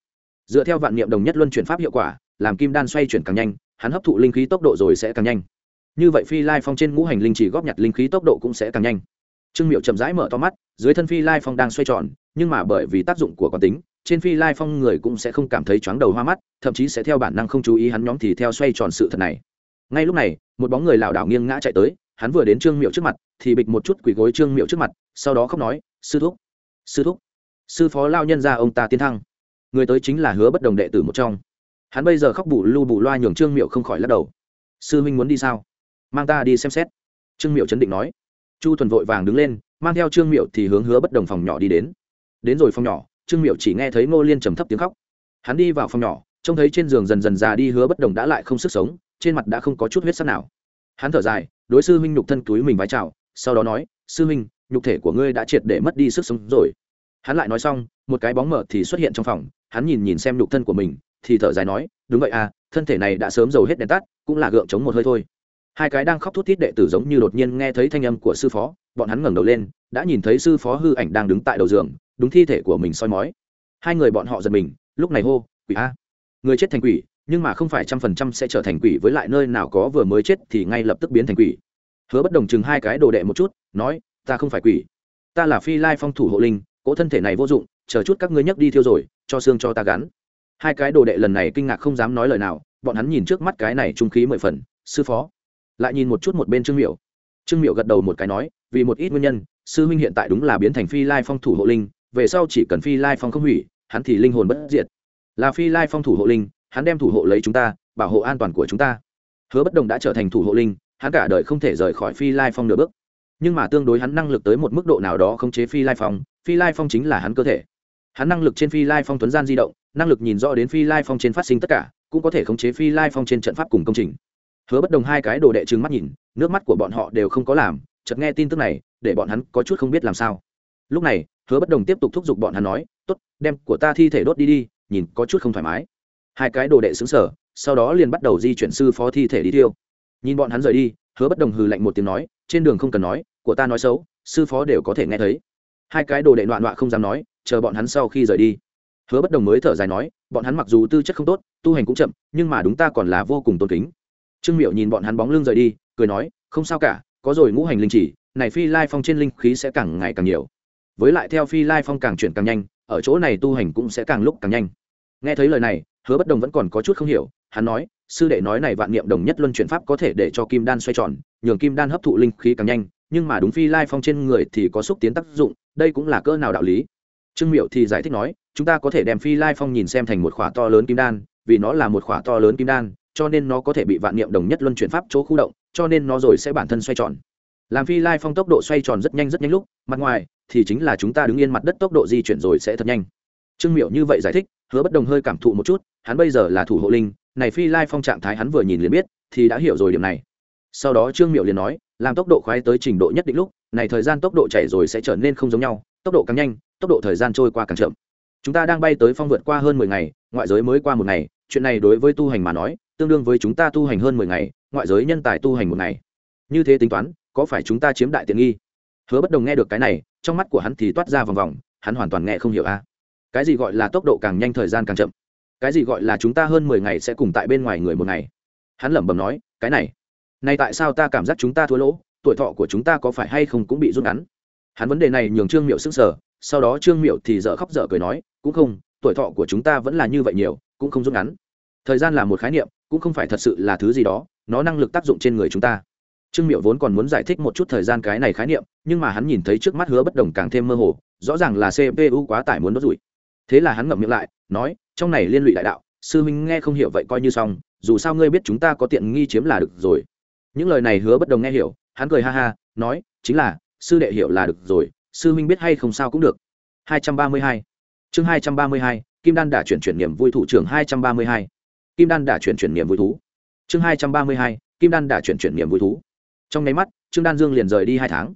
S1: Dựa theo vạn niệm đồng nhất luân chuyển pháp hiệu quả làm kim đan xoay chuyển càng nhanh, hắn hấp thụ linh khí tốc độ rồi sẽ càng nhanh. Như vậy phi lai phong trên ngũ hành linh chỉ góp nhặt linh khí tốc độ cũng sẽ càng nhanh. Trương miệu chậm rãi mở to mắt, dưới thân phi lai phong đang xoay tròn, nhưng mà bởi vì tác dụng của quán tính, trên phi lai phong người cũng sẽ không cảm thấy chóng đầu hoa mắt, thậm chí sẽ theo bản năng không chú ý hắn nhóm thì theo xoay tròn sự thật này. Ngay lúc này, một bóng người lảo đảo nghiêng ngã chạy tới, hắn vừa đến trương miệu trước mặt, thì bịch một chút quỳ gối trương miệu trước mặt, sau đó khóc nói, sư thúc sư thúc, sư phó lao nhân ra ông ta tiến thăng. Người tới chính là hứa bất đồng đệ tử một trong hắn bây giờ khóc bù lu bù loa nhường trương miệu không khỏi lắc đầu sư huynh muốn đi sao mang ta đi xem xét trương miệu chấn định nói chu thuần vội vàng đứng lên mang theo trương miệu thì hướng hứa bất đồng phòng nhỏ đi đến đến rồi phòng nhỏ trương miệu chỉ nghe thấy ngô liên trầm thấp tiếng khóc hắn đi vào phòng nhỏ trông thấy trên giường dần dần già đi hứa bất đồng đã lại không sức sống trên mặt đã không có chút huyết sắc nào hắn thở dài đối sư huynh nhục thân túi mình vái chào sau đó nói sư huynh nhục thể của ngươi đã triệt để mất đi sức sống rồi hắn lại nói xong một cái bóng mở thì xuất hiện trong phòng hắn nhìn nhìn xem nhục thân của mình thì thở dài nói, đúng vậy à thân thể này đã sớm dầu hết đèn tắt, cũng là gượng chống một hơi thôi. Hai cái đang khóc thút thít đệ tử giống như đột nhiên nghe thấy thanh âm của sư phó, bọn hắn ngẩng đầu lên, đã nhìn thấy sư phó hư ảnh đang đứng tại đầu giường, đúng thi thể của mình soi mói. Hai người bọn họ giật mình, lúc này hô, quỷ a, người chết thành quỷ, nhưng mà không phải trăm phần trăm sẽ trở thành quỷ với lại nơi nào có vừa mới chết thì ngay lập tức biến thành quỷ. Hứa bất đồng chừng hai cái đồ đệ một chút, nói, ta không phải quỷ, ta là phi lai phong thủ hộ linh, cỗ thân thể này vô dụng, chờ chút các ngươi nhấc đi thiêu rồi, cho xương cho ta gắn hai cái đồ đệ lần này kinh ngạc không dám nói lời nào, bọn hắn nhìn trước mắt cái này trung khí mười phần, sư phó. Lại nhìn một chút một bên trương miệu trương miệu gật đầu một cái nói, vì một ít nguyên nhân, sư huynh hiện tại đúng là biến thành phi lai phong thủ hộ linh, về sau chỉ cần phi lai phong không hủy, hắn thì linh hồn bất diệt. Là phi lai phong thủ hộ linh, hắn đem thủ hộ lấy chúng ta, bảo hộ an toàn của chúng ta. Hứa bất đồng đã trở thành thủ hộ linh, hắn cả đời không thể rời khỏi phi lai phong nửa bước. Nhưng mà tương đối hắn năng lực tới một mức độ nào đó không chế phi lai phong, phi lai phong chính là hắn cơ thể. Hắn năng lực trên phi lai phong tuấn gian di động năng lực nhìn rõ đến phi lai phong trên phát sinh tất cả, cũng có thể khống chế phi lai phong trên trận pháp cùng công trình. Hứa bất đồng hai cái đồ đệ trừng mắt nhìn, nước mắt của bọn họ đều không có làm, chợt nghe tin tức này, để bọn hắn có chút không biết làm sao. Lúc này, hứa bất đồng tiếp tục thúc giục bọn hắn nói, tốt, đem của ta thi thể đốt đi đi, nhìn có chút không thoải mái. Hai cái đồ đệ xứng sở sau đó liền bắt đầu di chuyển sư phó thi thể đi tiêu. Nhìn bọn hắn rời đi, hứa bất đồng hừ lạnh một tiếng nói, trên đường không cần nói, của ta nói xấu, sư phó đều có thể nghe thấy. Hai cái đồ đệ loạn loạn không dám nói, chờ bọn hắn sau khi rời đi hứa bất đồng mới thở dài nói, bọn hắn mặc dù tư chất không tốt, tu hành cũng chậm, nhưng mà đúng ta còn là vô cùng tôn kính. Trương miệu nhìn bọn hắn bóng lưng rời đi, cười nói, không sao cả, có rồi ngũ hành linh chỉ, này phi lai phong trên linh khí sẽ càng ngày càng nhiều. Với lại theo phi lai phong càng chuyển càng nhanh, ở chỗ này tu hành cũng sẽ càng lúc càng nhanh. Nghe thấy lời này, hứa bất đồng vẫn còn có chút không hiểu, hắn nói, sư đệ nói này vạn niệm đồng nhất luân chuyển pháp có thể để cho kim đan xoay tròn, nhường kim đan hấp thụ linh khí càng nhanh, nhưng mà đúng phi lai phong trên người thì có xúc tiến tác dụng, đây cũng là cỡ nào đạo lý. Trương miệu thì giải thích nói chúng ta có thể đem phi lai phong nhìn xem thành một khỏa to lớn kim đan, vì nó là một khỏa to lớn kim đan, cho nên nó có thể bị vạn niệm đồng nhất luân chuyển pháp chỗ khu động, cho nên nó rồi sẽ bản thân xoay tròn. Làm phi lai phong tốc độ xoay tròn rất nhanh rất nhanh lúc, mặt ngoài thì chính là chúng ta đứng yên mặt đất tốc độ di chuyển rồi sẽ thật nhanh. Trương miệu như vậy giải thích, hứa bất đồng hơi cảm thụ một chút, hắn bây giờ là thủ hộ linh, này phi lai phong trạng thái hắn vừa nhìn liền biết, thì đã hiểu rồi điểm này. Sau đó trương miệu liền nói, làm tốc độ khoái tới trình độ nhất định lúc, này thời gian tốc độ chảy rồi sẽ trở nên không giống nhau, tốc độ càng nhanh, tốc độ thời gian trôi qua càng chậm chúng ta đang bay tới phong vượt qua hơn mười ngày, ngoại giới mới qua một ngày, chuyện này đối với tu hành mà nói, tương đương với chúng ta tu hành hơn mười ngày, ngoại giới nhân tài tu hành một ngày. Như thế tính toán, có phải chúng ta chiếm đại tiện nghi? Hứa bất đồng nghe được cái này, trong mắt của hắn thì toát ra vòng vòng, hắn hoàn toàn nghe không hiểu a. Cái gì gọi là tốc độ càng nhanh thời gian càng chậm? Cái gì gọi là chúng ta hơn mười ngày sẽ cùng tại bên ngoài người một ngày? Hắn lẩm bẩm nói, cái này này tại sao ta cảm giác chúng ta thua lỗ, tuổi thọ của chúng ta có phải hay không cũng bị rút ngắn? Hắn vấn đề này nhường trương miệu sức sở sau đó trương miệu thì dở khóc dở cười nói cũng không, tuổi thọ của chúng ta vẫn là như vậy nhiều, cũng không rút ngắn. Thời gian là một khái niệm, cũng không phải thật sự là thứ gì đó, nó năng lực tác dụng trên người chúng ta. Trương miệu vốn còn muốn giải thích một chút thời gian cái này khái niệm, nhưng mà hắn nhìn thấy trước mắt hứa bất đồng càng thêm mơ hồ, rõ ràng là cpu quá tải muốn đốt rủi. Thế là hắn ngậm miệng lại, nói, trong này liên lụy đại đạo, sư minh nghe không hiểu vậy coi như xong, dù sao ngươi biết chúng ta có tiện nghi chiếm là được rồi. Những lời này hứa bất đồng nghe hiểu, hắn cười ha ha, nói, chính là, sư đệ hiểu là được rồi, sư minh biết hay không sao cũng được. 232 chương 232 kim đan đã chuyển chuyển niềm vui thủ trưởng 232 kim đan đã chuyển chuyển niềm vui thú. Chương 232 kim đan đã chuyển chuyển niềm vui thú. Trong nháy mắt, trương đan dương liền rời đi hai tháng.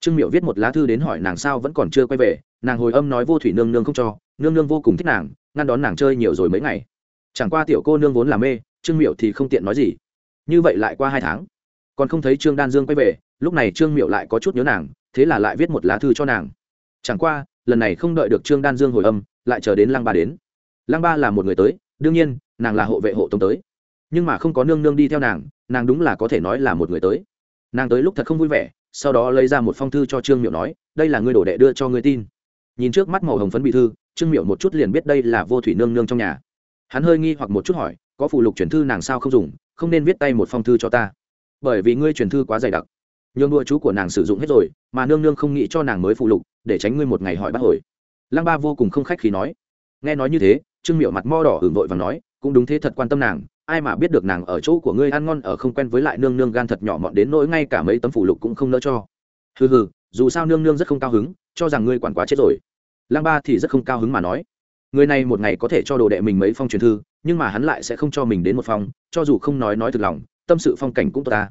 S1: Trương miệu viết một lá thư đến hỏi nàng sao vẫn còn chưa quay về. Nàng hồi âm nói vô thủy nương nương không cho, nương nương vô cùng thích nàng, ngăn đón nàng chơi nhiều rồi mấy ngày. Chẳng qua tiểu cô nương vốn là mê, trương miệu thì không tiện nói gì. Như vậy lại qua hai tháng. Còn không thấy trương đan dương quay về, lúc này trương miệu lại có chút nhớ nàng, thế là lại viết một lá thư cho nàng. Chẳng qua lần này không đợi được trương đan dương hồi âm, lại chờ đến lăng ba đến. Lăng ba là một người tới, đương nhiên, nàng là hộ vệ hộ tống tới. Nhưng mà không có nương nương đi theo nàng nàng đúng là có thể nói là một người tới. Nàng tới lúc thật không vui vẻ, sau đó lấy ra một phong thư cho trương miệu nói, đây là ngươi đổ đệ đưa cho ngươi tin. Nhìn trước mắt màu hồng phấn bị thư, trương miệu một chút liền biết đây là vô thủy nương nương trong nhà. Hắn hơi nghi hoặc một chút hỏi, có phụ lục chuyển thư nàng sao không dùng, không nên viết tay một phong thư cho ta? Bởi vì ngươi chuyển thư quá dày đặc nhường đùa chú của nàng sử dụng hết rồi, mà nương nương không nghĩ cho nàng mới phụ lục, để tránh ngươi một ngày hỏi bắt hồi. Lăng ba vô cùng không khách khí nói. Nghe nói như thế, trương miệu mặt mo đỏ hưởng vội và nói, cũng đúng thế thật quan tâm nàng, ai mà biết được nàng ở chỗ của ngươi ăn ngon ở không quen với lại nương nương gan thật nhỏ mọn đến nỗi ngay cả mấy tấm phụ lục cũng không nỡ cho. Hừ hừ, dù sao nương nương rất không cao hứng, cho rằng ngươi quản quá chết rồi. Lăng ba thì rất không cao hứng mà nói. Người này một ngày có thể cho đồ đệ mình mấy phong truyền thư, nhưng mà hắn lại sẽ không cho mình đến một phong, cho dù không nói nói thực lòng, tâm sự phong cảnh cũng tốt ta.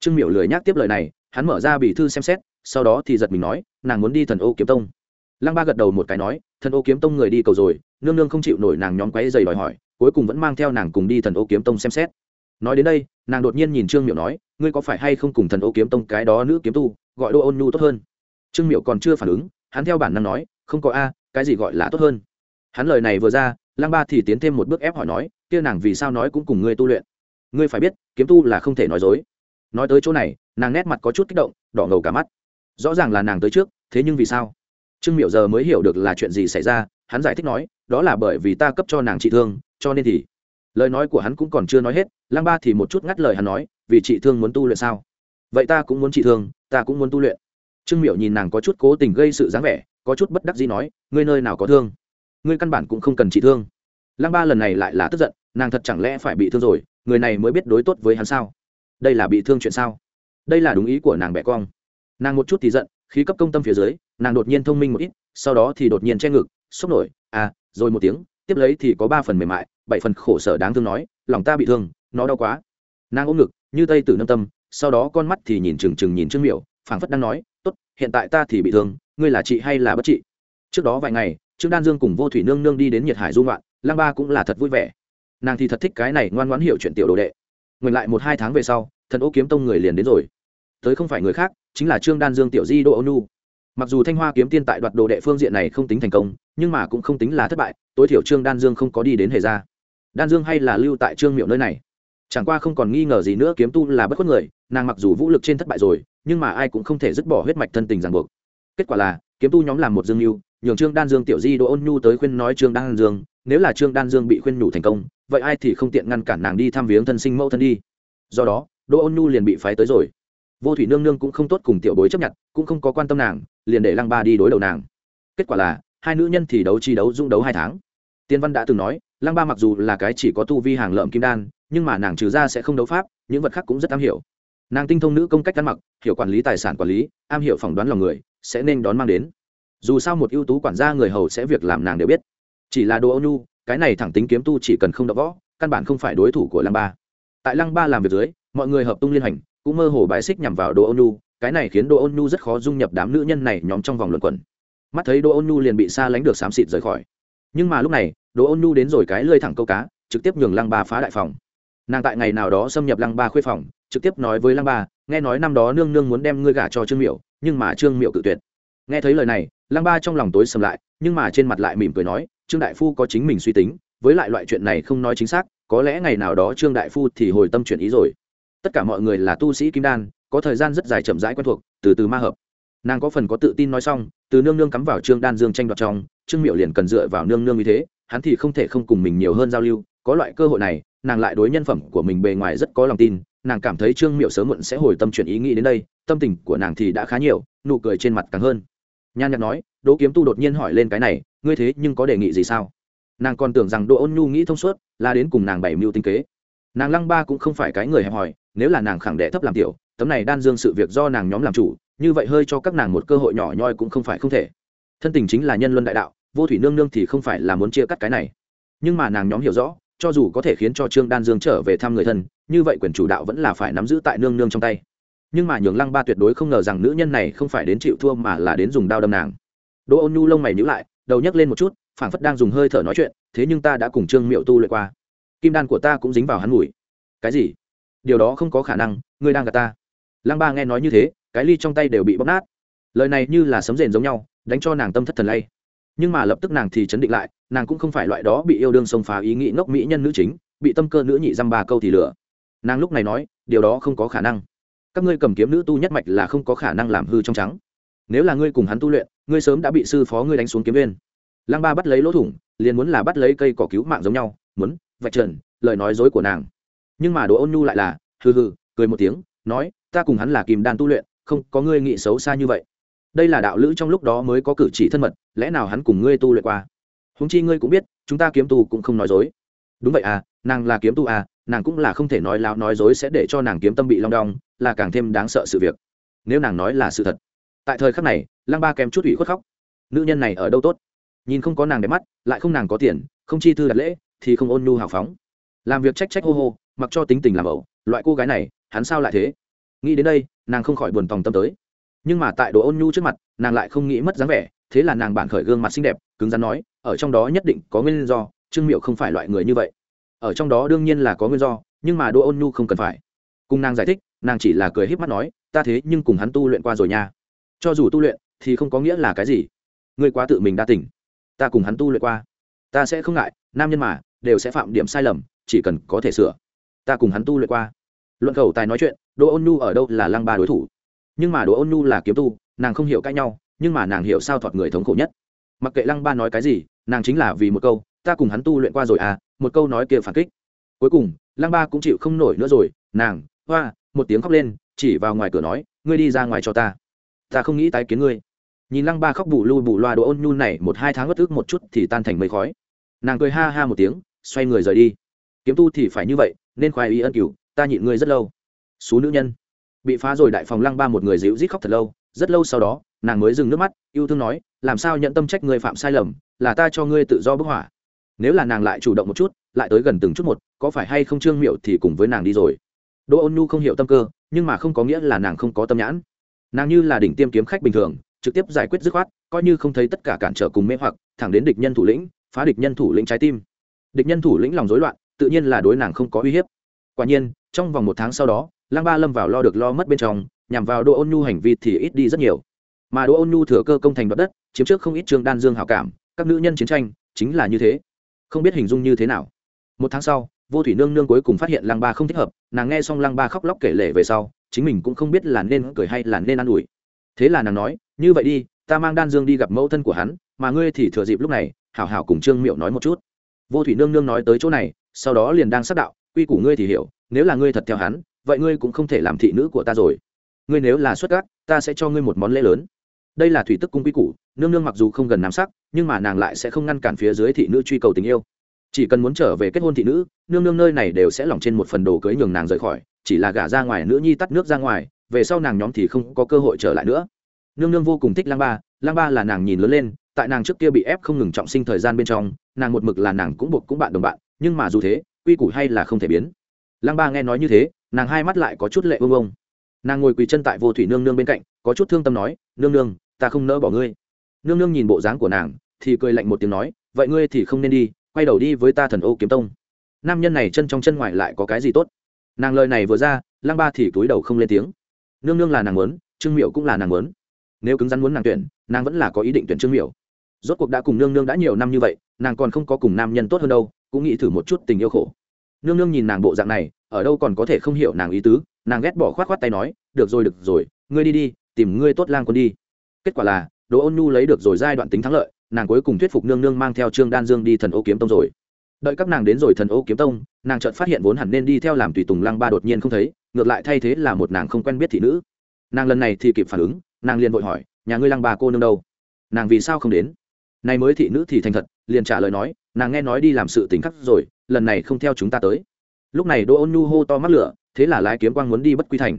S1: Trương miểu lười nhắc tiếp lời này hắn mở ra bì thư xem xét, sau đó thì giật mình nói, nàng muốn đi thần ô kiếm tông. Lăng ba gật đầu một cái nói, thần ô kiếm tông người đi cầu rồi, nương nương không chịu nổi nàng nhóm quáy dày đòi hỏi, cuối cùng vẫn mang theo nàng cùng đi thần ô kiếm tông xem xét. Nói đến đây, nàng đột nhiên nhìn trương miệu nói, ngươi có phải hay không cùng thần ô kiếm tông cái đó nữ kiếm tu, gọi đô ôn nhu tốt hơn? Trương miệu còn chưa phản ứng, hắn theo bản năng nói, không có a, cái gì gọi là tốt hơn? Hắn lời này vừa ra, lăng ba thì tiến thêm một bước ép hỏi nói, kia nàng vì sao nói cũng cùng ngươi tu luyện? Ngươi phải biết, kiếm tu là không thể nói dối. Nói tới chỗ này nàng nét mặt có chút kích động, đỏ ngầu cả mắt. Rõ ràng là nàng tới trước, thế nhưng vì sao? Trương miệu giờ mới hiểu được là chuyện gì xảy ra, hắn giải thích nói, đó là bởi vì ta cấp cho nàng trị thương, cho nên thì lời nói của hắn cũng còn chưa nói hết, lăng ba thì một chút ngắt lời hắn nói, vì trị thương muốn tu luyện sao? Vậy ta cũng muốn trị thương, ta cũng muốn tu luyện. Trương miệu nhìn nàng có chút cố tình gây sự dáng vẻ, có chút bất đắc gì nói, ngươi nơi nào có thương? Ngươi căn bản cũng không cần trị thương. Lăng ba lần này lại là tức giận, nàng thật chẳng lẽ phải bị thương rồi, người này mới biết đối tốt với hắn sao? Đây là bị thương chuyện sao? Đây là đúng ý của nàng bẻ cong. Nàng một chút thì giận, khí cấp công tâm phía dưới, nàng đột nhiên thông minh một ít, sau đó thì đột nhiên che ngực, sốc nổi à rồi một tiếng, tiếp lấy thì có ba phần mềm mại, bảy phần khổ sở đáng thương nói, lòng ta bị thương, nó đau quá. Nàng ôm ngực, như tây tử nâm tâm, sau đó con mắt thì nhìn trừng trừng nhìn trương miểu, phảng phất đang nói, tốt, hiện tại ta thì bị thương, ngươi là chị hay là bất chị? Trước đó vài ngày, trương đan dương cùng vô thủy nương nương đi đến nhiệt hải dung loạn lang ba cũng là thật vui vẻ. Nàng thì thật thích cái này ngoan ngoãn hiểu chuyện tiểu đồ đệ. Ngừng lại một hai tháng về sau, thần ô kiếm tông người liền đến rồi tới không phải người khác, chính là trương đan dương tiểu di đỗ âu nu mặc dù thanh hoa kiếm tiên tại đoạt đồ đệ phương diện này không tính thành công, nhưng mà cũng không tính là thất bại, tối thiểu trương đan dương không có đi đến hề ra. Đan dương hay là lưu tại trương miệu nơi này? Chẳng qua không còn nghi ngờ gì nữa kiếm tu là bất khuất người, nàng mặc dù vũ lực trên thất bại rồi, nhưng mà ai cũng không thể dứt bỏ huyết mạch thân tình ràng buộc. Kết quả là, kiếm tu nhóm làm một dương mưu nhường trương đan dương tiểu di đỗ ôn nhu tới khuyên nói trương đan dương, nếu là trương đan dương bị khuyên nhủ thành công, vậy ai thì không tiện ngăn cản nàng đi thăm viếng thân sinh mẫu thân đi. Do đó đỗ ôn nhu liền bị phái tới rồi vô thủy nương nương cũng không tốt cùng tiểu bối chấp nhận, cũng không có quan tâm nàng, liền để lăng ba đi đối đầu nàng. Kết quả là, hai nữ nhân thì đấu chi đấu dung đấu hai tháng. Tiên văn đã từng nói, lăng ba mặc dù là cái chỉ có tu vi hàng lợm kim đan, nhưng mà nàng trừ ra sẽ không đấu pháp, những vật khác cũng rất am hiểu. Nàng tinh thông nữ công cách ăn mặc, hiểu quản lý tài sản quản lý, am hiểu phỏng đoán lòng người, sẽ nên đón mang đến. Dù sao một ưu tú quản gia người hầu sẽ việc làm nàng đều biết. Chỉ là đồ Âu nhu, cái này thẳng tính kiếm tu chỉ cần không đỡ võ, căn bản không phải đối thủ của lăng ba. Tại lăng ba làm việc dưới, mọi người hợp tung liên hành cũng mơ hồ bài xích nhằm vào đồ ôn nhu, cái này khiến đồ ôn nhu rất khó dung nhập đám nữ nhân này nhóm trong vòng luận quẩn. Mắt thấy đồ ôn nhu liền bị xa lánh được xám xịt rời khỏi. Nhưng mà lúc này đồ ôn nhu đến rồi cái lơi thẳng câu cá, trực tiếp nhường lăng ba phá đại phòng. Nàng tại ngày nào đó xâm nhập lăng ba khuê phòng, trực tiếp nói với lăng ba, nghe nói năm đó nương nương muốn đem ngươi gả cho trương miệu nhưng mà trương miệu cự tuyệt. Nghe thấy lời này, lăng ba trong lòng tối sầm lại, nhưng mà trên mặt lại mỉm cười nói, trương đại phu có chính mình suy tính, với lại loại chuyện này không nói chính xác, có lẽ ngày nào đó trương đại phu thì hồi tâm chuyển ý rồi tất cả mọi người là tu sĩ kim đan, có thời gian rất dài chậm rãi quen thuộc, từ từ ma hợp. Nàng có phần có tự tin nói xong, từ nương nương cắm vào trương đan dương tranh đoạt trong, trương miệu liền cần dựa vào nương nương như thế, hắn thì không thể không cùng mình nhiều hơn giao lưu. Có loại cơ hội này, nàng lại đối nhân phẩm của mình bề ngoài rất có lòng tin, nàng cảm thấy trương miệu sớm muộn sẽ hồi tâm chuyển ý nghĩ đến đây, tâm tình của nàng thì đã khá nhiều, nụ cười trên mặt càng hơn. Nhan nhạc nói, đỗ kiếm tu đột nhiên hỏi lên cái này, ngươi thế nhưng có đề nghị gì sao? Nàng còn tưởng rằng đỗ ôn nhu nghĩ thông suốt, là đến cùng nàng bảy mưu tinh kế. Nàng lăng ba cũng không phải cái người hẹp hòi nếu là nàng khẳng đệ thấp làm tiểu, tấm này đan dương sự việc do nàng nhóm làm chủ, như vậy hơi cho các nàng một cơ hội nhỏ nhoi cũng không phải không thể. Thân tình chính là nhân luân đại đạo, vô thủy nương nương thì không phải là muốn chia cắt cái này. Nhưng mà nàng nhóm hiểu rõ, cho dù có thể khiến cho trương đan dương trở về thăm người thân, như vậy quyền chủ đạo vẫn là phải nắm giữ tại nương nương trong tay. Nhưng mà nhường lăng ba tuyệt đối không ngờ rằng nữ nhân này không phải đến chịu thua mà là đến dùng đao đâm nàng. Đỗ ôn nhu lông mày nhữ lại, đầu nhấc lên một chút, phảng phất đang dùng hơi thở nói chuyện, thế nhưng ta đã cùng trương miệu tu luyện qua. Kim đan của ta cũng dính vào hắn mùi cái gì? Điều đó không có khả năng, ngươi đang gạt ta. Lăng ba nghe nói như thế, cái ly trong tay đều bị bóc nát. Lời này như là sấm rền giống nhau, đánh cho nàng tâm thất thần lay. Nhưng mà lập tức nàng thì chấn định lại, nàng cũng không phải loại đó bị yêu đương xông phá ý nghĩ ngốc mỹ nhân nữ chính, bị tâm cơ nữ nhị dăm ba câu thì lửa nàng lúc này nói, điều đó không có khả năng. Các ngươi cầm kiếm nữ tu nhất mạch là không có khả năng làm hư trong trắng. Nếu là ngươi cùng hắn tu luyện, ngươi sớm đã bị sư phó ngươi đánh xuống kiếm viên. Lăng ba bắt lấy lỗ thủng, liền muốn là bắt lấy cây cỏ cứu mạng giống nhau, muốn vạch trần, lời nói dối của nàng nhưng mà đồ ôn nhu lại là, hừ hừ, cười một tiếng, nói, ta cùng hắn là kìm đan tu luyện, không, có ngươi nghĩ xấu xa như vậy. Đây là đạo lữ trong lúc đó mới có cử chỉ thân mật, lẽ nào hắn cùng ngươi tu luyện qua? Húng chi ngươi cũng biết, chúng ta kiếm tu cũng không nói dối. Đúng vậy à nàng là kiếm tu à nàng cũng là không thể nói láo nói dối sẽ để cho nàng kiếm tâm bị long đong, là càng thêm đáng sợ sự việc. Nếu nàng nói là sự thật. Tại thời khắc này, lăng ba kèm chút ủy khuất khóc. Nữ nhân này ở đâu tốt? Nhìn không có nàng đẹp mắt, lại không nàng có tiền, không chi thư đặt lễ, thì không ôn nhu hào phóng. Làm việc trách trách hô hô mặc cho tính tình làm ẩu, loại cô gái này, hắn sao lại thế? Nghĩ đến đây, nàng không khỏi buồn tòng tâm tới. Nhưng mà tại đồ ôn nhu trước mặt, nàng lại không nghĩ mất dáng vẻ, thế là nàng bản khởi gương mặt xinh đẹp, cứng rắn nói, ở trong đó nhất định có nguyên do, trương miệu không phải loại người như vậy. Ở trong đó đương nhiên là có nguyên do, nhưng mà đỗ ôn nhu không cần phải. Cùng nàng giải thích, nàng chỉ là cười h í p mắt nói, ta thế nhưng cùng hắn tu luyện qua rồi nha. Cho dù tu luyện, thì không có nghĩa là cái gì. Ngươi quá tự mình đa tỉnh ta cùng hắn tu luyện qua. Ta sẽ không ngại, nam nhân mà, đều sẽ phạm điểm sai lầm, chỉ cần có thể sửa ta cùng hắn tu luyện qua. Luận khẩu tài nói chuyện, đỗ ôn nhu ở đâu là lăng ba đối thủ. Nhưng mà đỗ ôn nhu là kiếm tu, nàng không hiểu cãi nhau, nhưng mà nàng hiểu sao thọt người thống khổ nhất. Mặc kệ lăng ba nói cái gì, nàng chính là vì một câu, ta cùng hắn tu luyện qua rồi à một câu nói kia phản kích. Cuối cùng, lăng ba cũng chịu không nổi nữa rồi, nàng, hoa, một tiếng khóc lên, chỉ vào ngoài cửa nói, ngươi đi ra ngoài cho ta. Ta không nghĩ tái kiến ngươi. Nhìn lăng ba khóc bù lu bù loa đỗ ôn nhu này, một hai tháng bất ức một chút thì tan thành mây khói. Nàng cười ha ha một tiếng, xoay người rời đi. Kiếm tu thì phải như vậy nên khoái ý ân cửu, ta nhịn ngươi rất lâu. Số nữ nhân. Bị phá rồi đại phòng lăng ba một người dịu rít khóc thật lâu, rất lâu sau đó, nàng mới dừng nước mắt, yêu thương nói, làm sao nhận tâm trách ngươi phạm sai lầm, là ta cho ngươi tự do bức hỏa nếu là nàng lại chủ động một chút, lại tới gần từng chút một, có phải hay không trương miệu thì cùng với nàng đi rồi. Đỗ ôn nhu không hiểu tâm cơ, nhưng mà không có nghĩa là nàng không có tâm nhãn. Nàng như là đỉnh tiêm kiếm khách bình thường, trực tiếp giải quyết dứt khoát, coi như không thấy tất cả cản trở cùng mê hoặc, thẳng đến địch nhân thủ lĩnh, phá địch nhân thủ lĩnh trái tim. Địch nhân thủ lĩnh lòng rối loạn tự nhiên là đối nàng không có uy hiếp. Quả nhiên, trong vòng một tháng sau đó lang ba lâm vào lo được lo mất bên trong, nhằm vào đỗ ôn nhu hành vi thì ít đi rất nhiều. Mà đỗ ôn nhu thừa cơ công thành đoạt đất, chiếm trước không ít trương đan dương hảo cảm, các nữ nhân chiến tranh, chính là như thế. Không biết hình dung như thế nào. Một tháng sau, vô thủy nương nương cuối cùng phát hiện lăng ba không thích hợp, nàng nghe xong lăng ba khóc lóc kể lể về sau, chính mình cũng không biết là nên cười hay là nên ă n ủi. Thế là nàng nói, như vậy đi, ta mang đan dương đi gặp mẫu thân của hắn, mà ngươi thì thừa dịp lúc này, hảo hảo cùng trương miệu nói một chút. Vô thủy nương nương nói tới chỗ này sau đó liền đang sát đạo, quy củ ngươi thì hiểu, nếu là ngươi thật theo hắn, vậy ngươi cũng không thể làm thị nữ của ta rồi. Ngươi nếu là xuất gác, ta sẽ cho ngươi một món lễ lớn. Đây là thủy tức cung quy củ, nương nương mặc dù không gần nam sắc, nhưng mà nàng lại sẽ không ngăn cản phía dưới thị nữ truy cầu tình yêu. Chỉ cần muốn trở về kết hôn thị nữ, nương nương nơi này đều sẽ lỏng trên một phần đồ cưới nhường nàng rời khỏi, chỉ là gả ra ngoài nữ nhi tắt nước ra ngoài, về sau nàng nhóm thì không có cơ hội trở lại nữa. Nương nương vô cùng thích lang ba lang ba là nàng nhìn lớn lên, tại nàng trước kia bị ép không ngừng trọng sinh thời gian bên trong, nàng một mực là nàng cũng buộc cũng bạn đồng bạn nhưng mà dù thế, quy củ hay là không thể biến. Lang ba nghe nói như thế, nàng hai mắt lại có chút lệ vương ông nàng ngồi quỳ chân tại vô thủy nương nương bên cạnh, có chút thương tâm nói, nương nương, ta không nỡ bỏ ngươi. Nương nương nhìn bộ dáng của nàng, thì cười lạnh một tiếng nói, vậy ngươi thì không nên đi, quay đầu đi với ta thần ô kiếm tông. Nam nhân này chân trong chân ngoài lại có cái gì tốt? Nàng lời này vừa ra, lăng ba thì túi đầu không lên tiếng. Nương nương là nàng muốn, trương miệu cũng là nàng muốn. Nếu cứng rắn muốn nàng tuyển, nàng vẫn là có ý định tuyển trương miệu rốt cuộc đã cùng nương nương đã nhiều năm như vậy, nàng còn không có cùng nam nhân tốt hơn đâu cũng nghĩ thử một chút tình yêu khổ. Nương nương nhìn nàng bộ dạng này, ở đâu còn có thể không hiểu nàng ý tứ, nàng ghét bỏ khoát khoát tay nói, được rồi được rồi, ngươi đi đi, tìm ngươi tốt lang quân đi. Kết quả là, đỗ ôn nhu lấy được rồi giai đoạn tính thắng lợi, nàng cuối cùng thuyết phục nương nương mang theo trương đan dương đi thần ô kiếm tông rồi. Đợi các nàng đến rồi thần ô kiếm tông, nàng chợt phát hiện vốn hẳn nên đi theo làm tùy tùng lăng ba đột nhiên không thấy, ngược lại thay thế là một nàng không quen biết thị nữ. Nàng lần này thì kịp phản ứng, nàng liền vội hỏi, nhà ngươi lăng ba cô nương đâu? Nàng vì sao không đến? Này mới thị nữ thì thành thật, liền trả lời nói nàng nghe nói đi làm sự tình khắc rồi, lần này không theo chúng ta tới. Lúc này đỗ ôn nhu hô to mắt lửa, thế là lái kiếm quang muốn đi bất quy thành.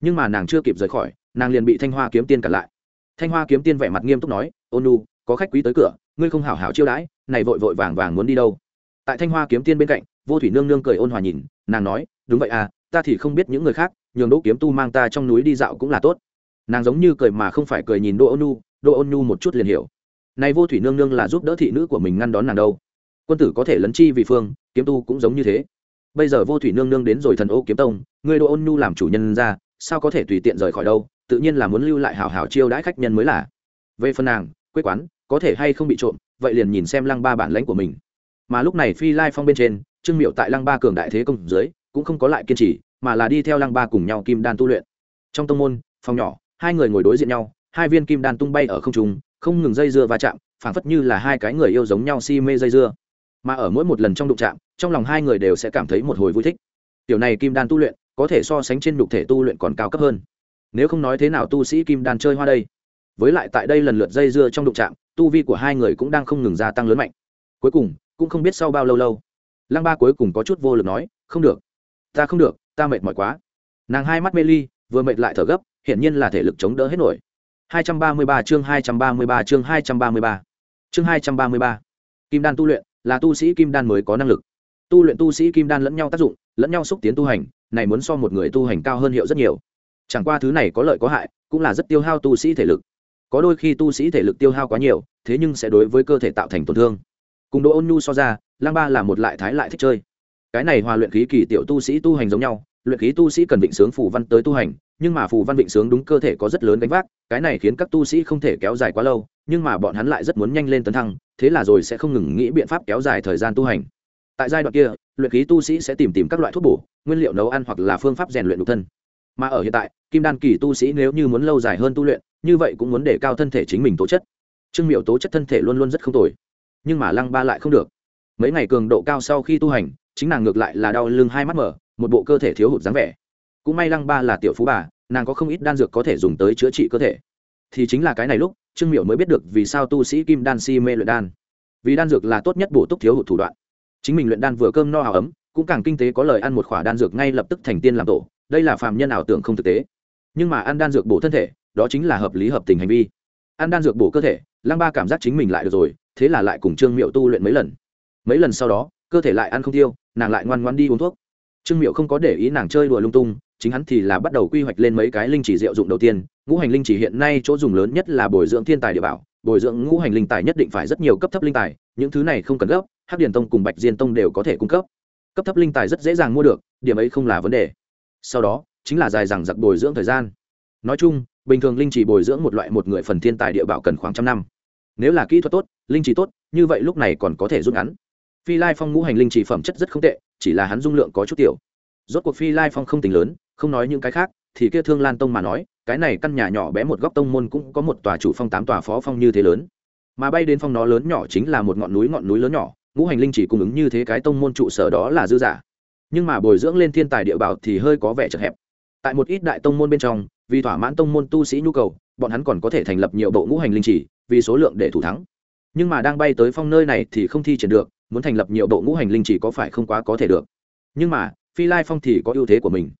S1: Nhưng mà nàng chưa kịp rời khỏi, nàng liền bị thanh hoa kiếm tiên cản lại. Thanh hoa kiếm tiên vẻ mặt nghiêm túc nói, ôn nhu, có khách quý tới cửa, ngươi không hảo hảo chiêu đãi, này vội vội vàng vàng muốn đi đâu? Tại thanh hoa kiếm tiên bên cạnh, vô thủy nương nương cười ôn hòa nhìn, nàng nói, đúng vậy à ta thì không biết những người khác, nhường đỗ kiếm tu mang ta trong núi đi dạo cũng là tốt. Nàng giống như cười mà không phải cười nhìn đỗ ôn nhu, đỗ ôn nhu một chút liền hiểu. Này vô thủy nương nương là giúp đỡ thị nữ của mình ngăn đón nàng đâu quân tử có thể lấn chi vì phương, kiếm tu cũng giống như thế. Bây giờ vô thủy nương nương đến rồi thần ô kiếm tông, người đỗ ôn nhu làm chủ nhân ra, sao có thể tùy tiện rời khỏi đâu, tự nhiên là muốn lưu lại hảo hảo chiêu đãi khách nhân mới là. Về phần nàng, quê quán, có thể hay không bị trộm, vậy liền nhìn xem lăng ba bản lãnh của mình. Mà lúc này phi lai phong bên trên, trương miệu tại lăng ba cường đại thế công dưới, cũng không có lại kiên trì, mà là đi theo lăng ba cùng nhau kim đan tu luyện. Trong tông môn, phòng nhỏ, hai người ngồi đối diện nhau, hai viên kim đan tung bay ở không trung, không ngừng dây dưa va chạm, phảng phất như là hai cái người yêu giống nhau si mê dây dưa mà ở mỗi một lần trong đụng chạm trong lòng hai người đều sẽ cảm thấy một hồi vui thích. Tiểu này kim đan tu luyện có thể so sánh trên đục thể tu luyện còn cao cấp hơn. Nếu không nói thế nào tu sĩ kim đan chơi hoa đây? Với lại tại đây lần lượt dây dưa trong đụng chạm, tu vi của hai người cũng đang không ngừng gia tăng lớn mạnh. Cuối cùng cũng không biết sau bao lâu lâu lăng ba cuối cùng có chút vô lực nói không được ta không được ta mệt mỏi quá. Nàng hai mắt mê ly vừa mệt lại thở gấp hiển nhiên là thể lực chống đỡ hết nổi. 233 chương 233 chương 233 chương 233 kim đan tu luyện là tu sĩ kim đan mới có năng lực. Tu luyện tu sĩ kim đan lẫn nhau tác dụng, lẫn nhau xúc tiến tu hành, này muốn so một người tu hành cao hơn hiệu rất nhiều. Chẳng qua thứ này có lợi có hại, cũng là rất tiêu hao tu sĩ thể lực. Có đôi khi tu sĩ thể lực tiêu hao quá nhiều, thế nhưng sẽ đối với cơ thể tạo thành tổn thương. Cùng đỗ ôn nhu so ra, lang ba là một lại thái lại thích chơi. Cái này hòa luyện khí kỳ tiểu tu sĩ tu hành giống nhau, luyện khí tu sĩ cần định sướng phủ văn tới tu hành nhưng mà phù văn vịnh sướng đúng cơ thể có rất lớn gánh vác, cái này khiến các tu sĩ không thể kéo dài quá lâu, nhưng mà bọn hắn lại rất muốn nhanh lên tấn thăng, thế là rồi sẽ không ngừng nghĩ biện pháp kéo dài thời gian tu hành. Tại giai đoạn kia, luyện khí tu sĩ sẽ tìm tìm các loại thuốc bổ, nguyên liệu nấu ăn hoặc là phương pháp rèn luyện độc thân. Mà ở hiện tại, kim đan kỳ tu sĩ nếu như muốn lâu dài hơn tu luyện, như vậy cũng muốn để cao thân thể chính mình tố chất. Trương miệu tố chất thân thể luôn luôn rất không tồi, nhưng mà lăng ba lại không được. Mấy ngày cường độ cao sau khi tu hành, chính nàng ngược lại là đau lưng hai mắt mở, một bộ cơ thể thiếu hụt dáng vẻ cũng may lăng ba là tiểu phú bà, nàng có không ít đan dược có thể dùng tới chữa trị cơ thể. Thì chính là cái này lúc, trương miệu mới biết được vì sao tu sĩ kim đan si mê luyện đan. Vì đan dược là tốt nhất bổ túc thiếu hụt thủ đoạn. Chính mình luyện đan vừa cơm no hào ấm, cũng càng kinh tế có lời ăn một khoả đan dược ngay lập tức thành tiên làm tổ. Đây là phàm nhân ảo tưởng không thực tế. Nhưng mà ăn đan dược bổ thân thể, đó chính là hợp lý hợp tình hành vi. Ăn đan dược bổ cơ thể, lăng ba cảm giác chính mình lại được rồi, thế là lại cùng trương miệu tu luyện mấy lần. Mấy lần sau đó, cơ thể lại ăn không tiêu, nàng lại ngoan ngoan đi uống thuốc. Trương miệu không có để ý nàng chơi đùa lung tung chính hắn thì là bắt đầu quy hoạch lên mấy cái linh chỉ diệu dụng đầu tiên. Ngũ hành linh chỉ hiện nay chỗ dùng lớn nhất là bồi dưỡng thiên tài địa bảo. Bồi dưỡng ngũ hành linh tài nhất định phải rất nhiều cấp thấp linh tài, những thứ này không cần gấp, hắc điền tông cùng bạch diên tông đều có thể cung cấp. Cấp thấp linh tài rất dễ dàng mua được, điểm ấy không là vấn đề. Sau đó, chính là dài dằng giặc bồi dưỡng thời gian. Nói chung, bình thường linh chỉ bồi dưỡng một loại một người phần thiên tài địa bảo cần khoảng trăm năm. Nếu là kỹ thuật tốt, linh chỉ tốt, như vậy lúc này còn có thể rút ngắn. Phi lai phong ngũ hành linh chỉ phẩm chất rất không tệ, chỉ là hắn dung lượng có chút tiểu. Rốt cuộc phi lai phong không tính lớn không nói những cái khác, thì kia thương lan tông mà nói, cái này căn nhà nhỏ bé một góc tông môn cũng có một tòa chủ phong tám tòa phó phong như thế lớn. Mà bay đến phong nó lớn nhỏ chính là một ngọn núi ngọn núi lớn nhỏ, ngũ hành linh chỉ cung ứng như thế cái tông môn trụ sở đó là dư giả. Nhưng mà bồi dưỡng lên thiên tài địa bảo thì hơi có vẻ chật hẹp. Tại một ít đại tông môn bên trong, vì thỏa mãn tông môn tu sĩ nhu cầu, bọn hắn còn có thể thành lập nhiều bộ ngũ hành linh chỉ, vì số lượng để thủ thắng. Nhưng mà đang bay tới phong nơi này thì không thi triển được, muốn thành lập nhiều bộ ngũ hành linh chỉ có phải không quá có thể được. Nhưng mà, phi lai phong thì có ưu thế của mình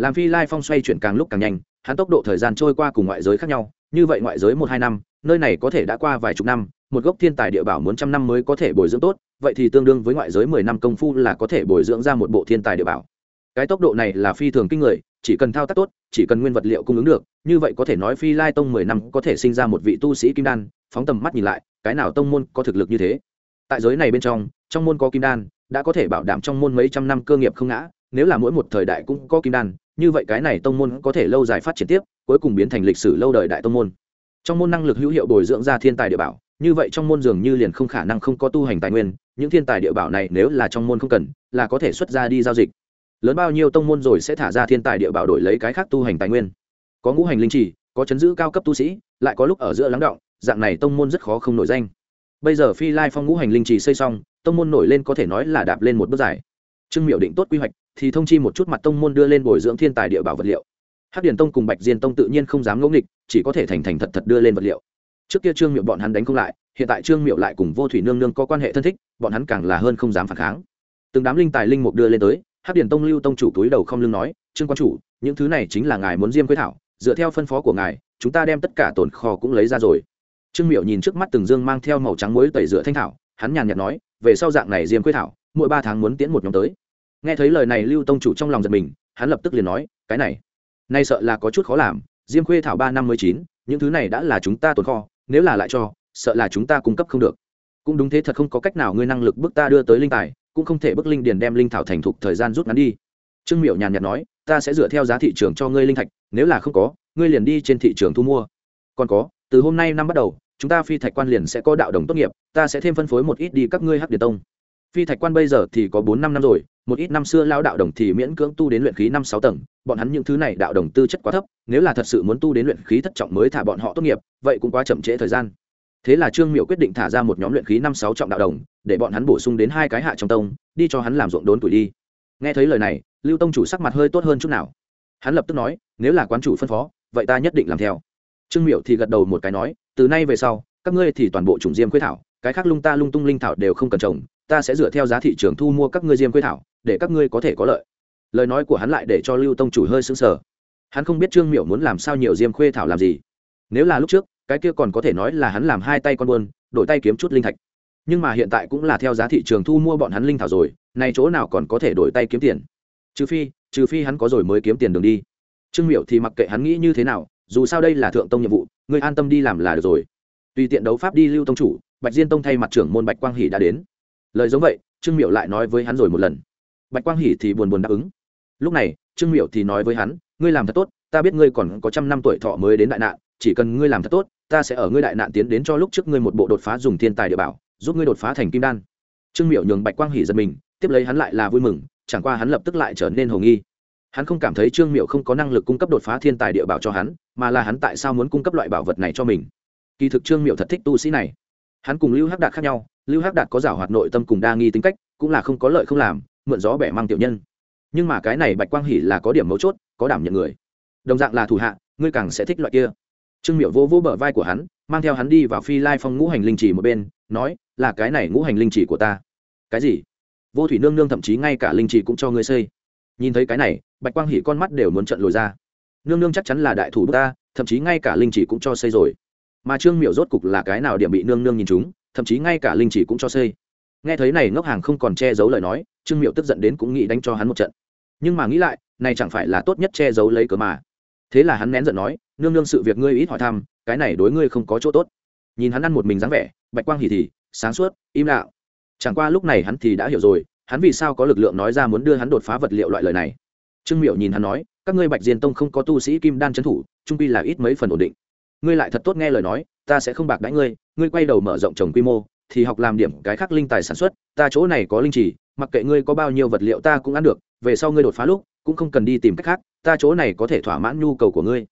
S1: làm phi lai phong xoay chuyển càng lúc càng nhanh, hắn tốc độ thời gian trôi qua cùng ngoại giới khác nhau, như vậy ngoại giới một hai năm, nơi này có thể đã qua vài chục năm, một gốc thiên tài địa bảo muốn trăm năm mới có thể bồi dưỡng tốt, vậy thì tương đương với ngoại giới mười năm công phu là có thể bồi dưỡng ra một bộ thiên tài địa bảo. Cái tốc độ này là phi thường kinh người, chỉ cần thao tác tốt, chỉ cần nguyên vật liệu cung ứng được, như vậy có thể nói phi lai tông mười năm có thể sinh ra một vị tu sĩ kim đan, phóng tầm mắt nhìn lại, cái nào tông môn có thực lực như thế? Tại giới này bên trong trong môn có kim đan, đã có thể bảo đảm trong môn mấy trăm năm cơ nghiệp không ngã, nếu là mỗi một thời đại cũng có kim đan như vậy cái này tông môn có thể lâu dài phát triển tiếp, cuối cùng biến thành lịch sử lâu đời đại tông môn. Trong môn năng lực hữu hiệu bồi dưỡng ra thiên tài địa bảo, như vậy trong môn dường như liền không khả năng không có tu hành tài nguyên, những thiên tài địa bảo này nếu là trong môn không cần, là có thể xuất ra đi giao dịch. Lớn bao nhiêu tông môn rồi sẽ thả ra thiên tài địa bảo đổi lấy cái khác tu hành tài nguyên? Có ngũ hành linh trì, có chấn giữ cao cấp tu sĩ, lại có lúc ở giữa lắng động, dạng này tông môn rất khó không nổi danh. Bây giờ phi lai phong ngũ hành linh trì xây xong, tông môn nổi lên có thể nói là đạp lên một bước dài. Trương miệu định tốt quy hoạch thì thông chi một chút mặt tông môn đưa lên bồi dưỡng thiên tài địa bảo vật liệu. Hắc điền tông cùng bạch diên tông tự nhiên không dám ngẫu nghịch, chỉ có thể thành thành thật thật đưa lên vật liệu. Trước kia trương miệu bọn hắn đánh không lại, hiện tại trương miệu lại cùng vô thủy nương nương có quan hệ thân thích, bọn hắn càng là hơn không dám phản kháng. Từng đám linh tài linh mục đưa lên tới, hắc điền tông lưu tông chủ túi đầu không lưng nói, trương quan chủ, những thứ này chính là ngài muốn diêm quế thảo, dựa theo phân phó của ngài, chúng ta đem tất cả tồn kho cũng lấy ra rồi. Trương miệu nhìn trước mắt từng dương mang theo màu trắng muối tẩy rửa thanh thảo, hắn nhàn nhạt nói, về sau dạng này diêm quế thảo, mỗi ba tháng muốn tiễn một nhóm tới nghe thấy lời này lưu tông chủ trong lòng giật mình, hắn lập tức liền nói, cái này, nay sợ là có chút khó làm, diêm khuê thảo ba năm mươi chín, những thứ này đã là chúng ta tồn kho, nếu là lại cho, sợ là chúng ta cung cấp không được. Cũng đúng thế thật không có cách nào ngươi năng lực bước ta đưa tới linh tài, cũng không thể bức linh điền đem linh thảo thành thục thời gian rút ngắn đi. Trương miệu nhàn nhạt nói, ta sẽ dựa theo giá thị trường cho ngươi linh thạch, nếu là không có, ngươi liền đi trên thị trường thu mua. Còn có, từ hôm nay năm bắt đầu, chúng ta phi thạch quan liền sẽ có đạo đồng tốt nghiệp, ta sẽ thêm phân phối một ít đi các ngươi hắc điền tông phi thạch quan bây giờ thì có bốn năm năm rồi, một ít năm xưa lao đạo đồng thì miễn cưỡng tu đến luyện khí năm sáu tầng, bọn hắn những thứ này đạo đồng tư chất quá thấp, nếu là thật sự muốn tu đến luyện khí thất trọng mới thả bọn họ tốt nghiệp, vậy cũng quá chậm trễ thời gian. Thế là trương miệu quyết định thả ra một nhóm luyện khí năm sáu trọng đạo đồng, để bọn hắn bổ sung đến hai cái hạ trong tông, đi cho hắn làm ruộng đốn tuổi đi. Nghe thấy lời này, lưu tông chủ sắc mặt hơi tốt hơn chút nào. Hắn lập tức nói, nếu là quán chủ phân phó, vậy ta nhất định làm theo. Trương miệu thì gật đầu một cái nói, từ nay về sau, các ngươi thì toàn bộ chủng diêm khuyết thảo, cái khác lung ta lung tung linh thảo đều không cần trồng ta sẽ dựa theo giá thị trường thu mua các ngươi diêm quế thảo, để các ngươi có thể có lợi. Lời nói của hắn lại để cho lưu tông chủ hơi sững sờ. Hắn không biết trương miểu muốn làm sao nhiều diêm khuê thảo làm gì. Nếu là lúc trước, cái kia còn có thể nói là hắn làm hai tay con buôn, đổi tay kiếm chút linh thạch. Nhưng mà hiện tại cũng là theo giá thị trường thu mua bọn hắn linh thảo rồi, nay chỗ nào còn có thể đổi tay kiếm tiền? Trừ phi trừ phi hắn có rồi mới kiếm tiền đường đi. Trương miểu thì mặc kệ hắn nghĩ như thế nào, dù sao đây là thượng tông nhiệm vụ, ngươi an tâm đi làm là được rồi. Tùy tiện đấu pháp đi lưu tông chủ, bạch diên tông thay mặt trưởng môn bạch quang hỷ đã đến lời giống vậy, trương miệu lại nói với hắn rồi một lần. Bạch quang hỷ thì buồn buồn đáp ứng. Lúc này, trương miệu thì nói với hắn, ngươi làm thật tốt, ta biết ngươi còn có trăm năm tuổi thọ mới đến đại nạn, chỉ cần ngươi làm thật tốt, ta sẽ ở ngươi đại nạn tiến đến cho lúc trước ngươi một bộ đột phá dùng thiên tài địa bảo, giúp ngươi đột phá thành kim đan. Trương miệu nhường bạch quang hỷ giật mình, tiếp lấy hắn lại là vui mừng, chẳng qua hắn lập tức lại trở nên hồ nghi. Hắn không cảm thấy trương miệu không có năng lực cung cấp đột phá thiên tài địa bảo cho hắn, mà là hắn tại sao muốn cung cấp loại bảo vật này cho mình. Kỳ thực trương miệu thật thích tu sĩ này hắn cùng lưu hắc đạt khác nhau, lưu hắc đạt có giảo hoạt nội tâm cùng đa nghi tính cách, cũng là không có lợi không làm, mượn gió bẻ mang tiểu nhân. Nhưng mà cái này bạch quang hỉ là có điểm mấu chốt, có đảm nhận người. Đồng dạng là thủ hạ, ngươi càng sẽ thích loại kia. Trương miệu vô vô bờ vai của hắn, mang theo hắn đi vào phi lai phong ngũ hành linh chỉ một bên, nói, là cái này ngũ hành linh chỉ của ta. Cái gì? Vô thủy nương nương thậm chí ngay cả linh chỉ cũng cho ngươi xây. Nhìn thấy cái này, bạch quang hỉ con mắt đều muốn trận lồi ra. Nương nương chắc chắn là đại thủ ta, thậm chí ngay cả linh chỉ cũng cho xây rồi mà trương miệu rốt cục là cái nào điểm bị nương nương nhìn chúng, thậm chí ngay cả linh chỉ cũng cho xây. Nghe thấy này ngốc hàng không còn che giấu lời nói, trương miệu tức giận đến cũng nghĩ đánh cho hắn một trận. Nhưng mà nghĩ lại, này chẳng phải là tốt nhất che giấu lấy cớ mà. Thế là hắn nén giận nói, nương nương sự việc ngươi ít hỏi thăm, cái này đối ngươi không có chỗ tốt. Nhìn hắn ăn một mình dáng vẻ, bạch quang hỉ thì, sáng suốt, im lặng. Chẳng qua lúc này hắn thì đã hiểu rồi, hắn vì sao có lực lượng nói ra muốn đưa hắn đột phá vật liệu loại lời này. Trương miệu nhìn hắn nói, các ngươi bạch diên tông không có tu sĩ kim đan trấn thủ, trung pi là ít mấy phần ổn định ngươi lại thật tốt nghe lời nói, ta sẽ không bạc đãi ngươi ngươi quay đầu mở rộng trồng quy mô, thì học làm điểm cái khác linh tài sản xuất, ta chỗ này có linh trì, mặc kệ ngươi có bao nhiêu vật liệu ta cũng ăn được, về sau ngươi đột phá lúc, cũng không cần đi tìm cách khác, ta chỗ này có thể thỏa mãn nhu cầu của ngươi.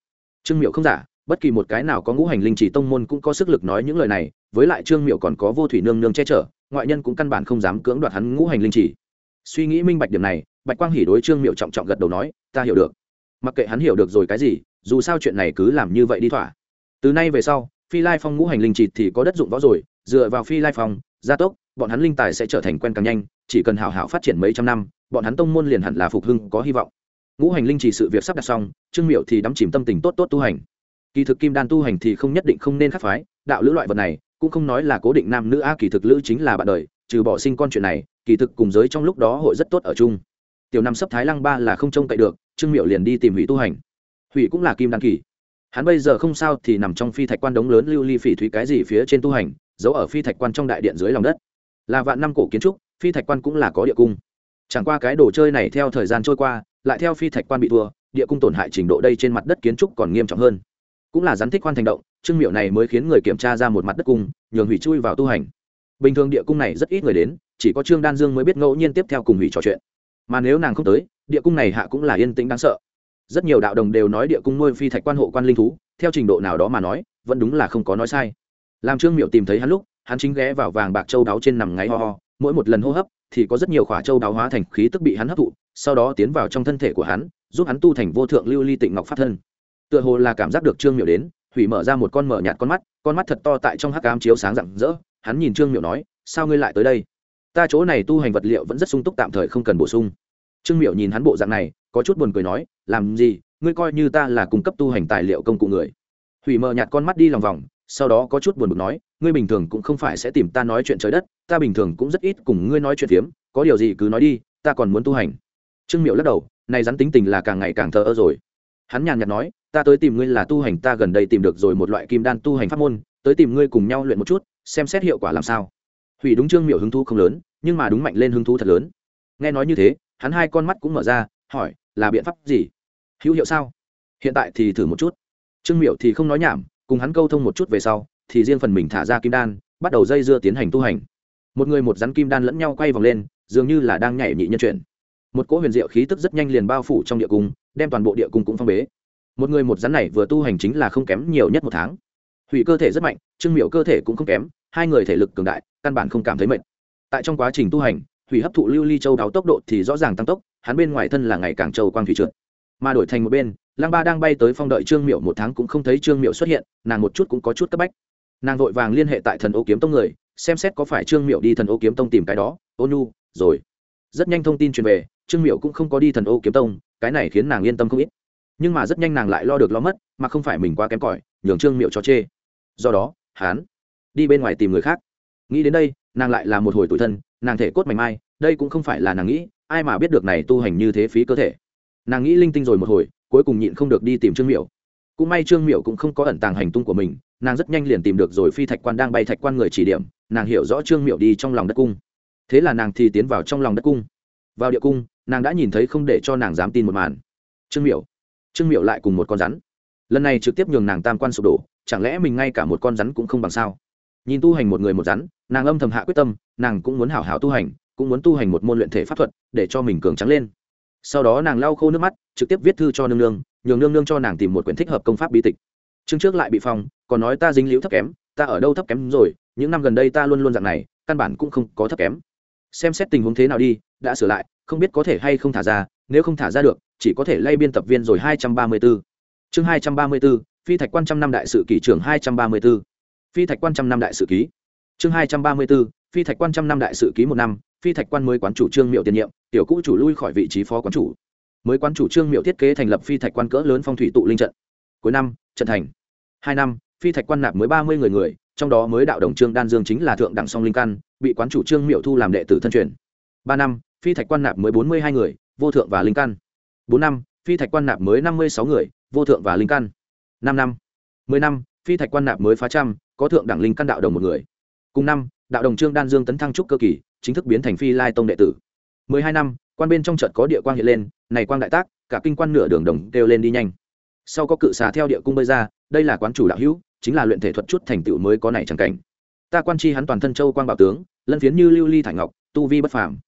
S1: Trương miệu không giả, bất kỳ một cái nào có ngũ hành linh chỉ tông môn cũng có sức lực nói những lời này, với lại trương miệu còn có vô thủy nương nương che chở, ngoại nhân cũng căn bản không dám cưỡng đoạt hắn ngũ hành linh chỉ suy nghĩ minh bạch điểm này, bạch quang hỉ đối trương miệu trọng trọng gật đầu nói, ta hiểu được. Mặc kệ hắn hiểu được rồi cái gì, dù sao chuyện này cứ làm như vậy đi thỏa từ nay về sau, phi lai phong ngũ hành linh trịt thì có đất dụng võ rồi, dựa vào phi lai phong, gia tốc, bọn hắn linh tài sẽ trở thành quen càng nhanh, chỉ cần hảo hảo phát triển mấy trăm năm, bọn hắn tông môn liền hẳn là phục hưng, có hy vọng. Ngũ hành linh chỉ sự việc sắp đặt xong, trương miệu thì đắm chìm tâm tình tốt tốt tu hành. Kỳ thực kim đan tu hành thì không nhất định không nên khắc phái, đạo lữ loại vật này, cũng không nói là cố định nam nữ a kỳ thực lữ chính là bạn đời, trừ bỏ sinh con chuyện này, kỳ thực cùng giới trong lúc đó hội rất tốt ở chung. Tiểu năm sắp thái lăng ba là không trông cậy được, trương miệu liền đi tìm hủy tu hành. Hủy cũng là kim đan kỳ hắn bây giờ không sao thì nằm trong phi thạch quan đống lớn lưu ly phỉ thúy cái gì phía trên tu hành, giấu ở phi thạch quan trong đại điện dưới lòng đất. Là vạn năm cổ kiến trúc, phi thạch quan cũng là có địa cung. Chẳng qua cái đồ chơi này theo thời gian trôi qua, lại theo phi thạch quan bị thua, địa cung tổn hại trình độ đây trên mặt đất kiến trúc còn nghiêm trọng hơn. Cũng là gián thích quan thành động, trương miệu này mới khiến người kiểm tra ra một mặt đất cung, nhường hủy chui vào tu hành. Bình thường địa cung này rất ít người đến, chỉ có trương đan dương mới biết ngẫu nhiên tiếp theo cùng hủy trò chuyện. Mà nếu nàng không tới, địa cung này hạ cũng là yên tĩnh đáng sợ rất nhiều đạo đồng đều nói địa cung nuôi phi thạch quan hộ quan linh thú, theo trình độ nào đó mà nói, vẫn đúng là không có nói sai. Làm trương miệu tìm thấy hắn lúc, hắn chính ghé vào vàng bạc châu đáo trên nằm ngáy ho ho, mỗi một lần hô hấp thì có rất nhiều khỏa châu đáo hóa thành khí tức bị hắn hấp thụ, sau đó tiến vào trong thân thể của hắn, giúp hắn tu thành vô thượng lưu ly tịnh ngọc pháp thân. Tựa hồ là cảm giác được trương miệu đến, hủy mở ra một con mở nhạt con mắt con mắt thật to tại trong hắc cám chiếu sáng rạng rỡ, hắn nhìn trương miệu nói, sao ngươi lại tới đây? Ta chỗ này tu hành vật liệu vẫn rất sung túc tạm thời không cần bổ sung trương miệu nhìn hắn bộ dạng này, có chút buồn cười nói, làm gì? Ngươi coi như ta là cung cấp tu hành tài liệu công cụ người. Hủy mờ nhạt con mắt đi lòng vòng, sau đó có chút buồn bực nói, ngươi bình thường cũng không phải sẽ tìm ta nói chuyện trời đất, ta bình thường cũng rất ít cùng ngươi nói chuyện phiếm, có điều gì cứ nói đi, ta còn muốn tu hành. Trương miệu lắc đầu, này rắn tính tình là càng ngày càng thờ ơ rồi. Hắn nhàn nhạt nói, ta tới tìm ngươi là tu hành, ta gần đây tìm được rồi một loại kim đan tu hành pháp môn, tới tìm ngươi cùng nhau luyện một chút, xem xét hiệu quả làm sao. Hủy đúng trương miệu hứng thú không lớn, nhưng mà đúng mạnh lên hứng thú thật lớn. Nghe nói như thế hắn hai con mắt cũng mở ra, hỏi, là biện pháp gì? Hữu hiệu sao? Hiện tại thì thử một chút. Trương miệu thì không nói nhảm, cùng hắn câu thông một chút về sau, thì riêng phần mình thả ra kim đan, bắt đầu dây dưa tiến hành tu hành. Một người một rắn kim đan lẫn nhau quay vòng lên, dường như là đang nhảy nhị nhân chuyển. Một cỗ huyền diệu khí tức rất nhanh liền bao phủ trong địa cung, đem toàn bộ địa cung cũng phong bế. Một người một rắn này vừa tu hành chính là không kém nhiều nhất một tháng. Hủy cơ thể rất mạnh, trương miệu cơ thể cũng không kém, hai người thể lực cường đại, căn bản không cảm thấy mệt. Tại trong quá trình tu hành hủy hấp thụ lưu ly châu đáo tốc độ thì rõ ràng tăng tốc, hắn bên ngoài thân là ngày càng châu quang thủy trượt. Mà đổi thành một bên lăng ba đang bay tới phong đợi trương miệu một tháng cũng không thấy trương miệu xuất hiện, nàng một chút cũng có chút cấp bách. Nàng vội vàng liên hệ tại thần ô kiếm tông người, xem xét có phải trương miệu đi thần ô kiếm tông tìm cái đó. Ô nhu, rồi. Rất nhanh thông tin truyền về, trương miệu cũng không có đi thần ô kiếm tông, cái này khiến nàng yên tâm không ít. Nhưng mà rất nhanh nàng lại lo được lo mất, mà không phải mình quá kém cỏi, nhường trương miệu cho chê. Do đó hán đi bên ngoài tìm người khác. Nghĩ đến đây nàng lại là một hồi tủi thân, nàng thể cốt mảnh mai, đây cũng không phải là nàng nghĩ, ai mà biết được này tu hành như thế phí cơ thể. Nàng nghĩ linh tinh rồi một hồi, cuối cùng nhịn không được đi tìm trương miệu cũng may trương miệu cũng không có ẩn tàng hành tung của mình, nàng rất nhanh liền tìm được rồi phi thạch quan đang bay thạch quan người chỉ điểm, nàng hiểu rõ trương miệu đi trong lòng đất cung. Thế là nàng thì tiến vào trong lòng đất cung. Vào địa cung, nàng đã nhìn thấy không để cho nàng dám tin một màn. Trương miệu trương miệu lại cùng một con rắn. Lần này trực tiếp nhường nàng tam quan sụp đổ, chẳng lẽ mình ngay cả một con rắn cũng không bằng sao? Nhìn tu hành một người một rắn nàng âm thầm hạ quyết tâm nàng cũng muốn hảo hảo tu hành cũng muốn tu hành một môn luyện thể pháp thuật để cho mình cường trắng lên sau đó nàng lau khô nước mắt trực tiếp viết thư cho nương nương nhường nương nương cho nàng tìm một quyển thích hợp công pháp bí tịch chương trước lại bị phong còn nói ta dính liễu thấp kém ta ở đâu thấp kém rồi những năm gần đây ta luôn luôn dạng này căn bản cũng không có thấp kém xem xét tình huống thế nào đi đã sửa lại không biết có thể hay không thả ra nếu không thả ra được chỉ có thể lay biên tập viên rồi hai trăm ba mươi 234. chương hai trăm ba mươi 234, phi thạch quan trăm năm đại sự kỷ trưởng hai trăm ba mươi 234. phi thạch quan trăm năm đại sự ký chương hai trăm ba mươi 234, phi thạch quan trăm năm đại sự ký một năm phi thạch quan mới quán chủ trương miệu tiền nhiệm tiểu cũ chủ lui khỏi vị trí phó quán chủ. Mới quán chủ trương miệu thiết kế thành lập phi thạch quan cỡ lớn phong thủy tụ linh trận. Cuối năm trận thành. Hai năm phi thạch quan nạp mới ba mươi người người trong đó mới đạo đồng trương đan dương chính là thượng đẳng song linh căn bị quán chủ trương miệu thu làm đệ tử thân truyền. Ba năm phi thạch quan nạp mới bốn mươi hai người vô thượng và linh căn. Bốn năm phi thạch quan nạp mới năm mươi sáu người vô thượng và linh căn. Năm năm mười năm phi thạch quan nạp mới phá trăm có thượng đẳng linh căn đạo đồng một người cùng năm, đạo đồng trương đan dương tấn thăng trúc cơ kỳ, chính thức biến thành phi lai tông đệ tử. Mười hai năm, quan bên trong trận có địa quang hiện lên, này quang đại tác, cả kinh quan nửa đường đồng kêu lên đi nhanh. Sau có cự xà theo địa cung bơi ra, đây là quán chủ đạo hữu, chính là luyện thể thuật chút thành tựu mới có này chẳng cảnh. Ta quan chi hắn toàn thân châu quang bảo tướng, lân phiến như lưu ly thải ngọc, tu vi bất phàm.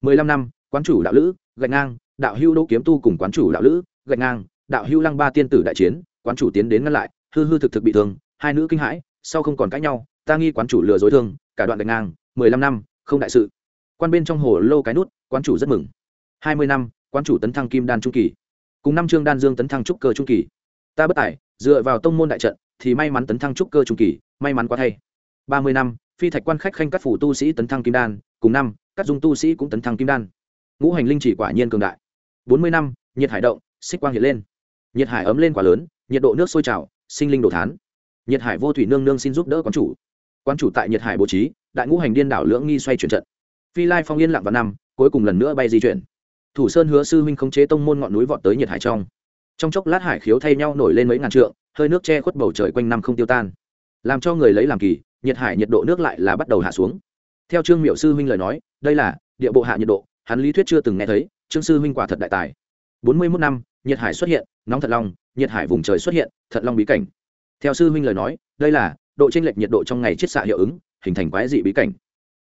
S1: Mười lăm năm, quán chủ đạo lữ, gạch ngang, đạo hưu đỗ kiếm tu cùng quán chủ đạo lữ, gạch ngang, đạo hưu lăng ba tiên tử đại chiến, quán chủ tiến đến ngăn lại, hư hư thực thực bị thương, hai nữ kinh hãi, sau không còn cãi nhau ta nghi quán chủ lừa dối thương, cả đoạn gạch ngang, mười lăm năm, không đại sự. Quan bên trong hồ lô cái nút, quán chủ rất mừng. Hai mươi năm, quán chủ tấn thăng kim đan trung kỳ. Cùng năm trương đan dương tấn thăng trúc cơ trung kỳ. Ta bất tài, dựa vào tông môn đại trận, thì may mắn tấn thăng trúc cơ trung kỳ, may mắn quá thay. Ba mươi năm, phi thạch quan khách khanh các phủ tu sĩ tấn thăng kim đan, cùng năm, các dung tu sĩ cũng tấn thăng kim đan. Ngũ hành linh chỉ quả nhiên cường đại. Bốn mươi năm, nhiệt hải động, xích quang hiện lên. Nhiệt hải ấm lên quả lớn, nhiệt độ nước sôi trào, sinh linh đồ thán. Nhiệt hải vô thủy nương nương xin giúp đỡ quán chủ quán chủ tại nhiệt hải bố trí, đại ngũ hành điên đảo lưỡng nghi xoay chuyển trận. Phi lai phong yên lặng vào năm, cuối cùng lần nữa bay di chuyển. Thủ sơn hứa sư huynh khống chế tông môn ngọn núi vọt tới nhiệt hải trong. Trong chốc lát hải khiếu thay nhau nổi lên mấy ngàn trượng, hơi nước che khuất bầu trời quanh năm không tiêu tan. Làm cho người lấy làm kỳ nhiệt hải nhiệt độ nước lại là bắt đầu hạ xuống. Theo trương miệu sư huynh lời nói, đây là địa bộ hạ nhiệt độ, hắn lý thuyết chưa từng nghe thấy, trương sư huynh quả thật đại tài. Bốn mươi mốt năm nhiệt hải xuất hiện, nóng thật long nhiệt hải vùng trời xuất hiện, thật long bí cảnh. Theo sư huynh lời nói, đây là độ chênh lệch nhiệt độ trong ngày chiết xạ hiệu ứng, hình thành quái dị bí cảnh.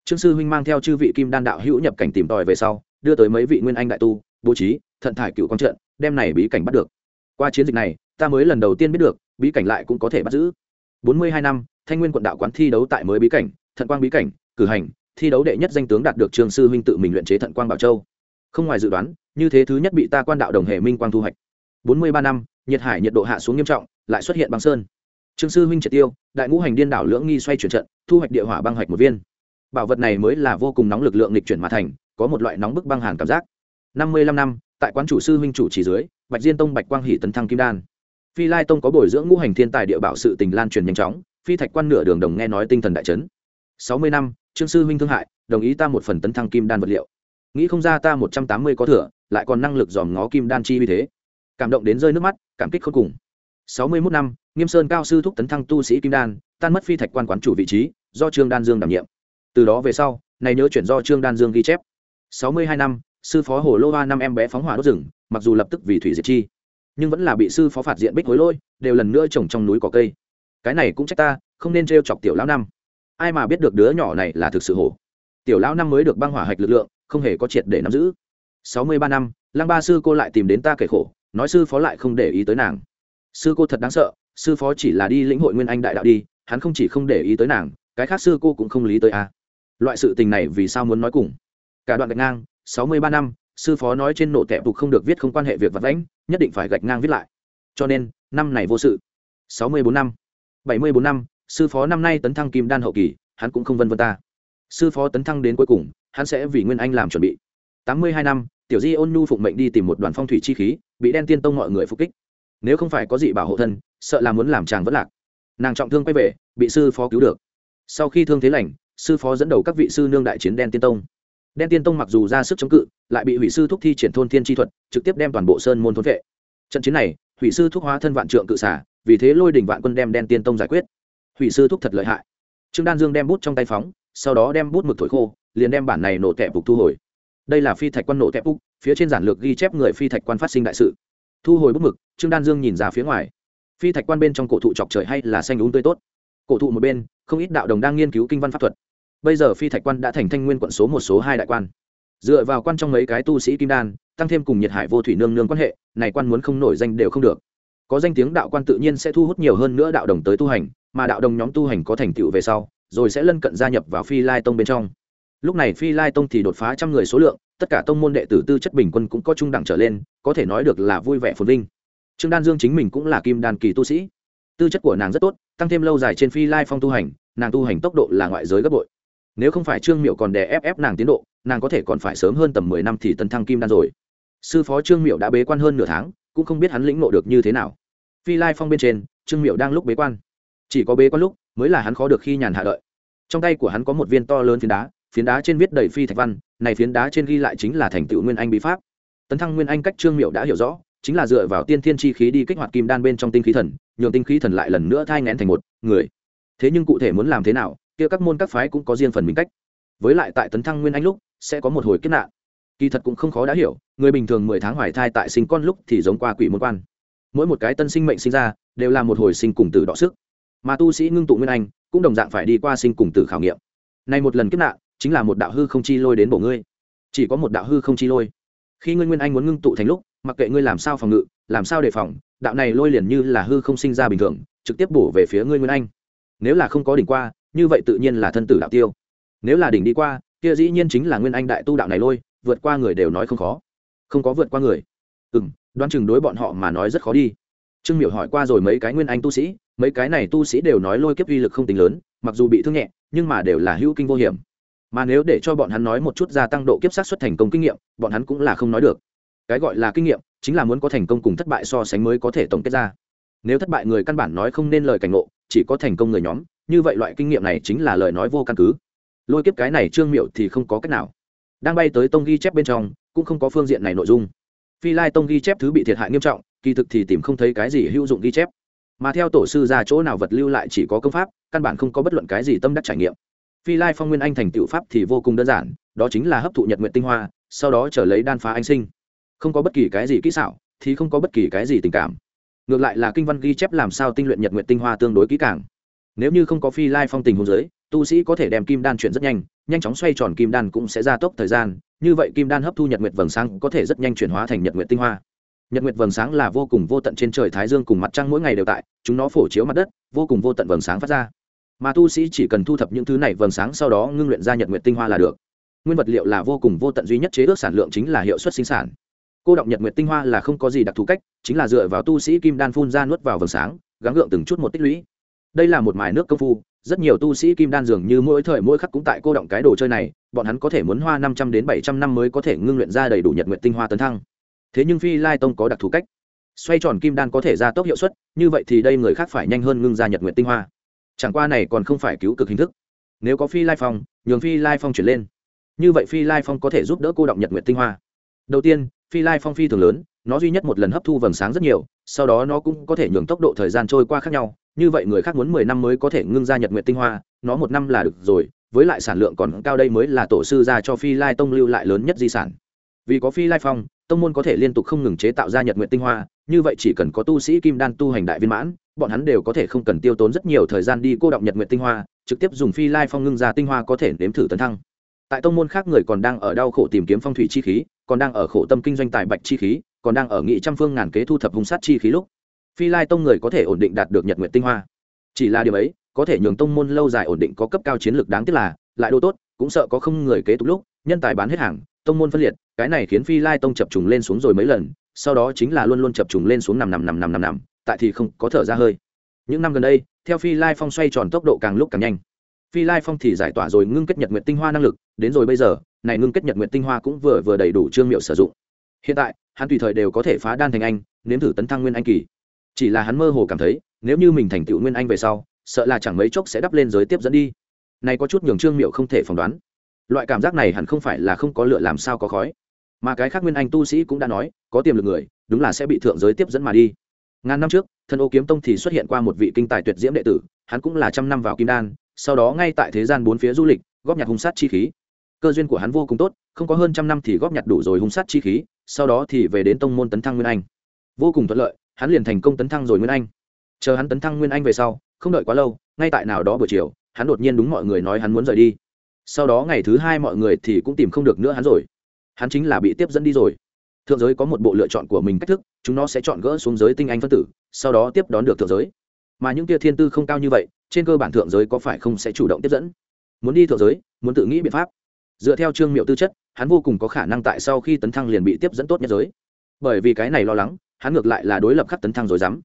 S1: Trương sư huynh mang theo chư vị kim đan đạo hữu nhập cảnh tìm tòi về sau, đưa tới mấy vị nguyên anh đại tu, bố trí, thận thải cựu quang trận, đem này bí cảnh bắt được. Qua chiến dịch này, ta mới lần đầu tiên biết được, bí cảnh lại cũng có thể bắt giữ. Bốn mươi hai năm, thanh nguyên quận đạo quán thi đấu tại mới bí cảnh, thận quang bí cảnh, cử hành, thi đấu đệ nhất danh tướng đạt được trường sư huynh tự mình luyện chế thận quang bảo châu. Không ngoài dự đoán, như thế thứ nhất bị ta quan đạo đồng hệ minh quang thu hoạch. Bốn mươi ba năm, nhiệt hải nhiệt độ hạ xuống nghiêm trọng, lại xuất hiện băng sơn trương sư huynh triệt tiêu, đại ngũ hành điên đảo lưỡng nghi xoay chuyển trận, thu hoạch địa hỏa băng hoạch một viên. Bảo vật này mới là vô cùng nóng lực lượng lịch chuyển mà thành, có một loại nóng bức băng hàn cảm giác. Năm mươi lăm năm, tại quán chủ sư huynh chủ chỉ dưới, bạch diên tông bạch quang hỷ tấn thăng kim đan. Phi lai tông có bồi dưỡng ngũ hành thiên tài địa bảo sự tình lan truyền nhanh chóng, phi thạch quan nửa đường đồng nghe nói tinh thần đại chấn. Sáu mươi năm, trương sư huynh thương hại, đồng ý ta một phần tấn thăng kim đan vật liệu. Nghĩ không ra ta một trăm tám mươi có thừa, lại còn năng lực dòm ngó kim đan chi vì thế. Cảm động đến rơi nước mắt, cảm kích khôn cùng sáu mươi mốt năm, nghiêm sơn cao sư thúc tấn thăng tu sĩ kim đan, tan mất phi thạch quan quán chủ vị trí, do trương đan dương đảm nhiệm. Từ đó về sau, này nhớ chuyển do trương đan dương ghi chép. Sáu mươi hai năm, sư phó hồ lô hoa năm em bé phóng hỏa đốt rừng, mặc dù lập tức vì thủy diệt chi, nhưng vẫn là bị sư phó phạt diện bích hối lôi, đều lần nữa trồng trong núi cỏ cây. Cái này cũng trách ta, không nên trêu chọc tiểu lão năm. Ai mà biết được đứa nhỏ này là thực sự hổ. Tiểu lão năm mới được băng hỏa hạch lực lượng, không hề có triệt để nắm giữ. Sáu mươi ba năm, lăng ba sư cô lại tìm đến ta kể khổ, nói sư phó lại không để ý tới nàng sư cô thật đáng sợ, sư phó chỉ là đi lĩnh hội nguyên anh đại đạo đi, hắn không chỉ không để ý tới nàng, cái khác sư cô cũng không lý tới a. Loại sự tình này vì sao muốn nói cùng? Cả đoạn gạch ngang, sáu mươi ba năm, sư phó nói trên nộ tẹp tục không được viết không quan hệ việc vật lãnh nhất định phải gạch ngang viết lại. Cho nên, năm này vô sự. sáu mươi bốn năm, bảy mươi bốn năm, sư phó năm nay tấn thăng kim đan hậu kỳ, hắn cũng không vân vân ta. Sư phó tấn thăng đến cuối cùng, hắn sẽ vì nguyên anh làm chuẩn bị. tám mươi hai năm, tiểu di ôn nhu phụng mệnh đi tìm một đoàn phong thủy chi khí, bị đen tiên tông mọi người phục kích nếu không phải có gì bảo hộ thân, sợ là muốn làm chàng vất lạc. Nàng trọng thương quay về, bị sư phó cứu được. Sau khi thương thế lành, sư phó dẫn đầu các vị sư nương đại chiến đen tiên tông. Đen tiên tông mặc dù ra sức chống cự, lại bị hủy sư thúc thi triển thôn thiên chi thuật, trực tiếp đem toàn bộ sơn môn thôn vệ. Trận chiến này, hủy sư thúc hóa thân vạn trượng cự xả vì thế lôi đình vạn quân đem đen tiên tông giải quyết. Hủy sư thúc thật lợi hại. Trương đan dương đem bút trong tay phóng, sau đó đem bút mực thổi khô, liền đem bản này nổ tẹp phục thu hồi. Đây là phi thạch quan nổ tẹp phục, phía trên giản lược ghi chép người phi thạch quan phát sinh đại sự thu hồi bút mực, trương đan dương nhìn ra phía ngoài. Phi thạch quan bên trong cổ thụ chọc trời hay là xanh đúng tươi tốt. Cổ thụ một bên, không ít đạo đồng đang nghiên cứu kinh văn pháp thuật. Bây giờ phi thạch quan đã thành thanh nguyên quận số một, số hai đại quan. Dựa vào quan trong mấy cái tu sĩ kim đan, tăng thêm cùng nhiệt hải vô thủy nương nương quan hệ, này quan muốn không nổi danh đều không được. Có danh tiếng đạo quan tự nhiên sẽ thu hút nhiều hơn nữa đạo đồng tới tu hành, mà đạo đồng nhóm tu hành có thành tựu về sau, rồi sẽ lân cận gia nhập vào phi lai tông bên trong lúc này phi lai tông thì đột phá trăm người số lượng, tất cả tông môn đệ tử tư chất bình quân cũng có trung đẳng trở lên, có thể nói được là vui vẻ phồn vinh. Trương đan dương chính mình cũng là kim đan kỳ tu sĩ. Tư chất của nàng rất tốt, tăng thêm lâu dài trên phi lai phong tu hành, nàng tu hành tốc độ là ngoại giới gấp bội. Nếu không phải trương miệu còn đè ép ép nàng tiến độ, nàng có thể còn phải sớm hơn tầm mười năm thì tấn thăng kim đan rồi. Sư phó trương miệu đã bế quan hơn nửa tháng, cũng không biết hắn lĩnh nộ được như thế nào. Phi lai phong bên trên, trương miệu đang lúc bế quan. Chỉ có bế quan lúc, mới là hắn khó được khi nhàn hạ đợi. Trong tay của hắn có một viên to lớn phiến đá phiến đá trên viết đầy phi thạch văn, này phiến đá trên ghi lại chính là thành tựu nguyên anh bí pháp. Tấn thăng nguyên anh cách trương miệu đã hiểu rõ, chính là dựa vào tiên thiên chi khí đi kích hoạt kim đan bên trong tinh khí thần, nhường tinh khí thần lại lần nữa thai ngén thành một người. Thế nhưng cụ thể muốn làm thế nào, kia các môn các phái cũng có riêng phần mình cách. Với lại tại tấn thăng nguyên anh lúc, sẽ có một hồi kết nạn. Kỳ thật cũng không khó đã hiểu, người bình thường mười tháng hoài thai tại sinh con lúc thì giống qua quỷ môn quan. Mỗi một cái tân sinh mệnh sinh ra, đều là một hồi sinh cùng tử đọ sức. Mà tu sĩ ngưng tụ nguyên anh, cũng đồng dạng phải đi qua sinh cùng tử khảo nghiệm. Này một lần kiếp nạn chính là một đạo hư không chi lôi đến bổ ngươi. Chỉ có một đạo hư không chi lôi. Khi ngươi nguyên anh muốn ngưng tụ thành lúc, mặc kệ ngươi làm sao phòng ngự, làm sao đề phòng, đạo này lôi liền như là hư không sinh ra bình thường, trực tiếp bổ về phía ngươi nguyên anh. Nếu là không có đỉnh qua, như vậy tự nhiên là thân tử đạo tiêu. Nếu là đỉnh đi qua, kia dĩ nhiên chính là nguyên anh đại tu đạo này lôi, vượt qua người đều nói không khó. Không có vượt qua người. Ừ m đoán chừng đối bọn họ mà nói rất khó đi. Trương miểu hỏi qua rồi mấy cái nguyên anh tu sĩ, mấy cái này tu sĩ đều nói lôi kiếp uy lực không tính lớn, mặc dù bị thương nhẹ, nhưng mà đều là hữu kinh vô hiểm mà nếu để cho bọn hắn nói một chút gia tăng độ kiếp sát xuất thành công kinh nghiệm, bọn hắn cũng là không nói được. Cái gọi là kinh nghiệm, chính là muốn có thành công cùng thất bại so sánh mới có thể tổng kết ra. Nếu thất bại người căn bản nói không nên lời cảnh ngộ, chỉ có thành công người nhóm, như vậy loại kinh nghiệm này chính là lời nói vô căn cứ. Lôi kiếp cái này trương miệu thì không có cách nào. Đang bay tới tông ghi chép bên trong, cũng không có phương diện này nội dung. Phi lai tông ghi chép thứ bị thiệt hại nghiêm trọng, kỳ thực thì tìm không thấy cái gì hữu dụng ghi chép. Mà theo tổ sư ra chỗ nào vật lưu lại chỉ có công pháp, căn bản không có bất luận cái gì tâm đắc trải nghiệm phi lai phong nguyên anh thành tựu pháp thì vô cùng đơn giản, đó chính là hấp thụ nhật nguyện tinh hoa, sau đó trở lấy đan phá anh sinh. Không có bất kỳ cái gì kỹ xảo, thì không có bất kỳ cái gì tình cảm. Ngược lại là kinh văn ghi chép làm sao tinh luyện nhật nguyện tinh hoa tương đối kỹ càng. Nếu như không có phi lai phong tình hôn giới, tu sĩ có thể đem kim đan chuyển rất nhanh nhanh chóng xoay tròn kim đan cũng sẽ gia tốc thời gian, như vậy kim đan hấp thu nhật nguyệt vầng sáng có thể rất nhanh chuyển hóa thành nhật nguyệt tinh hoa. Nhật nguyệt vầng sáng là vô cùng vô tận trên trời thái dương cùng mặt trăng mỗi ngày đều tại, chúng nó phổ chiếu mặt đất, vô cùng vô tận vầng sáng phát ra mà tu sĩ chỉ cần thu thập những thứ này vầng sáng sau đó ngưng luyện ra nhật nguyệt tinh hoa là được. Nguyên vật liệu là vô cùng vô tận duy nhất chế ước sản lượng chính là hiệu suất sinh sản. Cô động nhật nguyệt tinh hoa là không có gì đặc thù cách, chính là dựa vào tu sĩ kim đan phun ra nuốt vào vầng sáng, gắng gượng từng chút một tích lũy. Đây là một mài nước công phu, rất nhiều tu sĩ kim đan dường như mỗi thời mỗi khắc cũng tại cô động cái đồ chơi này, bọn hắn có thể muốn hoa năm trăm đến bảy trăm năm mới có thể ngưng luyện ra đầy đủ nhật nguyện tinh hoa tấn thăng. Thế nhưng phi lai tông có đặc thù cách. Xoay tròn kim đan có thể ra tốc hiệu suất, như vậy thì đây người khác phải nhanh hơn ngưng ra nhật nguyện tinh hoa chẳng qua này còn không phải cứu cực hình thức. Nếu có phi lai phong, nhường phi lai phong chuyển lên. Như vậy phi lai phong có thể giúp đỡ cô động nhật nguyện tinh hoa. Đầu tiên, phi lai phong phi thường lớn, nó duy nhất một lần hấp thu vầng sáng rất nhiều, sau đó nó cũng có thể nhường tốc độ thời gian trôi qua khác nhau. Như vậy người khác muốn mười năm mới có thể ngưng ra nhật nguyện tinh hoa, nó một năm là được rồi, với lại sản lượng còn cao đây mới là tổ sư ra cho phi lai tông lưu lại lớn nhất di sản. Vì có phi lai phong, tông môn có thể liên tục không ngừng chế tạo ra nhật nguyện tinh hoa, như vậy chỉ cần có tu sĩ kim đan tu hành đại viên mãn bọn hắn đều có thể không cần tiêu tốn rất nhiều thời gian đi cô động nhật nguyện tinh hoa, trực tiếp dùng phi lai phong ngưng ra tinh hoa có thể nếm thử tấn thăng. Tại tông môn khác người còn đang ở đau khổ tìm kiếm phong thủy chi khí, còn đang ở khổ tâm kinh doanh tài bạch chi khí, còn đang ở nghị trăm phương ngàn kế thu thập hung sát chi khí lúc, phi lai tông người có thể ổn định đạt được nhật nguyện tinh hoa. Chỉ là điều ấy, có thể nhường tông môn lâu dài ổn định có cấp cao chiến lược đáng tiếc là, lại đô tốt, cũng sợ có không người kế tục lúc, nhân tài bán hết hàng, tông môn phân liệt, cái này khiến phi lai tông chập trùng lên xuống rồi mấy lần, sau đó chính là luôn luôn chập trùng lên xuống nằm nằm nằm nằm nằm nằm tại thì không có thở ra hơi. Những năm gần đây, theo phi lai phong xoay tròn tốc độ càng lúc càng nhanh. Phi lai phong thì giải tỏa rồi ngưng kết nhật nguyện tinh hoa năng lực, đến rồi bây giờ, này ngưng kết nhật nguyện tinh hoa cũng vừa vừa đầy đủ trương miệu sử dụng. Hiện tại, hắn tùy thời đều có thể phá đan thành anh, nếm thử tấn thăng nguyên anh kỳ. Chỉ là hắn mơ hồ cảm thấy, nếu như mình thành tựu nguyên anh về sau, sợ là chẳng mấy chốc sẽ đắp lên giới tiếp dẫn đi. Này có chút nhường trương miệu không thể phỏng đoán. Loại cảm giác này hẳn không phải là không có lựa làm sao có khói. Mà cái khác nguyên anh tu sĩ cũng đã nói, có tiềm lực người, đúng là sẽ bị thượng giới tiếp dẫn mà đi ngàn năm trước, thân ô kiếm tông thì xuất hiện qua một vị kinh tài tuyệt diễm đệ tử, hắn cũng là trăm năm vào kim đan, sau đó ngay tại thế gian bốn phía du lịch, góp nhặt hung sát chi khí. Cơ duyên của hắn vô cùng tốt, không có hơn trăm năm thì góp nhặt đủ rồi hung sát chi khí, sau đó thì về đến tông môn tấn thăng nguyên anh. Vô cùng thuận lợi, hắn liền thành công tấn thăng rồi nguyên anh. Chờ hắn tấn thăng nguyên anh về sau, không đợi quá lâu, ngay tại nào đó buổi chiều, hắn đột nhiên đúng mọi người nói hắn muốn rời đi. Sau đó ngày thứ hai mọi người thì cũng tìm không được nữa hắn rồi. Hắn chính là bị tiếp dẫn đi rồi thượng giới có một bộ lựa chọn của mình cách thức, chúng nó sẽ chọn gỡ xuống giới tinh anh phân tử, sau đó tiếp đón được thượng giới. Mà những kia thiên tư không cao như vậy, trên cơ bản thượng giới có phải không sẽ chủ động tiếp dẫn? Muốn đi thượng giới, muốn tự nghĩ biện pháp. Dựa theo trương miệu tư chất, hắn vô cùng có khả năng tại sau khi tấn thăng liền bị tiếp dẫn tốt nhất giới. Bởi vì cái này lo lắng, hắn ngược lại là đối lập khắc tấn thăng rồi dám.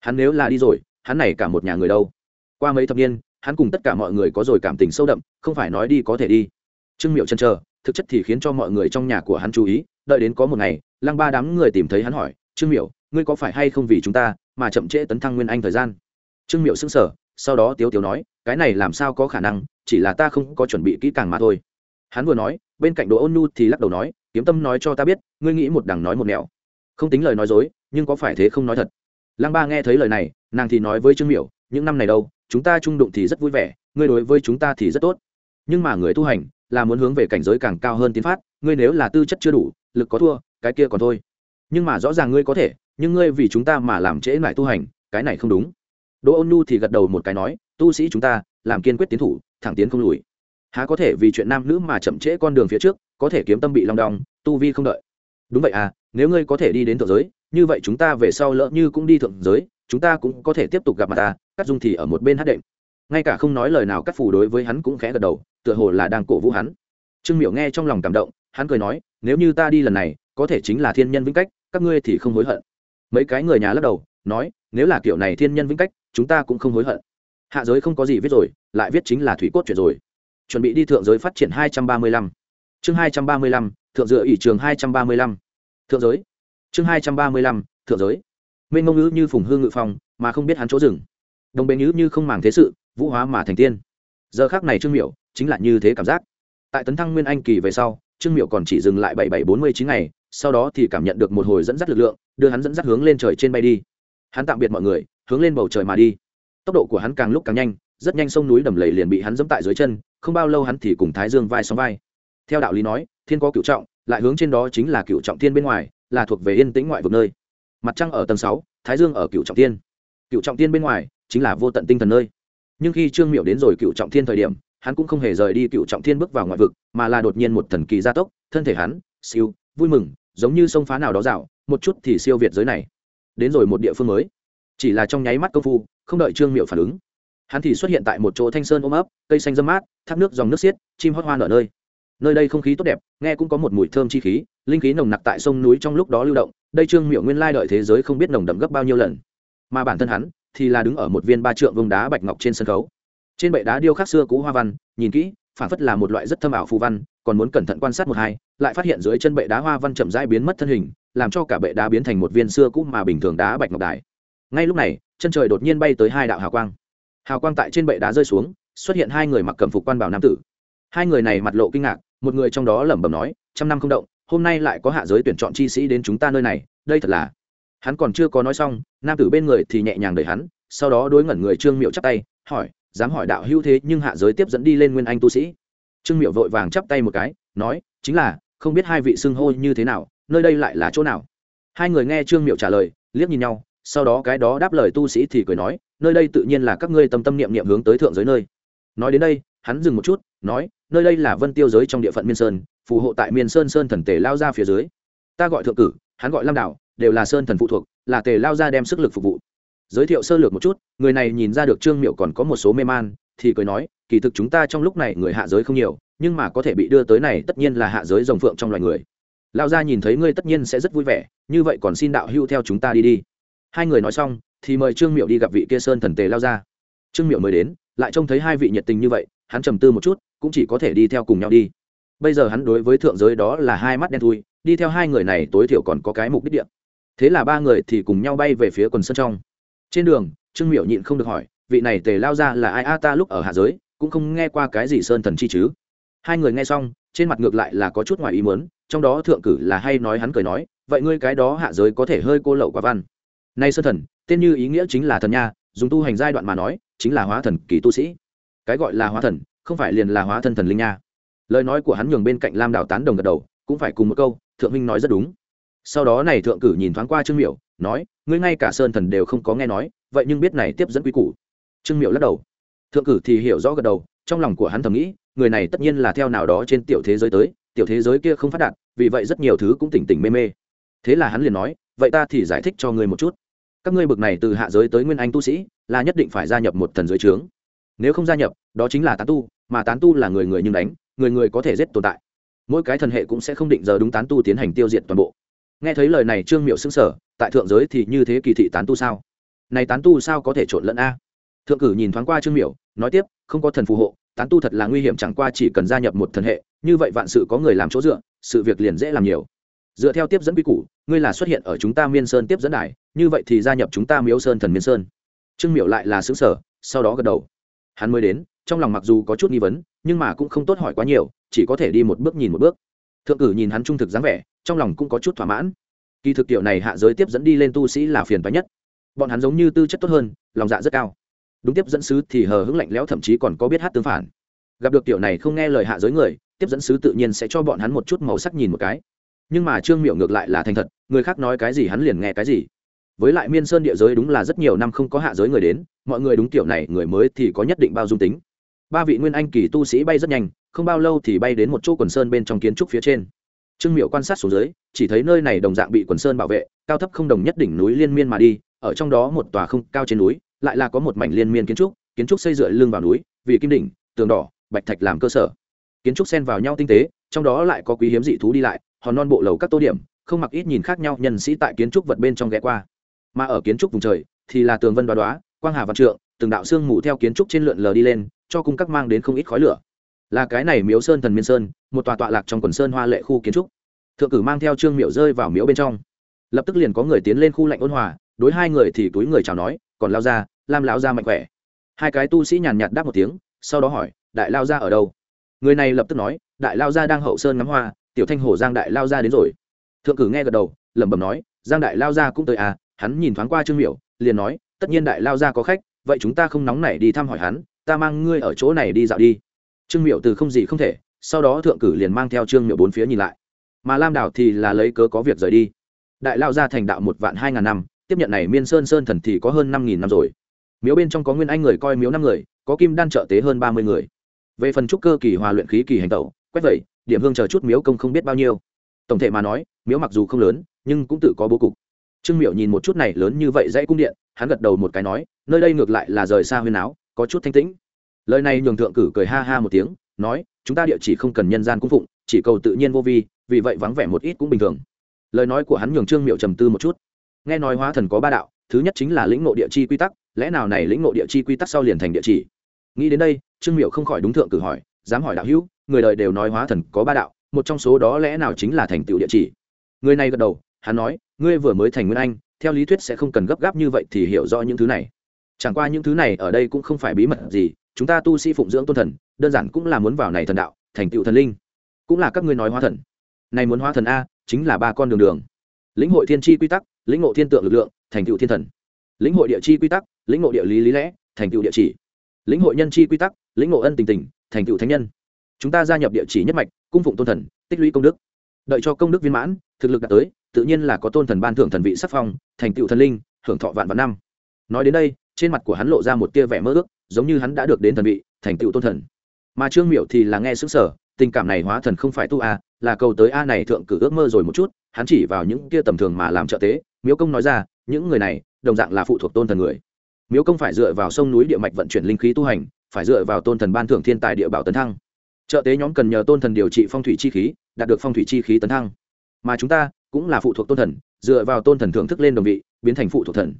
S1: Hắn nếu là đi rồi, hắn này cả một nhà người đâu? Qua mấy thập niên, hắn cùng tất cả mọi người có rồi cảm tình sâu đậm, không phải nói đi có thể đi. Trương miệu chân chờ, thực chất thì khiến cho mọi người trong nhà của hắn chú ý, đợi đến có một ngày lăng ba đám người tìm thấy hắn hỏi trương Miểu, ngươi có phải hay không vì chúng ta mà chậm trễ tấn thăng nguyên anh thời gian? Trương Miểu xưng sở sau đó tiếu tiếu nói cái này làm sao có khả năng chỉ là ta không có chuẩn bị kỹ càng mà thôi. Hắn vừa nói bên cạnh đồ ôn nu thì lắc đầu nói kiếm tâm nói cho ta biết ngươi nghĩ một đằng nói một nẻo. Không tính lời nói dối nhưng có phải thế không nói thật? Lăng ba nghe thấy lời này nàng thì nói với trương miểu những năm này đâu chúng ta trung đụng thì rất vui vẻ ngươi đối với chúng ta thì rất tốt. Nhưng mà người tu hành là muốn hướng về cảnh giới càng cao hơn tiến phát ngươi nếu là tư chất chưa đủ lực có thua cái kia còn thôi. Nhưng mà rõ ràng ngươi có thể, nhưng ngươi vì chúng ta mà làm trễ lại tu hành, cái này không đúng. Đỗ ôn Nhu thì gật đầu một cái nói, tu sĩ chúng ta, làm kiên quyết tiến thủ, thẳng tiến không lùi. Há có thể vì chuyện nam nữ mà chậm trễ con đường phía trước, có thể kiếm tâm bị long đong, tu vi không đợi. Đúng vậy à nếu ngươi có thể đi đến thượng giới, như vậy chúng ta về sau lỡ như cũng đi thượng giới, chúng ta cũng có thể tiếp tục gặp mặt ta cắt dung thì ở một bên hát đệm. Ngay cả không nói lời nào cắt phù đối với hắn cũng khẽ gật đầu, tựa hồ là đang cổ vũ hắn. Trương miểu nghe trong lòng cảm động, hắn cười nói, nếu như ta đi lần này có thể chính là thiên nhân vĩnh cách, các ngươi thì không hối hận. Mấy cái người nhà lắc đầu, nói, nếu là kiểu này thiên nhân vĩnh cách, chúng ta cũng không hối hận. Hạ giới không có gì viết rồi, lại viết chính là thủy cốt chuyện rồi. Chuẩn bị đi thượng giới phát triển hai trăm ba mươi lăm. Chương hai trăm ba mươi lăm, thượng dựa ỷ trường hai trăm ba mươi lăm. Thượng giới. Chương hai trăm ba mươi lăm, thượng giới. Minh ngông ngữ như phùng hương ngự phong, mà không biết hắn chỗ rừng đồng bề ngữ như không màng thế sự, vũ hóa mà thành tiên. Giờ khác này trương miểu chính là như thế cảm giác. Tại tấn thăng nguyên anh kỳ về sau, trương miểu còn chỉ dừng lại bảy bảy bốn mươi chín ngày sau đó thì cảm nhận được một hồi dẫn dắt lực lượng, đưa hắn dẫn dắt hướng lên trời trên bay đi. Hắn tạm biệt mọi người, hướng lên bầu trời mà đi. Tốc độ của hắn càng lúc càng nhanh, rất nhanh sông núi đầm lầy liền bị hắn dẫm tại dưới chân, không bao lâu hắn thì cùng thái dương vai sóng vai. Theo đạo lý nói, thiên có cựu trọng, lại hướng trên đó chính là cựu trọng thiên bên ngoài, là thuộc về yên tĩnh ngoại vực nơi. Mặt trăng ở tầng sáu, thái dương ở cựu trọng thiên. Cựu trọng thiên bên ngoài, chính là vô tận tinh thần nơi. Nhưng khi trương miệu đến rồi cựu trọng thiên thời điểm, hắn cũng không hề rời đi cựu trọng thiên bước vào ngoại vực, mà là đột nhiên một thần kỳ gia tốc, thân thể hắn, siêu, vui mừng giống như sông phá nào đó dạo một chút thì siêu việt giới này. Đến rồi một địa phương mới. Chỉ là trong nháy mắt công phu, không đợi trương miệu phản ứng. Hắn thì xuất hiện tại một chỗ thanh sơn ôm ấp, cây xanh dâm mát, thác nước dòng nước xiết, chim hót hoa nở nơi. Nơi đây không khí tốt đẹp, nghe cũng có một mùi thơm chi khí, linh khí nồng nặc tại sông núi trong lúc đó lưu động, đây trương miệu nguyên lai đợi thế giới không biết nồng đậm gấp bao nhiêu lần. Mà bản thân hắn thì là đứng ở một viên ba trượng vùng đá bạch ngọc trên sân khấu. Trên bệ đá điêu khắc xưa cũ hoa văn, nhìn kỹ phản phất là một loại rất thâm ảo phù văn còn muốn cẩn thận quan sát một hai, lại phát hiện dưới chân bệ đá hoa văn chậm rãi biến mất thân hình, làm cho cả bệ đá biến thành một viên xưa cũ mà bình thường đá bạch ngọc đài. Ngay lúc này, chân trời đột nhiên bay tới hai đạo hào quang. Hào quang tại trên bệ đá rơi xuống, xuất hiện hai người mặc cẩm phục quan bảo nam tử. Hai người này mặt lộ kinh ngạc, một người trong đó lẩm bẩm nói, trăm năm không động, hôm nay lại có hạ giới tuyển chọn chi sĩ đến chúng ta nơi này, đây thật là hắn còn chưa có nói xong, nam tử bên người thì nhẹ nhàng đẩy hắn, sau đó đối ngẩn người trương miệu chắp tay, hỏi, dám hỏi đạo hữu thế nhưng hạ giới tiếp dẫn đi lên nguyên anh tu sĩ? Trương miệu vội vàng chắp tay một cái nói chính là không biết hai vị xưng hô như thế nào nơi đây lại là chỗ nào? Hai người nghe trương miệu trả lời liếc nhìn nhau sau đó cái đó đáp lời tu sĩ thì cười nói nơi đây tự nhiên là các ngươi tâm tâm niệm niệm hướng tới thượng giới nơi. Nói đến đây hắn dừng một chút nói nơi đây là vân tiêu giới trong địa phận miên sơn phù hộ tại miên sơn sơn thần tề lao ra phía dưới. Ta gọi thượng cử hắn gọi lam đảo, đều là sơn thần phụ thuộc là tề lao ra đem sức lực phục vụ. Giới thiệu sơ lược một chút người này nhìn ra được trương miệu còn có một số mê man thì cười nói, kỳ thực chúng ta trong lúc này người hạ giới không nhiều, nhưng mà có thể bị đưa tới này tất nhiên là hạ giới rồng phượng trong loài người. Lao ra nhìn thấy ngươi tất nhiên sẽ rất vui vẻ, như vậy còn xin đạo hưu theo chúng ta đi đi. Hai người nói xong, thì mời trương miệu đi gặp vị kia sơn thần tề lao ra trương miệu mới đến, lại trông thấy hai vị nhiệt tình như vậy, hắn trầm tư một chút, cũng chỉ có thể đi theo cùng nhau đi. Bây giờ hắn đối với thượng giới đó là hai mắt đen thui, đi theo hai người này tối thiểu còn có cái mục đích điện thế là ba người thì cùng nhau bay về phía quần sân trong. Trên đường, trương miệu nhịn không được hỏi vị này tề lao ra là ai? A, ta lúc ở hạ giới, cũng không nghe qua cái gì sơn thần chi chứ. Hai người nghe xong, trên mặt ngược lại là có chút ngoài ý muốn, trong đó thượng cử là hay nói hắn cười nói, vậy ngươi cái đó hạ giới có thể hơi cô lậu quả văn. Nay sơn thần, tên như ý nghĩa chính là thần nha, dùng tu hành giai đoạn mà nói, chính là hóa thần kỳ tu sĩ. Cái gọi là hóa thần, không phải liền là hóa thân thần linh nha. Lời nói của hắn nhường bên cạnh lam đảo tán đồng gật đầu, cũng phải cùng một câu, thượng minh nói rất đúng. Sau đó này thượng cử nhìn thoáng qua trương miểu, nói, ngươi ngay cả sơn thần đều không có nghe nói, vậy nhưng biết này tiếp dẫn quy củ trương miệu lắc đầu. Thượng cử thì hiểu rõ gật đầu, trong lòng của hắn thầm nghĩ, người này tất nhiên là theo nào đó trên tiểu thế giới tới, tiểu thế giới kia không phát đạt, vì vậy rất nhiều thứ cũng tỉnh tỉnh mê mê. Thế là hắn liền nói, vậy ta thì giải thích cho ngươi một chút. Các ngươi bực này từ hạ giới tới nguyên anh tu sĩ, là nhất định phải gia nhập một thần giới trướng. Nếu không gia nhập, đó chính là tán tu, mà tán tu là người người nhưng đánh, người người có thể giết tồn tại. Mỗi cái thần hệ cũng sẽ không định giờ đúng tán tu tiến hành tiêu diệt toàn bộ. Nghe thấy lời này trương miệu xứng sở tại thượng giới thì như thế kỳ thị tán tu sao? Này tán tu sao có thể trộn lẫn a? Thượng cử nhìn thoáng qua trương Miểu, nói tiếp không có thần phù hộ tán tu thật là nguy hiểm chẳng qua chỉ cần gia nhập một thần hệ như vậy vạn sự có người làm chỗ dựa sự việc liền dễ làm nhiều. Dựa theo tiếp dẫn quy củ ngươi là xuất hiện ở chúng ta miên sơn tiếp dẫn đài như vậy thì gia nhập chúng ta miếu sơn thần miên sơn. Trương Miểu lại là xứ sở sau đó gật đầu. Hắn mới đến trong lòng mặc dù có chút nghi vấn nhưng mà cũng không tốt hỏi quá nhiều chỉ có thể đi một bước nhìn một bước. Thượng cử nhìn hắn trung thực dáng vẻ trong lòng cũng có chút thỏa mãn. Kỳ thực tiểu này hạ giới tiếp dẫn đi lên tu sĩ là phiền phái nhất. Bọn hắn giống như tư chất tốt hơn lòng dạ rất cao đúng tiếp dẫn sứ thì hờ hững lạnh lẽo, thậm chí còn có biết hát tương phản. Gặp được tiểu này không nghe lời hạ giới người, tiếp dẫn sứ tự nhiên sẽ cho bọn hắn một chút màu sắc nhìn một cái. Nhưng mà trương miệu ngược lại là thành thật, người khác nói cái gì hắn liền nghe cái gì. Với lại miên sơn địa giới đúng là rất nhiều năm không có hạ giới người đến, mọi người đúng tiểu này, người mới thì có nhất định bao dung tính. Ba vị nguyên anh kỳ tu sĩ bay rất nhanh, không bao lâu thì bay đến một chỗ quần sơn bên trong kiến trúc phía trên. Trương miệu quan sát xuống dưới, chỉ thấy nơi này đồng dạng bị quần sơn bảo vệ, cao thấp không đồng nhất đỉnh núi liên miên mà đi, ở trong đó một tòa không cao trên núi lại là có một mảnh liên miên kiến trúc kiến trúc xây dựa lưng vào núi, vì kim đỉnh, tường đỏ, bạch thạch làm cơ sở. Kiến trúc xen vào nhau tinh tế, trong đó lại có quý hiếm dị thú đi lại, hòn non bộ lầu các tô điểm, không mặc ít nhìn khác nhau nhân sĩ tại kiến trúc vật bên trong ghé qua. Mà ở kiến trúc vùng trời, thì là tường vân đoá đoá, quang hà văn trượng, từng đạo xương mù theo kiến trúc trên lượn lờ đi lên, cho cung các mang đến không ít khói lửa. Là cái này miếu sơn thần miên sơn, một tòa tọa lạc trong quần sơn hoa lệ khu kiến trúc. Thượng cử mang theo trương miệu rơi vào miếu bên trong. Lập tức liền có người tiến lên khu lạnh ôn hòa, đối hai người thì túi người chào nói còn lao ra, lam lão ra mạnh khỏe. Hai cái tu sĩ nhàn nhạt đáp một tiếng, sau đó hỏi, đại lao ra ở đâu? Người này lập tức nói, đại lao ra đang hậu sơn ngắm hoa, tiểu thanh hồ giang đại lao ra đến rồi. Thượng cử nghe gật đầu, lẩm bẩm nói, giang đại lao ra cũng tới à hắn nhìn thoáng qua trương miểu, liền nói, tất nhiên đại lao ra có khách, vậy chúng ta không nóng nảy đi thăm hỏi hắn, ta mang ngươi ở chỗ này đi dạo đi. Trương miểu từ không gì không thể, sau đó thượng cử liền mang theo trương miểu bốn phía nhìn lại. Mà lam đảo thì là lấy cớ có việc rời đi. Đại lao ra thành đạo một vạn hai ngàn năm tiếp nhận này miên sơn sơn thần thì có hơn năm nghìn năm rồi. Miếu bên trong có nguyên anh người coi miếu năm người, có kim đan trợ tế hơn ba mươi người. Về phần trúc cơ kỳ hòa luyện khí kỳ hành tẩu, quét vậy điểm hương chờ chút miếu công không biết bao nhiêu. Tổng thể mà nói, miếu mặc dù không lớn, nhưng cũng tự có bố cục. Trương miệu nhìn một chút này lớn như vậy dãy cung điện, hắn gật đầu một cái nói, nơi đây ngược lại là rời xa huyên áo, có chút thanh tĩnh. Lời này nhường thượng cử cười ha ha một tiếng, nói, chúng ta địa chỉ không cần nhân gian cung phụng, chỉ cầu tự nhiên vô vi, vì vậy vắng vẻ một ít cũng bình thường. Lời nói của hắn nhường trương miệu trầm tư một chút nghe nói hóa thần có ba đạo, thứ nhất chính là lĩnh ngộ địa chi quy tắc, lẽ nào này lĩnh ngộ địa chi quy tắc sau liền thành địa chỉ? Nghĩ đến đây, trương miệu không khỏi đúng thượng cử hỏi, dám hỏi đạo hữu, người đời đều nói hóa thần có ba đạo, một trong số đó lẽ nào chính là thành tựu địa chỉ? Người này gật đầu, hắn nói, ngươi vừa mới thành nguyên anh, theo lý thuyết sẽ không cần gấp gáp như vậy thì hiểu rõ những thứ này. Chẳng qua những thứ này ở đây cũng không phải bí mật gì, chúng ta tu sĩ phụng dưỡng tôn thần, đơn giản cũng là muốn vào này thần đạo, thành tựu thần linh. Cũng là các ngươi nói hóa thần. Này muốn hóa thần a, chính là ba con đường đường. Lĩnh hội thiên tri quy tắc lĩnh ngộ thiên tượng lực lượng, thành tựu thiên thần. Lĩnh hội địa chi quy tắc, lĩnh ngộ địa lý lý lẽ, thành tựu địa chỉ. Lĩnh hội nhân chi quy tắc, lĩnh ngộ ân tình tình, thành tựu thánh nhân. Chúng ta gia nhập địa chỉ nhất mạch, cung phụng tôn thần, tích lũy công đức. Đợi cho công đức viên mãn, thực lực đạt tới, tự nhiên là có tôn thần ban thưởng thần vị sắc phong, thành tựu thần linh, hưởng thọ vạn vạn năm. Nói đến đây, trên mặt của hắn lộ ra một tia vẻ mơ ước, giống như hắn đã được đến thần vị, thành tựu tôn thần. Mà trương miểu thì là nghe xứng sở tình cảm này hóa thần không phải tu a, là cầu tới a này thượng cử ước mơ rồi một chút hắn chỉ vào những kia tầm thường mà làm trợ tế, miếu công nói ra, những người này, đồng dạng là phụ thuộc tôn thần người. Miếu công phải dựa vào sông núi địa mạch vận chuyển linh khí tu hành, phải dựa vào tôn thần ban thưởng thiên tài địa bảo tấn thăng. Trợ tế nhóm cần nhờ tôn thần điều trị phong thủy chi khí, đạt được phong thủy chi khí tấn thăng. Mà chúng ta cũng là phụ thuộc tôn thần, dựa vào tôn thần thưởng thức lên đồng vị, biến thành phụ thuộc thần.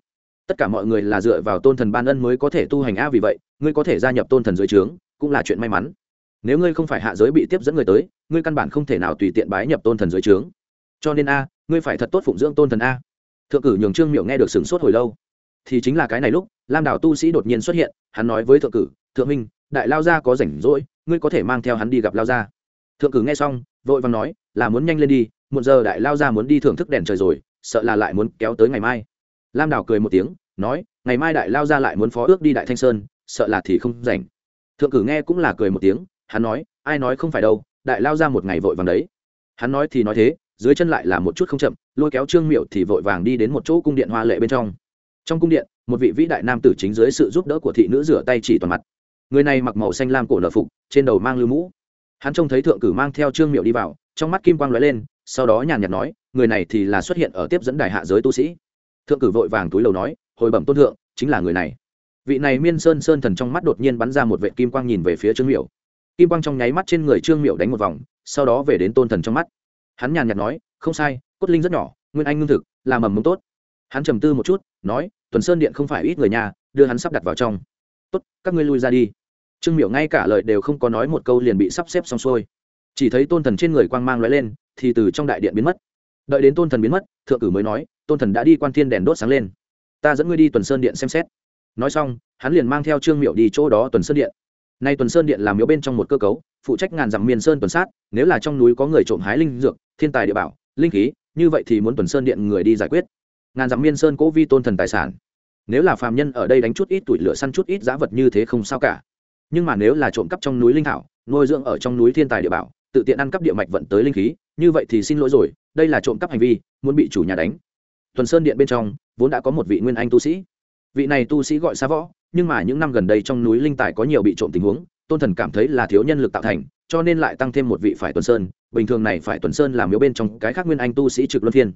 S1: Tất cả mọi người là dựa vào tôn thần ban ân mới có thể tu hành a vì vậy, ngươi có thể gia nhập tôn thần dưới trướng, cũng là chuyện may mắn. Nếu ngươi không phải hạ giới bị tiếp dẫn người tới, ngươi căn bản không thể nào tùy tiện bái nhập tôn thần dưới trướng cho nên a, ngươi phải thật tốt phụng dưỡng tôn thần a. Thượng cử nhường trương miệu nghe được sửng sốt hồi lâu. Thì chính là cái này lúc, lam đảo tu sĩ đột nhiên xuất hiện, hắn nói với thượng cử, thượng minh đại lao gia có rảnh rỗi, ngươi có thể mang theo hắn đi gặp lao gia. Thượng cử nghe xong, vội vàng nói, là muốn nhanh lên đi một giờ đại lao gia muốn đi thưởng thức đèn trời rồi, sợ là lại muốn kéo tới ngày mai. Lam đảo cười một tiếng, nói, ngày mai đại lao gia lại muốn phó ước đi đại thanh sơn, sợ là thì không rảnh. Thượng cử nghe cũng là cười một tiếng, hắn nói, ai nói không phải đâu, đại lao ra một ngày vội vàng đấy. Hắn nói thì nói thế dưới chân lại là một chút không chậm lôi kéo trương miệu thì vội vàng đi đến một chỗ cung điện hoa lệ bên trong. Trong cung điện một vị vĩ đại nam tử chính dưới sự giúp đỡ của thị nữ rửa tay chỉ toàn mặt. Người này mặc màu xanh lam cổ nở phục trên đầu mang lưu mũ. Hắn trông thấy thượng cử mang theo trương miệu đi vào trong mắt kim quang lóe lên sau đó nhàn nhạt nói người này thì là xuất hiện ở tiếp dẫn đài hạ giới tu sĩ. Thượng cử vội vàng túi lầu nói hồi bẩm tôn thượng chính là người này. Vị này miên sơn sơn thần trong mắt đột nhiên bắn ra một vệ kim quang nhìn về phía trương miệu, kim quang trong nháy mắt trên người trương miệu đánh một vòng sau đó về đến tôn thần trong mắt hắn nhàn nhạt nói, không sai, cốt linh rất nhỏ, nguyên anh ngưng thực, là mầm mống tốt. Hắn trầm tư một chút, nói, tuần sơn điện không phải ít người nhà, đưa hắn sắp đặt vào trong. Tốt, các ngươi lui ra đi. Trương miểu ngay cả lời đều không có nói một câu liền bị sắp xếp xong xuôi. Chỉ thấy tôn thần trên người quang mang lóe lên, thì từ trong đại điện biến mất. Đợi đến tôn thần biến mất, thượng cử mới nói, tôn thần đã đi quan thiên đèn đốt sáng lên. Ta dẫn ngươi đi tuần sơn điện xem xét. Nói xong, hắn liền mang theo trương miệu đi chỗ đó tuần sơn điện. Nay tuần sơn điện làm miếu bên trong một cơ cấu phụ trách ngàn dặm miền sơn tuần sát, nếu là trong núi có người trộm hái linh dược, thiên tài địa bảo, linh khí, như vậy thì muốn tuần sơn điện người đi giải quyết. Ngàn dặm miên sơn cố vi tôn thần tài sản. Nếu là phàm nhân ở đây đánh chút ít tuổi lửa săn chút ít giá vật như thế không sao cả. Nhưng mà nếu là trộm cắp trong núi linh thảo, nuôi dưỡng ở trong núi thiên tài địa bảo, tự tiện ăn cắp địa mạch vận tới linh khí, như vậy thì xin lỗi rồi, đây là trộm cắp hành vi, muốn bị chủ nhà đánh. Tuần sơn điện bên trong, vốn đã có một vị nguyên anh tu sĩ. Vị này tu sĩ gọi xa võ, nhưng mà những năm gần đây trong núi linh tài có nhiều bị trộm tình huống tôn thần cảm thấy là thiếu nhân lực tạo thành cho nên lại tăng thêm một vị phải tuần sơn. Bình thường này phải tuần sơn làm miếu bên trong cái khác nguyên anh tu sĩ trực luân phiên.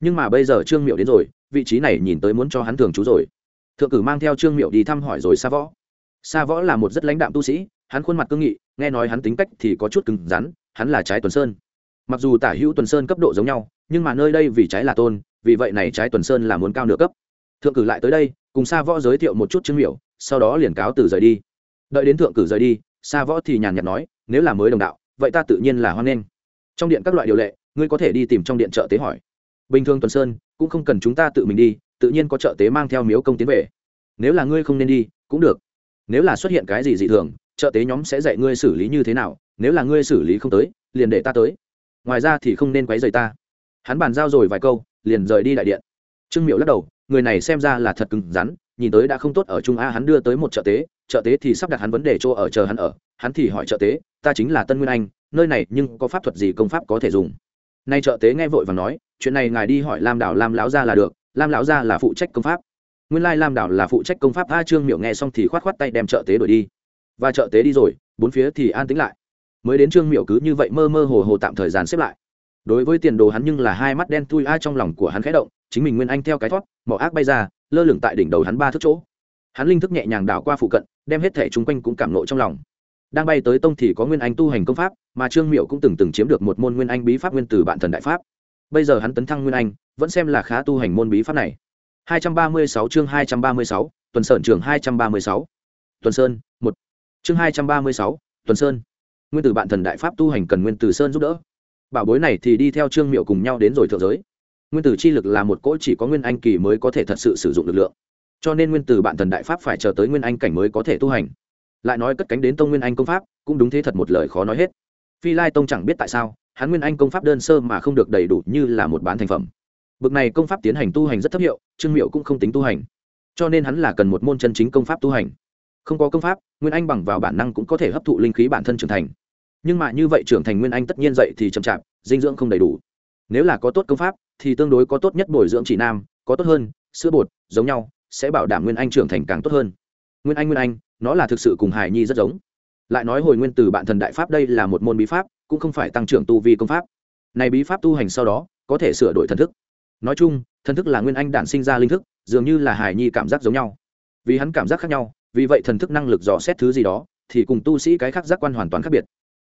S1: Nhưng mà bây giờ trương miệu đến rồi vị trí này nhìn tới muốn cho hắn thường trú rồi. Thượng cử mang theo trương miệu đi thăm hỏi rồi xa võ. Xa võ là một rất lãnh đạm tu sĩ hắn khuôn mặt cương nghị nghe nói hắn tính cách thì có chút cứng rắn hắn là trái tuần sơn. Mặc dù tả hữu tuần sơn cấp độ giống nhau nhưng mà nơi đây vì trái là tôn vì vậy này trái tuần sơn là muốn cao nửa cấp. Thượng cử lại tới đây cùng xa võ giới thiệu một chút trương miệu, sau đó liền cáo từ rời đi đợi đến thượng cử rời đi xa võ thì nhàn nhạt nói, nếu là mới đồng đạo, vậy ta tự nhiên là hoan nghênh. Trong điện các loại điều lệ, ngươi có thể đi tìm trong điện trợ tế hỏi. Bình thường tuần sơn cũng không cần chúng ta tự mình đi, tự nhiên có trợ tế mang theo miếu công tiến về. Nếu là ngươi không nên đi, cũng được. Nếu là xuất hiện cái gì dị thường, trợ tế nhóm sẽ dạy ngươi xử lý như thế nào, nếu là ngươi xử lý không tới, liền để ta tới. Ngoài ra thì không nên quấy rầy ta. Hắn bàn giao rồi vài câu, liền rời đi đại điện. Trương miệu lắc đầu, người này xem ra là thật cứng rắn, nhìn tới đã không tốt ở trung a, hắn đưa tới một trợ tế trợ tế thì sắp đặt hắn vấn đề chỗ ở chờ hắn ở, hắn thì hỏi trợ tế, ta chính là tân nguyên anh, nơi này nhưng có pháp thuật gì công pháp có thể dùng? Nay trợ tế nghe vội và nói, chuyện này ngài đi hỏi lam đảo lam lão gia là được, lam lão gia là phụ trách công pháp. Nguyên lai lam đảo là phụ trách công pháp, a trương miệu nghe xong thì khoát khoát tay đem trợ tế đổi đi. Và trợ tế đi rồi, bốn phía thì an tĩnh lại. Mới đến trương miệu cứ như vậy mơ mơ hồ hồ tạm thời gian xếp lại. Đối với tiền đồ hắn nhưng là hai mắt đen thui ai trong lòng của hắn khẽ động, chính mình nguyên anh theo cái thoát, mỏ ác bay ra, lơ lửng tại đỉnh đầu hắn ba thước chỗ. Hắn linh thức nhẹ nhàng đảo qua phụ cận đem hết thể chung quanh cũng cảm nộ trong lòng. Đang bay tới tông thì có nguyên anh tu hành công pháp mà trương miệu cũng từng từng chiếm được một môn nguyên anh bí pháp nguyên từ bạn thần đại pháp. Bây giờ hắn tấn thăng nguyên anh vẫn xem là khá tu hành môn bí pháp này. 236 chương 236, tuần sơn trường 236. tuần sơn một. Chương 236, tuần sơn. Nguyên tử bạn thần đại pháp tu hành cần nguyên tử sơn giúp đỡ. Bảo bối này thì đi theo trương miệu cùng nhau đến rồi thượng giới. Nguyên tử chi lực là một cỗ chỉ có nguyên anh kỳ mới có thể thật sự sử dụng lực lượng cho nên nguyên tử bạn thần đại pháp phải chờ tới nguyên anh cảnh mới có thể tu hành. Lại nói cất cánh đến tông nguyên anh công pháp, cũng đúng thế thật một lời khó nói hết. Phi lai tông chẳng biết tại sao, hắn nguyên anh công pháp đơn sơ mà không được đầy đủ như là một bán thành phẩm. Bực này công pháp tiến hành tu hành rất thấp hiệu, trương miệu cũng không tính tu hành. Cho nên hắn là cần một môn chân chính công pháp tu hành. Không có công pháp, nguyên anh bằng vào bản năng cũng có thể hấp thụ linh khí bản thân trưởng thành. Nhưng mà như vậy trưởng thành nguyên anh tất nhiên dậy thì chậm chạp, dinh dưỡng không đầy đủ. Nếu là có tốt công pháp, thì tương đối có tốt nhất bồi dưỡng chỉ nam, có tốt hơn, sữa bột, giống nhau sẽ bảo đảm nguyên anh trưởng thành càng tốt hơn. Nguyên anh nguyên anh, nó là thực sự cùng hải nhi rất giống. Lại nói hồi nguyên từ bạn thần đại pháp đây là một môn bí pháp, cũng không phải tăng trưởng tu vi công pháp. Này bí pháp tu hành sau đó, có thể sửa đổi thần thức. Nói chung, thần thức là nguyên anh đản sinh ra linh thức, dường như là hải nhi cảm giác giống nhau. Vì hắn cảm giác khác nhau, vì vậy thần thức năng lực dò xét thứ gì đó, thì cùng tu sĩ cái khác giác quan hoàn toàn khác biệt.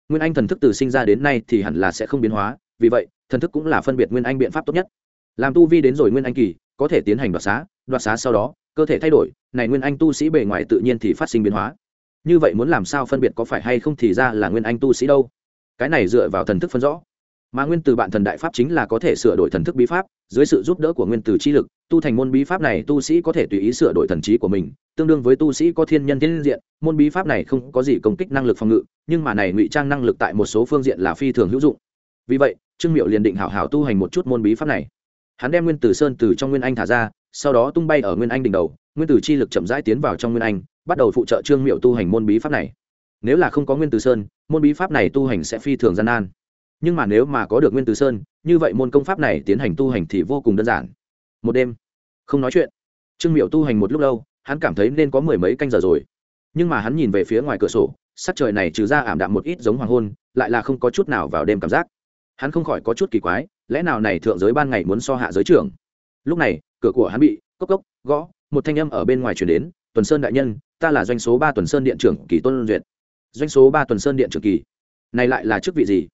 S1: Nguyên anh thần thức từ sinh ra đến nay thì hẳn là sẽ không biến hóa, vì vậy, thần thức cũng là phân biệt nguyên anh biện pháp tốt nhất. Làm tu vi đến rồi nguyên anh kỳ có thể tiến hành đoạt xá đoạt xá sau đó, cơ thể thay đổi, này nguyên anh tu sĩ bề ngoài tự nhiên thì phát sinh biến hóa. Như vậy muốn làm sao phân biệt có phải hay không thì ra là nguyên anh tu sĩ đâu. Cái này dựa vào thần thức phân rõ. Mà nguyên từ bạn thần đại pháp chính là có thể sửa đổi thần thức bí pháp, dưới sự giúp đỡ của nguyên từ chi lực, tu thành môn bí pháp này tu sĩ có thể tùy ý sửa đổi thần trí của mình, tương đương với tu sĩ có thiên nhân thiên diện, môn bí pháp này không có gì công kích năng lực phòng ngự, nhưng mà này ngụy trang năng lực tại một số phương diện là phi thường hữu dụng. Vì vậy, trương miệu liền định hảo hảo tu hành một chút môn bí pháp này hắn đem nguyên tử sơn từ trong nguyên anh thả ra, sau đó tung bay ở nguyên anh đỉnh đầu, nguyên tử chi lực chậm rãi tiến vào trong nguyên anh, bắt đầu phụ trợ trương miệu tu hành môn bí pháp này. Nếu là không có nguyên tử sơn, môn bí pháp này tu hành sẽ phi thường gian nan. Nhưng mà nếu mà có được nguyên tử sơn, như vậy môn công pháp này tiến hành tu hành thì vô cùng đơn giản. Một đêm, không nói chuyện. Trương miệu tu hành một lúc lâu, hắn cảm thấy nên có mười mấy canh giờ rồi. Nhưng mà hắn nhìn về phía ngoài cửa sổ, sắc trời này trừ ra ảm đạm một ít giống hoàng hôn, lại là không có chút nào vào đêm cảm giác hắn không khỏi có chút kỳ quái, lẽ nào này thượng giới ban ngày muốn so hạ giới trưởng? Lúc này, cửa của hắn bị, cốc cốc, gõ, một thanh âm ở bên ngoài chuyển đến, tuần sơn đại nhân, ta là doanh số ba tuần sơn điện trưởng kỳ tôn duyệt. Doanh số ba tuần sơn điện trưởng kỳ, này lại là chức vị gì?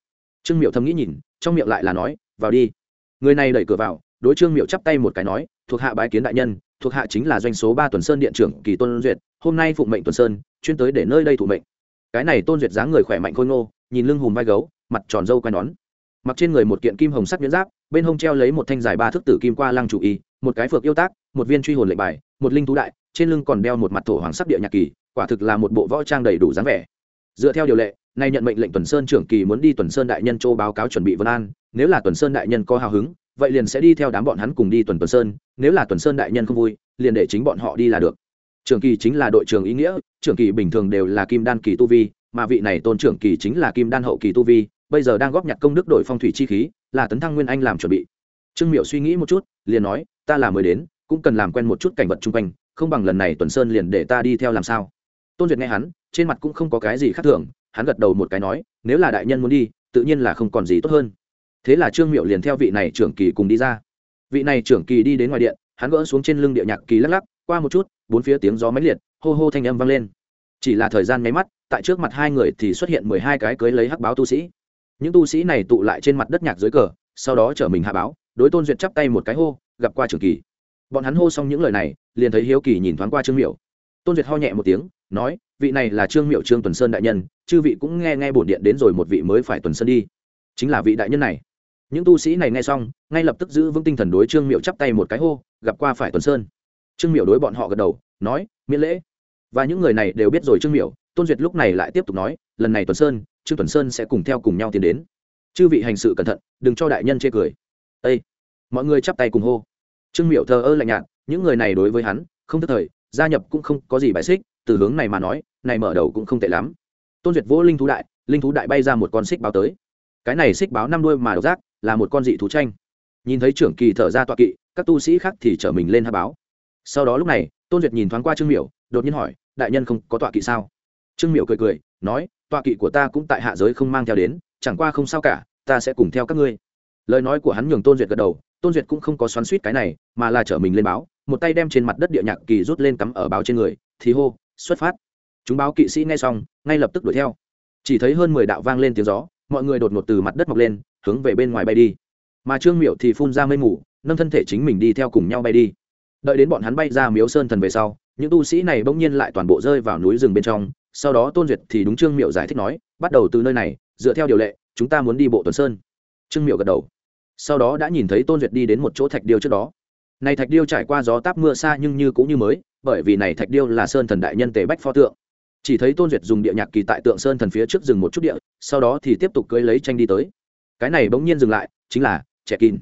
S1: Trương miệu thầm nghĩ nhìn, trong miệng lại là nói, vào đi. Người này đẩy cửa vào, đối trương miệu chắp tay một cái nói, thuộc hạ bái kiến đại nhân, thuộc hạ chính là doanh số ba tuần sơn điện trưởng kỳ tôn duyệt, hôm nay phụng mệnh tuần sơn, chuyên tới để nơi đây thụ mệnh. Cái này tôn duyệt dáng người khỏe mạnh khôi ngô, nhìn lưng hùm vai gấu, mặt tròn râu quai nón mặc trên người một kiện kim hồng sắc nhuyễn giáp, bên hông treo lấy một thanh dài ba thước tử kim qua lăng chủ y, một cái phược yêu tác, một viên truy hồn lệnh bài, một linh thú đại, trên lưng còn đeo một mặt thổ hoàng sắc địa nhạc kỳ, quả thực là một bộ võ trang đầy đủ dáng vẻ. Dựa theo điều lệ, nay nhận mệnh lệnh tuần sơn trưởng kỳ muốn đi tuần sơn đại nhân châu báo cáo chuẩn bị vân an, nếu là tuần sơn đại nhân có hào hứng, vậy liền sẽ đi theo đám bọn hắn cùng đi tuần tuần sơn, nếu là tuần sơn đại nhân không vui, liền để chính bọn họ đi là được. Trưởng kỳ chính là đội trưởng ý nghĩa, trưởng kỳ bình thường đều là kim đan kỳ tu vi, mà vị này tôn trưởng kỳ chính là kim đan hậu kỳ tu vi bây giờ đang góp nhặt công đức đổi phong thủy chi khí, là tấn thăng nguyên anh làm chuẩn bị. Trương miệu suy nghĩ một chút, liền nói, ta là mới đến, cũng cần làm quen một chút cảnh vật chung quanh, không bằng lần này tuần sơn liền để ta đi theo làm sao? Tôn duyệt nghe hắn, trên mặt cũng không có cái gì khác thường, hắn gật đầu một cái nói, nếu là đại nhân muốn đi, tự nhiên là không còn gì tốt hơn. Thế là trương miệu liền theo vị này trưởng kỳ cùng đi ra. Vị này trưởng kỳ đi đến ngoài điện, hắn gỡ xuống trên lưng địa nhạc kỳ lắc lắc, qua một chút, bốn phía tiếng gió máy liệt, hô hô thanh âm vang lên. Chỉ là thời gian nháy mắt, tại trước mặt hai người thì xuất hiện mười hai cái cưới lấy hắc báo tu sĩ những tu sĩ này tụ lại trên mặt đất nhạc dưới cờ, sau đó chở mình hạ báo, đối tôn duyệt chắp tay một cái hô, gặp qua trưởng kỳ. Bọn hắn hô xong những lời này, liền thấy hiếu kỳ nhìn thoáng qua trương miệu tôn duyệt ho nhẹ một tiếng, nói, vị này là trương miệu trương tuần sơn đại nhân, chư vị cũng nghe nghe bổn điện đến rồi một vị mới phải tuần sơn đi. Chính là vị đại nhân này. Những tu sĩ này nghe xong, ngay lập tức giữ vững tinh thần đối trương miệu chắp tay một cái hô, gặp qua phải tuần sơn. Trương miệu đối bọn họ gật đầu, nói, miễn lễ. Và những người này đều biết rồi trương miệu tôn duyệt lúc này lại tiếp tục nói, lần này tuần sơn trương tuần sơn sẽ cùng theo cùng nhau tiến đến. Chư vị hành sự cẩn thận, đừng cho đại nhân chê cười. Ây mọi người chắp tay cùng hô. Trương miệu thờ ơ lạnh nhạt, những người này đối với hắn, không thất thời, gia nhập cũng không có gì bài xích, từ hướng này mà nói, này mở đầu cũng không tệ lắm. Tôn duyệt vỗ linh thú đại, linh thú đại bay ra một con xích báo tới. Cái này xích báo năm đuôi mà độc giác, là một con dị thú tranh. Nhìn thấy trưởng kỳ thở ra tọa kỵ, các tu sĩ khác thì chở mình lên hạ báo. Sau đó lúc này, tôn duyệt nhìn thoáng qua trương miểu, đột nhiên hỏi, đại nhân không có tọa kỵ sao? Trương miểu cười cười nói, tọa kỵ của ta cũng tại hạ giới không mang theo đến, chẳng qua không sao cả, ta sẽ cùng theo các ngươi. Lời nói của hắn nhường tôn duyệt gật đầu, tôn duyệt cũng không có xoắn suýt cái này, mà là chở mình lên báo, một tay đem trên mặt đất địa nhạc kỳ rút lên cắm ở báo trên người, thì hô, xuất phát. Chúng báo kỵ sĩ nghe xong, ngay lập tức đuổi theo. Chỉ thấy hơn mười đạo vang lên tiếng gió, mọi người đột ngột từ mặt đất mọc lên, hướng về bên ngoài bay đi. Mà trương miệu thì phun ra mây mù, nâng thân thể chính mình đi theo cùng nhau bay đi. Đợi đến bọn hắn bay ra miếu sơn thần về sau, những tu sĩ này bỗng nhiên lại toàn bộ rơi vào núi rừng bên trong sau đó tôn duyệt thì đúng trương miệu giải thích nói, bắt đầu từ nơi này, dựa theo điều lệ, chúng ta muốn đi bộ tuần sơn. Trương miệu gật đầu. Sau đó đã nhìn thấy tôn duyệt đi đến một chỗ thạch điêu trước đó. Này thạch điêu trải qua gió táp mưa xa nhưng như cũng như mới, bởi vì này thạch điêu là sơn thần đại nhân tề bách pho tượng. Chỉ thấy tôn duyệt dùng địa nhạc kỳ tại tượng sơn thần phía trước rừng một chút địa, sau đó thì tiếp tục cưới lấy tranh đi tới. Cái này bỗng nhiên dừng lại, chính là trẻ kín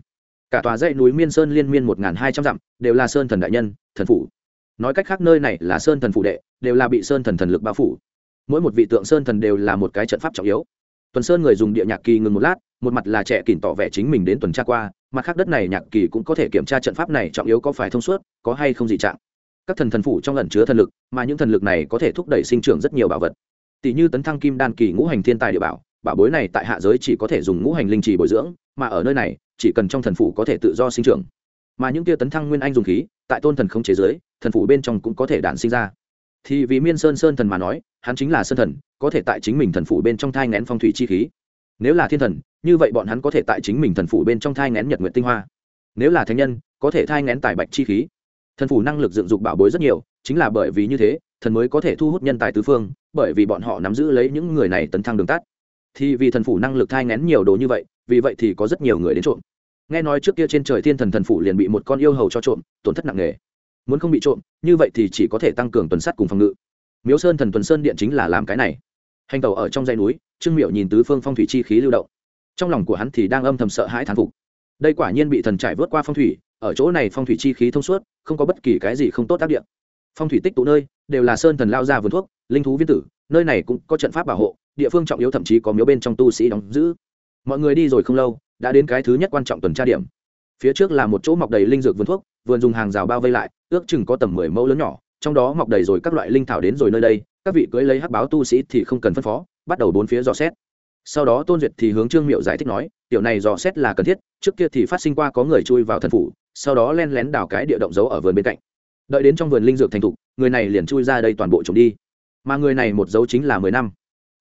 S1: cả tòa dãy núi miên sơn liên miên một hai trăm dặm, đều là sơn thần đại nhân, thần phủ nói cách khác nơi này là sơn thần phụ đệ, đều là bị sơn thần thần lực bao phủ. Mỗi một vị tượng sơn thần đều là một cái trận pháp trọng yếu. Tuần sơn người dùng địa nhạc kỳ ngừng một lát, một mặt là trẻ kìm tỏ vẻ chính mình đến tuần tra qua, mặt khác đất này nhạc kỳ cũng có thể kiểm tra trận pháp này trọng yếu có phải thông suốt, có hay không dị trạng. Các thần thần phủ trong lần chứa thần lực, mà những thần lực này có thể thúc đẩy sinh trưởng rất nhiều bảo vật. Tỷ như tấn thăng kim đan kỳ ngũ hành thiên tài địa bảo bảo bối này tại hạ giới chỉ có thể dùng ngũ hành linh trì bồi dưỡng, mà ở nơi này, chỉ cần trong thần phủ có thể tự do sinh trưởng. Mà những kia tấn thăng nguyên anh dùng khí, tại tôn thần không chế giới thần phủ bên trong cũng có thể đản sinh ra. Thì vì miên sơn sơn thần mà nói, hắn chính là sơn thần, có thể tại chính mình thần phủ bên trong thai ngén phong thủy chi khí. Nếu là thiên thần, như vậy bọn hắn có thể tại chính mình thần phủ bên trong thai ngén nhật nguyện tinh hoa. Nếu là thánh nhân, có thể thai ngén tài bạch chi khí. Thần phủ năng lực dựng dục bảo bối rất nhiều, chính là bởi vì như thế, thần mới có thể thu hút nhân tài tứ phương, bởi vì bọn họ nắm giữ lấy những người này tấn thăng đường tắt. Thì vì thần phủ năng lực thai ngén nhiều đồ như vậy, vì vậy thì có rất nhiều người đến trộm. Nghe nói trước kia trên trời thiên thần thần phủ liền bị một con yêu hầu cho trộm, tổn thất nặng nề muốn không bị trộm, như vậy thì chỉ có thể tăng cường tuần sắt cùng phòng ngự. Miếu sơn thần tuần sơn điện chính là làm cái này. Hành tàu ở trong dãy núi, trương miệu nhìn tứ phương phong thủy chi khí lưu động. Trong lòng của hắn thì đang âm thầm sợ hãi thán phục. Đây quả nhiên bị thần trải vớt qua phong thủy, ở chỗ này phong thủy chi khí thông suốt, không có bất kỳ cái gì không tốt tác điện. Phong thủy tích tụ nơi, đều là sơn thần lao ra vườn thuốc, linh thú viên tử, nơi này cũng có trận pháp bảo hộ, địa phương trọng yếu thậm chí có miếu bên trong tu sĩ đóng giữ. Mọi người đi rồi không lâu, đã đến cái thứ nhất quan trọng tuần tra điểm. Phía trước là một chỗ mọc đầy linh dược vườn thuốc vườn dùng hàng rào bao vây lại, ước chừng có tầm mười mẫu lớn nhỏ, trong đó mọc đầy rồi các loại linh thảo đến rồi nơi đây, các vị cưới lấy hắc báo tu sĩ thì không cần phân phó, bắt đầu bốn phía dò xét. Sau đó tôn duyệt thì hướng trương miệu giải thích nói, tiểu này dò xét là cần thiết, trước kia thì phát sinh qua có người chui vào thần phủ, sau đó len lén đào cái địa động giấu ở vườn bên cạnh. Đợi đến trong vườn linh dược thành thục, người này liền chui ra đây toàn bộ trộm đi. Mà người này một dấu chính là mười năm.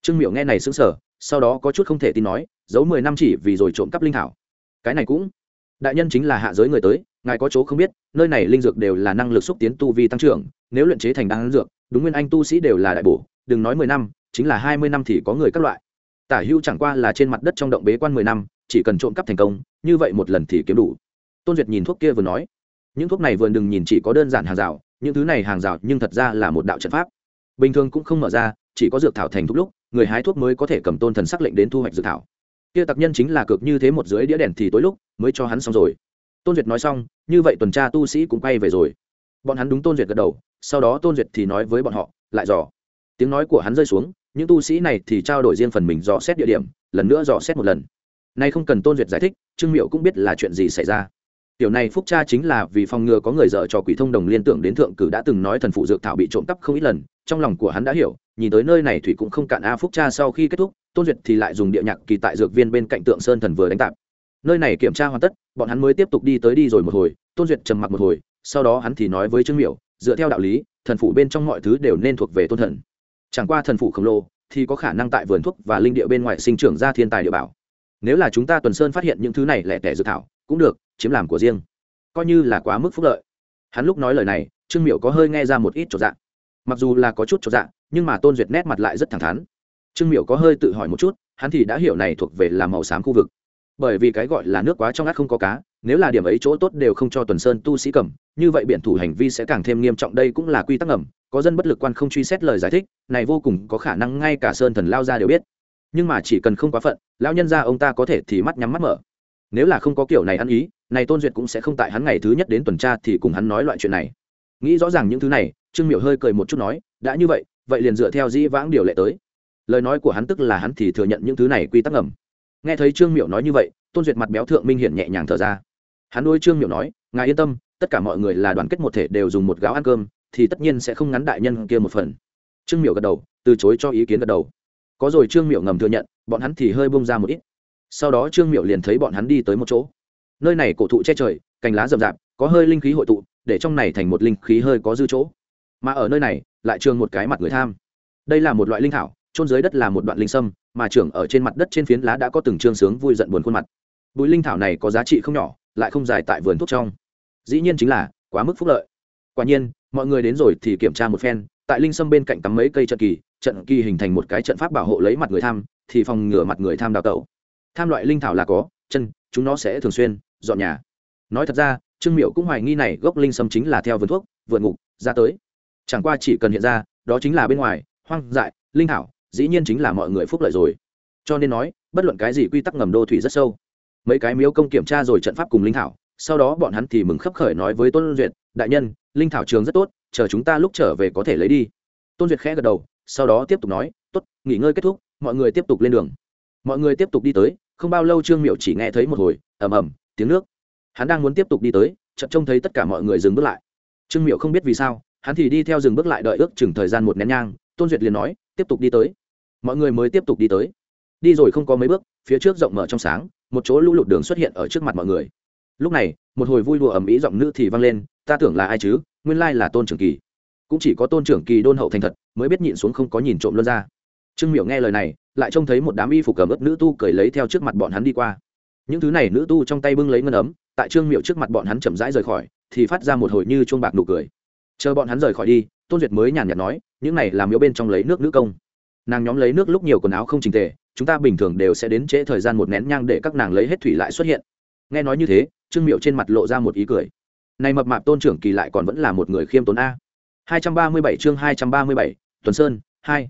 S1: Trương miệu nghe này xứng sở sau đó có chút không thể tin nói giấu mười năm chỉ vì rồi trộm cắp linh thảo. Cái này cũng đại nhân chính là hạ giới người tới, ngài có chỗ không biết, nơi này linh dược đều là năng lực xúc tiến tu vi tăng trưởng, nếu luyện chế thành đan dược, đúng nguyên anh tu sĩ đều là đại bổ, đừng nói mười năm, chính là hai mươi năm thì có người các loại. Tả hưu chẳng qua là trên mặt đất trong động bế quan mười năm, chỉ cần trộm cắp thành công, như vậy một lần thì kiếm đủ. Tôn duyệt nhìn thuốc kia vừa nói, những thuốc này vừa đừng nhìn chỉ có đơn giản hàng rào, những thứ này hàng rào nhưng thật ra là một đạo trận pháp. Bình thường cũng không mở ra, chỉ có dược thảo thành thuốc lúc, người hái thuốc mới có thể cầm tôn thần sắc lệnh đến thu hoạch dược thảo kia tặc nhân chính là cực như thế một dưới đĩa đèn thì tối lúc mới cho hắn xong rồi. Tôn duyệt nói xong, như vậy tuần tra tu sĩ cũng quay về rồi. Bọn hắn đúng tôn duyệt gật đầu, sau đó tôn duyệt thì nói với bọn họ, lại dò. Tiếng nói của hắn rơi xuống, những tu sĩ này thì trao đổi riêng phần mình dò xét địa điểm, lần nữa dò xét một lần. Nay không cần tôn duyệt giải thích, trương miệu cũng biết là chuyện gì xảy ra. Tiểu này phúc cha chính là vì phòng ngừa có người dợ cho quỷ thông đồng liên tưởng đến thượng cử đã từng nói thần phụ dược thảo bị trộm cắp không ít lần, trong lòng của hắn đã hiểu nhìn tới nơi này thủy cũng không cạn a phúc cha sau khi kết thúc, tôn duyệt thì lại dùng địa nhạc kỳ tại dược viên bên cạnh tượng sơn thần vừa đánh tạp. Nơi này kiểm tra hoàn tất, bọn hắn mới tiếp tục đi tới đi rồi một hồi, tôn duyệt trầm mặc một hồi, sau đó hắn thì nói với trương miểu, dựa theo đạo lý, thần phụ bên trong mọi thứ đều nên thuộc về tôn thần. Chẳng qua thần phụ khổng lồ, thì có khả năng tại vườn thuốc và linh địa bên ngoài sinh trưởng ra thiên tài địa bảo. Nếu là chúng ta tuần sơn phát hiện những thứ này lẻ tẻ dự thảo, cũng được, chiếm làm của riêng. Coi như là quá mức phúc lợi. Hắn lúc nói lời này, trương miểu có hơi nghe ra một ít trọn dạng mặc dù là có chút cho dạ, nhưng mà tôn duyệt nét mặt lại rất thẳng thắn. Trương miểu có hơi tự hỏi một chút hắn thì đã hiểu này thuộc về là màu xám khu vực. Bởi vì cái gọi là nước quá trong át không có cá nếu là điểm ấy chỗ tốt đều không cho tuần sơn tu sĩ cầm như vậy biện thủ hành vi sẽ càng thêm nghiêm trọng đây cũng là quy tắc ngầm có dân bất lực quan không truy xét lời giải thích này vô cùng có khả năng ngay cả sơn thần lao ra đều biết. Nhưng mà chỉ cần không quá phận lão nhân ra ông ta có thể thì mắt nhắm mắt mở. Nếu là không có kiểu này ăn ý này tôn duyệt cũng sẽ không tại hắn ngày thứ nhất đến tuần tra thì cùng hắn nói loại chuyện này. Nghĩ rõ ràng những thứ này trương miểu hơi cười một chút nói, đã như vậy vậy liền dựa theo dĩ vãng điều lệ tới. Lời nói của hắn tức là hắn thì thừa nhận những thứ này quy tắc ngầm. Nghe thấy trương miểu nói như vậy, tôn duyệt mặt béo thượng minh hiển nhẹ nhàng thở ra. Hắn đôi trương miểu nói, ngài yên tâm, tất cả mọi người là đoàn kết một thể đều dùng một gáo ăn cơm, thì tất nhiên sẽ không ngắn đại nhân kia một phần. Trương miểu gật đầu, từ chối cho ý kiến gật đầu. Có rồi trương miểu ngầm thừa nhận, bọn hắn thì hơi bông ra một ít. Sau đó trương miểu liền thấy bọn hắn đi tới một chỗ. Nơi này cổ thụ che trời, cành lá rậm rạp, có hơi linh khí hội tụ, để trong này thành một linh khí hơi có dư chỗ mà ở nơi này lại trường một cái mặt người tham. Đây là một loại linh thảo trôn dưới đất là một đoạn linh sâm, mà trưởng ở trên mặt đất trên phiến lá đã có từng trương sướng vui giận buồn khuôn mặt. Bụi linh thảo này có giá trị không nhỏ, lại không dài tại vườn thuốc trong. Dĩ nhiên chính là quá mức phúc lợi. Quả nhiên, mọi người đến rồi thì kiểm tra một phen, tại linh sâm bên cạnh tắm mấy cây trận kỳ trận kỳ hình thành một cái trận pháp bảo hộ lấy mặt người tham, thì phòng ngừa mặt người tham đào tẩu. Tham loại linh thảo là có, chân, chúng nó sẽ thường xuyên dọn nhà. Nói thật ra, trương miệu cũng hoài nghi này gốc linh sâm chính là theo vườn thuốc, vườn ngục, ra tới chẳng qua chỉ cần hiện ra, đó chính là bên ngoài, hoang dại, linh thảo dĩ nhiên chính là mọi người phúc lợi rồi. Cho nên nói, bất luận cái gì quy tắc ngầm đô thủy rất sâu. Mấy cái miếu công kiểm tra rồi trận pháp cùng linh thảo, sau đó bọn hắn thì mừng khấp khởi nói với tôn duyệt, đại nhân, linh thảo trường rất tốt, chờ chúng ta lúc trở về có thể lấy đi. Tôn duyệt khẽ gật đầu, sau đó tiếp tục nói, tốt, nghỉ ngơi kết thúc, mọi người tiếp tục lên đường. Mọi người tiếp tục đi tới, không bao lâu trương miệu chỉ nghe thấy một hồi, ầm ầm, tiếng nước. Hắn đang muốn tiếp tục đi tới, chợt trông thấy tất cả mọi người dừng bước lại. Trương miệu không biết vì sao hắn thì đi theo dừng bước lại đợi ước chừng thời gian một nén nhang, tôn duyệt liền nói, tiếp tục đi tới. Mọi người mới tiếp tục đi tới. Đi rồi không có mấy bước, phía trước rộng mở trong sáng, một chỗ lũ lụt đường xuất hiện ở trước mặt mọi người. Lúc này, một hồi vui đùa ầm ĩ giọng nữ thì vang lên, ta tưởng là ai chứ? Nguyên lai là tôn trưởng kỳ. Cũng chỉ có tôn trưởng kỳ đôn hậu thành thật, mới biết nhịn xuống không có nhìn trộm luôn ra. Trương miểu nghe lời này, lại trông thấy một đám y phục cầm ướt nữ tu cởi lấy theo trước mặt bọn hắn đi qua. Những thứ này nữ tu trong tay bưng lấy ngân ấm, tại trương miệu trước mặt bọn hắn chậm rãi rời khỏi, thì phát ra một hồi như chuông bạc nụ cười chờ bọn hắn rời khỏi đi tôn duyệt mới nhàn nhạt nói những này làm miếu bên trong lấy nước nữ công. Nàng nhóm lấy nước lúc nhiều quần áo không trình tề chúng ta bình thường đều sẽ đến trễ thời gian một nén nhang để các nàng lấy hết thủy lại xuất hiện. Nghe nói như thế trương miệu trên mặt lộ ra một ý cười. Này mập mạp tôn trưởng kỳ lại còn vẫn là một người khiêm tốn a. 237 chương 237, tuần sơn 2.